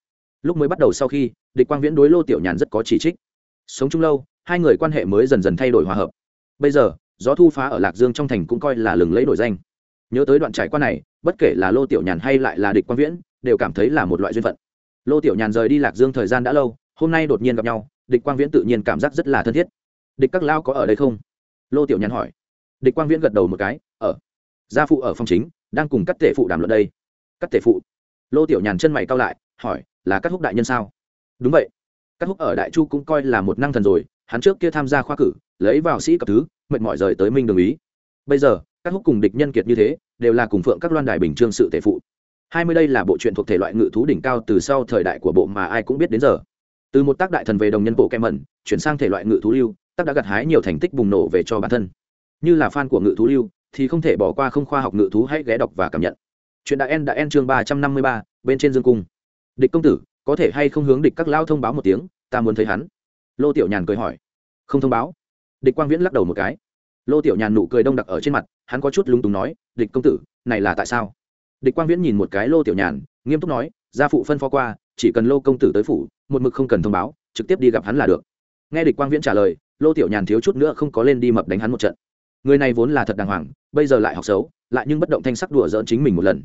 Lúc mới bắt đầu sau khi, địch quang viễn đối lô tiểu nhàn rất có chỉ trích. Sống chung lâu, hai người quan hệ mới dần dần thay đổi hòa hợp. Bây giờ, gió thu phá ở lạc dương trong thành cũng coi là lừng lẫy đổi danh. Nhớ tới đoạn trải qua này bất kể là lô tiểu nhàn hay lại là địch quang viễn, đều cảm thấy là một loại duyên phận. Lô tiểu nhàn rời đi lạc dương thời gian đã lâu, hôm nay đột nhiên gặp nhau, địch quang viễn tự nhiên cảm giác rất là thân thiết. Địch các lao có ở đây không? Lô tiểu nhàn hỏi. Địch quang viễn gật đầu một cái, ở. Gia phụ ở phòng chính, đang cùng các tể phụ đàm luận đây. Các tể phụ? Lô tiểu nhàn chân mày cao lại, hỏi, là các húc đại nhân sao? Đúng vậy. Các húc ở đại chu cũng coi là một năng thần rồi, hắn trước kia tham gia khoa cử, lấy vào sĩ cấp thứ, mệt mỏi rời tới minh đồng ý. Bây giờ, các húc cùng địch nhân kiệt như thế đều là cùng phượng các loan đài bình trương sự tể phụ. Hai mươi đây là bộ truyện thuộc thể loại ngự thú đỉnh cao từ sau thời đại của bộ mà ai cũng biết đến giờ. Từ một tác đại thần về đồng nhân bộ kem mẩn, chuyển sang thể loại ngự thú lưu, tác đã gặt hái nhiều thành tích bùng nổ về cho bản thân. Như là fan của ngự thú lưu, thì không thể bỏ qua không khoa học ngự thú hãy ghé đọc và cảm nhận. Chuyện đã en đã en chương ba trăm năm mươi ba, bên trên dương cung. Địch công tử, có thể hay không hướng địch các lao thông báo một tiếng, ta muốn thấy hắn. Lô tiểu nhàn cười hỏi. Không thông báo. Địch quang viễn lắc đầu một cái lô tiểu nhàn nụ cười đông đặc ở trên mặt, hắn có chút lúng túng nói, địch công tử, này là tại sao? Địch quang viễn nhìn một cái lô tiểu nhàn, nghiêm túc nói, gia phụ phân phó qua, chỉ cần lô công tử tới phủ, một mực không cần thông báo, trực tiếp đi gặp hắn là được. Nghe địch quang viễn trả lời, lô tiểu nhàn thiếu chút nữa không có lên đi mập đánh hắn một trận. Người này vốn là thật đàng hoàng, bây giờ lại học xấu, lại nhưng bất động thanh sắc đùa dỡn chính mình một lần.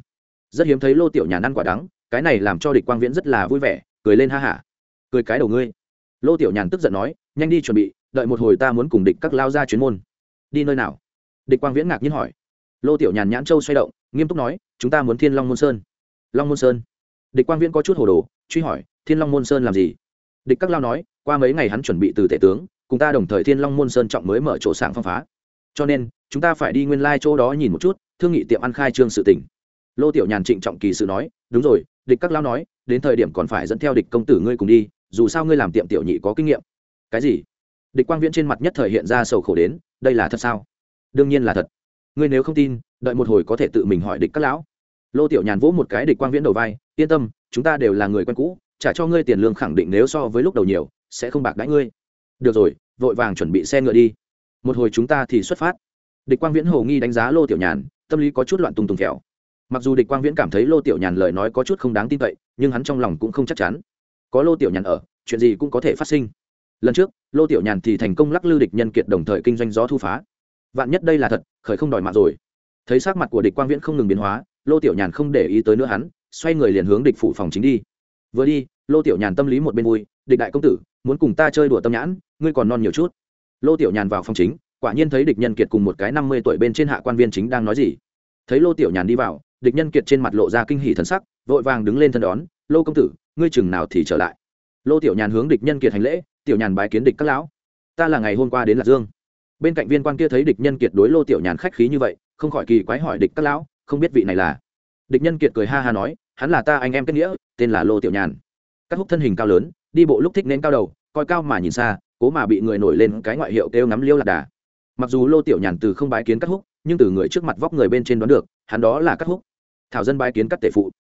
Rất hiếm thấy lô tiểu nhàn ăn quả đắng, cái này làm cho địch quang viễn rất là vui vẻ, cười lên ha hả. Cười cái đầu ngươi. Lô tiểu nhàn tức giận nói, nhanh đi chuẩn bị, đợi một hồi ta muốn cùng địch các lao ra chuyến môn đi nơi nào? Địch quang viễn ngạc nhiên hỏi. Lô tiểu nhàn nhãn châu xoay động, nghiêm túc nói, chúng ta muốn thiên long môn sơn. Long môn sơn? Địch quang viễn có chút hồ đồ, truy hỏi, thiên long môn sơn làm gì? Địch các lao nói, qua mấy ngày hắn chuẩn bị từ tể tướng, cùng ta đồng thời thiên long môn sơn trọng mới mở chỗ sảng phong phá. Cho nên, chúng ta phải đi nguyên lai chỗ đó nhìn một chút, thương nghị tiệm ăn khai trương sự tỉnh lô tiểu nhàn trịnh trọng kỳ sự nói, đúng rồi, địch các lao nói, đến thời điểm còn phải dẫn theo địch công tử ngươi cùng đi, dù sao ngươi làm tiệm tiểu nhị có kinh nghiệm. Cái gì? Địch quang viễn trên mặt nhất thời hiện ra sầu khổ đến đây là thật sao? Đương nhiên là thật. Ngươi nếu không tin, đợi một hồi có thể tự mình hỏi địch các lão. Lô tiểu nhàn vỗ một cái địch quang viễn đầu vai, yên tâm, chúng ta đều là người quen cũ, trả cho ngươi tiền lương khẳng định nếu so với lúc đầu nhiều, sẽ không bạc đãi ngươi. Được rồi, vội vàng chuẩn bị xe ngựa đi. Một hồi chúng ta thì xuất phát. Địch quang viễn hồ nghi đánh giá lô tiểu nhàn, tâm lý có chút loạn tung tùng kẹo. Mặc dù địch quang viễn cảm thấy lô tiểu nhàn lời nói có chút không đáng tin cậy, nhưng hắn trong lòng cũng không chắc chắn. Có lô tiểu nhàn ở, chuyện gì cũng có thể phát sinh lần trước, lô tiểu nhàn thì thành công lắc lư địch nhân kiệt đồng thời kinh doanh gió thu phá. Vạn nhất đây là thật, khởi không đòi mạng rồi. Thấy sắc mặt của địch quang viễn không ngừng biến hóa, lô tiểu nhàn không để ý tới nữa hắn, xoay người liền hướng địch phủ phòng chính đi. Vừa đi, lô tiểu nhàn tâm lý một bên vui, địch đại công tử, muốn cùng ta chơi đùa tâm nhãn, ngươi còn non nhiều chút. Lô tiểu nhàn vào phòng chính, quả nhiên thấy địch nhân kiệt cùng một cái năm mươi tuổi bên trên hạ quan viên chính đang nói gì. Thấy lô tiểu nhàn đi vào, địch nhân kiệt trên mặt lộ ra kinh hỉ thần sắc, vội vàng đứng lên thân đón, lô công tử, ngươi chừng nào thì trở lại? Lô tiểu nhàn hướng địch nhân kiệt hành lễ tiểu nhàn bái kiến địch các lão. Ta là ngày hôm qua đến lạc dương. Bên cạnh viên quan kia thấy địch nhân kiệt đối lô tiểu nhàn khách khí như vậy, không khỏi kỳ quái hỏi địch các lão, không biết vị này là? Địch nhân kiệt cười ha ha nói, hắn là ta anh em kết nghĩa, tên là lô tiểu nhàn. Các húc thân hình cao lớn, đi bộ lúc thích nên cao đầu, coi cao mà nhìn xa, cố mà bị người nổi lên cái ngoại hiệu kêu ngắm liêu lạc đà. Mặc dù lô tiểu nhàn từ không bái kiến các húc, nhưng từ người trước mặt vóc người bên trên đoán được, hắn đó là các húc. Thảo dân bái kiến các tể phụ.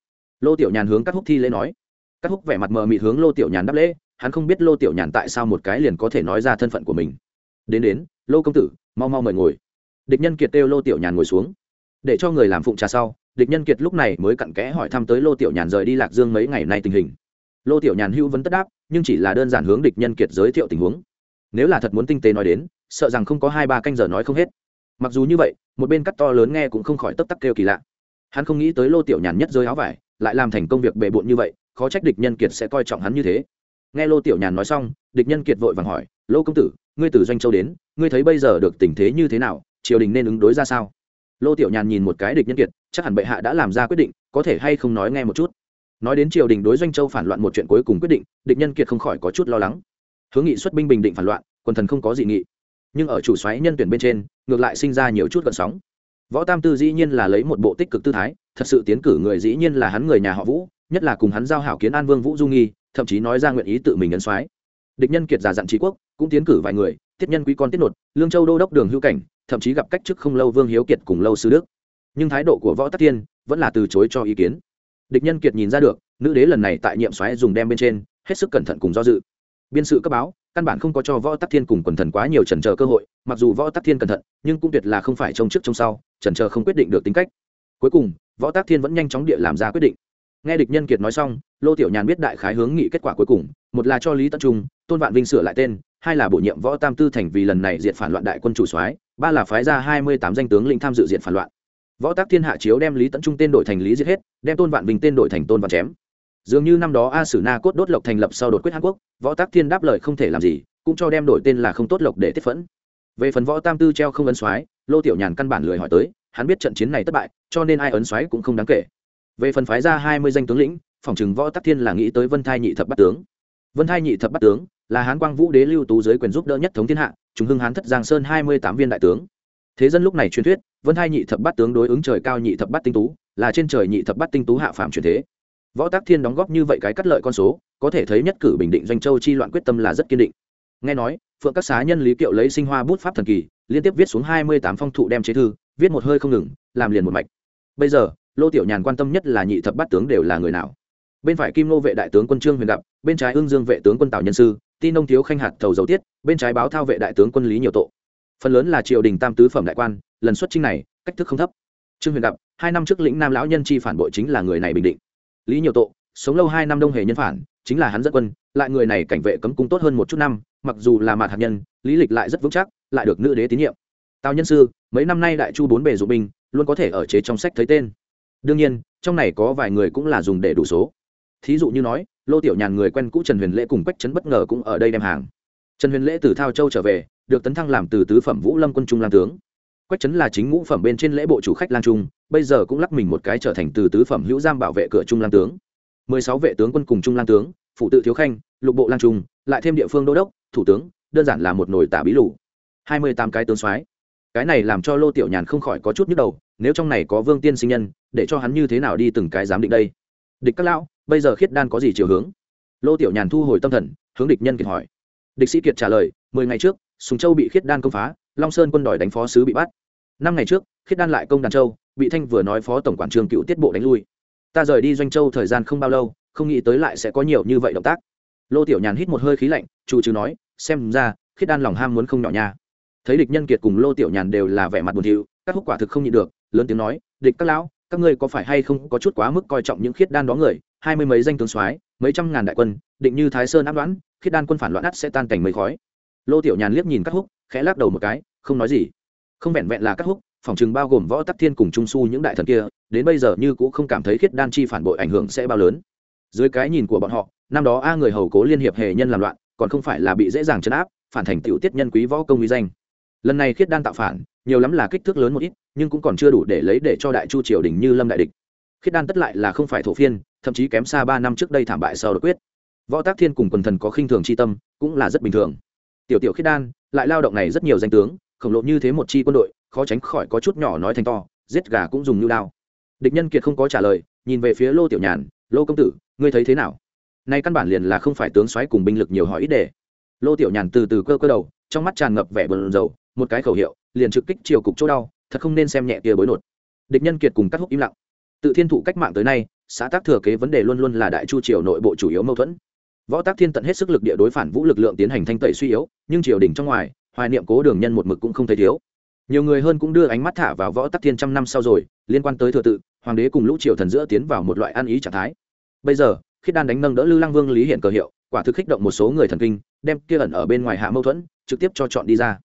Lô tiểu nhàn hướng các húc thi lễ nói. Các húc vẻ mặt mờ mịt hướng lô tiểu nhàn đáp lễ hắn không biết lô tiểu nhàn tại sao một cái liền có thể nói ra thân phận của mình. Đến đến, lô công tử, mau mau mời ngồi. Địch nhân kiệt kêu lô tiểu nhàn ngồi xuống. Để cho người làm phụng trà sau, địch nhân kiệt lúc này mới cặn kẽ hỏi thăm tới lô tiểu nhàn rời đi lạc dương mấy ngày nay tình hình. Lô tiểu nhàn hữu vấn tất đáp, nhưng chỉ là đơn giản hướng địch nhân kiệt giới thiệu tình huống. Nếu là thật muốn tinh tế nói đến, sợ rằng không có hai ba canh giờ nói không hết. Mặc dù như vậy, một bên cắt to lớn nghe cũng không khỏi tấp tắc kêu kỳ lạ. Hắn không nghĩ tới lô tiểu nhàn nhất rơi áo vải, lại làm thành công việc bề bộn như vậy, khó trách địch nhân kiệt sẽ coi trọng hắn như thế nghe lô tiểu nhàn nói xong, địch nhân kiệt vội vàng hỏi, lô công tử, ngươi từ doanh châu đến, ngươi thấy bây giờ được tình thế như thế nào? Triều đình nên ứng đối ra sao? Lô tiểu nhàn nhìn một cái địch nhân kiệt, chắc hẳn bệ hạ đã làm ra quyết định, có thể hay không nói nghe một chút. Nói đến triều đình đối doanh châu phản loạn một chuyện cuối cùng quyết định, địch nhân kiệt không khỏi có chút lo lắng. Hướng nghị xuất binh bình định phản loạn, quần thần không có gì nghị. Nhưng ở chủ xoáy nhân tuyển bên trên, ngược lại sinh ra nhiều chút gợn sóng. Võ tam tư dĩ nhiên là lấy một bộ tích cực tư thái, thật sự tiến cử người dĩ nhiên là hắn người nhà họ vũ, nhất là cùng hắn giao hảo kiến an vương vũ du nghi thậm chí nói ra nguyện ý tự mình ấn soái. Địch nhân kiệt giả dặn trí quốc, cũng tiến cử vài người tiết nhân quý con tiết nột, lương châu đô đốc đường hữu cảnh, thậm chí gặp cách chức không lâu vương hiếu kiệt cùng lâu sư đức. Nhưng thái độ của võ tắc thiên vẫn là từ chối cho ý kiến. Địch nhân kiệt nhìn ra được, nữ đế lần này tại nhiệm xoáy dùng đem bên trên, hết sức cẩn thận cùng do dự. Biên sự cấp báo, căn bản không có cho võ tắc thiên cùng quần thần quá nhiều trần chờ cơ hội, mặc dù võ tắc thiên cẩn thận, nhưng cũng tuyệt là không phải trông trước trông sau trần chờ không quyết định được tính cách. Cuối cùng, võ Tắc thiên vẫn nhanh chóng địa làm ra quyết định nghe địch nhân kiệt nói xong, lô tiểu nhàn biết đại khái hướng nghị kết quả cuối cùng, một là cho lý tấn trung, tôn vạn vinh sửa lại tên, hai là bổ nhiệm võ tam tư thành vì lần này diện phản loạn đại quân chủ soái, ba là phái ra hai mươi tám danh tướng lĩnh tham dự diện phản loạn. Võ tác thiên hạ chiếu đem lý tấn trung tên đổi thành lý diệt hết, đem tôn vạn vinh tên đổi thành tôn vạn chém. Dường như năm đó a sử na cốt đốt lộc thành lập sau đột quyết hàn quốc, võ tác thiên đáp lời không thể làm gì, cũng cho đem đổi tên là không tốt lộc để tiếp phẫn. Về phần võ tam tư treo không ấn soái, lô tiểu nhàn căn bản lười hỏi tới, hắn biết trận chiến này thất bại, cho nên ai ấn soái cũng không đáng kể về phần phái ra hai mươi danh tướng lĩnh, phòng chừng võ tắc thiên là nghĩ tới vân thai nhị thập bắt tướng. Vân thai nhị thập bắt tướng là hán quang vũ đế lưu tú giới quyền giúp đỡ nhất thống thiên hạ chúng hưng hán thất giang sơn hai mươi tám viên đại tướng. Thế dân lúc này truyền thuyết, vân thai nhị thập bắt tướng đối ứng trời cao nhị thập bắt tinh tú, là trên trời nhị thập bắt tinh tú hạ phạm truyền thế. Võ tác thiên đóng góp như vậy cái cắt lợi con số, có thể thấy nhất cử bình định doanh châu chi loạn quyết tâm là rất kiên định. Nghe nói, phượng các xá nhân lý kiệu lấy sinh hoa bút pháp thần kỳ, liên tiếp viết xuống hai mươi tám phong thụ đem chế thư, viết một hơi không ngừng, làm liền một mạch. Bây giờ lô tiểu nhàn quan tâm nhất là nhị thập bát tướng đều là người nào. Bên phải kim nô vệ đại tướng quân trương huyền gặp bên trái ương dương vệ tướng quân tào nhân sư tin nông thiếu khanh hạt thầu dầu tiết bên trái báo thao vệ đại tướng quân lý nhiều Tộ. phần lớn là triều đình tam tứ phẩm đại quan lần xuất trinh này cách thức không thấp. Trương huyền gặp hai năm trước lĩnh nam lão nhân chi phản bội chính là người này bình định. Lý nhiều Tộ, sống lâu hai năm đông hề nhân phản chính là hắn dẫn quân lại người này cảnh vệ cấm cung tốt hơn một chút năm mặc dù là mạt hạt nhân lý lịch lại rất vững chắc lại được nữ đế tín nhiệm. Tào nhân sư mấy năm nay đại chu bốn bề dụng binh luôn có thể ở chế trong sách thấy tên đương nhiên, trong này có vài người cũng là dùng để đủ số. Thí dụ như nói, lô tiểu nhàn người quen cũ trần huyền lễ cùng quách trấn bất ngờ cũng ở đây đem hàng. Trần huyền lễ từ thao châu trở về, được tấn thăng làm từ tứ phẩm vũ lâm quân trung lang tướng. Quách trấn là chính ngũ phẩm bên trên lễ bộ chủ khách lang trung, bây giờ cũng lắc mình một cái trở thành từ tứ phẩm hữu giam bảo vệ cửa trung lang tướng. Mười sáu vệ tướng quân cùng trung lang tướng, phụ tự thiếu khanh, lục bộ lang trung, lại thêm địa phương đô đốc, thủ tướng, đơn giản là một nồi tả bí lụ hai mươi tám cái tướng soái cái này làm cho lô tiểu nhàn không khỏi có chút nhức đầu, nếu trong này có vương tiên sinh nhân, để cho hắn như thế nào đi từng cái giám định đây? Địch các lão, bây giờ khiết đan có gì chiều hướng? Lô tiểu nhàn thu hồi tâm thần, hướng địch nhân kiệt hỏi. Địch sĩ kiệt trả lời, mười ngày trước, sùng châu bị khiết đan công phá, long sơn quân đòi đánh phó sứ bị bắt. Năm ngày trước, khiết đan lại công đàn châu, bị thanh vừa nói phó tổng quản trường cựu tiết bộ đánh lui. Ta rời đi doanh châu thời gian không bao lâu, không nghĩ tới lại sẽ có nhiều như vậy động tác. Lô tiểu nhàn hít một hơi khí lạnh chủ trừ nói, xem ra, khiết đan lòng ham muốn không nhỏ nha thấy địch nhân kiệt cùng lô tiểu nhàn đều là vẻ mặt buồn thiu, các húc quả thực không nhịn được, lớn tiếng nói, địch các lão, các ngươi có phải hay không có chút quá mức coi trọng những khiết đan đó người? Hai mươi mấy danh tướng soái, mấy trăm ngàn đại quân, định như thái sơn áp đoán, khiết đan quân phản loạn ắt sẽ tan cảnh mấy khói. Lô tiểu nhàn liếc nhìn các húc, khẽ lắc đầu một cái, không nói gì. Không vẹn vẹn là các húc, phòng chừng bao gồm võ tắc thiên cùng trung su những đại thần kia, đến bây giờ như cũng không cảm thấy khiết đan chi phản bội ảnh hưởng sẽ bao lớn. Dưới cái nhìn của bọn họ, năm đó a người hầu cố liên hiệp hề nhân làm loạn, còn không phải là bị dễ dàng chấn áp, phản thành tiểu tiết nhân quý võ công uy danh lần này khiết đan tạo phản, nhiều lắm là kích thước lớn một ít, nhưng cũng còn chưa đủ để lấy để cho đại chu triều đình như lâm đại địch. Khiết đan tất lại là không phải thổ phiên, thậm chí kém xa ba năm trước đây thảm bại sau đột quyết. Võ tác thiên cùng quần thần có khinh thường c h i tâm, cũng là rất bình thường. Tiểu tiểu khiết đan, lại lao động này rất nhiều danh tướng, khổng lồ như thế một chi quân đội, khó tránh khỏi có chút nhỏ nói thành to, giết gà cũng dùng như lao địch nhân kiệt không có trả lời, nhìn về phía lô tiểu nhàn, lô công tử, ngươi thấy thế nào? Nay căn bản liền là không phải tướng xoáy cùng binh lực nhiều hỏi ít để lô tiểu nhàn từ từ cơ cơ đầu, trong mắt tràn ngập vẻ bờn dầu một cái khẩu hiệu, liền trực kích chiều cục chỗ đau, thật không nên xem nhẹ kia bối nột. Địch nhân kiệt cùng cắt húc im lặng. Tự thiên thụ cách mạng tới nay, xã tác thừa kế vấn đề luôn luôn là đại chu triều nội bộ chủ yếu mâu thuẫn. Võ tác thiên tận hết sức lực địa đối phản vũ lực lượng tiến hành thanh tẩy suy yếu, nhưng triều đình trong ngoài, hoài niệm cố đường nhân một mực cũng không thấy thiếu. Nhiều người hơn cũng đưa ánh mắt thả vào võ tắc thiên trăm năm sau rồi, liên quan tới thừa tự, hoàng đế cùng lũ triều thần giữa tiến vào một loại ăn ý trạng thái. Bây giờ, khiết đan đánh nâng đỡ lư lăng vương lý hiện cờ hiệu, quả thực kích động một số người thần kinh, đem kia ẩn ở bên ngoài hạ mâu thuẫn, trực tiếp cho chọn đi ra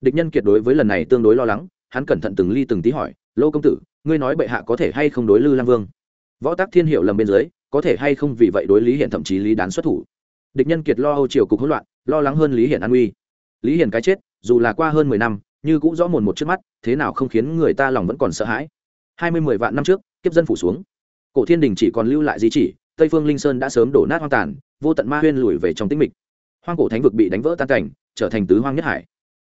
địch nhân kiệt đối với lần này tương đối lo lắng, hắn cẩn thận từng ly từng tí hỏi, lô công tử, ngươi nói bệ hạ có thể hay không đối lư Lang vương? Võ tác thiên hiệu lầm bên dưới, có thể hay không vì vậy đối lý hiện thậm chí lý đán xuất thủ? Địch nhân kiệt lo âu triều cục hỗn loạn, lo lắng hơn lý hiện an uy lý hiển cái chết, dù là qua hơn mười năm, như cũng rõ mồn một trước mắt, thế nào không khiến người ta lòng vẫn còn sợ hãi. Hai mươi mười vạn năm trước, kiếp dân phủ xuống. Cổ thiên đình chỉ còn lưu lại di chỉ, tây phương linh sơn đã sớm đổ nát hoang tàn, vô tận ma huyên lùi về trong tĩnh mịch. Hoang cổ thánh vực bị đánh vỡ tan cảnh, trở thành tứ hoang nhất hải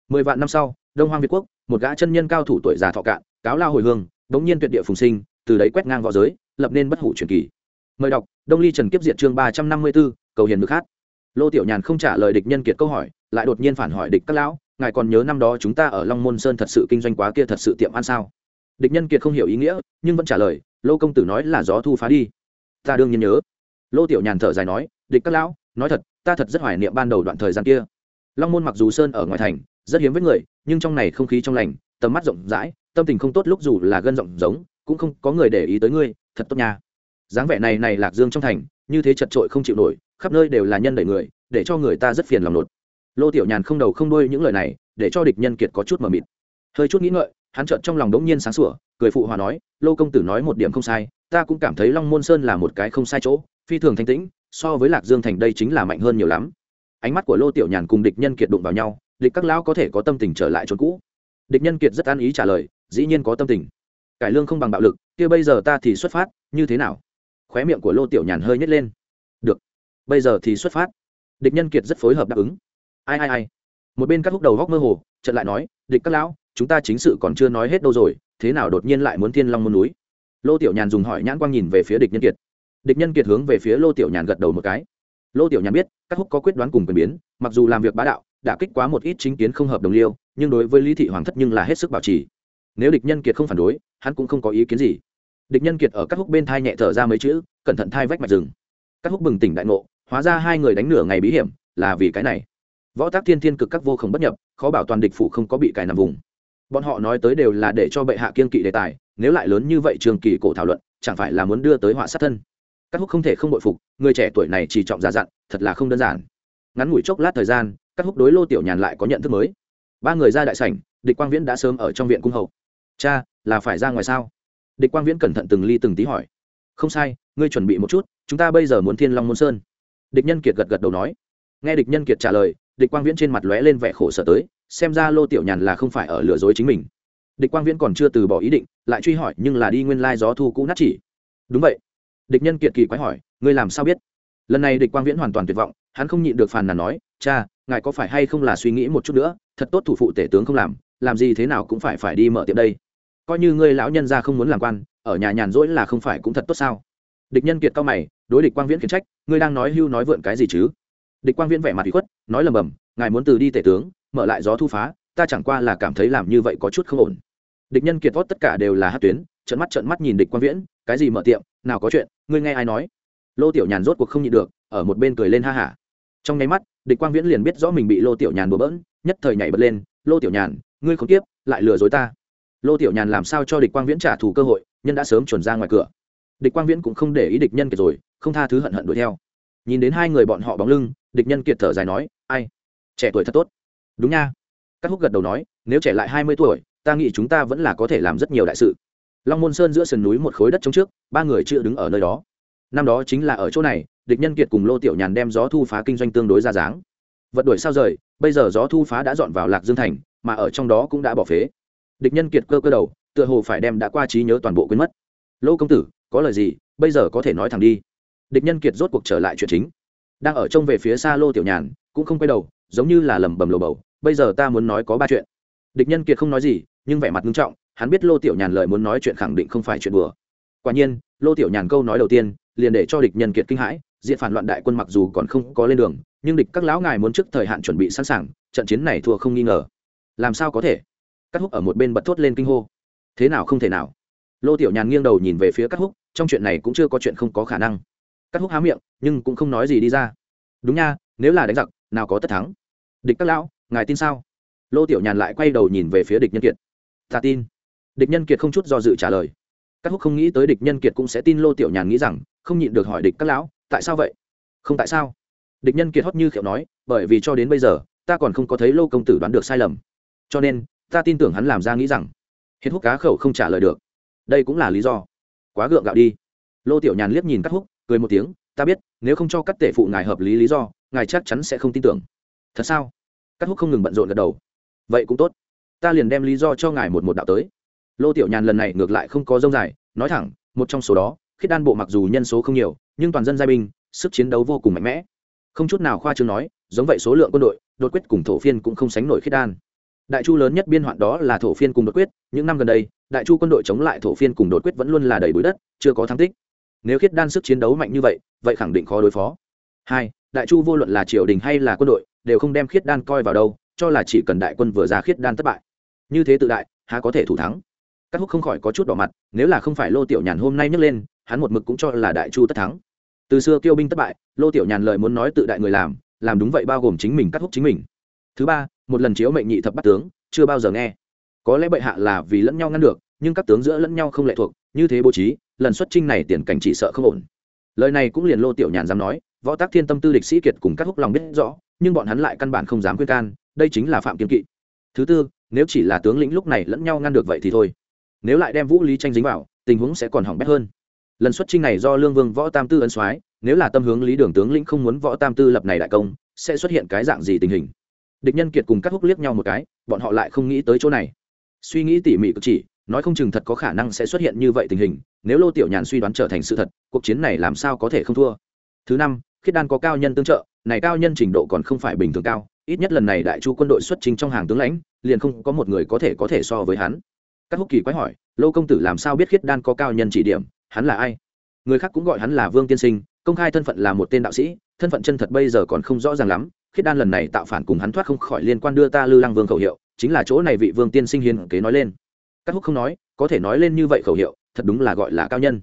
mười vạn năm sau, đông hoang việt quốc, một gã chân nhân cao thủ tuổi già thọ cạn, cáo lao hồi hương bỗng nhiên tuyệt địa phùng sinh, từ đấy quét ngang v õ giới, lập nên bất hủ truyền kỳ. Mời đọc, đông ly trần kiếp diệt chương ba trăm năm mươi b ố cầu hiền nước hát lô tiểu nhàn không trả lời địch nhân kiệt câu hỏi, lại đột nhiên phản hỏi địch các lão, ngài còn nhớ năm đó chúng ta ở long môn sơn thật sự kinh doanh quá kia thật sự tiệm ăn sao? Địch nhân kiệt không hiểu ý nghĩa, nhưng vẫn trả lời, lô công tử nói là gió thu phá đi. Ta đương nhiên nhớ. Lô tiểu nhàn thở dài nói, địch các lão, nói thật, ta thật rất hoài niệm ban đầu đoạn thời gian kia. Long môn mặc dù sơn ở ngoài thành rất hiếm với người, nhưng trong này không khí trong lành, tầm mắt rộng rãi, tâm tình không tốt lúc dù là gân rộng giống, cũng không có người để ý tới ngươi, thật tốt nha. Dáng vẻ này này lạc dương trong thành, như thế chật trội không chịu nổi, khắp nơi đều là nhân đẩy người, để cho người ta rất phiền lòng nột. Lô tiểu nhàn không đầu không đuôi những lời này, để cho địch nhân kiệt có chút mờ mịt. Hơi chút nghĩ ngợi, hắn trợn trong lòng đống nhiên sáng sủa, cười phụ hòa nói, lô công tử nói một điểm không sai, ta cũng cảm thấy long môn sơn là một cái không sai chỗ, phi thường thanh tĩnh, so với lạc dương thành đây chính là mạnh hơn nhiều lắm. Ánh mắt của lô tiểu nhàn cùng địch nhân kiệt đụng vào nhau địch các lão có thể có tâm tình trở lại chỗ cũ. Địch nhân kiệt rất an ý trả lời, dĩ nhiên có tâm tình. Cải lương không bằng bạo lực, kia bây giờ ta thì xuất phát, như thế nào? Khóe miệng của lô tiểu nhàn hơi nhét lên. Được, bây giờ thì xuất phát. Địch nhân kiệt rất phối hợp đáp ứng. Ai ai ai? Một bên các húc đầu góc mơ hồ trận lại nói, địch các lão, chúng ta chính sự còn chưa nói hết đâu rồi, thế nào đột nhiên lại muốn thiên long môn núi? Lô tiểu nhàn dùng hỏi nhãn quang nhìn về phía địch nhân kiệt. Địch nhân kiệt hướng về phía lô tiểu nhàn gật đầu một cái. Lô tiểu nhàn biết các húc có quyết đoán cùng quyền biến, mặc dù làm việc bá đạo đã kích quá một ít chính kiến không hợp đồng liêu, nhưng đối với lý thị hoàng thất nhưng là hết sức bảo trì. Nếu địch nhân kiệt không phản đối, hắn cũng không có ý kiến gì. Địch nhân kiệt ở các húc bên thai nhẹ thở ra mấy chữ, cẩn thận thai vách mạch rừng. Các húc bừng tỉnh đại ngộ, hóa ra hai người đánh nửa ngày bí hiểm, là vì cái này. Võ tác thiên thiên cực các vô khổng bất nhập, khó bảo toàn địch phủ không có bị cài nằm vùng. Bọn họ nói tới đều là để cho bệ hạ kiên kỵ đề tài, nếu lại lớn như vậy trường kỳ cổ thảo luận, chẳng phải là muốn đưa tới họa sát thân. Các húc không thể không bội phục, người trẻ tuổi này chỉ trọng già dặn, thật là không đơn giản. Ngắn ngủi chốc lát thời gian các húc đối lô tiểu nhàn lại có nhận thức mới. Ba người ra đại sảnh, địch quang viễn đã sớm ở trong viện cung hậu cha, là phải ra ngoài sao? Địch quang viễn cẩn thận từng ly từng tí hỏi. Không sai, ngươi chuẩn bị một chút, chúng ta bây giờ muốn thiên long môn sơn. Địch nhân kiệt gật gật đầu nói. Nghe địch nhân kiệt trả lời, địch quang viễn trên mặt lóe lên vẻ khổ sở tới, xem ra lô tiểu nhàn là không phải ở lừa dối chính mình. Địch quang viễn còn chưa từ bỏ ý định, lại truy hỏi nhưng là đi nguyên lai gió thu cũ nát chỉ. Đúng vậy. Địch nhân kiệt kỳ quái hỏi, ngươi làm sao biết? Lần này địch quang viễn hoàn toàn tuyệt vọng, hắn không nhịn được phàn nàn nói, cha ngài có phải hay không là suy nghĩ một chút nữa, thật tốt thủ phụ tể tướng không làm làm gì thế nào cũng phải phải đi mở tiệm đây. Coi như ngươi lão nhân ra không muốn làm quan, ở nhà nhàn rỗi là không phải cũng thật tốt sao? Địch nhân kiệt cao mày, đối địch quang viễn khiển trách, ngươi đang nói hưu nói vượn cái gì chứ? Địch quang viễn vẻ mặt bị khuất, nói lầm bầm, ngài muốn từ đi tể tướng, mở lại gió thu phá, ta chẳng qua là cảm thấy làm như vậy có chút không ổn. Địch nhân kiệt tốt tất cả đều là hát tuyến trận mắt trận mắt nhìn địch quang viễn, cái gì mở tiệm, nào có chuyện, ngươi nghe ai nói? Lô tiểu nhàn rốt cuộc không nhịn được, ở một bên cười lên ha hả. Trong nháy mắt địch quang viễn liền biết rõ mình bị lô tiểu nhàn bừa bỡn, nhất thời nhảy bật lên, lô tiểu nhàn, ngươi không tiếp, lại lừa dối ta. Lô tiểu nhàn làm sao cho địch quang viễn trả thù cơ hội, nhân đã sớm chuẩn ra ngoài cửa. Địch quang viễn cũng không để ý địch nhân kiệt rồi, không tha thứ hận hận đuổi theo. Nhìn đến hai người bọn họ bóng lưng, địch nhân kiệt thở dài nói, ai? Trẻ tuổi thật tốt. Đúng nha. Các húc gật đầu nói, nếu trẻ lại hai mươi tuổi, ta nghĩ chúng ta vẫn là có thể làm rất nhiều đại sự. Long môn sơn giữa sườn núi một khối đất trống trước, ba người chưa đứng ở nơi đó. Năm đó chính là ở chỗ này địch nhân kiệt cùng lô tiểu nhàn đem gió thu phá kinh doanh tương đối ra dáng. Vật đuổi sao rời, bây giờ gió thu phá đã dọn vào lạc dương thành, mà ở trong đó cũng đã bỏ phế. Địch nhân kiệt cơ cơ đầu, tựa hồ phải đem đã qua trí nhớ toàn bộ quên mất. Lô công tử, có lời gì, bây giờ có thể nói thẳng đi. Địch nhân kiệt rốt cuộc trở lại chuyện chính. Đang ở trông về phía xa lô tiểu nhàn, cũng không quay đầu, giống như là lầm bầm lồ bầu, bây giờ ta muốn nói có ba chuyện. Địch nhân kiệt không nói gì, nhưng vẻ mặt nghiêm trọng, hắn biết lô tiểu nhàn lời muốn nói chuyện khẳng định không phải chuyện bừa. quả nhiên, lô tiểu nhàn câu nói đầu tiên, liền để cho địch nhân kiệt kinh hãi diện phản loạn đại quân mặc dù còn không có lên đường, nhưng địch các lão ngài muốn trước thời hạn chuẩn bị sẵn sàng, trận chiến này thua không nghi ngờ. Làm sao có thể? Cắt húc ở một bên bật thốt lên kinh hô. Thế nào không thể nào? Lô tiểu nhàn nghiêng đầu nhìn về phía cắt húc, trong chuyện này cũng chưa có chuyện không có khả năng. Cắt húc há miệng, nhưng cũng không nói gì đi ra. Đúng nha, nếu là đánh giặc, nào có tất thắng. Địch các lão, ngài tin sao? Lô tiểu nhàn lại quay đầu nhìn về phía địch nhân kiệt. Ta tin. Địch nhân kiệt không chút do dự trả lời. Các húc không nghĩ tới địch nhân kiệt cũng sẽ tin lô tiểu nhàn nghĩ rằng, không nhịn được hỏi địch các lão tại sao vậy? Không tại sao? Địch nhân kiệt hót như khiệu nói, bởi vì cho đến bây giờ, ta còn không có thấy lô công tử đoán được sai lầm. Cho nên, ta tin tưởng hắn làm ra nghĩ rằng hiết húc cá khẩu không trả lời được. Đây cũng là lý do. Quá gượng gạo đi. Lô tiểu nhàn liếc nhìn cắt húc, cười một tiếng, ta biết, nếu không cho cắt tể phụ ngài hợp lý lý do, ngài chắc chắn sẽ không tin tưởng. Thật sao? Cắt húc không ngừng bận rộn gật đầu. Vậy cũng tốt. Ta liền đem lý do cho ngài một một đạo tới. Lô tiểu nhàn lần này ngược lại không có dông dài, nói thẳng, một trong số đó khiết đan bộ mặc dù nhân số không nhiều, nhưng toàn dân giai binh, sức chiến đấu vô cùng mạnh mẽ. Không chút nào khoa trương nói, giống vậy số lượng quân đội, đột quyết cùng thổ phiên cũng không sánh nổi khiết đan. Đại chu lớn nhất biên hoạn đó là thổ phiên cùng đột quyết, những năm gần đây, đại chu quân đội chống lại thổ phiên cùng đột quyết vẫn luôn là đầy bụi đất, chưa có thắng tích. Nếu khiết đan sức chiến đấu mạnh như vậy vậy khẳng định khó đối phó. Hai, đại chu vô luận là triều đình hay là quân đội, đều không đem khiết đan coi vào đâu, cho là chỉ cần đại quân vừa ra khiết đan thất bại. Như thế tự đại, há có thể thủ thắng. Các húc không khỏi có chút đỏ mặt, nếu là không phải lô tiểu nhàn hôm nay nhấc lên hắn một mực cũng cho là đại chu tất thắng. Từ xưa kiêu binh thất bại, lô tiểu nhàn lời muốn nói tự đại người làm làm đúng vậy bao gồm chính mình cắt húc chính mình. Thứ ba, một lần chiếu mệnh nhị thập bắt tướng, chưa bao giờ nghe. Có lẽ bệ hạ là vì lẫn nhau ngăn được, nhưng các tướng giữa lẫn nhau không lệ thuộc, như thế bố trí, lần xuất trinh này tiền cảnh chỉ sợ không ổn. Lời này cũng liền lô tiểu nhàn dám nói, võ tác thiên tâm tư địch sĩ kiệt cùng các húc lòng biết rõ, nhưng bọn hắn lại căn bản không dám khuyên can, đây chính là phạm kiên kỵ. Thứ tư, nếu chỉ là tướng lĩnh lúc này lẫn nhau ngăn được vậy thì thôi. Nếu lại đem vũ lý tranh dính vào, tình huống sẽ còn hỏng bét hơn lần xuất trinh này do lương vương võ tam tư ấn soái, nếu là tâm hướng lý đường tướng lĩnh không muốn võ tam tư lập này đại công, sẽ xuất hiện cái dạng gì tình hình? Địch nhân kiệt cùng các húc liếc nhau một cái, bọn họ lại không nghĩ tới chỗ này. Suy nghĩ tỉ mỉ cực chỉ, nói không chừng thật có khả năng sẽ xuất hiện như vậy tình hình, nếu lô tiểu nhàn suy đoán trở thành sự thật, cuộc chiến này làm sao có thể không thua? Thứ năm, khiết đan có cao nhân tương trợ, này cao nhân trình độ còn không phải bình thường cao, ít nhất lần này đại chu quân đội xuất trình trong hàng tướng lãnh, liền không có một người có thể có thể so với hắn. Các húc kỳ quái hỏi, lô công tử làm sao biết khiết đan có cao nhân chỉ điểm? Hắn là ai? Người khác cũng gọi hắn là vương tiên sinh, công khai thân phận là một tên đạo sĩ, thân phận chân thật bây giờ còn không rõ ràng lắm, khiết đan lần này tạo phản cùng hắn thoát không khỏi liên quan đưa ta lư lăng vương khẩu hiệu, chính là chỗ này vị vương tiên sinh hiền kế nói lên. Các húc không nói, có thể nói lên như vậy khẩu hiệu, thật đúng là gọi là cao nhân.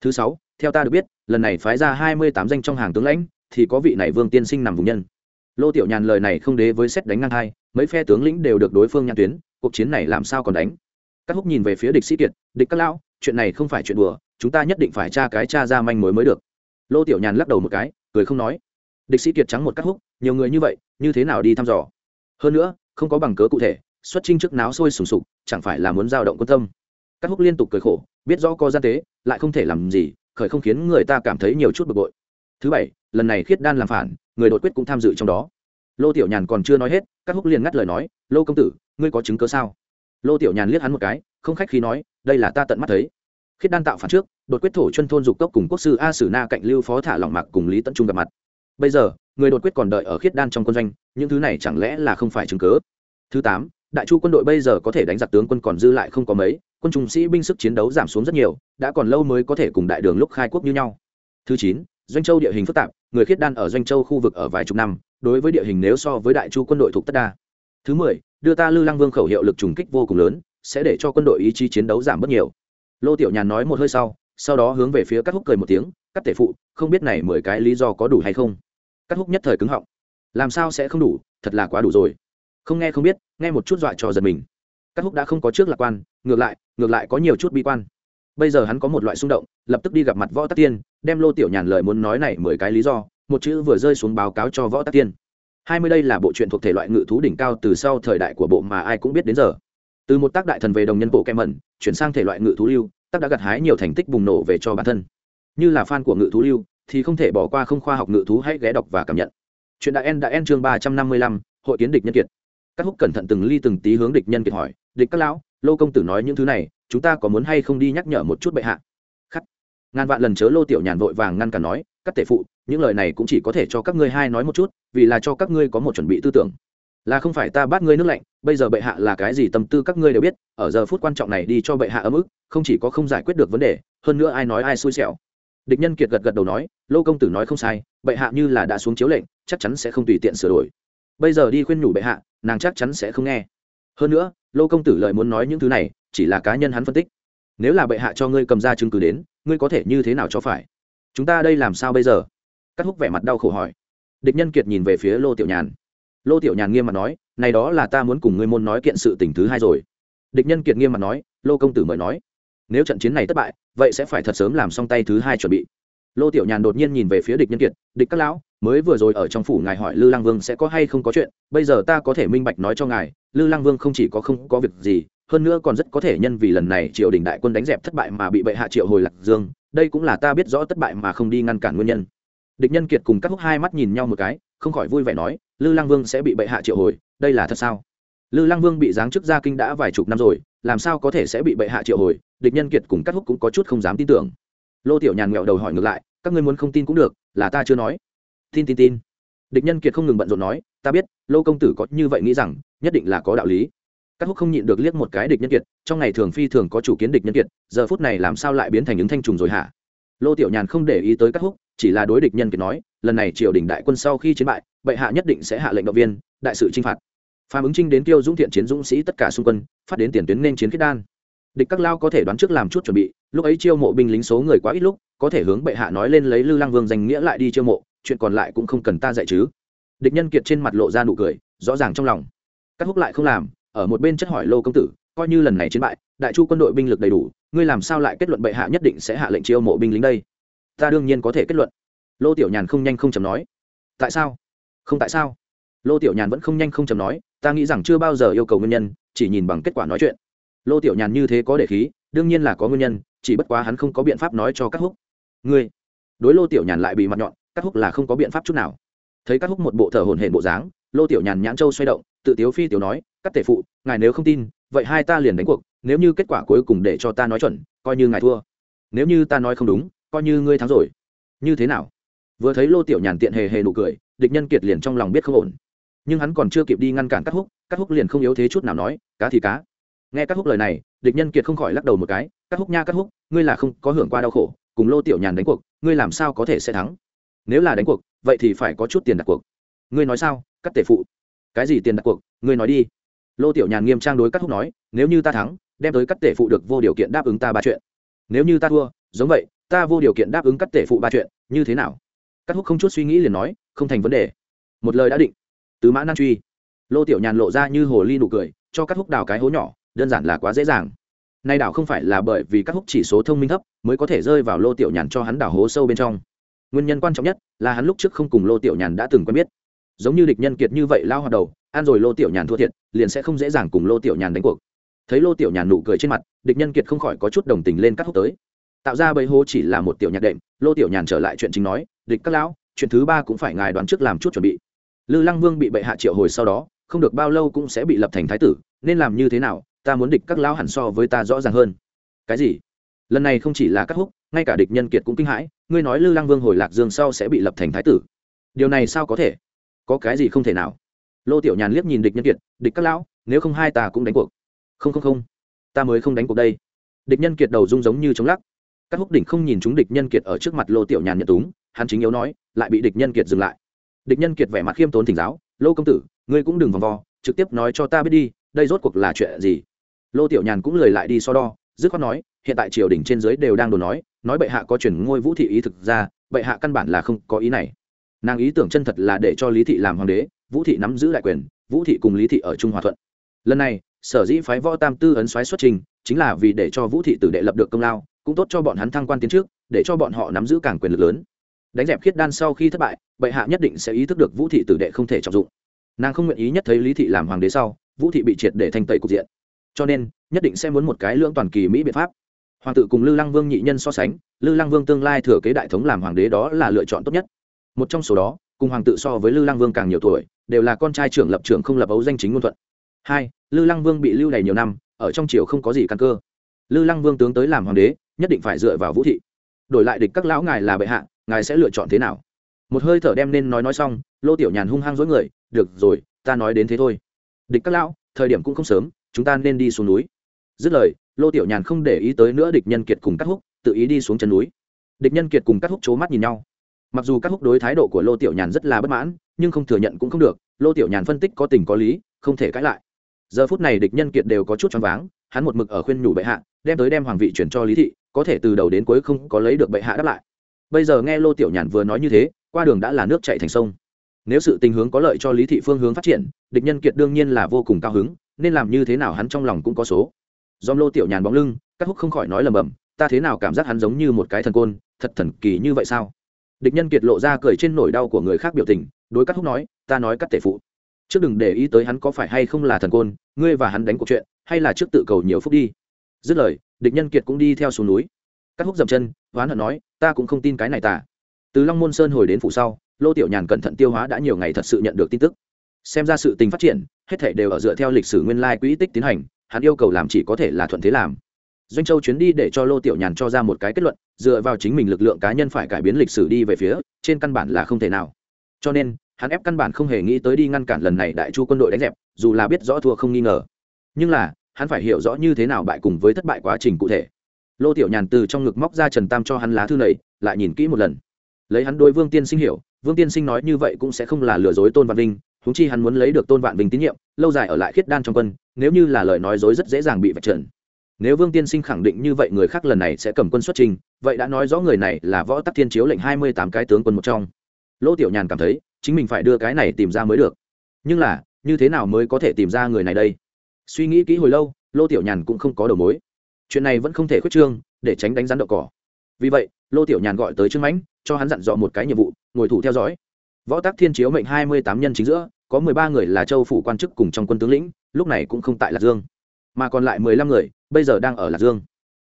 Thứ sáu, theo ta được biết, lần này phái ra hai mươi tám danh trong hàng tướng lãnh, thì có vị này vương tiên sinh nằm vùng nhân. Lô tiểu nhàn lời này không đế với xét đánh ngang hai, mấy phe tướng lĩnh đều được đối phương nhãn tuyến, cuộc chiến này làm sao còn đánh? Các húc nhìn về phía địch sĩ kiệt, địch các lão, chuyện này không phải chuyện đùa chúng ta nhất định phải tra cái tra ra manh mối mới được. Lô tiểu nhàn lắc đầu một cái, cười không nói. Địch sĩ kiệt trắng một cắt húc, nhiều người như vậy, như thế nào đi thăm dò? Hơn nữa, không có bằng cớ cụ thể, xuất trinh trước náo sôi sùng sục, chẳng phải là muốn giao động quân tâm. Cắt húc liên tục cười khổ, biết rõ có gian tế, lại không thể làm gì, khởi không khiến người ta cảm thấy nhiều chút bực bội. Thứ bảy, lần này khiết đan làm phản, người đột quyết cũng tham dự trong đó. Lô tiểu nhàn còn chưa nói hết các húc liền ngắt lời nói, lô công tử, ngươi có chứng cớ sao? Lô tiểu nhàn liếc hắn một cái, không khách khí nói, đây là ta tận mắt thấy. Khiết đan tạo phản trước đột quyết thổ chân thôn dục cốc cùng quốc sư a sử na cạnh lưu phó thả lỏng mạc cùng lý tấn trung gặp mặt. Bây giờ, người đột quyết còn đợi ở khiết đan trong quân doanh, những thứ này chẳng lẽ là không phải chứng cớ thứ tám, đại chu quân đội bây giờ có thể đánh giặc tướng quân còn dư lại không có mấy, quân trung sĩ binh sức chiến đấu giảm xuống rất nhiều, đã còn lâu mới có thể cùng đại đường lúc khai quốc như nhau. Thứ chín, doanh châu địa hình phức tạp, người khiết đan ở doanh châu khu vực ở vài chục năm, đối với địa hình nếu so với đại chu quân đội thuộc tất đa. Thứ mười, đưa ta lư lăng vương khẩu hiệu lực trùng kích vô cùng lớn, sẽ để cho quân đội ý chí chiến đấu giảm bớt nhiều. Lô tiểu nhàn nói một hơi sau sau đó hướng về phía các húc cười một tiếng, các tể phụ, không biết này mười cái lý do có đủ hay không? Các húc nhất thời cứng họng. Làm sao sẽ không đủ? Thật là quá đủ rồi. Không nghe không biết, nghe một chút dọa cho giật mình. Các húc đã không có trước lạc quan, ngược lại ngược lại có nhiều chút bi quan. Bây giờ hắn có một loại xung động, lập tức đi gặp mặt võ tắc tiên, đem lô tiểu nhàn lời muốn nói này mười cái lý do, một chữ vừa rơi xuống báo cáo cho võ tắc tiên. Hai mươi đây là bộ truyện thuộc thể loại ngự thú đỉnh cao từ sau thời đại của bộ mà ai cũng biết đến giờ. Từ một tác đại thần về đồng nhân bộ kem mẩn, chuyển sang thể loại ngự thú lưu tác đã gặt hái nhiều thành tích bùng nổ về cho bản thân. Như là fan của ngự thú lưu, thì không thể bỏ qua không khoa học ngự thú hãy ghé đọc và cảm nhận. Chuyện đã en đã en chương ba trăm năm mươi lăm, hội kiến địch nhân kiệt. Các húc cẩn thận từng ly từng tí hướng địch nhân kiệt hỏi, địch các lão, lô công tử nói những thứ này, chúng ta có muốn hay không đi nhắc nhở một chút bệ hạ? Khắc. Ngàn vạn lần chớ lô tiểu nhàn vội vàng ngăn cản nói, các tể phụ, những lời này cũng chỉ có thể cho các ngươi hai nói một chút, vì là cho các ngươi có một chuẩn bị tư tưởng là không phải ta bắt ngươi nước lạnh, bây giờ bệ hạ là cái gì tâm tư các ngươi đều biết, ở giờ phút quan trọng này đi cho bệ hạ ấm ức, không chỉ có không giải quyết được vấn đề, hơn nữa ai nói ai xui xẻo. Địch nhân kiệt gật gật đầu nói, lô công tử nói không sai, bệ hạ như là đã xuống chiếu lệnh, chắc chắn sẽ không tùy tiện sửa đổi. Bây giờ đi khuyên nhủ bệ hạ, nàng chắc chắn sẽ không nghe. Hơn nữa, lô công tử lời muốn nói những thứ này, chỉ là cá nhân hắn phân tích. Nếu là bệ hạ cho ngươi cầm ra chứng cứ đến, ngươi có thể như thế nào cho phải? Chúng ta đây làm sao bây giờ? Cắt húc vẻ mặt đau khổ hỏi. Địch nhân kiệt nhìn về phía lô tiểu nhàn lô tiểu nhàn nghiêm mặt nói, này đó là ta muốn cùng ngươi môn nói kiện sự tình thứ hai rồi. Địch nhân kiệt nghiêm mặt nói, lô công tử mời nói. Nếu trận chiến này thất bại, vậy sẽ phải thật sớm làm xong tay thứ hai chuẩn bị. Lô tiểu nhàn đột nhiên nhìn về phía địch nhân kiệt, địch các lão, mới vừa rồi ở trong phủ ngài hỏi lư lang vương sẽ có hay không có chuyện, bây giờ ta có thể minh bạch nói cho ngài, lư lang vương không chỉ có không có việc gì, hơn nữa còn rất có thể nhân vì lần này triều đình đại quân đánh dẹp thất bại mà bị bệ hạ triệu hồi lạc dương, đây cũng là ta biết rõ thất bại mà không đi ngăn cản nguyên nhân. Địch nhân kiệt cùng các húc hai mắt nhìn nhau một cái, không khỏi vui vẻ nói lư lang vương sẽ bị bệ hạ triệu hồi, đây là thật sao? Lư lang vương bị giáng chức gia kinh đã vài chục năm rồi, làm sao có thể sẽ bị bệ hạ triệu hồi? Địch nhân kiệt cùng cắt húc cũng có chút không dám tin tưởng. Lô tiểu nhàn nghẹo đầu hỏi ngược lại, các ngươi muốn không tin cũng được, là ta chưa nói. Tin tin tin. Địch nhân kiệt không ngừng bận rộn nói, ta biết, lô công tử có như vậy nghĩ rằng, nhất định là có đạo lý. Các húc không nhịn được liếc một cái địch nhân kiệt, trong ngày thường phi thường có chủ kiến địch nhân kiệt, giờ phút này làm sao lại biến thành những thanh trùng rồi hả? Lô tiểu nhàn không để ý tới các húc chỉ là đối địch nhân kiệt nói, lần này triều đình đại quân sau khi chiến bại, bệ hạ nhất định sẽ hạ lệnh động viên, đại sự chinh phạt. Phàm ứng trinh đến tiêu dũng thiện chiến dũng sĩ tất cả xung quân, phát đến tiền tuyến nên chiến kết đan. Địch các lao có thể đoán trước làm chút chuẩn bị, lúc ấy chiêu mộ binh lính số người quá ít lúc, có thể hướng bệ hạ nói lên lấy lư lang vương danh nghĩa lại đi chiêu mộ, chuyện còn lại cũng không cần ta dạy chứ. Địch nhân kiệt trên mặt lộ ra nụ cười, rõ ràng trong lòng. Các húc lại không làm, ở một bên chất hỏi lô công tử, coi như lần này chiến bại, đại chu quân đội binh lực đầy đủ, ngươi làm sao lại kết luận bệ hạ nhất định sẽ hạ lệnh chiêu mộ binh lính đây? Ta đương nhiên có thể kết luận. Lô tiểu nhàn không nhanh không chầm nói. Tại sao? Không tại sao? Lô tiểu nhàn vẫn không nhanh không chầm nói, ta nghĩ rằng chưa bao giờ yêu cầu nguyên nhân, chỉ nhìn bằng kết quả nói chuyện. Lô tiểu nhàn như thế có để khí, đương nhiên là có nguyên nhân, chỉ bất quá hắn không có biện pháp nói cho các húc. Ngươi? Đối lô tiểu nhàn lại bị mặt nhọn các húc là không có biện pháp chút nào. Thấy các húc một bộ thở hồn hển bộ dáng, lô tiểu nhàn nhãn châu xoay động, tự tiếu phi tiểu nói các tể phụ, ngài nếu không tin, vậy hai ta liền đánh cuộc, nếu như kết quả cuối cùng để cho ta nói chuẩn, coi như ngài thua. Nếu như ta nói không đúng coi như ngươi thắng rồi. Như thế nào? Vừa thấy lô tiểu nhàn tiện hề hề nụ cười, địch nhân kiệt liền trong lòng biết không ổn. Nhưng hắn còn chưa kịp đi ngăn cản các húc các húc liền không yếu thế chút nào nói, cá thì cá. Nghe các húc lời này, địch nhân kiệt không khỏi lắc đầu một cái các húc nha các húc, ngươi là không có hưởng qua đau khổ, cùng lô tiểu nhàn đánh cuộc, ngươi làm sao có thể sẽ thắng? Nếu là đánh cuộc, vậy thì phải có chút tiền đặt cuộc. Ngươi nói sao, Cát tể phụ? Cái gì tiền đặt cuộc, ngươi nói đi. Lô tiểu nhàn nghiêm trang đối các húc nói, nếu như ta thắng, đem tới Cát tể phụ được vô điều kiện đáp ứng ta ba chuyện. Nếu như ta thua, giống vậy ta vô điều kiện đáp ứng các tể phụ ba chuyện, như thế nào? Cắt húc không chút suy nghĩ liền nói, không thành vấn đề. Một lời đã định. Tứ mã nan truy. Lô tiểu nhàn lộ ra như hồ ly nụ cười, cho cắt húc đào cái hố nhỏ, đơn giản là quá dễ dàng. Nay đảo không phải là bởi vì cắt húc chỉ số thông minh thấp, mới có thể rơi vào lô tiểu nhàn cho hắn đào hố sâu bên trong. Nguyên nhân quan trọng nhất là hắn lúc trước không cùng lô tiểu nhàn đã từng quen biết. Giống như địch nhân kiệt như vậy lao hoạt đầu, ăn rồi lô tiểu nhàn thua thiệt, liền sẽ không dễ dàng cùng lô tiểu nhàn đánh cuộc. Thấy lô tiểu nhàn nụ cười trên mặt, địch nhân kiệt không khỏi có chút đồng tình lên cắt húc tới tạo ra bầy hố chỉ là một tiểu nhạc đệm. Lô tiểu nhàn trở lại chuyện chính nói, địch các lão, chuyện thứ ba cũng phải ngài đoán trước làm chút chuẩn bị. Lư lăng vương bị bệ hạ triệu hồi sau đó, không được bao lâu cũng sẽ bị lập thành thái tử, nên làm như thế nào, ta muốn địch các lão hẳn so với ta rõ ràng hơn. Cái gì? Lần này không chỉ là các húc, ngay cả địch nhân kiệt cũng kinh hãi, ngươi nói lư lăng vương hồi lạc dương sau sẽ bị lập thành thái tử. Điều này sao có thể? Có cái gì không thể nào? Lô tiểu nhàn liếc nhìn địch nhân kiệt, địch các lão, nếu không hai ta cũng đánh cuộc. Không không không, ta mới không đánh cuộc đây. Địch nhân kiệt đầu rung giống như chống lắc các húc đỉnh không nhìn chúng địch nhân kiệt ở trước mặt lô tiểu nhàn nhận túng, hắn chính yếu nói, lại bị địch nhân kiệt dừng lại. Địch nhân kiệt vẻ mặt khiêm tốn thỉnh giáo, lô công tử, ngươi cũng đừng vòng vo, trực tiếp nói cho ta biết đi, đây rốt cuộc là chuyện gì? Lô tiểu nhàn cũng lời lại đi so đo, dứt khoát nói, hiện tại triều đình trên dưới đều đang đồn nói nói bệ hạ có chuyển ngôi vũ thị ý thực ra, bệ hạ căn bản là không có ý này. Nàng ý tưởng chân thật là để cho lý thị làm hoàng đế, vũ thị nắm giữ đại quyền, vũ thị cùng lý thị ở trung hòa thuận. Lần này, sở dĩ phái võ tam tư ấn xoáy xuất trình, chính là vì để cho vũ thị tử đệ lập được công lao cũng tốt cho bọn hắn thăng quan tiến trước, để cho bọn họ nắm giữ càng quyền lực lớn. Đánh dẹp khiết đan sau khi thất bại, bệ hạ nhất định sẽ ý thức được vũ thị tử đệ không thể trọng dụng. Nàng không nguyện ý nhất thấy lý thị làm hoàng đế sau, vũ thị bị triệt để thanh tẩy cục diện. Cho nên, nhất định sẽ muốn một cái lưỡng toàn kỳ mỹ biện pháp. Hoàng tử cùng lư lăng vương nhị nhân so sánh, lư lăng vương tương lai thừa kế đại thống làm hoàng đế đó là lựa chọn tốt nhất. Một trong số đó, cùng hoàng tử so với lư lăng vương càng nhiều tuổi, đều là con trai trưởng lập trưởng không lập ấu danh chính ngôn thuận. Hai, lư lăng vương bị lưu đày nhiều năm, ở trong triều không có gì căn cơ. Lư lăng vương tướng tới làm hoàng đế nhất định phải dựa vào vũ thị. Đổi lại địch các lão ngài là bệ hạ, ngài sẽ lựa chọn thế nào? Một hơi thở đem nên nói nói xong, lô tiểu nhàn hung hăng dối người, được rồi, ta nói đến thế thôi. Địch các lão, thời điểm cũng không sớm, chúng ta nên đi xuống núi. Dứt lời, lô tiểu nhàn không để ý tới nữa địch nhân kiệt cùng cắt húc, tự ý đi xuống chân núi. Địch nhân kiệt cùng cắt húc c mắt nhìn nhau. Mặc dù cắt húc đối thái độ của lô tiểu nhàn rất là bất mãn, nhưng không thừa nhận cũng không được, lô tiểu nhàn phân tích có tình có lý, không thể cãi lại. Giờ phút này địch nhân kiệt đều có chút choáng váng hắn một mực ở khuyên nhủ bệ hạ, đem tới đem hoàng vị chuyển cho lý thị, có thể từ đầu đến cuối không có lấy được bệ hạ đáp lại. Bây giờ nghe lô tiểu nhàn vừa nói như thế, qua đường đã là nước chạy thành sông. Nếu sự tình hướng có lợi cho lý thị phương hướng phát triển, địch nhân kiệt đương nhiên là vô cùng cao hứng, nên làm như thế nào hắn trong lòng cũng có số. Dòm lô tiểu nhàn bóng lưng, các húc không khỏi nói lầm bầm, ta thế nào cảm giác hắn giống như một cái thần côn, thật thần kỳ như vậy sao? Địch nhân kiệt lộ ra cười trên nỗi đau của người khác biểu tình, đối các húc nói, ta nói các tể phụ. Trước đừng để ý tới hắn có phải hay không là thần côn, ngươi và hắn đánh cuộc chuyện hay là trước tự cầu nhiều phúc đi. Dứt lời, địch nhân kiệt cũng đi theo xuống núi. Các húc dậm chân, hoán hận nói, ta cũng không tin cái này tả từ long môn sơn hồi đến phủ sau, lô tiểu nhàn cẩn thận tiêu hóa đã nhiều ngày thật sự nhận được tin tức. Xem ra sự tình phát triển, hết thể đều ở dựa theo lịch sử nguyên lai quỹ tích tiến hành, hắn yêu cầu làm chỉ có thể là thuận thế làm. Doanh châu chuyến đi để cho lô tiểu nhàn cho ra một cái kết luận, dựa vào chính mình lực lượng cá nhân phải cải biến lịch sử đi về phía, trên căn bản là không thể nào. Cho nên, hắn ép căn bản không hề nghĩ tới đi ngăn cản lần này đại chu quân đội đánh dẹp, dù là biết rõ thua không nghi ngờ nhưng là, hắn phải hiểu rõ như thế nào bại cùng với thất bại quá trình cụ thể. Lô tiểu nhàn từ trong ngực móc ra trần tam cho hắn lá thư này, lại nhìn kỹ một lần. Lấy hắn đôi vương tiên sinh hiểu, vương tiên sinh nói như vậy cũng sẽ không là lừa dối tôn vạn vinh húng chi hắn muốn lấy được tôn vạn vinh tín nhiệm, lâu dài ở lại khiết đan trong quân, nếu như là lời nói dối rất dễ dàng bị vạch trần. Nếu vương tiên sinh khẳng định như vậy người khác lần này sẽ cầm quân xuất trình, vậy đã nói rõ người này là võ tắc thiên chiếu lệnh hai mươi tám cái tướng quân một trong. Lô tiểu nhàn cảm thấy, chính mình phải đưa cái này tìm ra mới được. Nhưng là, như thế nào mới có thể tìm ra người này đây? Suy nghĩ kỹ hồi lâu, lô tiểu nhàn cũng không có đầu mối. Chuyện này vẫn không thể khuyết trương, để tránh đánh rắn đậu cỏ. Vì vậy, lô tiểu nhàn gọi tới trương mãnh, cho hắn dặn dò một cái nhiệm vụ, ngồi thủ theo dõi. Võ tác thiên chiếu mệnh hai mươi tám nhân chính giữa, có mười ba người là châu phủ quan chức cùng trong quân tướng lĩnh, lúc này cũng không tại lạc dương. Mà còn lại mười lăm người, bây giờ đang ở lạc dương.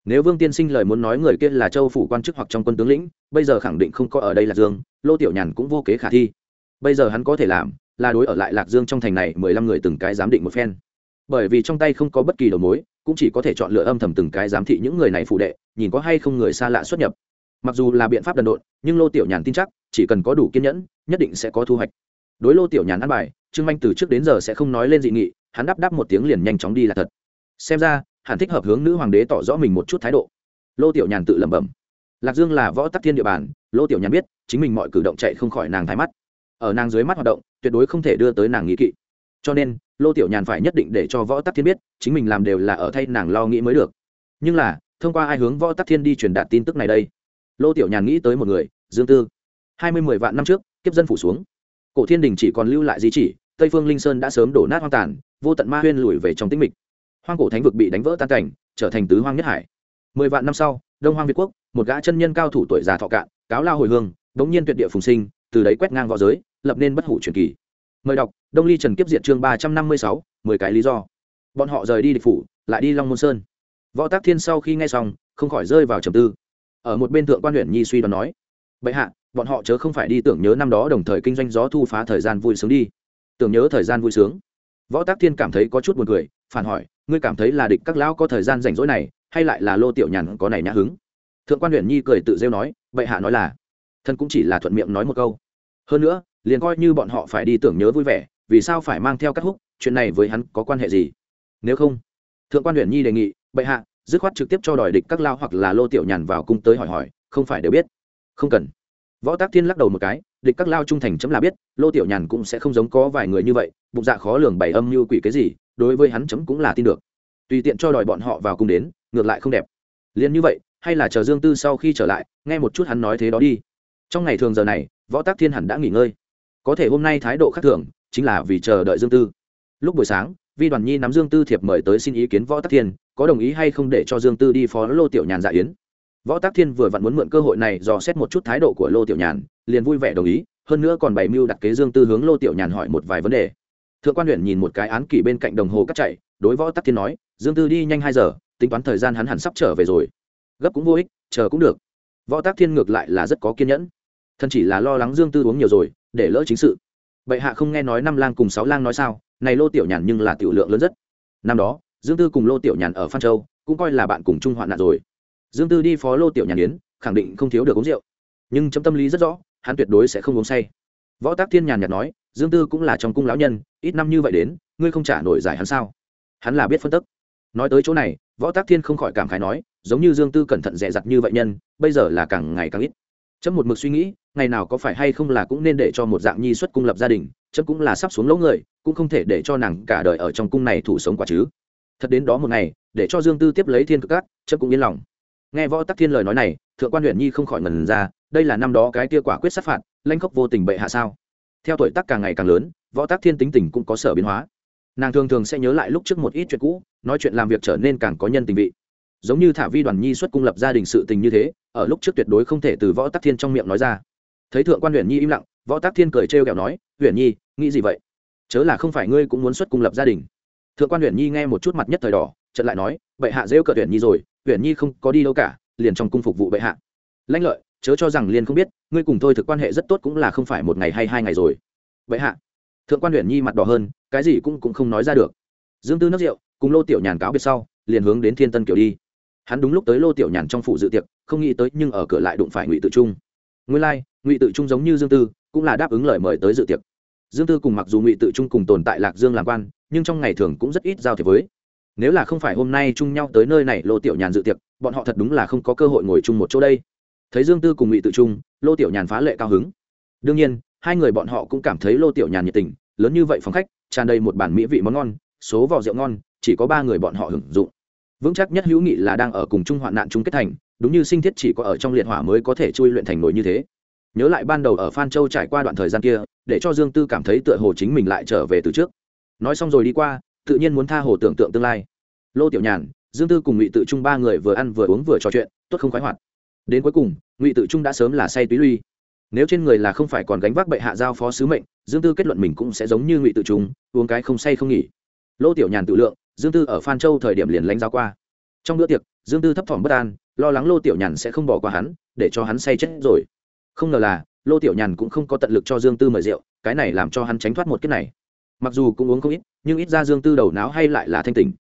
Nếu vương tiên sinh lời muốn nói người kia là châu phủ quan chức hoặc trong quân tướng lĩnh, bây giờ khẳng định không có ở đây lạc dương, lô tiểu nhàn cũng vô kế khả thi. Bây giờ hắn có thể làm, là đối ở lại lạc dương trong thành này mười lăm người từng cái giám định một phen bởi vì trong tay không có bất kỳ đầu mối, cũng chỉ có thể chọn lựa âm thầm từng cái giám thị những người này phụ đệ, nhìn có hay không người xa lạ xuất nhập. Mặc dù là biện pháp đần độn, nhưng lô tiểu nhàn tin chắc, chỉ cần có đủ kiên nhẫn, nhất định sẽ có thu hoạch. Đối lô tiểu nhàn ăn bài, trương manh từ trước đến giờ sẽ không nói lên dị nghị, hắn đáp đáp một tiếng liền nhanh chóng đi là thật. Xem ra hẳn thích hợp hướng nữ hoàng đế tỏ rõ mình một chút thái độ. Lô tiểu nhàn tự lẩm bẩm. Lạc dương là võ tắc thiên địa bàn, lô tiểu nhàn biết, chính mình mọi cử động chạy không khỏi nàng thái mắt. Ở nàng dưới mắt hoạt động, tuyệt đối không thể đưa tới nàng nghĩ kỵ cho nên, lô tiểu nhàn phải nhất định để cho võ tắc thiên biết, chính mình làm đều là ở thay nàng lo nghĩ mới được. Nhưng là, thông qua ai hướng võ tắc thiên đi truyền đạt tin tức này đây? Lô tiểu nhàn nghĩ tới một người, dương tư. Hai mươi mười vạn năm trước, kiếp dân phủ xuống. Cổ thiên đình chỉ còn lưu lại di chỉ, tây phương linh sơn đã sớm đổ nát hoang tàn, vô tận ma huyên lùi về trong tĩnh mịch. Hoang cổ thánh vực bị đánh vỡ tan cảnh, trở thành tứ hoang nhất hải. Mười vạn năm sau, đông hoang việt quốc, một gã chân nhân cao thủ tuổi già thọ cạn, cáo lao hồi hương bỗng nhiên tuyệt địa phùng sinh, từ đấy quét ngang v õ giới, lập nên bất hủ truyền kỳ mời đọc, đông ly trần kiếp Diệt chương ba trăm năm mươi sáu, mười cái lý do. Bọn họ rời đi địch phủ, lại đi long môn sơn. Võ tác thiên sau khi nghe xong, không khỏi rơi vào trầm tư. Ở một bên thượng quan huyện nhi suy đoán nói, bệ hạ, bọn họ chớ không phải đi tưởng nhớ năm đó đồng thời kinh doanh gió thu phá thời gian vui sướng đi. Tưởng nhớ thời gian vui sướng? Võ tác thiên cảm thấy có chút buồn cười, phản hỏi, ngươi cảm thấy là địch các lão có thời gian rảnh rỗi này, hay lại là lô tiểu nhàn có này nhã hứng? Thượng quan huyện nhi cười tự rêu nói, bệ hạ nói là thân cũng chỉ là thuận miệng nói một câu. Hơn nữa liền coi như bọn họ phải đi tưởng nhớ vui vẻ, vì sao phải mang theo các húc, chuyện này với hắn có quan hệ gì? Nếu không, thượng quan huyện nhi đề nghị, bệ hạ, dứt khoát trực tiếp cho đòi địch các lao hoặc là lô tiểu nhàn vào cung tới hỏi hỏi, không phải đều biết. Không cần. Võ tác thiên lắc đầu một cái, địch các lao trung thành chấm là biết, lô tiểu nhàn cũng sẽ không giống có vài người như vậy, bụng dạ khó lường bày âm như quỷ cái gì, đối với hắn chấm cũng là tin được. Tùy tiện cho đòi bọn họ vào cung đến, ngược lại không đẹp. Liền như vậy, hay là chờ dương tư sau khi trở lại, nghe một chút hắn nói thế đó đi. Trong ngày thường giờ này, võ tác thiên hẳn đã nghỉ ngơi có thể hôm nay thái độ khác thường, chính là vì chờ đợi dương tư. Lúc buổi sáng, vi đoàn nhi nắm dương tư thiệp mời tới xin ý kiến võ Tắc thiên, có đồng ý hay không để cho dương tư đi phó lô tiểu nhàn dạ yến. Võ Tắc thiên vừa vặn muốn mượn cơ hội này dò xét một chút thái độ của lô tiểu nhàn, liền vui vẻ đồng ý, hơn nữa còn bày mưu đặt kế dương tư hướng lô tiểu nhàn hỏi một vài vấn đề. Thượng quan huyện nhìn một cái án kỷ bên cạnh đồng hồ cắt chạy, đối võ tắc thiên nói, dương tư đi nhanh hai giờ, tính toán thời gian hắn hẳn sắp trở về rồi. Gấp cũng vô ích, chờ cũng được. Võ tắc thiên ngược lại là rất có kiên nhẫn. Thân chỉ là lo lắng dương tư uống nhiều rồi để lỡ chính sự. Bệ hạ không nghe nói năm lang cùng sáu lang nói sao, này lô tiểu nhàn nhưng là tiểu lượng lớn rất. Năm đó, dương tư cùng lô tiểu nhàn ở phan châu, cũng coi là bạn cùng chung hoạn nạn rồi. Dương tư đi phó lô tiểu nhàn yến, khẳng định không thiếu được uống rượu. Nhưng trong tâm lý rất rõ, hắn tuyệt đối sẽ không uống say. Võ tác thiên nhàn nhạt nói, dương tư cũng là trong cung lão nhân, ít năm như vậy đến, ngươi không trả nổi giải hắn sao? Hắn là biết phân tức. Nói tới chỗ này, võ tác thiên không khỏi cảm khái nói, giống như dương tư cẩn thận dè dặt như vậy nhân, bây giờ là càng ngày càng ít. Chấm một mực suy nghĩ ngày nào có phải hay không là cũng nên để cho một dạng nhi xuất cung lập gia đình, chấm cũng là sắp xuống lỗ người, cũng không thể để cho nàng cả đời ở trong cung này thủ sống quả chứ. Thật đến đó một ngày, để cho dương tư tiếp lấy thiên cực cát chấm cũng yên lòng. Nghe võ tắc thiên lời nói này, thượng quan huyện nhi không khỏi ngần ra, đây là năm đó cái tia quả quyết sát phạt lanh khóc vô tình bệ hạ sao? Theo tuổi tác càng ngày càng lớn, võ tác thiên tính tình cũng có sở biến hóa. Nàng thường thường sẽ nhớ lại lúc trước một ít chuyện cũ, nói chuyện làm việc trở nên càng có nhân tình vị. Giống như thả vi đoàn nhi xuất cung lập gia đình sự tình như thế, ở lúc trước tuyệt đối không thể từ võ tác thiên trong miệng nói ra thấy thượng quan huyện nhi im lặng, võ tác thiên cười trêu kẹo nói huyện nhi, nghĩ gì vậy? Chớ là không phải ngươi cũng muốn xuất cung lập gia đình. Thượng quan huyện nhi nghe một chút mặt nhất thời đỏ trận lại nói, bệ hạ rêu cợt huyện nhi rồi huyện nhi không có đi đâu cả, liền trong cung phục vụ bệ hạ. Lãnh lợi, chớ cho rằng liền không biết, ngươi cùng tôi thực quan hệ rất tốt cũng là không phải một ngày hay hai ngày rồi. Bệ hạ. Thượng quan huyện nhi mặt đỏ hơn, cái gì cũng cũng không nói ra được. Dương tư nước rượu, cùng lô tiểu nhàn cáo biệt sau, liền hướng đến thiên tân kiểu đi. Hắn đúng lúc tới lô tiểu nhàn trong phủ dự tiệc, không nghĩ tới nhưng ở cửa lại đụng phải ngụy tự trung nguyên Lai, ngụy tự trung giống như dương tư cũng là đáp ứng lời mời tới dự tiệc. Dương tư cùng mặc dù ngụy tự trung cùng tồn tại lạc dương làm quan nhưng trong ngày thường cũng rất ít giao thiệp với. Nếu là không phải hôm nay chung nhau tới nơi này lô tiểu nhàn dự tiệc bọn họ thật đúng là không có cơ hội ngồi chung một chỗ đây. Thấy dương tư cùng ngụy tự trung lô tiểu nhàn phá lệ cao hứng. Đương nhiên hai người bọn họ cũng cảm thấy lô tiểu nhàn nhiệt tình lớn như vậy phòng khách tràn đầy một bản mỹ vị món ngon số vỏ rượu ngon chỉ có ba người bọn họ hưởng dụng. Vững chắc nhất hữu nghị là đang ở cùng chung hoạn nạn chung kết thành đúng như sinh thiết chỉ có ở trong liệt hỏa mới có thể chui luyện thành nổi như thế. Nhớ lại ban đầu ở phan châu trải qua đoạn thời gian kia, để cho dương tư cảm thấy tựa hồ chính mình lại trở về từ trước. Nói xong rồi đi qua, tự nhiên muốn tha hồ tưởng tượng tương lai. Lô tiểu nhàn, dương tư cùng ngụy tự trung ba người vừa ăn vừa uống vừa trò chuyện, tốt không khoái hoạt. Đến cuối cùng, ngụy tự trung đã sớm là say túy lui. Nếu trên người là không phải còn gánh vác bệ hạ giao phó sứ mệnh, dương tư kết luận mình cũng sẽ giống như ngụy tự trung, uống cái không say không nghỉ. Lô tiểu nhàn tự lượng, dương tư ở phan châu thời điểm liền lãnh giao qua. Trong bữa tiệc, dương tư thấp thỏm bất an lo lắng lô tiểu nhàn sẽ không bỏ qua hắn, để cho hắn say chết rồi. Không ngờ là, lô tiểu nhàn cũng không có tận lực cho dương tư mời rượu, cái này làm cho hắn tránh thoát một kiếp này. Mặc dù cũng uống không ít, nhưng ít ra dương tư đầu não hay lại là thanh tình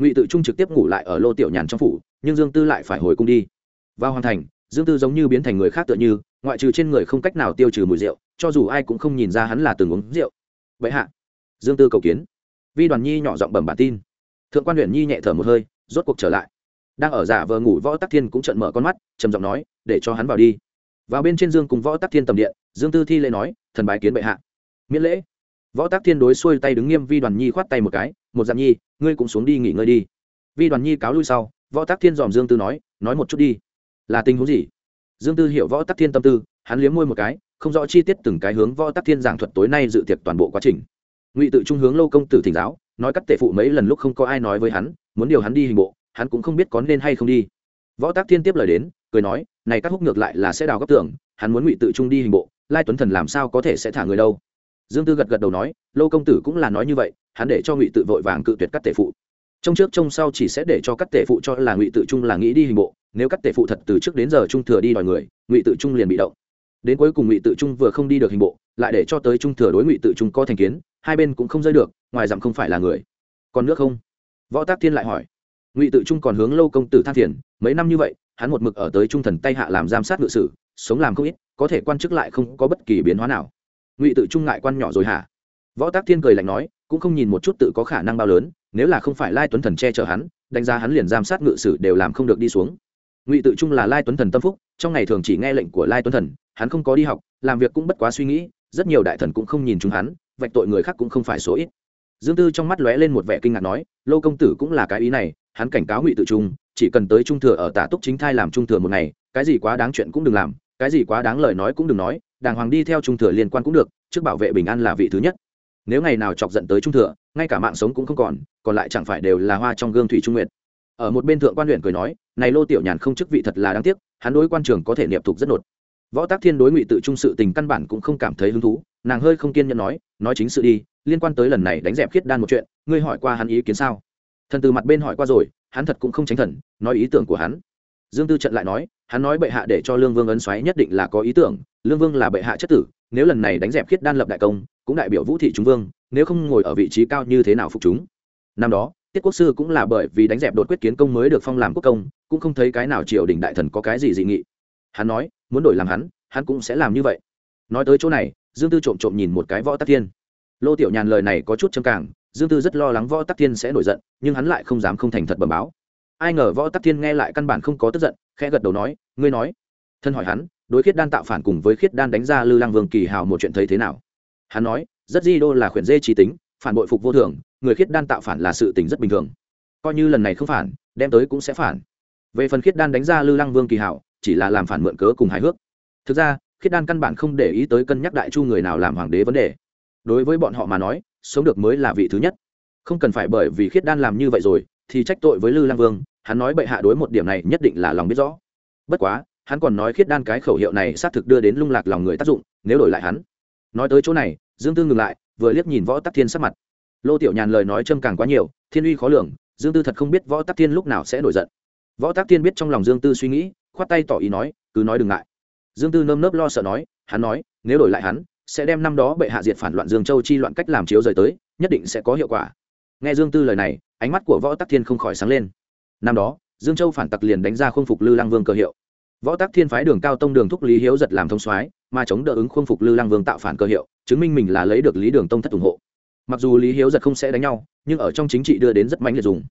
ngụy tự trung trực tiếp ngủ lại ở lô tiểu nhàn trong phủ, nhưng dương tư lại phải hồi cung đi. Vào hoàn thành, dương tư giống như biến thành người khác tựa như, ngoại trừ trên người không cách nào tiêu trừ mùi rượu, cho dù ai cũng không nhìn ra hắn là từng uống rượu. Vậy hạ, dương tư cầu kiến. Vi đoàn nhi nhỏ giọng bẩm bản tin. Thượng quan huyện nhi nhẹ thở một hơi, rốt cuộc trở lại đang ở giả vờ ngủ võ tắc thiên cũng trận mở con mắt, trầm giọng nói, để cho hắn vào đi. Vào bên trên dương cùng võ tắc thiên tầm điện, dương tư thi lễ nói, thần bái kiến bệ hạ. Miễn lễ. Võ tắc thiên đối xuôi tay đứng nghiêm vi đoàn nhi khoát tay một cái, một dạng nhi, ngươi cũng xuống đi nghỉ ngơi đi. Vi đoàn nhi cáo lui sau, võ tắc thiên dòm dương tư nói nói một chút đi. Là tình huống gì? Dương tư hiểu võ tắc thiên tâm tư, hắn liếm môi một cái, không rõ chi tiết từng cái hướng võ tắc thiên giảng thuật tối nay dự tiệc toàn bộ quá trình. Ngụy tự trung hướng lâu công tử thỉnh giáo, nói các tệ phụ mấy lần lúc không có ai nói với hắn, muốn điều hắn đi hình bộ hắn cũng không biết có nên hay không đi. Võ tác thiên tiếp lời đến, cười nói, này các húc ngược lại là sẽ đào góc tưởng, hắn muốn ngụy tự trung đi hình bộ, lai tuấn thần làm sao có thể sẽ thả người đâu? Dương tư gật gật đầu nói, lô công tử cũng là nói như vậy, hắn để cho ngụy tự vội vàng cự tuyệt các tể phụ. Trong trước trong sau chỉ sẽ để cho các tể phụ cho là ngụy tự trung là nghĩ đi hình bộ, nếu các tể phụ thật từ trước đến giờ trung thừa đi đòi người, ngụy tự trung liền bị động. Đến cuối cùng ngụy tự trung vừa không đi được hình bộ, lại để cho tới trung thừa đối ngụy tự trung có thành kiến, hai bên cũng không rơi được, ngoài dặm không phải là người. Còn nước không? Võ tác thiên lại hỏi ngụy tự trung còn hướng lâu công tử than thiền mấy năm như vậy, hắn một mực ở tới trung thần tay hạ làm giám sát ngự sử, sống làm không ít, có thể quan chức lại không có bất kỳ biến hóa nào. Ngụy tự trung ngại quan nhỏ rồi hả? Võ tác thiên cười lạnh nói, cũng không nhìn một chút tự có khả năng bao lớn, nếu là không phải lai tuấn thần che chở hắn, đánh giá hắn liền giám sát ngự sử đều làm không được đi xuống. Ngụy tự trung là lai tuấn thần tâm phúc, trong ngày thường chỉ nghe lệnh của lai tuấn thần, hắn không có đi học, làm việc cũng bất quá suy nghĩ, rất nhiều đại thần cũng không nhìn chúng hắn, vạch tội người khác cũng không phải số ít dương tư trong mắt lóe lên một vẻ kinh ngạc nói, lô công tử cũng là cái ý này, hắn cảnh cáo ngụy tự trung, chỉ cần tới trung thừa ở tả túc chính thai làm trung thừa một ngày, cái gì quá đáng chuyện cũng đừng làm, cái gì quá đáng lời nói cũng đừng nói, đàng hoàng đi theo trung thừa liên quan cũng được, trước bảo vệ bình an là vị thứ nhất. Nếu ngày nào chọc giận tới trung thừa, ngay cả mạng sống cũng không còn còn lại chẳng phải đều là hoa trong gương thủy trung nguyện ở một bên thượng quan huyện cười nói, này lô tiểu nhàn không chức vị thật là đáng tiếc, hắn đối quan trường có thể niệm thục rất nột võ tác thiên đối ngụy tự trung sự tình căn bản cũng không cảm thấy hứng thú, nàng hơi không kiên nhẫn nói nói chính sự đi, liên quan tới lần này đánh dẹp khiết đan một chuyện, ngươi hỏi qua hắn ý kiến sao? Thần từ mặt bên hỏi qua rồi, hắn thật cũng không tránh thần, nói ý tưởng của hắn. Dương tư trận lại nói, hắn nói bệ hạ để cho lương vương ấn xoáy nhất định là có ý tưởng, lương vương là bệ hạ chất tử, nếu lần này đánh dẹp khiết đan lập đại công, cũng đại biểu vũ thị chúng vương, nếu không ngồi ở vị trí cao như thế nào phục chúng? Năm đó, tiết quốc sư cũng là bởi vì đánh dẹp đột quyết kiến công mới được phong làm quốc công, cũng không thấy cái nào triều đình đại thần có cái gì dị nghị hắn nói, muốn đổi làm hắn hắn cũng sẽ làm như vậy. Nói tới chỗ này, dương tư trộm trộm nhìn một cái võ tắc thiên. Lô tiểu nhàn lời này có chút châm càng dương tư rất lo lắng võ tắc thiên sẽ nổi giận, nhưng hắn lại không dám không thành thật bẩm báo. Ai ngờ võ tắc thiên nghe lại căn bản không có tức giận, khẽ gật đầu nói, ngươi nói. Thân hỏi hắn, đối khiết đan tạo phản cùng với khiết đan đánh ra lư lang vương kỳ hào một chuyện thấy thế nào? Hắn nói, rất di đô là khuyển dê trí tính, phản bội phục vô thường, người khiết đan tạo phản là sự tình rất bình thường. Coi như lần này không phản, đem tới cũng sẽ phản. Về phần khiết đan đánh ra lư lăng vương kỳ hào chỉ là làm phản mượn cớ cùng hài hước. Thực ra, khiết đan căn bản không để ý tới cân nhắc đại chu người nào làm hoàng đế vấn đề. Đối với bọn họ mà nói, sống được mới là vị thứ nhất. Không cần phải bởi vì khiết đan làm như vậy rồi, thì trách tội với lư lang vương, hắn nói bệ hạ đối một điểm này nhất định là lòng biết rõ. Bất quá, hắn còn nói khiết đan cái khẩu hiệu này xác thực đưa đến lung lạc lòng người tác dụng, nếu đổi lại hắn. Nói tới chỗ này, dương tư ngừng lại, vừa liếc nhìn võ tắc thiên sắc mặt. Lô tiểu nhàn lời nói châm càng quá nhiều, thiên uy khó lường, dương tư thật không biết võ tắc thiên lúc nào sẽ nổi giận. Võ tắc thiên biết trong lòng dương tư suy nghĩ khoát tay tỏ ý nói, cứ nói đừng ngại. Dương tư nơm nớp lo sợ nói, hắn nói, nếu đổi lại hắn, sẽ đem năm đó bệ hạ diệt phản loạn dương châu chi loạn cách làm chiếu rời tới, nhất định sẽ có hiệu quả. Nghe dương tư lời này, ánh mắt của võ tắc thiên không khỏi sáng lên. Năm đó, dương châu phản tặc liền đánh ra khung phục lư lang vương cơ hiệu. Võ tắc thiên phái đường cao tông đường thúc lý hiếu giật làm thông soái, mà chống đỡ ứng khung phục lư lang vương tạo phản cơ hiệu, chứng minh mình là lấy được lý đường tông thất ủng hộ. Mặc dù lý hiếu giật không sẽ đánh nhau, nhưng ở trong chính trị đưa đến rất mạnh liệt dùng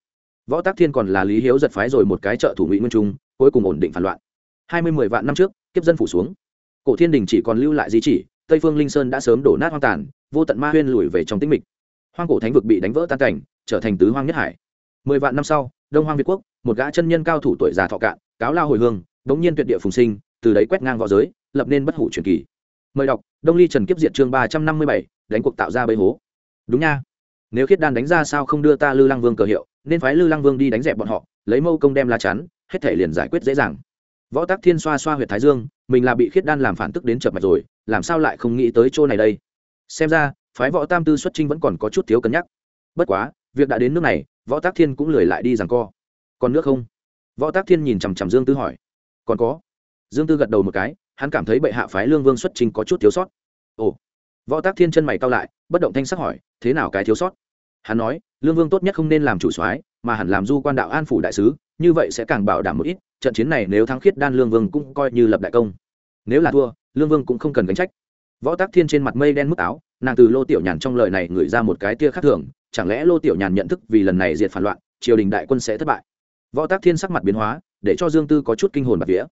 võ tắc thiên còn là lý hiếu giật phái rồi một cái trợ thủ ngụy nguyên trung, cuối cùng ổn định phản loạn. Hai mươi mười vạn năm trước, kiếp dân phủ xuống. Cổ thiên đình chỉ còn lưu lại di chỉ, tây phương linh sơn đã sớm đổ nát hoang tàn, vô tận ma huyên lùi về trong tĩnh mịch. Hoang cổ thánh vực bị đánh vỡ tan cảnh, trở thành tứ hoang nhất hải. Mười vạn năm sau, đông hoang việt quốc, một gã chân nhân cao thủ tuổi già thọ cạn, cáo lao hồi hương, bỗng nhiên tuyệt địa phùng sinh, từ đấy quét ngang v giới, lập nên bất hủ truyền kỳ. Mời đọc, đông ly trần kiếp diệt chương ba trăm năm mươi bảy, đánh cuộc tạo ra bấy hố. Đúng nha nếu khiết đan đánh ra sao không đưa ta lư lăng vương cờ hiệu, nên phái lư lăng vương đi đánh dẹp bọn họ, lấy mâu công đem la chắn, hết thể liền giải quyết dễ dàng. Võ tắc thiên xoa xoa h u y ệ t thái dương, mình là bị khiết đan làm phản tức đến chập mạch rồi, làm sao lại không nghĩ tới chỗ này đây? Xem ra, phái võ tam tư xuất trinh vẫn còn có chút thiếu cân nhắc. Bất quá, việc đã đến nước này, võ tác thiên cũng lười lại đi rằng co. Còn nước không? Võ tác thiên nhìn chằm chằm dương tư hỏi. Còn có? Dương tư gật đầu một cái, hắn cảm thấy bệ hạ phái lương vương xuất trình có chút thiếu sót. Ồ. Võ tác thiên chân mày cao lại, bất động thanh sắc hỏi, thế nào cái thiếu sót? Hắn nói, lương vương tốt nhất không nên làm chủ soái, mà hẳn làm du quan đạo an phủ đại sứ, như vậy sẽ càng bảo đảm một ít, trận chiến này nếu thắng khiết đan lương vương cũng coi như lập đại công. Nếu là thua, lương vương cũng không cần gánh trách. Võ tác thiên trên mặt mây đen mức áo, nàng từ lô tiểu nhàn trong lời này gửi ra một cái tia khác thường, chẳng lẽ lô tiểu nhàn nhận thức vì lần này diệt phản loạn, triều đình đại quân sẽ thất bại? Võ tác thiên sắc mặt biến hóa, để cho dương tư có chút kinh hồn bạc vía.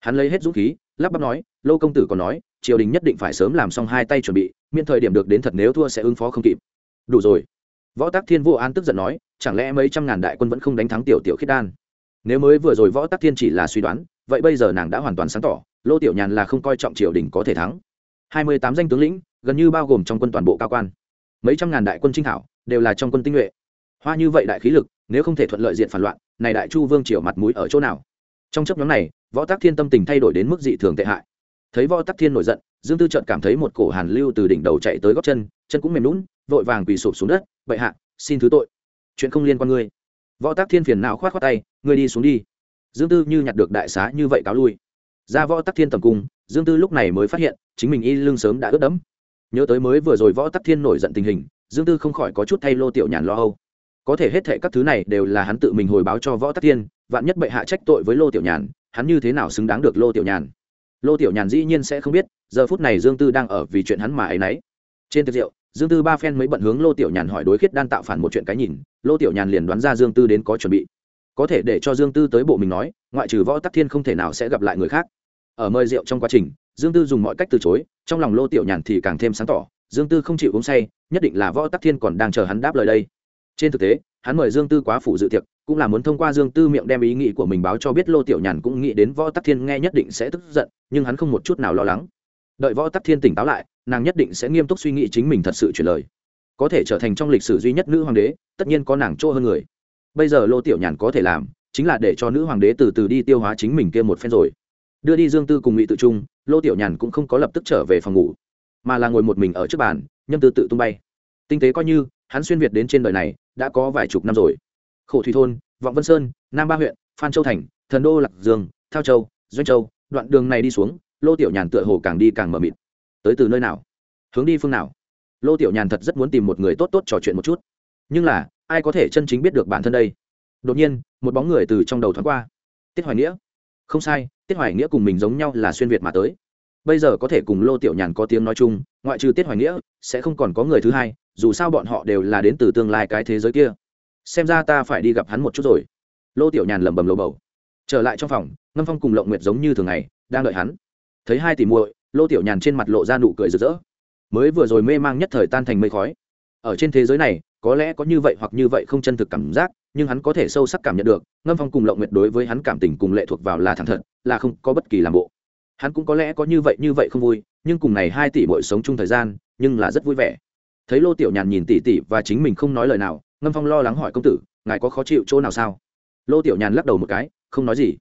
Hắn lấy hết dũng khí, lắp bắp nói, lô công tử còn nói, triều đình nhất định phải sớm làm xong hai tay chuẩn bị, miễn thời điểm được đến thật nếu thua sẽ ứng phó không kịp. Đủ rồi võ tắc thiên vô an tức giận nói, chẳng lẽ mấy trăm ngàn đại quân vẫn không đánh thắng tiểu tiểu khiết đan? Nếu mới vừa rồi võ tắc thiên chỉ là suy đoán, vậy bây giờ nàng đã hoàn toàn sáng tỏ, lô tiểu nhàn là không coi trọng triều đình có thể thắng. Hai mươi tám danh tướng lĩnh, gần như bao gồm trong quân toàn bộ cao quan. Mấy trăm ngàn đại quân trinh thảo, đều là trong quân tinh nhuệ. Hoa như vậy đại khí lực, nếu không thể thuận lợi diện phản loạn, này đại chu vương triều mặt mũi ở chỗ nào? Trong chấp nhóm này, võ tắc thiên tâm tình thay đổi đến mức dị thường tệ hại thấy võ tắc thiên nổi giận, dương tư trợn cảm thấy một cổ hàn lưu từ đỉnh đầu chạy tới góc chân chân cũng mềm lún vội vàng quỳ sụp xuống đất, bệ hạ, xin thứ tội. Chuyện không liên quan ngươi. Võ tắc thiên phiền não khoát khoát tay, ngươi đi xuống đi. Dương tư như nhặt được đại xá như vậy cáo lui. Ra võ tắc thiên tầm cung, dương tư lúc này mới phát hiện, chính mình y lưng sớm đã ướt đẫm. Nhớ tới mới vừa rồi võ tắc thiên nổi giận tình hình, dương tư không khỏi có chút thay lô tiểu nhàn lo âu. Có thể hết thệ các thứ này đều là hắn tự mình hồi báo cho võ tắc thiên, vạn nhất bệ hạ trách tội với lô tiểu nhàn, hắn như thế nào xứng đáng được lô tiểu nhàn? Lô tiểu nhàn dĩ nhiên sẽ không biết, giờ phút này dương tư đang ở vì chuyện hắn mà ấy nấy. Trên tiệc rượu, dương tư ba phen mới bận hướng lô tiểu nhàn hỏi đối khiết đan tạo phản một chuyện cái nhìn, lô tiểu nhàn liền đoán ra dương tư đến có chuẩn bị. Có thể để cho dương tư tới bộ mình nói, ngoại trừ võ tắc thiên không thể nào sẽ gặp lại người khác. Ở mời rượu trong quá trình, dương tư dùng mọi cách từ chối, trong lòng lô tiểu nhàn thì càng thêm sáng tỏ, dương tư không chịu uống say, nhất định là võ tắc thiên còn đang chờ hắn đáp lời đây trên thực tế, hắn mời dương tư quá phủ dự tiệc, cũng là muốn thông qua dương tư miệng đem ý nghĩ của mình báo cho biết lô tiểu nhàn cũng nghĩ đến võ tắc thiên nghe nhất định sẽ tức giận, nhưng hắn không một chút nào lo lắng. Đợi võ tắc thiên tỉnh táo lại, nàng nhất định sẽ nghiêm túc suy nghĩ chính mình thật sự chuyển lời. Có thể trở thành trong lịch sử duy nhất nữ hoàng đế, tất nhiên có nàng chỗ hơn người. Bây giờ lô tiểu nhàn có thể làm, chính là để cho nữ hoàng đế từ từ đi tiêu hóa chính mình kia một phen rồi. Đưa đi dương tư cùng ngụy tự trung, lô tiểu nhàn cũng không có lập tức trở về phòng ngủ, mà là ngồi một mình ở trước bàn, nhâm tư tự tung bay. Tinh tế coi như hắn xuyên việt đến trên đời này đã có vài chục năm rồi. Khổ thủy thôn, vọng vân sơn, nam ba huyện, phan châu thành, thần đô lạc dương, thao châu, doanh châu, đoạn đường này đi xuống, lô tiểu nhàn tựa hồ càng đi càng mờ mịt. Tới từ nơi nào? Hướng đi phương nào? Lô tiểu nhàn thật rất muốn tìm một người tốt tốt trò chuyện một chút. Nhưng là, ai có thể chân chính biết được bản thân đây? Đột nhiên, một bóng người từ trong đầu thoáng qua. Tiết hoài nghĩa. Không sai, tiết hoài nghĩa cùng mình giống nhau là xuyên việt mà tới. Bây giờ có thể cùng lô tiểu nhàn có tiếng nói chung, ngoại trừ tiết hoài nghĩa, sẽ không còn có người thứ hai dù sao bọn họ đều là đến từ tương lai cái thế giới kia. Xem ra ta phải đi gặp hắn một chút rồi. Lô tiểu nhàn lẩm bẩm lầu bầu. Trở lại trong phòng, ngâm phong cùng lộng nguyệt giống như thường ngày, đang đợi hắn. Thấy hai tỷ muội, lô tiểu nhàn trên mặt lộ ra nụ cười rực rỡ. Mới vừa rồi mê mang nhất thời tan thành mây khói. Ở trên thế giới này, có lẽ có như vậy hoặc như vậy không chân thực cảm giác, nhưng hắn có thể sâu sắc cảm nhận được, ngâm phong cùng lộng nguyệt đối với hắn cảm tình cùng lệ thuộc vào là thẳng thật, là không có bất kỳ làm bộ. Hắn cũng có lẽ có như vậy như vậy không vui, nhưng cùng này hai tỷ muội sống chung thời gian, nhưng là rất vui vẻ thấy lô tiểu nhàn nhìn tỷ tỷ và chính mình không nói lời nào, ngâm phong lo lắng hỏi công tử, ngài có khó chịu chỗ nào sao? Lô tiểu nhàn lắc đầu một cái, không nói gì.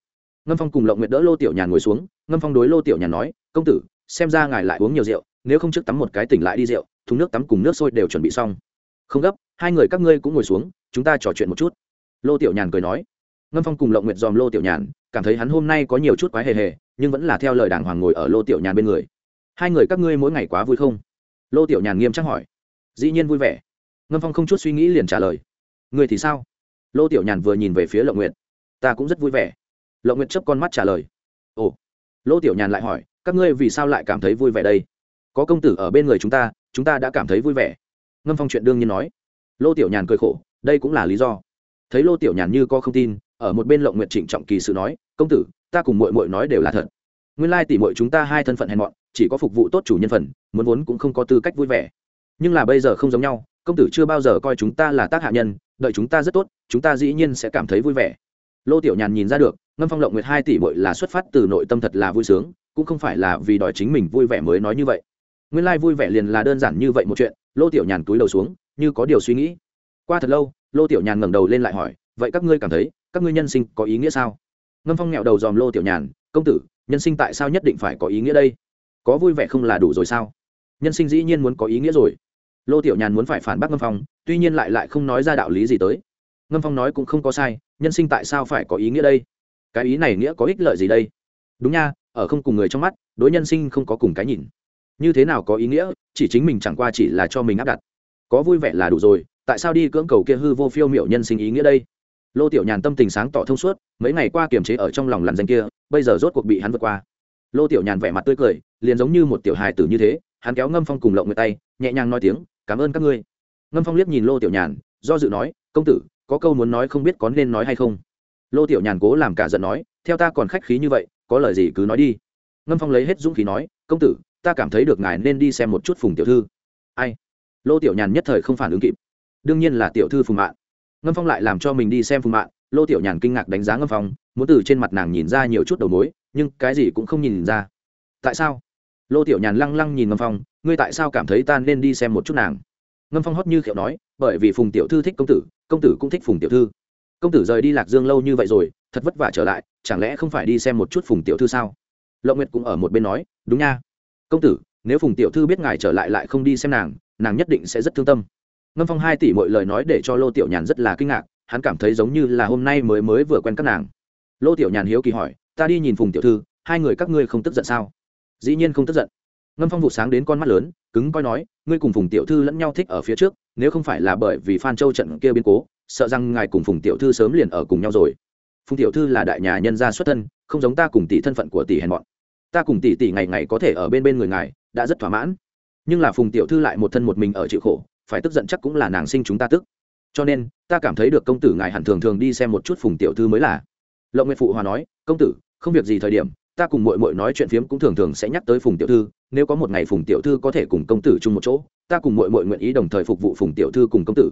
Ngâm phong cùng lộng nguyệt đỡ lô tiểu nhàn ngồi xuống, ngâm phong đối lô tiểu nhàn nói, công tử, xem ra ngài lại uống nhiều rượu, nếu không trước tắm một cái tỉnh lại đi rượu, thùng nước tắm cùng nước sôi đều chuẩn bị xong. Không gấp, hai người các ngươi cũng ngồi xuống, chúng ta trò chuyện một chút. Lô tiểu nhàn cười nói. Ngâm phong cùng lộng nguyệt dòm lô tiểu nhàn, cảm thấy hắn hôm nay có nhiều chút quái hề hề, nhưng vẫn là theo lời đàng hoàng ngồi ở lô tiểu nhàn bên người. Hai người các ngươi mỗi ngày quá vui không? Lô tiểu nhàn nghiêm trang hỏi dĩ nhiên vui vẻ. Ngâm phong không chút suy nghĩ liền trả lời. Người thì sao? Lô tiểu nhàn vừa nhìn về phía lộng nguyệt. Ta cũng rất vui vẻ. Lộng nguyệt chấp con mắt trả lời. Ồ. Lô tiểu nhàn lại hỏi, các ngươi vì sao lại cảm thấy vui vẻ đây? Có công tử ở bên người chúng ta chúng ta đã cảm thấy vui vẻ. Ngâm phong chuyện đương nhiên nói. Lô tiểu nhàn cười khổ, đây cũng là lý do. Thấy lô tiểu nhàn như có không tin, ở một bên lộng nguyệt trịnh trọng kỳ sự nói, công tử, ta cùng mội mội nói đều là thật. Nguyên lai tỷ mội chúng ta hai thân phận hèn mọn, chỉ có phục vụ tốt chủ nhân phần, muốn vốn cũng không có tư cách vui vẻ nhưng là bây giờ không giống nhau, công tử chưa bao giờ coi chúng ta là tác hạ nhân, đợi chúng ta rất tốt, chúng ta dĩ nhiên sẽ cảm thấy vui vẻ. Lô tiểu nhàn nhìn ra được, ngâm phong lộng nguyệt hai tỷ bội là xuất phát từ nội tâm thật là vui sướng, cũng không phải là vì đòi chính mình vui vẻ mới nói như vậy. Nguyên lai、like、vui vẻ liền là đơn giản như vậy một chuyện, lô tiểu nhàn túi đầu xuống, như có điều suy nghĩ. Qua thật lâu, lô tiểu nhàn ngẩng đầu lên lại hỏi, vậy các ngươi cảm thấy, các ngươi nhân sinh có ý nghĩa sao? Ngâm phong nghẹo đầu dòm lô tiểu nhàn, công tử, nhân sinh tại sao nhất định phải có ý nghĩa đây? Có vui vẻ không là đủ rồi sao? Nhân sinh dĩ nhiên muốn có ý nghĩa rồi lô tiểu nhàn muốn phải phản bác ngâm phong, tuy nhiên lại lại không nói ra đạo lý gì tới. Ngâm phong nói cũng không có sai, nhân sinh tại sao phải có ý nghĩa đây? Cái ý này nghĩa có ích lợi gì đây? Đúng nha, ở không cùng người trong mắt, đối nhân sinh không có cùng cái nhìn. Như thế nào có ý nghĩa, chỉ chính mình chẳng qua chỉ là cho mình áp đặt. Có vui vẻ là đủ rồi, tại sao đi cưỡng cầu kia hư vô phiêu miểu nhân sinh ý nghĩa đây? Lô tiểu nhàn tâm tình sáng tỏ thông suốt, mấy ngày qua kiềm chế ở trong lòng làn danh kia, bây giờ rốt cuộc bị hắn vượt qua. Lô tiểu nhàn vẻ mặt tươi cười, liền giống như một tiểu hài tử như thế, hắn kéo ngâm phong cùng lộng người tay, nhẹ nhàng nói tiếng cảm ơn các ngươi. Ngâm phong liếc nhìn lô tiểu nhàn, do dự nói, công tử, có câu muốn nói không biết có nên nói hay không? Lô tiểu nhàn cố làm cả giận nói, theo ta còn khách khí như vậy, có lời gì cứ nói đi. Ngâm phong lấy hết dũng khí nói, công tử, ta cảm thấy được ngài nên đi xem một chút phùng tiểu thư. Ai? Lô tiểu nhàn nhất thời không phản ứng kịp. Đương nhiên là tiểu thư phùng mạng ngâm phong lại làm cho mình đi xem phùng mạng lô tiểu nhàn kinh ngạc đánh giá ngâm phong, muốn từ trên mặt nàng nhìn ra nhiều chút đầu mối, nhưng cái gì cũng không nhìn ra. Tại sao? Lô tiểu nhàn lăng lăng nhìn ngâm phong, ngươi tại sao cảm thấy ta nên đi xem một chút nàng? Ngâm phong hót như khiệu nói, bởi vì phùng tiểu thư thích công tử công tử cũng thích phùng tiểu thư. Công tử rời đi lạc dương lâu như vậy rồi, thật vất vả trở lại, chẳng lẽ không phải đi xem một chút phùng tiểu thư sao? Lộng nguyệt cũng ở một bên nói, đúng nha. Công tử, nếu phùng tiểu thư biết ngài trở lại lại không đi xem nàng nàng nhất định sẽ rất thương tâm. Ngâm phong hai tỷ mọi lời nói để cho lô tiểu nhàn rất là kinh ngạc, hắn cảm thấy giống như là hôm nay mới mới vừa quen các nàng. Lô tiểu nhàn hiếu kỳ hỏi, ta đi nhìn phùng tiểu thư, hai người các ngươi không tức giận sao? Dĩ nhiên không tức giận. Ngâm phong vụ sáng đến con mắt lớn, cứng coi nói, ngươi cùng phùng tiểu thư lẫn nhau thích ở phía trước, nếu không phải là bởi vì phan châu trận kia biến cố, sợ rằng ngài cùng phùng tiểu thư sớm liền ở cùng nhau rồi. Phùng tiểu thư là đại nhà nhân gia xuất thân, không giống ta cùng tỷ thân phận của tỷ hèn bọn. Ta cùng tỷ tỷ ngày ngày có thể ở bên bên người ngài, đã rất thỏa mãn. Nhưng là phùng tiểu thư lại một thân một mình ở chịu khổ, phải tức giận chắc cũng là nàng sinh chúng ta tức. Cho nên, ta cảm thấy được công tử ngài hẳn thường thường đi xem một chút phùng tiểu thư mới là. Lộng nguyệt phụ hòa nói, công tử, không việc gì thời điểm ta cùng mội mội nói chuyện phiếm cũng thường thường sẽ nhắc tới phùng tiểu thư, nếu có một ngày phùng tiểu thư có thể cùng công tử chung một chỗ, ta cùng mội mội nguyện ý đồng thời phục vụ phùng tiểu thư cùng công tử.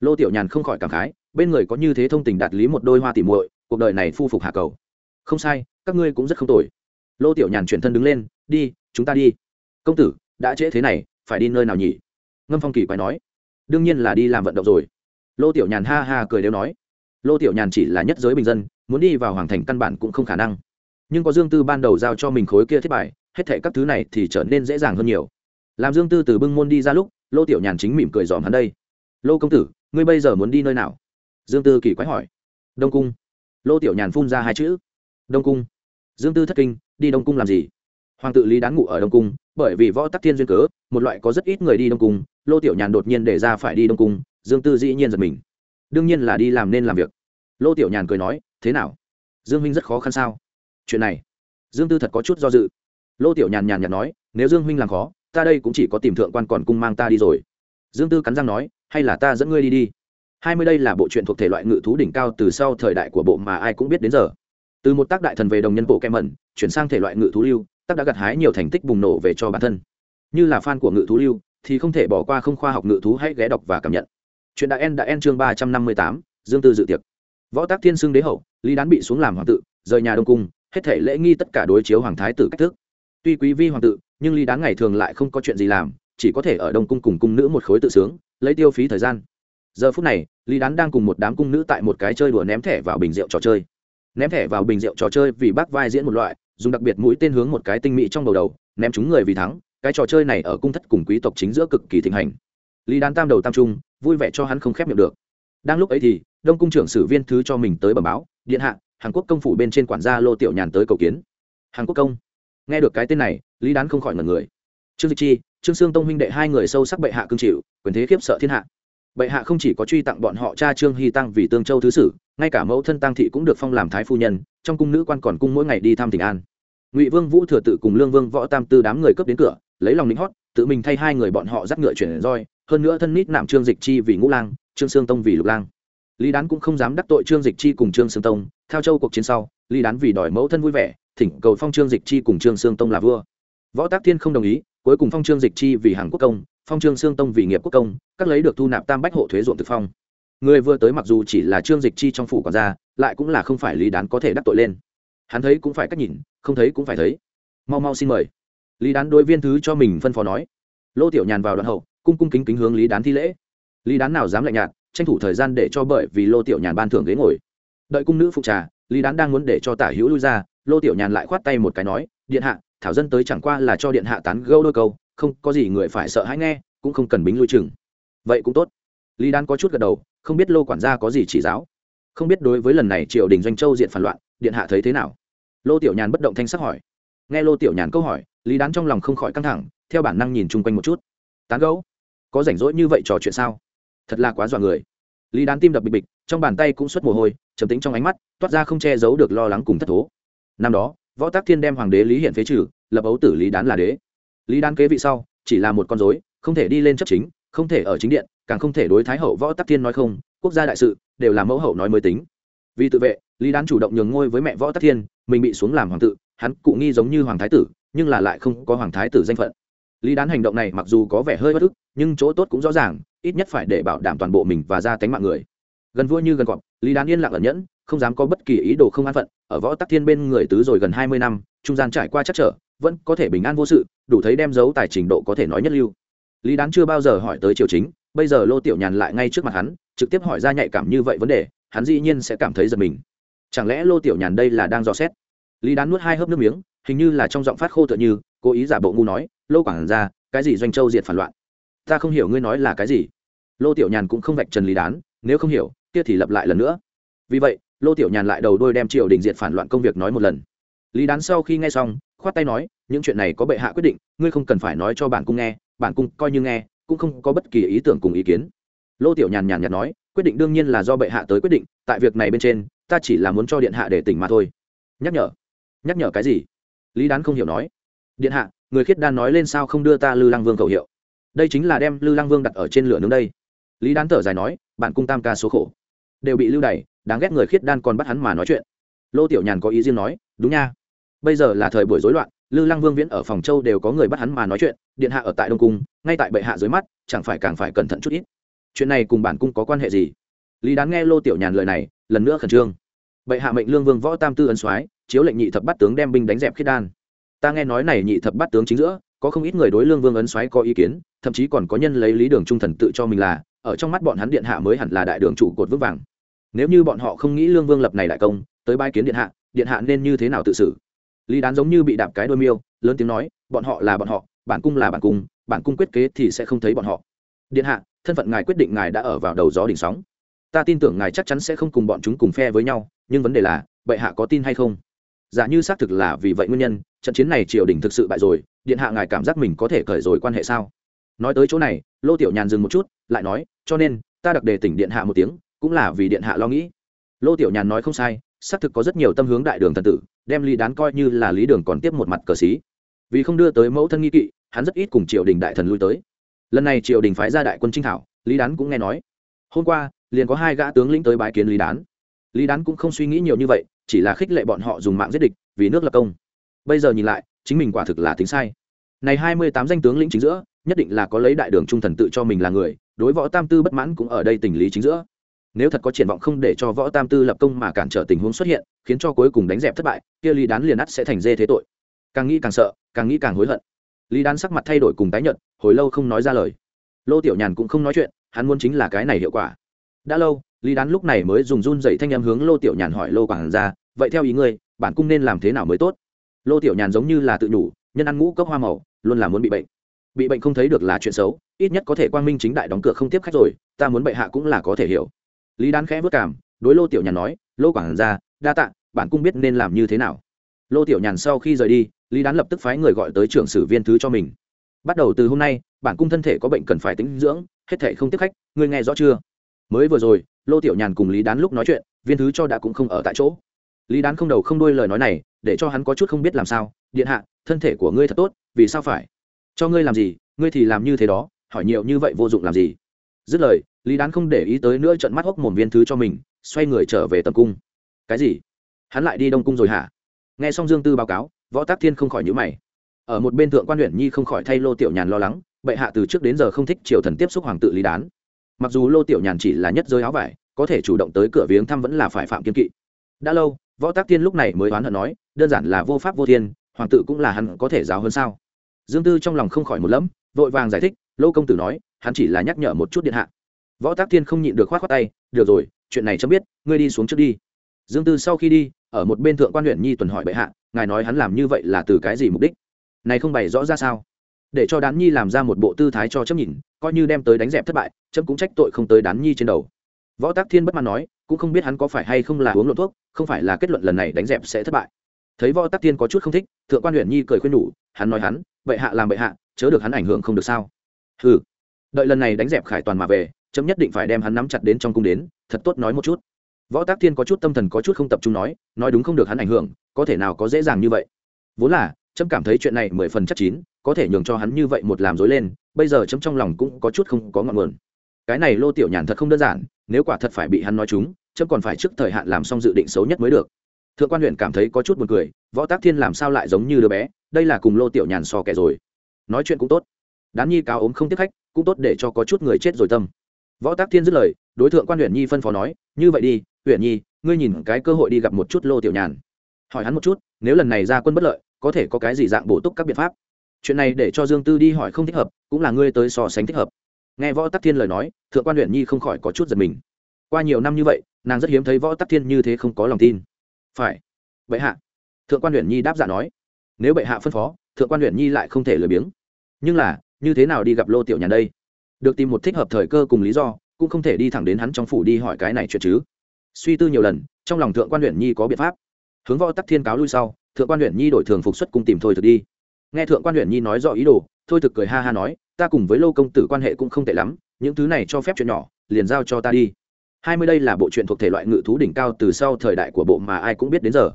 Lô tiểu nhàn không khỏi cảm khái, bên người có như thế thông tình đạt lý một đôi hoa tỉ muội, cuộc đời này phu phục hạ cầu. Không sai, các ngươi cũng rất không tồi. Lô tiểu nhàn chuyển thân đứng lên, đi, chúng ta đi. Công tử, đã trễ thế này, phải đi nơi nào nhỉ? Ngâm phong kỳ quay nói. Đương nhiên là đi làm vận động rồi. Lô tiểu nhàn ha ha cười đều nói. Lô tiểu nhàn chỉ là nhất giới bình dân, muốn đi vào hoàng thành căn bản cũng không khả năng nhưng có dương tư ban đầu giao cho mình khối kia thiết bài, hết thệ các thứ này thì trở nên dễ dàng hơn nhiều. Làm dương tư từ bưng môn đi ra lúc, lô tiểu nhàn chính mỉm cười dòm hắn đây. Lô công tử, ngươi bây giờ muốn đi nơi nào? Dương tư kỳ quái hỏi. Đông cung. Lô tiểu nhàn phun ra hai chữ. Đông cung. Dương tư thất kinh, đi đông cung làm gì? Hoàng tự lý đáng ngụ ở đông cung, bởi vì võ tắc thiên duyên cớ, một loại có rất ít người đi đông cung, lô tiểu nhàn đột nhiên để ra phải đi đông cung, dương tư dĩ nhiên giật mình. Đương nhiên là đi làm nên làm việc. Lô tiểu nhàn cười nói, thế nào? Dương minh rất khó khăn sao? Chuyện này dương tư thật có chút do dự lô tiểu nhàn nhàn nhạt nói nếu dương huynh làm khó ta đây cũng chỉ có tìm thượng quan còn cung mang ta đi rồi dương tư cắn răng nói hay là ta dẫn ngươi đi đi hai mươi đây là bộ truyện thuộc thể loại ngự thú đỉnh cao từ sau thời đại của bộ mà ai cũng biết đến giờ từ một tác đại thần về đồng nhân bộ kem mẩn, chuyển sang thể loại ngự thú lưu, tác đã gặt hái nhiều thành tích bùng nổ về cho bản thân. Như là fan của ngự thú lưu, thì không thể bỏ qua không khoa học ngự thú hãy ghé đọc và cảm nhận. Chuyện đại en đã en chương ba trăm năm mươi tám, dương tư dự tiệc. Võ tác thiên xưng đế hậu, lý đán bị xuống làm hoàng tự, rời nhà đông cung hết thể lễ nghi tất cả đối chiếu hoàng thái tử cách thức. Tuy quý vi hoàng tự, nhưng ly đán ngày thường lại không có chuyện gì làm, chỉ có thể ở đông cung cùng cung nữ một khối tự sướng, lấy tiêu phí thời gian. Giờ phút này, lý đán đang cùng một đám cung nữ tại một cái chơi đùa ném thẻ vào bình rượu trò chơi. Ném thẻ vào bình rượu trò chơi vì bác vai diễn một loại, dùng đặc biệt mũi tên hướng một cái tinh mỹ trong đầu đầu, ném chúng người vì thắng, cái trò chơi này ở cung thất cùng quý tộc chính giữa cực kỳ thịnh hành. Lý đán tam đầu tam trung, vui vẻ cho hắn không khép miệng được. Đang lúc ấy thì, đông cung trưởng sử viên thứ cho mình tới bẩm báo, điện hạ hàn quốc công phủ bên trên quản gia lô tiểu nhàn tới cầu kiến. Hàn quốc công. Nghe được cái tên này, lý đán không khỏi ngần người. Trương dịch chi, trương sương tông huynh đệ hai người sâu sắc bệ hạ cương chịu, quyền thế khiếp sợ thiên hạ. Bệ hạ không chỉ có truy tặng bọn họ cha trương hy tăng vì tương châu thứ sử, ngay cả mẫu thân tăng thị cũng được phong làm thái phu nhân, trong cung nữ quan còn cung mỗi ngày đi thăm tỉnh an. Ngụy vương vũ thừa tự cùng lương vương võ tam tư đám người cướp đến cửa, lấy lòng lính hót, tự mình thay hai người bọn họ dắt ngựa chuyển roi, hơn nữa thân nít nạm trương dịch chi vì ngũ lang, trương sương tông vì lục lang lý đán cũng không dám đắc tội trương dịch chi cùng trương sương tông. Theo châu cuộc chiến sau, lý đán vì đòi mẫu thân vui vẻ, thỉnh cầu phong trương dịch chi cùng trương sương tông là vua. Võ tác thiên không đồng ý, cuối cùng phong trương dịch chi vì hàng quốc công, phong trương sương tông vì nghiệp quốc công, các lấy được thu nạp tam bách hộ thuế ruộng thực phong. Người vừa tới mặc dù chỉ là trương dịch chi trong phủ còn gia, lại cũng là không phải lý đán có thể đắc tội lên. Hắn thấy cũng phải cách nhìn, không thấy cũng phải thấy. Mau mau xin mời. Lý đán đối viên thứ cho mình phân phó nói. Lô tiểu nhàn vào đoạn hậu, cung cung kính kính hướng lý đán thi lễ. Lý đán nào dám lạnh nhạt tranh thủ thời gian để cho bởi vì lô tiểu nhàn ban thưởng ghế ngồi. Đợi cung nữ phụ trà, lý đán đang muốn để cho tả hữu lui ra, lô tiểu nhàn lại khoát tay một cái nói, điện hạ, thảo dân tới chẳng qua là cho điện hạ tán gâu đôi câu, không có gì người phải sợ hãi nghe, cũng không cần bính lui chừng. Vậy cũng tốt. Lý đán có chút gật đầu, không biết lô quản gia có gì chỉ giáo. Không biết đối với lần này triều đình doanh châu diện phản loạn, điện hạ thấy thế nào? Lô tiểu nhàn bất động thanh sắc hỏi. Nghe lô tiểu nhàn câu hỏi, lý đán trong lòng không khỏi căng thẳng, theo bản năng nhìn chung quanh một chút. Tán gấu có rảnh rỗi như vậy trò chuyện sao? Thật là quá dọa người. Lý đán tim đập bịch bịch, trong bàn tay cũng xuất mồ hôi, trầm tính trong ánh mắt, toát ra không che giấu được lo lắng cùng thất thố. Năm đó, võ tác thiên đem hoàng đế lý hiện phế trừ, lập ấu tử lý đán là đế. Lý đán kế vị sau, chỉ là một con dối không thể đi lên chấp chính, không thể ở chính điện, càng không thể đối thái hậu võ tắc thiên nói không, quốc gia đại sự, đều là mẫu hậu nói mới tính. Vì tự vệ, lý đán chủ động nhường ngôi với mẹ võ tắc thiên, mình bị xuống làm hoàng tự, hắn cụ nghi giống như hoàng thái tử, nhưng là lại không có hoàng thái tử danh phận. Lý đán hành động này mặc dù có vẻ hơi bất ức, nhưng chỗ tốt cũng rõ ràng ít nhất phải để bảo đảm toàn bộ mình và gia tánh mạng người. Gần vua như gần cọp, lý đán yên lặng ẩn nhẫn, không dám có bất kỳ ý đồ không an phận, ở võ tắc thiên bên người tứ rồi gần hai mươi năm, trung gian trải qua chắc trở, vẫn có thể bình an vô sự, đủ thấy đem dấu tài trình độ có thể nói nhất lưu. Lý đán chưa bao giờ hỏi tới triều chính, bây giờ lô tiểu nhàn lại ngay trước mặt hắn, trực tiếp hỏi ra nhạy cảm như vậy vấn đề, hắn dĩ nhiên sẽ cảm thấy giật mình. Chẳng lẽ lô tiểu nhàn đây là đang dò xét? Lý đán nuốt hai hớp nước miếng, hình như là trong giọng phát khô tựa như, cố ý giả bộ ngu nói, lô quảng ra cái gì doanh châu diệt phản loạn? Ta không hiểu ngươi nói là cái gì. Lô tiểu nhàn cũng không vạch trần lý đán, nếu không hiểu, kia thì lặp lại lần nữa. Vì vậy, lô tiểu nhàn lại đầu đôi đem triều đình diệt phản loạn công việc nói một lần. Lý đán sau khi nghe xong, khoát tay nói, những chuyện này có bệ hạ quyết định, ngươi không cần phải nói cho bản cung nghe, bản cung coi như nghe, cũng không có bất kỳ ý tưởng cùng ý kiến. Lô tiểu nhàn nhàn nhạt nói, quyết định đương nhiên là do bệ hạ tới quyết định, tại việc này bên trên, ta chỉ là muốn cho điện hạ để tỉnh mà thôi. Nhắc nhở? Nhắc nhở cái gì? Lý đán không hiểu nói. Điện hạ, người khiết đan nói lên sao không đưa ta lư lăng vương khẩu hiệu? Đây chính là đem lư lăng vương đặt ở trên lửa nướng đây. Lý đán thở dài nói, bạn cung tam ca số khổ. Đều bị lưu đày, đáng ghét người khiết đan còn bắt hắn mà nói chuyện. Lô tiểu nhàn có ý riêng nói, đúng nha. Bây giờ là thời buổi rối loạn, lư lăng vương viễn ở phòng châu đều có người bắt hắn mà nói chuyện, điện hạ ở tại đông cung, ngay tại bệ hạ dưới mắt, chẳng phải càng phải cẩn thận chút ít. Chuyện này cùng bản cung có quan hệ gì? Lý đán nghe lô tiểu nhàn lời này, lần nữa khẩn trương. Bệ hạ mệnh lương vương võ tam tư ấn soái, chiếu lệnh nhị thập bắt tướng đem binh đánh dẹp khiết đan. Ta nghe nói này nhị thập bắt tướng chính giữa, có không ít người đối lương vương ấn soái có ý kiến thậm chí còn có nhân lấy lý đường trung thần tự cho mình là, ở trong mắt bọn hắn điện hạ mới hẳn là đại đường trụ cột vững vàng. Nếu như bọn họ không nghĩ lương vương lập này đại công, tới bái kiến điện hạ điện hạ nên như thế nào tự xử? Lý đán giống như bị đạp cái đôi miêu, lớn tiếng nói, bọn họ là bọn họ, bản cung là bản cung bản cung quyết kế thì sẽ không thấy bọn họ. Điện hạ, thân phận ngài quyết định ngài đã ở vào đầu gió đỉnh sóng. Ta tin tưởng ngài chắc chắn sẽ không cùng bọn chúng cùng phe với nhau, nhưng vấn đề là, bệ hạ có tin hay không? Giả như xác thực là vì vậy nguyên nhân, trận chiến này triều đình thực sự bại rồi, điện hạ ngài cảm giác mình có thể cởi rồi quan hệ sao? Nói tới chỗ này, lô tiểu nhàn dừng một chút, lại nói, cho nên, ta đặc đề tỉnh điện hạ một tiếng, cũng là vì điện hạ lo nghĩ. Lô tiểu nhàn nói không sai, xác thực có rất nhiều tâm hướng đại đường thần tử, đem lý đán coi như là lý đường còn tiếp một mặt cờ xí. Vì không đưa tới mẫu thân nghi kỵ, hắn rất ít cùng triều đình đại thần lui tới. Lần này triều đình phái ra đại quân trinh thảo, lý đán cũng nghe nói. Hôm qua, liền có hai gã tướng lĩnh tới bái kiến lý đán. Lý đán cũng không suy nghĩ nhiều như vậy, chỉ là khích lệ bọn họ dùng mạng giết địch, vì nước lập công. Bây giờ nhìn lại, chính mình quả thực là tính sai. Này hai mươi tám danh tướng lĩnh chính giữa nhất định là có lấy đại đường trung thần tự cho mình là người, đối võ tam tư bất mãn cũng ở đây tình lý chính giữa. Nếu thật có triển vọng không để cho võ tam tư lập công mà cản trở tình huống xuất hiện, khiến cho cuối cùng đánh dẹp thất bại, kia lý đán liền ắt sẽ thành dê thế tội. Càng nghĩ càng sợ, càng nghĩ càng hối hận. Lý đán sắc mặt thay đổi cùng tái nhợt, hồi lâu không nói ra lời. Lô tiểu nhàn cũng không nói chuyện, hắn muốn chính là cái này hiệu quả. Đã lâu, lý đán lúc này mới dùng run dậy thanh em hướng lô tiểu nhàn hỏi lô quảng ra, vậy theo ý ngươi bản cung nên làm thế nào mới tốt? Lô tiểu nhàn giống như là tự nhủ, nhân ăn ngũ cốc hoa màu, luôn là muốn bị bệnh bị bệnh không thấy được là chuyện xấu, ít nhất có thể quang minh chính đại đóng cửa không tiếp khách rồi, ta muốn bệ hạ cũng là có thể hiểu. Lý đán khẽ vất cảm, đối lô tiểu nhàn nói, lô quảng ra đa tạ bản cung biết nên làm như thế nào. Lô tiểu nhàn sau khi rời đi, lý đán lập tức phái người gọi tới trưởng sử viên thứ cho mình. Bắt đầu từ hôm nay bản cung thân thể có bệnh cần phải tính dưỡng, hết thể không tiếp khách, ngươi nghe rõ chưa? Mới vừa rồi, lô tiểu nhàn cùng lý đán lúc nói chuyện, viên thứ cho đã cũng không ở tại chỗ. Lý đán không đầu không đuôi lời nói này, để cho hắn có chút không biết làm sao. Điện hạ, thân thể của ngươi thật tốt, vì sao phải? Cho ngươi làm gì, ngươi thì làm như thế đó, hỏi nhiều như vậy vô dụng làm gì? Dứt lời, lý đán không để ý tới nữa trận mắt hốc mồm viên thứ cho mình, xoay người trở về tầm cung. Cái gì? Hắn lại đi đông cung rồi hả? Nghe xong dương tư báo cáo, võ tác thiên không khỏi nhữ mày. Ở một bên thượng quan huyện nhi không khỏi thay lô tiểu nhàn lo lắng, bệ hạ từ trước đến giờ không thích triều thần tiếp xúc hoàng tự lý đán. Mặc dù lô tiểu nhàn chỉ là nhất rơi áo vải, có thể chủ động tới cửa viếng thăm vẫn là phải phạm kiên kỵ. Đã lâu, võ tác thiên lúc này mới oán hận nói, đơn giản là vô pháp vô thiên, hoàng tự cũng là hắn có thể giáo hơn sao? Dương tư trong lòng không khỏi một lẫm, vội vàng giải thích, lô công tử nói, hắn chỉ là nhắc nhở một chút điện hạ. Võ tác thiên không nhịn được k h o á t khoác tay, được rồi, chuyện này chấm biết, ngươi đi xuống trước đi. Dương tư sau khi đi, ở một bên thượng quan huyện nhi tuần hỏi bệ hạ, ngài nói hắn làm như vậy là từ cái gì mục đích? Này không bày rõ ra sao? Để cho đán nhi làm ra một bộ tư thái cho chấm nhìn, coi như đem tới đánh dẹp thất bại, chấm cũng trách tội không tới đán nhi trên đầu. Võ tác thiên bất mãn nói, cũng không biết hắn có phải hay không là uống lộ thuốc, không phải là kết luận lần này đánh dẹp sẽ thất bại thấy võ tắc thiên có chút không thích, thượng quan huyện nhi cười khuyên nhủ, hắn nói hắn, bệ hạ làm bệ hạ, chớ được hắn ảnh hưởng không được sao. Ừ đợi lần này đánh dẹp khải toàn mà về, chấm nhất định phải đem hắn nắm chặt đến trong cung đến, thật tốt nói một chút. Võ tác thiên có chút tâm thần có chút không tập trung nói nói đúng không được hắn ảnh hưởng, có thể nào có dễ dàng như vậy? Vốn là, chấm cảm thấy chuyện này mười phần chắc chín, có thể nhường cho hắn như vậy một làm dối lên, bây giờ chấm trong lòng cũng có chút không có ngọn nguồn. Cái này lô tiểu nhàn thật không đơn giản, nếu quả thật phải bị hắn nói chúng, chấm còn phải trước thời hạn làm xong dự định xấu nhất mới được thượng quan huyện cảm thấy có chút buồn cười, võ tác thiên làm sao lại giống như đứa bé, đây là cùng lô tiểu nhàn so kẻ rồi. Nói chuyện cũng tốt. Đán nhi cáo ốm không tiếp khách, cũng tốt để cho có chút người chết rồi tâm. Võ tác thiên dứt lời, đối tượng quan huyện nhi phân phó nói, như vậy đi, huyện nhi, ngươi nhìn cái cơ hội đi gặp một chút lô tiểu nhàn. Hỏi hắn một chút, nếu lần này ra quân bất lợi, có thể có cái gì dạng bổ túc các biện pháp? Chuyện này để cho dương tư đi hỏi không thích hợp, cũng là ngươi tới so sánh thích hợp. Nghe võ tắc thiên lời nói, thượng quan huyện nhi không khỏi có chút giật mình. Qua nhiều năm như vậy, nàng rất hiếm thấy võ tắc thiên như thế không có lòng tin phải. Bệ hạ. Thượng quan huyện nhi đáp giả dạ nói. Nếu bệ hạ phân phó, thượng quan huyện nhi lại không thể lười biếng. Nhưng là, như thế nào đi gặp lô tiểu nhàn đây? Được tìm một thích hợp thời cơ cùng lý do, cũng không thể đi thẳng đến hắn trong phủ đi hỏi cái này chuyện chứ. Suy tư nhiều lần, trong lòng thượng quan huyện nhi có biện pháp. Hướng võ tắc thiên cáo lui sau, thượng quan huyện nhi đổi thường phục xuất cung tìm thôi thực đi. Nghe thượng quan huyện nhi nói rõ ý đồ, thôi thực cười ha ha nói, ta cùng với lô công tử quan hệ cũng không tệ lắm, những thứ này cho phép chuyện nhỏ, liền giao cho ta đi hai mươi đây là bộ truyện thuộc thể loại ngự thú đỉnh cao từ sau thời đại của bộ mà ai cũng biết đến giờ.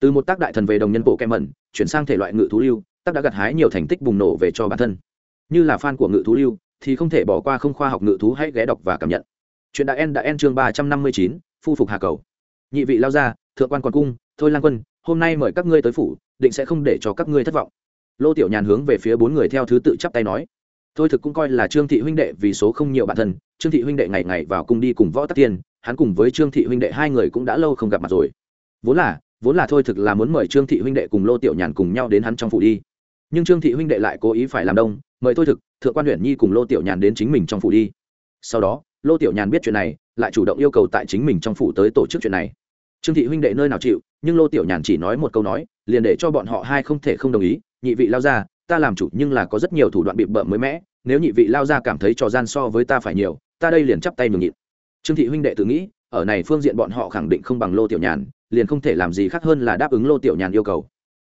Từ một tác đại thần về đồng nhân bộ kem mẩn chuyển sang thể loại ngự thú lưu, tác đã gặt hái nhiều thành tích bùng nổ về cho bản thân. Như là fan của ngự thú lưu, thì không thể bỏ qua không khoa học ngự thú hãy ghé đọc và cảm nhận. Chuyện đại en đã en chương ba trăm năm mươi chín, phu phục hà cầu. Nhị vị lao ra thượng quan còn cung, thôi lang quân, hôm nay mời các ngươi tới phủ, định sẽ không để cho các ngươi thất vọng. Lô tiểu nhàn hướng về phía bốn người theo thứ tự chắp tay nói. Thôi thực cũng coi là trương thị huynh đệ vì số không nhiều bản thân trương thị huynh đệ ngày ngày vào cung đi cùng võ tắc tiên, hắn cùng với trương thị huynh đệ hai người cũng đã lâu không gặp mặt rồi. Vốn là vốn là thôi thực là muốn mời trương thị huynh đệ cùng lô tiểu nhàn cùng nhau đến hắn trong phủ đi. Nhưng trương thị huynh đệ lại cố ý phải làm đông, mời thôi thực, thượng quan huyện nhi cùng lô tiểu nhàn đến chính mình trong phủ đi. Sau đó, lô tiểu nhàn biết chuyện này, lại chủ động yêu cầu tại chính mình trong phủ tới tổ chức chuyện này. Trương thị huynh đệ nơi nào chịu, nhưng lô tiểu nhàn chỉ nói một câu nói, liền để cho bọn họ hai không thể không đồng ý, nhị vị lao ra ta làm chủ nhưng là có rất nhiều thủ đoạn bị bợm mới mẽ nếu nhị vị lao ra cảm thấy trò gian so với ta phải nhiều, ta đây liền chắp tay mừng nhịn. Trương thị huynh đệ tự nghĩ, ở này phương diện bọn họ khẳng định không bằng lô tiểu nhàn, liền không thể làm gì khác hơn là đáp ứng lô tiểu nhàn yêu cầu.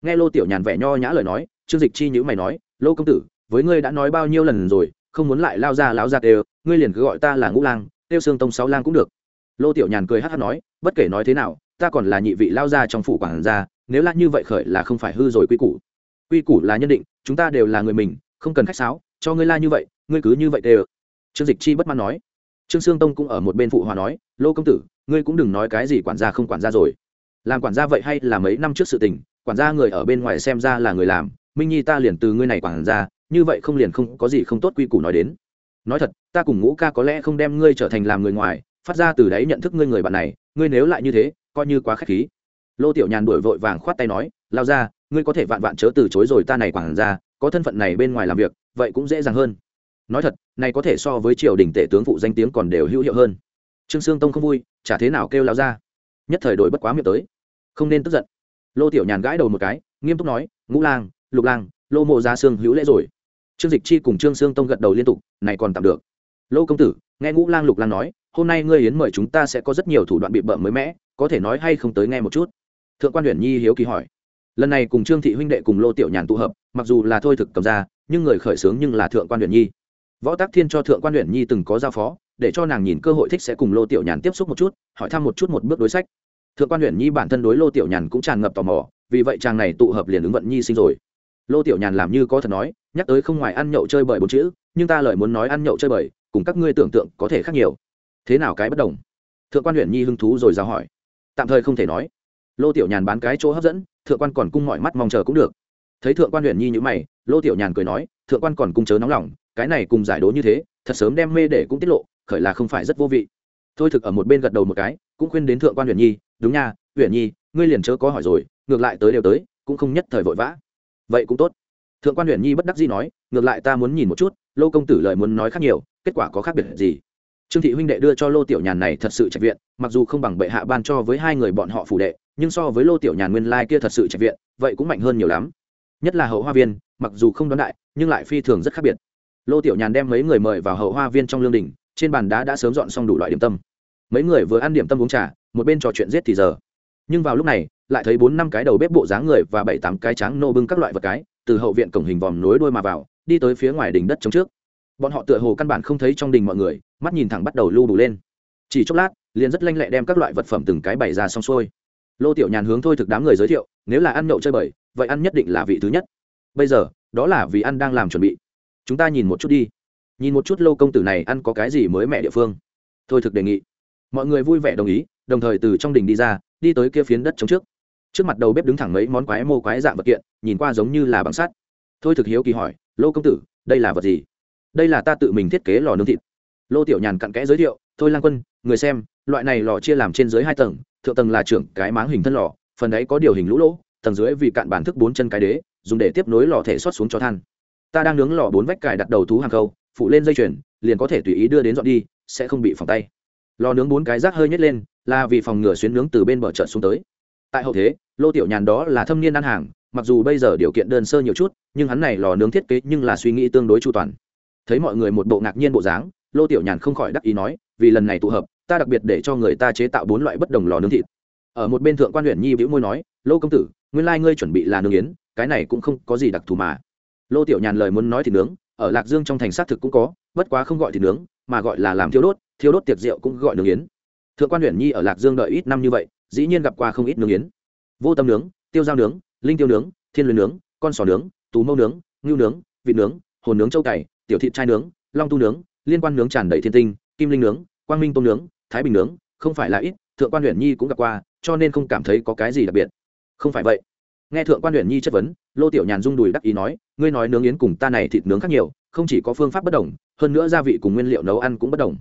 Nghe lô tiểu nhàn vẻ nho nhã lời nói, trương dịch chi nhữ mày nói, lô công tử, với ngươi đã nói bao nhiêu lần rồi, không muốn lại lao ra láo ra đều ngươi liền cứ gọi ta là ngũ lang, tiêu xương tông sáu lang cũng được. Lô tiểu nhàn cười hát hát nói, bất kể nói thế nào, ta còn là nhị vị lao ra trong phủ quản gia, nếu là như vậy khởi là không phải hư rồi quy củ. Quy củ là nhân định, chúng ta đều là người mình, không cần khách sáo cho ngươi la như vậy, ngươi cứ như vậy đều. Trương dịch chi bất mãn nói. Trương sương tông cũng ở một bên phụ hòa nói, lô công tử, ngươi cũng đừng nói cái gì quản gia không quản gia rồi. Làm quản gia vậy hay là mấy năm trước sự tình, quản gia người ở bên ngoài xem ra là người làm, minh nhi ta liền từ ngươi này quản gia, như vậy không liền không có gì không tốt quy củ nói đến. Nói thật, ta cùng ngũ ca có lẽ không đem ngươi trở thành làm người ngoài, phát ra từ đấy nhận thức ngươi người bạn này, ngươi nếu lại như thế, coi như quá k h á c h khí. Lô tiểu nhàn đuổi vội vàng khoát tay nói, lao ra, ngươi có thể vạn vạn chớ từ chối rồi ta này quản ra có thân phận này bên ngoài làm việc vậy cũng dễ dàng hơn. Nói thật, này có thể so với triều đình tể tướng phụ danh tiếng còn đều hữu hiệu hơn. Trương sương tông không vui, chả thế nào kêu lao ra nhất thời đổi bất quá miệng tới. Không nên tức giận. Lô tiểu nhàn gãi đầu một cái, nghiêm túc nói, ngũ lang, lục lang, lô mộ ra xương hữu lễ rồi. Trương dịch chi cùng trương sương tông gật đầu liên tục, này còn tạm được. Lô công tử, nghe ngũ lang, lục lang nói, hôm nay ngươi yến mời chúng ta sẽ có rất nhiều thủ đoạn bị bợm mới mẽ có thể nói hay không tới nghe một chút? Thượng quan uyển nhi hiếu kỳ hỏi. Lần này cùng trương thị huynh đệ cùng lô tiểu nhàn tụ hợp, mặc dù là thôi thực cầm ra nhưng người khởi xướng nhưng là thượng quan huyện nhi. Võ tác thiên cho thượng quan huyện nhi từng có giao phó, để cho nàng nhìn cơ hội thích sẽ cùng lô tiểu nhàn tiếp xúc một chút, hỏi thăm một chút một bước đối sách. Thượng quan huyện nhi bản thân đối lô tiểu nhàn cũng tràn ngập tò mò, vì vậy chàng này tụ hợp liền ứng vận nhi sinh rồi. Lô tiểu nhàn làm như có thật nói, nhắc tới không ngoài ăn nhậu chơi bời bốn chữ, nhưng ta lời muốn nói ăn nhậu chơi bời, cùng các ngươi tưởng tượng có thể khác nhiều. Thế nào cái bất đồng? Thượng quan huyện nhi hứng thú rồi giao hỏi. Tạm thời không thể nói. Lô tiểu nhàn bán cái chỗ hấp dẫn, thượng quan còn cung mọi mắt mong chờ cũng được thấy thượng quan huyện nhi như mày, lô tiểu nhàn cười nói, thượng quan còn cung chớ nóng lòng, cái này cùng giải đố như thế, thật sớm đem mê để cũng tiết lộ, khởi là không phải rất vô vị. Thôi thực ở một bên gật đầu một cái, cũng khuyên đến thượng quan huyện nhi, đúng nha, huyện nhi, ngươi liền chớ có hỏi rồi, ngược lại tới đều tới, cũng không nhất thời vội vã. Vậy cũng tốt. Thượng quan huyện nhi bất đắc dĩ nói, ngược lại ta muốn nhìn một chút, lô công tử lời muốn nói khác nhiều, kết quả có khác biệt gì? Trương thị huynh đệ đưa cho lô tiểu nhàn này thật sự trạch viện, mặc dù không bằng bệ hạ ban cho với hai người bọn họ phủ đệ, nhưng so với lô tiểu nhàn nguyên lai kia thật sự trạch viện, vậy cũng mạnh hơn nhiều lắm nhất là hậu hoa viên, mặc dù không đón đại, nhưng lại phi thường rất khác biệt. Lô tiểu nhàn đem mấy người mời vào hậu hoa viên trong lương đình trên bàn đá đã sớm dọn xong đủ loại điểm tâm. Mấy người vừa ăn điểm tâm uống trà, một bên trò chuyện giết thì giờ. Nhưng vào lúc này, lại thấy bốn năm cái đầu bếp bộ dáng người và bảy tám cái tráng nô bưng các loại vật cái, từ hậu viện cổng hình vòm nối đuôi mà vào, đi tới phía ngoài đỉnh đất chống trước. Bọn họ tựa hồ căn bản không thấy trong đình mọi người, mắt nhìn thẳng bắt đầu lưu đủ lên. Chỉ chốc lát, liền rất lanh lẹ đem các loại vật phẩm từng cái bày ra xong xuôi. Lô tiểu nhàn hướng thôi thực đám người giới thiệu, nếu là ăn nhậu chơi bời vậy ăn nhất định là vị thứ nhất. Bây giờ, đó là vì ăn đang làm chuẩn bị. Chúng ta nhìn một chút đi. Nhìn một chút lô công tử này ăn có cái gì mới mẹ địa phương. Thôi thực đề nghị. Mọi người vui vẻ đồng ý, đồng thời từ trong đình đi ra, đi tới kia phiến đất chống trước. Trước mặt đầu bếp đứng thẳng mấy món quái mô quái dạng vật kiện, nhìn qua giống như là bằng sắt. Thôi thực hiếu kỳ hỏi, lô công tử, đây là vật gì? Đây là ta tự mình thiết kế lò nướng thịt. Lô tiểu nhàn cặn kẽ giới thiệu, thôi lang quân, người xem, loại này lò chia làm trên dưới hai tầng, thượng tầng là trưởng cái máng hình thân lò, phần đấy có điều hình lũ lỗ tầng dưới vì cạn bản thức bốn chân cái đế, dùng để tiếp nối lò thể xót xuống cho than. Ta đang nướng lò bốn vách cài đặt đầu thú hàng khâu, phụ lên dây chuyền, liền có thể tùy ý đưa đến dọn đi, sẽ không bị phòng tay. Lò nướng bốn cái rác hơi nhét lên, là vì phòng ngừa xuyến nướng từ bên bờ trận xuống tới. Tại hậu thế, lô tiểu nhàn đó là thâm niên ăn hàng, mặc dù bây giờ điều kiện đơn sơ nhiều chút, nhưng hắn này lò nướng thiết kế nhưng là suy nghĩ tương đối chu toàn. Thấy mọi người một bộ ngạc nhiên bộ dáng, lô tiểu nhàn không khỏi đắc ý nói, vì lần này tụ hợp, ta đặc biệt để cho người ta chế tạo bốn loại bất đồng lò nướng thịt. Ở một bên thượng quan huyện nhi vĩu môi nói, lô công tử nguyên lai ngươi chuẩn bị là nướng yến, cái này cũng không có gì đặc thù mà. Lô tiểu nhàn lời muốn nói thì nướng, ở lạc dương trong thành xác thực cũng có, bất quá không gọi thì nướng, mà gọi là làm thiêu đốt thiêu đốt tiệc rượu cũng gọi nướng yến. Thượng quan huyện nhi ở lạc dương đợi ít năm như vậy, dĩ nhiên gặp qua không ít nướng yến. Vô tâm nướng, tiêu dao nướng, linh tiêu nướng, thiên luyến nướng, con sò nướng, tú mâu nướng, ngưu nướng, vịt nướng, hồn nướng châu cày, tiểu thịt chai nướng, long tu nướng, liên quan nướng tràn đầy thiên tinh, kim linh nướng, quang minh tôm nướng, thái bình nướng, không phải là ít, thượng quan huyện nhi cũng gặp qua, cho nên không cảm thấy có cái gì đặc biệt không phải vậy. Nghe thượng quan huyện nhi chất vấn, lô tiểu nhàn rung đùi đắc ý nói, ngươi nói nướng yến cùng ta này thịt nướng khác nhiều, không chỉ có phương pháp bất đồng, hơn nữa gia vị cùng nguyên liệu nấu ăn cũng bất đồng.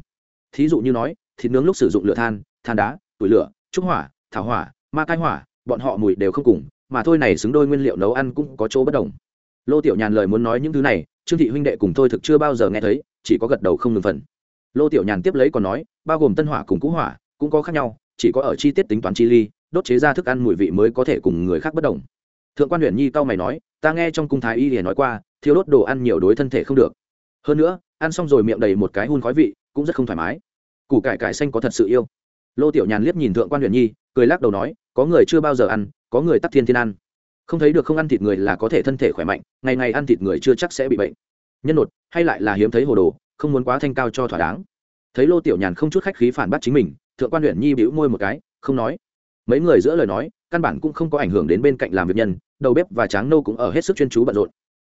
Thí dụ như nói, thịt nướng lúc sử dụng lửa than than đá, tủi lửa, trúc hỏa, thảo hỏa, ma cai hỏa, bọn họ mùi đều không cùng, mà thôi này xứng đôi nguyên liệu nấu ăn cũng có chỗ bất đồng. Lô tiểu nhàn lời muốn nói những thứ này, trương thị huynh đệ cùng thôi thực chưa bao giờ nghe thấy, chỉ có gật đầu không ngừng phần. Lô tiểu nhàn tiếp lấy còn nói, bao gồm tân hỏa cùng cũ hỏa, cũng có khác nhau, chỉ có ở chi tiết tính toán chi ly đốt chế ra thức ăn mùi vị mới có thể cùng người khác bất đồng. Thượng quan huyện nhi cao mày nói, ta nghe trong cung thái y liền nói qua thiếu đốt đồ ăn nhiều đối thân thể không được. Hơn nữa, ăn xong rồi miệng đầy một cái hun khói vị, cũng rất không thoải mái. Củ cải cải xanh có thật sự yêu. Lô tiểu nhàn liếc nhìn thượng quan huyện nhi, cười lắc đầu nói, có người chưa bao giờ ăn, có người tắt thiên thiên ăn. Không thấy được không ăn thịt người là có thể thân thể khỏe mạnh, ngày ngày ăn thịt người chưa chắc sẽ bị bệnh. Nhân nột hay lại là hiếm thấy hồ đồ, không muốn quá thanh cao cho thỏa đáng. Thấy lô tiểu nhàn không chút khách khí phản bác chính mình, thượng quan huyện nhi bĩu môi một cái, không nói mấy người giữa lời nói, căn bản cũng không có ảnh hưởng đến bên cạnh làm việc nhân, đầu bếp và tráng nâu cũng ở hết sức chuyên chú bận rộn.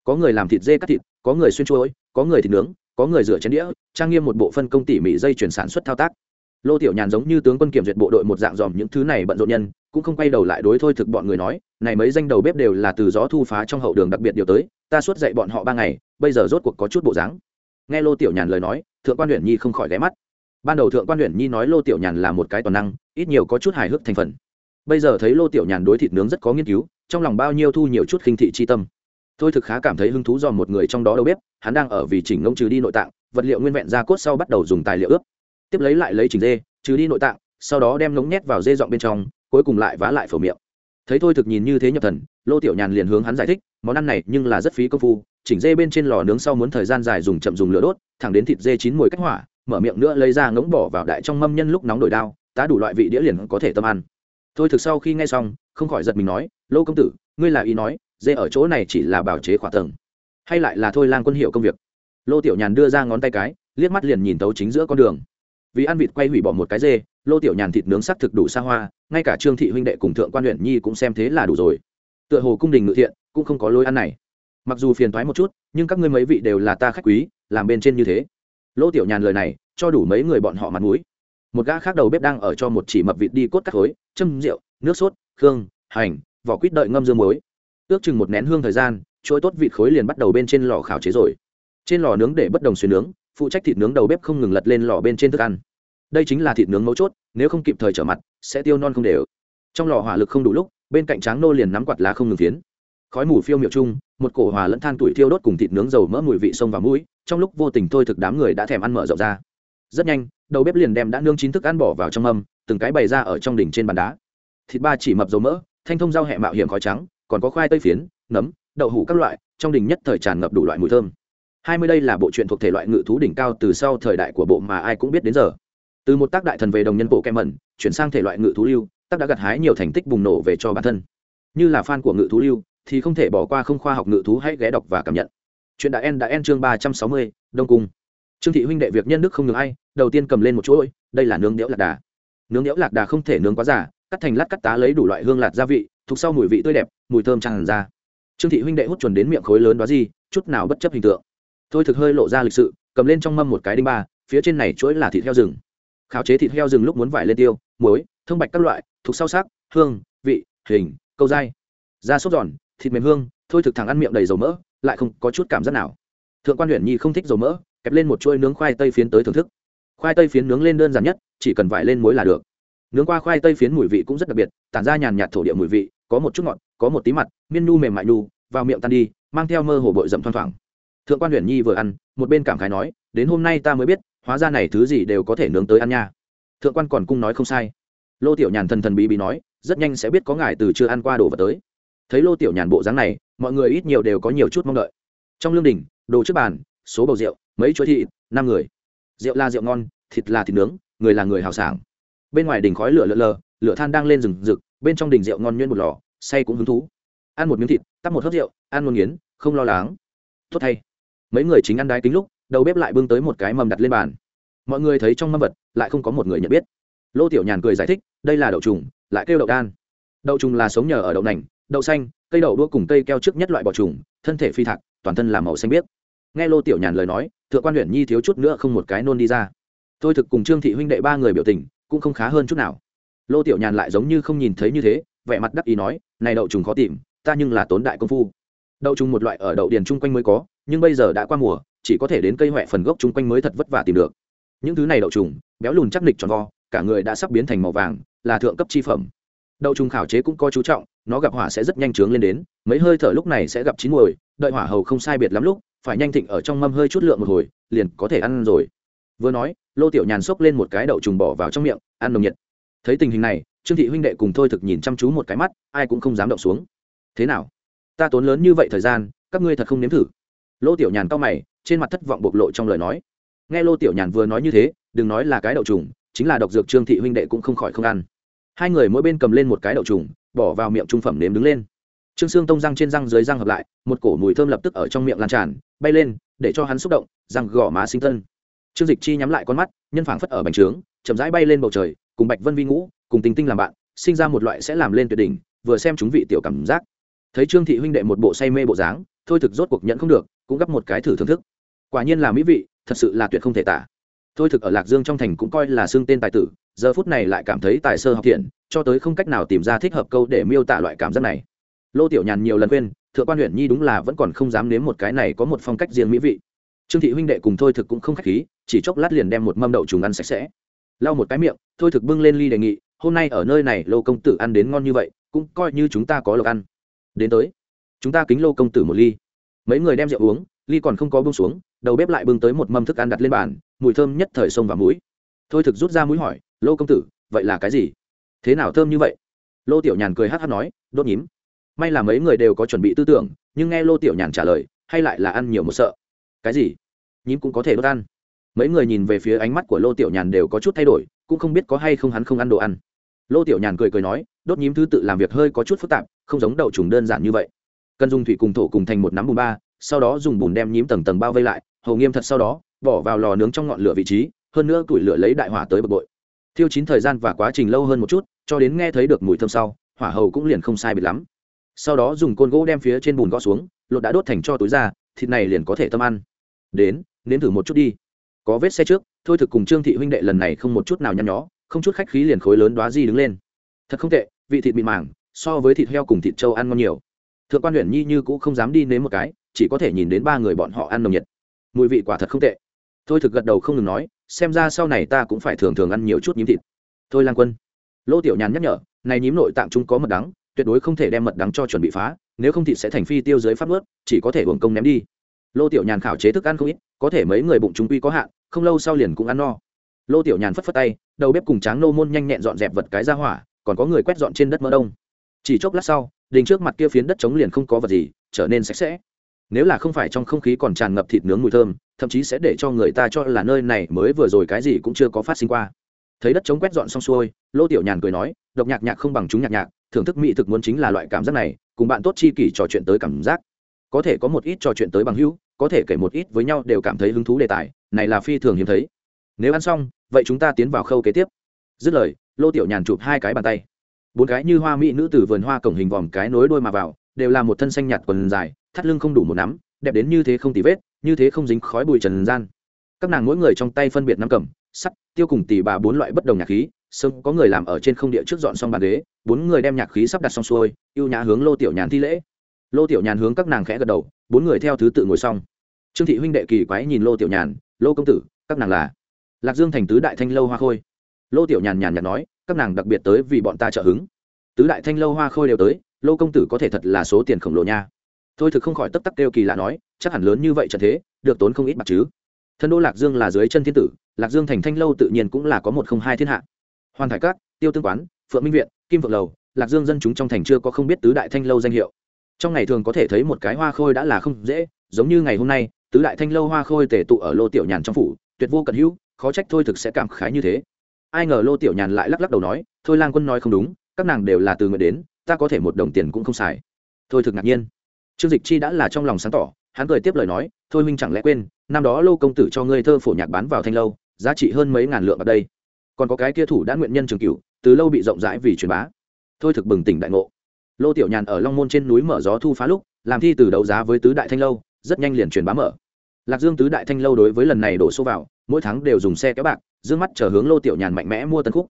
Có người làm thịt dê cắt thịt, có người xuyên chuối, có người thịt nướng, có người rửa chén đĩa, trang nghiêm một bộ phân công tỉ mỉ dây chuyển sản xuất thao tác. Lô tiểu nhàn giống như tướng quân kiểm duyệt bộ đội một dạng dòm những thứ này bận rộn nhân, cũng không quay đầu lại đối thôi thực bọn người nói, này mấy danh đầu bếp đều là từ gió thu phá trong hậu đường đặc biệt điều tới, ta suốt dạy bọn họ ba ngày, bây giờ rốt cuộc có chút bộ dáng. Nghe lô tiểu nhàn lời nói, thượng quan huyện nhi không khỏi ghé mắt ban đầu thượng quan huyện nhi nói lô tiểu nhàn là một cái toàn năng, ít nhiều có chút hài hước thành phần. Bây giờ thấy lô tiểu nhàn đối thịt nướng rất có nghiên cứu, trong lòng bao nhiêu thu nhiều chút khinh thị chi tâm. Thôi thực khá cảm thấy hứng thú do một người trong đó đầu bếp, hắn đang ở vì chỉnh ngông trừ đi nội tạng, vật liệu nguyên vẹn ra cốt sau bắt đầu dùng tài liệu ướp. Tiếp lấy lại lấy chỉnh dê, trừ đi nội tạng, sau đó đem ngống nhét vào dê dọn bên trong, cuối cùng lại vá lại phở miệng. Thấy thôi thực nhìn như thế nhập thần, lô tiểu nhàn liền hướng hắn giải thích, món ăn này nhưng là rất phí công phu, chỉnh dê bên trên lò nướng sau muốn thời gian dài dùng chậm dùng lửa đốt, thẳng đến thịt dê chín mùi cách hỏa mở miệng nữa lấy ra ngỗng bỏ vào đại trong mâm nhân lúc nóng đổi đao, tá đủ loại vị đĩa liền có thể tâm ăn. Thôi thực sau khi nghe xong, không khỏi giật mình nói, lô công tử, ngươi là ý nói, dê ở chỗ này chỉ là bào chế khỏa tầng, hay lại là thôi lang quân hiệu công việc? Lô tiểu nhàn đưa ra ngón tay cái, liếc mắt liền nhìn tấu chính giữa con đường. Vì ăn vịt quay hủy bỏ một cái dê, lô tiểu nhàn thịt nướng sắc thực đủ xa hoa, ngay cả trương thị huynh đệ cùng thượng quan huyện nhi cũng xem thế là đủ rồi. Tựa hồ cung đình ngự thiện, cũng không có lối ăn này. Mặc dù phiền thoái một chút, nhưng các ngươi mấy vị đều là ta khách quý, làm bên trên như thế lô tiểu nhàn lời này, cho đủ mấy người bọn họ mặt mũi. Một gã khác đầu bếp đang ở cho một chỉ mập vịt đi cốt cắt khối, châm rượu, nước sốt khương hành, vỏ quýt đợi ngâm dương muối. Ước chừng một nén hương thời gian, chuỗi tốt vịt khối liền bắt đầu bên trên lò khảo chế rồi. Trên lò nướng để bất đồng xuyên nướng, phụ trách thịt nướng đầu bếp không ngừng lật lên lò bên trên thức ăn. Đây chính là thịt nướng mấu chốt, nếu không kịp thời trở mặt, sẽ tiêu non không đều. Trong lò hỏa lực không đủ lúc, bên cạnh tráng nô liền nắm quạt lá không ngừng tiến khói mù phiêu miệu chung một cổ hòa lẫn than tuổi thiêu đốt cùng thịt nướng dầu mỡ mùi vị sông và mũi trong lúc vô tình thôi thực đám người đã thèm ăn mở rộng ra. Rất nhanh đầu bếp liền đem đã nương chín thức ăn bỏ vào trong âm, từng cái bày ra ở trong đỉnh trên bàn đá. Thịt ba chỉ mập dầu mỡ thanh thông rau hẹ mạo hiểm khói trắng còn có khoai tây phiến nấm đậu hũ các loại trong đỉnh nhất thời tràn ngập đủ loại mùi thơm. Hai mươi đây là bộ truyện thuộc thể loại ngự thú đỉnh cao từ sau thời đại của bộ mà ai cũng biết đến giờ. Từ một tác đại thần về đồng nhân bộ kem mẩn chuyển sang thể loại ngự thú lưu tác đã gặt hái nhiều thành tích bùng nổ về cho bản thân. Như là fan của ngự thú lưu thì không thể bỏ qua không khoa học ngự thú, hãy ghé đọc và cảm nhận. Chuyện đã en đã en chương ba trăm sáu mươi, đông cung. Trương thị huynh đệ việc nhân đức không ngừng ai, đầu tiên cầm lên một chuỗi, đây là nướng đẽo lạc đà. Nướng đẽo lạc đà không thể nướng quá giả cắt thành lát cắt tá lấy đủ loại hương lạt gia vị, thuộc sau mùi vị tươi đẹp, mùi thơm tràn ra. Trương thị huynh đệ hút chuẩn đến miệng khối lớn đó gì, chút nào bất chấp hình tượng. Thôi thực hơi lộ ra lịch sự, cầm lên trong mâm một cái đinh ba, phía trên này chuỗi là thịt heo rừng. Khảo chế thịt heo rừng lúc muốn vải lên tiêu, muối, thông bạch các loại, thuộc sau sắc, hương, vị, hình, câu dai. Da sốt giòn thịt mềm hương, thôi thực thẳng ăn miệng đầy dầu mỡ, lại không có chút cảm giác nào. Thượng quan huyện nhi không thích dầu mỡ, kẹp lên một chuôi nướng khoai tây phiến tới thưởng thức. Khoai tây phiến nướng lên đơn giản nhất, chỉ cần vải lên muối là được. Nướng qua khoai tây phiến mùi vị cũng rất đặc biệt, tản ra nhàn nhạt thổ địa mùi vị, có một chút ngọt, có một tí mặt miên nu mềm mại nu, vào miệng tan đi, mang theo mơ hồ bội rậm thoang thoảng. Thượng quan huyền nhi vừa ăn, một bên cảm khái nói, đến hôm nay ta mới biết, hóa ra này thứ gì đều có thể nướng tới ăn nha. Thượng quan còn cung nói không sai. Lô tiểu nhàn thần thần bí bí nói, rất nhanh sẽ biết có ngài từ chưa ăn qua đồ vật tới thấy lô tiểu nhàn bộ dáng này, mọi người ít nhiều đều có nhiều chút mong đợi. Trong lương đình, đồ trước bàn, số bầu rượu, mấy chuỗi thịt, năm người. Rượu là rượu ngon, thịt là thịt nướng, người là người hào sảng. Bên ngoài đỉnh khói lửa lờ lờ, lửa than đang lên rừng rực, bên trong đỉnh rượu ngon nhuyễn một lò, say cũng hứng thú. Ăn một miếng thịt, tắt một hớp rượu, ăn một nghiến, không lo lắng. Tốt thay. Mấy người chính ăn đái kính lúc, đầu bếp lại bưng tới một cái mầm đặt lên bàn. Mọi người thấy trong mâm vật, lại không có một người nhận biết. Lô tiểu nhàn cười giải thích, đây là đậu trùng, lại kêu đậu đan. Đậu trùng là sống nhờ ở đậu nành đậu xanh, cây đậu đua cùng cây keo trước nhất loại bọ trùng, thân thể phi thạc, toàn thân làm màu xanh biếc. Nghe lô tiểu nhàn lời nói, thượng quan huyện nhi thiếu chút nữa không một cái nôn đi ra. Tôi thực cùng trương thị huynh đệ ba người biểu tình, cũng không khá hơn chút nào. Lô tiểu nhàn lại giống như không nhìn thấy như thế, vẻ mặt đắc ý nói, này đậu trùng khó tìm, ta nhưng là tốn đại công phu. Đậu trùng một loại ở đậu điền chung quanh mới có, nhưng bây giờ đã qua mùa, chỉ có thể đến cây huệ phần gốc chung quanh mới thật vất vả tìm được. Những thứ này đậu trùng, béo lùn chắc nịch tròn vo, cả người đã sắp biến thành màu vàng, là thượng cấp chi phẩm. Đậu trùng khảo chế cũng có chú trọng nó gặp hỏa sẽ rất nhanh trướng lên đến, mấy hơi thở lúc này sẽ gặp chín muồi, đợi hỏa hầu không sai biệt lắm lúc, phải nhanh thịnh ở trong mâm hơi chút lượng một hồi, liền có thể ăn rồi. Vừa nói, lô tiểu nhàn xốc lên một cái đậu trùng bỏ vào trong miệng, ăn nồng nhiệt. Thấy tình hình này, trương thị huynh đệ cùng thôi thực nhìn chăm chú một cái mắt, ai cũng không dám động xuống. Thế nào? Ta tốn lớn như vậy thời gian, các ngươi thật không nếm thử? Lô tiểu nhàn cao mày, trên mặt thất vọng bộc lộ trong lời nói. Nghe lô tiểu nhàn vừa nói như thế, đừng nói là cái đậu trùng, chính là độc dược trương thị huynh đệ cũng không khỏi không ăn. Hai người mỗi bên cầm lên một cái đậu trùng bỏ vào miệng trung phẩm nếm đứng lên. Trương xương tông răng trên răng dưới răng hợp lại, một cổ mùi thơm lập tức ở trong miệng lan tràn, bay lên, để cho hắn xúc động, răng gò má sinh tân trương dịch chi nhắm lại con mắt, nhân phảng phất ở bành trướng, chậm rãi bay lên bầu trời, cùng bạch vân vi ngũ cùng tình tinh làm bạn, sinh ra một loại sẽ làm lên tuyệt đỉnh, vừa xem chúng vị tiểu cảm giác. Thấy trương thị huynh đệ một bộ say mê bộ dáng, thôi thực rốt cuộc nhận không được, cũng gấp một cái thử thưởng thức. Quả nhiên là mỹ vị, thật sự là tuyệt không thể tả thôi thực ở lạc dương trong thành cũng coi là xương tên tài tử, giờ phút này lại cảm thấy tài sơ học thiện, cho tới không cách nào tìm ra thích hợp câu để miêu tả loại cảm giác này. Lô tiểu nhàn nhiều lần quên, thượng quan huyện nhi đúng là vẫn còn không dám nếm một cái này có một phong cách riêng mỹ vị. Trương thị huynh đệ cùng thôi thực cũng không khách khí, chỉ chốc lát liền đem một mâm đậu trùng ăn sạch sẽ. Lau một cái miệng, thôi thực bưng lên ly đề nghị, hôm nay ở nơi này lô công tử ăn đến ngon như vậy, cũng coi như chúng ta có lộc ăn. Đến tới. Chúng ta kính lô công tử một ly. Mấy người đem rượu uống, ly còn không có bưng xuống, đầu bếp lại bưng tới một mâm thức ăn đặt lên bàn mùi thơm nhất thời sông vào mũi. Thôi thực rút ra mũi hỏi, lô công tử, vậy là cái gì? Thế nào thơm như vậy? Lô tiểu nhàn cười hát hát nói, đốt nhím. May là mấy người đều có chuẩn bị tư tưởng, nhưng nghe lô tiểu nhàn trả lời, hay lại là ăn nhiều một sợ. Cái gì? Nhím cũng có thể đốt ăn. Mấy người nhìn về phía ánh mắt của lô tiểu nhàn đều có chút thay đổi, cũng không biết có hay không hắn không ăn đồ ăn. Lô tiểu nhàn cười cười nói, đốt nhím thứ tự làm việc hơi có chút phức tạp, không giống đậu trùng đơn giản như vậy. Cần dùng thủy cùng thổ cùng thành một nắm bùn ba, sau đó dùng bùn đem nhím tầng tầng bao vây lại, hầu nghiêm thật sau đó bỏ vào lò nướng trong ngọn lửa vị trí, hơn nữa củi lửa lấy đại hỏa tới bực bội. Thiêu chín thời gian và quá trình lâu hơn một chút, cho đến nghe thấy được mùi thơm sau, hỏa hầu cũng liền không sai biệt lắm. Sau đó dùng côn gỗ đem phía trên bùn gõ xuống, lột đã đốt thành cho túi ra, thịt này liền có thể tâm ăn. Đến, nếm thử một chút đi. Có vết xe trước, thôi thực cùng trương thị huynh đệ lần này không một chút nào nhăn nhó, không chút khách khí liền khối lớn đoá di đứng lên. Thật không tệ, vị thịt mịn màng, so với thịt heo cùng thịt trâu ăn ngon nhiều. Thượng quan huyện nhi như cũng không dám đi nếm một cái, chỉ có thể nhìn đến ba người bọn họ ăn nồng nhiệt. Mùi vị quả thật không tệ thôi thực gật đầu không ngừng nói, xem ra sau này ta cũng phải thường thường ăn nhiều chút nhím thịt. Thôi lan quân. Lô tiểu nhàn nhắc nhở, này nhím nội tạng chúng có mật đắng, tuyệt đối không thể đem mật đắng cho chuẩn bị phá, nếu không thịt sẽ thành phi tiêu dưới phát ướt chỉ có thể hưởng công ném đi. Lô tiểu nhàn khảo chế thức ăn không ít, có thể mấy người bụng chúng quy có hạn, không lâu sau liền cũng ăn no. Lô tiểu nhàn phất phất tay, đầu bếp cùng tráng nô môn nhanh nhẹn dọn dẹp vật cái ra hỏa, còn có người quét dọn trên đất mỡ đông. Chỉ chốc lát sau, đình trước mặt kia phiến đất trống liền không có vật gì, trở nên sạch sẽ nếu là không phải trong không khí còn tràn ngập thịt nướng mùi thơm, thậm chí sẽ để cho người ta cho là nơi này mới vừa rồi cái gì cũng chưa có phát sinh qua. Thấy đất trống quét dọn xong xuôi, lô tiểu nhàn cười nói, độc nhạc nhạc không bằng chúng nhạc nhạc, thưởng thức mỹ thực muốn chính là loại cảm giác này, cùng bạn tốt chi kỷ trò chuyện tới cảm giác. Có thể có một ít trò chuyện tới bằng hữu, có thể kể một ít với nhau đều cảm thấy hứng thú đề tài, này là phi thường hiếm thấy. Nếu ăn xong, vậy chúng ta tiến vào khâu kế tiếp. Dứt lời, lô tiểu nhàn chụp hai cái bàn tay. Bốn cái như hoa mỹ nữ từ vườn hoa cổng hình vòm cái nối đôi mà vào đều là một thân xanh nhạt quần dài, thắt lưng không đủ một nắm, đẹp đến như thế không tì vết, như thế không dính khói bụi trần gian. Các nàng mỗi người trong tay phân biệt năm cầm, sắt, tiêu cùng tỷ bà bốn loại bất đồng nhạc khí sưng. có người làm ở trên không địa trước dọn xong bàn ghế, bốn người đem nhạc khí sắp đặt xong xuôi, ưu nhã hướng lô tiểu nhàn thi lễ. Lô tiểu nhàn hướng các nàng khẽ gật đầu, bốn người theo thứ tự ngồi xong. Trương thị huynh đệ kỳ quái nhìn lô tiểu nhàn, lô công tử, các nàng là? Lạc dương thành tứ đại thanh lâu hoa khôi. Lô tiểu nhàn nhàn nhạt nói, các nàng đặc biệt tới vì bọn ta trợ hứng. Tứ đại thanh lâu hoa khôi đều tới lô công tử có thể thật là số tiền khổng lồ nha. Thôi thực không khỏi tấp tắc kêu kỳ lạ nói, chắc hẳn lớn như vậy trận thế, được tốn không ít bạc chứ. Thân đô lạc dương là dưới chân thiên tử, lạc dương thành thanh lâu tự nhiên cũng là có một không hai thiên hạ. Hoàn thải cát tiêu tương quán, phượng minh viện, kim phượng lầu, lạc dương dân chúng trong thành chưa có không biết tứ đại thanh lâu danh hiệu. Trong ngày thường có thể thấy một cái hoa khôi đã là không dễ, giống như ngày hôm nay, tứ đại thanh lâu hoa khôi tể tụ ở lô tiểu nhàn trong phủ, tuyệt vô cận hữu, khó trách thôi thực sẽ cảm khái như thế. Ai ngờ lô tiểu nhàn lại lắc lắc đầu nói, thôi lang quân nói không đúng, các nàng đều là từ người đến ta có thể một đồng tiền cũng không xài. Thôi thực ngạc nhiên. Trương dịch chi đã là trong lòng sáng tỏ, hắn cười tiếp lời nói, thôi minh chẳng lẽ quên, năm đó lô công tử cho ngươi thơ phổ nhạc bán vào thanh lâu, giá trị hơn mấy ngàn lượng ở đây. Còn có cái kia thủ đã nguyện nhân trường cửu, từ lâu bị rộng rãi vì truyền bá. Thôi thực bừng tỉnh đại ngộ. Lô tiểu nhàn ở long môn trên núi mở gió thu phá lúc, làm thi từ đấu giá với tứ đại thanh lâu, rất nhanh liền truyền bá mở. Lạc dương tứ đại thanh lâu đối với lần này đổ số vào, mỗi tháng đều dùng xe kéo bạc d mắt chờ hướng lô tiểu nhàn mạnh mẽ mua tân khúc.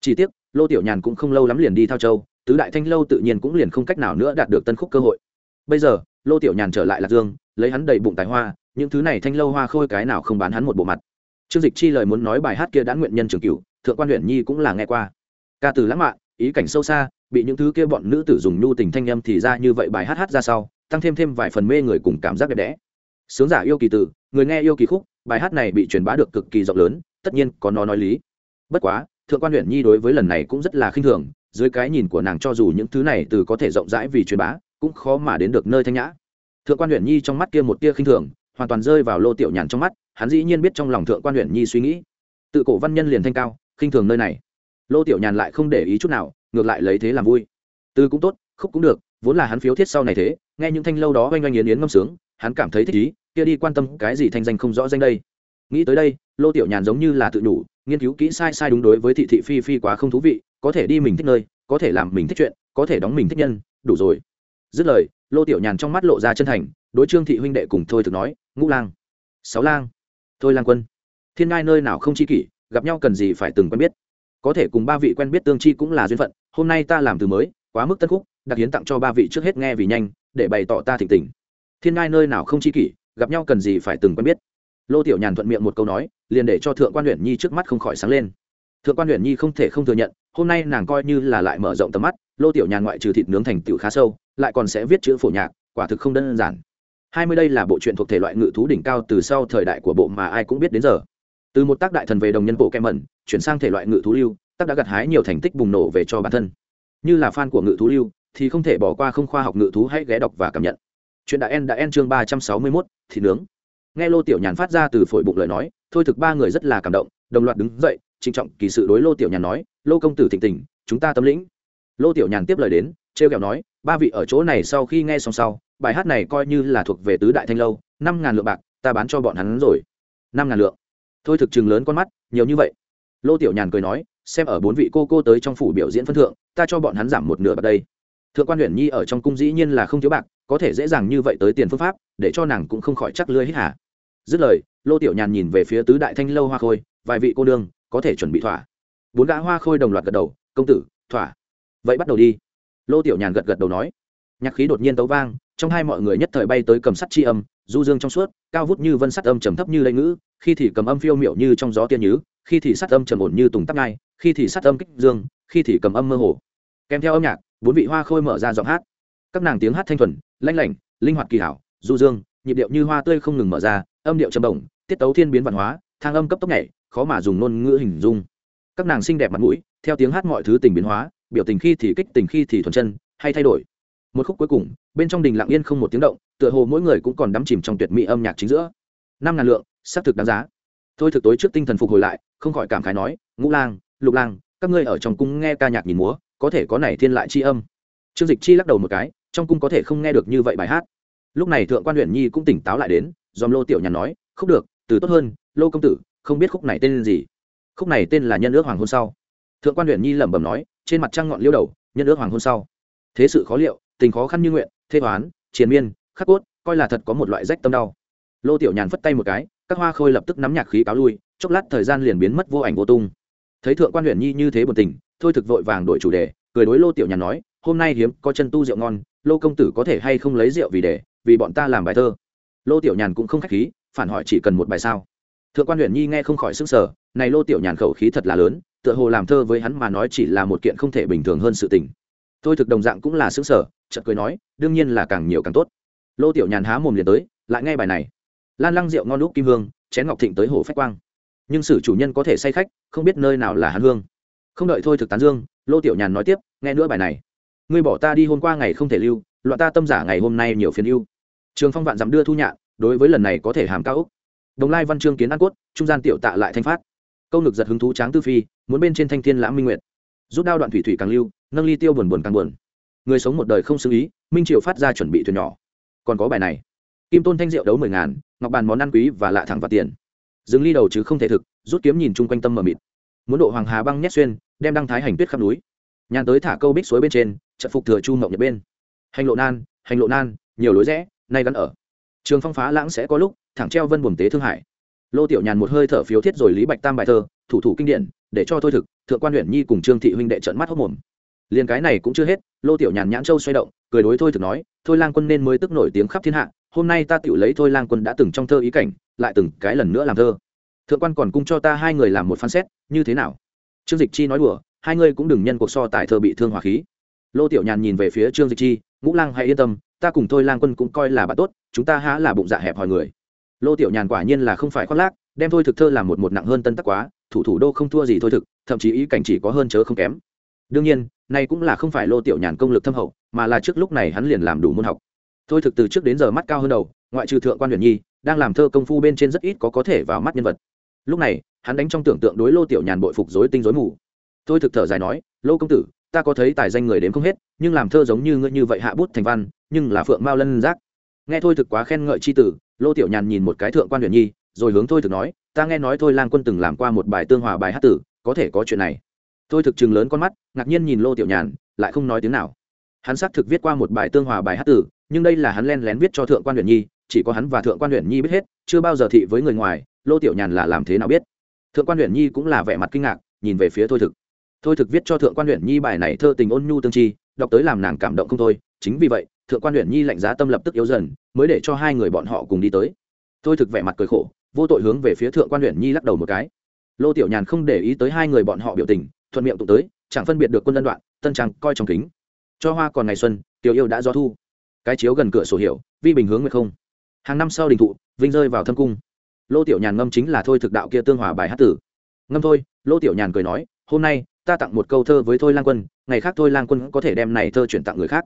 Chỉ tiếc, lô tiểu nhàn cũng không lâu lắm liền đi thao châu tứ đại thanh lâu tự nhiên cũng liền không cách nào nữa đạt được tân khúc cơ hội. Bây giờ, lô tiểu nhàn trở lại lạc dương, lấy hắn đầy bụng tài hoa, những thứ này thanh lâu hoa khôi cái nào không bán hắn một bộ mặt. Trương dịch chi lời muốn nói bài hát kia đã nguyện nhân trường cửu, thượng quan huyện nhi cũng là nghe qua. Ca từ lãng mạn, ý cảnh sâu xa, bị những thứ kia bọn nữ tử dùng nhu tình thanh âm thì ra như vậy bài hát hát ra sau, tăng thêm thêm vài phần mê người cùng cảm giác đẹp đẽ. Sướng giả yêu kỳ tử, người nghe yêu kỳ khúc, bài hát này bị truyền bá được cực kỳ rộng lớn, tất nhiên có nó nói lý. Bất quá, thượng quan huyện nhi đối với lần này cũng rất là khinh thường dưới cái nhìn của nàng cho dù những thứ này từ có thể rộng rãi vì truyền bá, cũng khó mà đến được nơi thanh nhã. Thượng quan huyện nhi trong mắt kia một tia khinh thường, hoàn toàn rơi vào lô tiểu nhàn trong mắt, hắn dĩ nhiên biết trong lòng thượng quan huyện nhi suy nghĩ. Tự cổ văn nhân liền thanh cao, khinh thường nơi này. Lô tiểu nhàn lại không để ý chút nào, ngược lại lấy thế làm vui. Từ cũng tốt, khúc cũng được, vốn là hắn phiếu thiết sau này thế, nghe những thanh lâu đó oanh oanh yến yến ngâm sướng, hắn cảm thấy thích ý, kia đi quan tâm cái gì thanh danh không rõ danh đây. Nghĩ tới đây, lô tiểu nhàn giống như là tự đủ nghiên cứu kỹ sai sai đúng đối với thị thị phi phi quá không thú vị có thể đi mình thích nơi, có thể làm mình thích chuyện, có thể đóng mình thích nhân, đủ rồi. Dứt lời, lô tiểu nhàn trong mắt lộ ra chân thành, đối trương thị huynh đệ cùng thôi thực nói, ngũ lang, sáu lang, thôi lang quân, thiên ngai nơi nào không chi kỷ, gặp nhau cần gì phải từng quen biết. Có thể cùng ba vị quen biết tương chi cũng là duyên phận, hôm nay ta làm từ mới, quá mức tân khúc, đặc hiến tặng cho ba vị trước hết nghe vì nhanh, để bày tỏ ta thịnh tình. Thiên ngai nơi nào không chi kỷ, gặp nhau cần gì phải từng quen biết. Lô tiểu nhàn thuận miệng một câu nói, liền để cho thượng quan huyện nhi trước mắt không khỏi sáng lên. Thượng quan huyện nhi không thể không thừa nhận hôm nay nàng coi như là lại mở rộng tầm mắt, lô tiểu nhàn ngoại trừ thịt nướng thành tựu khá sâu, lại còn sẽ viết chữ phổ nhạc, quả thực không đơn giản. Hai mươi đây là bộ truyện thuộc thể loại ngự thú đỉnh cao từ sau thời đại của bộ mà ai cũng biết đến giờ. Từ một tác đại thần về đồng nhân bộ kem mẩn chuyển sang thể loại ngự thú lưu, tác đã gặt hái nhiều thành tích bùng nổ về cho bản thân. Như là fan của ngự thú lưu, thì không thể bỏ qua không khoa học ngự thú hãy ghé đọc và cảm nhận. Chuyện đã en đã en chương ba trăm sáu mươi mốt, thịt nướng. Nghe lô tiểu nhàn phát ra từ phổi bụng lời nói thôi thực ba người rất là cảm động, đồng loạt đứng dậy, trịnh trọng kỳ sự đối lô tiểu nhàn nói, lô công tử thịnh tình, chúng ta tâm lĩnh. Lô tiểu nhàn tiếp lời đến, trêu kẹo nói, ba vị ở chỗ này sau khi nghe xong sau, bài hát này coi như là thuộc về tứ đại thanh lâu, năm ngàn lượng bạc, ta bán cho bọn hắn rồi. Năm ngàn lượng. Thôi thực chừng lớn con mắt, nhiều như vậy. Lô tiểu nhàn cười nói, xem ở bốn vị cô cô tới trong phủ biểu diễn phân thượng, ta cho bọn hắn giảm một nửa bạc đây. Thượng quan huyện nhi ở trong cung dĩ nhiên là không thiếu bạc, có thể dễ dàng như vậy tới tiền phương pháp, để cho nàng cũng không khỏi chắc lưới hết hả dứt lời lô tiểu nhàn nhìn về phía tứ đại thanh lâu hoa khôi, vài vị cô đương có thể chuẩn bị thỏa. Bốn gã hoa khôi đồng loạt gật đầu, công tử, thỏa. Vậy bắt đầu đi. Lô tiểu nhàn gật gật đầu nói. Nhạc khí đột nhiên tấu vang, trong hai mọi người nhất thời bay tới cầm sắt chi âm, du dương trong suốt, cao vút như vân sắt âm trầm thấp như lây ngữ, khi thì cầm âm phiêu miệu như trong gió tiên nhứ, khi thì sắt âm trầm ổn như tùng tắc ngai, khi thì sắt âm kích dương, khi thì cầm âm mơ hồ. Kèm theo âm nhạc, bốn vị hoa khôi mở ra giọng hát. Các nàng tiếng hát thanh thuần, lanh lảnh, linh hoạt kỳ hảo, du dương, nhịp điệu như hoa tươi không ngừng mở ra, âm điệu trầm bổng tiết tấu thiên biến văn hóa, thang âm cấp tốc nhảy, khó mà dùng ngôn ngữ hình dung. Các nàng xinh đẹp mặt mũi, theo tiếng hát mọi thứ tình biến hóa, biểu tình khi thì kích, tình khi thì thuần chân, hay thay đổi. Một khúc cuối cùng, bên trong đình lặng yên không một tiếng động, tựa hồ mỗi người cũng còn đắm chìm trong tuyệt mỹ âm nhạc chính giữa. Năm ngàn lượng, xác thực đáng giá. Thôi thực tối trước tinh thần phục hồi lại, không khỏi cảm khái nói, ngũ lang, lục lang, các ngươi ở trong cung nghe ca nhạc nhìn múa, có thể có này thiên lại chi âm. Trương dịch chi lắc đầu một cái, trong cung có thể không nghe được như vậy bài hát. Lúc này thượng quan huyện nhi cũng tỉnh táo lại đến dòm lô tiểu nhàn nói, không được từ tốt hơn, lô công tử, không biết khúc này tên gì. Khúc này tên là nhân ước hoàng hôn sau. Thượng quan huyện nhi lẩm bẩm nói, trên mặt trăng ngọn liêu đầu, nhân ước hoàng hôn sau. Thế sự khó liệu, tình khó khăn như nguyện thế toán triền miên, khắc cốt, coi là thật có một loại rách tâm đau. Lô tiểu nhàn phất tay một cái, các hoa khôi lập tức nắm nhạc khí cáo lui, chốc lát thời gian liền biến mất vô ảnh vô tung. Thấy thượng quan huyện nhi như thế buồn tình, thôi thực vội vàng đổi chủ đề, cười đối lô tiểu nhàn nói, hôm nay hiếm có chân tu rượu ngon, lô công tử có thể hay không lấy rượu vì để, vì bọn ta làm bài thơ. Lô tiểu nhàn cũng không khách khí phản hỏi chỉ cần một bài sao? Thượng quan huyện nhi nghe không khỏi sức sở này lô tiểu nhàn khẩu khí thật là lớn, tựa hồ làm thơ với hắn mà nói chỉ là một kiện không thể bình thường hơn sự tình. Tôi thực đồng dạng cũng là xứng sở chợt cười nói, đương nhiên là càng nhiều càng tốt. Lô tiểu nhàn há mồm liền tới, lại nghe bài này. Lan lăng rượu ngon lúc kim hương, chén ngọc thịnh tới hồ phách quang. Nhưng sử chủ nhân có thể say khách, không biết nơi nào là hắn hương. Không đợi thôi thực tán dương, lô tiểu nhàn nói tiếp, nghe nữa bài này. Ngươi bỏ ta đi hôm qua ngày không thể lưu, loạn ta tâm giả ngày hôm nay nhiều phiền ưu. Trường phong vạn dám đưa thu nhạn đối với lần này có thể hàm cao úc. Đồng lai văn chương kiến an cốt, trung gian tiểu tạ lại thanh phát. Câu ngực giật hứng thú tráng tư phi, muốn bên trên thanh thiên lãm minh nguyệt. Rút đao đoạn thủy thủy càng lưu, nâng ly tiêu buồn buồn càng buồn. Người sống một đời không xử ý, minh triệu phát ra chuẩn bị thuyền nhỏ. Còn có bài này. Kim tôn thanh diệu đấu mười ngàn, ngọc bàn món ăn quý và lạ thẳng vào tiền. Dừng ly đầu chứ không thể thực, rút kiếm nhìn chung quanh tâm mờ mịt. Muốn độ hoàng hà băng nhét xuyên, đem đăng thái hành tuyết khắp núi. Nhàn tới thả câu bích suối bên trên trận phục thừa chu mộng nhật bên. Hành lộ nan, hành lộ nan, nhiều lối rẽ, nay gắn ở trường phong phá lãng sẽ có lúc, thẳng treo vân buồn tế thương hải. Lô tiểu nhàn một hơi thở phiếu thiết rồi lý bạch tam bài thơ, thủ thủ kinh điển, để cho thôi thực, thượng quan huyện nhi cùng trương thị huynh đệ trận mắt hốc mồm. Liền cái này cũng chưa hết, lô tiểu nhàn nhãn châu xoay động, cười đối thôi thực nói, thôi lang quân nên mới tức nổi tiếng khắp thiên hạ, hôm nay ta tự lấy thôi lang quân đã từng trong thơ ý cảnh, lại từng cái lần nữa làm thơ. Thượng quan còn cung cho ta hai người làm một phán xét, như thế nào? Trương dịch chi nói đùa, hai ngươi cũng đừng nhân cuộc so tài thơ bị thương hỏa khí. Lô tiểu nhàn nhìn về phía trương dịch chi, ngũ lang hãy yên tâm ta cùng thôi lang quân cũng coi là bạn tốt, chúng ta há là bụng dạ hẹp hòi người. Lô tiểu nhàn quả nhiên là không phải khoác lác, đem thôi thực thơ làm một một nặng hơn tân tắc quá, thủ thủ đô không thua gì thôi thực, thậm chí ý cảnh chỉ có hơn chớ không kém. Đương nhiên, nay cũng là không phải lô tiểu nhàn công lực thâm hậu, mà là trước lúc này hắn liền làm đủ môn học. Thôi thực từ trước đến giờ mắt cao hơn đầu, ngoại trừ thượng quan huyền nhi, đang làm thơ công phu bên trên rất ít có có thể vào mắt nhân vật. Lúc này, hắn đánh trong tưởng tượng đối lô tiểu nhàn bội phục dối tinh dối mù. Thôi thực thở dài nói, lô công tử, ta có thấy tài danh người đến không hết, nhưng làm thơ giống như ngươi như vậy hạ bút thành văn nhưng là phượng mao lân giác. Nghe thôi thực quá khen ngợi c h i tử, lô tiểu nhàn nhìn một cái thượng quan huyện nhi, rồi hướng thôi thực nói, ta nghe nói thôi lang quân từng làm qua một bài tương hòa bài hát tử, có thể có chuyện này. Thôi thực chừng lớn con mắt, ngạc nhiên nhìn lô tiểu nhàn, lại không nói tiếng nào. Hắn xác thực viết qua một bài tương hòa bài hát tử, nhưng đây là hắn len lén viết cho thượng quan huyện nhi, chỉ có hắn và thượng quan huyện nhi biết hết, chưa bao giờ thị với người ngoài, lô tiểu nhàn là làm thế nào biết. Thượng quan huyện nhi cũng là vẻ mặt kinh ngạc, nhìn về phía thôi thực. Thôi thực viết cho thượng quan huyện nhi bài này thơ tình ôn nhu tương chi, đọc tới làm nàng cảm động không thôi, chính vì vậy thượng quan huyện nhi lạnh giá tâm lập tức yếu dần mới để cho hai người bọn họ cùng đi tới. Thôi thực vẻ mặt cười khổ vô tội hướng về phía thượng quan huyện nhi lắc đầu một cái. Lô tiểu nhàn không để ý tới hai người bọn họ biểu tình thuận miệng tụ tới chẳng phân biệt được quân dân đoạn tân trang coi trong kính. Cho hoa còn ngày xuân tiểu yêu đã do thu. Cái chiếu gần cửa sổ hiệu, vi bình hướng nguyệt không. Hàng năm sau đình thụ vinh rơi vào thâm cung. Lô tiểu nhàn ngâm chính là thôi thực đạo kia tương hòa bài hát tử. Ngâm thôi lô tiểu nhàn cười nói hôm nay ta tặng một câu thơ với thôi lang quân ngày khác thôi lang quân có thể đem này thơ chuyển tặng người khác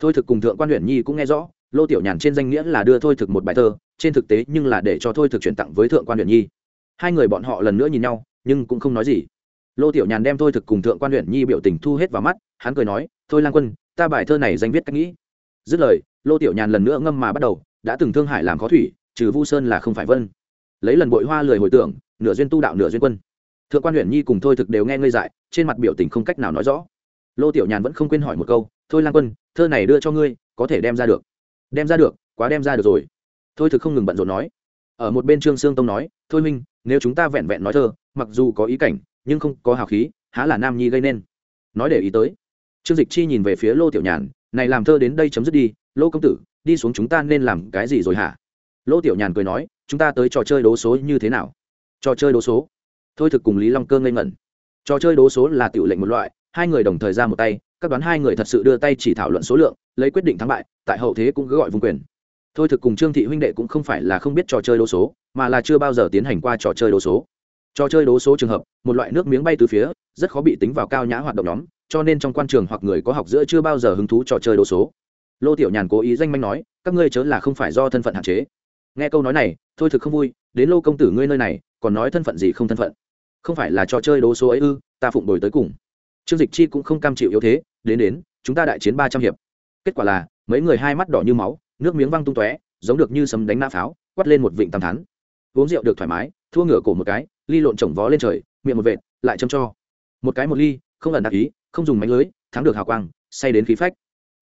thôi thực cùng thượng quan huyện nhi cũng nghe rõ, lô tiểu nhàn trên danh nghĩa là đưa thôi thực một bài thơ, trên thực tế nhưng là để cho thôi thực chuyển tặng với thượng quan huyện nhi. Hai người bọn họ lần nữa nhìn nhau, nhưng cũng không nói gì. Lô tiểu nhàn đem thôi thực cùng thượng quan huyện nhi biểu tình thu hết vào mắt, hắn cười nói, thôi lang quân, ta bài thơ này danh viết cách nghĩ. Dứt lời, lô tiểu nhàn lần nữa ngâm mà bắt đầu, đã từng thương hại làm khó thủy, trừ vu sơn là không phải vân. Lấy lần bội hoa lười hồi tưởng, nửa duyên tu đạo nửa duyên quân. Thượng quan huyện nhi cùng thôi thực đều nghe ngơi dại, trên mặt biểu tình không cách nào nói rõ. Lô tiểu nhàn vẫn không quên hỏi một câu thôi lan quân, thơ này đưa cho ngươi, có thể đem ra được. Đem ra được, quá đem ra được rồi. Thôi thực không ngừng bận rộn nói. Ở một bên trương sương tông nói, thôi minh nếu chúng ta vẹn vẹn nói thơ, mặc dù có ý cảnh, nhưng không có hào khí, há là nam nhi gây nên. Nói để ý tới, trương dịch chi nhìn về phía lô tiểu nhàn, này làm thơ đến đây chấm dứt đi, lô công tử, đi xuống chúng ta nên làm cái gì rồi hả? Lô tiểu nhàn cười nói, chúng ta tới trò chơi đố số như thế nào? Trò chơi đố số? Thôi thực cùng lý long cơ ngây ngẩn. Trò chơi đố số là tiểu lệnh một loại, hai người đồng thời ra một tay các đoán hai người thật sự đưa tay chỉ thảo luận số lượng, lấy quyết định thắng bại, tại hậu thế cũng cứ gọi vùng quyền. Thôi thực cùng trương thị huynh đệ cũng không phải là không biết trò chơi đố số, mà là chưa bao giờ tiến hành qua trò chơi đố số. Trò chơi đố số trường hợp, một loại nước miếng bay từ phía, rất khó bị tính vào cao nhã hoạt động nhóm, cho nên trong quan trường hoặc người có học giữa chưa bao giờ hứng thú trò chơi đố số. Lô tiểu nhàn cố ý danh manh nói, các ngươi chớ là không phải do thân phận hạn chế. Nghe câu nói này, thôi thực không vui, đến lô công tử ngươi nơi này, còn nói thân phận gì không thân phận? Không phải là trò chơi đố số ấy ư, ta phụng đổi tới cùng trương dịch chi cũng không cam chịu yếu thế, đến đến, chúng ta đại chiến ba trăm hiệp. Kết quả là, mấy người hai mắt đỏ như máu, nước miếng văng tung tóe, giống được như sấm đánh nã pháo quắt lên một vịnh tam thắn. Uống rượu được thoải mái, thua ngửa cổ một cái, ly lộn chồng vó lên trời, miệng một vệt, lại châm cho. Một cái một ly, không ẩn đặc ý, không dùng mánh lưới, thắng được hào quang, say đến khí phách.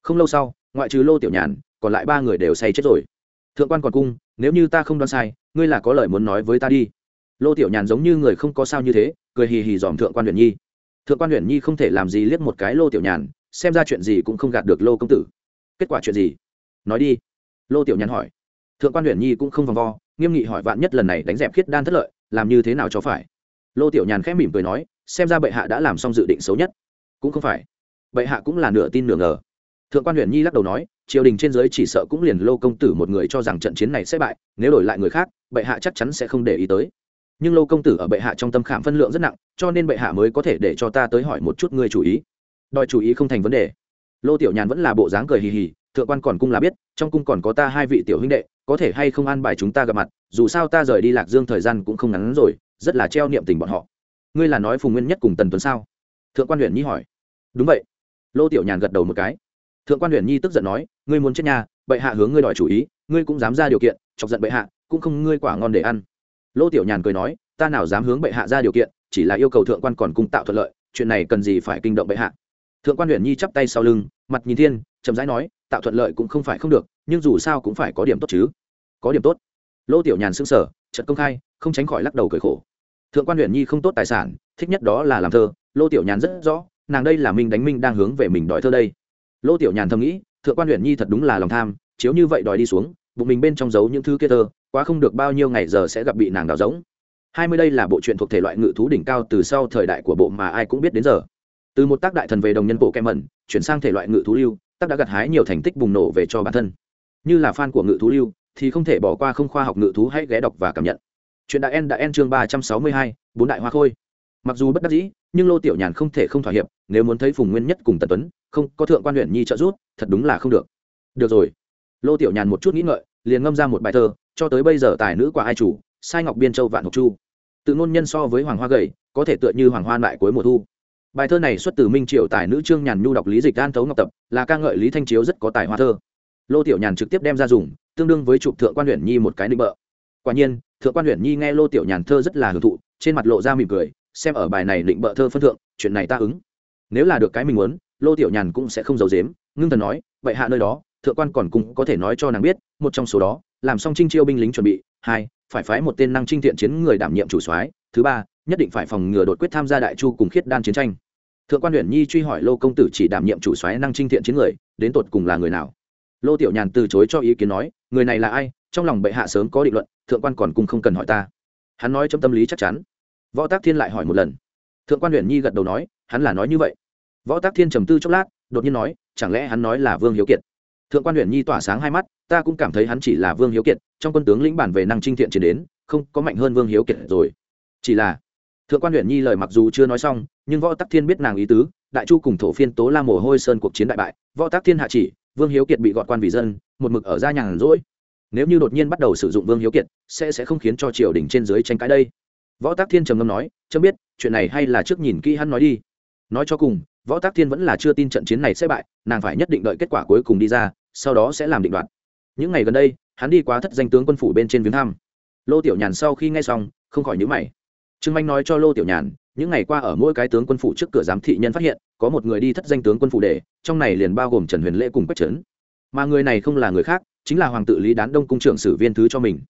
Không lâu sau, ngoại trừ lô tiểu nhàn, còn lại ba người đều say chết rồi. Thượng quan còn cung, nếu như ta không đoán sai, ngươi là có lời muốn nói với ta đi. Lô tiểu nhàn giống như người không có sao như thế, cười hì hì dòm thượng quan huyền nhi thượng quan huyện nhi không thể làm gì liếc một cái lô tiểu nhàn, xem ra chuyện gì cũng không gạt được lô công tử. Kết quả chuyện gì? Nói đi. Lô tiểu nhàn hỏi. Thượng quan huyện nhi cũng không vòng vo, nghiêm nghị hỏi vạn nhất lần này đánh dẹp khiết đan thất lợi, làm như thế nào cho phải? Lô tiểu nhàn khẽ mỉm cười nói, xem ra bệ hạ đã làm xong dự định xấu nhất. Cũng không phải. Bệ hạ cũng là nửa tin nửa ngờ. Thượng quan huyện nhi lắc đầu nói, triều đình trên giới chỉ sợ cũng liền lô công tử một người cho rằng trận chiến này sẽ bại, nếu đổi lại người khác, bệ hạ chắc chắn sẽ không để ý tới nhưng lô công tử ở bệ hạ trong tâm khảm phân lượng rất nặng, cho nên bệ hạ mới có thể để cho ta tới hỏi một chút ngươi chủ ý. Đòi chủ ý không thành vấn đề. Lô tiểu nhàn vẫn là bộ dáng cười hì hì, thượng quan còn cung là biết, trong cung còn có ta hai vị tiểu huynh đệ, có thể hay không an bài chúng ta gặp mặt, dù sao ta rời đi lạc dương thời gian cũng không ngắn rồi, rất là treo niệm tình bọn họ. Ngươi là nói phùng nguyên nhất cùng tần tuấn sao? Thượng quan huyện nhi hỏi. Đúng vậy. Lô tiểu nhàn gật đầu một cái. Thượng quan huyện nhi tức giận nói, ngươi muốn chết nhà bệ hạ hướng ngươi đòi chủ ý, ngươi cũng dám ra điều kiện, chọc giận bệ hạ, cũng không ngươi quả ngon để ăn lô tiểu nhàn cười nói, ta nào dám hướng bệ hạ ra điều kiện, chỉ là yêu cầu thượng quan còn cung tạo thuận lợi, chuyện này cần gì phải kinh động bệ hạ. Thượng quan huyện nhi chắp tay sau lưng, mặt nhìn thiên, chậm rãi nói, tạo thuận lợi cũng không phải không được, nhưng dù sao cũng phải có điểm tốt chứ. Có điểm tốt? Lô tiểu nhàn xưng sở trận công khai, không tránh khỏi lắc đầu cười khổ. Thượng quan huyện nhi không tốt tài sản, thích nhất đó là làm thơ, lô tiểu nhàn rất rõ, nàng đây là minh đánh minh đang hướng về mình đòi thơ đây. Lô tiểu nhàn thầm nghĩ, thượng quan huyện nhi thật đúng là lòng tham, chiếu như vậy đòi đi xuống bụng mình bên trong giấu những thứ kia thơ, quá không được bao nhiêu ngày giờ sẽ gặp bị nàng đào giống. Hai mươi đây là bộ truyện thuộc thể loại ngự thú đỉnh cao từ sau thời đại của bộ mà ai cũng biết đến giờ. Từ một tác đại thần về đồng nhân bộ kem mẩn chuyển sang thể loại ngự thú lưu, tác đã gặt hái nhiều thành tích bùng nổ về cho bản thân. Như là fan của ngự thú lưu, thì không thể bỏ qua không khoa học ngự thú hãy ghé đọc và cảm nhận. Chuyện đại en đã en chương ba trăm sáu mươi hai, bốn đại hoa khôi. Mặc dù bất đắc dĩ, nhưng lô tiểu nhàn không thể không thỏa hiệp, nếu muốn thấy phùng nguyên nhất cùng tần tuấn, không, có thượng quan huyện nhi trợ giúp, thật đúng là không được. Được rồi lô tiểu nhàn một chút nghĩ ngợi, liền ngâm ra một bài thơ, cho tới bây giờ tài nữ quả ai chủ, sai ngọc biên châu vạn ngọc chu. Tự ngôn nhân so với hoàng hoa gầy, có thể tựa như hoàng hoa lại cuối mùa thu. Bài thơ này xuất từ minh triệu tài nữ trương nhàn nhu đọc lý dịch an thấu ngọc tập, là ca ngợi lý thanh chiếu rất có tài hoa thơ. Lô tiểu nhàn trực tiếp đem ra dùng, tương đương với chụp thượng quan huyện nhi một cái định bợ. Quả nhiên, thượng quan huyện nhi nghe lô tiểu nhàn thơ rất là hưởng thụ, trên mặt lộ ra mỉm cười, xem ở bài này định bợ thơ phân thượng, chuyện này ta ứng. Nếu là được cái mình muốn, lô tiểu nhàn cũng sẽ không giấu dếm ngưng thần nói, vậy hạ nơi đó thượng quan còn cũng có thể nói cho nàng biết, một trong số đó, làm xong trinh chiêu binh lính chuẩn bị, hai, phải phái một tên năng trinh thiện chiến người đảm nhiệm chủ soái, thứ ba, nhất định phải phòng ngừa đột quyết tham gia đại chu cùng khiết đan chiến tranh. Thượng quan huyện nhi truy hỏi lô công tử chỉ đảm nhiệm chủ soái năng trinh thiện chiến người, đến tột cùng là người nào? Lô tiểu nhàn từ chối cho ý kiến nói, người này là ai? Trong lòng bệ hạ sớm có định luận, thượng quan còn cùng không cần hỏi ta. Hắn nói trong tâm lý chắc chắn. Võ tác thiên lại hỏi một lần. Thượng quan huyện nhi gật đầu nói, hắn là nói như vậy. Võ tác thiên trầm tư chốc lát, đột nhiên nói, chẳng lẽ hắn nói là vương hiếu kiệt? Thượng quan huyện nhi tỏa sáng hai mắt, ta cũng cảm thấy hắn chỉ là vương hiếu kiệt, trong quân tướng lĩnh bản về năng trinh thiện chiến đến, không có mạnh hơn vương hiếu kiệt rồi. Chỉ là, thượng quan huyện nhi lời mặc dù chưa nói xong, nhưng võ tắc thiên biết nàng ý tứ, đại chu cùng thổ phiên tố la mồ hôi sơn cuộc chiến đại bại, võ tắc thiên hạ chỉ, vương hiếu kiệt bị gọt quan vì dân, một mực ở gia nhàn rỗi. Nếu như đột nhiên bắt đầu sử dụng vương hiếu kiệt, sẽ sẽ không khiến cho triều đình trên dưới tranh cãi đây. Võ tác thiên trầm ngâm nói, chấm biết, chuyện này hay là trước nhìn kỹ hắn nói đi. Nói cho cùng, võ tác thiên vẫn là chưa tin trận chiến này sẽ bại, nàng phải nhất định đợi kết quả cuối cùng đi ra sau đó sẽ làm định đoạt. Những ngày gần đây, hắn đi quá thất danh tướng quân phủ bên trên viếng thăm. Lô tiểu nhàn sau khi nghe xong, không khỏi nhữ mày. Trương manh nói cho lô tiểu nhàn, những ngày qua ở mỗi cái tướng quân phủ trước cửa giám thị nhân phát hiện, có một người đi thất danh tướng quân phủ để, trong này liền bao gồm trần huyền lễ cùng quách trấn. Mà người này không là người khác, chính là hoàng tự lý đán đông cung trưởng sử viên thứ cho mình.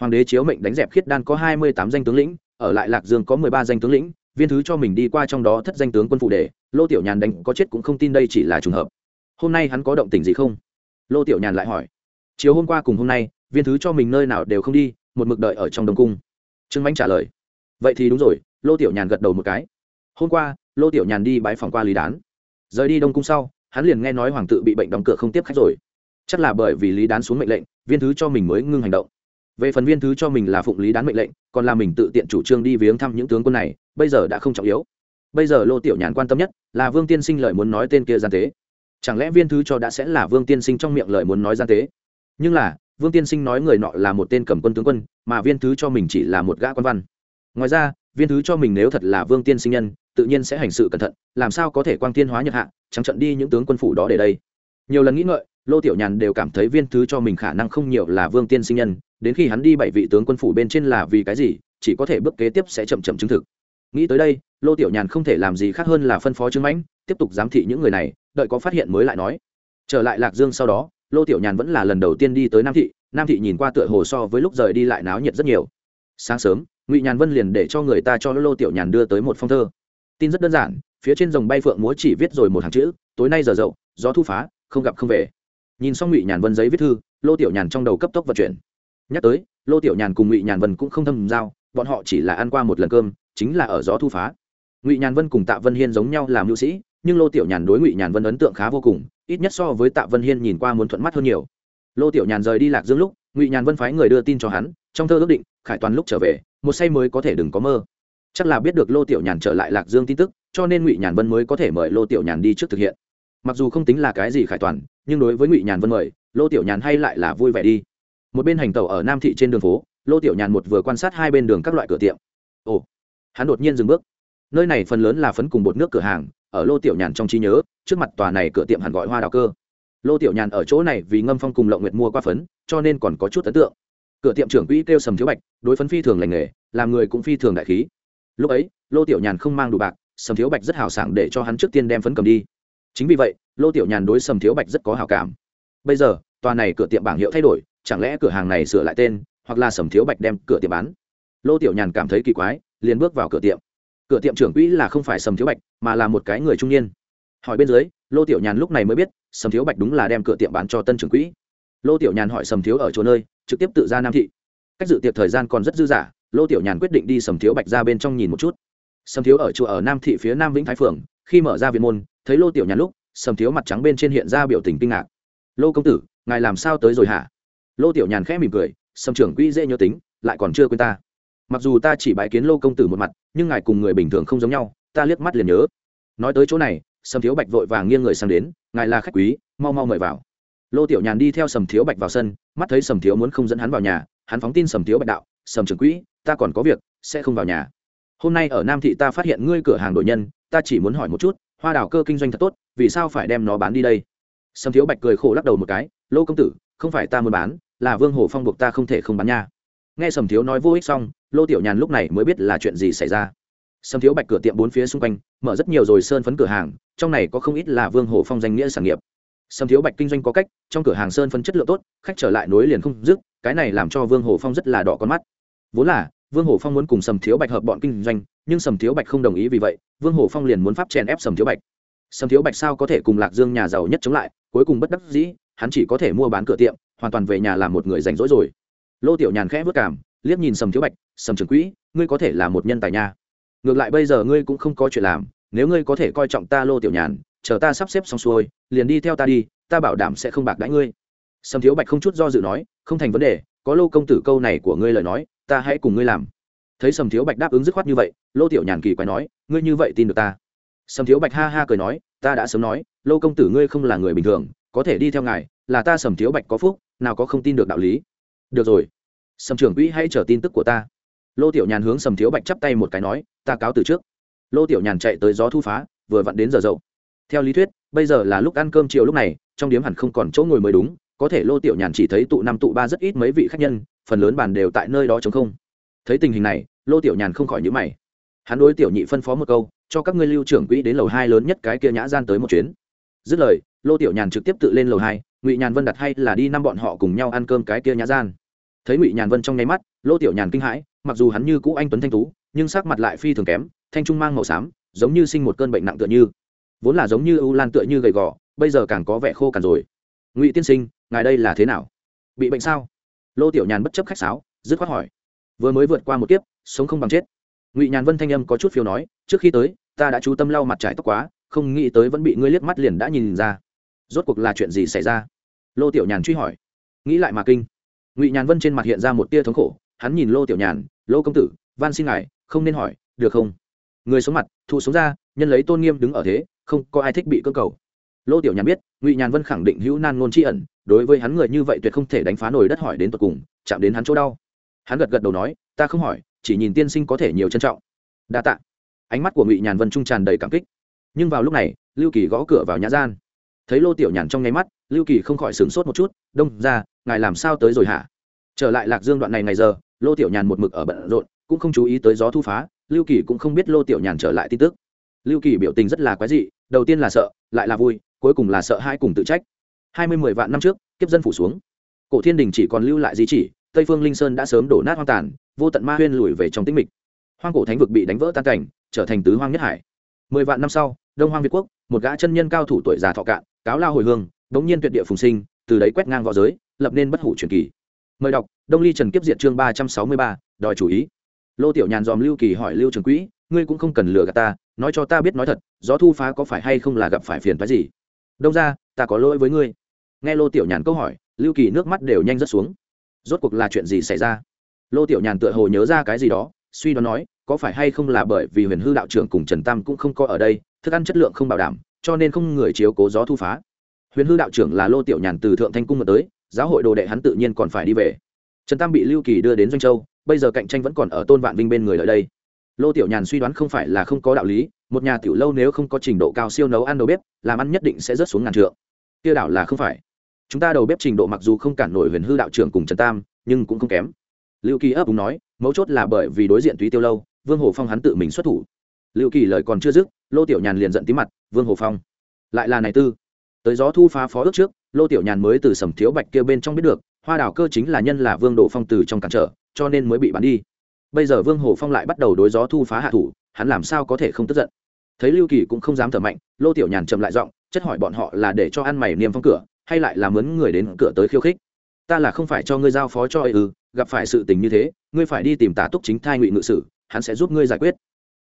Hoàng đế chiếu mệnh đánh dẹp khiết đan có hai mươi tám danh tướng lĩnh, ở lại lạc dương có mười ba danh tướng lĩnh, viên thứ cho mình đi qua trong đó thất danh tướng quân phủ để, lô tiểu nhàn đánh có chết cũng không tin đây chỉ là trùng hợp. Hôm nay hắn có động tình gì không? Lô tiểu nhàn lại hỏi, chiều hôm qua cùng hôm nay, viên thứ cho mình nơi nào đều không đi, một mực đợi ở trong đông cung. Trương mãnh trả lời, vậy thì đúng rồi. Lô tiểu nhàn gật đầu một cái, hôm qua, lô tiểu nhàn đi bãi phòng qua lý đán. Rời đi đông cung sau, hắn liền nghe nói hoàng tự bị bệnh đóng cửa không tiếp khách rồi. Chắc là bởi vì lý đán xuống mệnh lệnh, viên thứ cho mình mới ngưng hành động. Về phần viên thứ cho mình là phụng lý đán mệnh lệnh, còn là mình tự tiện chủ trương đi viếng thăm những tướng quân này, bây giờ đã không trọng yếu. Bây giờ lô tiểu nhàn quan tâm nhất là vương tiên sinh lợi muốn nói tên kia gian tế chẳng lẽ viên thứ cho đã sẽ là vương tiên sinh trong miệng lợi muốn nói gian tế? Nhưng là, vương tiên sinh nói người nọ là một tên cầm quân tướng quân, mà viên thứ cho mình chỉ là một gã quan văn. Ngoài ra, viên thứ cho mình nếu thật là vương tiên sinh nhân, tự nhiên sẽ hành sự cẩn thận, làm sao có thể quang tiên hóa nhật hạ, trắng trận đi những tướng quân phủ đó để đây. Nhiều lần nghĩ ngợi, lô tiểu nhàn đều cảm thấy viên thứ cho mình khả năng không nhiều là vương tiên sinh nhân, đến khi hắn đi bảy vị tướng quân phủ bên trên là vì cái gì, chỉ có thể bước kế tiếp sẽ chậm chậm chứng thực. Nghĩ tới đây, lô tiểu nhàn không thể làm gì khác hơn là phân phó trương mãnh, tiếp tục giám thị những người này đợi có phát hiện mới lại nói. Trở lại lạc dương sau đó, lô tiểu nhàn vẫn là lần đầu tiên đi tới nam thị nam thị nhìn qua tựa hồ so với lúc rời đi lại náo nhiệt rất nhiều. Sáng sớm, ngụy nhàn vân liền để cho người ta cho lô tiểu nhàn đưa tới một phong thơ. Tin rất đơn giản, phía trên dòng bay phượng múa chỉ viết rồi một hàng chữ, tối nay giờ dậu, gió thu phá, không gặp không về. Nhìn xong ngụy nhàn vân giấy viết thư, lô tiểu nhàn trong đầu cấp tốc vận chuyển. Nhắc tới, lô tiểu nhàn cùng ngụy nhàn vân cũng không thâm giao, bọn họ chỉ là ăn qua một lần cơm, chính là ở gió thu phá. Ngụy nhàn vân cùng tạ vân hiên giống nhau làm hữu sĩ nhưng lô tiểu nhàn đối ngụy nhàn vân ấn tượng khá vô cùng, ít nhất so với tạ vân hiên nhìn qua muốn thuận mắt hơn nhiều. Lô tiểu nhàn rời đi lạc dương lúc, ngụy nhàn vân phái người đưa tin cho hắn, trong thơ ước định, khải toàn lúc trở về, một say mới có thể đừng có mơ. Chắc là biết được lô tiểu nhàn trở lại lạc dương tin tức, cho nên ngụy nhàn vân mới có thể mời lô tiểu nhàn đi trước thực hiện. Mặc dù không tính là cái gì khải toàn, nhưng đối với ngụy nhàn vân mời, lô tiểu nhàn hay lại là vui vẻ đi. Một bên hành tàu ở nam thị trên đường phố, lô tiểu nhàn một vừa quan sát hai bên đường các loại cửa tiệm. Ồ, hắn đột nhiên dừng bước. Nơi này phần lớn là phấn cùng bột nước cửa hàng ở lô tiểu nhàn trong trí nhớ, trước mặt tòa này cửa tiệm hẳn gọi hoa đào cơ. Lô tiểu nhàn ở chỗ này vì ngâm phong cùng lộng nguyệt mua qua phấn, cho nên còn có chút ấn tượng. Cửa tiệm trưởng quỹ kêu sầm thiếu bạch, đối phấn phi thường lành nghề, làm người cũng phi thường đại khí. Lúc ấy, lô tiểu nhàn không mang đủ bạc, sầm thiếu bạch rất hào sảng để cho hắn trước tiên đem phấn cầm đi. Chính vì vậy, lô tiểu nhàn đối sầm thiếu bạch rất có hào cảm. Bây giờ, tòa này cửa tiệm bảng hiệu thay đổi, chẳng lẽ cửa hàng này sửa lại tên, hoặc là sầm thiếu bạch đem cửa tiệm bán? Lô tiểu nhàn cảm thấy kỳ quái, liền bước vào cửa tiệm cửa tiệm trưởng quỹ là không phải sầm thiếu bạch, mà là một cái người trung niên. Hỏi bên dưới, lô tiểu nhàn lúc này mới biết, sầm thiếu bạch đúng là đem cửa tiệm bán cho tân trưởng quỹ. Lô tiểu nhàn hỏi sầm thiếu ở chỗ nơi, trực tiếp tự ra nam thị. Cách dự tiệc thời gian còn rất dư dả, lô tiểu nhàn quyết định đi sầm thiếu bạch ra bên trong nhìn một chút. Sầm thiếu ở chùa ở nam thị phía nam vĩnh thái phường, khi mở ra viện môn, thấy lô tiểu nhàn lúc, sầm thiếu mặt trắng bên trên hiện ra biểu tình kinh ngạc. Lô công tử, ngài làm sao tới rồi hả? Lô tiểu nhàn khẽ mỉm cười, sầm trưởng quỹ dễ nhớ tính, lại còn chưa quên ta mặc dù ta chỉ bãi kiến lô công tử một mặt, nhưng ngài cùng người bình thường không giống nhau, ta liếc mắt liền nhớ. Nói tới chỗ này, sầm thiếu bạch vội vàng nghiêng người sang đến, ngài là khách quý, mau mau mời vào. Lô tiểu nhàn đi theo sầm thiếu bạch vào sân, mắt thấy sầm thiếu muốn không dẫn hắn vào nhà, hắn phóng tin sầm thiếu bạch đạo, sầm trưởng quỹ, ta còn có việc, sẽ không vào nhà. Hôm nay ở nam thị ta phát hiện ngươi cửa hàng đội nhân, ta chỉ muốn hỏi một chút, hoa đào cơ kinh doanh thật tốt, vì sao phải đem nó bán đi đây? Sầm thiếu bạch cười khổ lắc đầu một cái, lô công tử, không phải ta muốn bán, là vương hồ phong buộc ta không thể không bán nha. Nghe sầm thiếu nói vô ích xong lô tiểu nhàn lúc này mới biết là chuyện gì xảy ra. Sầm thiếu bạch cửa tiệm bốn phía xung quanh, mở rất nhiều rồi sơn phấn cửa hàng, trong này có không ít là vương hồ phong danh nghĩa sản nghiệp. Sầm thiếu bạch kinh doanh có cách, trong cửa hàng sơn phấn chất lượng tốt, khách trở lại nối liền không dứt, cái này làm cho vương hồ phong rất là đỏ con mắt. Vốn là, vương hồ phong muốn cùng sầm thiếu bạch hợp bọn kinh doanh, nhưng sầm thiếu bạch không đồng ý vì vậy, vương hồ phong liền muốn pháp chèn ép sầm thiếu bạch. Sầm thiếu bạch sao có thể cùng lạc dương nhà giàu nhất chống lại, cuối cùng bất đắc dĩ, hắn chỉ có thể mua bán cửa tiệm, hoàn toàn về nhà làm một người rảnh rỗi rồi. Lô tiểu nhàn khẽ vất cảm liếc nhìn sầm thiếu bạch sầm trưởng quỹ, ngươi có thể là một nhân tài nha. Ngược lại bây giờ ngươi cũng không có chuyện làm, nếu ngươi có thể coi trọng ta lô tiểu nhàn, chờ ta sắp xếp xong xuôi, liền đi theo ta đi, ta bảo đảm sẽ không bạc đãi ngươi. Sầm thiếu bạch không chút do dự nói, không thành vấn đề, có lô công tử câu này của ngươi lời nói, ta hãy cùng ngươi làm. Thấy sầm thiếu bạch đáp ứng dứt khoát như vậy, lô tiểu nhàn kỳ quái nói, ngươi như vậy tin được ta? Sầm thiếu bạch ha ha cười nói, ta đã sớm nói, lô công tử ngươi không là người bình thường, có thể đi theo ngài, là ta sầm thiếu bạch có phúc, nào có không tin được đạo lý. Được rồi. Sầm trưởng quỹ hãy chờ tin tức của ta lô tiểu nhàn hướng sầm thiếu bạch chắp tay một cái nói, ta cáo từ trước. Lô tiểu nhàn chạy tới gió thu phá, vừa vặn đến giờ dậu. Theo lý thuyết, bây giờ là lúc ăn cơm chiều lúc này, trong điếm hẳn không còn chỗ ngồi mới đúng, có thể lô tiểu nhàn chỉ thấy tụ năm tụ ba rất ít mấy vị khách nhân, phần lớn bàn đều tại nơi đó chống không. Thấy tình hình này, lô tiểu nhàn không khỏi nhữ mày. Hắn đối tiểu nhị phân phó một câu, cho các ngươi lưu trưởng quỹ đến lầu hai lớn nhất cái kia nhã gian tới một chuyến. Dứt lời, lô tiểu nhàn trực tiếp tự lên lầu hai, ngụy nhàn vân đặt hay là đi năm bọn họ cùng nhau ăn cơm cái kia nhã gian. Thấy ngụy nhàn vân trong nháy mắt, lô tiểu nhàn kinh hãi mặc dù hắn như cũ anh tuấn thanh tú, nhưng sắc mặt lại phi thường kém, thanh trung mang màu xám, giống như sinh một cơn bệnh nặng tựa như. Vốn là giống như ưu lan tựa như gầy gò, bây giờ càng có vẻ khô cằn rồi. Ngụy tiên sinh, ngài đây là thế nào? Bị bệnh sao? Lô tiểu nhàn bất chấp khách sáo, dứt khoát hỏi. Vừa mới vượt qua một kiếp, sống không bằng chết. Ngụy nhàn vân thanh âm có chút phiêu nói, trước khi tới, ta đã chú tâm lau mặt trải tóc quá, không nghĩ tới vẫn bị ngươi liếc mắt liền đã nhìn ra. Rốt cuộc là chuyện gì xảy ra? Lô tiểu nhàn truy hỏi. Nghĩ lại mà kinh. Ngụy nhàn vân trên mặt hiện ra một tia thống khổ hắn nhìn lô tiểu nhàn, lô công tử, van xin ngài, không nên hỏi, được không? Người xuống mặt, thụ xuống ra, nhân lấy tôn nghiêm đứng ở thế, không có ai thích bị cơ cầu. Lô tiểu nhàn biết, ngụy nhàn vân khẳng định hữu nan ngôn tri ẩn, đối với hắn người như vậy tuyệt không thể đánh phá nổi đất hỏi đến tột cùng, chạm đến hắn chỗ đau. Hắn gật gật đầu nói, ta không hỏi, chỉ nhìn tiên sinh có thể nhiều trân trọng. Đa tạ. Ánh mắt của ngụy nhàn vân trung tràn đầy cảm kích. Nhưng vào lúc này, lưu kỳ gõ cửa vào nhã gian. Thấy lô tiểu nhàn trong nháy mắt, lưu kỳ không khỏi sửng sốt một chút, đông ra ngài làm sao tới rồi hả? Trở lại lạc dương đoạn này ngày giờ lô tiểu nhàn một mực ở bận rộn, cũng không chú ý tới gió thu phá, lưu kỳ cũng không biết lô tiểu nhàn trở lại tin tức. Lưu kỳ biểu tình rất là quái dị, đầu tiên là sợ, lại là vui, cuối cùng là sợ hai cùng tự trách. Hai mươi mười vạn năm trước, kiếp dân phủ xuống. Cổ thiên đình chỉ còn lưu lại di chỉ, tây phương linh sơn đã sớm đổ nát hoang tàn, vô tận ma huyên lùi về trong tĩnh mịch. Hoang cổ thánh vực bị đánh vỡ tan cảnh, trở thành tứ hoang nhất hải. Mười vạn năm sau, đông hoang việt quốc, một gã chân nhân cao thủ tuổi già thọ cạn, cáo lao hồi hương, đống nhiên tuyệt địa phùng sinh, từ đấy quét ngang v õ giới, lập nên bất hủ truyền kỳ mời đọc, đông ly trần kiếp diệt chương ba trăm sáu mươi ba, đòi chủ ý. Lô tiểu nhàn dòm lưu kỳ hỏi lưu trường quỹ, ngươi cũng không cần lừa gạt ta, nói cho ta biết nói thật, gió thu phá có phải hay không là gặp phải phiền phái gì? Đông ra ta có lỗi với ngươi. Nghe lô tiểu nhàn câu hỏi, lưu kỳ nước mắt đều nhanh rớt xuống. Rốt cuộc là chuyện gì xảy ra? Lô tiểu nhàn tựa hồ nhớ ra cái gì đó, suy đoán nói, có phải hay không là bởi vì huyền hư đạo trưởng cùng trần tam cũng không có ở đây, thức ăn chất lượng không bảo đảm, cho nên không người chiếu cố gió thu phá. Huyền hư đạo trưởng là lô tiểu nhàn từ thượng thanh cung mà tới giáo hội đồ đệ hắn tự nhiên còn phải đi về. Trần tam bị lưu kỳ đưa đến doanh châu, bây giờ cạnh tranh vẫn còn ở tôn vạn vinh bên người ở đây. Lô tiểu nhàn suy đoán không phải là không có đạo lý, một nhà tiểu lâu nếu không có trình độ cao siêu nấu ăn đầu bếp, làm ăn nhất định sẽ rớt xuống ngàn trượng. Kia đảo là không phải. Chúng ta đầu bếp trình độ mặc dù không cản nổi huyền hư đạo trưởng cùng trần tam, nhưng cũng không kém. Lưu kỳ ấp úng nói, mấu chốt là bởi vì đối diện túy tiêu lâu, vương hồ phong hắn tự mình xuất thủ. Lưu kỳ lời còn chưa dứt, lô tiểu nhàn liền giận tí mặt, vương hồ phong, lại là này tư. Tới gió thu phá phó ước trước lô tiểu nhàn mới từ sầm thiếu bạch kia bên trong biết được hoa đảo cơ chính là nhân là vương đồ phong từ trong cản trở cho nên mới bị bắn đi. Bây giờ vương hồ phong lại bắt đầu đối gió thu phá hạ thủ hắn làm sao có thể không tức giận? Thấy lưu kỳ cũng không dám thở mạnh lô tiểu nhàn chậm lại giọng chất hỏi bọn họ là để cho ăn mày niêm phong cửa hay lại là mướn người đến cửa tới khiêu khích? Ta là không phải cho ngươi giao phó cho ấy ư gặp phải sự tình như thế ngươi phải đi tìm tả túc chính thai ngụy ngự sử hắn sẽ giúp ngươi giải quyết.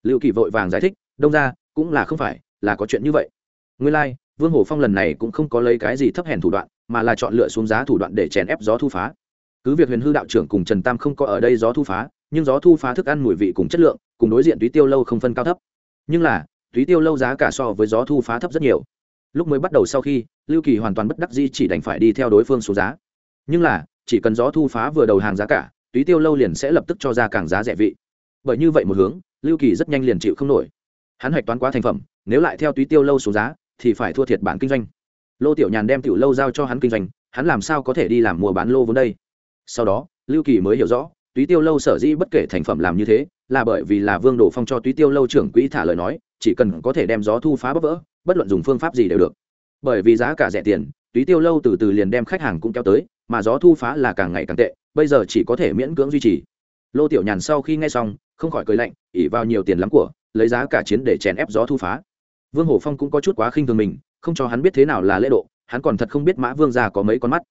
Lưu kỳ vội vàng giải thích đông ra cũng là không phải là có chuyện như vậy. Ngươi lai、like, vương hổ phong lần này cũng không có lấy cái gì thấp hèn thủ đoạn, mà là chọn lựa xuống giá thủ đoạn để chèn ép gió thu phá. Cứ việc huyền hư đạo trưởng cùng trần tam không có ở đây gió thu phá, nhưng gió thu phá thức ăn mùi vị cùng chất lượng, cùng đối diện túy tiêu lâu không phân cao thấp. Nhưng là, túy tiêu lâu giá cả so với gió thu phá thấp rất nhiều. Lúc mới bắt đầu sau khi, lưu kỳ hoàn toàn bất đắc di chỉ đành phải đi theo đối phương số giá. Nhưng là, chỉ cần gió thu phá vừa đầu hàng giá cả, túy tiêu lâu liền sẽ lập tức cho ra càng giá rẻ vị. Bởi như vậy một hướng, lưu kỳ rất nhanh liền chịu không nổi. Hắn hoạch toán quá thành phẩm, nếu lại theo túy tiêu lâu số giá thì phải thua thiệt bản kinh doanh. Lô tiểu nhàn đem tiểu lâu giao cho hắn kinh doanh, hắn làm sao có thể đi làm mua bán lô vốn đây? Sau đó, lưu kỳ mới hiểu rõ, túy tiêu lâu sở dĩ bất kể thành phẩm làm như thế, là bởi vì là vương đổ phong cho túy tiêu lâu trưởng quỹ thả lời nói, chỉ cần có thể đem gió thu phá bóp vỡ, bất luận dùng phương pháp gì đều được. Bởi vì giá cả rẻ tiền, túy tiêu lâu từ từ liền đem khách hàng cũng kéo tới, mà gió thu phá là càng ngày càng tệ, bây giờ chỉ có thể miễn cưỡng duy trì. Lô tiểu nhàn sau khi nghe xong, không khỏi cười lạnh ỉ vào nhiều tiền lắm của, lấy giá cả chiến để chèn ép gió thu phá vương hổ phong cũng có chút quá khinh thường mình, không cho hắn biết thế nào là lễ độ, hắn còn thật không biết mã vương già có mấy con mắt.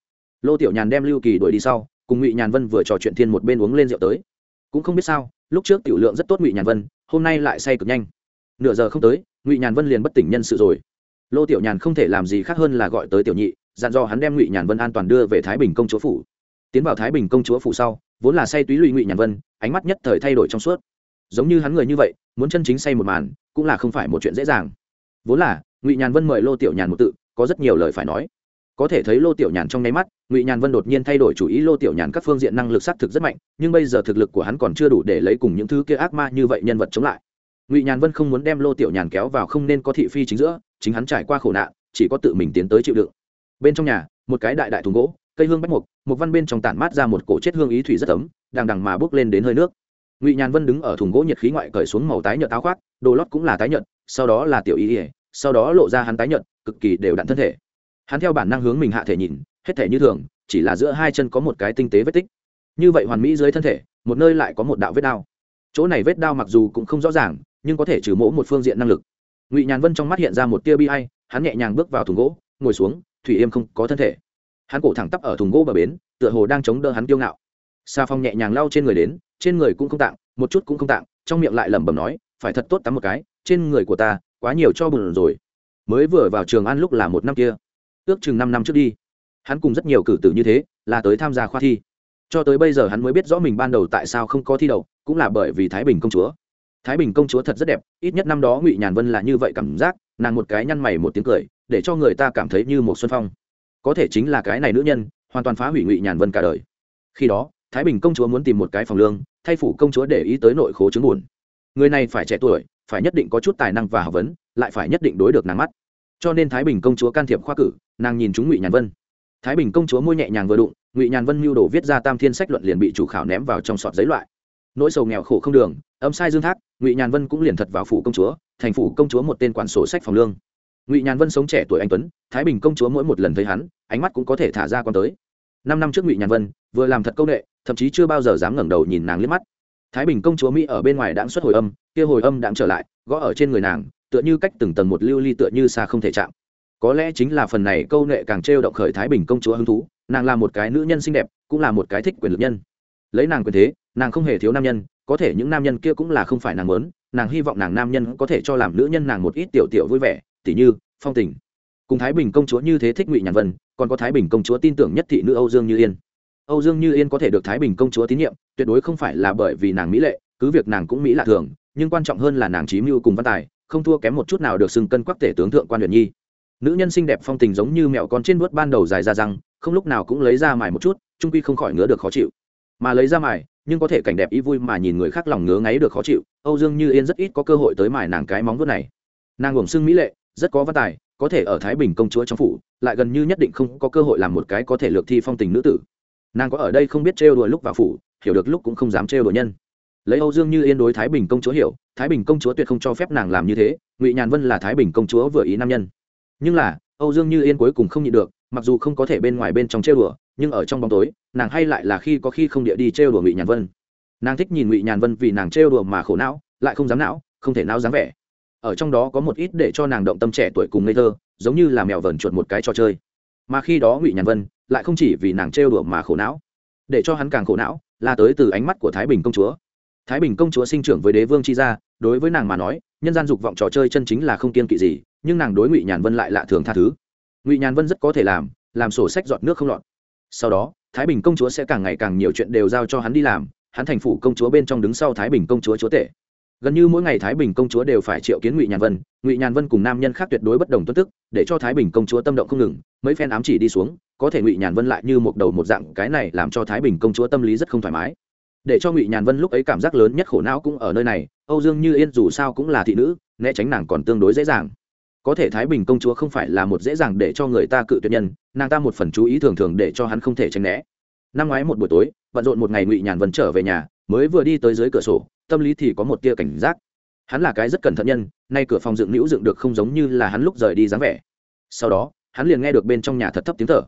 Lô tiểu nhàn đem lưu kỳ đuổi đi sau, cùng ngụy nhàn vân vừa trò chuyện thiên một bên uống lên rượu tới. Cũng không biết sao, lúc trước tiểu lượng rất tốt ngụy nhàn vân, hôm nay lại say cực nhanh. Nửa giờ không tới, ngụy nhàn vân liền bất tỉnh nhân sự rồi. Lô tiểu nhàn không thể làm gì khác hơn là gọi tới tiểu nhị, dặn dò hắn đem ngụy nhàn vân an toàn đưa về thái bình công chúa phủ. Tiến vào thái bình công chúa phủ sau, vốn là say túy lụy ngụy nhàn vân, ánh mắt nhất thời thay đổi trong suốt. Giống như hắn người như vậy, muốn chân chính say một màn, cũng là không phải một chuyện dễ dàng vốn là, ngụy nhàn vân mời lô tiểu nhàn một tự, có rất nhiều lời phải nói. Có thể thấy lô tiểu nhàn trong nháy mắt, ngụy nhàn vân đột nhiên thay đổi chủ ý, lô tiểu nhàn các phương diện năng lực xác thực rất mạnh, nhưng bây giờ thực lực của hắn còn chưa đủ để lấy cùng những thứ kia ác ma như vậy nhân vật chống lại. Ngụy nhàn vân không muốn đem lô tiểu nhàn kéo vào không nên có thị phi chính giữa, chính hắn trải qua khổ nạn, chỉ có tự mình tiến tới chịu đựng. Bên trong nhà, một cái đại đại thùng gỗ, cây hương bách mục, một văn bên trong tản mát ra một cổ chết hương ý thủy rất ấm, đằng đằng mà bước lên đến hơi nước. Ngụy nhàn vân đứng ở thùng gỗ nhiệt khí ngoại cởi xuống màu tái nhợt áo khoác, đồ lót cũng là tái nhợt, sau đó là tiểu ý ỉa sau đó lộ ra hắn tái nhợt, cực kỳ đều đặn thân thể. Hắn theo bản năng hướng mình hạ thể nhìn, hết thể như thường, chỉ là giữa hai chân có một cái tinh tế vết tích. Như vậy hoàn mỹ dưới thân thể, một nơi lại có một đạo vết đao. Chỗ này vết đao mặc dù cũng không rõ ràng, nhưng có thể trừ mỗ một phương diện năng lực. Ngụy nhàn vân trong mắt hiện ra một tia bi ai, hắn nhẹ nhàng bước vào thùng gỗ, ngồi xuống, thủy yêm không có thân thể. Hắn cổ thẳng tắp ở thùng gỗ bờ bến, tựa hồ đang chống đỡ hắn kiêu ngạo. Xà phong nhẹ nhàng lau trên người đến, trên người cũng không tạng, một chút cũng không tạng, trong miệng lại lẩm bẩm nói, phải thật tốt tắm một cái, trên người của ta quá nhiều cho bùn rồi. Mới vừa vào trường ăn lúc là một năm kia. Ước chừng năm năm trước đi. Hắn cùng rất nhiều cử tử như thế, là tới tham gia khoa thi. Cho tới bây giờ hắn mới biết rõ mình ban đầu tại sao không có thi đậu, cũng là bởi vì thái bình công chúa. Thái bình công chúa thật rất đẹp, ít nhất năm đó ngụy nhàn vân là như vậy cảm giác, nàng một cái nhăn mày một tiếng cười, để cho người ta cảm thấy như một xuân phong. Có thể chính là cái này nữ nhân, hoàn toàn phá hủy ngụy nhàn vân cả đời. Khi đó, thái bình công chúa muốn tìm một cái phòng lương, thay phủ công chúa để ý tới nội khố chứng buồn. Người này phải trẻ tuổi phải nhất định có chút tài năng và học vấn, lại phải nhất định đối được nàng mắt. Cho nên thái bình công chúa can thiệp khoa cử, nàng nhìn chúng ngụy nhàn vân. Thái bình công chúa môi nhẹ nhàng vừa đụng, ngụy nhàn vân mưu đồ viết ra tam thiên sách luận liền bị chủ khảo ném vào trong sọt giấy loại. Nỗi sầu nghèo khổ không đường, âm sai dương thác, ngụy nhàn vân cũng liền thật vào phủ công chúa, thành phủ công chúa một tên quản sổ sách phòng lương. Ngụy nhàn vân sống trẻ tuổi anh tuấn, thái bình công chúa mỗi một lần thấy hắn, ánh mắt cũng có thể thả ra con tới. Năm năm trước ngụy nhàn vân, vừa làm thật công nghệ, thậm chí chưa bao giờ dám ngẩng đầu nhìn nàng liếc mắt thái bình công chúa mỹ ở bên ngoài đãng xuất hồi âm, kia hồi âm đãng trở lại, gõ ở trên người nàng, tựa như cách từng tầng một lưu ly tựa như xa không thể chạm. Có lẽ chính là phần này câu nệ càng trêu động khởi thái bình công chúa hứng thú, nàng là một cái nữ nhân xinh đẹp, cũng là một cái thích quyền lực nhân. Lấy nàng quyền thế, nàng không hề thiếu nam nhân, có thể những nam nhân kia cũng là không phải nàng muốn, nàng hy vọng nàng nam nhân có thể cho làm nữ nhân nàng một ít tiểu tiểu vui vẻ, tỉ như, phong tình. Cùng thái bình công chúa như thế thích ngụy nhàn vân, còn có thái bình công chúa tin tưởng nhất thị nữ âu dương như yên âu dương như yên có thể được thái bình công chúa tín nhiệm, tuyệt đối không phải là bởi vì nàng mỹ lệ, cứ việc nàng cũng mỹ lạ thường, nhưng quan trọng hơn là nàng trí mưu cùng văn tài, không thua kém một chút nào được xưng cân quắc tể tướng thượng quan huyền nhi. Nữ nhân xinh đẹp phong tình giống như mẹo con trên vuốt ban đầu dài ra răng, không lúc nào cũng lấy ra mài một chút, trung quy không khỏi ngứa được khó chịu. Mà lấy ra mài, nhưng có thể cảnh đẹp ý vui mà nhìn người khác lòng ngứa ngáy được khó chịu, âu dương như yên rất ít có cơ hội tới mài nàng cái móng vuốt này. Nàng gồm xưng mỹ lệ, rất có văn tài, có thể ở thái bình công chúa trong phủ, lại gần như nhất định không có cơ hội làm một cái có thể lược thi phong tình nữ tử nàng có ở đây không biết trêu đùa lúc vào phủ, hiểu được lúc cũng không dám trêu đùa nhân. Lấy âu dương như yên đối thái bình công chúa hiểu, thái bình công chúa tuyệt không cho phép nàng làm như thế, ngụy nhàn vân là thái bình công chúa vừa ý nam nhân. Nhưng là, âu dương như yên cuối cùng không nhịn được, mặc dù không có thể bên ngoài bên trong trêu đùa, nhưng ở trong bóng tối, nàng hay lại là khi có khi không địa đi trêu đùa ngụy nhàn vân. Nàng thích nhìn ngụy nhàn vân vì nàng trêu đùa mà khổ não, lại không dám não, không thể não dám vẻ. Ở trong đó có một ít để cho nàng động tâm trẻ tuổi cùng ngây thơ, giống như là mèo vờn chuột một cái trò chơi. Mà khi đó ngụy nhàn vân lại không chỉ vì nàng trêu đùa mà khổ não, để cho hắn càng khổ não, là tới từ ánh mắt của thái bình công chúa. Thái bình công chúa sinh trưởng với đế vương chi gia, đối với nàng mà nói, nhân gian dục vọng trò chơi chân chính là không kiên kỵ gì, nhưng nàng đối ngụy nhàn vân lại lạ thường tha thứ. Ngụy nhàn vân rất có thể làm làm sổ sách dọn nước không lọt. Sau đó, thái bình công chúa sẽ càng ngày càng nhiều chuyện đều giao cho hắn đi làm, hắn thành phủ công chúa bên trong đứng sau thái bình công chúa chúa tể gần như mỗi ngày thái bình công chúa đều phải triệu kiến ngụy nhàn vân, ngụy nhàn vân cùng nam nhân khác tuyệt đối bất đồng tuất tức, để cho thái bình công chúa tâm động không ngừng, mấy phen ám chỉ đi xuống, có thể ngụy nhàn vân lại như một đầu một dạng, cái này làm cho thái bình công chúa tâm lý rất không thoải mái. Để cho ngụy nhàn vân lúc ấy cảm giác lớn nhất khổ não cũng ở nơi này, âu dương như yên dù sao cũng là thị nữ, né tránh nàng còn tương đối dễ dàng. Có thể thái bình công chúa không phải là một dễ dàng để cho người ta cự tuyệt nhân, nàng ta một phần chú ý thường thường để cho hắn không thể tránh né. Năm ngoái một buổi tối, bận rộn một ngày ngụy nhàn vân trở về nhà, mới vừa đi tới dưới cửa sổ tâm lý thì có một tia cảnh giác. Hắn là cái rất cẩn thận nhân, nay cửa phòng dựng nữ dựng được không giống như là hắn lúc rời đi dáng vẻ. Sau đó, hắn liền nghe được bên trong nhà thật thấp tiếng thở.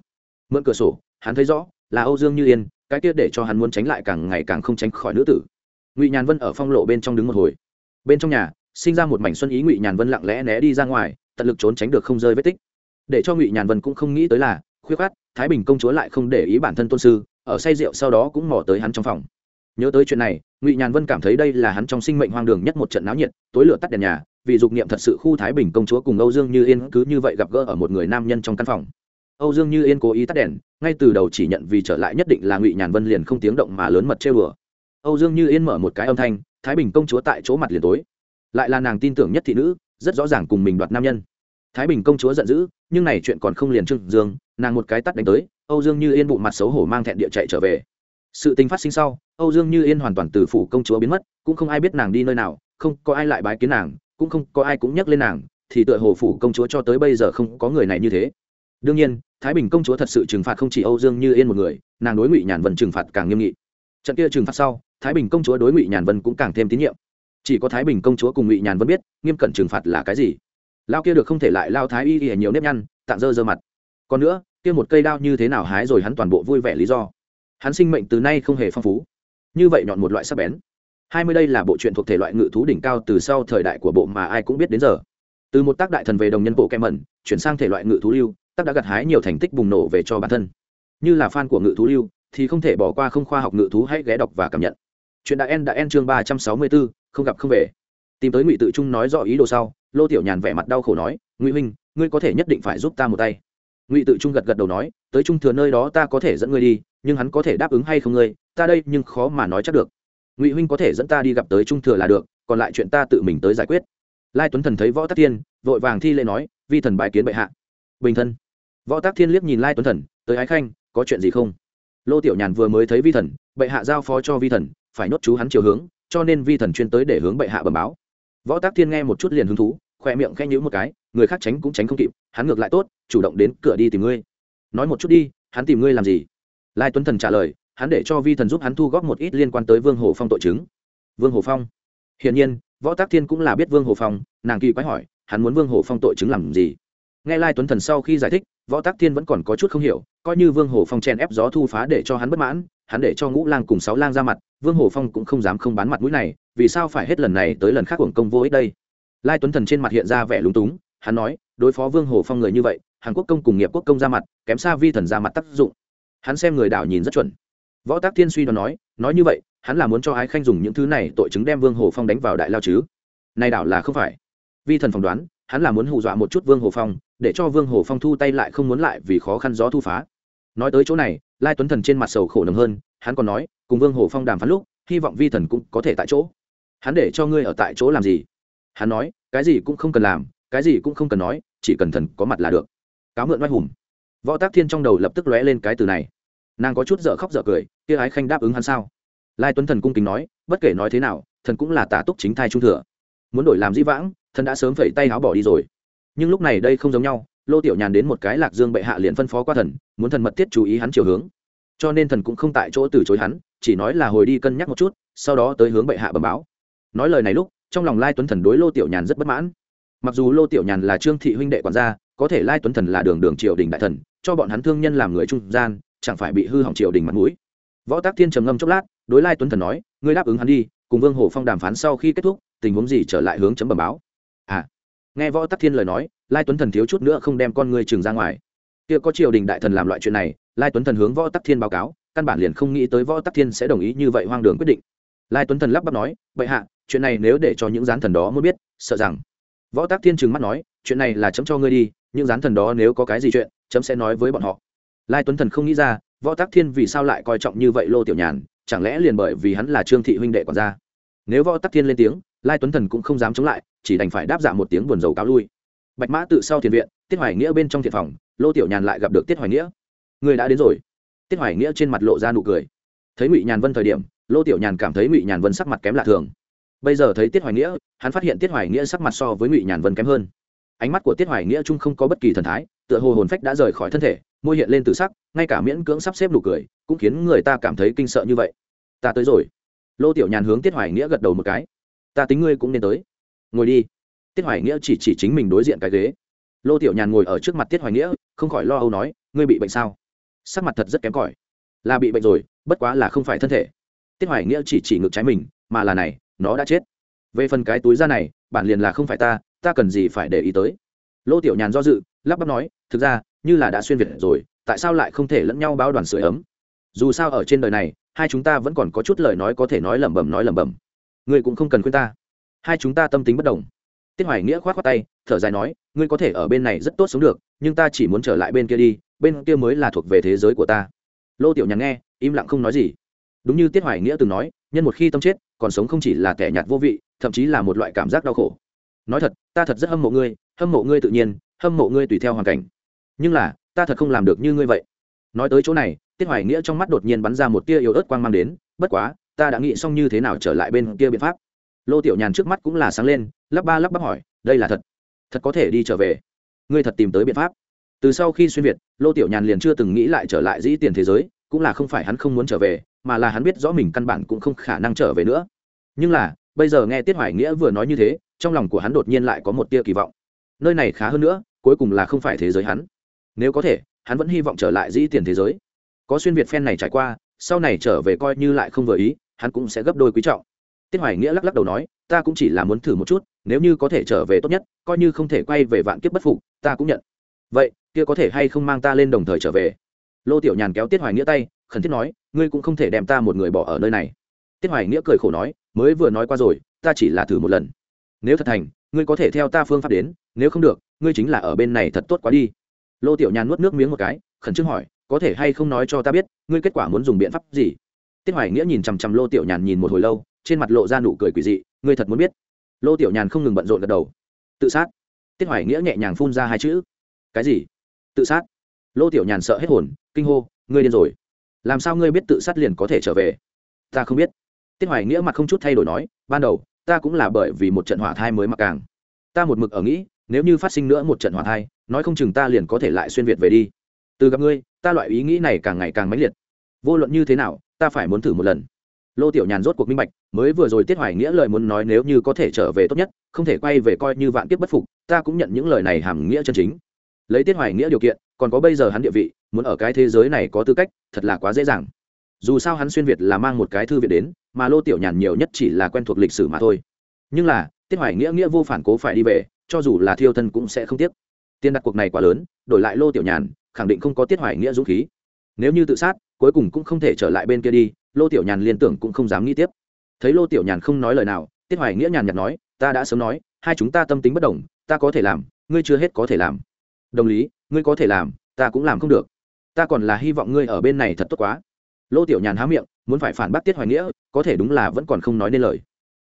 Mượn cửa sổ, hắn thấy rõ, là âu dương như yên, cái kia để cho hắn muốn tránh lại càng ngày càng không tránh khỏi nữ tử. Ngụy nhàn vân ở phong lộ bên trong đứng một hồi. Bên trong nhà, sinh ra một mảnh xuân ý ngụy nhàn vân lặng lẽ né đi ra ngoài, tận lực trốn tránh được không rơi vết tích. Để cho ngụy nhàn vân cũng không nghĩ tới là, khuyết khát, thái bình công chúa lại không để ý bản thân tôn sư, ở say rượu sau đó cũng mò tới hắn trong phòng nhớ tới chuyện này, ngụy nhàn vân cảm thấy đây là hắn trong sinh mệnh hoang đường nhất một trận náo nhiệt, tối lửa tắt đèn nhà, vì dục niệm thật sự khu thái bình công chúa cùng âu dương như yên cứ như vậy gặp gỡ ở một người nam nhân trong căn phòng. Âu dương như yên cố ý tắt đèn, ngay từ đầu chỉ nhận vì trở lại nhất định là ngụy nhàn vân liền không tiếng động mà lớn mật trêu bừa âu dương như yên mở một cái âm thanh, thái bình công chúa tại chỗ mặt liền tối. Lại là nàng tin tưởng nhất thị nữ, rất rõ ràng cùng mình đoạt nam nhân. Thái bình công chúa giận dữ, nhưng này chuyện còn không liền trương dương, nàng một cái tắt đánh tới, âu dương như yên bụng mặt xấu hổ mang thẹn địa chạy trở về sự tình phát sinh sau, âu dương như yên hoàn toàn từ phủ công chúa biến mất, cũng không ai biết nàng đi nơi nào, không có ai lại bái kiến nàng, cũng không có ai cũng nhắc lên nàng, thì tựa hồ phủ công chúa cho tới bây giờ không có người này như thế. Đương nhiên, thái bình công chúa thật sự trừng phạt không chỉ âu dương như yên một người, nàng đối ngụy nhàn vân trừng phạt càng nghiêm nghị. Trận kia trừng phạt sau, thái bình công chúa đối ngụy nhàn vân cũng càng thêm tín nhiệm. Chỉ có thái bình công chúa cùng ngụy nhàn vân biết, nghiêm cẩn trừng phạt là cái gì. Lao kia được không thể lại lao thái y y nhiều nếp nhăn tạng dơ dơ mặt. Còn nữa, kia một cây đao như thế nào hái rồi hắn toàn bộ vui vẻ lý do hắn sinh mệnh từ nay không hề phong phú. Như vậy nhọn một loại sắc bén. Hai mươi đây là bộ truyện thuộc thể loại ngự thú đỉnh cao từ sau thời đại của bộ mà ai cũng biết đến giờ. Từ một tác đại thần về đồng nhân bộ kem mẩn, chuyển sang thể loại ngự thú lưu, tác đã gặt hái nhiều thành tích bùng nổ về cho bản thân. Như là fan của ngự thú lưu, thì không thể bỏ qua không khoa học ngự thú hãy ghé đọc và cảm nhận. Chuyện đã en đã en chương ba trăm sáu mươi bốn, không gặp không về. Tìm tới ngụy tự trung nói rõ ý đồ sau, lô tiểu nhàn vẻ mặt đau khổ nói, ngụy huynh, ngươi có thể nhất định phải giúp ta một tay. Ngụy tự trung gật gật đầu nói, tới trung thừa nơi đó ta có thể dẫn ngươi đi nhưng hắn có thể đáp ứng hay không ngươi, ta đây nhưng khó mà nói chắc được. Ngụy huynh có thể dẫn ta đi gặp tới trung thừa là được, còn lại chuyện ta tự mình tới giải quyết. Lai tuấn thần thấy võ tắc thiên, vội vàng thi lễ nói, vi thần bài kiến bệ hạ. Bình thân. Võ tắc thiên liếc nhìn lai tuấn thần, tới ái khanh, có chuyện gì không? Lô tiểu nhàn vừa mới thấy vi thần, bệ hạ giao phó cho vi thần, phải nhốt chú hắn chiều hướng, cho nên vi thần chuyên tới để hướng bệ hạ bẩm báo. Võ tắc thiên nghe một chút liền hứng thú khoe miệng khẽ nhữ một cái, người khác tránh cũng tránh không kịp, hắn ngược lại tốt, chủ động đến cửa đi tìm ngươi. Nói một chút đi, hắn tìm ngươi làm gì? Lai tuấn thần trả lời, hắn để cho vi thần giúp hắn thu góp một ít liên quan tới vương hồ phong tội chứng. Vương hồ phong? Hiển nhiên, võ tác thiên cũng là biết vương hồ phong, nàng kỳ quái hỏi, hắn muốn vương hồ phong tội chứng làm gì? Nghe lai tuấn thần sau khi giải thích, võ tác thiên vẫn còn có chút không hiểu, coi như vương hồ phong chen ép gió thu phá để cho hắn bất mãn, hắn để cho ngũ lang cùng sáu lang ra mặt, vương hồ phong cũng không dám không bán mặt mũi này, vì sao phải hết lần này tới lần khác hưởng công vô ích đây? Lai tuấn thần trên mặt hiện ra vẻ lúng túng, hắn nói, đối phó vương hồ phong người như vậy, hàn quốc công cùng nghiệp quốc công ra mặt, kém xa vi thần ra mặt tác dụng hắn xem người đảo nhìn rất chuẩn. Võ tác thiên suy đoán nói nói như vậy, hắn là muốn cho ái khanh dùng những thứ này tội chứng đem vương hồ phong đánh vào đại lao chứ? Này đảo là không phải. Vi thần phỏng đoán, hắn là muốn hù dọa một chút vương hồ phong, để cho vương hồ phong thu tay lại không muốn lại vì khó khăn gió thu phá. Nói tới chỗ này, lai tuấn thần trên mặt sầu khổ nồng hơn, hắn còn nói, cùng vương hồ phong đàm phán lúc, hy vọng vi thần cũng có thể tại chỗ. Hắn để cho ngươi ở tại chỗ làm gì? Hắn nói, cái gì cũng không cần làm, cái gì cũng không cần nói, chỉ cần thần có mặt là được. Cáo mượn oai hùng. Võ tác thiên trong đầu lập tức lóe lên cái từ này nàng có chút dở khóc dở cười, kia ái khanh đáp ứng hắn sao? Lai tuấn thần cung kính nói, bất kể nói thế nào, thần cũng là tả túc chính thai trung thừa. Muốn đổi làm dĩ vãng, thần đã sớm phẩy tay áo bỏ đi rồi. Nhưng lúc này đây không giống nhau, lô tiểu nhàn đến một cái lạc dương bệ hạ liền phân phó qua thần, muốn thần mật thiết chú ý hắn chiều hướng. Cho nên thần cũng không tại chỗ từ chối hắn, chỉ nói là hồi đi cân nhắc một chút, sau đó tới hướng bệ hạ bẩm báo. Nói lời này lúc, trong lòng lai tuấn thần đối lô tiểu nhàn rất bất mãn. Mặc dù lô tiểu nhàn là trương thị huynh đệ quản gia, có thể lai tuấn thần là đường đường triều đình đại thần, cho bọn hắn thương nhân làm người trung gian chẳng phải bị hư hỏng triều đình mặt mũi. Võ tác thiên trầm ngâm chốc lát, đối lai tuấn thần nói, ngươi đáp ứng hắn đi, cùng vương hồ phong đàm phán sau khi kết thúc, tình huống gì trở lại hướng chấm bẩm báo. À. Nghe võ tắc thiên lời nói, lai tuấn thần thiếu chút nữa không đem con ngươi trừng ra ngoài. Kia có triều đình đại thần làm loại chuyện này, lai tuấn thần hướng võ tắc thiên báo cáo, căn bản liền không nghĩ tới võ tắc thiên sẽ đồng ý như vậy hoang đường quyết định. Lai tuấn thần lắp bắp nói vậy hạ, chuyện này nếu để cho những gián thần đó muốn biết, sợ rằng. Võ tắc thiên trừng mắt nói, chuyện này là chấm cho ngươi đi, những gián thần đó nếu có cái gì chuyện, chấm sẽ nói với bọn họ lai tuấn thần không nghĩ ra, võ tắc thiên vì sao lại coi trọng như vậy lô tiểu nhàn, chẳng lẽ liền bởi vì hắn là trương thị huynh đệ còn ra? Nếu võ tắc thiên lên tiếng, lai tuấn thần cũng không dám chống lại, chỉ đành phải đáp dạ một tiếng buồn dầu cáo lui. Bạch mã tự sau thiền viện, tiết hoài nghĩa bên trong thiện phòng, lô tiểu nhàn lại gặp được tiết hoài nghĩa. Người đã đến rồi. Tiết hoài nghĩa trên mặt lộ ra nụ cười. Thấy ngụy nhàn vân thời điểm, lô tiểu nhàn cảm thấy ngụy nhàn vân sắc mặt kém lạ thường. Bây giờ thấy tiết hoài nghĩa, hắn phát hiện tiết hoài nghĩa sắc mặt so với ngụy nhàn vân kém hơn. Ánh mắt của tiết hoài nghĩa trung không có bất kỳ thần thái, tựa hồ hồn phách đã rời khỏi thân thể môi hiện lên từ sắc, ngay cả miễn cưỡng sắp xếp nụ cười, cũng khiến người ta cảm thấy kinh sợ như vậy. Ta tới rồi. Lô tiểu nhàn hướng tiết hoài nghĩa gật đầu một cái. Ta tính ngươi cũng nên tới. Ngồi đi. Tiết hoài nghĩa chỉ chỉ chính mình đối diện cái ghế. Lô tiểu nhàn ngồi ở trước mặt tiết hoài nghĩa, không khỏi lo âu nói, ngươi bị bệnh sao? Sắc mặt thật rất kém cỏi. Là bị bệnh rồi, bất quá là không phải thân thể. Tiết hoài nghĩa chỉ chỉ ngược trái mình, mà là này, nó đã chết. Về phần cái túi da này, bản liền là không phải ta ta cần gì phải để ý tới. Lô tiểu nhàn do dự, lắp bắp nói, thực ra như là đã xuyên việt rồi, tại sao lại không thể lẫn nhau báo đoàn sưởi ấm? Dù sao ở trên đời này, hai chúng ta vẫn còn có chút lời nói có thể nói lẩm bẩm nói lẩm bẩm. Ngươi cũng không cần khuyên ta. Hai chúng ta tâm tính bất đồng. Tiết hoài nghĩa khoát khoát tay, thở dài nói, ngươi có thể ở bên này rất tốt sống được, nhưng ta chỉ muốn trở lại bên kia đi, bên kia mới là thuộc về thế giới của ta. Lô tiểu nhàn nghe, im lặng không nói gì. Đúng như tiết hoài nghĩa từng nói, nhân một khi tâm chết, còn sống không chỉ là kẻ nhạt vô vị, thậm chí là một loại cảm giác đau khổ. Nói thật, ta thật rất hâm mộ ngươi, hâm mộ ngươi tự nhiên, hâm mộ ngươi tùy theo hoàn cảnh nhưng là, ta thật không làm được như ngươi vậy. Nói tới chỗ này, tiết hoài nghĩa trong mắt đột nhiên bắn ra một tia yếu ớt quang mang đến, bất quá, ta đã nghĩ xong như thế nào trở lại bên kia biện pháp. Lô tiểu nhàn trước mắt cũng là sáng lên, lắp ba lắp bắp hỏi, đây là thật. Thật có thể đi trở về. Ngươi thật tìm tới biện pháp. Từ sau khi xuyên việt, lô tiểu nhàn liền chưa từng nghĩ lại trở lại dĩ tiền thế giới, cũng là không phải hắn không muốn trở về, mà là hắn biết rõ mình căn bản cũng không khả năng trở về nữa. Nhưng là, bây giờ nghe tiết hoài nghĩa vừa nói như thế, trong lòng của hắn đột nhiên lại có một tia kỳ vọng. Nơi này khá hơn nữa, cuối cùng là không phải thế giới hắn nếu có thể, hắn vẫn hy vọng trở lại dĩ tiền thế giới. Có xuyên việt phen này trải qua, sau này trở về coi như lại không vừa ý, hắn cũng sẽ gấp đôi quý trọng. Tiết hoài nghĩa lắc lắc đầu nói, ta cũng chỉ là muốn thử một chút, nếu như có thể trở về tốt nhất, coi như không thể quay về vạn kiếp bất phục, ta cũng nhận. Vậy, kia có thể hay không mang ta lên đồng thời trở về? Lô tiểu nhàn kéo tiết hoài nghĩa tay, khẩn thiết nói, ngươi cũng không thể đem ta một người bỏ ở nơi này. Tiết hoài nghĩa cười khổ nói, mới vừa nói qua rồi, ta chỉ là thử một lần. Nếu thật thành, ngươi có thể theo ta phương pháp đến, nếu không được, ngươi chính là ở bên này thật tốt quá đi lô tiểu nhàn nuốt nước miếng một cái, khẩn trương hỏi, có thể hay không nói cho ta biết, ngươi kết quả muốn dùng biện pháp gì? Tiết hoài nghĩa nhìn chằm chằm lô tiểu nhàn nhìn một hồi lâu, trên mặt lộ ra nụ cười quỷ dị, ngươi thật muốn biết? Lô tiểu nhàn không ngừng bận rộn gật đầu. Tự sát. Tiết hoài nghĩa nhẹ nhàng phun ra hai chữ. Cái gì? Tự sát. Lô tiểu nhàn sợ hết hồn, kinh hô, ngươi điên rồi. Làm sao ngươi biết tự sát liền có thể trở về? Ta không biết. Tiết hoài nghĩa mặt không chút thay đổi nói, ban đầu, ta cũng là bởi vì một trận hỏa thai mới mặc càng. Ta một mực ở nghĩ nếu như phát sinh nữa một trận hỏa thai, nói không chừng ta liền có thể lại xuyên việt về đi. Từ gặp ngươi, ta loại ý nghĩ này càng ngày càng mãnh liệt. Vô luận như thế nào, ta phải muốn thử một lần. Lô tiểu nhàn rốt cuộc minh bạch, mới vừa rồi tiết hoài nghĩa lời muốn nói nếu như có thể trở về tốt nhất, không thể quay về coi như vạn kiếp bất phục, ta cũng nhận những lời này hàm nghĩa chân chính. Lấy tiết hoài nghĩa điều kiện, còn có bây giờ hắn địa vị, muốn ở cái thế giới này có tư cách, thật là quá dễ dàng. Dù sao hắn xuyên việt là mang một cái thư viện đến, mà lô tiểu nhàn nhiều nhất chỉ là quen thuộc lịch sử mà thôi. Nhưng là, tiết hoài nghĩa nghĩa vô phản cố phải đi về cho dù là thiêu thân cũng sẽ không tiếc. Tiền đặt cuộc này quá lớn, đổi lại lô tiểu nhàn, khẳng định không có tiết hoài nghĩa dũng khí. Nếu như tự sát, cuối cùng cũng không thể trở lại bên kia đi, lô tiểu nhàn liên tưởng cũng không dám nghĩ tiếp. Thấy lô tiểu nhàn không nói lời nào, tiết hoài nghĩa nhàn nhạt nói, ta đã sớm nói, hai chúng ta tâm tính bất đồng, ta có thể làm, ngươi chưa hết có thể làm. Đồng lý, ngươi có thể làm, ta cũng làm không được. Ta còn là hy vọng ngươi ở bên này thật tốt quá. Lô tiểu nhàn há miệng, muốn phải phản bác tiết hoài nghĩa, có thể đúng là vẫn còn không nói nên lời.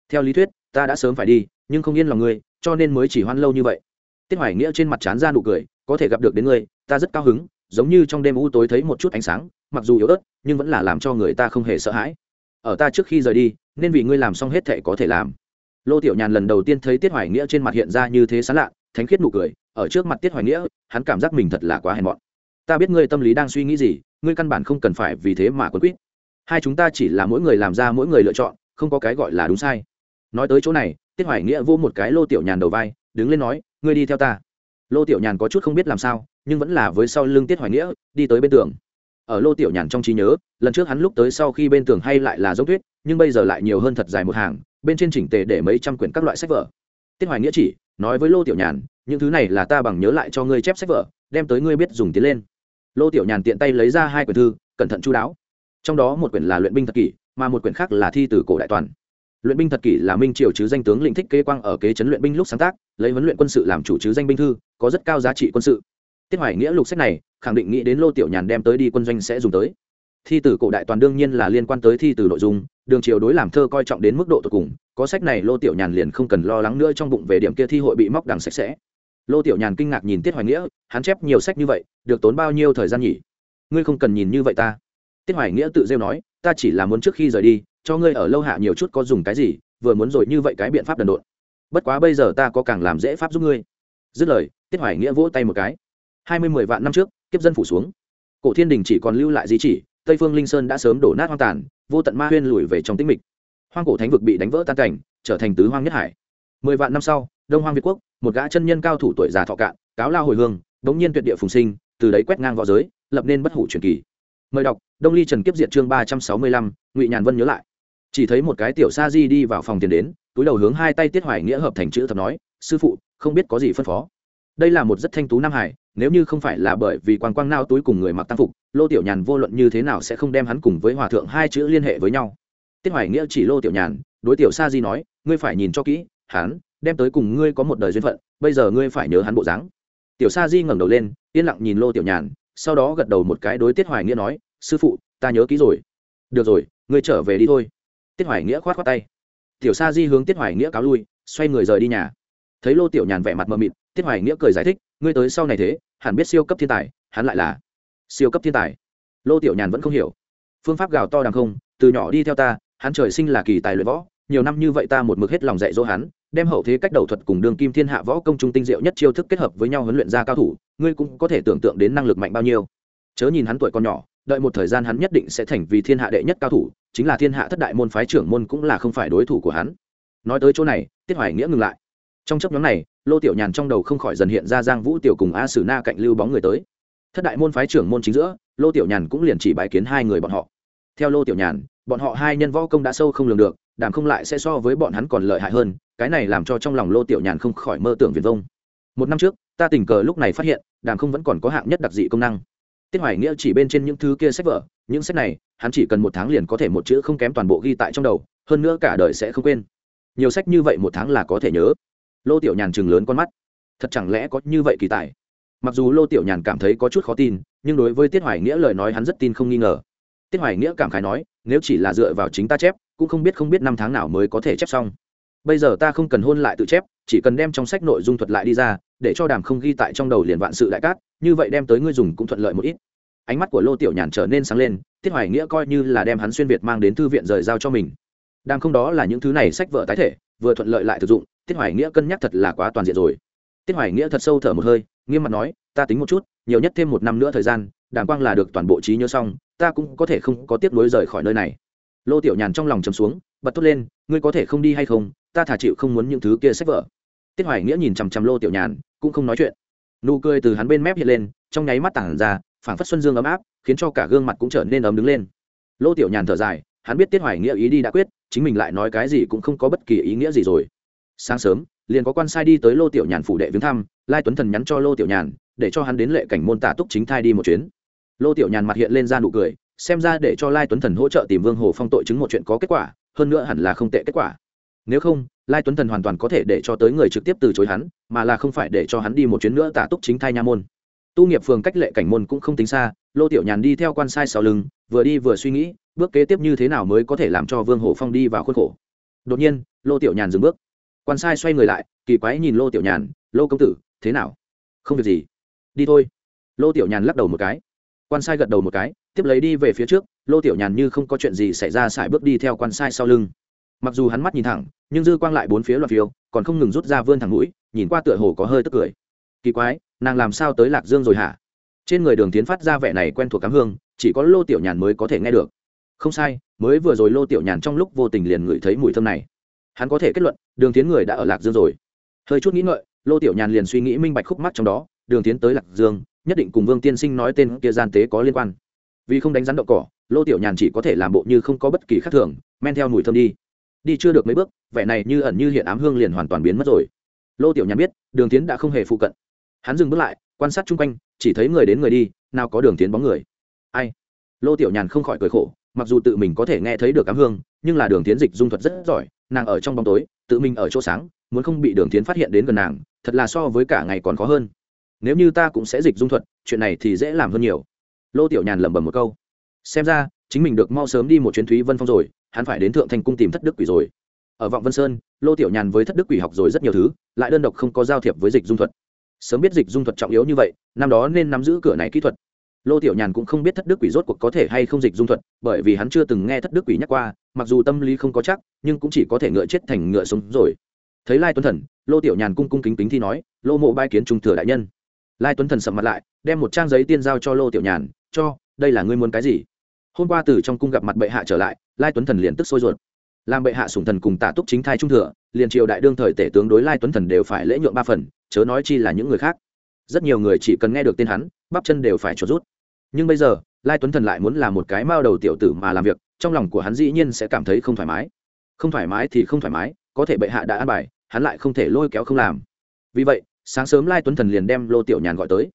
Theo lý thuyết, ta đã sớm phải đi, nhưng không yên lòng ngươi cho nên mới chỉ hoan lâu như vậy. Tiết hoài nghĩa trên mặt chán ra nụ cười, có thể gặp được đến ngươi, ta rất cao hứng, giống như trong đêm u tối thấy một chút ánh sáng, mặc dù yếu ớt, nhưng vẫn là làm cho người ta không hề sợ hãi. Ở ta trước khi rời đi, nên vì ngươi làm xong hết thệ có thể làm. Lô tiểu nhàn lần đầu tiên thấy tiết hoài nghĩa trên mặt hiện ra như thế sán lạ, thánh khiết nụ cười, ở trước mặt tiết hoài nghĩa, hắn cảm giác mình thật là quá hèn mọn. Ta biết ngươi tâm lý đang suy nghĩ gì, ngươi căn bản không cần phải vì thế mà quấn quýt. Hai chúng ta chỉ là mỗi người làm ra mỗi người lựa chọn, không có cái gọi là đúng sai. Nói tới chỗ này tiết hoài nghĩa vô một cái lô tiểu nhàn đầu vai, đứng lên nói, ngươi đi theo ta. Lô tiểu nhàn có chút không biết làm sao, nhưng vẫn là với sau lưng tiết hoài nghĩa, đi tới bên tường. Ở lô tiểu nhàn trong trí nhớ, lần trước hắn lúc tới sau khi bên tường hay lại là giống tuyết, nhưng bây giờ lại nhiều hơn thật dài một hàng, bên trên chỉnh tề để mấy trăm quyển các loại sách vở. Tiết hoài nghĩa chỉ, nói với lô tiểu nhàn, những thứ này là ta bằng nhớ lại cho ngươi chép sách vở, đem tới ngươi biết dùng tiến lên. Lô tiểu nhàn tiện tay lấy ra hai quyển thư, cẩn thận chú đáo. Trong đó một quyển là luyện binh thật kỷ, mà một quyển khác là thi từ cổ đại toàn luyện binh thật kỷ là minh triều chứ danh tướng lĩnh thích kê quang ở kế chấn luyện binh lúc sáng tác, lấy huấn luyện quân sự làm chủ chứ danh binh thư, có rất cao giá trị quân sự. Tiết hoài nghĩa lục sách này, khẳng định nghĩ đến lô tiểu nhàn đem tới đi quân doanh sẽ dùng tới. Thi tử cổ đại toàn đương nhiên là liên quan tới thi từ nội dung, đường triều đối làm thơ coi trọng đến mức độ tột cùng, có sách này lô tiểu nhàn liền không cần lo lắng nữa trong bụng về điểm kia thi hội bị móc đằng sạch sẽ. Lô tiểu nhàn kinh ngạc nhìn tiết hoài nghĩa, hắn chép nhiều sách như vậy, được tốn bao nhiêu thời gian nhỉ? Ngươi không cần nhìn như vậy ta. Tiết hoài nghĩa tự rêu nói, ta chỉ là muốn trước khi rời đi cho ngươi ở lâu hạ nhiều chút có dùng cái gì, vừa muốn rồi như vậy cái biện pháp đần độn. Bất quá bây giờ ta có càng làm dễ pháp giúp ngươi. Dứt lời, tiết hoài nghĩa vỗ tay một cái. Hai mươi mười vạn năm trước, kiếp dân phủ xuống. Cổ thiên đình chỉ còn lưu lại di chỉ, tây phương linh sơn đã sớm đổ nát hoang tàn, vô tận ma huyên lùi về trong tĩnh mịch. Hoang cổ thánh vực bị đánh vỡ tan cảnh, trở thành tứ hoang nhất hải. Mười vạn năm sau, đông hoang việt quốc, một gã chân nhân cao thủ tuổi già thọ cạn, cáo lao hồi hương bỗng nhiên tuyệt địa phùng sinh, từ đấy quét ngang võ giới, lập nên bất hủ truyền kỳ. Mời đọc, đông ly trần kiếp diện chương ba trăm sáu mươi lăm, ngụy nhàn vân nhớ lại chỉ thấy một cái tiểu sa di đi vào phòng tiền đến, túi đầu hướng hai tay tiết hoài nghĩa hợp thành chữ thập nói, sư phụ, không biết có gì phân phó. Đây là một rất thanh tú nam hải, nếu như không phải là bởi vì quan quang nao túi cùng người mặc tăng phục, lô tiểu nhàn vô luận như thế nào sẽ không đem hắn cùng với hòa thượng hai chữ liên hệ với nhau. Tiết hoài nghĩa chỉ lô tiểu nhàn, đối tiểu sa di nói, ngươi phải nhìn cho kỹ, hắn đem tới cùng ngươi có một đời duyên phận, bây giờ ngươi phải nhớ hắn bộ dáng. Tiểu sa di ngẩng đầu lên, yên lặng nhìn lô tiểu nhàn, sau đó gật đầu một cái đối tiết hoài nghĩa nói, sư phụ, ta nhớ kỹ rồi. Được rồi, ngươi trở về đi thôi tiết hoài nghĩa khoát khoát tay. Tiểu sa di hướng tiết hoài nghĩa cáo lui, xoay người rời đi nhà. Thấy lô tiểu nhàn vẻ mặt mờ mịt, tiết hoài nghĩa cười giải thích, ngươi tới sau này thế, hẳn biết siêu cấp thiên tài, hắn lại là siêu cấp thiên tài. Lô tiểu nhàn vẫn không hiểu. Phương pháp gào to đằng không, từ nhỏ đi theo ta, hắn trời sinh là kỳ tài luyện võ, nhiều năm như vậy ta một mực hết lòng dạy dỗ hắn, đem hậu thế cách đầu thuật cùng đường kim thiên hạ võ công trung tinh diệu nhất chiêu thức kết hợp với nhau huấn luyện ra cao thủ, ngươi cũng có thể tưởng tượng đến năng lực mạnh bao nhiêu. Chớ nhìn hắn tuổi còn nhỏ đợi một thời gian hắn nhất định sẽ thành vì thiên hạ đệ nhất cao thủ, chính là thiên hạ thất đại môn phái trưởng môn cũng là không phải đối thủ của hắn. Nói tới chỗ này, tiết hoài nghĩa ngừng lại. Trong chấp nhóm này, lô tiểu nhàn trong đầu không khỏi dần hiện ra giang vũ tiểu cùng a sử na cạnh lưu bóng người tới. Thất đại môn phái trưởng môn chính giữa, lô tiểu nhàn cũng liền chỉ bái kiến hai người bọn họ. Theo lô tiểu nhàn, bọn họ hai nhân võ công đã sâu không lường được, đàm không lại sẽ so với bọn hắn còn lợi hại hơn, cái này làm cho trong lòng lô tiểu nhàn không khỏi mơ tưởng viền vông. Một năm trước, ta tình cờ lúc này phát hiện, đàm không vẫn còn có hạng nhất đặc dị công năng tiết hoài nghĩa chỉ bên trên những thứ kia sách vở, những sách này, hắn chỉ cần một tháng liền có thể một chữ không kém toàn bộ ghi tại trong đầu, hơn nữa cả đời sẽ không quên. Nhiều sách như vậy một tháng là có thể nhớ. Lô tiểu nhàn chừng lớn con mắt. Thật chẳng lẽ có như vậy kỳ tài? Mặc dù lô tiểu nhàn cảm thấy có chút khó tin, nhưng đối với tiết hoài nghĩa lời nói hắn rất tin không nghi ngờ. Tiết hoài nghĩa cảm khái nói, nếu chỉ là dựa vào chính ta chép, cũng không biết không biết năm tháng nào mới có thể chép xong. Bây giờ ta không cần hôn lại tự chép chỉ cần đem trong sách nội dung thuật lại đi ra, để cho đàm không ghi tại trong đầu liền vạn sự đại cát, như vậy đem tới ngươi dùng cũng thuận lợi một ít. Ánh mắt của lô tiểu nhàn trở nên sáng lên tiết hoài nghĩa coi như là đem hắn xuyên việt mang đến thư viện rời giao cho mình. Đàm không đó là những thứ này sách vợ tái thể, vừa thuận lợi lại thực dụng tiết hoài nghĩa cân nhắc thật là quá toàn diện rồi. Tiết hoài nghĩa thật sâu thở một hơi, nghiêm mặt nói, ta tính một chút, nhiều nhất thêm một năm nữa thời gian, đàm quang là được toàn bộ trí nhớ xong, ta cũng có thể không có tiếp nối rời khỏi nơi này. Lô tiểu nhàn trong lòng chấm xuống bật thốt lên, ngươi có thể không đi hay không, ta thả chịu không muốn những thứ kia sách vở. Tiết hoài nghĩa nhìn chằm chằm lô tiểu nhàn, cũng không nói chuyện. Nụ cười từ hắn bên mép hiện lên, trong nháy mắt tảng ra, phảng phất xuân dương ấm áp, khiến cho cả gương mặt cũng trở nên ấm đứng lên. Lô tiểu nhàn thở dài, hắn biết tiết hoài nghĩa ý đi đã quyết, chính mình lại nói cái gì cũng không có bất kỳ ý nghĩa gì rồi. Sáng sớm, liền có quan sai đi tới lô tiểu nhàn phủ đệ viếng thăm, lai tuấn thần nhắn cho lô tiểu nhàn, để cho hắn đến lệ cảnh môn tả túc chính thai đi một chuyến. Lô tiểu nhàn mặt hiện lên ra nụ cười, xem ra để cho lai tuấn thần hỗ trợ tìm vương hồ phong tội chứng một chuyện có kết quả hơn nữa hẳn là không tệ kết quả. Nếu không, lai tuấn thần hoàn toàn có thể để cho tới người trực tiếp từ chối hắn, mà là không phải để cho hắn đi một chuyến nữa tả túc chính thai nha môn. Tu nghiệp phường cách lệ cảnh môn cũng không tính xa, lô tiểu nhàn đi theo quan sai sau lưng, vừa đi vừa suy nghĩ, bước kế tiếp như thế nào mới có thể làm cho vương hổ phong đi vào khuôn khổ. Đột nhiên, lô tiểu nhàn dừng bước. Quan sai xoay người lại, kỳ quái nhìn lô tiểu nhàn, lô công tử, thế nào? Không việc gì. Đi thôi. Lô tiểu nhàn lắc đầu một cái. Quan sai gật đầu một cái, tiếp lấy đi về phía trước lô tiểu nhàn như không có chuyện gì xảy ra sải bước đi theo quan sai sau lưng. Mặc dù hắn mắt nhìn thẳng, nhưng dư quang lại bốn phía loạt phiêu, còn không ngừng rút ra vươn thẳng mũi, nhìn qua tựa hồ có hơi tức cười. Kỳ quái, nàng làm sao tới lạc dương rồi hả? Trên người đường tiến phát ra vẻ này quen thuộc cám hương, chỉ có lô tiểu nhàn mới có thể nghe được. Không sai, mới vừa rồi lô tiểu nhàn trong lúc vô tình liền ngửi thấy mùi thơm này. Hắn có thể kết luận, đường tiến người đã ở lạc dương rồi. Hơi chút nghĩ ngợi, lô tiểu nhàn liền suy nghĩ minh bạch khúc mắt trong đó, đường tiến tới lạc dương, nhất định cùng vương tiên sinh nói tên kia gian tế có liên quan. Vì không đánh rắn đậu cỏ lô tiểu nhàn chỉ có thể làm bộ như không có bất kỳ khác thường, men theo mùi thơm đi. Đi chưa được mấy bước, vẻ này như ẩn như hiện ám hương liền hoàn toàn biến mất rồi. Lô tiểu nhàn biết, đường tiến đã không hề phụ cận. Hắn dừng bước lại, quan sát chung quanh, chỉ thấy người đến người đi, nào có đường tiến bóng người. Ai? Lô tiểu nhàn không khỏi cười khổ, mặc dù tự mình có thể nghe thấy được ám hương, nhưng là đường tiến dịch dung thuật rất giỏi, nàng ở trong bóng tối, tự mình ở chỗ sáng, muốn không bị đường tiến phát hiện đến gần nàng, thật là so với cả ngày còn khó hơn. Nếu như ta cũng sẽ dịch dung thuật, chuyện này thì dễ làm hơn nhiều. Lô tiểu nhàn lẩm bẩm một câu xem ra, chính mình được mau sớm đi một chuyến thúy vân phong rồi, hắn phải đến thượng thành cung tìm thất đức quỷ rồi. Ở vọng vân sơn, lô tiểu nhàn với thất đức quỷ học rồi rất nhiều thứ, lại đơn độc không có giao thiệp với dịch dung thuật. Sớm biết dịch dung thuật trọng yếu như vậy, năm đó nên nắm giữ cửa này kỹ thuật. Lô tiểu nhàn cũng không biết thất đức quỷ rốt cuộc có thể hay không dịch dung thuật, bởi vì hắn chưa từng nghe thất đức quỷ nhắc qua, mặc dù tâm lý không có chắc, nhưng cũng chỉ có thể ngựa chết thành ngựa sống rồi. Thấy lai tuấn thần, lô tiểu nhàn cung cung kính kính thi nói, lô mộ bai kiến trung thừa đại nhân. Lai tuấn thần sầm mặt lại, đem một trang giấy tiên giao cho lô tiểu nhàn, cho, đây là ngươi muốn cái gì? Hôm qua từ trong cung gặp mặt bệ hạ trở lại, lai tuấn thần liền tức sôi ruột. Làm bệ hạ sủng thần cùng tạ túc chính thai trung thừa, liền triều đại đương thời tể tướng đối lai tuấn thần đều phải lễ nhượng ba phần, chớ nói chi là những người khác. Rất nhiều người chỉ cần nghe được tên hắn, bắp chân đều phải trột rút. Nhưng bây giờ, lai tuấn thần lại muốn là một cái mao đầu tiểu tử mà làm việc, trong lòng của hắn dĩ nhiên sẽ cảm thấy không thoải mái. Không thoải mái thì không thoải mái, có thể bệ hạ đã an bài, hắn lại không thể lôi kéo không làm. Vì vậy, sáng sớm lai tuấn thần liền đem lô tiểu nhàn gọi tới.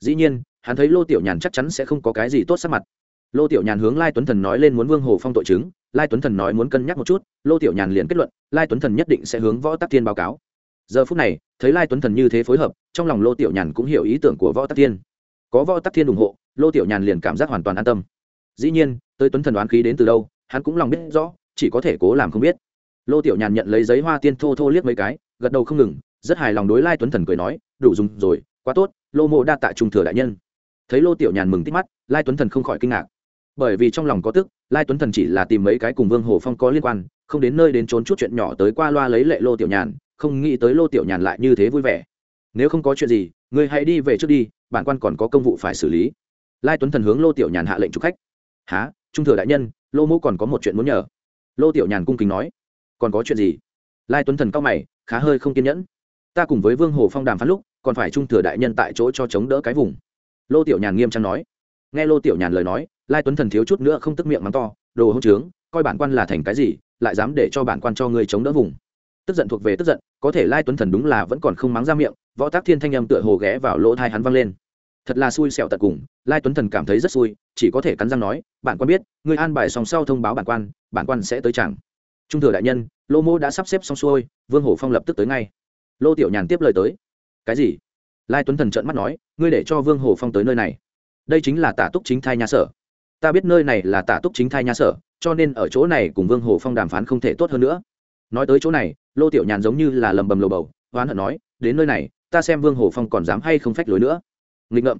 Dĩ nhiên, hắn thấy lô tiểu nhàn chắc chắn sẽ không có cái gì tốt sắc mặt lô tiểu nhàn hướng lai tuấn thần nói lên muốn vương hồ phong tội chứng, lai tuấn thần nói muốn cân nhắc một chút, lô tiểu nhàn liền kết luận, lai tuấn thần nhất định sẽ hướng võ tắc thiên báo cáo. Giờ phút này, thấy lai tuấn thần như thế phối hợp, trong lòng lô tiểu nhàn cũng hiểu ý tưởng của võ tắc thiên. Có võ tắc thiên ủng hộ, lô tiểu nhàn liền cảm giác hoàn toàn an tâm. Dĩ nhiên, tới tuấn thần đoán khí đến từ đâu, hắn cũng lòng biết rõ, chỉ có thể cố làm không biết. Lô tiểu nhàn nhận lấy giấy hoa tiên thô thô liếc mấy cái, gật đầu không ngừng, rất hài lòng đối lai tuấn thần cười nói, đủ dùng rồi, quá tốt, lô mộ đa tạ trung thừa đại nhân. Thấy lô tiểu nhàn mừng tích mắt, lai tuấn thần không khỏi kinh ngạc bởi vì trong lòng có tức, lai tuấn thần chỉ là tìm mấy cái cùng vương hồ phong có liên quan, không đến nơi đến trốn chút chuyện nhỏ tới qua loa lấy lệ lô tiểu nhàn, không nghĩ tới lô tiểu nhàn lại như thế vui vẻ. Nếu không có chuyện gì người hãy đi về trước đi, bản quan còn có công vụ phải xử lý. Lai tuấn thần hướng lô tiểu nhàn hạ lệnh chụp khách. Há trung thừa đại nhân, lô mẫu còn có một chuyện muốn nhờ. Lô tiểu nhàn cung kính nói. Còn có chuyện gì? Lai tuấn thần cao mày, khá hơi không kiên nhẫn. Ta cùng với vương hồ phong đàm phán lúc, còn phải trung thừa đại nhân tại chỗ cho chống đỡ cái vùng. Lô tiểu nhàn nghiêm trang nói. Nghe lô tiểu nhàn lời nói lai tuấn thần thiếu chút nữa không tức miệng mắng to, đồ hỗn trướng, coi bản quan là thành cái gì, lại dám để cho bản quan cho người chống đỡ vùng. Tức giận thuộc về tức giận, có thể lai tuấn thần đúng là vẫn còn không mắng ra miệng, võ tác thiên thanh âm tựa hồ ghé vào lỗ thai hắn văng lên. Thật là xui xẻo tận cùng, lai tuấn thần cảm thấy rất xui, chỉ có thể cắn răng nói, bản quan biết người an bài song sau thông báo bản quan bản quan sẽ tới chẳng. Trung thừa đại nhân, lô mô đã sắp xếp xong xuôi, vương hổ phong lập tức tới ngay. Lô tiểu nhàn tiếp lời tới. Cái gì? Lai tuấn thần trợn mắt nói, ngươi để cho vương hồ phong tới nơi này. Đây chính là tả túc chính thai nhà sở ta biết nơi này là tả túc chính thai nhà sở, cho nên ở chỗ này cùng vương hồ phong đàm phán không thể tốt hơn nữa. Nói tới chỗ này, lô tiểu nhàn giống như là lầm bầm lồ bầu, oán hận nói, đến nơi này, ta xem vương hồ phong còn dám hay không phách lối nữa. Nghịch ngợm.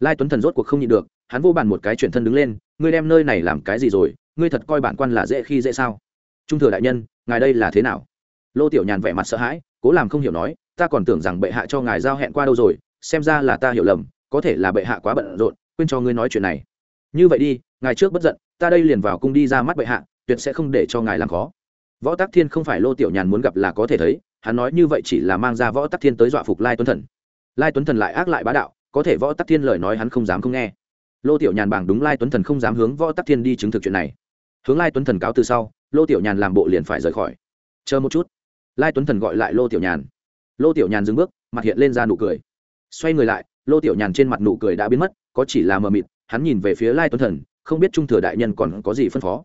Lai tuấn thần rốt cuộc không nhịn được, hắn vô bàn một cái chuyển thân đứng lên, ngươi đem nơi này làm cái gì rồi? Ngươi thật coi bản quan là dễ khi dễ sao? Trung thừa đại nhân, ngài đây là thế nào? Lô tiểu nhàn vẻ mặt sợ hãi, cố làm không hiểu nói, ta còn tưởng rằng bệ hạ cho ngài giao hẹn qua đâu rồi, xem ra là ta hiểu lầm, có thể là bệ hạ quá bận rộn, quên cho ngươi nói chuyện này như vậy đi, ngài trước bất giận, ta đây liền vào cung đi ra mắt bệ hạ, tuyệt sẽ không để cho ngài làm khó. Võ tắc thiên không phải lô tiểu nhàn muốn gặp là có thể thấy, hắn nói như vậy chỉ là mang ra võ tắc thiên tới dọa phục lai tuấn thần. Lai tuấn thần lại ác lại bá đạo, có thể võ tắc thiên lời nói hắn không dám không nghe. Lô tiểu nhàn bảng đúng lai tuấn thần không dám hướng võ tắc thiên đi chứng thực chuyện này. Hướng lai tuấn thần cáo từ sau, lô tiểu nhàn làm bộ liền phải rời khỏi. Chờ một chút. Lai tuấn thần gọi lại lô tiểu nhàn. Lô tiểu nhàn dừng bước, mặt hiện lên ra nụ cười. Xoay người lại, lô tiểu nhàn trên mặt nụ cười đã biến mất, có chỉ là mờ mịt hắn nhìn về phía lai tuấn thần, không biết trung thừa đại nhân còn có gì phân phó.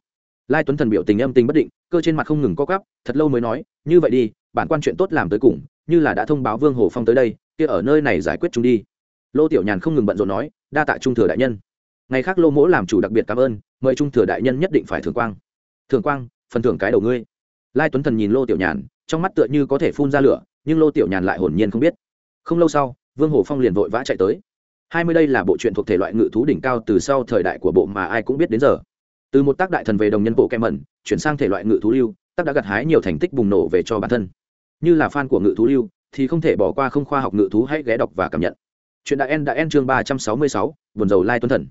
Lai tuấn thần biểu tình âm tình bất định, cơ trên mặt không ngừng co cắp thật lâu mới nói, như vậy đi, bản quan chuyện tốt làm tới cùng, như là đã thông báo vương hồ phong tới đây, kia ở nơi này giải quyết chúng đi. Lô tiểu nhàn không ngừng bận rộn nói, đa tạ trung thừa đại nhân. Ngày khác lô mỗ làm chủ đặc biệt cảm ơn, mời trung thừa đại nhân nhất định phải thưởng quang. Thưởng quang, phần thưởng cái đầu ngươi. Lai tuấn thần nhìn lô tiểu nhàn, trong mắt tựa như có thể phun ra lửa, nhưng lô tiểu nhàn lại hồn nhiên không biết. Không lâu sau, vương hồ phong liền vội vã chạy tới hai mươi đây là bộ truyện thuộc thể loại ngự thú đỉnh cao từ sau thời đại của bộ mà ai cũng biết đến giờ. Từ một tác đại thần về đồng nhân bộ kem mẩn, chuyển sang thể loại ngự thú lưu, tác đã gặt hái nhiều thành tích bùng nổ về cho bản thân. Như là fan của ngự thú lưu, thì không thể bỏ qua không khoa học ngự thú hãy ghé đọc và cảm nhận. Chuyện đại en đã en chương ba trăm sáu mươi sáu, buồn dầu lai tuấn thần.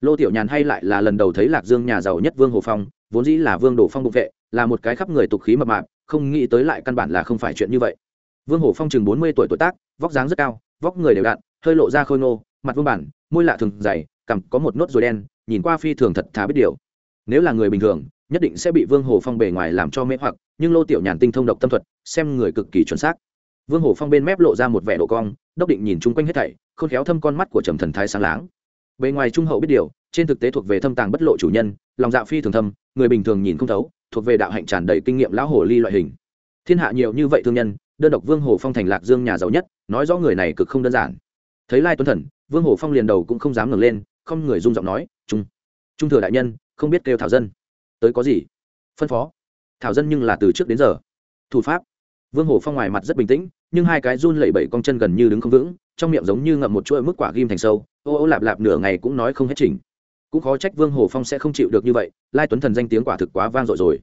Lô tiểu nhàn hay lại là lần đầu thấy lạc dương nhà giàu nhất vương hồ phong, vốn dĩ là vương đồ phong bụng vệ, là một cái khắp người tục khí mập mạp, không nghĩ tới lại căn bản là không phải chuyện như vậy. Vương hồ phong chừng bốn mươi tuổi tuổi tác, vóc dáng rất cao, vóc người đều đặn, hơi lộ ra khôi ngô mặt vương bản, môi lạ thường dày, cằm có một nốt ruồi đen, nhìn qua phi thường thật thà biết điều. Nếu là người bình thường, nhất định sẽ bị vương hồ phong bề ngoài làm cho mê hoặc, nhưng lô tiểu nhàn tinh thông độc tâm thuật, xem người cực kỳ chuẩn xác. Vương hồ phong bên mép lộ ra một vẻ độ cong, đốc định nhìn chung quanh hết thảy, khôn khéo thâm con mắt của trầm thần thái sáng láng. Bề ngoài trung hậu biết điều, trên thực tế thuộc về thâm tàng bất lộ chủ nhân, lòng dạ phi thường thâm, người bình thường nhìn không thấu, thuộc về đạo hạnh tràn đầy kinh nghiệm lão hồ ly loại hình. Thiên hạ nhiều như vậy thương nhân, đơn độc vương hồ phong thành lạc dương nhà giàu nhất, nói rõ người này cực không đơn giản. Thấy lai tuấn thần vương hồ phong liền đầu cũng không dám ngẩng lên, không người rung giọng nói, trung trung thừa đại nhân, không biết kêu thảo dân. Tới có gì? Phân phó. Thảo dân nhưng là từ trước đến giờ. Thủ pháp. Vương hồ phong ngoài mặt rất bình tĩnh, nhưng hai cái run lẩy bẩy con chân gần như đứng không vững, trong miệng giống như ngậm một chuỗi mức quả ghim thành sâu, ô ô lạp lạp nửa ngày cũng nói không hết trình cũng khó trách vương hồ phong sẽ không chịu được như vậy, lai tuấn thần danh tiếng quả thực quá vang dội rồi.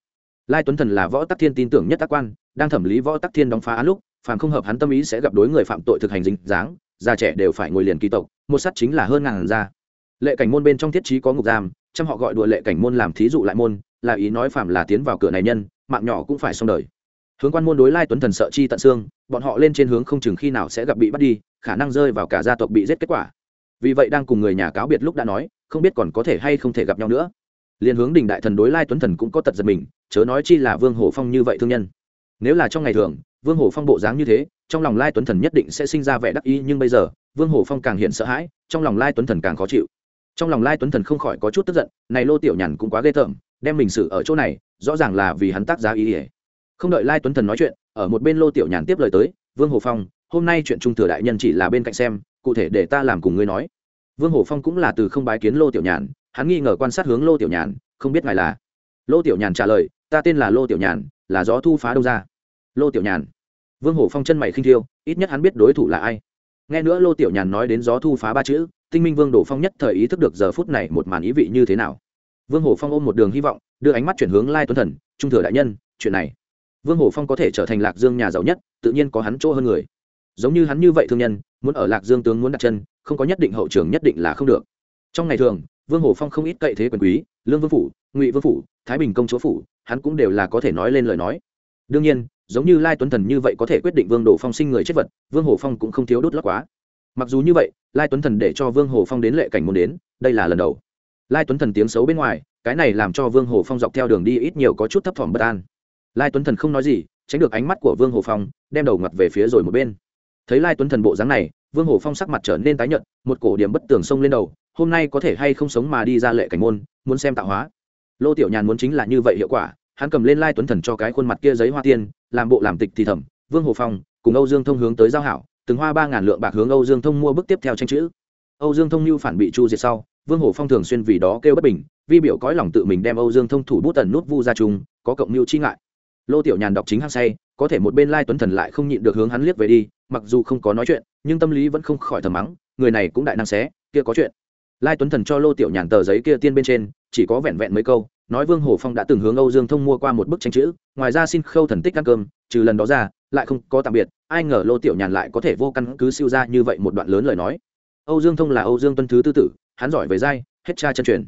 Lai tuấn thần là võ tắc thiên tin tưởng nhất tác quan, đang thẩm lý võ tắc thiên đóng phá án lúc, phàm không hợp hắn tâm ý sẽ gặp đối người phạm tội thực hành dính dáng, già trẻ đều phải ngồi liền kỳ tộc một sắt chính là hơn ngàn ra. Lệ cảnh môn bên trong thiết trí có ngục giam trăm họ gọi đùa lệ cảnh môn làm thí dụ lại môn, là ý nói phạm là tiến vào cửa này nhân, mạng nhỏ cũng phải xong đời. Hướng quan môn đối lai tuấn thần sợ chi tận xương, bọn họ lên trên hướng không chừng khi nào sẽ gặp bị bắt đi, khả năng rơi vào cả gia tộc bị giết kết quả. Vì vậy đang cùng người nhà cáo biệt lúc đã nói, không biết còn có thể hay không thể gặp nhau nữa. Liền hướng đình đại thần đối lai tuấn thần cũng có tật giật mình, chớ nói chi là vương hổ phong như vậy thương nhân. Nếu là trong ngày thường, vương hổ phong bộ dáng như thế, trong lòng lai tuấn thần nhất định sẽ sinh ra vẻ đắc ý, nhưng bây giờ vương hổ phong càng hiện sợ hãi, trong lòng lai tuấn thần càng khó chịu. Trong lòng lai tuấn thần không khỏi có chút tức giận, này lô tiểu nhàn cũng quá ghê tởm, đem mình xử ở chỗ này, rõ ràng là vì hắn tác giá ý ỉa không đợi lai tuấn thần nói chuyện, ở một bên lô tiểu nhàn tiếp lời tới, vương hồ phong, hôm nay chuyện trung thừa đại nhân chỉ là bên cạnh xem, cụ thể để ta làm cùng ngươi nói. Vương hồ phong cũng là từ không bái kiến lô tiểu nhàn, hắn nghi ngờ quan sát hướng lô tiểu nhàn, không biết ngài là? Lô tiểu nhàn trả lời, ta tên là lô tiểu nhàn, là gió thu phá đâu ra. Lô tiểu nhàn. Vương hồ phong chân mày khinh thiêu, ít nhất hắn biết đối thủ là ai nghe nữa lô tiểu nhàn nói đến gió thu phá ba chữ, tinh minh vương đổ phong nhất thời ý thức được giờ phút này một màn ý vị như thế nào. Vương hồ phong ôm một đường hy vọng, đưa ánh mắt chuyển hướng lai tuấn thần, trung thừa đại nhân, chuyện này, vương hồ phong có thể trở thành lạc dương nhà giàu nhất, tự nhiên có hắn chỗ hơn người. Giống như hắn như vậy thương nhân, muốn ở lạc dương tướng muốn đặt chân, không có nhất định hậu trường nhất định là không được. Trong ngày thường, vương hồ phong không ít cậy thế quyền quý, lương vương phủ, ngụy vương phủ, thái bình công chúa phủ, hắn cũng đều là có thể nói lên lời nói. Đương nhiên giống như lai tuấn thần như vậy có thể quyết định vương đồ phong sinh người chết vật, vương hồ phong cũng không thiếu đốt lót quá. Mặc dù như vậy, lai tuấn thần để cho vương hồ phong đến lệ cảnh muốn đến, đây là lần đầu. Lai tuấn thần tiếng xấu bên ngoài, cái này làm cho vương hồ phong dọc theo đường đi ít nhiều có chút thấp thỏm bất an. Lai tuấn thần không nói gì, tránh được ánh mắt của vương hồ phong, đem đầu ngặt về phía rồi một bên. Thấy lai tuấn thần bộ dáng này, vương hồ phong sắc mặt trở nên tái nhợt, một cổ điểm bất tường sông lên đầu, hôm nay có thể hay không sống mà đi ra lệ cảnh môn, muốn xem tạo hóa. Lô tiểu nhàn muốn chính là như vậy hiệu quả hắn cầm lên lai tuấn thần cho cái khuôn mặt kia giấy hoa tiên, làm bộ làm tịch thì thầm, vương hồ phong, cùng âu dương thông hướng tới giao hảo, từng hoa ba ngàn lượng bạc hướng âu dương thông mua bước tiếp theo tranh chữ. Âu dương thông mưu phản bị chu diệt sau, vương Hồ phong thường xuyên vì đó kêu bất bình, vi biểu cõi lòng tự mình đem âu dương thông thủ bút tần nút vu ra chung, có cộng mưu chi ngại. Lô tiểu nhàn đọc chính hăng say, có thể một bên lai tuấn thần lại không nhịn được hướng hắn liếc về đi, mặc dù không có nói chuyện, nhưng tâm lý vẫn không khỏi thầm mắng, người này cũng đại năng xé, kia có chuyện. Lai tuấn thần cho lô tiểu nhàn tờ giấy kia tiên bên trên, chỉ có vẹn vẹn mấy câu nói vương hổ phong đã từng hướng âu dương thông mua qua một bức tranh chữ, ngoài ra xin khâu thần tích ăn cơm, trừ lần đó ra, lại không có tạm biệt, ai ngờ lô tiểu nhàn lại có thể vô căn cứ siêu ra như vậy một đoạn lớn lời nói. Âu dương thông là âu dương tuân thứ tư tử, hắn giỏi về dai hết cha chân truyền.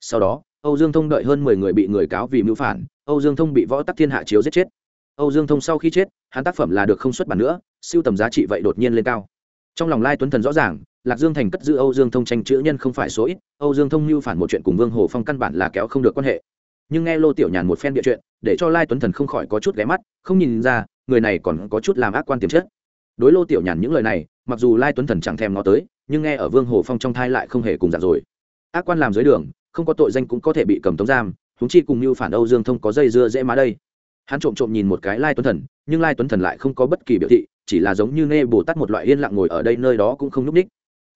Sau đó, âu dương thông đợi hơn mười người bị người cáo vì mưu phản, âu dương thông bị võ tắc thiên hạ chiếu giết chết. Âu dương thông sau khi chết, hắn tác phẩm là được không xuất bản nữa, siêu tầm giá trị vậy đột nhiên lên cao. Trong lòng lai tuấn thần rõ ràng, lạc dương thành cất giữ âu dương thông tranh chữ nhân không phải số ít âu dương thông mưu phản một chuyện cùng vương hồ phong căn bản là kéo không được quan hệ. Nhưng nghe lô tiểu nhàn một phen địa chuyện, để cho lai tuấn thần không khỏi có chút ghé mắt, không nhìn ra, người này còn có chút làm ác quan tiềm chất. Đối lô tiểu nhàn những lời này, mặc dù lai tuấn thần chẳng thèm nó tới, nhưng nghe ở vương hồ phong trong thai lại không hề cùng dạng rồi. Ác quan làm dưới đường, không có tội danh cũng có thể bị cầm tống giam húng chi cùng như phản âu dương thông có dây dưa dễ má đây. Hắn trộm trộm nhìn một cái lai tuấn thần, nhưng lai tuấn thần lại không có bất kỳ biểu thị, chỉ là giống như nghe bồ tát một loại yên lặng ngồi ở đây nơi đó cũng không n ú c ních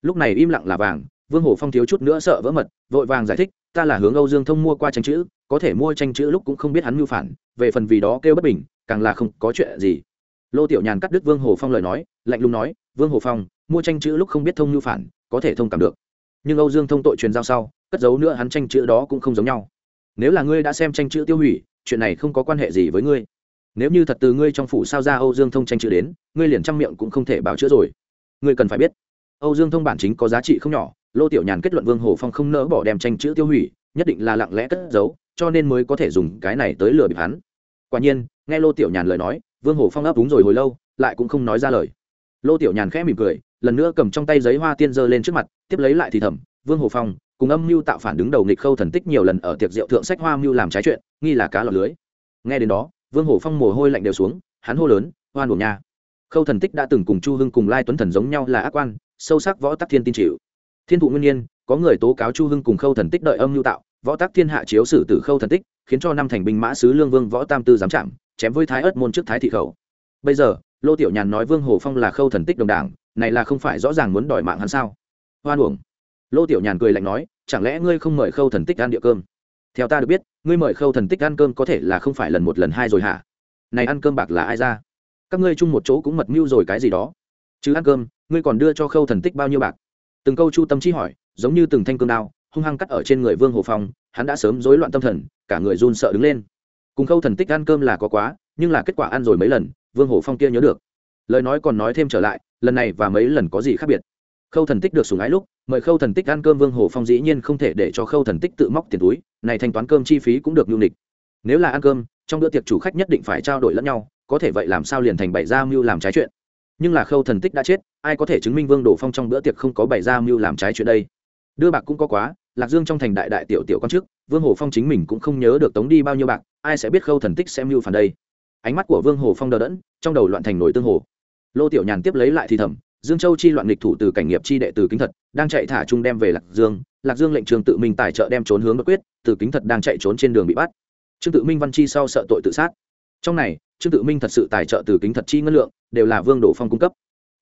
lúc này im lặng là vàng vương hổ phong thiếu chút nữa sợ vỡ mật, vội vàng giải thích, ta là hướng âu dương thông mua qua tranh chữ, có thể mua tranh chữ lúc cũng không biết hắn mưu phản, về phần vì đó kêu bất bình, càng là không có chuyện gì. Lô tiểu nhàn cắt đứt vương hồ phong lời nói, lạnh lùng nói, vương hồ phong, mua tranh chữ lúc không biết thông mưu phản, có thể thông cảm được. Nhưng âu dương thông tội truyền giao sau, cất giấu nữa hắn tranh chữ đó cũng không giống nhau. Nếu là ngươi đã xem tranh chữ tiêu hủy, chuyện này không có quan hệ gì với ngươi. Nếu như thật từ ngươi trong phủ sao ra âu dương thông tranh chữ đến, ngươi liền trăm miệng cũng không thể bảo chữa rồi. Ngươi cần phải biết, âu dương thông bản chính có giá trị không nhỏ lô tiểu nhàn kết luận vương hồ phong không nỡ bỏ đem tranh chữ tiêu hủy, nhất định là lặng lẽ cất giấu, cho nên mới có thể dùng cái này tới lừa bịp hắn. Quả nhiên, nghe lô tiểu nhàn lời nói, vương hồ phong ấp úng rồi hồi lâu, lại cũng không nói ra lời. Lô tiểu nhàn khẽ mỉm cười, lần nữa cầm trong tay giấy hoa tiên giơ lên trước mặt, tiếp lấy lại thì thầm, vương hồ phong, cùng âm mưu tạo phản đứng đầu nghịch khâu thần tích nhiều lần ở tiệc rượu thượng sách hoa mưu làm trái chuyện, nghi là cá lọt lưới. Nghe đến đó, vương Hồ phong mồ hôi lạnh đều xuống, hắn hô lớn, hoan hổ nha. Khâu thần tích đã từng cùng chu hưng cùng lai tuấn thần giống nhau là ác quan, sâu sắc võ tắc thiên tin chịu thiên thụ nguyên nhiên, có người tố cáo chu hưng cùng khâu thần tích đợi âm mưu tạo, võ tắc thiên hạ chiếu xử tử khâu thần tích, khiến cho năm thành binh mã sứ lương vương võ tam tư giám chạm, chém với thái ớt môn trước thái thị khẩu. Bây giờ, lô tiểu nhàn nói vương hồ phong là khâu thần tích đồng đảng, này là không phải rõ ràng muốn đòi mạng hắn sao? Hoan uổng. Lô tiểu nhàn cười lạnh nói, chẳng lẽ ngươi không mời khâu thần tích ăn địa cơm? Theo ta được biết, ngươi mời khâu thần tích ăn cơm có thể là không phải lần một lần hai rồi hả? Này ăn cơm bạc là ai ra? Các ngươi chung một chỗ cũng mật mưu rồi cái gì đó. Chứ ăn cơm, ngươi còn đưa cho khâu thần tích bao nhiêu bạc? Từng câu chu tâm trí hỏi, giống như từng thanh cương đao, hung hăng cắt ở trên người vương hồ phong, hắn đã sớm rối loạn tâm thần, cả người run sợ đứng lên. Cùng khâu thần tích ăn cơm là có quá, nhưng là kết quả ăn rồi mấy lần, vương hồ phong kia nhớ được. Lời nói còn nói thêm trở lại, lần này và mấy lần có gì khác biệt? Khâu thần tích được sùng ái lúc, mời khâu thần tích ăn cơm vương hồ phong dĩ nhiên không thể để cho khâu thần tích tự móc tiền túi, này thanh toán cơm chi phí cũng được nhu nịch. Nếu là ăn cơm, trong bữa tiệc chủ khách nhất định phải trao đổi lẫn nhau, có thể vậy làm sao liền thành bày ra mưu làm trái chuyện? Nhưng là khâu thần tích đã chết, ai có thể chứng minh vương đổ phong trong bữa tiệc không có bày ra mưu làm trái chuyện đây? Đưa bạc cũng có quá, lạc dương trong thành đại đại tiểu tiểu con trước, vương hồ phong chính mình cũng không nhớ được tống đi bao nhiêu bạc, ai sẽ biết khâu thần tích xem mưu phản đây? Ánh mắt của vương hồ phong đờ đẫn, trong đầu loạn thành nổi tương hồ. Lô tiểu nhàn tiếp lấy lại thì thầm, dương châu chi loạn lịch thủ từ cảnh nghiệp chi đệ từ kính thật, đang chạy thả trung đem về lạc dương lạc dương lệnh trường tự minh tài trợ đem trốn hướng bất quyết, từ kính thật đang chạy trốn trên đường bị bắt. Trương tự minh văn chi sau sợ tội tự sát. Trong này trương tự minh thật sự tài trợ từ kính thật chi ngân lượng, đều là vương đổ phong cung cấp.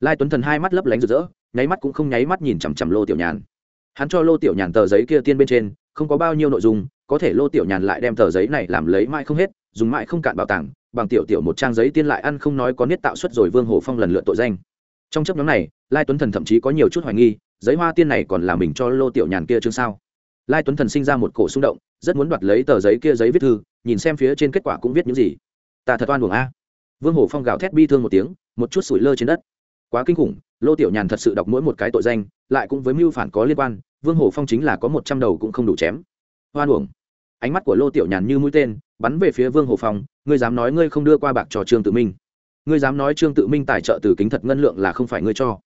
Lai tuấn thần hai mắt lấp lánh rực rỡ, nháy mắt cũng không nháy mắt nhìn chằm chằm lô tiểu nhàn. Hắn cho lô tiểu nhàn tờ giấy kia tiên bên trên, không có bao nhiêu nội dung, có thể lô tiểu nhàn lại đem tờ giấy này làm lấy mãi không hết, dùng mãi không cạn bảo tàng, bằng tiểu tiểu một trang giấy tiên lại ăn không nói có niết tạo xuất rồi vương hồ phong lần lượt tội danh. Trong chấp nhóm này, lai tuấn thần thậm chí có nhiều chút hoài nghi, giấy hoa tiên này còn là mình cho lô tiểu nhàn kia chương sao? Lai tuấn thần sinh ra một cổ xung động, rất muốn đoạt lấy tờ giấy kia giấy viết thư, nhìn xem phía trên kết quả cũng viết những gì ta thật oan uổng a. Vương hổ phong gào thét bi thương một tiếng, một chút sủi lơ trên đất. Quá kinh khủng, lô tiểu nhàn thật sự đọc mỗi một cái tội danh, lại cũng với mưu phản có liên quan, vương hổ phong chính là có một trăm đầu cũng không đủ chém. Hoan uổng. Ánh mắt của lô tiểu nhàn như mũi tên, bắn về phía vương hổ phong, ngươi dám nói ngươi không đưa qua bạc cho trương tự minh. Ngươi dám nói trương tự minh tài trợ từ kính thật ngân lượng là không phải ngươi cho.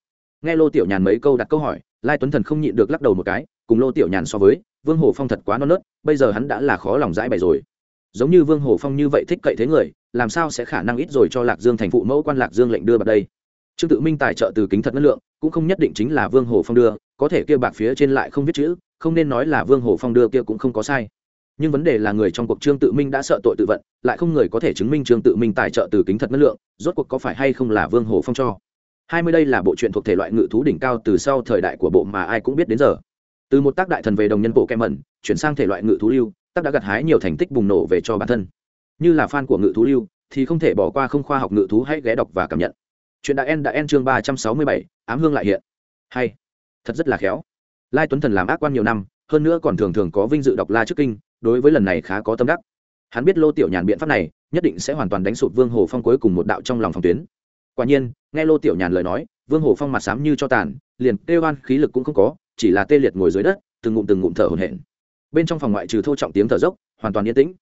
Nghe lô tiểu nhàn mấy câu đặt câu hỏi, lai tuấn thần không nhịn được lắc đầu một cái, cùng lô tiểu nhàn so với, vương hồ phong thật quá non nớt, bây giờ hắn đã là khó lòng dãi bày rồi giống như vương hồ phong như vậy thích cậy thế người, làm sao sẽ khả năng ít rồi cho lạc dương thành phụ mẫu quan lạc dương lệnh đưa vào đây? Trương tự minh tài trợ từ kính thật năng lượng, cũng không nhất định chính là vương hồ phong đưa, có thể kia bạc phía trên lại không viết chữ, không nên nói là vương hồ phong đưa kia cũng không có sai. Nhưng vấn đề là người trong cuộc trương tự minh đã sợ tội tự vận, lại không người có thể chứng minh trương tự minh tài trợ từ kính thật năng lượng, rốt cuộc có phải hay không là vương hồ phong cho? Hai mươi đây là bộ truyện thuộc thể loại ngự thú đỉnh cao từ sau thời đại của bộ mà ai cũng biết đến giờ. Từ một tác đại thần về đồng nhân bộ kem mẩn chuyển sang thể loại ngự thú lưu tác đã gặt hái nhiều thành tích bùng nổ về cho bản thân. Như là fan của ngự thú lưu, thì không thể bỏ qua không khoa học ngự thú hãy ghé đọc và cảm nhận. Chuyện đã en đã en chương ba trăm sáu mươi bảy, ám hương lại hiện. Hay. Thật rất là khéo. Lai tuấn thần làm ác quan nhiều năm, hơn nữa còn thường thường có vinh dự đọc la trước kinh, đối với lần này khá có tâm đắc. Hắn biết lô tiểu nhàn biện pháp này, nhất định sẽ hoàn toàn đánh sụt vương hồ phong cuối cùng một đạo trong lòng phòng tuyến. Quả nhiên, nghe lô tiểu nhàn lời nói, vương hồ phong mặt sám như cho tàn, liền kêu oan khí lực cũng không có, chỉ là tê liệt ngồi dưới đất, từng ngụm từng ngụm thở hổn hển bên trong phòng ngoại trừ thô trọng tiếng thở dốc, hoàn toàn yên tĩnh.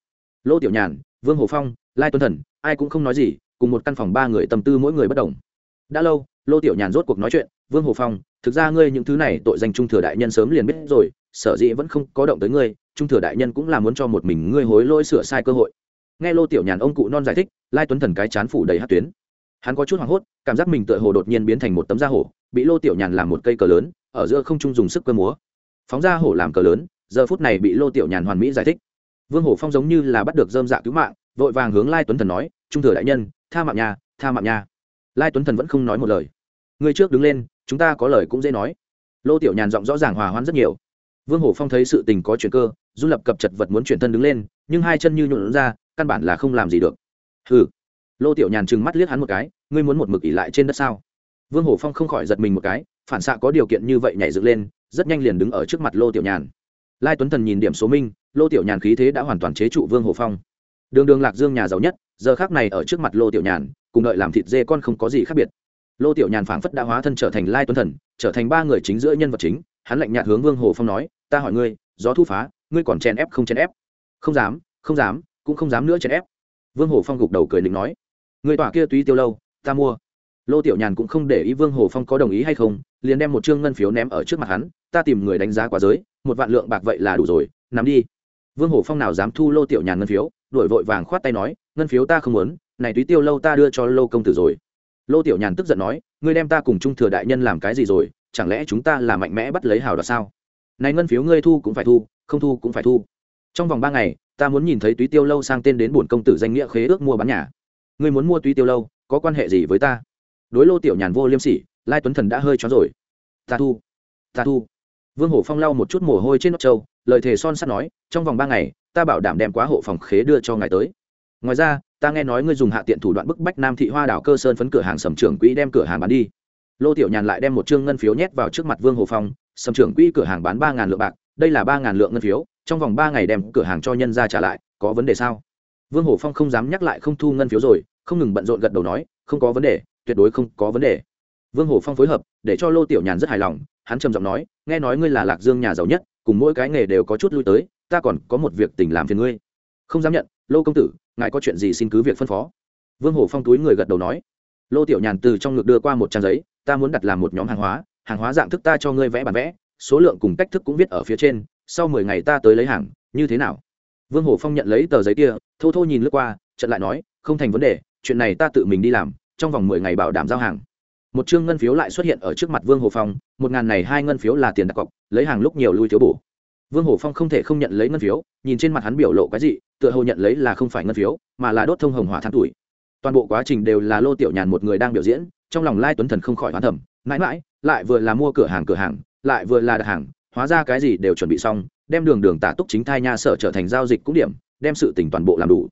Lô tiểu nhàn, vương hồ phong, lai tuân thần, ai cũng không nói gì, cùng một căn phòng ba người tâm tư mỗi người bất đồng. Đã lâu, lô tiểu nhàn rốt cuộc nói chuyện, vương hồ phong, thực ra ngươi những thứ này tội danh trung thừa đại nhân sớm liền biết rồi, sở dĩ vẫn không có động tới ngươi, trung thừa đại nhân cũng là muốn cho một mình ngươi hối lỗi sửa sai cơ hội. Nghe lô tiểu nhàn ông cụ non giải thích, lai tuấn thần cái chán phủ đầy hát tuyến. Hắn có chút hoảng hốt, cảm giác mình tựa hồ đột nhiên biến thành một tấm da hổ, bị lô tiểu nhàn làm một cây cờ lớn, ở giữa không trung dùng sức cơ múa. Phóng ra hổ làm cờ lớn giờ phút này bị lô tiểu nhàn hoàn mỹ giải thích. Vương hổ phong giống như là bắt được dơm dạ cứu mạng, vội vàng hướng lai tuấn thần nói, trung thừa đại nhân, tha mạng nhà, tha mạng nhà. Lai tuấn thần vẫn không nói một lời. Người trước đứng lên, chúng ta có lời cũng dễ nói. Lô tiểu nhàn giọng rõ ràng hòa hoãn rất nhiều. Vương hổ phong thấy sự tình có chuyện cơ, du lập cập chật vật muốn chuyển thân đứng lên, nhưng hai chân như nhuộn ra, căn bản là không làm gì được. Ừ lô tiểu nhàn trừng mắt liếc hắn một cái, ngươi muốn một mực ỉ lại trên đất sao? Vương hổ phong không khỏi giật mình một cái, phản xạ có điều kiện như vậy nhảy dựng lên, rất nhanh liền đứng ở trước mặt lô tiểu nhàn lai tuấn thần nhìn điểm số minh, lô tiểu nhàn khí thế đã hoàn toàn chế trụ vương Hồ phong. Đường đường lạc dương nhà giàu nhất, giờ khác này ở trước mặt lô tiểu nhàn, cùng đợi làm thịt dê con không có gì khác biệt. Lô tiểu nhàn phảng phất đã hóa thân trở thành lai tuấn thần, trở thành ba người chính giữa nhân vật chính, hắn lạnh nhạt hướng vương hồ phong nói, ta hỏi ngươi, gió thu phá, ngươi còn chèn ép không chèn ép? Không dám không dám, cũng không dám nữa chèn ép. Vương hồ phong gục đầu cười định nói người tỏa kia túy tiêu lâu, ta mua. Lô tiểu nhàn cũng không để ý vương hồ phong có đồng ý hay không, liền đem một chương ngân phiếu ném ở trước mặt hắn, ta tìm người đánh giá quá giới một vạn lượng bạc vậy là đủ rồi, nắm đi. Vương Hổ phong nào dám thu lô tiểu nhàn ngân phiếu đổi vội vàng khoát tay nói, ngân phiếu ta không muốn, này túy tiêu lâu ta đưa cho lô công tử rồi. Lô tiểu nhàn tức giận nói, ngươi đem ta cùng trung thừa đại nhân làm cái gì rồi, chẳng lẽ chúng ta là mạnh mẽ bắt lấy hào đoạt sao? Này ngân phiếu ngươi thu cũng phải thu, không thu cũng phải thu. Trong vòng ba ngày, ta muốn nhìn thấy túy tiêu lâu sang tên đến bổn công tử danh nghĩa khế ước mua bán nhà. Ngươi muốn mua túy tiêu lâu, có quan hệ gì với ta? Đối lô tiểu nhàn vô liêm sỉ, lai tuấn thần đã hơi chó rồi. Ta thu ta thu vương hổ phong lau một chút mồ hôi trên nóc trâu, lời thề son sắt nói, trong vòng ba ngày, ta bảo đảm đem quá hộ phòng khế đưa cho ngài tới. Ngoài ra, ta nghe nói ngươi dùng hạ tiện thủ đoạn bức bách nam thị hoa đảo cơ sơn phấn cửa hàng sầm trưởng quỹ đem cửa hàng bán đi. Lô tiểu nhàn lại đem một chương ngân phiếu nhét vào trước mặt vương hồ phong, sầm trưởng quỹ cửa hàng bán ba ngàn lượng bạc, đây là ba ngàn lượng ngân phiếu, trong vòng ba ngày đem cửa hàng cho nhân ra trả lại, có vấn đề sao? Vương hồ phong không dám nhắc lại không thu ngân phiếu rồi, không ngừng bận rộn gật đầu nói, không có vấn đề, tuyệt đối không có vấn đề. Vương hồ phong phối hợp, để cho lô tiểu nhàn rất hài lòng hắn trầm giọng nói, nghe nói ngươi là lạc dương nhà giàu nhất, cùng mỗi cái nghề đều có chút lui tới, ta còn có một việc tình làm phiền ngươi. Không dám nhận, lô công tử, ngài có chuyện gì xin cứ việc phân phó. Vương hổ phong túi người gật đầu nói. Lô tiểu nhàn từ trong ngực đưa qua một trang giấy, ta muốn đặt làm một nhóm hàng hóa hàng hóa dạng thức ta cho ngươi vẽ bản vẽ, số lượng cùng cách thức cũng viết ở phía trên, sau mười ngày ta tới lấy hàng, như thế nào? Vương hổ phong nhận lấy tờ giấy kia, thô thô nhìn lướt qua trận lại nói, không thành vấn đề, chuyện này ta tự mình đi làm, trong vòng mười ngày bảo đảm giao hàng một chương ngân phiếu lại xuất hiện ở trước mặt vương hồ phong, một ngàn này hai ngân phiếu là tiền đặt cọc, lấy hàng lúc nhiều lui thiếu bổ. Vương hồ phong không thể không nhận lấy ngân phiếu, nhìn trên mặt hắn biểu lộ cái gì tựa hồ nhận lấy là không phải ngân phiếu, mà là đốt thông hồng hỏa tháng tuổi. Toàn bộ quá trình đều là lô tiểu nhàn một người đang biểu diễn, trong lòng lai tuấn thần không khỏi hoán thẩm mãi mãi, lại vừa là mua cửa hàng cửa hàng, lại vừa là đặt hàng, hóa ra cái gì đều chuẩn bị xong, đem đường đường tả túc chính thai nha sở trở thành giao dịch cũng điểm, đem sự tình toàn bộ làm đủ.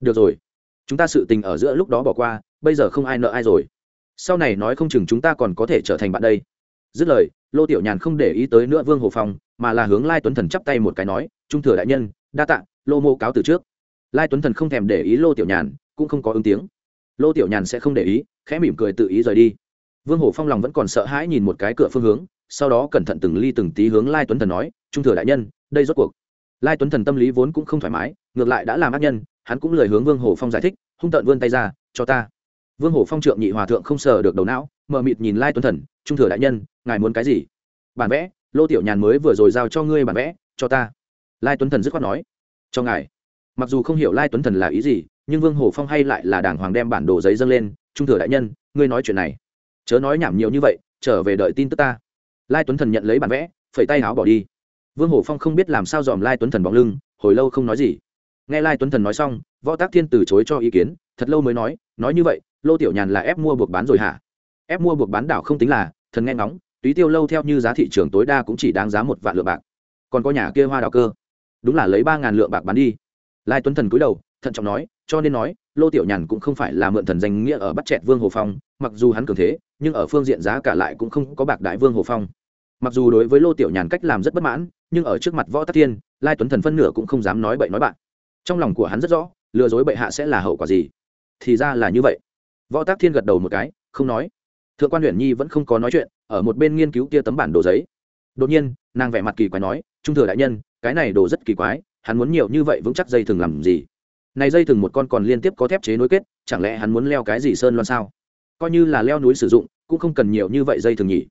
Được rồi, chúng ta sự tình ở giữa lúc đó bỏ qua, bây giờ không ai nợ ai rồi sau này nói không chừng chúng ta còn có thể trở thành bạn đây. Dứt lời, lô tiểu nhàn không để ý tới nữa vương hồ phong, mà là hướng lai tuấn thần chắp tay một cái nói, trung thừa đại nhân, đa tạ, lô mô cáo từ trước. Lai tuấn thần không thèm để ý lô tiểu nhàn, cũng không có ứng tiếng. Lô tiểu nhàn sẽ không để ý, khẽ mỉm cười tự ý rời đi. Vương hổ phong lòng vẫn còn sợ hãi nhìn một cái cửa phương hướng, sau đó cẩn thận từng ly từng tí hướng lai tuấn thần nói, trung thừa đại nhân, đây rốt cuộc. Lai tuấn thần tâm lý vốn cũng không thoải mái, ngược lại đã làm ác nhân, hắn cũng lời hướng vương hổ phong giải thích, hung tợn vươn tay ra, cho ta vương hổ phong trượng nhị hòa thượng không sờ được đầu não, mờ mịt nhìn lai tuấn thần, trung thừa đại nhân, ngài muốn cái gì? Bản vẽ, lô tiểu nhàn mới vừa rồi giao cho ngươi bản vẽ, cho ta. Lai tuấn thần dứt khoát nói, cho ngài. Mặc dù không hiểu lai tuấn thần là ý gì, nhưng vương Hổ phong hay lại là đàng hoàng đem bản đồ giấy dâng lên, trung thừa đại nhân, ngươi nói chuyện này. Chớ nói nhảm nhiều như vậy, trở về đợi tin tức ta. Lai tuấn thần nhận lấy bản vẽ, phẩy tay áo bỏ đi. Vương Hổ phong không biết làm sao dòm lai tuấn thần bóng lưng, hồi lâu không nói gì. Nghe lai tuấn thần nói xong, võ tác thiên từ chối cho ý kiến, thật lâu mới nói nói như vậy lô tiểu nhàn là ép mua buộc bán rồi hả? Ép mua buộc bán đảo không tính là, thần nghe ngóng, túy tiêu lâu theo như giá thị trường tối đa cũng chỉ đáng giá một vạn lượng bạc. Còn có nhà kia hoa đào cơ. Đúng là lấy ba ngàn lượng bạc bán đi. Lai tuấn thần cúi đầu, thận trọng nói, cho nên nói, lô tiểu nhàn cũng không phải là mượn thần danh nghĩa ở bắt chẹt vương hồ phong, mặc dù hắn cường thế, nhưng ở phương diện giá cả lại cũng không có bạc đại vương hồ phong. Mặc dù đối với lô tiểu nhàn cách làm rất bất mãn, nhưng ở trước mặt võ tắc thiên, lai tuấn thần phân nửa cũng không dám nói bậy nói bạn. Trong lòng của hắn rất rõ, lừa dối bệ hạ sẽ là hậu quả gì. Thì ra là như vậy võ tác thiên gật đầu một cái, không nói. Thượng quan huyện nhi vẫn không có nói chuyện, ở một bên nghiên cứu kia tấm bản đồ giấy. Đột nhiên, nàng vẻ mặt kỳ quái nói, trung thừa đại nhân, cái này đồ rất kỳ quái, hắn muốn nhiều như vậy vững chắc dây thừng làm gì? Này dây thừng một con còn liên tiếp có thép chế nối kết, chẳng lẽ hắn muốn leo cái gì sơn loan sao? Coi như là leo núi sử dụng, cũng không cần nhiều như vậy dây thừng nhỉ.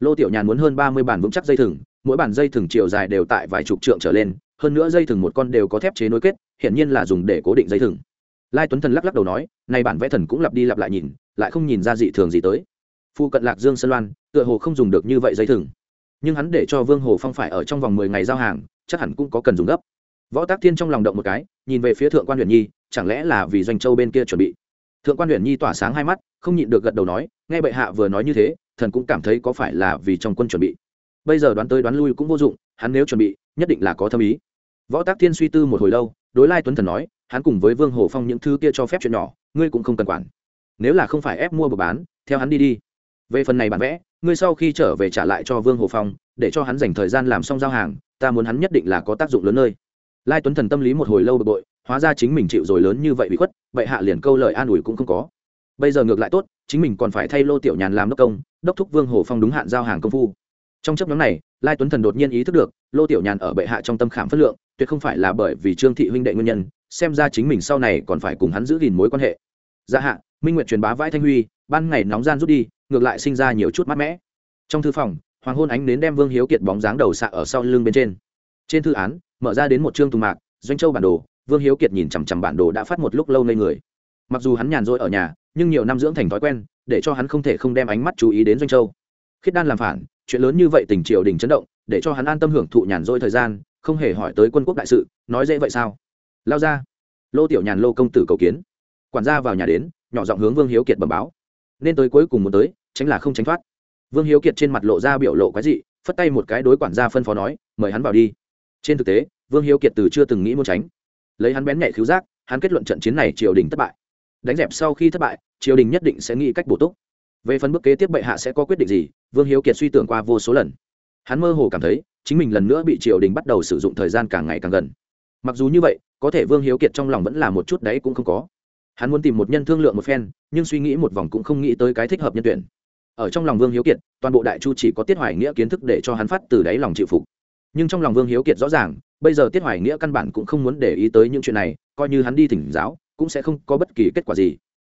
Lô tiểu nhàn muốn hơn ba mươi bản vững chắc dây thừng, mỗi bản dây thừng chiều dài đều tại vài chục trượng trở lên, hơn nữa dây thừng một con đều có thép chế nối kết, hiển nhiên là dùng để cố định dây thừng lai tuấn thần lắc lắc đầu nói nay bản vẽ thần cũng lặp đi lặp lại nhìn, lại không nhìn ra dị thường gì tới. Phu cận lạc dương sơn loan, tựa hồ không dùng được như vậy dây thừng. Nhưng hắn để cho vương hồ phong phải ở trong vòng mười ngày giao hàng, chắc hẳn cũng có cần dùng gấp. Võ tác thiên trong lòng động một cái, nhìn về phía thượng quan huyện nhi, chẳng lẽ là vì doanh châu bên kia chuẩn bị? Thượng quan huyện nhi tỏa sáng hai mắt, không nhịn được gật đầu nói, nghe bệ hạ vừa nói như thế, thần cũng cảm thấy có phải là vì trong quân chuẩn bị. Bây giờ đoán tới đoán lui cũng vô dụng, hắn nếu chuẩn bị, nhất định là có thâm ý. Võ tác thiên suy tư một hồi lâu, đối lai tuấn thần nói hắn cùng với vương hồ phong những thứ kia cho phép chuyện nhỏ, ngươi cũng không cần quản. Nếu là không phải ép mua buộc bán, theo hắn đi đi. Về phần này bản vẽ, ngươi sau khi trở về trả lại cho vương hồ phong, để cho hắn dành thời gian làm xong giao hàng, ta muốn hắn nhất định là có tác dụng lớn nơi. Lai tuấn thần tâm lý một hồi lâu bực bội, hóa ra chính mình chịu rồi lớn như vậy bị khuất, vậy hạ liền câu lời an ủi cũng không có. Bây giờ ngược lại tốt, chính mình còn phải thay lô tiểu nhàn làm đốc công, đốc thúc vương hồ phong đúng hạn giao hàng công phu. Trong chấp nhóm này, lai tuấn thần đột nhiên ý thức được, lô tiểu nhàn ở bệ hạ trong tâm khảm phất lượng, tuyệt không phải là bởi vì trương thị huynh đệ nguyên nhân xem ra chính mình sau này còn phải cùng hắn giữ gìn mối quan hệ. Gia dạ hạ, minh nguyệt truyền bá vãi thanh huy, ban ngày nóng gian rút đi, ngược lại sinh ra nhiều chút mát mẻ. Trong thư phòng, hoàng hôn ánh đến đem vương hiếu kiệt bóng dáng đầu xạ ở sau lưng bên trên. Trên thư án, mở ra đến một chương tùng mạc, doanh châu bản đồ, vương hiếu kiệt nhìn chằm chằm bản đồ đã phát một lúc lâu lên người. Mặc dù hắn nhàn rỗi ở nhà, nhưng nhiều năm dưỡng thành thói quen, để cho hắn không thể không đem ánh mắt chú ý đến doanh châu. Khiết đan làm phản, chuyện lớn như vậy tình triều đình chấn động, để cho hắn an tâm hưởng thụ nhàn rỗi thời gian, không hề hỏi tới quân quốc đại sự, nói dễ vậy sao? Lao ra. Lô tiểu nhàn lô công tử cầu kiến. Quản gia vào nhà đến, nhỏ giọng hướng vương hiếu kiệt bẩm báo. Nên tới cuối cùng muốn tới, tránh là không tránh thoát. Vương hiếu kiệt trên mặt lộ ra biểu lộ quái dị, phất tay một cái đối quản gia phân phó nói, mời hắn vào đi. Trên thực tế, vương hiếu kiệt từ chưa từng nghĩ muốn tránh. Lấy hắn bén nhạy cứu giác, hắn kết luận trận chiến này triều đình thất bại. Đánh dẹp sau khi thất bại, triều đình nhất định sẽ nghĩ cách bổ túc. Về phần bước kế tiếp bệ hạ sẽ có quyết định gì, vương hiếu kiệt suy tưởng qua vô số lần. Hắn mơ hồ cảm thấy, chính mình lần nữa bị triều đình bắt đầu sử dụng thời gian càng ngày càng gần. Mặc dù như vậy có thể vương hiếu kiệt trong lòng vẫn là một chút đấy cũng không có. Hắn muốn tìm một nhân thương lượng một phen, nhưng suy nghĩ một vòng cũng không nghĩ tới cái thích hợp nhân tuyển. Ở trong lòng vương hiếu kiệt, toàn bộ đại chu chỉ có tiết hoài nghĩa kiến thức để cho hắn phát từ đáy lòng chịu phục. Nhưng trong lòng vương hiếu kiệt rõ ràng, bây giờ tiết hoài nghĩa căn bản cũng không muốn để ý tới những chuyện này, coi như hắn đi thỉnh giáo, cũng sẽ không có bất kỳ kết quả gì.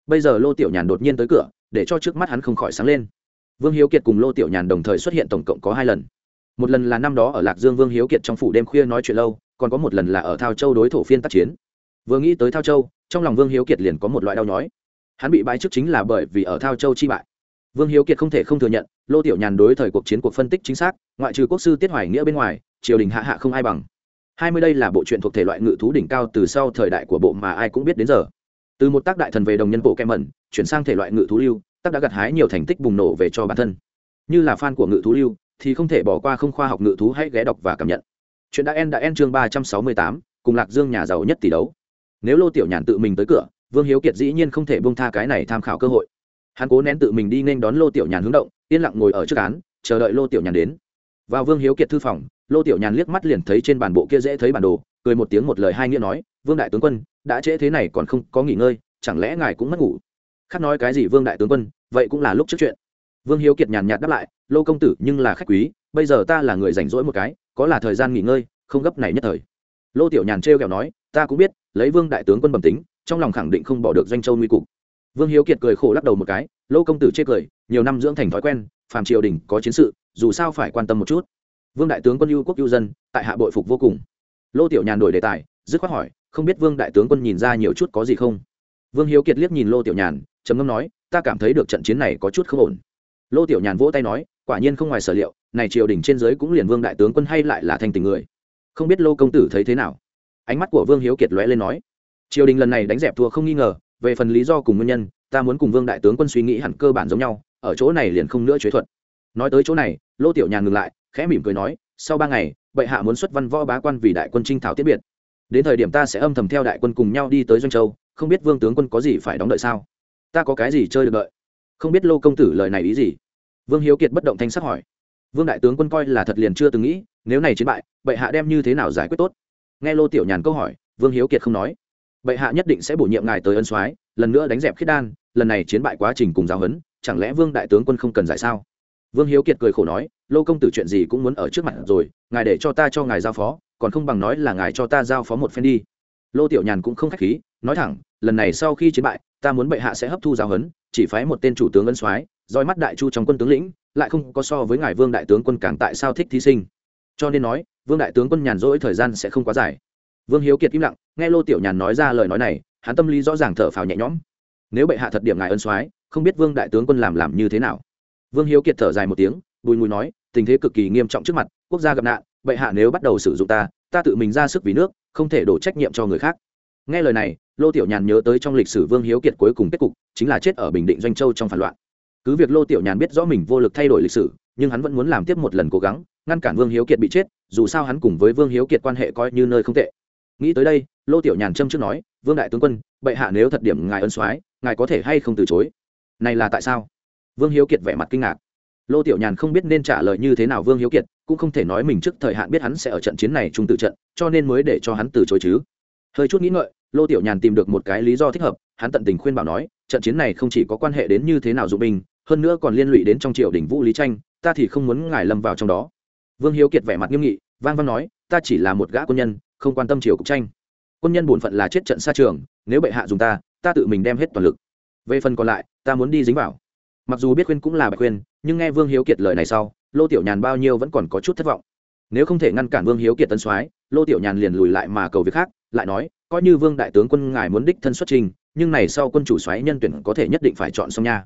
Bây giờ lô tiểu nhàn đột nhiên tới cửa, để cho trước mắt hắn không khỏi sáng lên. Vương hiếu kiệt cùng lô tiểu nhàn đồng thời xuất hiện tổng cộng có hai lần. Một lần là năm đó ở lạc dương vương hiếu kiệt trong phủ đêm khuya nói chuyện lâu còn có một lần là ở thao châu đối thủ phiên tác chiến. Vừa nghĩ tới thao châu, trong lòng vương hiếu kiệt liền có một loại đau nhói. Hắn bị bãi trước chính là bởi vì ở thao châu chi bại. Vương hiếu kiệt không thể không thừa nhận, lô tiểu nhàn đối thời cuộc chiến cuộc phân tích chính xác, ngoại trừ quốc sư tiết hoài nghĩa bên ngoài, triều đình hạ hạ không ai bằng. Hai mươi đây là bộ truyện thuộc thể loại ngự thú đỉnh cao từ sau thời đại của bộ mà ai cũng biết đến giờ. Từ một tác đại thần về đồng nhân bộ kem mẩn, chuyển sang thể loại ngự thú lưu, tác đã gặt hái nhiều thành tích bùng nổ về cho bản thân. Như là fan của ngự thú lưu, thì không thể bỏ qua không khoa học ngự thú hãy ghé đọc và cảm nhận chuyện đã en đã en chương ba trăm sáu mươi tám, cùng lạc dương nhà giàu nhất tỷ đấu. Nếu lô tiểu nhàn tự mình tới cửa, vương hiếu kiệt dĩ nhiên không thể bông tha cái này tham khảo cơ hội. Hắn cố nén tự mình đi nên đón lô tiểu nhàn hướng động, yên lặng ngồi ở trước án, chờ đợi lô tiểu nhàn đến. Vào vương hiếu kiệt thư phòng, lô tiểu nhàn liếc mắt liền thấy trên bản bộ kia dễ thấy bản đồ, cười một tiếng một lời hai nghĩa nói, vương đại tướng quân, đã trễ thế này còn không có nghỉ ngơi, chẳng lẽ ngài cũng mất ngủ? Khác nói cái gì vương đại tướng quân, vậy cũng là lúc trước chuyện. Vương hiếu kiệt nhàn nhạt đáp lại, lô công tử, nhưng là khách quý, bây giờ ta là người rảnh rỗi một cái có là thời gian nghỉ ngơi, không gấp này nhất thời. Lô tiểu nhàn trêu kẹo nói, ta cũng biết, lấy vương đại tướng quân bẩm tính, trong lòng khẳng định không bỏ được doanh châu nguy cục. Vương hiếu kiệt cười khổ lắc đầu một cái, lô công tử chê cười, nhiều năm dưỡng thành thói quen, phàm triều đình có chiến sự, dù sao phải quan tâm một chút. Vương đại tướng quân ưu quốc ưu dân, tại hạ bội phục vô cùng. Lô tiểu nhàn đổi đề tài, dứt khoát hỏi, không biết vương đại tướng quân nhìn ra nhiều chút có gì không? Vương hiếu kiệt liếc nhìn lô tiểu nhàn, trầm ngâm nói, ta cảm thấy được trận chiến này có chút không ổn. Lô tiểu nhàn vỗ tay nói quả nhiên không ngoài sở liệu, này triều đình trên giới cũng liền vương đại tướng quân hay lại là thành tình người. Không biết lô công tử thấy thế nào? Ánh mắt của vương hiếu kiệt lóe lên nói, triều đình lần này đánh dẹp thua không nghi ngờ, về phần lý do cùng nguyên nhân, ta muốn cùng vương đại tướng quân suy nghĩ hẳn cơ bản giống nhau, ở chỗ này liền không nữa chế thuật. Nói tới chỗ này, lô tiểu nhàn ngừng lại, khẽ mỉm cười nói, sau ba ngày, bệ hạ muốn xuất văn võ bá quan vì đại quân trinh thảo tiết biệt. Đến thời điểm ta sẽ âm thầm theo đại quân cùng nhau đi tới doanh châu, không biết vương tướng quân có gì phải đóng đợi sao? Ta có cái gì chơi được đợi? Không biết lô công tử lời này ý gì? Vương hiếu kiệt bất động thanh sắc hỏi. Vương đại tướng quân coi là thật liền chưa từng nghĩ, nếu này chiến bại, bệ hạ đem như thế nào giải quyết tốt? Nghe lô tiểu nhàn câu hỏi, vương hiếu kiệt không nói. Bệ hạ nhất định sẽ bổ nhiệm ngài tới ân soái, lần nữa đánh dẹp khiết đan, lần này chiến bại quá trình cùng giáo huấn, chẳng lẽ vương đại tướng quân không cần giải sao? Vương hiếu kiệt cười khổ nói, lô công tử chuyện gì cũng muốn ở trước mặt rồi, ngài để cho ta cho ngài giao phó, còn không bằng nói là ngài cho ta giao phó một phen đi. Lô tiểu nhàn cũng không khách khí, nói thẳng, lần này sau khi chiến bại, ta muốn bệ hạ sẽ hấp thu giáo huấn, chỉ phái một tên chủ tướng ân soái roi mắt đại chu trong quân tướng lĩnh, lại không có so với ngài vương đại tướng quân càng tại sao thích thí sinh. Cho nên nói, vương đại tướng quân nhàn rỗi thời gian sẽ không quá dài. Vương hiếu kiệt im lặng, nghe lô tiểu nhàn nói ra lời nói này, hắn tâm lý rõ ràng thở phào nhẹ nhõm. Nếu bệ hạ thật điểm ngài ân soái, không biết vương đại tướng quân làm làm như thế nào. Vương hiếu kiệt thở dài một tiếng, bùi mùi nói, tình thế cực kỳ nghiêm trọng trước mặt, quốc gia gặp nạn, bệ hạ nếu bắt đầu sử dụng ta ta tự mình ra sức vì nước, không thể đổ trách nhiệm cho người khác. Nghe lời này, lô tiểu nhàn nhớ tới trong lịch sử vương hiếu kiệt cuối cùng kết cục, chính là chết ở bình định doanh châu trong phản loạn cứ việc lô tiểu nhàn biết rõ mình vô lực thay đổi lịch sử, nhưng hắn vẫn muốn làm tiếp một lần cố gắng, ngăn cản vương hiếu kiệt bị chết, dù sao hắn cùng với vương hiếu kiệt quan hệ coi như nơi không tệ. Nghĩ tới đây, lô tiểu nhàn châm trước nói, vương đại tướng quân, bệ hạ nếu thật điểm ngài ân soái, ngài có thể hay không từ chối? Này là tại sao? Vương hiếu kiệt vẻ mặt kinh ngạc. Lô tiểu nhàn không biết nên trả lời như thế nào vương hiếu kiệt, cũng không thể nói mình trước thời hạn biết hắn sẽ ở trận chiến này chung tự trận, cho nên mới để cho hắn từ chối chứ. Hơi chút nghĩ ngợi, lô tiểu nhàn tìm được một cái lý do thích hợp, hắn tận tình khuyên bảo nói, trận chiến này không chỉ có quan hệ đến như thế nào dụng binh hơn nữa còn liên lụy đến trong triều đình vũ lý tranh ta thì không muốn ngài lâm vào trong đó. Vương hiếu kiệt vẻ mặt nghiêm nghị, vang vang nói, ta chỉ là một gã quân nhân, không quan tâm triều cục tranh. Quân nhân bổn phận là chết trận xa trường, nếu bệ hạ dùng ta ta tự mình đem hết toàn lực. Về phần còn lại, ta muốn đi dính vào. Mặc dù biết khuyên cũng là bạch khuyên, nhưng nghe vương hiếu kiệt lời này sau, lô tiểu nhàn bao nhiêu vẫn còn có chút thất vọng. Nếu không thể ngăn cản vương hiếu kiệt tân soái, lô tiểu nhàn liền lùi lại mà cầu việc khác, lại nói, coi như vương đại tướng quân ngài muốn đích thân xuất trình, nhưng này sau quân chủ xoáy nhân tuyển có thể nhất định phải chọn xong nha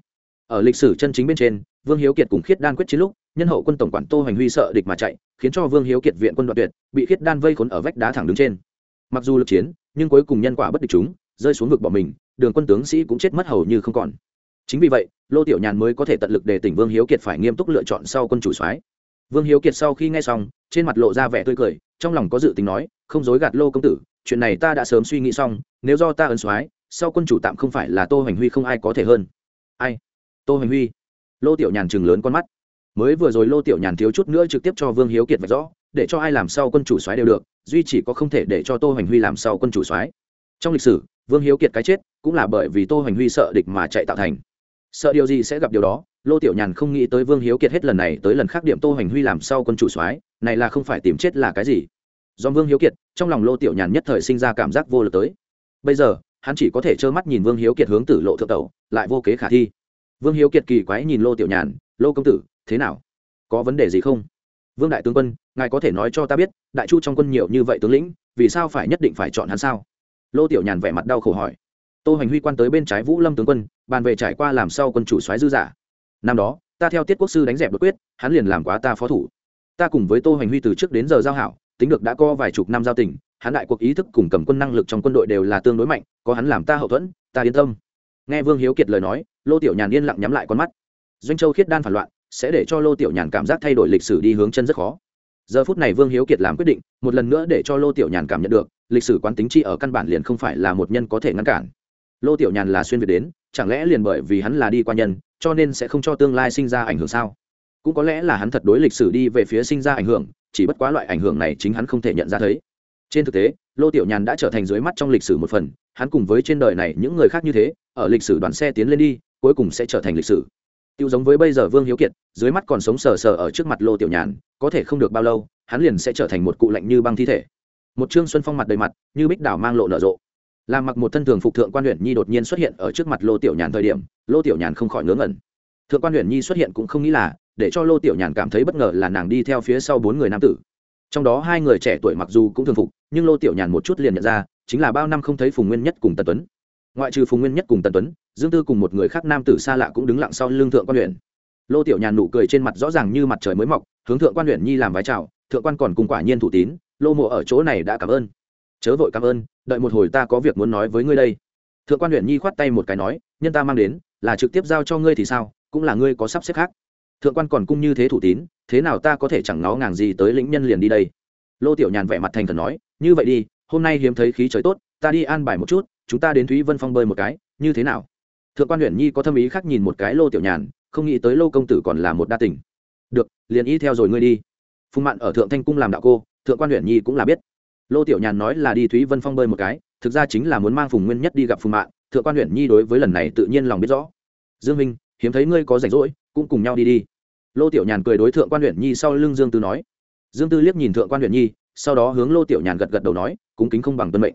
ở lịch sử chân chính bên trên, vương hiếu kiệt cùng khiết đan quyết chiến lúc, nhân hậu quân tổng quản tô hoành huy sợ địch mà chạy, khiến cho vương hiếu kiệt viện quân đoạn tuyệt, bị khiết đan vây khốn ở vách đá thẳng đứng trên. Mặc dù lực chiến, nhưng cuối cùng nhân quả bất địch chúng, rơi xuống vực bỏ mình, đường quân tướng sĩ cũng chết mất hầu như không còn. Chính vì vậy, lô tiểu nhàn mới có thể tận lực để tỉnh vương hiếu kiệt phải nghiêm túc lựa chọn sau quân chủ soái. Vương hiếu kiệt sau khi nghe xong, trên mặt lộ ra vẻ tươi cười, trong lòng có dự tính nói, không dối gạt lô công tử, chuyện này ta đã sớm suy nghĩ xong, nếu do ta ấn soái, sau quân chủ tạm không phải là tô hoành huy không ai có thể hơn. Ai? Tô hoành huy. Lô tiểu nhàn chừng lớn con mắt. Mới vừa rồi lô tiểu nhàn thiếu chút nữa trực tiếp cho vương hiếu kiệt vạch rõ, để cho ai làm sau quân chủ soái đều được, duy chỉ có không thể để cho tô hoành huy làm sau quân chủ soái. Trong lịch sử, vương hiếu kiệt cái chết cũng là bởi vì tô hoành huy sợ địch mà chạy tạo thành. Sợ điều gì sẽ gặp điều đó, lô tiểu nhàn không nghĩ tới vương hiếu kiệt hết lần này tới lần khác điểm tô hoành huy làm sau quân chủ soái, này là không phải tìm chết là cái gì. Do vương hiếu kiệt, trong lòng lô tiểu nhàn nhất thời sinh ra cảm giác vô lực tới. Bây giờ, hắn chỉ có thể trơ mắt nhìn vương hiếu kiệt hướng tử lộ thượng tẩu, lại vô kế khả thi vương hiếu kiệt kỳ quái nhìn lô tiểu nhàn, lô công tử, thế nào? Có vấn đề gì không? Vương đại tướng quân, ngài có thể nói cho ta biết, đại chu trong quân nhiều như vậy tướng lĩnh, vì sao phải nhất định phải chọn hắn sao? Lô tiểu nhàn vẻ mặt đau khổ hỏi. Tô hoành huy quan tới bên trái vũ lâm tướng quân, bàn về trải qua làm sao quân chủ soái dư giả năm đó, ta theo tiết quốc sư đánh dẹp đột quyết, hắn liền làm quá ta phó thủ. Ta cùng với tô hoành huy từ trước đến giờ giao hảo, tính được đã có vài chục năm giao tình, hắn đại cuộc ý thức cùng cầm quân năng lực trong quân đội đều là tương đối mạnh, có hắn làm ta hậu thuẫn, ta yên tâm. Nghe vương hiếu kiệt lời nói lô tiểu nhàn yên lặng nhắm lại con mắt. Doanh châu khiết đan phản loạn, sẽ để cho lô tiểu nhàn cảm giác thay đổi lịch sử đi hướng chân rất khó. Giờ phút này vương hiếu kiệt làm quyết định, một lần nữa để cho lô tiểu nhàn cảm nhận được, lịch sử quán tính chi ở căn bản liền không phải là một nhân có thể ngăn cản. Lô tiểu nhàn là xuyên việt đến, chẳng lẽ liền bởi vì hắn là đi qua nhân, cho nên sẽ không cho tương lai sinh ra ảnh hưởng sao? Cũng có lẽ là hắn thật đối lịch sử đi về phía sinh ra ảnh hưởng, chỉ bất quá loại ảnh hưởng này chính hắn không thể nhận ra thấy. Trên thực tế, lô tiểu nhàn đã trở thành dưới mắt trong lịch sử một phần, hắn cùng với trên đời này những người khác như thế, ở lịch sử đoàn xe tiến lên đi cuối cùng sẽ trở thành lịch sử. Tiêu giống với bây giờ vương hiếu kiệt, dưới mắt còn sống sờ sờ ở trước mặt lô tiểu nhàn, có thể không được bao lâu, hắn liền sẽ trở thành một cụ lạnh như băng thi thể. Một trương xuân phong mặt đầy mặt, như bích đảo mang lộ nở rộ. Làm mặc một thân thường phục thượng quan huyện nhi đột nhiên xuất hiện ở trước mặt lô tiểu nhàn thời điểm, lô tiểu nhàn không khỏi ngớ ngẩn. Thượng quan huyện nhi xuất hiện cũng không nghĩ là, để cho lô tiểu nhàn cảm thấy bất ngờ là nàng đi theo phía sau bốn người nam tử. Trong đó hai người trẻ tuổi mặc dù cũng thường phục, nhưng lô tiểu nhàn một chút liền nhận ra, chính là bao năm không thấy phùng nguyên nhất cùng tần tuấn ngoại trừ phùng nguyên nhất cùng tần tuấn dương tư cùng một người khác nam tử xa lạ cũng đứng lặng sau lưng thượng quan huyện lô tiểu nhàn nụ cười trên mặt rõ ràng như mặt trời mới mọc hướng thượng quan huyện nhi làm vái chào thượng quan còn cùng quả nhiên thủ tín lô mộ ở chỗ này đã cảm ơn chớ vội cảm ơn đợi một hồi ta có việc muốn nói với ngươi đây thượng quan huyện nhi khoát tay một cái nói nhân ta mang đến là trực tiếp giao cho ngươi thì sao cũng là ngươi có sắp xếp khác thượng quan còn cung như thế thủ tín thế nào ta có thể chẳng ngó ngàng gì tới lĩnh nhân liền đi đây lô tiểu nhàn vẻ mặt thành thần nói như vậy đi hôm nay hiếm thấy khí trời tốt ta đi an bài một chút chúng ta đến thúy vân phong bơi một cái, như thế nào? Thượng quan huyện nhi có thâm ý khác nhìn một cái lô tiểu nhàn, không nghĩ tới lô công tử còn là một đa tình. Được, liền y theo rồi ngươi đi. Phùng mạn ở thượng thanh cung làm đạo cô, thượng quan huyện nhi cũng là biết. Lô tiểu nhàn nói là đi thúy vân phong bơi một cái, thực ra chính là muốn mang phùng nguyên nhất đi gặp phùng mạn, thượng quan huyện nhi đối với lần này tự nhiên lòng biết rõ. Dương minh, hiếm thấy ngươi có rảnh rỗi, cũng cùng nhau đi đi. Lô tiểu nhàn cười đối thượng quan huyện nhi sau lưng dương tư nói. Dương tư liếc nhìn thượng quan huyện nhi, sau đó hướng lô tiểu nhàn gật gật đầu nói cúng kính không bằng tuân mệnh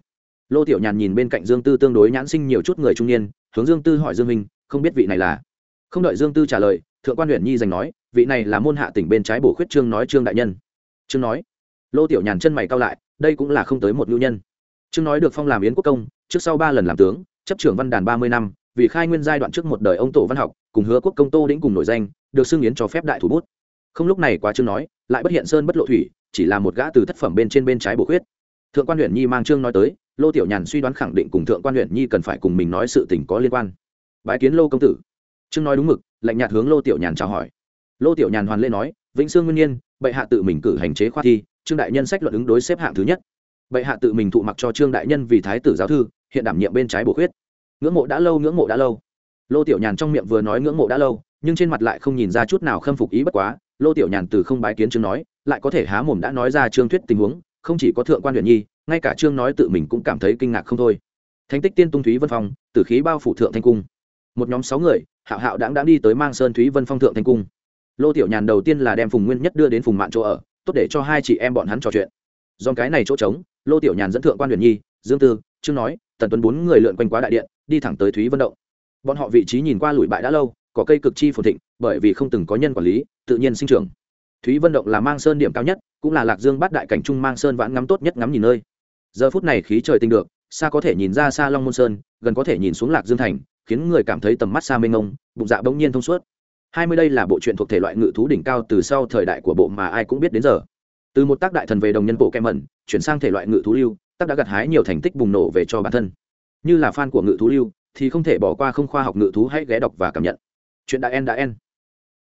lô tiểu nhàn nhìn bên cạnh dương tư tương đối nhãn sinh nhiều chút người trung niên, hướng dương tư hỏi dương minh, không biết vị này là? Không đợi dương tư trả lời, thượng quan huyện nhi dành nói, vị này là môn hạ tỉnh bên trái bổ khuyết trương nói trương đại nhân. Trương nói. Lô tiểu nhàn chân mày cao lại, đây cũng là không tới một lưu nhân. Trương nói được phong làm yến quốc công, trước sau ba lần làm tướng, chấp trưởng văn đàn ba mươi năm, vì khai nguyên giai đoạn trước một đời ông tổ văn học, cùng hứa quốc công tô đĩnh cùng nổi danh, được xưng yến cho phép đại thủ bút. Không lúc này quá trương nói, lại bất hiện sơn bất lộ thủy, chỉ là một gã từ thất phẩm bên trên bên trái bổ khuyết. Thượng quan huyện nhi mang trương nói tới lô tiểu nhàn suy đoán khẳng định cùng thượng quan huyện nhi cần phải cùng mình nói sự tình có liên quan. Bái kiến lô công tử. Trương nói đúng mực, lạnh nhạt hướng lô tiểu nhàn chào hỏi. Lô tiểu nhàn hoàn lê nói, vĩnh sương nguyên nhiên, bệ hạ tự mình cử hành chế khoa thi, trương đại nhân sách luận ứng đối xếp hạng thứ nhất. Bệ hạ tự mình thụ mặc cho trương đại nhân vì thái tử giáo thư, hiện đảm nhiệm bên trái bổ khuyết. Ngưỡng mộ đã lâu, ngưỡng mộ đã lâu. Lô tiểu nhàn trong miệng vừa nói ngưỡng mộ đã lâu, nhưng trên mặt lại không nhìn ra chút nào khâm phục ý bất quá. Lô tiểu nhàn từ không bái kiến chương nói, lại có thể há mồm đã nói ra trương thuyết tình huống, không chỉ có thượng quan huyện nhi ngay cả trương nói tự mình cũng cảm thấy kinh ngạc không thôi. Thánh tích tiên tung thúy vân phong, tử khí bao phủ thượng thanh cung. Một nhóm sáu người, hạo hạo đáng đã đi tới mang sơn thúy vân phong thượng thanh cung. Lô tiểu nhàn đầu tiên là đem phùng nguyên nhất đưa đến phùng mạn chỗ ở, tốt để cho hai chị em bọn hắn trò chuyện. Do cái này chỗ trống, lô tiểu nhàn dẫn thượng quan huyền nhi, dương tư, trương nói, tần tuấn bốn người lượn quanh quá đại điện, đi thẳng tới thúy vân động. Bọn họ vị trí nhìn qua lùi bại đã lâu, có cây cực chi phồn thịnh, bởi vì không từng có nhân quản lý, tự nhiên sinh trưởng. Thúy vân động là mang sơn điểm cao nhất, cũng là lạc dương bát đại cảnh trung mang sơn vãn ngắm tốt nhất ngắm nhìn nơi giờ phút này khí trời tinh được, xa có thể nhìn ra xa long môn sơn, gần có thể nhìn xuống lạc dương thành, khiến người cảm thấy tầm mắt xa mênh mông, bụng dạ bỗng nhiên thông suốt. Hai mươi đây là bộ truyện thuộc thể loại ngự thú đỉnh cao từ sau thời đại của bộ mà ai cũng biết đến giờ. Từ một tác đại thần về đồng nhân bộ kem mẩn chuyển sang thể loại ngự thú lưu, tác đã gặt hái nhiều thành tích bùng nổ về cho bản thân. Như là fan của ngự thú lưu, thì không thể bỏ qua không khoa học ngự thú hãy ghé đọc và cảm nhận. Chuyện đã en đã en